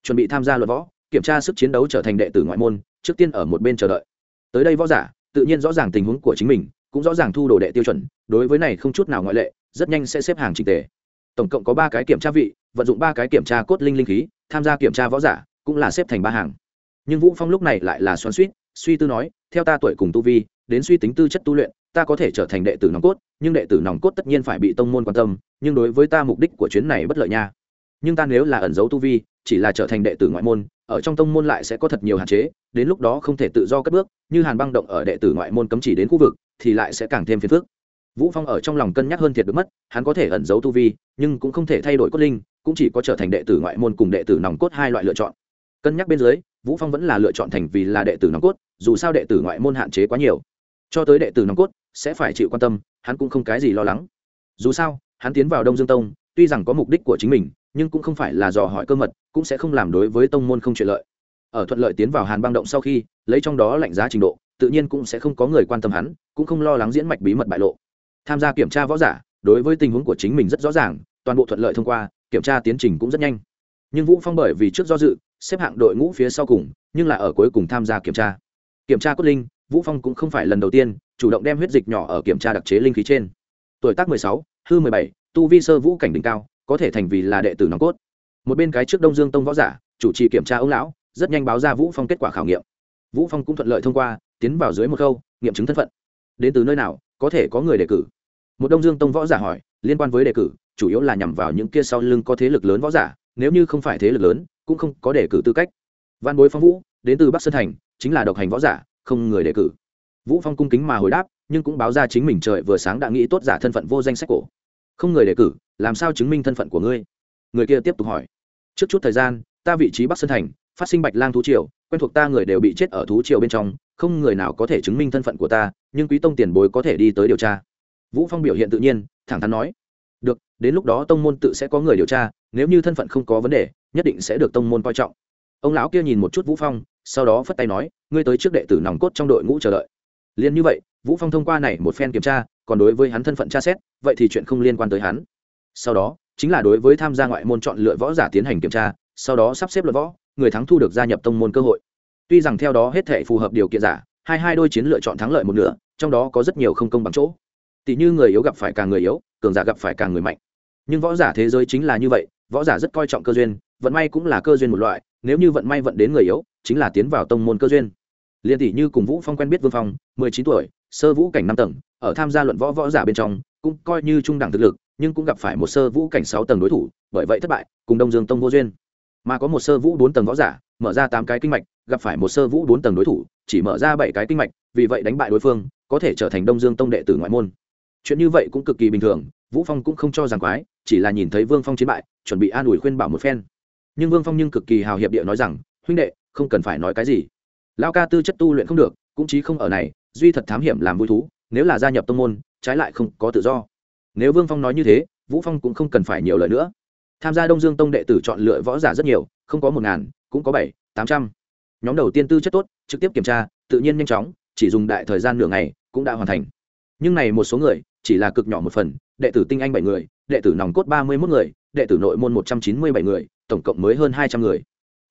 Chuẩn bị tham gia luận võ, kiểm tra sức chiến đấu trở thành đệ tử ngoại môn, trước tiên ở một bên chờ đợi. Tới đây võ giả tự nhiên rõ ràng tình huống của chính mình, cũng rõ ràng thu đồ đệ tiêu chuẩn, đối với này không chút nào ngoại lệ, rất nhanh sẽ xếp hàng trình tề. Tổng cộng có ba cái kiểm tra vị, vận dụng ba cái kiểm tra cốt linh linh khí, tham gia kiểm tra võ giả, cũng là xếp thành ba hàng. Nhưng vũ phong lúc này lại là xoắn suýt, suy tư nói, theo ta tuổi cùng tu vi, đến suy tính tư chất tu luyện, ta có thể trở thành đệ tử nòng cốt, nhưng đệ tử nòng cốt tất nhiên phải bị tông môn quan tâm, nhưng đối với ta mục đích của chuyến này bất lợi nha. Nhưng ta nếu là ẩn giấu tu vi, chỉ là trở thành đệ tử ngoại môn ở trong tông môn lại sẽ có thật nhiều hạn chế, đến lúc đó không thể tự do cất bước, như hàn băng động ở đệ tử ngoại môn cấm chỉ đến khu vực, thì lại sẽ càng thêm phiền phức. Vũ phong ở trong lòng cân nhắc hơn thiệt được mất, hắn có thể ẩn giấu tu vi, nhưng cũng không thể thay đổi cốt linh, cũng chỉ có trở thành đệ tử ngoại môn cùng đệ tử nòng cốt hai loại lựa chọn. Cân nhắc bên dưới, vũ phong vẫn là lựa chọn thành vì là đệ tử nòng cốt, dù sao đệ tử ngoại môn hạn chế quá nhiều. Cho tới đệ tử nòng cốt, sẽ phải chịu quan tâm, hắn cũng không cái gì lo lắng. Dù sao, hắn tiến vào đông dương tông, tuy rằng có mục đích của chính mình nhưng cũng không phải là dò hỏi cơ mật cũng sẽ không làm đối với tông môn không chuyện lợi. Ở thuận lợi tiến vào hàn băng động sau khi lấy trong đó lạnh giá trình độ tự nhiên cũng sẽ không có người quan tâm hắn cũng không lo lắng diễn mạch bí mật bại lộ. Tham gia kiểm tra võ giả đối với tình huống của chính mình rất rõ ràng toàn bộ thuận lợi thông qua kiểm tra tiến trình cũng rất nhanh. Nhưng vũ phong bởi vì trước do dự xếp hạng đội ngũ phía sau cùng nhưng là ở cuối cùng tham gia kiểm tra. Kiểm tra cốt linh vũ phong cũng không phải lần đầu tiên chủ động đem huyết dịch nhỏ ở kiểm tra đặc chế linh khí trên. Tuổi tác 16, hư 17, tu vi sơ vũ cảnh đỉnh cao có thể thành vì là đệ tử nòng cốt. Một bên cái trước đông dương tông võ giả, chủ trì kiểm tra ông lão, rất nhanh báo ra vũ phong kết quả khảo nghiệm. Vũ phong cũng thuận lợi thông qua, tiến vào dưới một câu nghiệm chứng thân phận. Đến từ nơi nào, có thể có người đề cử. Một đông dương tông võ giả hỏi, liên quan với đề cử, chủ yếu là nhằm vào những kia sau lưng có thế lực lớn võ giả, nếu như không phải thế lực lớn, cũng không có đề cử tư cách. Văn bối phong vũ, đến từ bắc sơn thành, chính là độc hành võ giả, không người đề cử. Vũ phong cung kính mà hồi đáp, nhưng cũng báo ra chính mình trời vừa sáng đã nghĩ tốt giả thân phận vô danh sách cổ không người đề cử, làm sao chứng minh thân phận của ngươi? Người kia tiếp tục hỏi. Trước chút thời gian, ta vị trí bắc sơn thành, phát sinh bạch lang thú triều, quen thuộc ta người đều bị chết ở thú triều bên trong, không người nào có thể chứng minh thân phận của ta, nhưng quý tông tiền bối có thể đi tới điều tra. Vũ phong biểu hiện tự nhiên, thẳng thắn nói. Được, đến lúc đó tông môn tự sẽ có người điều tra, nếu như thân phận không có vấn đề, nhất định sẽ được tông môn coi trọng. Ông lão kia nhìn một chút vũ phong, sau đó phất tay nói, ngươi tới trước đệ tử nòng cốt trong đội ngũ chờ đợi. Liền như vậy, vũ phong thông qua này một phen kiểm tra còn đối với hắn thân phận tra xét, vậy thì chuyện không liên quan tới hắn. Sau đó, chính là đối với tham gia ngoại môn chọn lựa võ giả tiến hành kiểm tra, sau đó sắp xếp luận võ, người thắng thu được gia nhập tông môn cơ hội. Tuy rằng theo đó hết thể phù hợp điều kiện giả, hai hai đôi chiến lựa chọn thắng lợi một nửa, trong đó có rất nhiều không công bằng chỗ. Tỷ như người yếu gặp phải càng người yếu, cường giả gặp phải càng người mạnh. Nhưng võ giả thế giới chính là như vậy, võ giả rất coi trọng cơ duyên, vận may cũng là cơ duyên một loại, nếu như vận may vận đến người yếu, chính là tiến vào tông môn cơ duyên. Liên tỷ như cùng vũ phong quen biết vương phong, mười chín tuổi, sơ vũ cảnh năm tầng ở tham gia luận võ võ giả bên trong, cũng coi như trung đẳng thực lực, nhưng cũng gặp phải một sơ vũ cảnh sáu tầng đối thủ, bởi vậy thất bại, cùng đông dương tông vô duyên. Mà có một sơ vũ bốn tầng võ giả, mở ra tám cái kinh mạch, gặp phải một sơ vũ bốn tầng đối thủ, chỉ mở ra bảy cái kinh mạch, vì vậy đánh bại đối phương, có thể trở thành đông dương tông đệ tử ngoại môn. Chuyện như vậy cũng cực kỳ bình thường, vũ phong cũng không cho rằng quái, chỉ là nhìn thấy vương phong chiến bại, chuẩn bị an ủi khuyên bảo một phen. Nhưng vương phong nhưng cực kỳ hào hiệp địa nói rằng, huynh đệ, không cần phải nói cái gì. Lao ca tư chất tu luyện không được, cũng chí không ở này, duy thật thám hiểm làm vui thú nếu là gia nhập tông môn, trái lại không có tự do. Nếu vương phong nói như thế, vũ phong cũng không cần phải nhiều lời nữa. Tham gia đông dương tông đệ tử chọn lựa võ giả rất nhiều, không có một ngàn, cũng có bảy, tám trăm. Nhóm đầu tiên tư chất tốt, trực tiếp kiểm tra, tự nhiên nhanh chóng, chỉ dùng đại thời gian nửa ngày, cũng đã hoàn thành. Nhưng này một số người, chỉ là cực nhỏ một phần, đệ tử tinh anh bảy người, đệ tử nòng cốt ba mươi một người, đệ tử nội môn một trăm chín mươi bảy người, tổng cộng mới hơn hai trăm người.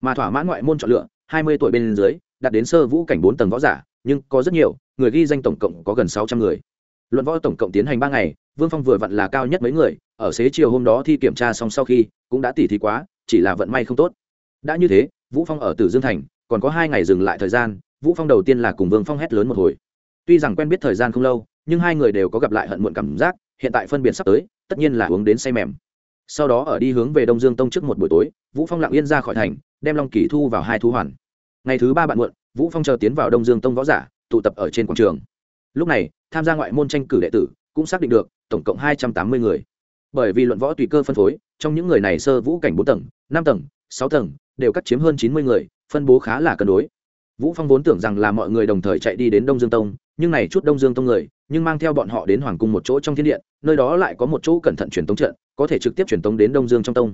Mà thỏa mãn ngoại môn chọn lựa, hai mươi tuổi bên dưới, đạt đến sơ vũ cảnh bốn tầng võ giả, nhưng có rất nhiều người ghi danh tổng cộng có gần sáu trăm người. Luận võ tổng cộng tiến hành ba ngày, vương phong vừa vặn là cao nhất mấy người, ở xế chiều hôm đó thi kiểm tra xong sau khi, cũng đã tỉ thí quá, chỉ là vận may không tốt. Đã như thế, vũ phong ở tử dương thành, còn có hai ngày dừng lại thời gian, vũ phong đầu tiên là cùng vương phong hét lớn một hồi. Tuy rằng quen biết thời gian không lâu, nhưng hai người đều có gặp lại hận muộn cảm giác, hiện tại phân biệt sắp tới, tất nhiên là uống đến say mềm. Sau đó ở đi hướng về đông dương tông trước một buổi tối, vũ phong lặng yên ra khỏi thành, đem long kỳ thu vào hai thu hoàn. Ngày thứ ba bạn muộn, vũ phong chờ tiến vào đông dương tông võ giả tụ tập ở trên quảng trường. Lúc này, tham gia ngoại môn tranh cử đệ tử cũng xác định được tổng cộng hai trăm tám mươi người. Bởi vì luận võ tùy cơ phân phối, trong những người này sơ vũ cảnh bốn tầng, năm tầng, sáu tầng đều cắt chiếm hơn chín mươi người, phân bố khá là cân đối. Vũ phong vốn tưởng rằng là mọi người đồng thời chạy đi đến đông dương tông, nhưng này chút đông dương tông người, nhưng mang theo bọn họ đến hoàng cung một chỗ trong thiên điện, nơi đó lại có một chỗ cẩn thận truyền tống trận, có thể trực tiếp truyền tống đến đông dương trong tông.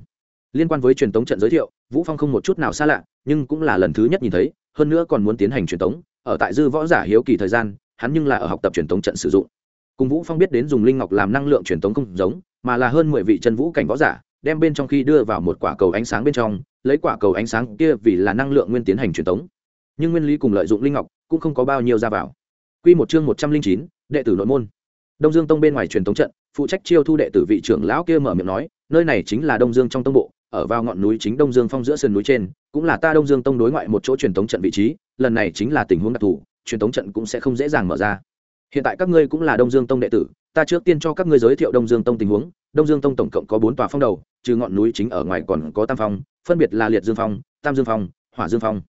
Liên quan với truyền tống trận giới thiệu, vũ phong không một chút nào xa lạ, nhưng cũng là lần thứ nhất nhìn thấy, hơn nữa còn muốn tiến hành truyền tống ở tại dư võ giả hiếu kỳ thời gian hắn nhưng là ở học tập truyền thống trận sử dụng. Cùng vũ phong biết đến dùng linh ngọc làm năng lượng truyền thống không giống mà là hơn mười vị chân vũ cảnh võ giả đem bên trong khi đưa vào một quả cầu ánh sáng bên trong lấy quả cầu ánh sáng kia vì là năng lượng nguyên tiến hành truyền thống, nhưng nguyên lý cùng lợi dụng linh ngọc cũng không có bao nhiêu ra vào. Quy một chương một trăm linh chín đệ tử nội môn. Đông dương tông bên ngoài truyền thống trận phụ trách chiêu thu đệ tử vị trưởng lão kia mở miệng nói nơi này chính là đông dương trong tông bộ ở vào ngọn núi chính đông dương phong giữa sườn núi trên cũng là ta đông dương tông đối ngoại một chỗ truyền thống trận vị trí lần này chính là tình huống đặc thù, truyền thống trận cũng sẽ không dễ dàng mở ra. Hiện tại các ngươi cũng là đông dương tông đệ tử, ta trước tiên cho các ngươi giới thiệu đông dương tông tình huống. Đông dương tông tổng cộng có bốn tòa phong đầu, trừ ngọn núi chính ở ngoài còn có tam phong, phân biệt là liệt dương phong, tam dương phong, hỏa dương phong.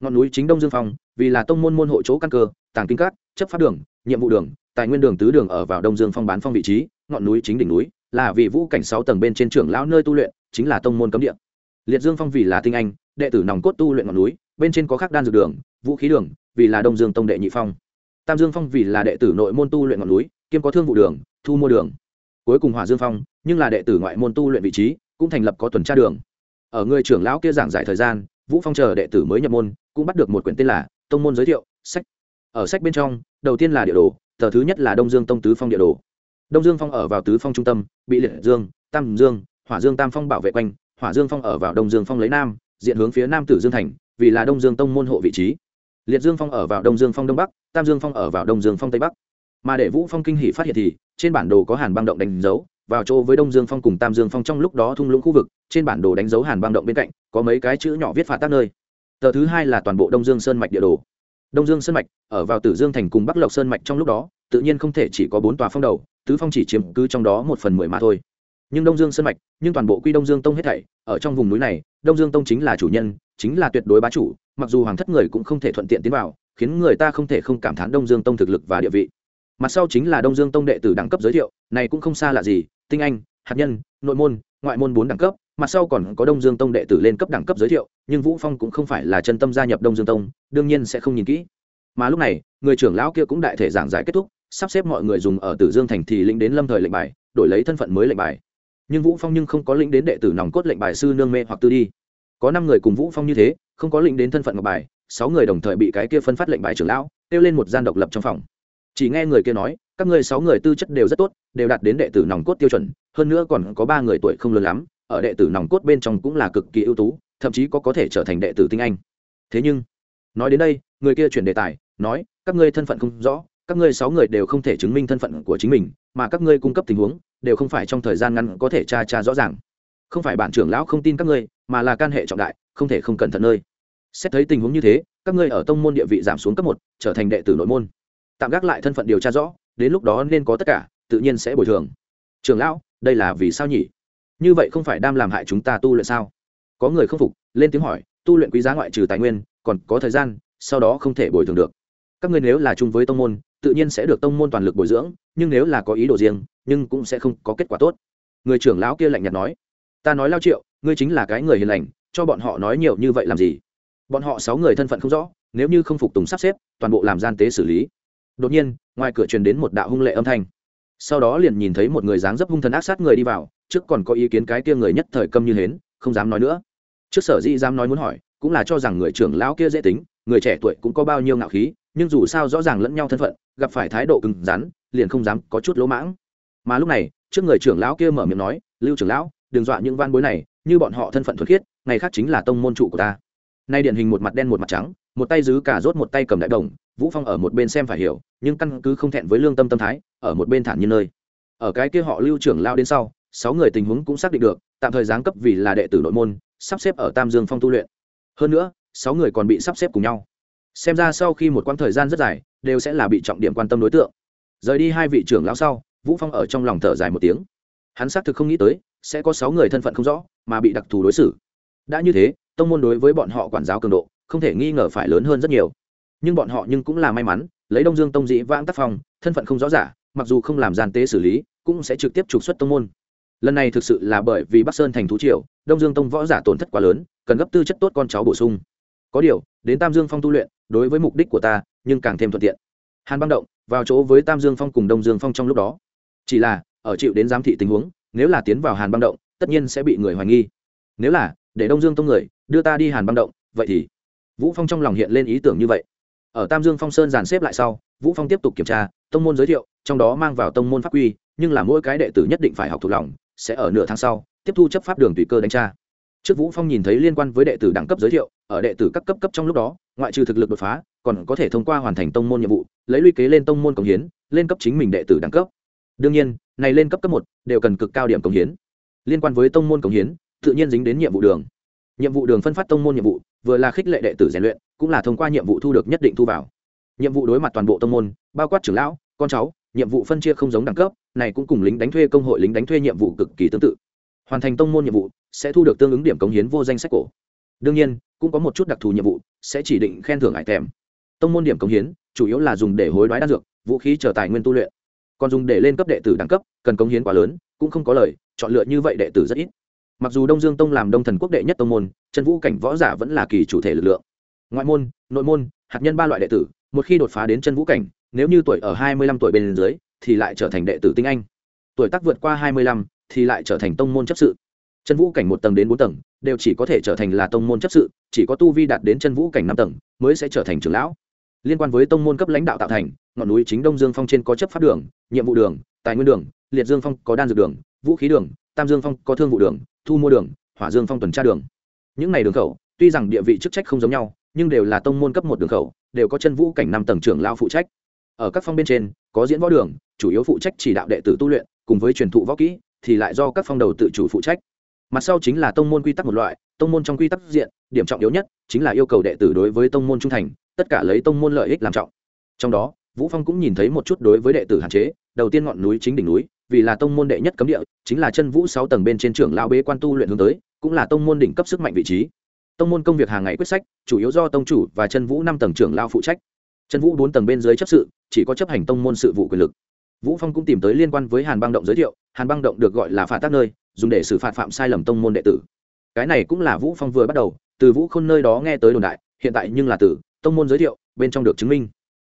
Ngọn núi chính đông dương phong, vì là tông môn môn hộ chỗ căn cơ, tàng kinh cát chấp pháp đường, nhiệm vụ đường, tài nguyên đường tứ đường ở vào đông dương phong bán phong vị trí, ngọn núi chính đỉnh núi, là vì vũ cảnh sáu tầng bên trên trưởng lão nơi tu luyện, chính là tông môn cấm địa. Liệt dương phong vì là tinh anh, đệ tử nòng cốt tu luyện ngọn núi, bên trên có khắc đan dược đường vũ khí đường, vì là đông dương tông đệ nhị phong. Tam dương phong vì là đệ tử nội môn tu luyện ngọn núi, kiêm có thương vụ đường, thu mua đường. Cuối cùng hỏa dương phong, nhưng là đệ tử ngoại môn tu luyện vị trí, cũng thành lập có tuần tra đường. Ở người trưởng lão kia giảng giải thời gian, vũ phong chờ đệ tử mới nhập môn, cũng bắt được một quyển tên là tông môn giới thiệu, sách. Ở sách bên trong, đầu tiên là địa đồ, tờ thứ nhất là đông dương tông tứ phong địa đồ. Đông dương phong ở vào tứ phong trung tâm, bị liệt dương, tam dương, hỏa dương tam phong bảo vệ quanh, hỏa dương phong ở vào đông dương phong lấy nam, diện hướng phía nam tử dương thành, vì là đông dương tông môn hộ vị trí liệt dương phong ở vào đông dương phong đông bắc, tam dương phong ở vào đông dương phong tây bắc. Mà để vũ phong kinh hỷ phát hiện thì, trên bản đồ có hàn băng động đánh dấu, vào chỗ với đông dương phong cùng tam dương phong trong lúc đó thung lũng khu vực, trên bản đồ đánh dấu hàn băng động bên cạnh, có mấy cái chữ nhỏ viết phạt tác nơi. Tờ thứ hai là toàn bộ đông dương sơn mạch địa đồ. Đông dương sơn mạch, ở vào tử dương thành cùng bắc lộc sơn mạch trong lúc đó, tự nhiên không thể chỉ có bốn tòa phong đầu, tứ phong chỉ chiếm cứ trong đó một phần mười mà thôi. Nhưng đông dương sơn mạch, nhưng toàn bộ quy đông dương tông hết thảy, ở trong vùng núi này, đông dương tông chính là chủ nhân, chính là tuyệt đối bá chủ mặc dù hoàng thất người cũng không thể thuận tiện tiến vào, khiến người ta không thể không cảm thán đông dương tông thực lực và địa vị. Mặt sau chính là đông dương tông đệ tử đẳng cấp giới thiệu, này cũng không xa lạ gì, tinh anh, hạt nhân, nội môn, ngoại môn bốn đẳng cấp, mặt sau còn có đông dương tông đệ tử lên cấp đẳng cấp giới thiệu, nhưng vũ phong cũng không phải là chân tâm gia nhập đông dương tông, đương nhiên sẽ không nhìn kỹ. Mà lúc này, người trưởng lão kia cũng đại thể giảng giải kết thúc, sắp xếp mọi người dùng ở tử dương thành thì lĩnh đến lâm thời lệnh bài, đổi lấy thân phận mới lệnh bài. Nhưng vũ phong nhưng không có lĩnh đến đệ tử nòng cốt lệnh bài sư nương mê hoặc tư đi có năm người cùng vũ phong như thế, không có lĩnh đến thân phận ngọc bài, sáu người đồng thời bị cái kia phân phát lệnh bài trưởng lão, kêu lên một gian độc lập trong phòng. Chỉ nghe người kia nói, các ngươi sáu người tư chất đều rất tốt, đều đạt đến đệ tử nòng cốt tiêu chuẩn, hơn nữa còn có ba người tuổi không lớn lắm, ở đệ tử nòng cốt bên trong cũng là cực kỳ ưu tú, thậm chí có có thể trở thành đệ tử tinh anh. Thế nhưng, nói đến đây, người kia chuyển đề tài, nói, các ngươi thân phận không rõ, các ngươi sáu người đều không thể chứng minh thân phận của chính mình, mà các ngươi cung cấp tình huống, đều không phải trong thời gian ngắn có thể tra tra rõ ràng không phải bản trưởng lão không tin các ngươi, mà là can hệ trọng đại, không thể không cẩn thận nơi. Xét thấy tình huống như thế, các ngươi ở tông môn địa vị giảm xuống cấp một, trở thành đệ tử nội môn. Tạm gác lại thân phận điều tra rõ, đến lúc đó nên có tất cả, tự nhiên sẽ bồi thường. Trưởng lão, đây là vì sao nhỉ? Như vậy không phải đam làm hại chúng ta tu luyện sao? Có người không phục, lên tiếng hỏi, tu luyện quý giá ngoại trừ tài nguyên, còn có thời gian, sau đó không thể bồi thường được. Các ngươi nếu là chung với tông môn, tự nhiên sẽ được tông môn toàn lực bồi dưỡng, nhưng nếu là có ý đồ riêng, nhưng cũng sẽ không có kết quả tốt. Người trưởng lão kia lạnh nhạt nói ta nói lao triệu, ngươi chính là cái người hiền lành, cho bọn họ nói nhiều như vậy làm gì? Bọn họ sáu người thân phận không rõ, nếu như không phục tùng sắp xếp, toàn bộ làm gian tế xử lý. Đột nhiên, ngoài cửa truyền đến một đạo hung lệ âm thanh. Sau đó liền nhìn thấy một người dáng dấp hung thần ác sát người đi vào, trước còn có ý kiến cái kia người nhất thời câm như hến, không dám nói nữa. Trước sở dĩ dám nói muốn hỏi, cũng là cho rằng người trưởng lão kia dễ tính, người trẻ tuổi cũng có bao nhiêu ngạo khí, nhưng dù sao rõ ràng lẫn nhau thân phận, gặp phải thái độ cứng rắn, liền không dám có chút lỗ mãng. Mà lúc này, trước người trưởng lão kia mở miệng nói, lưu trưởng lão đừng dọa những van bối này, như bọn họ thân phận thuật khiết, ngày khác chính là tông môn trụ của ta. Nay điển hình một mặt đen một mặt trắng, một tay giữ cả rốt một tay cầm đại đồng, vũ phong ở một bên xem phải hiểu, nhưng căn cứ không thẹn với lương tâm tâm thái, ở một bên thản nhiên nơi. Ở cái kia họ lưu trưởng lao đến sau, sáu người tình huống cũng xác định được, tạm thời giáng cấp vì là đệ tử nội môn, sắp xếp ở tam dương phong tu luyện. Hơn nữa, sáu người còn bị sắp xếp cùng nhau. Xem ra sau khi một quãng thời gian rất dài, đều sẽ là bị trọng điểm quan tâm đối tượng. Rời đi hai vị trưởng lão sau, vũ phong ở trong lòng thở dài một tiếng. Hắn xác thực không nghĩ tới sẽ có sáu người thân phận không rõ, mà bị đặc thù đối xử. Đã như thế, tông môn đối với bọn họ quản giáo cường độ, không thể nghi ngờ phải lớn hơn rất nhiều. Nhưng bọn họ nhưng cũng là may mắn, lấy đông dương tông dĩ vãng tác phong, thân phận không rõ giả mặc dù không làm gian tế xử lý, cũng sẽ trực tiếp trục xuất tông môn. Lần này thực sự là bởi vì bắc sơn thành thú triều, đông dương tông võ giả tổn thất quá lớn, cần gấp tư chất tốt con cháu bổ sung. Có điều, đến tam dương phong tu luyện, đối với mục đích của ta, nhưng càng thêm thuận tiện. Hàn băng động, vào chỗ với tam dương phong cùng đông dương phong trong lúc đó. Chỉ là, ở chịu đến giám thị tình huống nếu là tiến vào hàn băng động, tất nhiên sẽ bị người hoài nghi. Nếu là, để đông dương tông người, đưa ta đi hàn băng động, vậy thì vũ phong trong lòng hiện lên ý tưởng như vậy. Ở tam dương phong sơn dàn xếp lại sau, vũ phong tiếp tục kiểm tra, tông môn giới thiệu, trong đó mang vào tông môn pháp quy, nhưng là mỗi cái đệ tử nhất định phải học thuộc lòng, sẽ ở nửa tháng sau, tiếp thu chấp pháp đường tùy cơ đánh tra. Trước vũ phong nhìn thấy liên quan với đệ tử đẳng cấp giới thiệu, ở đệ tử các cấp cấp trong lúc đó, ngoại trừ thực lực đột phá, còn có thể thông qua hoàn thành tông môn nhiệm vụ, lấy luy kế lên tông môn cống hiến, lên cấp chính mình đệ tử đẳng cấp đương nhiên, này lên cấp cấp một đều cần cực cao điểm cống hiến. Liên quan với tông môn cống hiến, tự nhiên dính đến nhiệm vụ đường. Nhiệm vụ đường phân phát tông môn nhiệm vụ, vừa là khích lệ đệ tử rèn luyện, cũng là thông qua nhiệm vụ thu được nhất định thu vào. Nhiệm vụ đối mặt toàn bộ tông môn, bao quát trưởng lão, con cháu, nhiệm vụ phân chia không giống đẳng cấp, này cũng cùng lính đánh thuê công hội, lính đánh thuê nhiệm vụ cực kỳ tương tự. Hoàn thành tông môn nhiệm vụ, sẽ thu được tương ứng điểm cống hiến vô danh sách cổ. Đương nhiên, cũng có một chút đặc thù nhiệm vụ, sẽ chỉ định khen thưởng ải thèm tông môn điểm cống hiến, chủ yếu là dùng để hối đoái đan dược, vũ khí trở tài nguyên tu luyện còn dùng để lên cấp đệ tử đẳng cấp, cần cống hiến quá lớn, cũng không có lời, chọn lựa như vậy đệ tử rất ít. Mặc dù đông dương tông làm đông thần quốc đệ nhất tông môn chân vũ cảnh võ giả vẫn là kỳ chủ thể lực lượng. Ngoại môn, nội môn, hạt nhân ba loại đệ tử, một khi đột phá đến chân vũ cảnh, nếu như tuổi ở hai mươi lăm tuổi bên dưới, thì lại trở thành đệ tử tinh anh. Tuổi tác vượt qua hai mươi lăm, thì lại trở thành tông môn chấp sự. Chân vũ cảnh một tầng đến bốn tầng, đều chỉ có thể trở thành là tông môn chấp sự, chỉ có tu vi đạt đến chân vũ cảnh năm tầng, mới sẽ trở thành trưởng lão liên quan với tông môn cấp lãnh đạo tạo thành, ngọn núi chính đông dương phong trên có chấp pháp đường, nhiệm vụ đường, tài nguyên đường, liệt dương phong có đan dược đường, vũ khí đường, tam dương phong có thương vụ đường, thu mua đường, hỏa dương phong tuần tra đường. Những này đường khẩu, tuy rằng địa vị chức trách không giống nhau, nhưng đều là tông môn cấp một đường khẩu, đều có chân vũ cảnh năm tầng trưởng lao phụ trách. Ở các phong bên trên, có diễn võ đường, chủ yếu phụ trách chỉ đạo đệ tử tu luyện, cùng với truyền thụ võ kỹ, thì lại do các phong đầu tự chủ phụ trách. Mặt sau chính là tông môn quy tắc một loại, tông môn trong quy tắc diện, điểm trọng yếu nhất chính là yêu cầu đệ tử đối với tông môn trung thành tất cả lấy tông môn lợi ích làm trọng. Trong đó, vũ phong cũng nhìn thấy một chút đối với đệ tử hạn chế, đầu tiên ngọn núi chính đỉnh núi, vì là tông môn đệ nhất cấm địa, chính là chân vũ sáu tầng bên trên trưởng lao bế quan tu luyện hướng tới, cũng là tông môn đỉnh cấp sức mạnh vị trí. Tông môn công việc hàng ngày quyết sách, chủ yếu do tông chủ và chân vũ năm tầng trưởng lao phụ trách. Chân vũ bốn tầng bên dưới chấp sự, chỉ có chấp hành tông môn sự vụ quyền lực. Vũ phong cũng tìm tới liên quan với hàn băng động giới thiệu, hàn băng động được gọi là phạt tác nơi, dùng để xử phạt phạm sai lầm tông môn đệ tử. Cái này cũng là vũ phong vừa bắt đầu, từ vũ khôn nơi đó nghe tới đồn đại, hiện tại nhưng là tử tông môn giới thiệu, bên trong được chứng minh.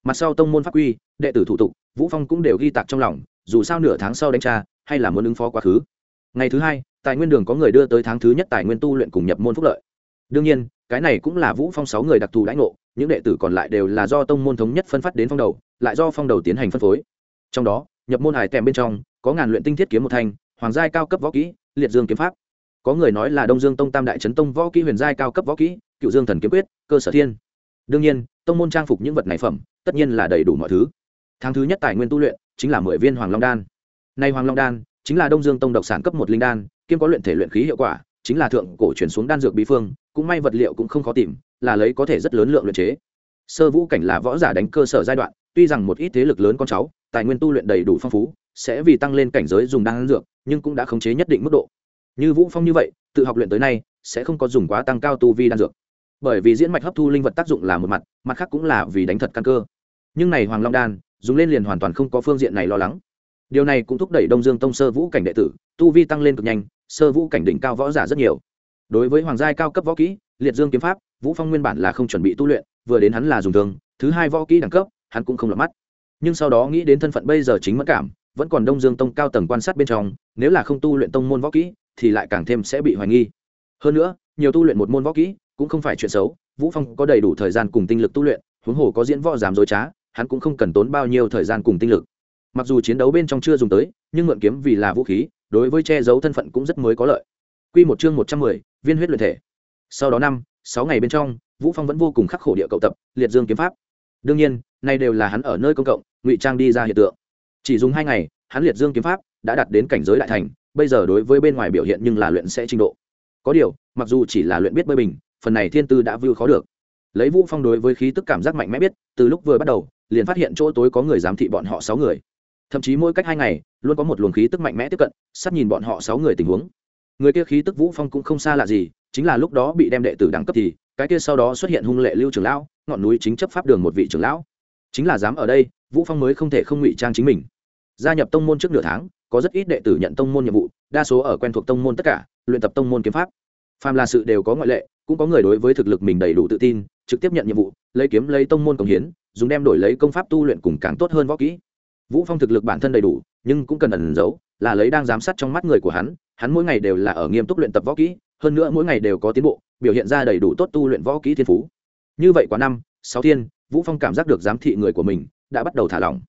Mặt sau tông môn pháp quy, đệ tử thủ tục, vũ phong cũng đều ghi tạc trong lòng, dù sao nửa tháng sau đánh tra, hay là muốn ứng phó quá khứ. Ngày thứ hai, tài nguyên đường có người đưa tới tháng thứ nhất tài nguyên tu luyện cùng nhập môn phúc lợi. Đương nhiên, cái này cũng là vũ phong sáu người đặc thù đãi ngộ, những đệ tử còn lại đều là do tông môn thống nhất phân phát đến phong đầu, lại do phong đầu tiến hành phân phối. Trong đó, nhập môn hải tèm bên trong, có ngàn luyện tinh thiết kiếm một thanh, hoàng giai cao cấp võ kỹ, liệt dương kiếm pháp. Có người nói là đông dương tông tam đại trấn tông võ kỹ, huyền giai cao cấp võ kỹ, cựu dương thần kiếm quyết, cơ sở thiên đương nhiên, tông môn trang phục những vật này phẩm, tất nhiên là đầy đủ mọi thứ. Tháng thứ nhất tài nguyên tu luyện chính là mười viên hoàng long đan. Nay hoàng long đan chính là đông dương tông độc sản cấp một linh đan, kiêm có luyện thể luyện khí hiệu quả, chính là thượng cổ chuyển xuống đan dược bí phương, cũng may vật liệu cũng không khó tìm, là lấy có thể rất lớn lượng luyện chế. Sơ vũ cảnh là võ giả đánh cơ sở giai đoạn, tuy rằng một ít thế lực lớn con cháu, tài nguyên tu luyện đầy đủ phong phú, sẽ vì tăng lên cảnh giới dùng đan dược, nhưng cũng đã khống chế nhất định mức độ. Như vũ phong như vậy, tự học luyện tới nay, sẽ không có dùng quá tăng cao tu vi đan dược bởi vì diễn mạch hấp thu linh vật tác dụng là một mặt mặt khác cũng là vì đánh thật căn cơ. Nhưng này hoàng long đan, dùng lên liền hoàn toàn không có phương diện này lo lắng. Điều này cũng thúc đẩy đông dương tông sơ vũ cảnh đệ tử, tu vi tăng lên cực nhanh, sơ vũ cảnh đỉnh cao võ giả rất nhiều. Đối với hoàng giai cao cấp võ kỹ, liệt dương kiếm pháp, vũ phong nguyên bản là không chuẩn bị tu luyện, vừa đến hắn là dùng thường thứ hai võ kỹ đẳng cấp, hắn cũng không lọt mắt. Nhưng sau đó nghĩ đến thân phận bây giờ chính mất cảm, vẫn còn đông dương tông cao tầng quan sát bên trong, nếu là không tu luyện tông môn võ kỹ, thì lại càng thêm sẽ bị hoài nghi. Hơn nữa, nhiều tu luyện một môn võ kỹ cũng không phải chuyện xấu vũ phong có đầy đủ thời gian cùng tinh lực tu luyện huống hồ có diễn võ giảm dối trá hắn cũng không cần tốn bao nhiêu thời gian cùng tinh lực. Mặc dù chiến đấu bên trong chưa dùng tới nhưng mượn kiếm vì là vũ khí đối với che giấu thân phận cũng rất mới có lợi. Quy một chương một trăm mười, viên huyết luyện thể. Sau đó năm sáu ngày bên trong vũ phong vẫn vô cùng khắc khổ địa cậu tập liệt dương kiếm pháp. Đương nhiên nay đều là hắn ở nơi công cộng ngụy trang đi ra hiện tượng. Chỉ dùng hai ngày hắn liệt dương kiếm pháp đã đạt đến cảnh giới đại thành bây giờ đối với bên ngoài biểu hiện nhưng là luyện sẽ trình độ. Có điều mặc dù chỉ là luyện biết bơi bình phần này thiên tư đã vưu khó được. Lấy vũ phong đối với khí tức cảm giác mạnh mẽ biết, từ lúc vừa bắt đầu, liền phát hiện chỗ tối có người giám thị bọn họ sáu người. Thậm chí mỗi cách hai ngày, luôn có một luồng khí tức mạnh mẽ tiếp cận sát nhìn bọn họ sáu người tình huống. Người kia khí tức vũ phong cũng không xa lạ gì, chính là lúc đó bị đem đệ tử đẳng cấp thì, cái kia sau đó xuất hiện hung lệ lưu trưởng lão, ngọn núi chính chấp pháp đường một vị trưởng lão. Chính là dám ở đây, vũ phong mới không thể không ngụy trang chính mình. Gia nhập tông môn trước nửa tháng, có rất ít đệ tử nhận tông môn nhiệm vụ, đa số ở quen thuộc tông môn tất cả, luyện tập tông môn kiếm pháp. Phàm là sự đều có ngoại lệ cũng có người đối với thực lực mình đầy đủ tự tin, trực tiếp nhận nhiệm vụ, lấy kiếm, lấy tông môn công hiến, dùng đem đổi lấy công pháp tu luyện cùng càng tốt hơn võ kỹ. Vũ phong thực lực bản thân đầy đủ, nhưng cũng cần ẩn giấu, là lấy đang giám sát trong mắt người của hắn hắn mỗi ngày đều là ở nghiêm túc luyện tập võ kỹ, hơn nữa mỗi ngày đều có tiến bộ, biểu hiện ra đầy đủ tốt tu luyện võ kỹ thiên phú. Như vậy quá năm, sáu thiên, vũ phong cảm giác được giám thị người của mình đã bắt đầu thả lỏng.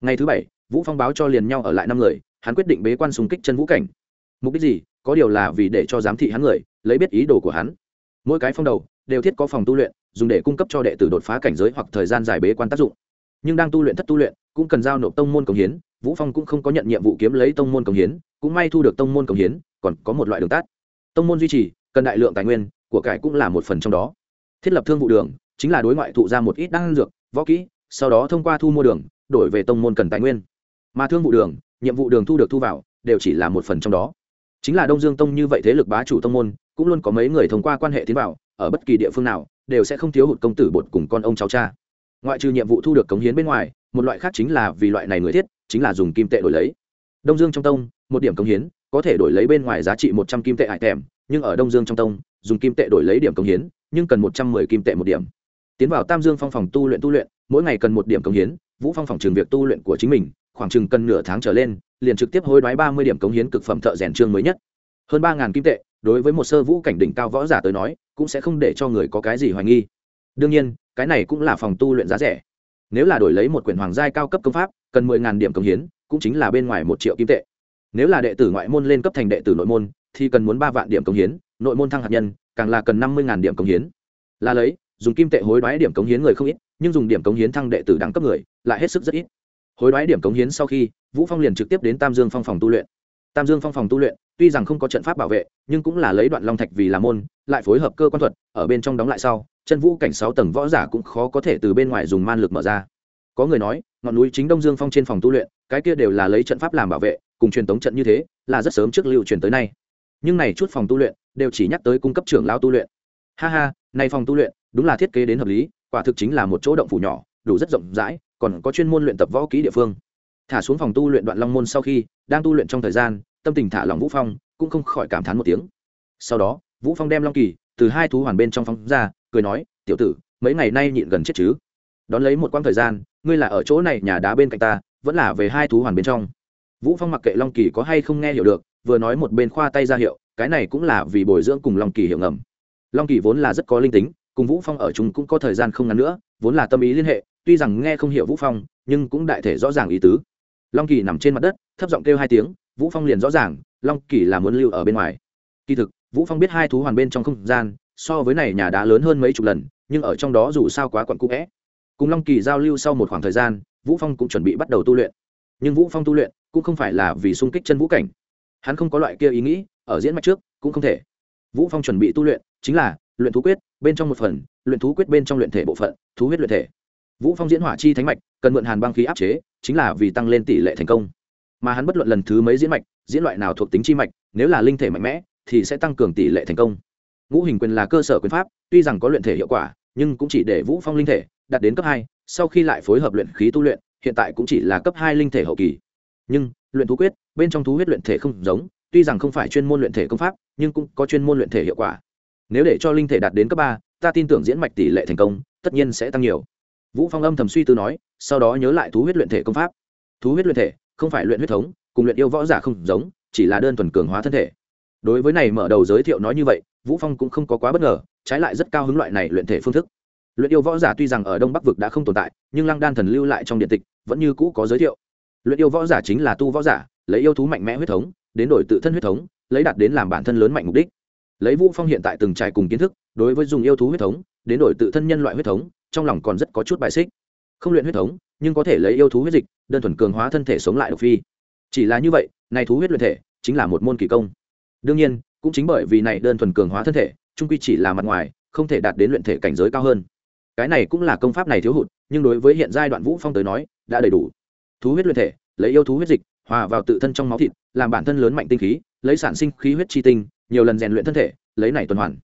Ngày thứ bảy, vũ phong báo cho liền nhau ở lại năm người, hắn quyết định bế quan xung kích chân vũ cảnh. Mục đích gì? Có điều là vì để cho giám thị hắn người, lấy biết ý đồ của hắn mỗi cái phong đầu đều thiết có phòng tu luyện, dùng để cung cấp cho đệ tử đột phá cảnh giới hoặc thời gian dài bế quan tác dụng. Nhưng đang tu luyện thất tu luyện, cũng cần giao nộp tông môn công hiến, vũ phong cũng không có nhận nhiệm vụ kiếm lấy tông môn công hiến, cũng may thu được tông môn công hiến, còn có một loại đường tát tông môn duy trì, cần đại lượng tài nguyên, của cải cũng là một phần trong đó. Thiết lập thương vụ đường, chính là đối ngoại thụ ra một ít đan dược, võ kỹ, sau đó thông qua thu mua đường, đổi về tông môn cần tài nguyên. Mà thương vụ đường, nhiệm vụ đường thu được thu vào, đều chỉ là một phần trong đó. Chính là đông dương tông như vậy thế lực bá chủ tông môn cũng luôn có mấy người thông qua quan hệ tiến vào, ở bất kỳ địa phương nào, đều sẽ không thiếu hụt công tử bột cùng con ông cháu cha. Ngoại trừ nhiệm vụ thu được cống hiến bên ngoài, một loại khác chính là vì loại này người thiết, chính là dùng kim tệ đổi lấy. Đông dương trong tông, một điểm cống hiến, có thể đổi lấy bên ngoài giá trị một trăm kim tệ hải tèm, nhưng ở đông dương trong tông, dùng kim tệ đổi lấy điểm cống hiến, nhưng cần một trăm mười kim tệ một điểm. Tiến vào tam dương phong phòng tu luyện tu luyện, mỗi ngày cần một điểm cống hiến, vũ phong phòng trường việc tu luyện của chính mình, khoảng chừng cần nửa tháng trở lên, liền trực tiếp hối đoái ba mươi điểm cống hiến cực phẩm thợ rèn trương mới nhất. Hơn ba kim tệ đối với một sơ vũ cảnh đỉnh cao võ giả tới nói, cũng sẽ không để cho người có cái gì hoài nghi. Đương nhiên, cái này cũng là phòng tu luyện giá rẻ. Nếu là đổi lấy một quyển hoàng giai cao cấp công pháp, cần mười ngàn điểm cống hiến, cũng chính là bên ngoài một triệu kim tệ. Nếu là đệ tử ngoại môn lên cấp thành đệ tử nội môn, thì cần muốn ba vạn điểm cống hiến, nội môn thăng hạt nhân, càng là cần năm mươi điểm cống hiến. Là lấy, dùng kim tệ hối đoái điểm cống hiến người không ít, nhưng dùng điểm cống hiến thăng đệ tử đẳng cấp người, lại hết sức rất ít. Hối đoái điểm cống hiến sau khi, vũ phong liền trực tiếp đến tam dương phong phòng tu luyện tam dương phong phòng tu luyện, tuy rằng không có trận pháp bảo vệ, nhưng cũng là lấy đoạn long thạch vì làm môn, lại phối hợp cơ quan thuật, ở bên trong đóng lại sau, chân vũ cảnh sáu tầng võ giả cũng khó có thể từ bên ngoài dùng man lực mở ra. Có người nói, ngọn núi chính đông dương phong trên phòng tu luyện, cái kia đều là lấy trận pháp làm bảo vệ, cùng truyền tống trận như thế, là rất sớm trước lưu truyền tới nay. Nhưng này chút phòng tu luyện, đều chỉ nhắc tới cung cấp trưởng lao tu luyện. Ha ha, này phòng tu luyện, đúng là thiết kế đến hợp lý, quả thực chính là một chỗ động phủ nhỏ, đủ rất rộng rãi, còn có chuyên môn luyện tập võ kỹ địa phương thả xuống phòng tu luyện đoạn long môn sau khi, đang tu luyện trong thời gian, tâm tình thả lòng vũ phong, cũng không khỏi cảm thán một tiếng. Sau đó, vũ phong đem long kỳ từ hai thú hoàn bên trong phong ra, cười nói, tiểu tử, mấy ngày nay nhịn gần chết chứ? Đón lấy một quãng thời gian, ngươi là ở chỗ này nhà đá bên cạnh ta, vẫn là về hai thú hoàn bên trong. Vũ phong mặc kệ long kỳ có hay không nghe hiểu được, vừa nói một bên khoa tay ra hiệu, cái này cũng là vì bồi dưỡng cùng long kỳ hiểu ngầm. Long kỳ vốn là rất có linh tính, cùng vũ phong ở chung cũng có thời gian không ngắn nữa, vốn là tâm ý liên hệ, tuy rằng nghe không hiểu vũ phong, nhưng cũng đại thể rõ ràng ý tứ long kỳ nằm trên mặt đất, thấp giọng kêu hai tiếng, vũ phong liền rõ ràng, long kỳ là muốn lưu ở bên ngoài. Kỳ thực, vũ phong biết hai thú hoàn bên trong không gian, so với này nhà đá lớn hơn mấy chục lần, nhưng ở trong đó dù sao quá quặn cũ vẽ cùng long kỳ giao lưu sau một khoảng thời gian, vũ phong cũng chuẩn bị bắt đầu tu luyện. Nhưng vũ phong tu luyện cũng không phải là vì sung kích chân vũ cảnh. Hắn không có loại kia ý nghĩ, ở diễn mạch trước cũng không thể. Vũ phong chuẩn bị tu luyện chính là luyện thú quyết bên trong một phần, luyện thú quyết bên trong luyện thể bộ phận, thú huyết luyện thể vũ phong diễn hỏa chi thánh mạch, cần mượn hàn băng khí áp chế, chính là vì tăng lên tỷ lệ thành công. Mà hắn bất luận lần thứ mấy diễn mạch, diễn loại nào thuộc tính chi mạch, nếu là linh thể mạnh mẽ, thì sẽ tăng cường tỷ lệ thành công. Ngũ hình quyền là cơ sở quyền pháp, tuy rằng có luyện thể hiệu quả, nhưng cũng chỉ để vũ phong linh thể đạt đến cấp hai, sau khi lại phối hợp luyện khí tu luyện, hiện tại cũng chỉ là cấp hai linh thể hậu kỳ. Nhưng, luyện thú quyết, bên trong thú huyết luyện thể không giống, tuy rằng không phải chuyên môn luyện thể công pháp, nhưng cũng có chuyên môn luyện thể hiệu quả. Nếu để cho linh thể đạt đến cấp ba, ta tin tưởng diễn mạch tỷ lệ thành công, tất nhiên sẽ tăng nhiều vũ phong âm thầm suy tư nói, sau đó nhớ lại thú huyết luyện thể công pháp. Thú huyết luyện thể, không phải luyện huyết thống, cùng luyện yêu võ giả không giống, chỉ là đơn thuần cường hóa thân thể. Đối với này mở đầu giới thiệu nói như vậy, vũ phong cũng không có quá bất ngờ, trái lại rất cao hứng loại này luyện thể phương thức. Luyện yêu võ giả tuy rằng ở đông bắc vực đã không tồn tại, nhưng lăng đan thần lưu lại trong điện tịch, vẫn như cũ có giới thiệu. Luyện yêu võ giả chính là tu võ giả, lấy yêu thú mạnh mẽ huyết thống, đến đổi tự thân huyết thống, lấy đạt đến làm bản thân lớn mạnh mục đích. Lấy vũ phong hiện tại từng trải cùng kiến thức, đối với dùng yêu thú huyết thống, đến đổi tự thân nhân loại huyết thống trong lòng còn rất có chút bài xích. Không luyện huyết thống, nhưng có thể lấy yêu thú huyết dịch, đơn thuần cường hóa thân thể sống lại độc phi. Chỉ là như vậy, này thú huyết luyện thể chính là một môn kỳ công. Đương nhiên, cũng chính bởi vì này đơn thuần cường hóa thân thể trung quy chỉ là mặt ngoài, không thể đạt đến luyện thể cảnh giới cao hơn. Cái này cũng là công pháp này thiếu hụt, nhưng đối với hiện giai đoạn vũ phong tới nói, đã đầy đủ. Thú huyết luyện thể, lấy yêu thú huyết dịch, hòa vào tự thân trong máu thịt, làm bản thân lớn mạnh tinh khí, lấy sản sinh khí huyết chi tinh, nhiều lần rèn luyện thân thể, lấy này tuần hoàn.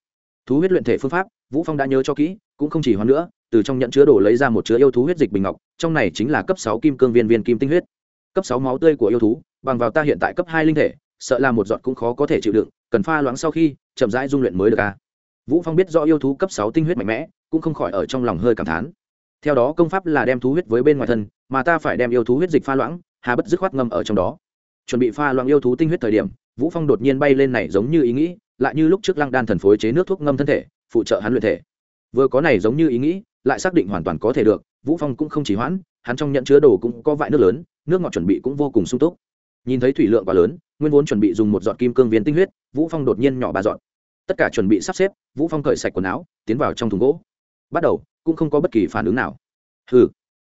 Thú huyết luyện thể phương pháp, vũ phong đã nhớ cho kỹ, cũng không chỉ hoàn nữa từ trong nhận chứa đồ lấy ra một chứa yêu thú huyết dịch bình ngọc, trong này chính là cấp sáu kim cương viên viên kim tinh huyết. Cấp sáu máu tươi của yêu thú, bằng vào ta hiện tại cấp hai linh thể, sợ là một giọt cũng khó có thể chịu đựng, cần pha loãng sau khi, chậm rãi dung luyện mới được a vũ phong biết rõ yêu thú cấp sáu tinh huyết mạnh mẽ, cũng không khỏi ở trong lòng hơi cảm thán. Theo đó công pháp là đem thú huyết với bên ngoài thân, mà ta phải đem yêu thú huyết dịch pha loãng, hà bất dứt khoát ngâm ở trong đó. Chuẩn bị pha loãng yêu thú tinh huyết thời điểm, vũ phong đột nhiên bay lên này giống như ý nghĩ, lại như lúc trước lăng đan thần phối chế nước thuốc ngâm thân thể, phụ trợ hắn luyện thể. Vừa có này giống như ý nghĩ lại xác định hoàn toàn có thể được, vũ phong cũng không chỉ hoãn, hắn trong nhận chứa đồ cũng có vại nước lớn, nước ngọt chuẩn bị cũng vô cùng sung túc. Nhìn thấy thủy lượng quá lớn, nguyên vốn chuẩn bị dùng một giọt kim cương viên tinh huyết, vũ phong đột nhiên nhỏ ba giọt. Tất cả chuẩn bị sắp xếp, vũ phong cởi sạch quần áo, tiến vào trong thùng gỗ. Bắt đầu, cũng không có bất kỳ phản ứng nào. Hừ.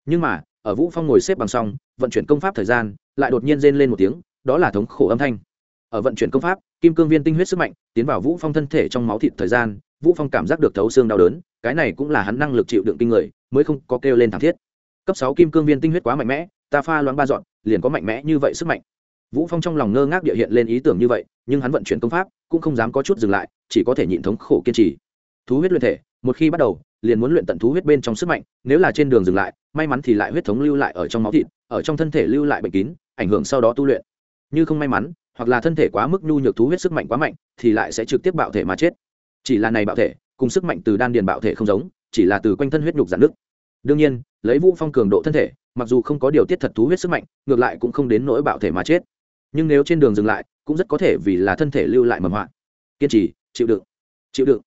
Nhưng mà, ở vũ phong ngồi xếp bằng xong, vận chuyển công pháp thời gian, lại đột nhiên rên lên một tiếng, đó là thống khổ âm thanh. Ở vận chuyển công pháp, kim cương viên tinh huyết sức mạnh, tiến vào vũ phong thân thể trong máu thịt thời gian, vũ phong cảm giác được thấu xương đau đớn cái này cũng là hắn năng lực chịu đựng kinh người, mới không có kêu lên thảm thiết. Cấp sáu kim cương viên tinh huyết quá mạnh mẽ, ta pha loãng ba dọn, liền có mạnh mẽ như vậy sức mạnh. Vũ phong trong lòng ngơ ngác địa hiện lên ý tưởng như vậy, nhưng hắn vận chuyển công pháp, cũng không dám có chút dừng lại, chỉ có thể nhịn thống khổ kiên trì. Thú huyết luyện thể, một khi bắt đầu, liền muốn luyện tận thú huyết bên trong sức mạnh, nếu là trên đường dừng lại, may mắn thì lại huyết thống lưu lại ở trong máu thịt, ở trong thân thể lưu lại bệnh kín, ảnh hưởng sau đó tu luyện. Như không may mắn, hoặc là thân thể quá mức nhu nhược thú huyết sức mạnh quá mạnh, thì lại sẽ trực tiếp bạo thể mà chết. Chỉ là này bạo thể cùng sức mạnh từ đan điền bạo thể không giống, chỉ là từ quanh thân huyết nhục giãn nước đương nhiên, lấy vũ phong cường độ thân thể, mặc dù không có điều tiết thật thú huyết sức mạnh, ngược lại cũng không đến nỗi bạo thể mà chết. Nhưng nếu trên đường dừng lại, cũng rất có thể vì là thân thể lưu lại mầm họa. Kiên trì, chịu đựng chịu đựng.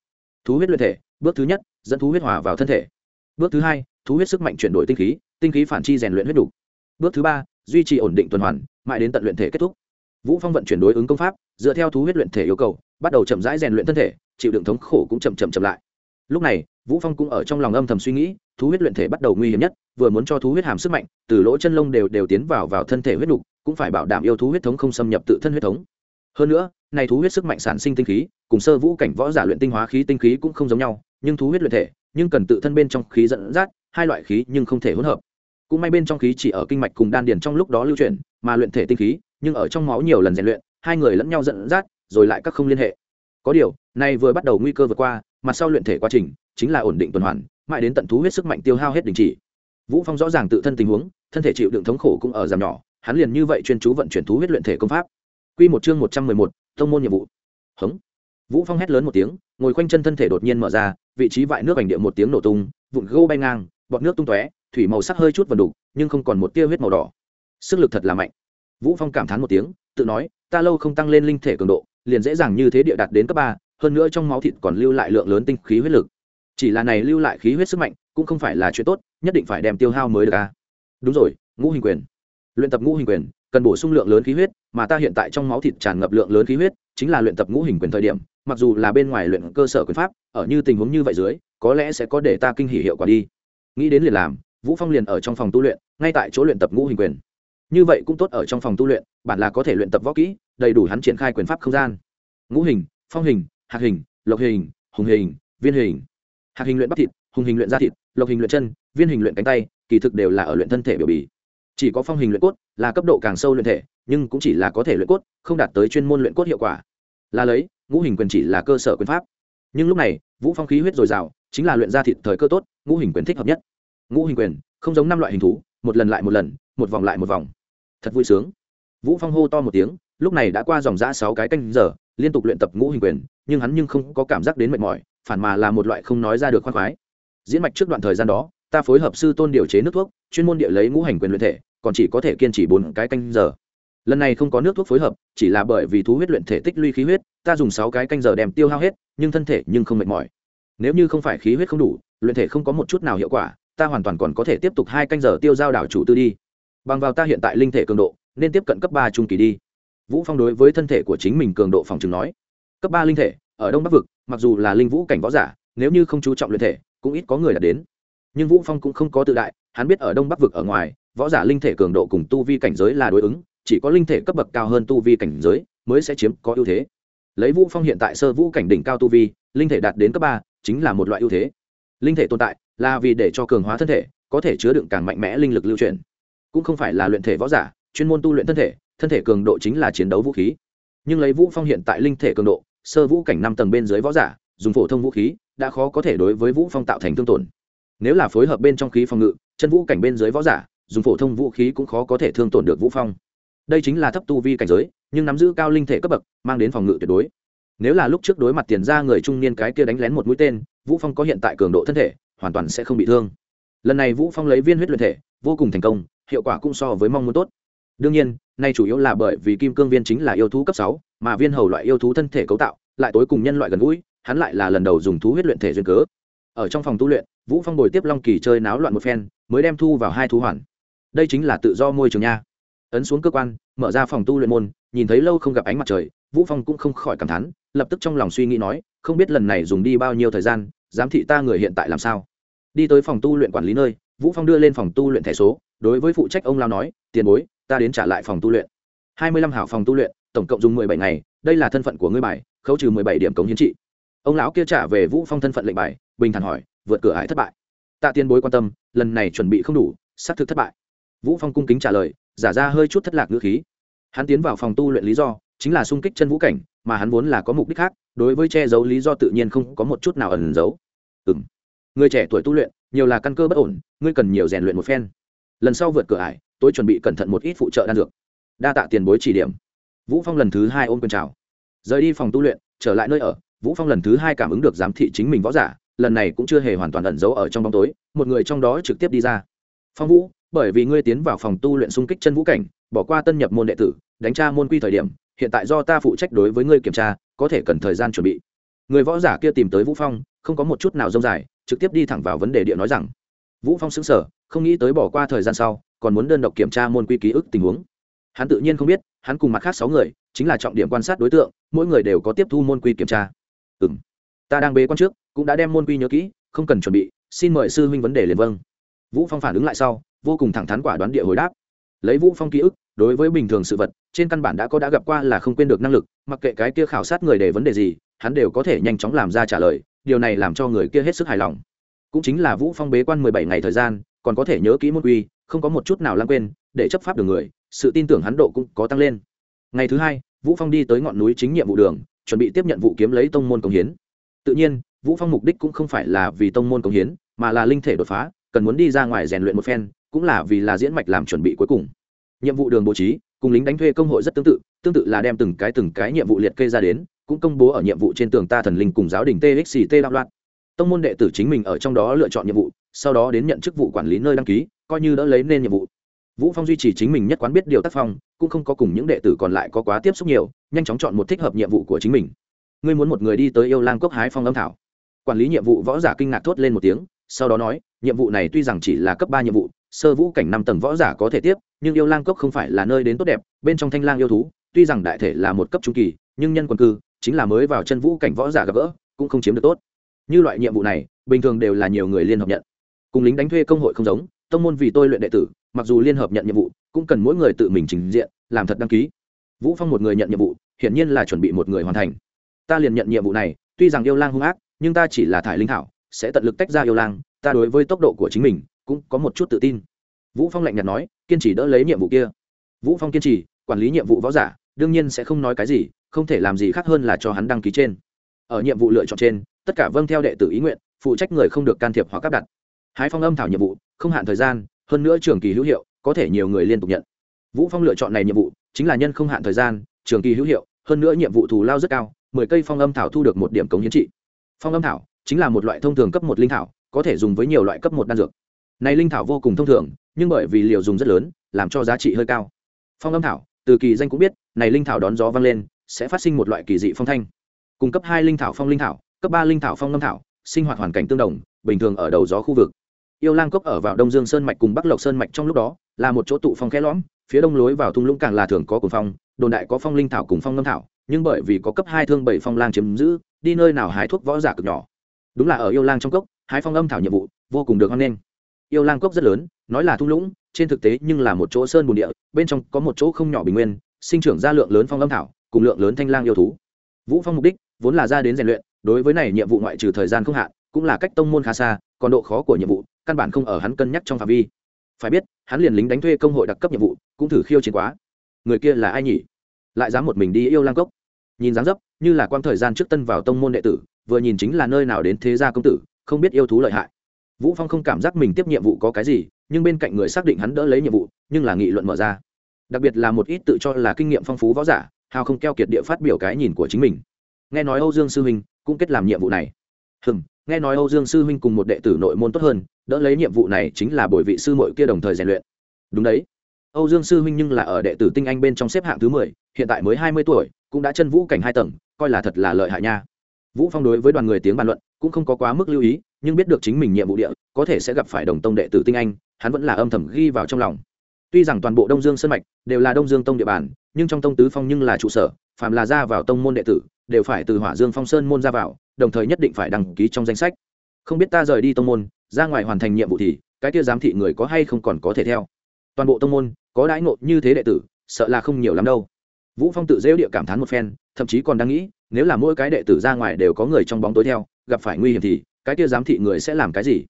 Thú huyết luyện thể, bước thứ nhất, dẫn thú huyết hòa vào thân thể. Bước thứ hai, thú huyết sức mạnh chuyển đổi tinh khí tinh khí phản chi rèn luyện huyết đủ bước thứ ba, duy trì ổn định tuần hoàn, mãi đến tận luyện thể kết thúc vũ phong vận chuyển đối ứng công pháp, dựa theo thú huyết luyện thể yêu cầu, bắt đầu chậm rãi rèn luyện thân thể, chịu đựng thống khổ cũng chậm chậm chậm lại. Lúc này, vũ phong cũng ở trong lòng âm thầm suy nghĩ, thú huyết luyện thể bắt đầu nguy hiểm nhất, vừa muốn cho thú huyết hàm sức mạnh, từ lỗ chân lông đều đều tiến vào vào thân thể huyết đục cũng phải bảo đảm yêu thú huyết thống không xâm nhập tự thân huyết thống. Hơn nữa, này thú huyết sức mạnh sản sinh tinh khí, cùng sơ vũ cảnh võ giả luyện tinh hóa khí tinh khí cũng không giống nhau, nhưng thú huyết luyện thể, nhưng cần tự thân bên trong khí dẫn dắt, hai loại khí nhưng không thể hỗn hợp. Cũng may bên trong khí chỉ ở kinh mạch cùng đan điền trong lúc đó lưu chuyển, mà luyện thể tinh khí nhưng ở trong máu nhiều lần rèn luyện hai người lẫn nhau dẫn dắt rồi lại các không liên hệ. Có điều này vừa bắt đầu nguy cơ vượt qua mặt sau luyện thể quá trình chính là ổn định tuần hoàn mãi đến tận thú huyết sức mạnh tiêu hao hết đình chỉ. Vũ phong rõ ràng tự thân tình huống thân thể chịu đựng thống khổ cũng ở giảm nhỏ hắn liền như vậy chuyên chú vận chuyển thú huyết luyện thể công pháp. Quy một chương một trăm mười một, môn nhiệm vụ. Hống. Vũ phong hét lớn một tiếng ngồi quanh chân thân thể đột nhiên mở ra vị trí vại nước ảnh địa một tiếng nổ tung vụn gô bay ngang bọt nước tung tóe thủy màu sắc hơi chút vần đục nhưng không còn một tia huyết màu đỏ. Sức lực thật là mạnh vũ phong cảm thán một tiếng, tự nói, ta lâu không tăng lên linh thể cường độ, liền dễ dàng như thế địa đạt đến cấp ba, hơn nữa trong máu thịt còn lưu lại lượng lớn tinh khí huyết lực. Chỉ là này lưu lại khí huyết sức mạnh, cũng không phải là chuyện tốt, nhất định phải đem tiêu hao mới được a. Đúng rồi, ngũ hình quyền. Luyện tập ngũ hình quyền, cần bổ sung lượng lớn khí huyết, mà ta hiện tại trong máu thịt tràn ngập lượng lớn khí huyết, chính là luyện tập ngũ hình quyền thời điểm, mặc dù là bên ngoài luyện cơ sở quyền pháp, ở như tình huống như vậy dưới, có lẽ sẽ có để ta kinh hỉ hiệu quả đi. Nghĩ đến liền làm, vũ phong liền ở trong phòng tu luyện, ngay tại chỗ luyện tập ngũ hình quyền như vậy cũng tốt ở trong phòng tu luyện bản là có thể luyện tập võ kỹ, đầy đủ hắn triển khai quyền pháp không gian. Ngũ hình, phong hình hạt hình, lộc hình, hùng hình, viên hình. Hạt hình luyện bắp thịt, hùng hình luyện da thịt, lộc hình luyện chân, viên hình luyện cánh tay, kỳ thực đều là ở luyện thân thể biểu bì. Chỉ có phong hình luyện cốt là cấp độ càng sâu luyện thể, nhưng cũng chỉ là có thể luyện cốt, không đạt tới chuyên môn luyện cốt hiệu quả. Là lấy, ngũ hình quyền chỉ là cơ sở quyền pháp. Nhưng lúc này, vũ phong khí huyết dồi dào, chính là luyện da thịt thời cơ tốt, ngũ hình quyền thích hợp nhất. Ngũ hình quyền, không giống năm loại hình thú, một lần lại một lần, một vòng lại một vòng thật vui sướng. Vũ phong hô to một tiếng, lúc này đã qua dòng giã sáu cái canh giờ, liên tục luyện tập ngũ hình quyền, nhưng hắn nhưng không có cảm giác đến mệt mỏi, phản mà là một loại không nói ra được khoan khoái. Diễn mạch trước đoạn thời gian đó, ta phối hợp sư tôn điều chế nước thuốc, chuyên môn địa lấy ngũ hành quyền luyện thể, còn chỉ có thể kiên trì bốn cái canh giờ. Lần này không có nước thuốc phối hợp, chỉ là bởi vì thú huyết luyện thể tích lũy khí huyết, ta dùng sáu cái canh giờ đem tiêu hao hết, nhưng thân thể nhưng không mệt mỏi. Nếu như không phải khí huyết không đủ, luyện thể không có một chút nào hiệu quả, ta hoàn toàn còn có thể tiếp tục hai canh giờ tiêu giao đảo chủ tư đi bằng vào ta hiện tại linh thể cường độ, nên tiếp cận cấp ba trung kỳ đi. Vũ phong đối với thân thể của chính mình cường độ phòng chừng nói. Cấp ba linh thể, ở đông bắc vực, mặc dù là linh vũ cảnh võ giả, nếu như không chú trọng luyện thể, cũng ít có người đạt đến. Nhưng vũ phong cũng không có tự đại, hắn biết ở đông bắc vực ở ngoài, võ giả linh thể cường độ cùng tu vi cảnh giới là đối ứng, chỉ có linh thể cấp bậc cao hơn tu vi cảnh giới mới sẽ chiếm có ưu thế. Lấy vũ phong hiện tại sơ vũ cảnh đỉnh cao tu vi, linh thể đạt đến cấp ba chính là một loại ưu thế. Linh thể tồn tại là vì để cho cường hóa thân thể, có thể chứa đựng càng mạnh mẽ linh lực lưu truyền cũng không phải là luyện thể võ giả, chuyên môn tu luyện thân thể thân thể cường độ chính là chiến đấu vũ khí. Nhưng lấy vũ phong hiện tại linh thể cường độ, sơ vũ cảnh năm tầng bên dưới võ giả, dùng phổ thông vũ khí, đã khó có thể đối với vũ phong tạo thành thương tổn. Nếu là phối hợp bên trong khí phòng ngự, chân vũ cảnh bên dưới võ giả, dùng phổ thông vũ khí cũng khó có thể thương tổn được vũ phong. Đây chính là thấp tu vi cảnh giới, nhưng nắm giữ cao linh thể cấp bậc, mang đến phòng ngự tuyệt đối. Nếu là lúc trước đối mặt tiền ra người trung niên cái kia đánh lén một mũi tên, vũ phong có hiện tại cường độ thân thể, hoàn toàn sẽ không bị thương. Lần này vũ phong lấy viên huyết luyện thể, vô cùng thành công hiệu quả cũng so với mong muốn tốt. Đương nhiên nay chủ yếu là bởi vì kim cương viên chính là yêu thú cấp 6, mà viên hầu loại yêu thú thân thể cấu tạo lại tối cùng nhân loại gần gũi hắn lại là lần đầu dùng thú huyết luyện thể duyên cớ. Ở trong phòng tu luyện vũ phong bồi tiếp long kỳ chơi náo loạn một phen mới đem thu vào hai thú hoàn. Đây chính là tự do môi trường nha. Ấn xuống cơ quan mở ra phòng tu luyện môn nhìn thấy lâu không gặp ánh mặt trời vũ phong cũng không khỏi cảm thán lập tức trong lòng suy nghĩ nói không biết lần này dùng đi bao nhiêu thời gian giám thị ta người hiện tại làm sao. Đi tới phòng tu luyện quản lý nơi vũ phong đưa lên phòng tu luyện thẻ số, đối với phụ trách ông lao nói, tiền bối, ta đến trả lại phòng tu luyện. Hai mươi lăm hảo phòng tu luyện, tổng cộng dùng mười bảy ngày, đây là thân phận của ngươi bài, khấu trừ mười bảy điểm cống hiến trị. Ông lão kia trả về vũ phong thân phận lệnh bài, bình thản hỏi, vượt cửa hải thất bại? Tạ tiên bối quan tâm, lần này chuẩn bị không đủ, xác thực thất bại. Vũ phong cung kính trả lời, giả ra hơi chút thất lạc ngữ khí. Hắn tiến vào phòng tu luyện lý do, chính là sung kích chân vũ cảnh, mà hắn vốn là có mục đích khác, đối với che giấu lý do tự nhiên không có một chút nào ẩn giấu. Ừm. Người trẻ tuổi tu luyện nhiều là căn cơ bất ổn, ngươi cần nhiều rèn luyện một phen. Lần sau vượt cửa ải, tôi chuẩn bị cẩn thận một ít phụ trợ đan dược. Đa tạ tiền bối chỉ điểm. Vũ phong lần thứ hai ôm quyền chào. Rời đi phòng tu luyện, trở lại nơi ở, vũ phong lần thứ hai cảm ứng được giám thị chính mình võ giả, lần này cũng chưa hề hoàn toàn ẩn giấu ở trong bóng tối, một người trong đó trực tiếp đi ra. Phong vũ, bởi vì ngươi tiến vào phòng tu luyện xung kích chân vũ cảnh, bỏ qua tân nhập môn đệ tử, đánh tra môn quy thời điểm, hiện tại do ta phụ trách đối với ngươi kiểm tra, có thể cần thời gian chuẩn bị. Người võ giả kia tìm tới vũ phong, không có một chút nào rông dài trực tiếp đi thẳng vào vấn đề địa nói rằng, vũ phong xứng sở không nghĩ tới bỏ qua thời gian sau, còn muốn đơn độc kiểm tra môn quy ký ức tình huống. Hắn tự nhiên không biết, hắn cùng mặt khác sáu người, chính là trọng điểm quan sát đối tượng, mỗi người đều có tiếp thu môn quy kiểm tra. Ừ m ta đang bế quan trước, cũng đã đem môn quy nhớ kỹ, không cần chuẩn bị, xin mời sư huynh vấn đề liền vâng. Vũ phong phản ứng lại sau, vô cùng thẳng thắn quả đoán địa hồi đáp. Lấy vũ phong ký ức, đối với bình thường sự vật, trên căn bản đã có đã gặp qua là không quên được năng lực, mặc kệ cái kia khảo sát người để vấn đề gì, hắn đều có thể nhanh chóng làm ra trả lời điều này làm cho người kia hết sức hài lòng. Cũng chính là vũ phong bế quan 17 ngày thời gian, còn có thể nhớ kỹ môn quy, không có một chút nào lãng quên, để chấp pháp được người, sự tin tưởng hắn độ cũng có tăng lên. Ngày thứ hai, vũ phong đi tới ngọn núi chính nhiệm vụ đường, chuẩn bị tiếp nhận vụ kiếm lấy tông môn công hiến. Tự nhiên, vũ phong mục đích cũng không phải là vì tông môn công hiến, mà là linh thể đột phá, cần muốn đi ra ngoài rèn luyện một phen, cũng là vì là diễn mạch làm chuẩn bị cuối cùng. Nhiệm vụ đường bố trí, cùng lính đánh thuê công hội rất tương tự tương tự là đem từng cái từng cái nhiệm vụ liệt kê ra đến cũng công bố ở nhiệm vụ trên tường ta thần linh cùng giáo đình txt đạo loạn. Tông môn đệ tử chính mình ở trong đó lựa chọn nhiệm vụ, sau đó đến nhận chức vụ quản lý nơi đăng ký, coi như đã lấy nên nhiệm vụ. Vũ phong duy trì chính mình nhất quán biết điều tác phong, cũng không có cùng những đệ tử còn lại có quá tiếp xúc nhiều, nhanh chóng chọn một thích hợp nhiệm vụ của chính mình. Ngươi muốn một người đi tới yêu lang cốc hái phong âm thảo. Quản lý nhiệm vụ võ giả kinh ngạc thốt lên một tiếng, sau đó nói, nhiệm vụ này tuy rằng chỉ là cấp ba nhiệm vụ, sơ vũ cảnh năm tầng võ giả có thể tiếp, nhưng yêu lang cốc không phải là nơi đến tốt đẹp, bên trong thanh lang yêu thú, tuy rằng đại thể là một cấp trung kỳ, nhưng nhân quân cư chính là mới vào chân vũ cảnh võ giả gặp gỡ, cũng không chiếm được tốt. Như loại nhiệm vụ này, bình thường đều là nhiều người liên hợp nhận. Cùng lính đánh thuê công hội không giống, tông môn vì tôi luyện đệ tử, mặc dù liên hợp nhận nhiệm vụ, cũng cần mỗi người tự mình trình diện, làm thật đăng ký. Vũ phong một người nhận nhiệm vụ, hiển nhiên là chuẩn bị một người hoàn thành. Ta liền nhận nhiệm vụ này, tuy rằng yêu lang hung ác, nhưng ta chỉ là thải linh thảo, sẽ tận lực tách ra yêu lang, ta đối với tốc độ của chính mình, cũng có một chút tự tin. Vũ phong lạnh nhạt nói, kiên trì đỡ lấy nhiệm vụ kia. Vũ phong kiên trì, quản lý nhiệm vụ võ giả, đương nhiên sẽ không nói cái gì không thể làm gì khác hơn là cho hắn đăng ký trên. Ở nhiệm vụ lựa chọn trên, tất cả vâng theo đệ tử ý nguyện, phụ trách người không được can thiệp hoặc áp đặt. Hái phong âm thảo nhiệm vụ, không hạn thời gian, hơn nữa trường kỳ hữu hiệu, có thể nhiều người liên tục nhận. Vũ phong lựa chọn này nhiệm vụ, chính là nhân không hạn thời gian, trường kỳ hữu hiệu, hơn nữa nhiệm vụ thù lao rất cao, mười cây phong âm thảo thu được một điểm cống hiến trị. Phong âm thảo chính là một loại thông thường cấp một linh thảo, có thể dùng với nhiều loại cấp một đan dược. Này linh thảo vô cùng thông thường, nhưng bởi vì liều dùng rất lớn, làm cho giá trị hơi cao. Phong âm thảo, từ kỳ danh cũng biết, này linh thảo đón gió vang lên sẽ phát sinh một loại kỳ dị phong thanh. Cung cấp hai linh thảo phong linh thảo, cấp ba linh thảo phong lâm thảo, sinh hoạt hoàn cảnh tương đồng, bình thường ở đầu gió khu vực. Yêu lang cốc ở vào đông dương sơn mạch cùng bắc lộc sơn mạch trong lúc đó, là một chỗ tụ phong khe lõm, phía đông lối vào thung lũng càng là thường có cuồng phong, đồn đại có phong linh thảo cùng phong lâm thảo, nhưng bởi vì có cấp hai thương bảy phong lang chiếm giữ, đi nơi nào hái thuốc võ giả cực nhỏ. Đúng là ở yêu lang trong cốc, hái phong âm thảo nhiệm vụ, vô cùng được hoan nghênh. Yêu lang cốc rất lớn, nói là thung lũng, trên thực tế nhưng là một chỗ sơn bùn địa, bên trong có một chỗ không nhỏ bình nguyên, sinh trưởng ra lượng lớn phong âm thảo cùng lượng lớn thanh lang yêu thú. Vũ phong mục đích vốn là ra đến rèn luyện, đối với này nhiệm vụ ngoại trừ thời gian không hạn, cũng là cách tông môn khá xa, còn độ khó của nhiệm vụ, căn bản không ở hắn cân nhắc trong phạm vi. Phải biết, hắn liền lính đánh thuê công hội đặc cấp nhiệm vụ, cũng thử khiêu chiến quá. Người kia là ai nhỉ? Lại dám một mình đi yêu lang cốc. Nhìn dáng dấp, như là quang thời gian trước tân vào tông môn đệ tử, vừa nhìn chính là nơi nào đến thế gia công tử, không biết yêu thú lợi hại. Vũ phong không cảm giác mình tiếp nhiệm vụ có cái gì, nhưng bên cạnh người xác định hắn đỡ lấy nhiệm vụ, nhưng là nghị luận mở ra. Đặc biệt là một ít tự cho là kinh nghiệm phong phú võ giả hào không keo kiệt địa phát biểu cái nhìn của chính mình. Nghe nói âu dương sư huynh cũng kết làm nhiệm vụ này. Hừm, nghe nói âu dương sư huynh cùng một đệ tử nội môn tốt hơn, đỡ lấy nhiệm vụ này chính là bồi vị sư muội kia đồng thời rèn luyện. Đúng đấy. Âu dương sư huynh nhưng là ở đệ tử tinh anh bên trong xếp hạng thứ mười, hiện tại mới hai mươi tuổi, cũng đã chân vũ cảnh hai tầng, coi là thật là lợi hại nha. Vũ phong đối với đoàn người tiếng bàn luận cũng không có quá mức lưu ý, nhưng biết được chính mình nhiệm vụ địa, có thể sẽ gặp phải đồng tông đệ tử tinh anh, hắn vẫn là âm thầm ghi vào trong lòng. Tuy rằng toàn bộ đông dương sơn mạch đều là đông dương tông địa bàn nhưng trong tông tứ phong nhưng là trụ sở phạm là ra vào tông môn đệ tử, đều phải từ hỏa dương phong sơn môn ra vào, đồng thời nhất định phải đăng ký trong danh sách. Không biết ta rời đi tông môn, ra ngoài hoàn thành nhiệm vụ thì, cái kia giám thị người có hay không còn có thể theo. Toàn bộ tông môn, có đãi ngộ như thế đệ tử, sợ là không nhiều lắm đâu. Vũ phong tự dễu địa cảm thán một phen, thậm chí còn đang nghĩ, nếu là mỗi cái đệ tử ra ngoài đều có người trong bóng tối theo, gặp phải nguy hiểm thì, cái kia giám thị người sẽ làm cái gì?